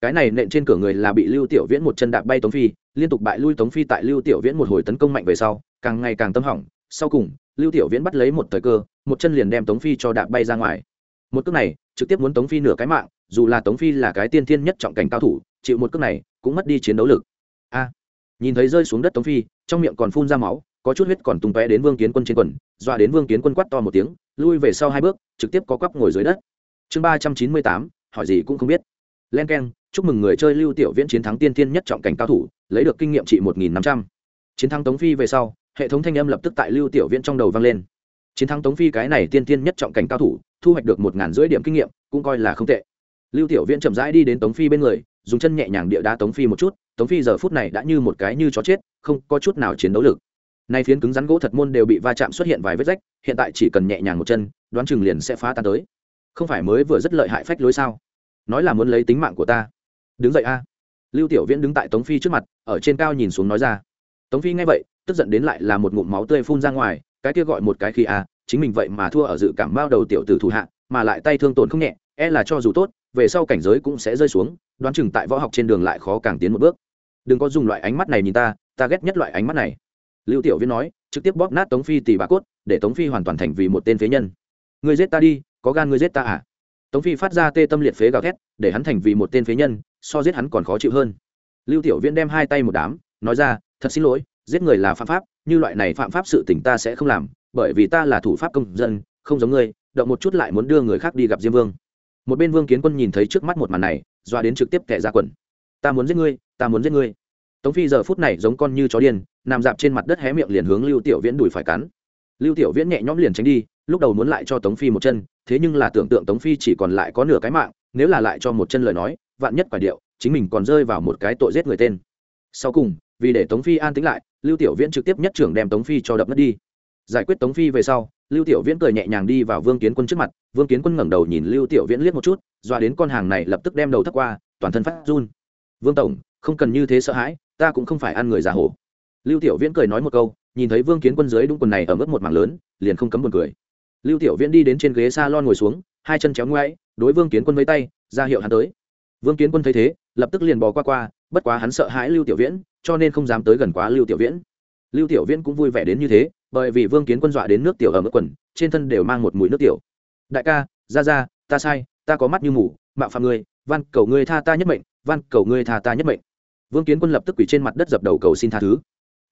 A: Cái này nện trên cửa người là bị lưu tiểu viễn một chân đạp bay tống phi, liên tục bại lui tống phi tại lưu tiểu viễn một hồi tấn công mạnh về sau, càng ngày càng tâm hỏng. Sau cùng, lưu tiểu viễn bắt lấy một thời cơ, một chân liền đem tống phi cho đạp bay ra ngoài. Một cước này, trực tiếp muốn tống phi nửa cái mạng, dù là tống phi là cái tiên thiên nhất trọng cảnh cao thủ, chịu một cước này, cũng mất đi chiến đấu lực. A, nhìn thấy rơi xuống đất tống phi, trong miệng còn phun ra máu có chút huyết còn tung tóe đến vương kiến quân trên quần, dọa đến vương kiến quân quát to một tiếng, lui về sau hai bước, trực tiếp có quắp ngồi dưới đất. Chương ba trăm chín mươi tám, hỏi gì cũng không biết. Len k chúc mừng người chơi lưu tiểu viễn chiến thắng tiên tiên nhất trọng cảnh cao thủ, lấy được kinh nghiệm trị một nghìn năm trăm. Chiến thắng tống phi về sau, hệ thống thanh âm lập tức tại lưu tiểu viễn trong đầu vang lên. Chiến thắng tống phi cái này tiên tiên nhất trọng cảnh cao thủ, thu hoạch được một ngàn rưỡi điểm kinh nghiệm, cũng coi là không tệ. Lưu tiểu viễn chậm rãi đi đến tống phi bên người, dùng chân nhẹ nhàng địa đá tống phi một chút, tống phi giờ phút này đã như một cái như chó chết, không có chút nào chiến đấu lực nay phiến cứng rắn gỗ thật môn đều bị va chạm xuất hiện vài vết rách, hiện tại chỉ cần nhẹ nhàng một chân, đoán chừng liền sẽ phá tan tới. Không phải mới vừa rất lợi hại phách lối sao? Nói là muốn lấy tính mạng của ta. Đứng dậy a. Lưu tiểu viễn đứng tại tống phi trước mặt, ở trên cao nhìn xuống nói ra. Tống phi nghe vậy, tức giận đến lại là một ngụm máu tươi phun ra ngoài, cái kia gọi một cái khi a, chính mình vậy mà thua ở dự cảm bao đầu tiểu tử thủ hạ, mà lại tay thương tổn không nhẹ e là cho dù tốt, về sau cảnh giới cũng sẽ rơi xuống, đoán chừng tại võ học trên đường lại khó càng tiến một bước. Đừng có dùng loại ánh mắt này nhìn ta ta ghét nhất loại ánh mắt này lưu tiểu viễn nói, trực tiếp bóp nát tống phi tỉ bà cốt, để tống phi hoàn toàn thành vì một tên phế nhân. Người giết ta đi, có gan người giết ta à? Tống phi phát ra tê tâm liệt phế gào thét, để hắn thành vì một tên phế nhân, so giết hắn còn khó chịu hơn. Lưu tiểu viễn đem hai tay một đám, nói ra, thật xin lỗi, giết người là phạm pháp, như loại này phạm pháp sự tỉnh ta sẽ không làm, bởi vì ta là thủ pháp công dân, không giống ngươi, động một chút lại muốn đưa người khác đi gặp diêm vương. Một bên vương kiến quân nhìn thấy trước mắt một màn này doa đến trực tiếp kẻ ra quần. Ta muốn giết ngươi, ta muốn giết ngươi tống phi giờ phút này giống con như chó điên, nằm dạp trên mặt đất hé miệng liền hướng lưu tiểu viễn đùi phải cắn. Lưu tiểu viễn nhẹ nhõm liền tránh đi, lúc đầu muốn lại cho tống phi một chân, thế nhưng là tưởng tượng tống phi chỉ còn lại có nửa cái mạng, nếu là lại cho một chân lời nói, vạn nhất quả điệu, chính mình còn rơi vào một cái tội giết người tên. Sau cùng, vì để tống phi an tính lại, lưu tiểu viễn trực tiếp nhất trưởng đem tống phi cho đập mất đi. Giải quyết tống phi về sau, lưu tiểu viễn cười nhẹ nhàng đi vào vương kiến quân trước mặt, vương kiến quân ngẩng đầu nhìn lưu tiểu viễn liếc một chút, dọa đến con hàng này lập tức đem đầu thắt qua, toàn thân phát run. Vương tổng, không cần như thế sợ hãi ta cũng không phải ăn người già hổ. Lưu tiểu viễn cười nói một câu, nhìn thấy vương kiến quân dưới đúng quần này ở mức một mảng lớn, liền không cấm buồn cười. Lưu tiểu viễn đi đến trên ghế salon ngồi xuống, hai chân chéo ngoáy, đối vương kiến quân với tay, ra hiệu hắn tới. Vương kiến quân thấy thế, lập tức liền bò qua qua, bất quá hắn sợ hãi lưu tiểu viễn, cho nên không dám tới gần quá lưu tiểu viễn. Lưu tiểu viễn cũng vui vẻ đến như thế, bởi vì vương kiến quân dọa đến nước tiểu ở mức quần, trên thân đều mang một mùi nước tiểu. Đại ca, ra ra, ta sai, ta có mắt như mù, mạo phạm ngươi, van cầu ngươi tha ta nhất mệnh, van cầu ngươi tha ta nhất mệnh vương kiến quân lập tức quỳ trên mặt đất dập đầu cầu xin tha thứ.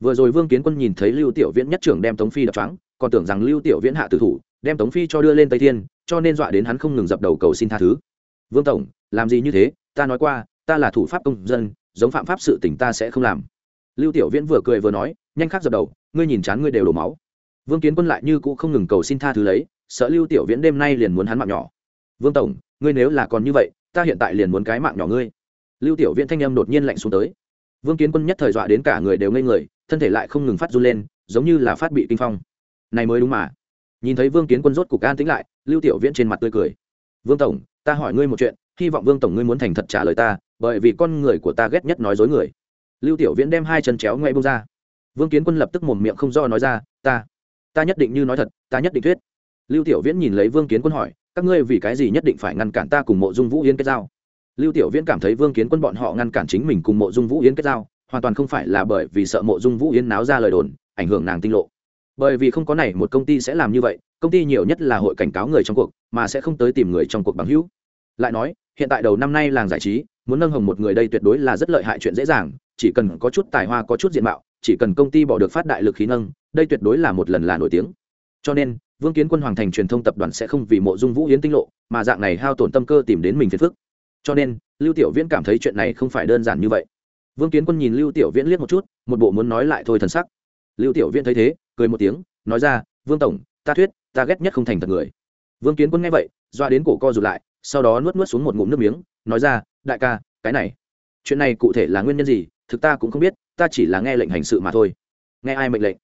A: Vừa rồi vương kiến quân nhìn thấy lưu tiểu viễn nhất trưởng đem tống phi đập trắng còn tưởng rằng lưu tiểu viễn hạ tử thủ, đem tống phi cho đưa lên tây thiên, cho nên dọa đến hắn không ngừng dập đầu cầu xin tha thứ. Vương tổng, làm gì như thế? Ta nói qua, ta là thủ pháp công dân, giống phạm pháp sự tỉnh ta sẽ không làm. Lưu tiểu viễn vừa cười vừa nói, nhanh khắc dập đầu, ngươi nhìn chán ngươi đều đổ máu. Vương kiến quân lại như cũ không ngừng cầu xin tha thứ lấy, sợ lưu tiểu viễn đêm nay liền muốn hắn mạng nhỏ. Vương tổng, ngươi nếu là còn như vậy, ta hiện tại liền muốn cái mạng nhỏ ngươi lưu tiểu viễn thanh âm đột nhiên lạnh xuống tới. Vương kiến quân nhất thời dọa đến cả người đều ngây người, thân thể lại không ngừng phát run lên, giống như là phát bị kinh phong. Này mới đúng mà. Nhìn thấy vương kiến quân rốt cục an tĩnh lại, lưu tiểu viễn trên mặt tươi cười. Vương tổng, ta hỏi ngươi một chuyện, hy vọng vương tổng ngươi muốn thành thật trả lời ta, bởi vì con người của ta ghét nhất nói dối người. Lưu tiểu viễn đem hai chân chéo ngay bông ra. Vương kiến quân lập tức mồm miệng không do nói ra, ta ta nhất định như nói thật, ta nhất định thuyết. Lưu tiểu viễn nhìn lấy vương kiến quân hỏi, các ngươi vì cái gì nhất định phải ngăn cản ta cùng mộ dung vũ yên kết giao? Lưu tiểu viễn cảm thấy vương kiến quân bọn họ ngăn cản chính mình cùng mộ dung vũ Yến kết giao, hoàn toàn không phải là bởi vì sợ mộ dung vũ Yến náo ra lời đồn, ảnh hưởng nàng tinh lộ. Bởi vì không có này một công ty sẽ làm như vậy, công ty nhiều nhất là hội cảnh cáo người trong cuộc, mà sẽ không tới tìm người trong cuộc bằng hữu. Lại nói, hiện tại đầu năm nay làng giải trí, muốn nâng hồng một người đây tuyệt đối là rất lợi hại chuyện dễ dàng, chỉ cần có chút tài hoa, có chút diện mạo, chỉ cần công ty bỏ được phát đại lực khí nâng, đây tuyệt đối là một lần là nổi tiếng. Cho nên, vương kiến quân hoàng thành truyền thông tập đoàn sẽ không vì mộ dung vũ yến tinh lộ, mà dạng này hao tổn tâm cơ tìm đến mình phiền phức cho nên, lưu tiểu viễn cảm thấy chuyện này không phải đơn giản như vậy. Vương kiến quân nhìn lưu tiểu viễn liếc một chút, một bộ muốn nói lại thôi thần sắc. Lưu tiểu viễn thấy thế, cười một tiếng, nói ra, vương tổng, ta thuyết, ta ghét nhất không thành thật người. Vương kiến quân nghe vậy, doa đến cổ co rụt lại, sau đó nuốt nuốt xuống một ngụm nước miếng, nói ra, đại ca, cái này, chuyện này cụ thể là nguyên nhân gì, thực ta cũng không biết, ta chỉ là nghe lệnh hành sự mà thôi. Nghe ai mệnh lệnh?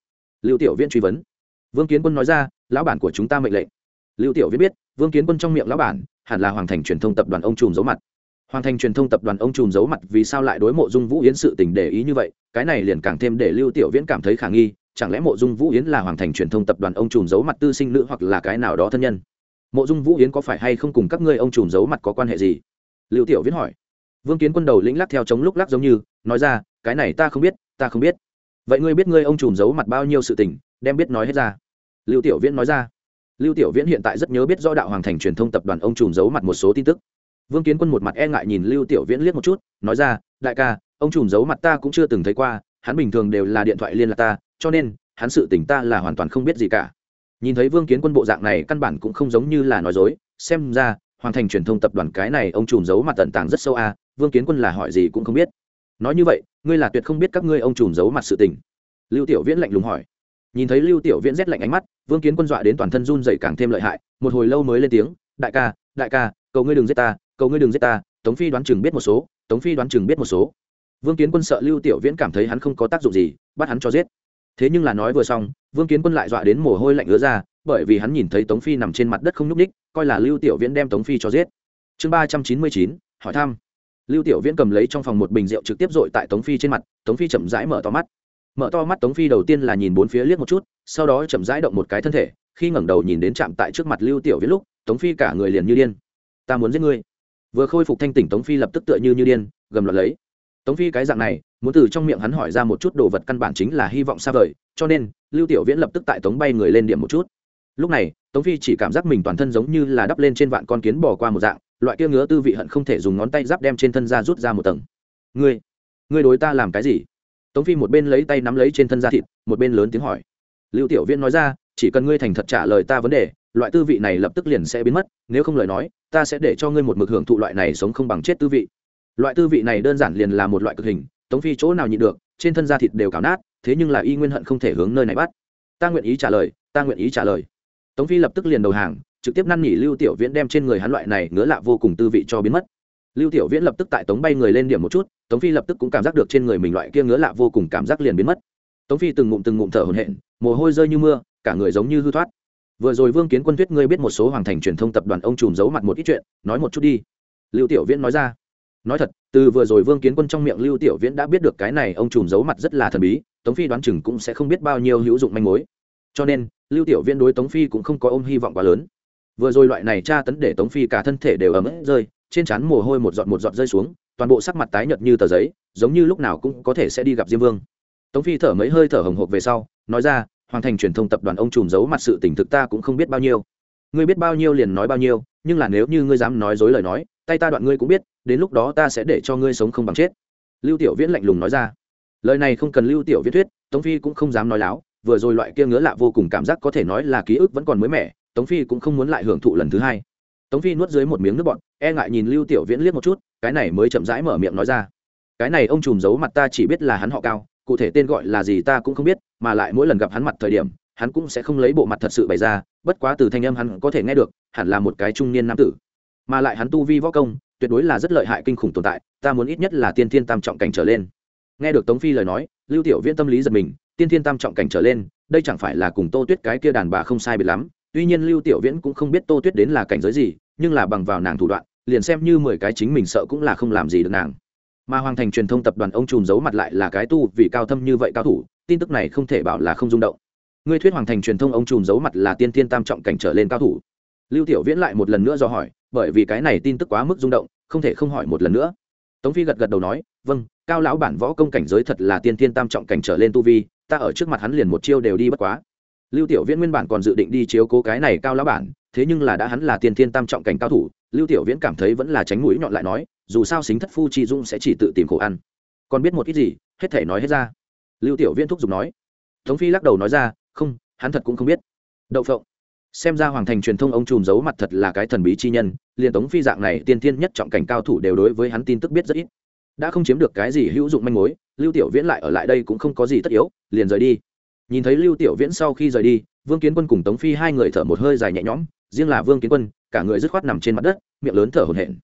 A: Lưu tiểu viễn truy vấn. Vương kiến quân nói ra, lão bản của chúng ta mệnh lệnh. Lưu tiểu viễn biết, vương kiến quân trong miệng lão bản, hẳn là hoàng thành truyền thông tập đoàn ông trùm giấu mặt hoàng thành truyền thông tập đoàn ông trùm giấu mặt vì sao lại đối mộ dung vũ yến sự tình để ý như vậy, cái này liền càng thêm để lưu tiểu viễn cảm thấy khả nghi, chẳng lẽ mộ dung vũ yến là hoàng thành truyền thông tập đoàn ông trùm giấu mặt tư sinh nữ hoặc là cái nào đó thân nhân? Mộ dung vũ yến có phải hay không cùng các ngươi ông trùm giấu mặt có quan hệ gì? Lưu tiểu viễn hỏi. Vương kiến quân đầu lĩnh lắc theo chống lúc lắc giống như, nói ra, cái này ta không biết, ta không biết. Vậy ngươi biết ngươi ông trùm giấu mặt bao nhiêu sự tình, đem biết nói hết ra. Lưu tiểu viễn nói ra. Lưu tiểu viễn hiện tại rất nhớ biết do đạo hoàng thành truyền thông tập đoàn ông trùm giấu mặt một số tin tức vương kiến quân một mặt e ngại nhìn lưu tiểu viễn liếc một chút, nói ra, đại ca, ông trùm giấu mặt ta cũng chưa từng thấy qua, hắn bình thường đều là điện thoại liên lạc ta, cho nên, hắn sự tình ta là hoàn toàn không biết gì cả. Nhìn thấy vương kiến quân bộ dạng này căn bản cũng không giống như là nói dối, xem ra, hoàn thành truyền thông tập đoàn cái này ông trùm giấu mặt tận tàng rất sâu a, vương kiến quân là hỏi gì cũng không biết. Nói như vậy, ngươi là tuyệt không biết các ngươi ông trùm giấu mặt sự tình. Lưu tiểu viễn lạnh lùng hỏi. Nhìn thấy lưu tiểu viễn rét lạnh ánh mắt, vương kiến quân dọa đến toàn thân run dậy càng thêm lợi hại, một hồi lâu mới lên tiếng, đại ca đại ca, cầu ngươi đừng giết ta cầu ngươi đừng giết ta, tống phi đoán chừng biết một số, tống phi đoán chừng biết một số. Vương kiến quân sợ lưu tiểu viễn cảm thấy hắn không có tác dụng gì, bắt hắn cho giết. Thế nhưng là nói vừa xong, vương kiến quân lại dọa đến mồ hôi lạnh ứa ra, bởi vì hắn nhìn thấy tống phi nằm trên mặt đất không nhúc ních coi là lưu tiểu viễn đem tống phi cho giết. Chương ba trăm chín mươi chín, hỏi thăm. Lưu tiểu viễn cầm lấy trong phòng một bình rượu trực tiếp dội tại tống phi trên mặt, tống phi chậm rãi mở to mắt. Mở to mắt tống phi đầu tiên là nhìn bốn phía liếc một chút, sau đó chậm rãi động một cái thân thể, khi ngẩng đầu nhìn đến chạm tại trước mặt lưu tiểu viễn lúc, tống phi cả người liền như điên. Ta muốn giết ngươi vừa khôi phục thanh tỉnh tống phi lập tức tựa như như điên, gầm loạt lấy. Tống phi cái dạng này, muốn từ trong miệng hắn hỏi ra một chút đồ vật căn bản chính là hy vọng xa vời, cho nên, lưu tiểu viễn lập tức tại tống bay người lên điểm một chút. Lúc này, tống phi chỉ cảm giác mình toàn thân giống như là đắp lên trên vạn con kiến bò qua một dạng, loại kia ngứa tư vị hận không thể dùng ngón tay giáp đem trên thân ra rút ra một tầng. Ngươi ngươi đối ta làm cái gì? Tống phi một bên lấy tay nắm lấy trên thân da thịt, một bên lớn tiếng hỏi. Lưu tiểu viễn nói ra, chỉ cần ngươi thành thật trả lời ta vấn đề loại tư vị này lập tức liền sẽ biến mất, nếu không lời nói, ta sẽ để cho ngươi một mực hưởng thụ loại này sống không bằng chết tư vị. Loại tư vị này đơn giản liền là một loại cực hình, tống phi chỗ nào nhịn được, trên thân da thịt đều cào nát, thế nhưng là y nguyên hận không thể hướng nơi này bắt. Ta nguyện ý trả lời, ta nguyện ý trả lời. Tống phi lập tức liền đầu hàng, trực tiếp năn nỉ lưu tiểu viễn đem trên người hắn loại này ngứa lạ vô cùng tư vị cho biến mất. Lưu tiểu viễn lập tức tại tống bay người lên điểm một chút, tống phi lập tức cũng cảm giác được trên người mình loại kia ngứa lạ vô cùng cảm giác liền biến mất. Tống phi từng ngụm từng ngụm thở hổn hển, mồ hôi rơi như mưa, cả người giống như hư thoát vừa rồi vương kiến quân thuyết ngươi biết một số hoàng thành truyền thông tập đoàn ông trùm giấu mặt một ít chuyện, nói một chút đi. Lưu tiểu viễn nói ra. Nói thật, từ vừa rồi vương kiến quân trong miệng lưu tiểu viễn đã biết được cái này ông trùm giấu mặt rất là thần bí, tống phi đoán chừng cũng sẽ không biết bao nhiêu hữu dụng manh mối. Cho nên, lưu tiểu viễn đối tống phi cũng không có ôm hy vọng quá lớn. Vừa rồi loại này tra tấn để tống phi cả thân thể đều ấm rơi, trên trán mồ hôi một giọt một giọt rơi xuống, toàn bộ sắc mặt tái nhợt như tờ giấy, giống như lúc nào cũng có thể sẽ đi gặp diêm vương. Tống phi thở mấy hơi thở hồng hộc về sau, nói ra hoàn thành truyền thông tập đoàn ông trùm giấu mặt sự tỉnh thực ta cũng không biết bao nhiêu. Ngươi biết bao nhiêu liền nói bao nhiêu, nhưng là nếu như ngươi dám nói dối lời nói, tay ta đoạn ngươi cũng biết, đến lúc đó ta sẽ để cho ngươi sống không bằng chết. Lưu tiểu viễn lạnh lùng nói ra. Lời này không cần lưu tiểu viễn thuyết, tống phi cũng không dám nói láo, vừa rồi loại kia ngứa lạ vô cùng cảm giác có thể nói là ký ức vẫn còn mới mẻ, tống phi cũng không muốn lại hưởng thụ lần thứ hai. Tống phi nuốt dưới một miếng nước bọn e ngại nhìn lưu tiểu viễn liếc một chút, cái này mới chậm rãi mở miệng nói ra. Cái này ông trùm giấu mặt ta chỉ biết là hắn họ cao cụ thể tên gọi là gì ta cũng không biết, mà lại mỗi lần gặp hắn mặt thời điểm, hắn cũng sẽ không lấy bộ mặt thật sự bày ra, bất quá từ thanh âm hắn có thể nghe được, hẳn là một cái trung niên nam tử. Mà lại hắn tu vi võ công, tuyệt đối là rất lợi hại kinh khủng tồn tại, ta muốn ít nhất là tiên thiên tam trọng cảnh trở lên. Nghe được tống phi lời nói, lưu tiểu viễn tâm lý giật mình, tiên thiên tam trọng cảnh trở lên, đây chẳng phải là cùng tô tuyết cái kia đàn bà không sai biệt lắm, tuy nhiên lưu tiểu viễn cũng không biết tô tuyết đến là cảnh giới gì, nhưng là bằng vào nàng thủ đoạn, liền xem như mười cái chính mình sợ cũng là không làm gì được nàng mà hoàng thành truyền thông tập đoàn ông trùm giấu mặt lại là cái tu vì cao thâm như vậy cao thủ, tin tức này không thể bảo là không rung động. Ngươi thuyết hoàng thành truyền thông ông trùm giấu mặt là tiên tiên tam trọng cảnh trở lên cao thủ. Lưu tiểu viễn lại một lần nữa do hỏi, bởi vì cái này tin tức quá mức rung động, không thể không hỏi một lần nữa. Tống phi gật gật đầu nói vâng cao lão bản võ công cảnh giới thật là tiên tiên tam trọng cảnh trở lên tu vi, ta ở trước mặt hắn liền một chiêu đều đi bất quá. Lưu tiểu viễn nguyên bản còn dự định đi chiếu cố cái này cao lão bản, thế nhưng là đã hắn là tiên tiên tam trọng cảnh cao thủ, lưu tiểu viễn cảm thấy vẫn là tránh mũi nhọn lại nói dù sao xính thất phu chi dung sẽ chỉ tự tìm khổ ăn. Còn biết một ít gì, hết thể nói hết ra. Lưu tiểu viễn thúc giục nói. Tống phi lắc đầu nói ra, không, hắn thật cũng không biết. Đậu phộng. Xem ra hoàng thành truyền thông ông trùm giấu mặt thật là cái thần bí chi nhân, liền tống phi dạng này tiên tiên nhất trọng cảnh cao thủ đều đối với hắn tin tức biết rất ít. Đã không chiếm được cái gì hữu dụng manh mối, lưu tiểu viễn lại ở lại đây cũng không có gì tất yếu, liền rời đi. Nhìn thấy lưu tiểu viễn sau khi rời đi, vương kiến quân cùng tống phi hai người thở một hơi dài nhẹ nhõm, riêng là vương kiến quân, cả người dứt khoát nằm trên mặt đất, miệng lớn thở hổn hển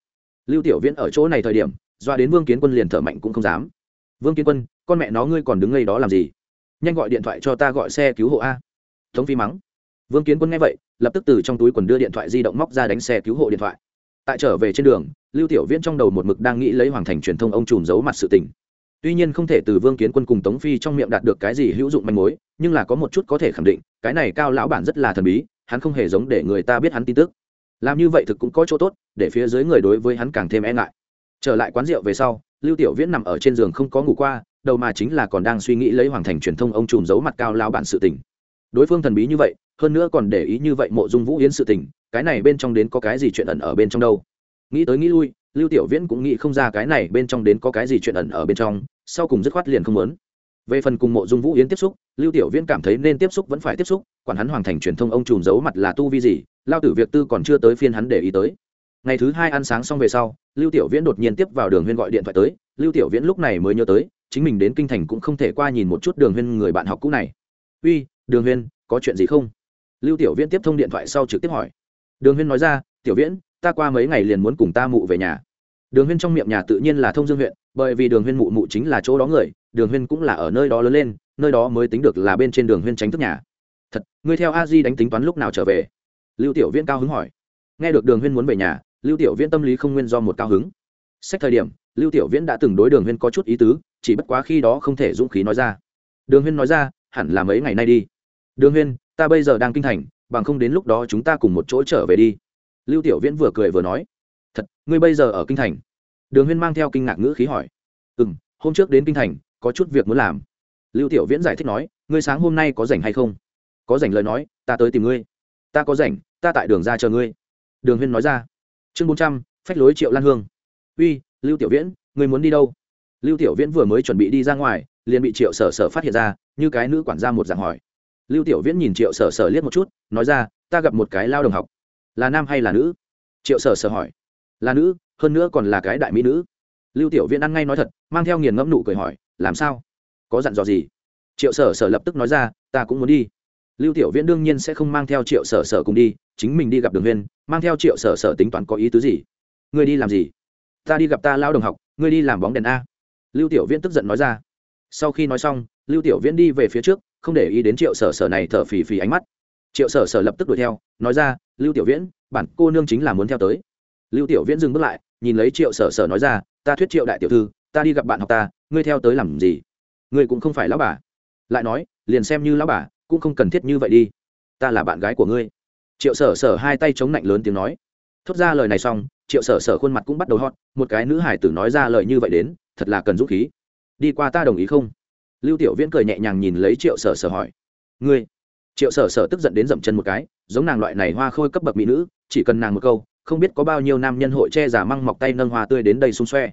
A: lưu tiểu viễn ở chỗ này thời điểm, doa đến vương kiến quân liền thở mạnh cũng không dám. Vương kiến quân, con mẹ nó ngươi còn đứng ngay đó làm gì? Nhanh gọi điện thoại cho ta gọi xe cứu hộ a. Tống phi mắng. Vương kiến quân nghe vậy, lập tức từ trong túi quần đưa điện thoại di động móc ra đánh xe cứu hộ điện thoại. Tại trở về trên đường, lưu tiểu viễn trong đầu một mực đang nghĩ lấy hoàng thành truyền thông ông trùm giấu mặt sự tình. Tuy nhiên không thể từ vương kiến quân cùng tống phi trong miệng đạt được cái gì hữu dụng manh mối, nhưng là có một chút có thể khẳng định, cái này cao lão bản rất là thần bí, hắn không hề giống để người ta biết hắn tin tức làm như vậy thực cũng có chỗ tốt, để phía dưới người đối với hắn càng thêm e ngại. Trở lại quán rượu về sau, lưu tiểu viễn nằm ở trên giường không có ngủ qua, đầu mà chính là còn đang suy nghĩ lấy hoàng thành truyền thông ông trùm giấu mặt cao lao bản sự tình. Đối phương thần bí như vậy, hơn nữa còn để ý như vậy mộ dung vũ yến sự tình, cái này bên trong đến có cái gì chuyện ẩn ở bên trong đâu? Nghĩ tới nghĩ lui, lưu tiểu viễn cũng nghĩ không ra cái này bên trong đến có cái gì chuyện ẩn ở bên trong, sau cùng dứt khoát liền không muốn. Về phần cùng mộ dung vũ yến tiếp xúc, lưu tiểu viễn cảm thấy nên tiếp xúc vẫn phải tiếp xúc, quản hắn hoàng thành truyền thông ông trùm giấu mặt là tu vi gì lao tử việc tư còn chưa tới phiên hắn để ý tới. Ngày thứ hai ăn sáng xong về sau, lưu tiểu viễn đột nhiên tiếp vào đường huyên gọi điện thoại tới. Lưu tiểu viễn lúc này mới nhớ tới, chính mình đến kinh thành cũng không thể qua nhìn một chút đường huyên người bạn học cũ này. Uy, đường huyên, có chuyện gì không? Lưu tiểu viễn tiếp thông điện thoại sau trực tiếp hỏi. Đường huyên nói ra, tiểu viễn, ta qua mấy ngày liền muốn cùng ta mụ về nhà. Đường huyên trong miệng nhà tự nhiên là thông dương huyện, bởi vì đường huyên mụ mụ chính là chỗ đó người, đường huyên cũng là ở nơi đó lớn lên, nơi đó mới tính được là bên trên đường huyên tránh thức nhà. Thật, ngươi theo a di đánh tính toán lúc nào trở về? Lưu tiểu viễn cao hứng hỏi. Nghe được đường huyên muốn về nhà, lưu tiểu viễn tâm lý không nguyên do một cao hứng. Xét thời điểm, lưu tiểu viễn đã từng đối đường huyên có chút ý tứ, chỉ bất quá khi đó không thể dũng khí nói ra. Đường huyên nói ra, hẳn là mấy ngày nay đi. Đường huyên, ta bây giờ đang kinh thành, bằng không đến lúc đó chúng ta cùng một chỗ trở về đi. Lưu tiểu viễn vừa cười vừa nói. Thật, ngươi bây giờ ở kinh thành? Đường huyên mang theo kinh ngạc ngữ khí hỏi. Ừ m hôm trước đến kinh thành, có chút việc muốn làm. Lưu tiểu viễn giải thích nói, ngươi sáng hôm nay có rảnh hay không? Có rảnh lời nói, ta tới tìm ngươi. Ta có rảnh ta tại đường ra chờ ngươi. Đường huyên nói ra. Chương bốn trăm, phách lối triệu lan hương. Uy, lưu tiểu viễn, ngươi muốn đi đâu? Lưu tiểu viễn vừa mới chuẩn bị đi ra ngoài, liền bị triệu sở sở phát hiện ra, như cái nữ quản gia một dạng hỏi. Lưu tiểu viễn nhìn triệu sở sở liếc một chút, nói ra, ta gặp một cái lao đồng học. Là nam hay là nữ? Triệu sở sở hỏi. Là nữ, hơn nữa còn là cái đại mỹ nữ. Lưu tiểu viễn ăn ngay nói thật, mang theo nghiền ngẫm nụ cười hỏi, làm sao? Có dặn dò gì? Triệu sở sở lập tức nói ra, ta cũng muốn đi. Lưu tiểu viễn đương nhiên sẽ không mang theo triệu sở sở cùng đi chính mình đi gặp đường huyên, mang theo triệu sở sở tính toán có ý tứ gì? Ngươi đi làm gì? Ta đi gặp ta lao đồng học, ngươi đi làm bóng đèn a. Lưu tiểu viễn tức giận nói ra. Sau khi nói xong, lưu tiểu viễn đi về phía trước, không để ý đến triệu sở sở này thở phì phì ánh mắt. Triệu sở sở lập tức đuổi theo, nói ra, lưu tiểu viễn, bản cô nương chính là muốn theo tới. Lưu tiểu viễn dừng bước lại, nhìn lấy triệu sở sở nói ra, ta thuyết triệu đại tiểu thư, ta đi gặp bạn học ta, ngươi theo tới làm gì? Ngươi cũng không phải lão bà. Lại nói, liền xem như lão bà, cũng không cần thiết như vậy đi. Ta là bạn gái của ngươi triệu sở sở hai tay chống lạnh lớn tiếng nói. Thốt ra lời này xong, triệu sở sở khuôn mặt cũng bắt đầu hót một cái nữ hải tử nói ra lời như vậy đến, thật là cần dũng khí. Đi qua ta đồng ý không? Lưu tiểu viễn cười nhẹ nhàng nhìn lấy triệu sở sở hỏi. Ngươi? Triệu sở sở tức giận đến dậm chân một cái, giống nàng loại này hoa khôi cấp bậc mỹ nữ, chỉ cần nàng một câu, không biết có bao nhiêu nam nhân hội che giả măng mọc tay nâng hoa tươi đến đây xung xoe.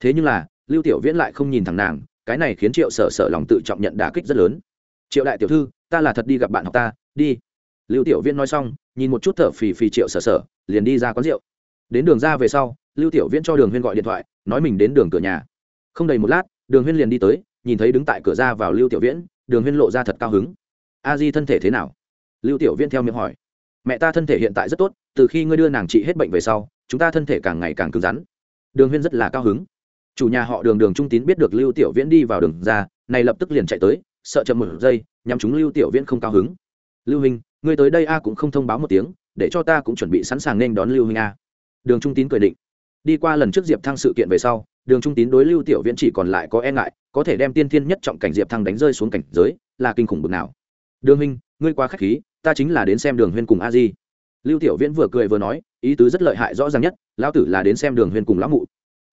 A: Thế nhưng là, lưu tiểu viễn lại không nhìn thẳng nàng, cái này khiến triệu sở sở lòng tự trọng nhận đả kích rất lớn. Triệu đại tiểu thư, ta là thật đi gặp bạn học ta, đi. Lưu tiểu viễn nói xong nhìn một chút thở phì phì triệu sở sở, liền đi ra quán rượu. Đến đường ra về sau, lưu tiểu viễn cho đường huyên gọi điện thoại, nói mình đến đường cửa nhà. Không đầy một lát, đường huyên liền đi tới, nhìn thấy đứng tại cửa ra vào lưu tiểu viễn, đường huyên lộ ra thật cao hứng. A di thân thể thế nào? Lưu tiểu viễn theo miệng hỏi. Mẹ ta thân thể hiện tại rất tốt, từ khi ngươi đưa nàng trị hết bệnh về sau, chúng ta thân thể càng ngày càng cứng rắn. Đường huyên rất là cao hứng. Chủ nhà họ đường đường trung tín biết được lưu tiểu viễn đi vào đường ra, này lập tức liền chạy tới, sợ chậm một giây nhằm chúng lưu tiểu viễn không cao hứng. Lưu hình ngươi tới đây a cũng không thông báo một tiếng, để cho ta cũng chuẩn bị sẵn sàng nên đón lưu huynh a. Đường trung tín cười định. Đi qua lần trước diệp thăng sự kiện về sau, đường trung tín đối lưu tiểu viễn chỉ còn lại có e ngại, có thể đem tiên thiên nhất trọng cảnh diệp thăng đánh rơi xuống cảnh giới, là kinh khủng bực nào. Đường huynh, ngươi quá k h á c h khí, ta chính là đến xem đường huyên cùng a di. Lưu tiểu viễn vừa cười vừa nói, ý tứ rất lợi hại rõ ràng nhất, lão tử là đến xem đường huyên cùng lão mụ.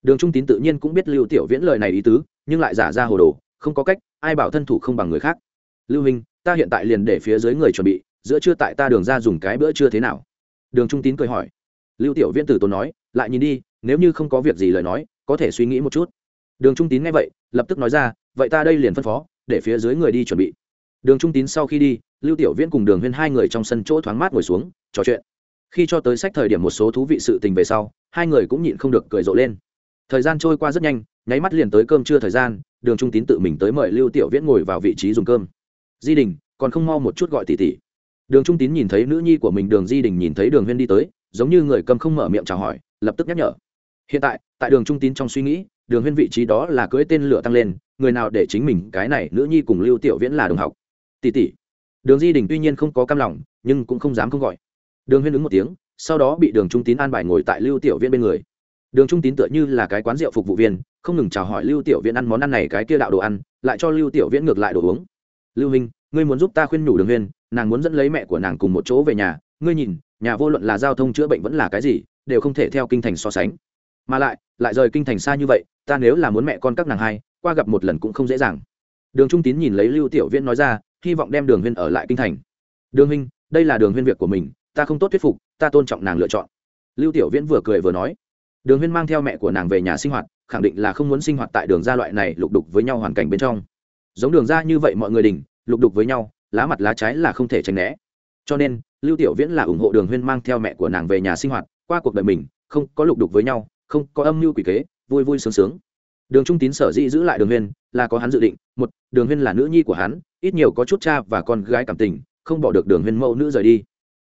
A: Đường trung tín tự nhiên cũng biết lưu tiểu viễn lời này ý tứ, nhưng lại giả ra hồ đồ, không có cách, ai bảo thân thủ không bằng người khác. Lưu huynh, ta hiện tại liền để phía dưới người chuẩn bị giữa trưa tại ta đường ra dùng cái bữa trưa thế nào? Đường trung tín cười hỏi. Lưu tiểu viễn tử tốn nói, lại nhìn đi, nếu như không có việc gì lời nói, có thể suy nghĩ một chút. Đường trung tín nghe vậy, lập tức nói ra, vậy ta đây liền phân phó, để phía dưới người đi chuẩn bị. Đường trung tín sau khi đi, lưu tiểu viễn cùng đường huyên hai người trong sân chỗ thoáng mát ngồi xuống, trò chuyện. Khi cho tới sách thời điểm một số thú vị sự tình về sau, hai người cũng nhịn không được cười rộ lên. Thời gian trôi qua rất nhanh, nháy mắt liền tới cơm trưa thời gian, đường trung tín tự mình tới mời lưu tiểu viễn ngồi vào vị trí dùng cơm. Di đình, còn không mau một chút gọi tỷ tỷ đường trung tín nhìn thấy nữ nhi của mình đường di đình nhìn thấy đường huyên đi tới, giống như người cầm không mở miệng chào hỏi, lập tức nhắc nhở. Hiện tại tại đường trung tín trong suy nghĩ, đường huyên vị trí đó là cưỡi tên lửa tăng lên, người nào để chính mình, cái này nữ nhi cùng lưu tiểu viễn là đồng học. Tỷ tỷ. Đường di đình tuy nhiên không có cam lòng, nhưng cũng không dám không gọi. Đường huyên ứng một tiếng, sau đó bị đường trung tín an bài ngồi tại lưu tiểu viễn bên người. Đường trung tín tựa như là cái quán rượu phục vụ viên, không ngừng chào hỏi lưu tiểu viễn ăn món ăn này, cái kia đạo đồ ăn, lại cho lưu tiểu viễn ngược lại đồ uống. Lưu Minh ngươi muốn giúp ta khuyên nhủ đường huyên, nàng muốn dẫn lấy mẹ của nàng cùng một chỗ về nhà. Ngươi nhìn, nhà vô luận là giao thông chữa bệnh vẫn là cái gì, đều không thể theo kinh thành so sánh. Mà lại lại rời kinh thành xa như vậy, ta nếu là muốn mẹ con các nàng hai, qua gặp một lần cũng không dễ dàng. Đường trung tín nhìn lấy lưu tiểu viễn nói ra, hy vọng đem đường huyên ở lại kinh thành. Đường huynh, đây là đường huyên việc của mình, ta không tốt thuyết phục, ta tôn trọng nàng lựa chọn. Lưu tiểu viễn vừa cười vừa nói, đường huyên mang theo mẹ của nàng về nhà sinh hoạt, khẳng định là không muốn sinh hoạt tại đường gia loại này lục đục với nhau hoàn cảnh bên trong. Giống đường gia như vậy mọi người đình lục đục với nhau, lá mặt lá trái là không thể tránh né. Cho nên, lưu tiểu viễn là ủng hộ đường huyên mang theo mẹ của nàng về nhà sinh hoạt, qua cuộc đời mình, không có lục đục với nhau, không có âm mưu quỷ kế, vui vui sướng sướng. Đường trung tín sở dĩ giữ lại đường huyên là có hắn dự định, một, đường huyên là nữ nhi của hắn, ít nhiều có chút cha và con gái cảm tình, không bỏ được đường huyên mẫu nữ rời đi.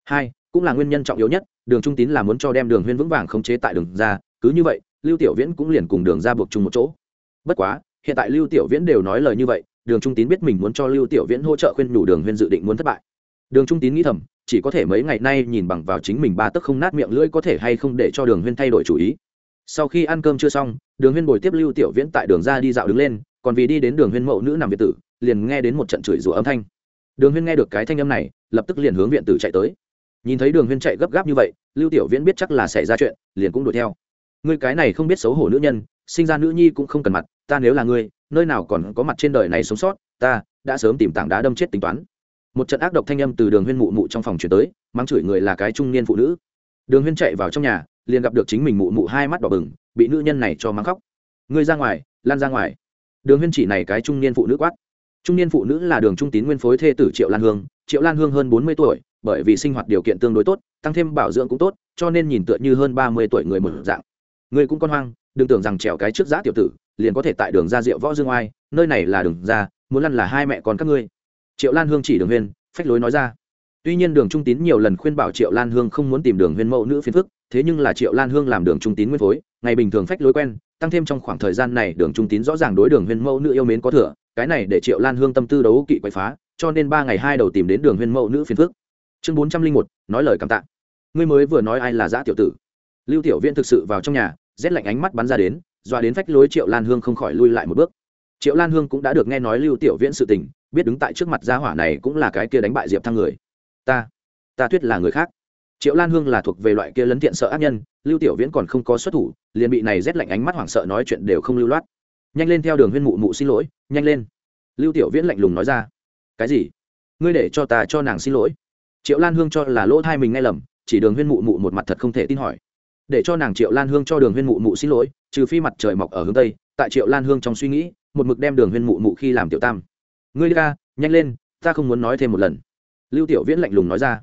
A: Hai, cũng là nguyên nhân trọng yếu nhất, đường trung tín là muốn cho đem đường huyên vững vàng khống chế tại đường ra, cứ như vậy, lưu tiểu viễn cũng liền cùng đường ra buộc chung một chỗ. Bất quá, hiện tại lưu tiểu viễn đều nói lời như vậy đường trung tín biết mình muốn cho lưu tiểu viễn hỗ trợ khuyên nhủ đường huyên dự định muốn thất bại. Đường trung tín nghĩ thầm, chỉ có thể mấy ngày nay nhìn bằng vào chính mình ba tấc không nát miệng lưỡi có thể hay không để cho đường huyên thay đổi chủ ý. Sau khi ăn cơm chưa xong, đường huyên bồi tiếp lưu tiểu viễn tại đường ra đi dạo đứng lên, còn vì đi đến đường huyên mậu nữ nằm viện tử, liền nghe đến một trận chửi rủa âm thanh. Đường huyên nghe được cái thanh âm này, lập tức liền hướng viện tử chạy tới. Nhìn thấy đường huyên chạy gấp gáp như vậy, lưu tiểu viễn biết chắc là xảy ra chuyện, liền cũng đuổi theo. Ngươi cái này không biết xấu hổ nữ nhân, sinh ra nữ nhi cũng không cần mặt, ta nếu là ngươi nơi nào còn có mặt trên đời này sống sót, ta đã sớm tìm tảng đá đâm chết tính toán. Một trận ác độc thanh âm từ đường huyên mụ mụ trong phòng chuyển tới, mắng chửi người là cái trung niên phụ nữ. Đường huyên chạy vào trong nhà, liền gặp được chính mình mụ mụ hai mắt đỏ bừng, bị nữ nhân này cho mắng khóc. Ngươi ra ngoài, lan ra ngoài. Đường huyên chỉ này cái trung niên phụ nữ quát. Trung niên phụ nữ là đường trung tín nguyên phối thê tử triệu lan hương. Triệu lan hương hơn bốn mươi tuổi, bởi vì sinh hoạt điều kiện tương đối tốt, tăng thêm bảo dưỡng cũng tốt, cho nên nhìn tựa như hơn ba mươi tuổi người một dạng. Người cũng con hoang, đừng tưởng rằng trèo cái trước giã tiểu tử liền có thể tại đường ra rượu võ dương oai, nơi này là đường ra, muốn lăn là hai mẹ con các ngươi. Triệu lan hương chỉ đường huyên, phách lối nói ra. Tuy nhiên đường trung tín nhiều lần khuyên bảo triệu lan hương không muốn tìm đường huyên mẫu nữ phiền phức, thế nhưng là triệu lan hương làm đường trung tín nguyên phối, ngày bình thường phách lối quen, tăng thêm trong khoảng thời gian này đường trung tín rõ ràng đối đường huyên mẫu nữ yêu mến có thừa, cái này để triệu lan hương tâm tư đấu kỵ quậy phá, cho nên ba ngày hai đầu tìm đến đường huyên mẫu nữ phiền phức. Chương bốn trăm linh một, nói lời cảm tạ. Ngươi mới vừa nói ai là giã tiểu tử. Lưu tiểu viên thực sự vào trong nhà, rét lạnh ánh mắt bắn ra đến dọa đến phách lối triệu lan hương không khỏi lui lại một bước. Triệu lan hương cũng đã được nghe nói lưu tiểu viễn sự tình, biết đứng tại trước mặt gia hỏa này cũng là cái kia đánh bại diệp thăng người. Ta ta tuyết là người khác. Triệu lan hương là thuộc về loại kia lấn tiện sợ ác nhân, lưu tiểu viễn còn không có xuất thủ, liền bị này rét lạnh ánh mắt hoảng sợ nói chuyện đều không lưu loát. Nhanh lên theo đường huyên mụ mụ xin lỗi, nhanh lên. Lưu tiểu viễn lạnh lùng nói ra. Cái gì? Ngươi để cho ta cho nàng xin lỗi. Triệu lan hương cho là lỗ thai mình nghe lầm, chỉ đường huyên mụ mụ một mặt thật không thể tin hỏi để cho nàng triệu lan hương cho đường huyên mụ mụ xin lỗi, trừ phi mặt trời mọc ở hướng tây, tại triệu lan hương trong suy nghĩ, một mực đem đường huyên mụ mụ khi làm tiểu tam. Ngươi đi ca, nhanh lên, ta không muốn nói thêm một lần. Lưu tiểu viễn lạnh lùng nói ra.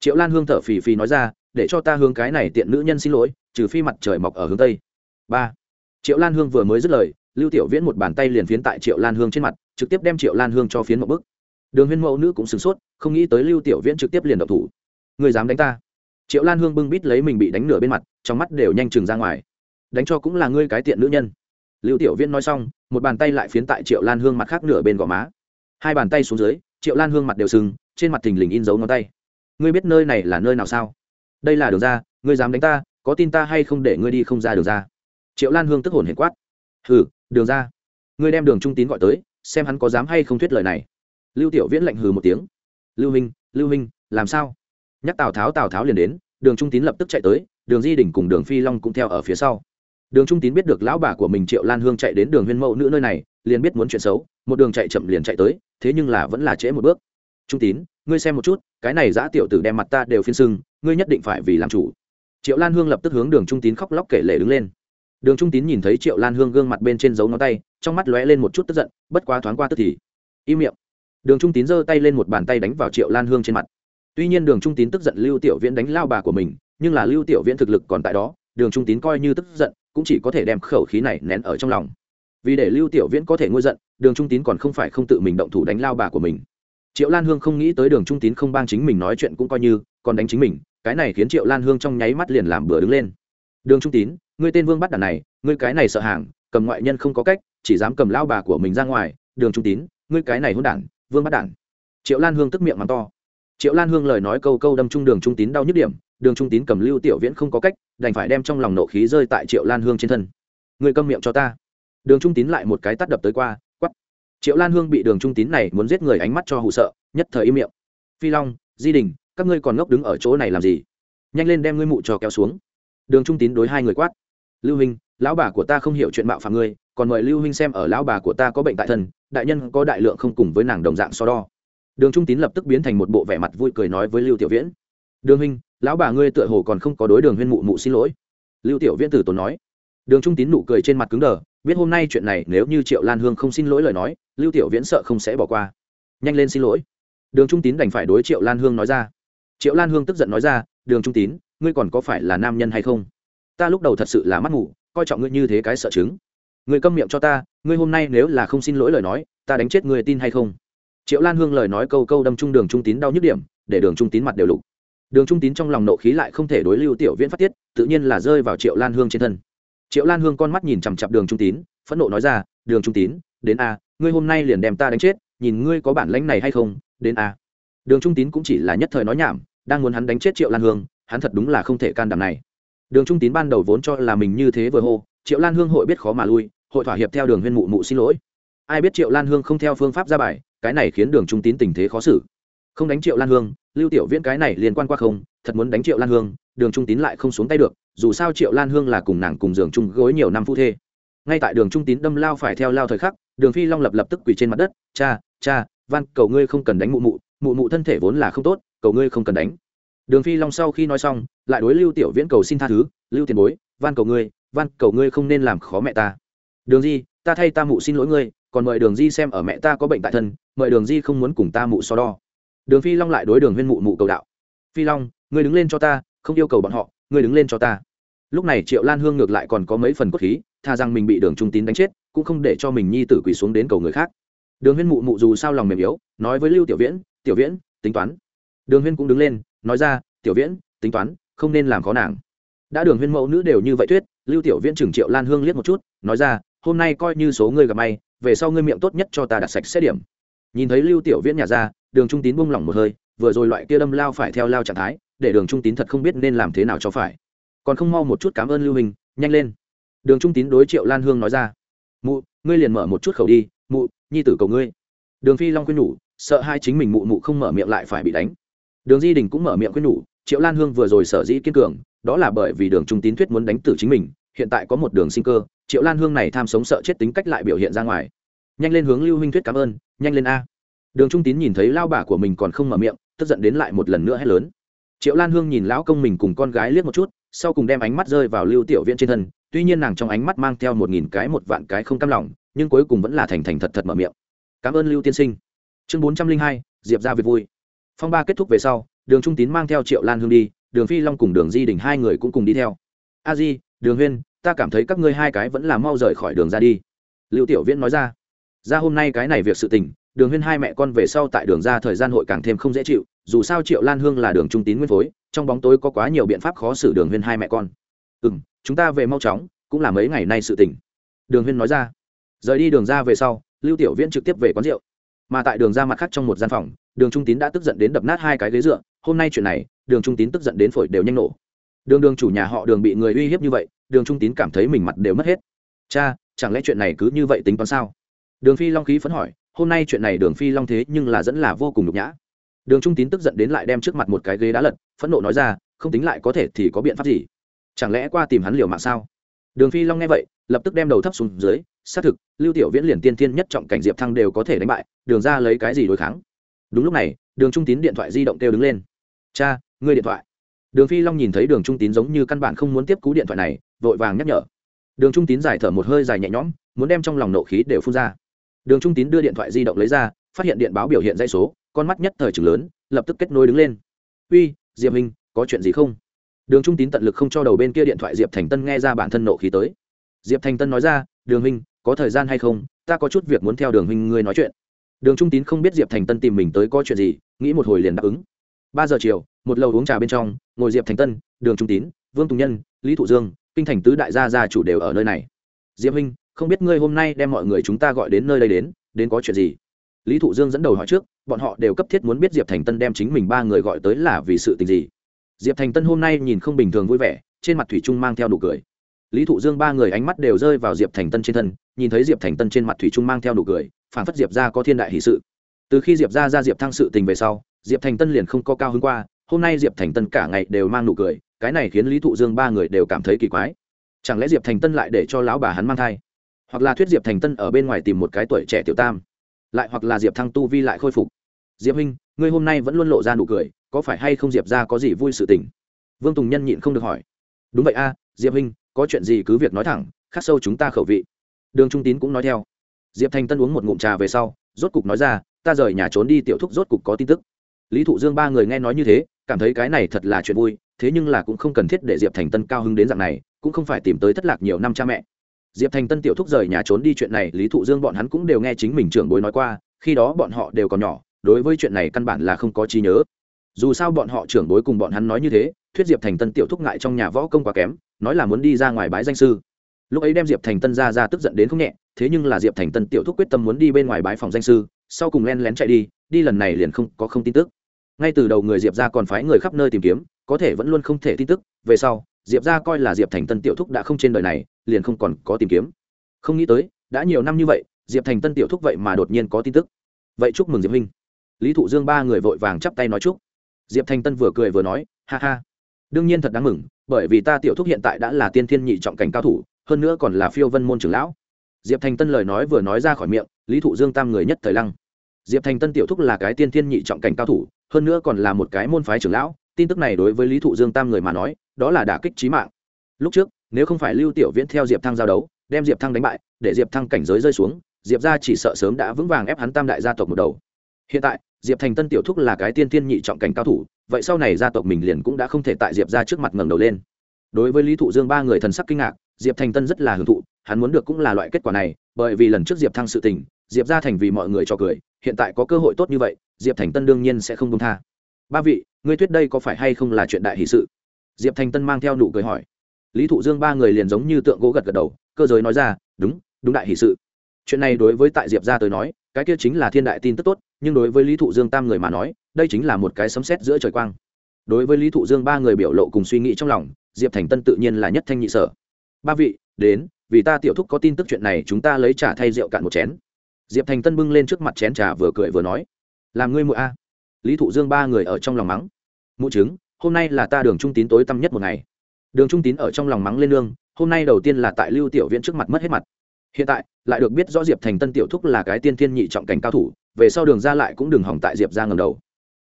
A: Triệu lan hương thở phì phì nói ra, để cho ta hướng cái này tiện nữ nhân xin lỗi, trừ phi mặt trời mọc ở hướng tây. Ba. Triệu lan hương vừa mới dứt lời, lưu tiểu viễn một bàn tay liền phiến tại triệu lan hương trên mặt, trực tiếp đem triệu lan hương cho phiến một bức. Đường huyên mẫu nữ cũng sửng sốt, không nghĩ tới lưu tiểu viễn trực tiếp liền độc thủ. Người dám đánh ta? Triệu lan hương bưng bít lấy mình bị đánh nửa bên mặt trong mắt đều nhanh chừng ra ngoài. Đánh cho cũng là ngươi cái tiện nữ nhân. Lưu tiểu viễn nói xong, một bàn tay lại phiến tại triệu lan hương mặt khác nửa bên gò má. Hai bàn tay xuống dưới, triệu lan hương mặt đều sưng, trên mặt thình lình in dấu ngón tay. Ngươi biết nơi này là nơi nào sao? Đây là đường ra, ngươi dám đánh ta, có tin ta hay không để ngươi đi không ra đường ra? Triệu lan hương tức hồn hiền quát. Hừ, đường ra. Ngươi đem đường trung tín gọi tới, xem hắn có dám hay không thuyết lời này. Lưu tiểu viễn lạnh hừ một tiếng. Lưu minh lưu minh, làm sao? Nhắc tào tháo tào tháo liền đến, đường trung tín lập tức chạy tới đường di đỉnh cùng đường phi long cũng theo ở phía sau. Đường trung tín biết được lão bà của mình triệu lan hương chạy đến đường huyên mẫu nữ nơi này, liền biết muốn chuyện xấu, một đường chạy chậm liền chạy tới, thế nhưng là vẫn là trễ một bước. Trung tín, ngươi xem một chút, cái này giã tiểu tử đem mặt ta đều phiên sưng, ngươi nhất định phải vì làm chủ. Triệu lan hương lập tức hướng đường trung tín khóc lóc kể lể đứng lên. Đường trung tín nhìn thấy triệu lan hương gương mặt bên trên dấu ngón tay, trong mắt lóe lên một chút tức giận, bất quá thoáng qua tức thì, im miệng. Đường trung tín giơ tay lên một bàn tay đánh vào triệu lan hương trên mặt. Tuy nhiên đường trung tín tức giận lưu tiểu viễn đánh lao bà của mình nhưng là lưu tiểu viễn thực lực còn tại đó, đường trung tín coi như tức giận, cũng chỉ có thể đem khẩu khí này nén ở trong lòng. Vì để lưu tiểu viễn có thể ngôi giận, đường trung tín còn không phải không tự mình động thủ đánh lao bà của mình. Triệu lan hương không nghĩ tới đường trung tín không bang chính mình nói chuyện cũng coi như, còn đánh chính mình, cái này khiến triệu lan hương trong nháy mắt liền làm bừa đứng lên. Đường trung tín, ngươi tên vương bắt đàn này, ngươi cái này sợ hàng, cầm ngoại nhân không có cách, chỉ dám cầm lao bà của mình ra ngoài, đường trung tín, ngươi cái này hôn đản, vương bắt đản. Triệu lan hương tức miệng mắng to. Triệu lan hương lời nói câu câu đâm trung đường trung tín đau nhức điểm đường trung tín cầm lưu tiểu viễn không có cách, đành phải đem trong lòng nộ khí rơi tại triệu lan hương trên thân. Người câm miệng cho ta. Đường trung tín lại một cái tắt đập tới qua quắp triệu lan hương bị đường trung tín này muốn giết người ánh mắt cho hụ sợ, nhất thời im miệng. Phi long, di đình, các ngươi còn ngốc đứng ở chỗ này làm gì? Nhanh lên đem ngươi mụ trò kéo xuống. Đường trung tín đối hai người quát. Lưu huynh lão bà của ta không hiểu chuyện mạo phạm ngươi, còn mời lưu huynh xem ở lão bà của ta có bệnh tại thân, đại nhân có đại lượng không cùng với nàng đồng dạng so đo. Đường trung tín lập tức biến thành một bộ vẻ mặt vui cười nói với lưu tiểu viễn. Đường huynh lão bà ngươi tựa hồ còn không có đối đường huyên mụ mụ xin lỗi. Lưu tiểu viễn tử tốn nói. Đường trung tín nụ cười trên mặt cứng đờ, biết hôm nay chuyện này nếu như triệu lan hương không xin lỗi lời nói, lưu tiểu viễn sợ không sẽ bỏ qua. Nhanh lên xin lỗi. Đường trung tín đành phải đối triệu lan hương nói ra. Triệu lan hương tức giận nói ra, đường trung tín, ngươi còn có phải là nam nhân hay không? Ta lúc đầu thật sự là mắt ngủ coi trọng ngươi như thế cái sợ chứng. Ngươi câm miệng cho ta, ngươi hôm nay nếu là không xin lỗi lời nói, ta đánh chết ngươi tin hay không? Triệu lan hương lời nói câu câu đâm trung đường trung tín đau nhức điểm, để đường trung tín mặt đều lục đường trung tín trong lòng nộ khí lại không thể đối lưu tiểu viễn phát tiết, tự nhiên là rơi vào triệu lan hương trên thân. Triệu lan hương con mắt nhìn chằm chặp đường trung tín, phẫn nộ nói ra, đường trung tín, đến a, ngươi hôm nay liền đem ta đánh chết, nhìn ngươi có bản lãnh này hay không, đến a. Đường trung tín cũng chỉ là nhất thời nói nhảm, đang muốn hắn đánh chết triệu lan hương, hắn thật đúng là không thể can đảm này. Đường trung tín ban đầu vốn cho là mình như thế vừa hô, triệu lan hương hội biết khó mà lui, hội thỏa hiệp theo đường huyên mụ mụ xin lỗi. Ai biết triệu lan hương không theo phương pháp ra bài, cái này khiến đường trung tín tình thế khó xử không đánh triệu lan hương, lưu tiểu viễn cái này liên quan qua không, thật muốn đánh triệu lan hương, đường trung tín lại không xuống tay được, dù sao triệu lan hương là cùng nàng cùng giường chung gối nhiều năm phu thê. Ngay tại đường trung tín đâm lao phải theo lao thời khắc, đường phi long lập lập tức quỳ trên mặt đất, cha cha van cầu ngươi không cần đánh mụ mụ mụ mụ thân thể vốn là không tốt, cầu ngươi không cần đánh. Đường phi long sau khi nói xong, lại đối lưu tiểu viễn cầu xin tha thứ, lưu tiền bối van cầu ngươi van cầu ngươi không nên làm khó mẹ ta. Đường di, ta thay ta mụ xin lỗi ngươi, còn mời đường di xem ở mẹ ta có bệnh tại thân, mời đường di không muốn cùng ta mụ so đo đường phi long lại đối đường huyên mụ mụ cầu đạo. Phi long, ngươi đứng lên cho ta, không yêu cầu bọn họ, ngươi đứng lên cho ta. Lúc này triệu lan hương ngược lại còn có mấy phần cốt khí, tha rằng mình bị đường trung tín đánh chết, cũng không để cho mình nhi tử quỳ xuống đến cầu người khác. Đường huyên mụ mụ dù sao lòng mềm yếu, nói với lưu tiểu viễn tiểu viễn, tính toán. Đường huyên cũng đứng lên, nói ra, tiểu viễn, tính toán, không nên làm khó nàng. Đã đường huyên mẫu nữ đều như vậy thuyết, lưu tiểu viễn chừng triệu lan hương liếc một chút, nói ra, hôm nay coi như số ngươi gặp may, về sau ngươi miệng tốt nhất cho ta đặt sạch xét điểm nhìn thấy lưu tiểu viễn nhà ra, đường trung tín buông lỏng một hơi, vừa rồi loại kia đâm lao phải theo lao trạng thái, để đường trung tín thật không biết nên làm thế nào cho phải. Còn không mau một chút cảm ơn lưu hình, nhanh lên. Đường trung tín đối triệu lan hương nói ra. Mụ, ngươi liền mở một chút khẩu đi, mụ, nhi tử cầu ngươi. Đường phi long khuyên nhủ, sợ hai chính mình mụ mụ không mở miệng lại phải bị đánh. Đường di đình cũng mở miệng khuyên nhủ, triệu lan hương vừa rồi sở dĩ kiên cường, đó là bởi vì đường trung tín thuyết muốn đánh tử chính mình, hiện tại có một đường sinh cơ, triệu lan hương này tham sống sợ chết tính cách lại biểu hiện ra ngoài nhanh lên hướng lưu huynh thuyết cảm ơn, nhanh lên a. Đường trung tín nhìn thấy lao bà của mình còn không mở miệng, tức giận đến lại một lần nữa hét lớn. Triệu lan hương nhìn lão công mình cùng con gái liếc một chút, sau cùng đem ánh mắt rơi vào lưu tiểu viễn trên thân, tuy nhiên nàng trong ánh mắt mang theo một nghìn cái một vạn cái không cam lòng, nhưng cuối cùng vẫn là thành thành thật thật mở miệng. Cảm ơn lưu tiên sinh. Chương bốn trăm linh hai, diệp ra việc vui. Phong ba kết thúc về sau, đường trung tín mang theo triệu lan hương đi, đường phi long cùng đường di đình hai người cũng cùng đi theo. A di, đường huyên, ta cảm thấy các ngươi hai cái vẫn là mau rời khỏi đường ra đi. Lưu tiểu viễn nói ra ra hôm nay cái này việc sự tình, đường huyên hai mẹ con về sau tại đường ra thời gian hội càng thêm không dễ chịu, dù sao triệu lan hương là đường trung tín nguyên phối, trong bóng tối có quá nhiều biện pháp khó xử đường huyên hai mẹ con. Ừ m chúng ta về mau chóng, cũng là mấy ngày nay sự tình. Đường huyên nói ra. Rời đi đường ra về sau, lưu tiểu viễn trực tiếp về quán rượu. Mà tại đường ra mặt khác trong một gian phòng, đường trung tín đã tức giận đến đập nát hai cái ghế dựa, hôm nay chuyện này, đường trung tín tức giận đến phổi đều nhanh nổ. Đường đường chủ nhà họ đường bị người uy hiếp như vậy, đường trung tín cảm thấy mình mặt đều mất hết. Cha, chẳng lẽ chuyện này cứ như vậy tính toán sao? Đường phi long khí phấn hỏi, hôm nay chuyện này đường phi long thế nhưng là dẫn là vô cùng nhục nhã. Đường trung tín tức giận đến lại đem trước mặt một cái ghế đá lật, phẫn nộ nói ra, không tính lại có thể thì có biện pháp gì? Chẳng lẽ qua tìm hắn liều mạng sao? Đường phi long nghe vậy, lập tức đem đầu thấp xuống dưới, xác thực, lưu tiểu viễn liền tiên thiên nhất trọng cảnh diệp thăng đều có thể đánh bại, đường ra lấy cái gì đối kháng? Đúng lúc này, đường trung tín điện thoại di động kêu đứng lên. Cha, ngươi điện thoại. Đường phi long nhìn thấy đường trung tín giống như căn bản không muốn tiếp cú điện thoại này, vội vàng nhắc nhở. Đường trung tín giải thở một hơi dài nhẹ nhõm, muốn đem trong lòng nộ khí đều phun ra đường trung tín đưa điện thoại di động lấy ra, phát hiện điện báo biểu hiện dây số, con mắt nhất thời chừng lớn, lập tức kết nối đứng lên. Uy, diệp minh, có chuyện gì không? Đường trung tín tận lực không cho đầu bên kia điện thoại diệp thành tân nghe ra bản thân nộ khí tới. Diệp thành tân nói ra, đường huynh có thời gian hay không? Ta có chút việc muốn theo đường huynh ngươi nói chuyện. Đường trung tín không biết diệp thành tân tìm mình tới có chuyện gì, nghĩ một hồi liền đáp ứng. Ba giờ chiều, một lầu uống trà bên trong, ngồi diệp thành tân, đường trung tín, vương tùng nhân, lý thụ dương, kinh thành tứ đại gia gia chủ đều ở nơi này. Diệp huynh không biết ngươi hôm nay đem mọi người chúng ta gọi đến nơi đây đến đến có chuyện gì? Lý thụ dương dẫn đầu hỏi trước, bọn họ đều cấp thiết muốn biết diệp thành tân đem chính mình ba người gọi tới là vì sự tình gì. Diệp thành tân hôm nay nhìn không bình thường vui vẻ, trên mặt thủy trung mang theo nụ cười. Lý thụ dương ba người ánh mắt đều rơi vào diệp thành tân trên thân, nhìn thấy diệp thành tân trên mặt thủy trung mang theo nụ cười phản phất diệp ra có thiên đại hỷ sự. Từ khi diệp ra ra diệp thăng sự tình về sau, diệp thành tân liền không có cao hơn qua, hôm nay diệp thành tân cả ngày đều mang nụ cười, cái này khiến lý thụ dương ba người đều cảm thấy kỳ quái. Chẳng lẽ diệp thành tân lại để cho lão bà hắn mang thai? Hoặc là thuyết diệp thành tân ở bên ngoài tìm một cái tuổi trẻ tiểu tam, lại hoặc là diệp thăng tu vi lại khôi phục. Diệp huynh, ngươi hôm nay vẫn luôn lộ ra nụ cười, có phải hay không diệp ra có gì vui sự tình? Vương tùng nhân nhịn không được hỏi. Đúng vậy a, diệp huynh, có chuyện gì cứ việc nói thẳng, khắc sâu chúng ta khẩu vị. Đường trung tín cũng nói theo. Diệp thành tân uống một ngụm trà về sau, rốt cục nói ra, ta rời nhà trốn đi tiểu thúc rốt cục có tin tức. Lý thụ dương ba người nghe nói như thế, cảm thấy cái này thật là chuyện vui, thế nhưng là cũng không cần thiết để diệp thành tân cao hứng đến dạng này, cũng không phải tìm tới thất lạc nhiều năm cha mẹ diệp thành tân tiểu thúc rời nhà trốn đi chuyện này, lý thụ dương bọn hắn cũng đều nghe chính mình trưởng bối nói qua, khi đó bọn họ đều còn nhỏ, đối với chuyện này căn bản là không có trí nhớ. Dù sao bọn họ trưởng bối cùng bọn hắn nói như thế, thuyết diệp thành tân tiểu thúc ngại trong nhà võ công quá kém, nói là muốn đi ra ngoài bái danh sư. Lúc ấy đem diệp thành tân ra ra tức giận đến không nhẹ, thế nhưng là diệp thành tân tiểu thúc quyết tâm muốn đi bên ngoài bái phòng danh sư, sau cùng len lén chạy đi đi lần này liền không, có không tin tức. Ngay từ đầu người diệp ra còn phái người khắp nơi tìm kiếm, có thể vẫn luôn không thể tin tức, về sau diệp ra coi là diệp thành tân tiểu thúc đã không trên đời này, liền không còn có tìm kiếm. Không nghĩ tới, đã nhiều năm như vậy, diệp thành tân tiểu thúc vậy mà đột nhiên có tin tức. Vậy chúc mừng diệp huynh. Lý thụ dương ba người vội vàng chắp tay nói chúc. Diệp thành tân vừa cười vừa nói, ha ha. Đương nhiên thật đáng mừng, bởi vì ta tiểu thúc hiện tại đã là tiên thiên nhị trọng cảnh cao thủ, hơn nữa còn là phiêu vân môn trưởng lão. Diệp thành tân lời nói vừa nói ra khỏi miệng, lý thụ dương tam người nhất thời lăng. Diệp thành tân tiểu thúc là cái tiên thiên nhị trọng cảnh cao thủ, hơn nữa còn là một cái môn phái trưởng lão tin tức này đối với lý thụ dương tam người mà nói, đó là đả kích trí mạng. Lúc trước, nếu không phải lưu tiểu viễn theo diệp thăng giao đấu, đem diệp thăng đánh bại, để diệp thăng cảnh giới rơi xuống, diệp ra chỉ sợ sớm đã vững vàng ép hắn tam đại gia tộc một đầu. Hiện tại, diệp thành tân tiểu thúc là cái tiên tiên nhị trọng cảnh cao thủ, vậy sau này gia tộc mình liền cũng đã không thể tại diệp ra trước mặt ngẩng đầu lên. Đối với lý thụ dương ba người thần sắc kinh ngạc, diệp thành tân rất là hưởng thụ, hắn muốn được cũng là loại kết quả này, bởi vì lần trước diệp thăng sự tình, diệp ra thành vì mọi người cho cười, hiện tại có cơ hội tốt như vậy, diệp thành tân đương nhiên sẽ không công tha ba vị, ngươi thuyết đây có phải hay không là chuyện đại hỷ sự? Diệp thành tân mang theo nụ cười hỏi. Lý thụ dương ba người liền giống như tượng gỗ gật gật đầu, cơ giới nói ra, đúng đúng đại hỷ sự. Chuyện này đối với tại diệp ra tới nói, cái kia chính là thiên đại tin tức tốt, nhưng đối với lý thụ dương tam người mà nói, đây chính là một cái sấm sét giữa trời quang. Đối với lý thụ dương ba người biểu lộ cùng suy nghĩ trong lòng, diệp thành tân tự nhiên là nhất thanh nhị sở. Ba vị, đến, vì ta tiểu thúc có tin tức chuyện này chúng ta lấy trà thay rượu cạn một chén. Diệp thành tân bưng lên trước mặt chén trà vừa cười vừa nói. Làm ngươi mụa a lý thụ dương ba người ở trong lòng mắng. Mụ chứng, hôm nay là ta đường trung tín tối tăm nhất một ngày. Đường trung tín ở trong lòng mắng lên lương hôm nay đầu tiên là tại lưu tiểu viễn trước mặt mất hết mặt. Hiện tại, lại được biết rõ diệp thành tân tiểu thúc là cái tiên thiên nhị trọng cảnh cao thủ, về sau đường ra lại cũng đừng hỏng tại diệp ra ngầm đầu.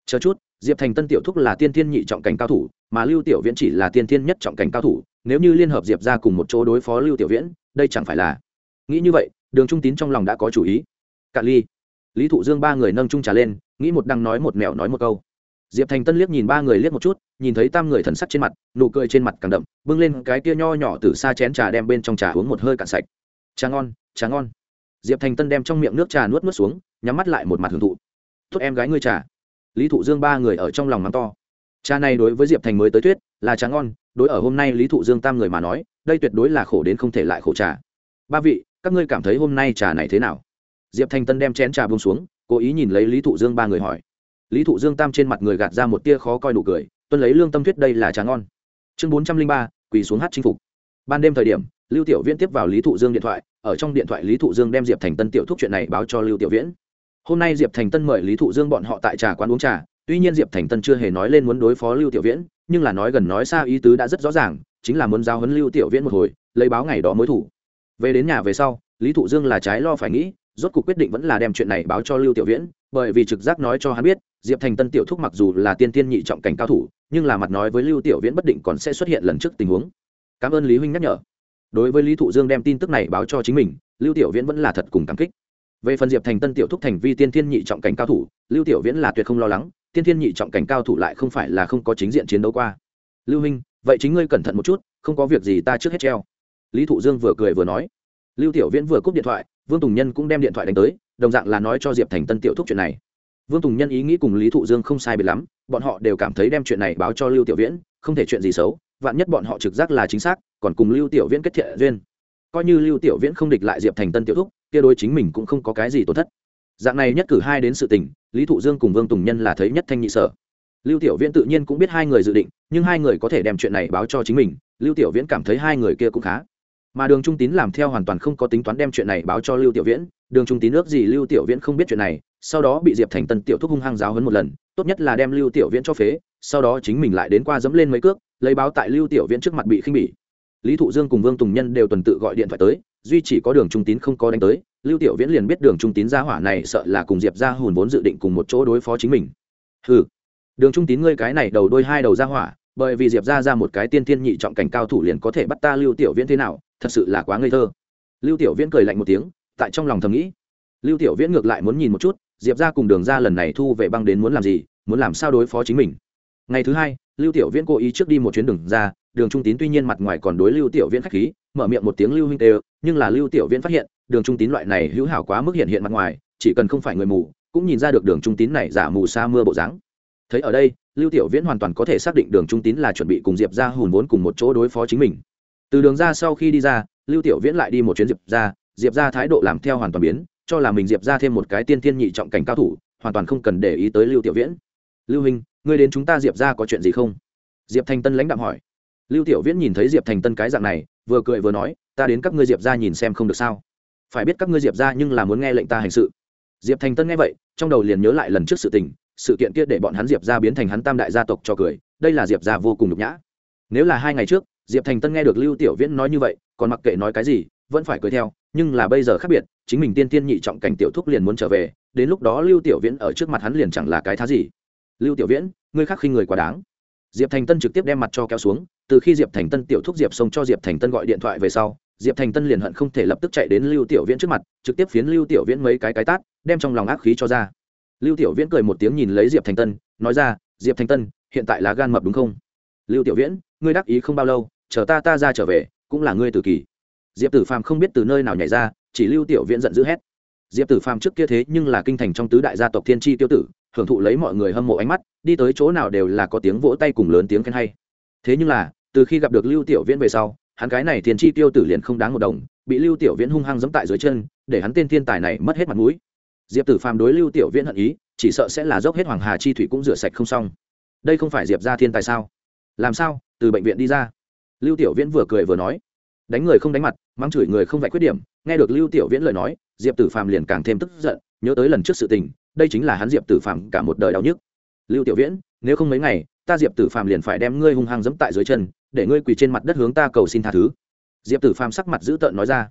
A: Chờ chút, diệp thành tân tiểu thúc là tiên thiên nhị trọng cảnh cao thủ, mà lưu tiểu viễn chỉ là tiên thiên nhất trọng cảnh cao thủ, nếu như liên hợp diệp ra cùng một chỗ đối phó lưu tiểu viễn, đây chẳng phải là. Nghĩ như vậy, đường trung tín trong lòng đã có chủ ý. Cạn ly lý thụ dương ba người nâng trung trà lên, nghĩ một đăng nói một mẹo nói một câu. Diệp thành tân liếc nhìn ba người liếc một chút, nhìn thấy tam người thần sắc trên mặt, nụ cười trên mặt càng đậm, bưng lên cái kia nho nhỏ từ xa chén trà đem bên trong trà uống một hơi cạn sạch. Trà ngon trà ngon. Diệp thành tân đem trong miệng nước trà nuốt nuốt xuống, nhắm mắt lại một mặt hưởng thụ. Tốt em gái ngươi trà. Lý thụ dương ba người ở trong lòng mắng to. Trà này đối với diệp thành mới tới tuyết là trà ngon, đối ở hôm nay lý thụ dương tam người mà nói, đây tuyệt đối là khổ đến không thể lại khổ trà. Ba vị, các ngươi cảm thấy hôm nay trà này thế nào? Diệp Thanh tân đem chén trà bông xuống, cố ý nhìn lấy lý thụ dương ba người hỏi. Lý thụ dương tam trên mặt người gạt ra một tia khó coi nụ cười, tuân lấy lương tâm thuyết đây là trà ngon. Chương bốn trăm linh ba, quỳ xuống hát chinh phục. Ban đêm thời điểm, lưu tiểu viễn tiếp vào lý thụ dương điện thoại, ở trong điện thoại lý thụ dương đem diệp thành tân tiểu thúc chuyện này báo cho lưu tiểu viễn. Hôm nay diệp thành tân mời lý thụ dương bọn họ tại trà quán uống trà, tuy nhiên diệp thành tân chưa hề nói lên muốn đối phó lưu tiểu viễn, nhưng là nói gần nói xa ý tứ đã rất rõ ràng, chính là muốn giao huấn lưu tiểu viễn một hồi, lấy báo ngày đó mối thủ. Về đến nhà về sau, lý thụ dương là trái lo phải nghĩ rốt cuộc quyết định vẫn là đem chuyện này báo cho lưu tiểu viễn, bởi vì trực giác nói cho hắn biết, diệp thành tân tiểu thúc mặc dù là tiên tiên nhị trọng cảnh cao thủ, nhưng là mặt nói với lưu tiểu viễn bất định còn sẽ xuất hiện lần trước tình huống. Cảm ơn lý huynh nhắc nhở. Đối với lý thụ dương đem tin tức này báo cho chính mình, lưu tiểu viễn vẫn là thật cùng cảm kích. Về phần diệp thành tân tiểu thúc thành vi tiên thiên nhị trọng cảnh cao thủ, lưu tiểu viễn là tuyệt không lo lắng, tiên thiên nhị trọng cảnh cao thủ lại không phải là không có chính diện chiến đấu qua. Lưu huynh, vậy chính ngươi cẩn thận một chút, không có việc gì ta trước hết treo. Lý thụ dương vừa cười vừa nói. Lưu tiểu viễn vừa cúp điện thoại vương tùng nhân cũng đem điện thoại đánh tới, đồng dạng là nói cho diệp thành tân tiểu thúc chuyện này. Vương tùng nhân ý nghĩ cùng lý thụ dương không sai biệt lắm, bọn họ đều cảm thấy đem chuyện này báo cho lưu tiểu viễn, không thể chuyện gì xấu, vạn nhất bọn họ trực giác là chính xác, còn cùng lưu tiểu viễn kết thiện duyên. Coi như lưu tiểu viễn không địch lại diệp thành tân tiểu thúc, kia đối chính mình cũng không có cái gì tổn thất. Dạng này nhất cử hai đến sự tình, lý thụ dương cùng vương tùng nhân là thấy nhất thanh nhị sở. Lưu tiểu viễn tự nhiên cũng biết hai người dự định, nhưng hai người có thể đem chuyện này báo cho chính mình, lưu tiểu viễn cảm thấy hai người kia cũng khá mà đường trung tín làm theo hoàn toàn không có tính toán đem chuyện này báo cho lưu tiểu viễn. Đường trung tín ước gì lưu tiểu viễn không biết chuyện này, sau đó bị diệp thành tân tiểu thúc hung hăng giáo hấn một lần, tốt nhất là đem lưu tiểu viễn cho phế, sau đó chính mình lại đến qua dẫm lên mấy cước, lấy báo tại lưu tiểu viễn trước mặt bị khinh bỉ. Lý thụ dương cùng vương tùng nhân đều tuần tự gọi điện thoại tới, duy chỉ có đường trung tín không có đánh tới, lưu tiểu viễn liền biết đường trung tín gia hỏa này sợ là cùng diệp ra hùn vốn dự định cùng một chỗ đối phó chính mình. Ừ đường trung tín ngươi cái này đầu đôi hai đầu gia hỏa, bởi vì diệp ra ra một cái tiên thiên nhị trọng cảnh cao thủ liền có thể bắt ta lưu tiểu viễn thế nào thật sự là quá ngây thơ. Lưu tiểu viễn cười lạnh một tiếng, tại trong lòng thầm nghĩ. Lưu tiểu viễn ngược lại muốn nhìn một chút, diệp ra cùng đường ra lần này thu về băng đến muốn làm gì, muốn làm sao đối phó chính mình. Ngày thứ hai, lưu tiểu viễn cố ý trước đi một chuyến đường ra đường trung tín tuy nhiên mặt ngoài còn đối lưu tiểu viễn khách khí, mở miệng một tiếng lưu huynh tê nhưng là lưu tiểu viễn phát hiện, đường trung tín loại này hữu hảo quá mức hiện hiện mặt ngoài, chỉ cần không phải người mù, cũng nhìn ra được đường trung tín này giả mù xa mưa bộ dáng. Thấy ở đây, lưu tiểu viễn hoàn toàn có thể xác định đường trung tín là chuẩn bị cùng diệp ra hùn vốn cùng một chỗ đối phó chính mình từ đường ra sau khi đi ra, lưu tiểu viễn lại đi một chuyến diệp ra diệp ra thái độ làm theo hoàn toàn biến, cho là mình diệp ra thêm một cái tiên thiên nhị trọng cảnh cao thủ, hoàn toàn không cần để ý tới lưu tiểu viễn. Lưu hình ngươi đến chúng ta diệp ra có chuyện gì không? Diệp thành tân lãnh đạm hỏi. Lưu tiểu viễn nhìn thấy diệp thành tân cái dạng này, vừa cười vừa nói, ta đến các ngươi diệp ra nhìn xem không được sao? Phải biết các ngươi diệp ra nhưng là muốn nghe lệnh ta hành sự. Diệp thành tân nghe vậy, trong đầu liền nhớ lại lần trước sự tình, sự kiện kia để bọn hắn diệp ra biến thành hắn tam đại gia tộc cho cười, đây là diệp ra vô cùng nhục nhã. Nếu là hai ngày trước diệp thành tân nghe được lưu tiểu viễn nói như vậy, còn mặc kệ nói cái gì, vẫn phải cười theo, nhưng là bây giờ khác biệt, chính mình tiên tiên nhị trọng cảnh tiểu thúc liền muốn trở về, đến lúc đó lưu tiểu viễn ở trước mặt hắn liền chẳng là cái thá gì. Lưu tiểu viễn, ngươi khác khi người quá đáng. Diệp thành tân trực tiếp đem mặt cho kéo xuống, từ khi diệp thành tân tiểu thúc diệp xông cho diệp thành tân gọi điện thoại về sau, diệp thành tân liền hận không thể lập tức chạy đến lưu tiểu viễn trước mặt, trực tiếp phiến lưu tiểu viễn mấy cái cái tát, đem trong lòng ác khí cho ra. Lưu tiểu viễn cười một tiếng nhìn lấy diệp thành tân, nói ra, diệp thành tân, hiện tại là gan mập đúng không? Lưu tiểu viễn, ngươi đắc ý không bao lâu chờ ta ta ra trở về, cũng là ngươi tử kỳ. Diệp tử phàm không biết từ nơi nào nhảy ra, chỉ lưu tiểu viễn giận dữ hét. Diệp tử phàm trước kia thế nhưng là kinh thành trong tứ đại gia tộc thiên tri tiêu tử, hưởng thụ lấy mọi người hâm mộ ánh mắt, đi tới chỗ nào đều là có tiếng vỗ tay cùng lớn tiếng khen hay. Thế nhưng là, từ khi gặp được lưu tiểu viễn về sau, hắn cái này thiên tri tiêu tử liền không đáng một đồng, bị lưu tiểu viễn hung hăng giẫm tại dưới chân, để hắn tên thiên tài này mất hết mặt mũi. Diệp tử phàm đối lưu tiểu viễn hận ý, chỉ sợ sẽ là dốc hết hoàng hà chi thủy cũng rửa sạch không xong. Đây không phải diệp ra thiên tài sao? Làm sao? Từ bệnh viện đi ra lưu tiểu viễn vừa cười vừa nói, đánh người không đánh mặt, mắng chửi người không vạch khuyết điểm. Nghe được lưu tiểu viễn lời nói, diệp tử phàm liền càng thêm tức giận, nhớ tới lần trước sự tình, đây chính là hắn diệp tử phàm cả một đời đau nhức. Lưu tiểu viễn, nếu không mấy ngày, ta diệp tử phàm liền phải đem ngươi hung hăng dẫm tại dưới chân, để ngươi quỳ trên mặt đất hướng ta cầu xin tha thứ. Diệp tử phàm sắc mặt dữ tợn nói ra.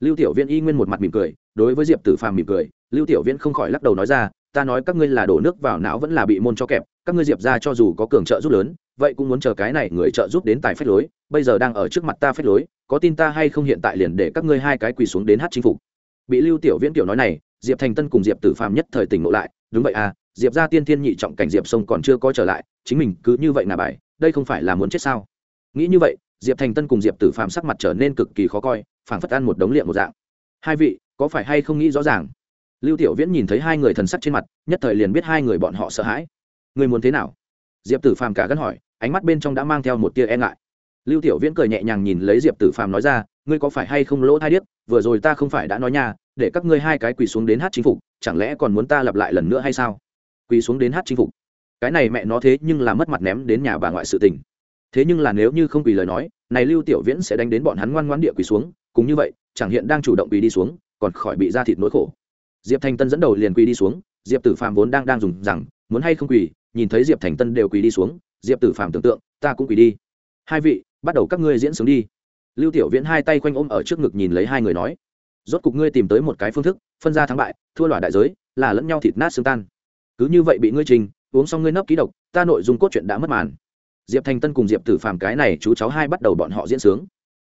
A: Lưu tiểu viễn y nguyên một mặt mỉm cười, đối với diệp tử phàm mỉm cười, lưu tiểu viễn không khỏi lắc đầu nói ra, ta nói các ngươi là đổ nước vào não vẫn là bị môn cho kẹp, các ngươi diệp ra cho dù có cường trợ giúp lớn vậy cũng muốn chờ cái này người trợ giúp đến tài phách lối, bây giờ đang ở trước mặt ta phách lối, có tin ta hay không hiện tại liền để các ngươi hai cái quỳ xuống đến hát chính phục. Bị lưu tiểu viễn tiểu nói này, diệp thành tân cùng diệp tử phàm nhất thời tỉnh ngộ lại, đúng vậy à diệp ra tiên thiên nhị trọng cảnh diệp sông còn chưa có trở lại, chính mình cứ như vậy là bài, đây không phải là muốn chết sao? Nghĩ như vậy, diệp thành tân cùng diệp tử phàm sắc mặt trở nên cực kỳ khó coi, phảng phất ăn một đống liệm một dạng. Hai vị, có phải hay không nghĩ rõ ràng? Lưu tiểu viễn nhìn thấy hai người thần sắc trên mặt, nhất thời liền biết hai người bọn họ sợ hãi. Người muốn thế nào? Diệp tử phàm cả gân hỏi, ánh mắt bên trong đã mang theo một tia e ngại. Lưu tiểu viễn cười nhẹ nhàng nhìn lấy diệp tử phàm nói ra, ngươi có phải hay không lỗ thai điếc? Vừa rồi ta không phải đã nói nha, để các ngươi hai cái quỳ xuống đến hát chính phục, chẳng lẽ còn muốn ta lặp lại lần nữa hay sao? Quỳ xuống đến hát chính phục. Cái này mẹ nó thế nhưng là mất mặt ném đến nhà bà ngoại sự tình. Thế nhưng là nếu như không quỳ lời nói, này lưu tiểu viễn sẽ đánh đến bọn hắn ngoan ngoãn địa quỳ xuống cũng như vậy, chẳng hiện đang chủ động quỳ đi xuống, còn khỏi bị ra thịt nỗi khổ. Diệp thành tân dẫn đầu liền quỳ đi xuống, diệp tử phàm vốn đang đang dùng rằng, muốn hay không quỳ nhìn thấy diệp thành tân đều quỳ đi xuống, diệp tử phàm tưởng tượng, ta cũng quỳ đi. Hai vị, bắt đầu các ngươi diễn sướng đi. Lưu tiểu viễn hai tay quanh ôm ở trước ngực nhìn lấy hai người nói. Rốt cục ngươi tìm tới một cái phương thức, phân ra thắng bại, thua loại đại giới, là lẫn nhau thịt nát xương tan. Cứ như vậy bị ngươi trình, uống xong ngươi nấp ký độc, ta nội dung cốt truyện đã mất màn. Diệp thành tân cùng diệp tử phàm cái này chú cháu hai bắt đầu bọn họ diễn sướng.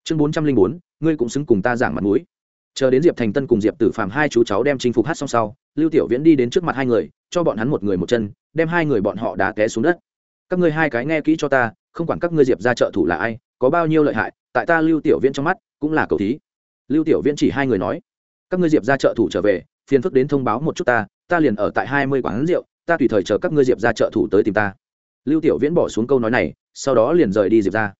A: Chương bốn trăm linh bốn, ngươi cũng xứng cùng ta giảng mặt mũi chờ đến diệp thành tân cùng diệp tử phàm hai chú cháu đem chinh phục hát xong sau, lưu tiểu viễn đi đến trước mặt hai người, cho bọn hắn một người một chân, đem hai người bọn họ đá té xuống đất. Các ngươi hai cái nghe kỹ cho ta, không quản các ngươi diệp ra trợ thủ là ai, có bao nhiêu lợi hại, tại ta lưu tiểu viễn trong mắt cũng là cầu thí. Lưu tiểu viễn chỉ hai người nói, các ngươi diệp ra trợ thủ trở về, phiền phức đến thông báo một chút ta ta liền ở tại hai mươi quán rượu, ta tùy thời chờ các ngươi diệp ra trợ thủ tới tìm ta. Lưu tiểu viễn bỏ xuống câu nói này, sau đó liền rời đi diệp ra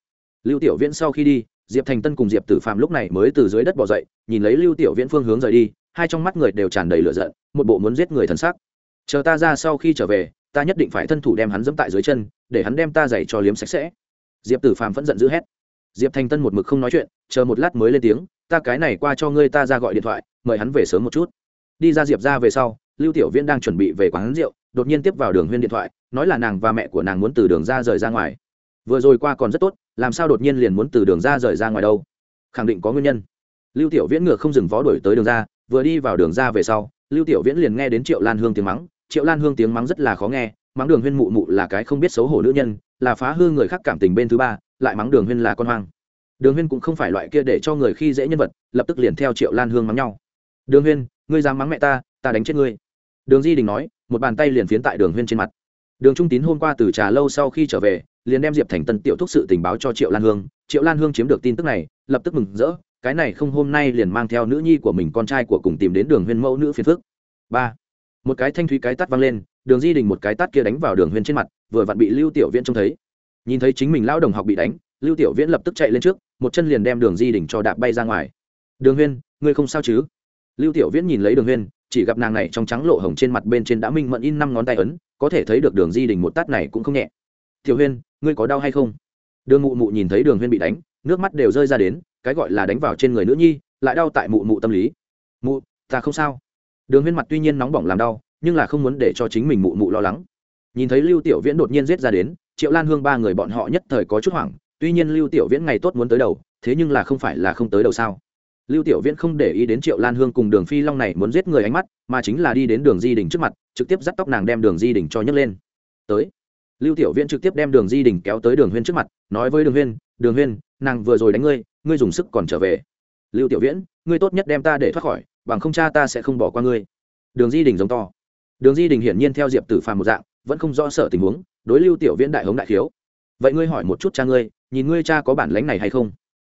A: lưu tiểu viễn sau khi đi diệp thành tân cùng diệp tử phạm lúc này mới từ dưới đất bỏ dậy, nhìn lấy lưu tiểu viễn phương hướng rời đi, hai trong mắt người đều tràn đầy lửa giận, một bộ muốn giết người thần sắc. Chờ ta ra sau khi trở về, ta nhất định phải thân thủ đem hắn dẫm tại dưới chân, để hắn đem ta giày cho liếm sạch sẽ. Diệp tử phàm vẫn giận dữ hét. Diệp thành tân một mực không nói chuyện, chờ một lát mới lên tiếng, ta cái này qua cho ngươi ta ra gọi điện thoại, mời hắn về sớm một chút. Đi ra diệp ra về sau, lưu tiểu viễn đang chuẩn bị về quán rượu, đột nhiên tiếp vào đường huyên điện thoại, nói là nàng và mẹ của nàng muốn từ đường ra rời ra ngoài. Vừa rồi qua còn rất tốt làm sao đột nhiên liền muốn từ đường ra rời ra ngoài đâu? Khẳng định có nguyên nhân. Lưu tiểu viễn ngựa không dừng vó đổi tới đường ra, vừa đi vào đường ra về sau, lưu tiểu viễn liền nghe đến triệu lan hương tiếng mắng. Triệu lan hương tiếng mắng rất là khó nghe, mắng đường huyên mụ mụ là cái không biết xấu hổ nữ nhân, là phá hư người khác cảm tình bên thứ ba, lại mắng đường huyên là con hoang. Đường huyên cũng không phải loại kia để cho người khi dễ nhân vật, lập tức liền theo triệu lan hương mắng nhau. Đường huyên, ngươi dám mắng mẹ ta ta đánh chết ngươi. Đường di đình nói, một bàn tay liền phiến tại đường huyên trên mặt. Đường trung tín hôm qua từ trà lâu sau khi trở về liền đem diệp thành tân tiểu thúc sự tình báo cho triệu lan hương. Triệu lan hương chiếm được tin tức này, lập tức mừng rỡ, cái này không hôm nay liền mang theo nữ nhi của mình con trai của cùng tìm đến đường huyên mẫu nữ phiền phước ba, một cái thanh thúy cái tắt văng lên, đường di đình một cái tát kia đánh vào đường huyên trên mặt, vừa vặn bị lưu tiểu viễn trông thấy. Nhìn thấy chính mình lão đồng học bị đánh, lưu tiểu viễn lập tức chạy lên trước, một chân liền đem đường di đình cho đạp bay ra ngoài. Đường huyên, ngươi không sao chứ? Lưu tiểu viễn nhìn lấy đường huyên, chỉ gặp nàng này trong trắng lộ hồng trên mặt bên trên đã minh mẫn in năm ngón tay ấn, có thể thấy được đường di đình một tát này cũng không nhẹ tiểu huyên, ngươi có đau hay không? Đường mụ mụ nhìn thấy đường huyên bị đánh, nước mắt đều rơi ra đến, cái gọi là đánh vào trên người nữ nhi, lại đau tại mụ mụ tâm lý. Mụ, ta không sao. Đường huyên mặt tuy nhiên nóng bỏng làm đau, nhưng là không muốn để cho chính mình mụ mụ lo lắng. Nhìn thấy lưu tiểu viễn đột nhiên giết ra đến, triệu lan hương ba người bọn họ nhất thời có chút hoảng, tuy nhiên lưu tiểu viễn ngày tốt muốn tới đầu, thế nhưng là không phải là không tới đầu sao? Lưu tiểu viễn không để ý đến triệu lan hương cùng đường phi long này muốn giết người ánh mắt, mà chính là đi đến đường di đình trước mặt, trực tiếp dắt tóc nàng đem đường di đình cho nhấc lên. Tới lưu tiểu viễn trực tiếp đem đường di đình kéo tới đường huyên trước mặt, nói với đường huyên đường huyên, nàng vừa rồi đánh ngươi ngươi dùng sức còn trở về. Lưu tiểu viễn, ngươi tốt nhất đem ta để thoát khỏi, bằng không cha ta sẽ không bỏ qua ngươi. Đường di đình giống to. Đường di đình hiển nhiên theo diệp tử phàm một dạng, vẫn không rõ sợ tình huống, đối lưu tiểu viễn đại hống đại khiếu. Vậy ngươi hỏi một chút cha ngươi, nhìn ngươi cha có bản lánh này hay không?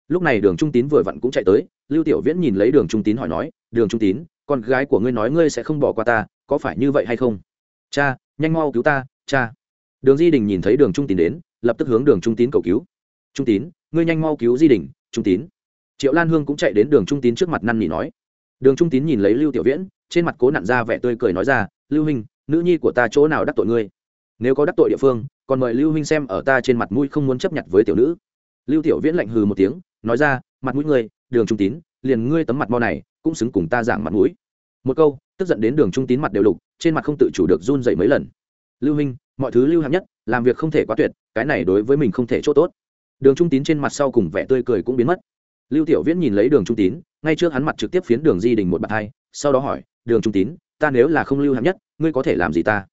A: Lúc này đường trung tín vừa vặn cũng chạy tới, lưu tiểu viễn nhìn lấy đường trung tín hỏi nói, đường trung tín, con gái của ngươi nói ngươi sẽ không bỏ qua ta, có phải như vậy hay không? Cha, nhanh mau cứu ta, cha đường di đình nhìn thấy đường trung tín đến, lập tức hướng đường trung tín cầu cứu. Trung tín, ngươi nhanh mau cứu di đình, trung tín. Triệu lan hương cũng chạy đến đường trung tín trước mặt năn nỉ nói. Đường trung tín nhìn lấy lưu tiểu viễn, trên mặt cố nặn ra vẻ tươi cười nói ra, lưu huynh, nữ nhi của ta chỗ nào đắc tội ngươi? Nếu có đắc tội địa phương, còn mời lưu huynh xem ở ta trên mặt mũi không muốn chấp nhận với tiểu nữ. Lưu tiểu viễn lạnh hừ một tiếng, nói ra, mặt mũi ngươi, đường trung tín, liền ngươi tấm mặt mo này, cũng xứng cùng ta giảng mặt mũi. Một câu, tức giận đến đường trung tín mặt đều lục, trên mặt không tự chủ được run dậy mấy lần. Lưu huynh mọi thứ lưu hạng nhất, làm việc không thể quá tuyệt, cái này đối với mình không thể chỗ tốt. Đường trung tín trên mặt sau cùng vẻ tươi cười cũng biến mất. Lưu tiểu viễn nhìn lấy đường trung tín, ngay trước hắn mặt trực tiếp phiến đường di đình một bàn tay sau đó hỏi, đường trung tín, ta nếu là không lưu hạng nhất, ngươi có thể làm gì ta?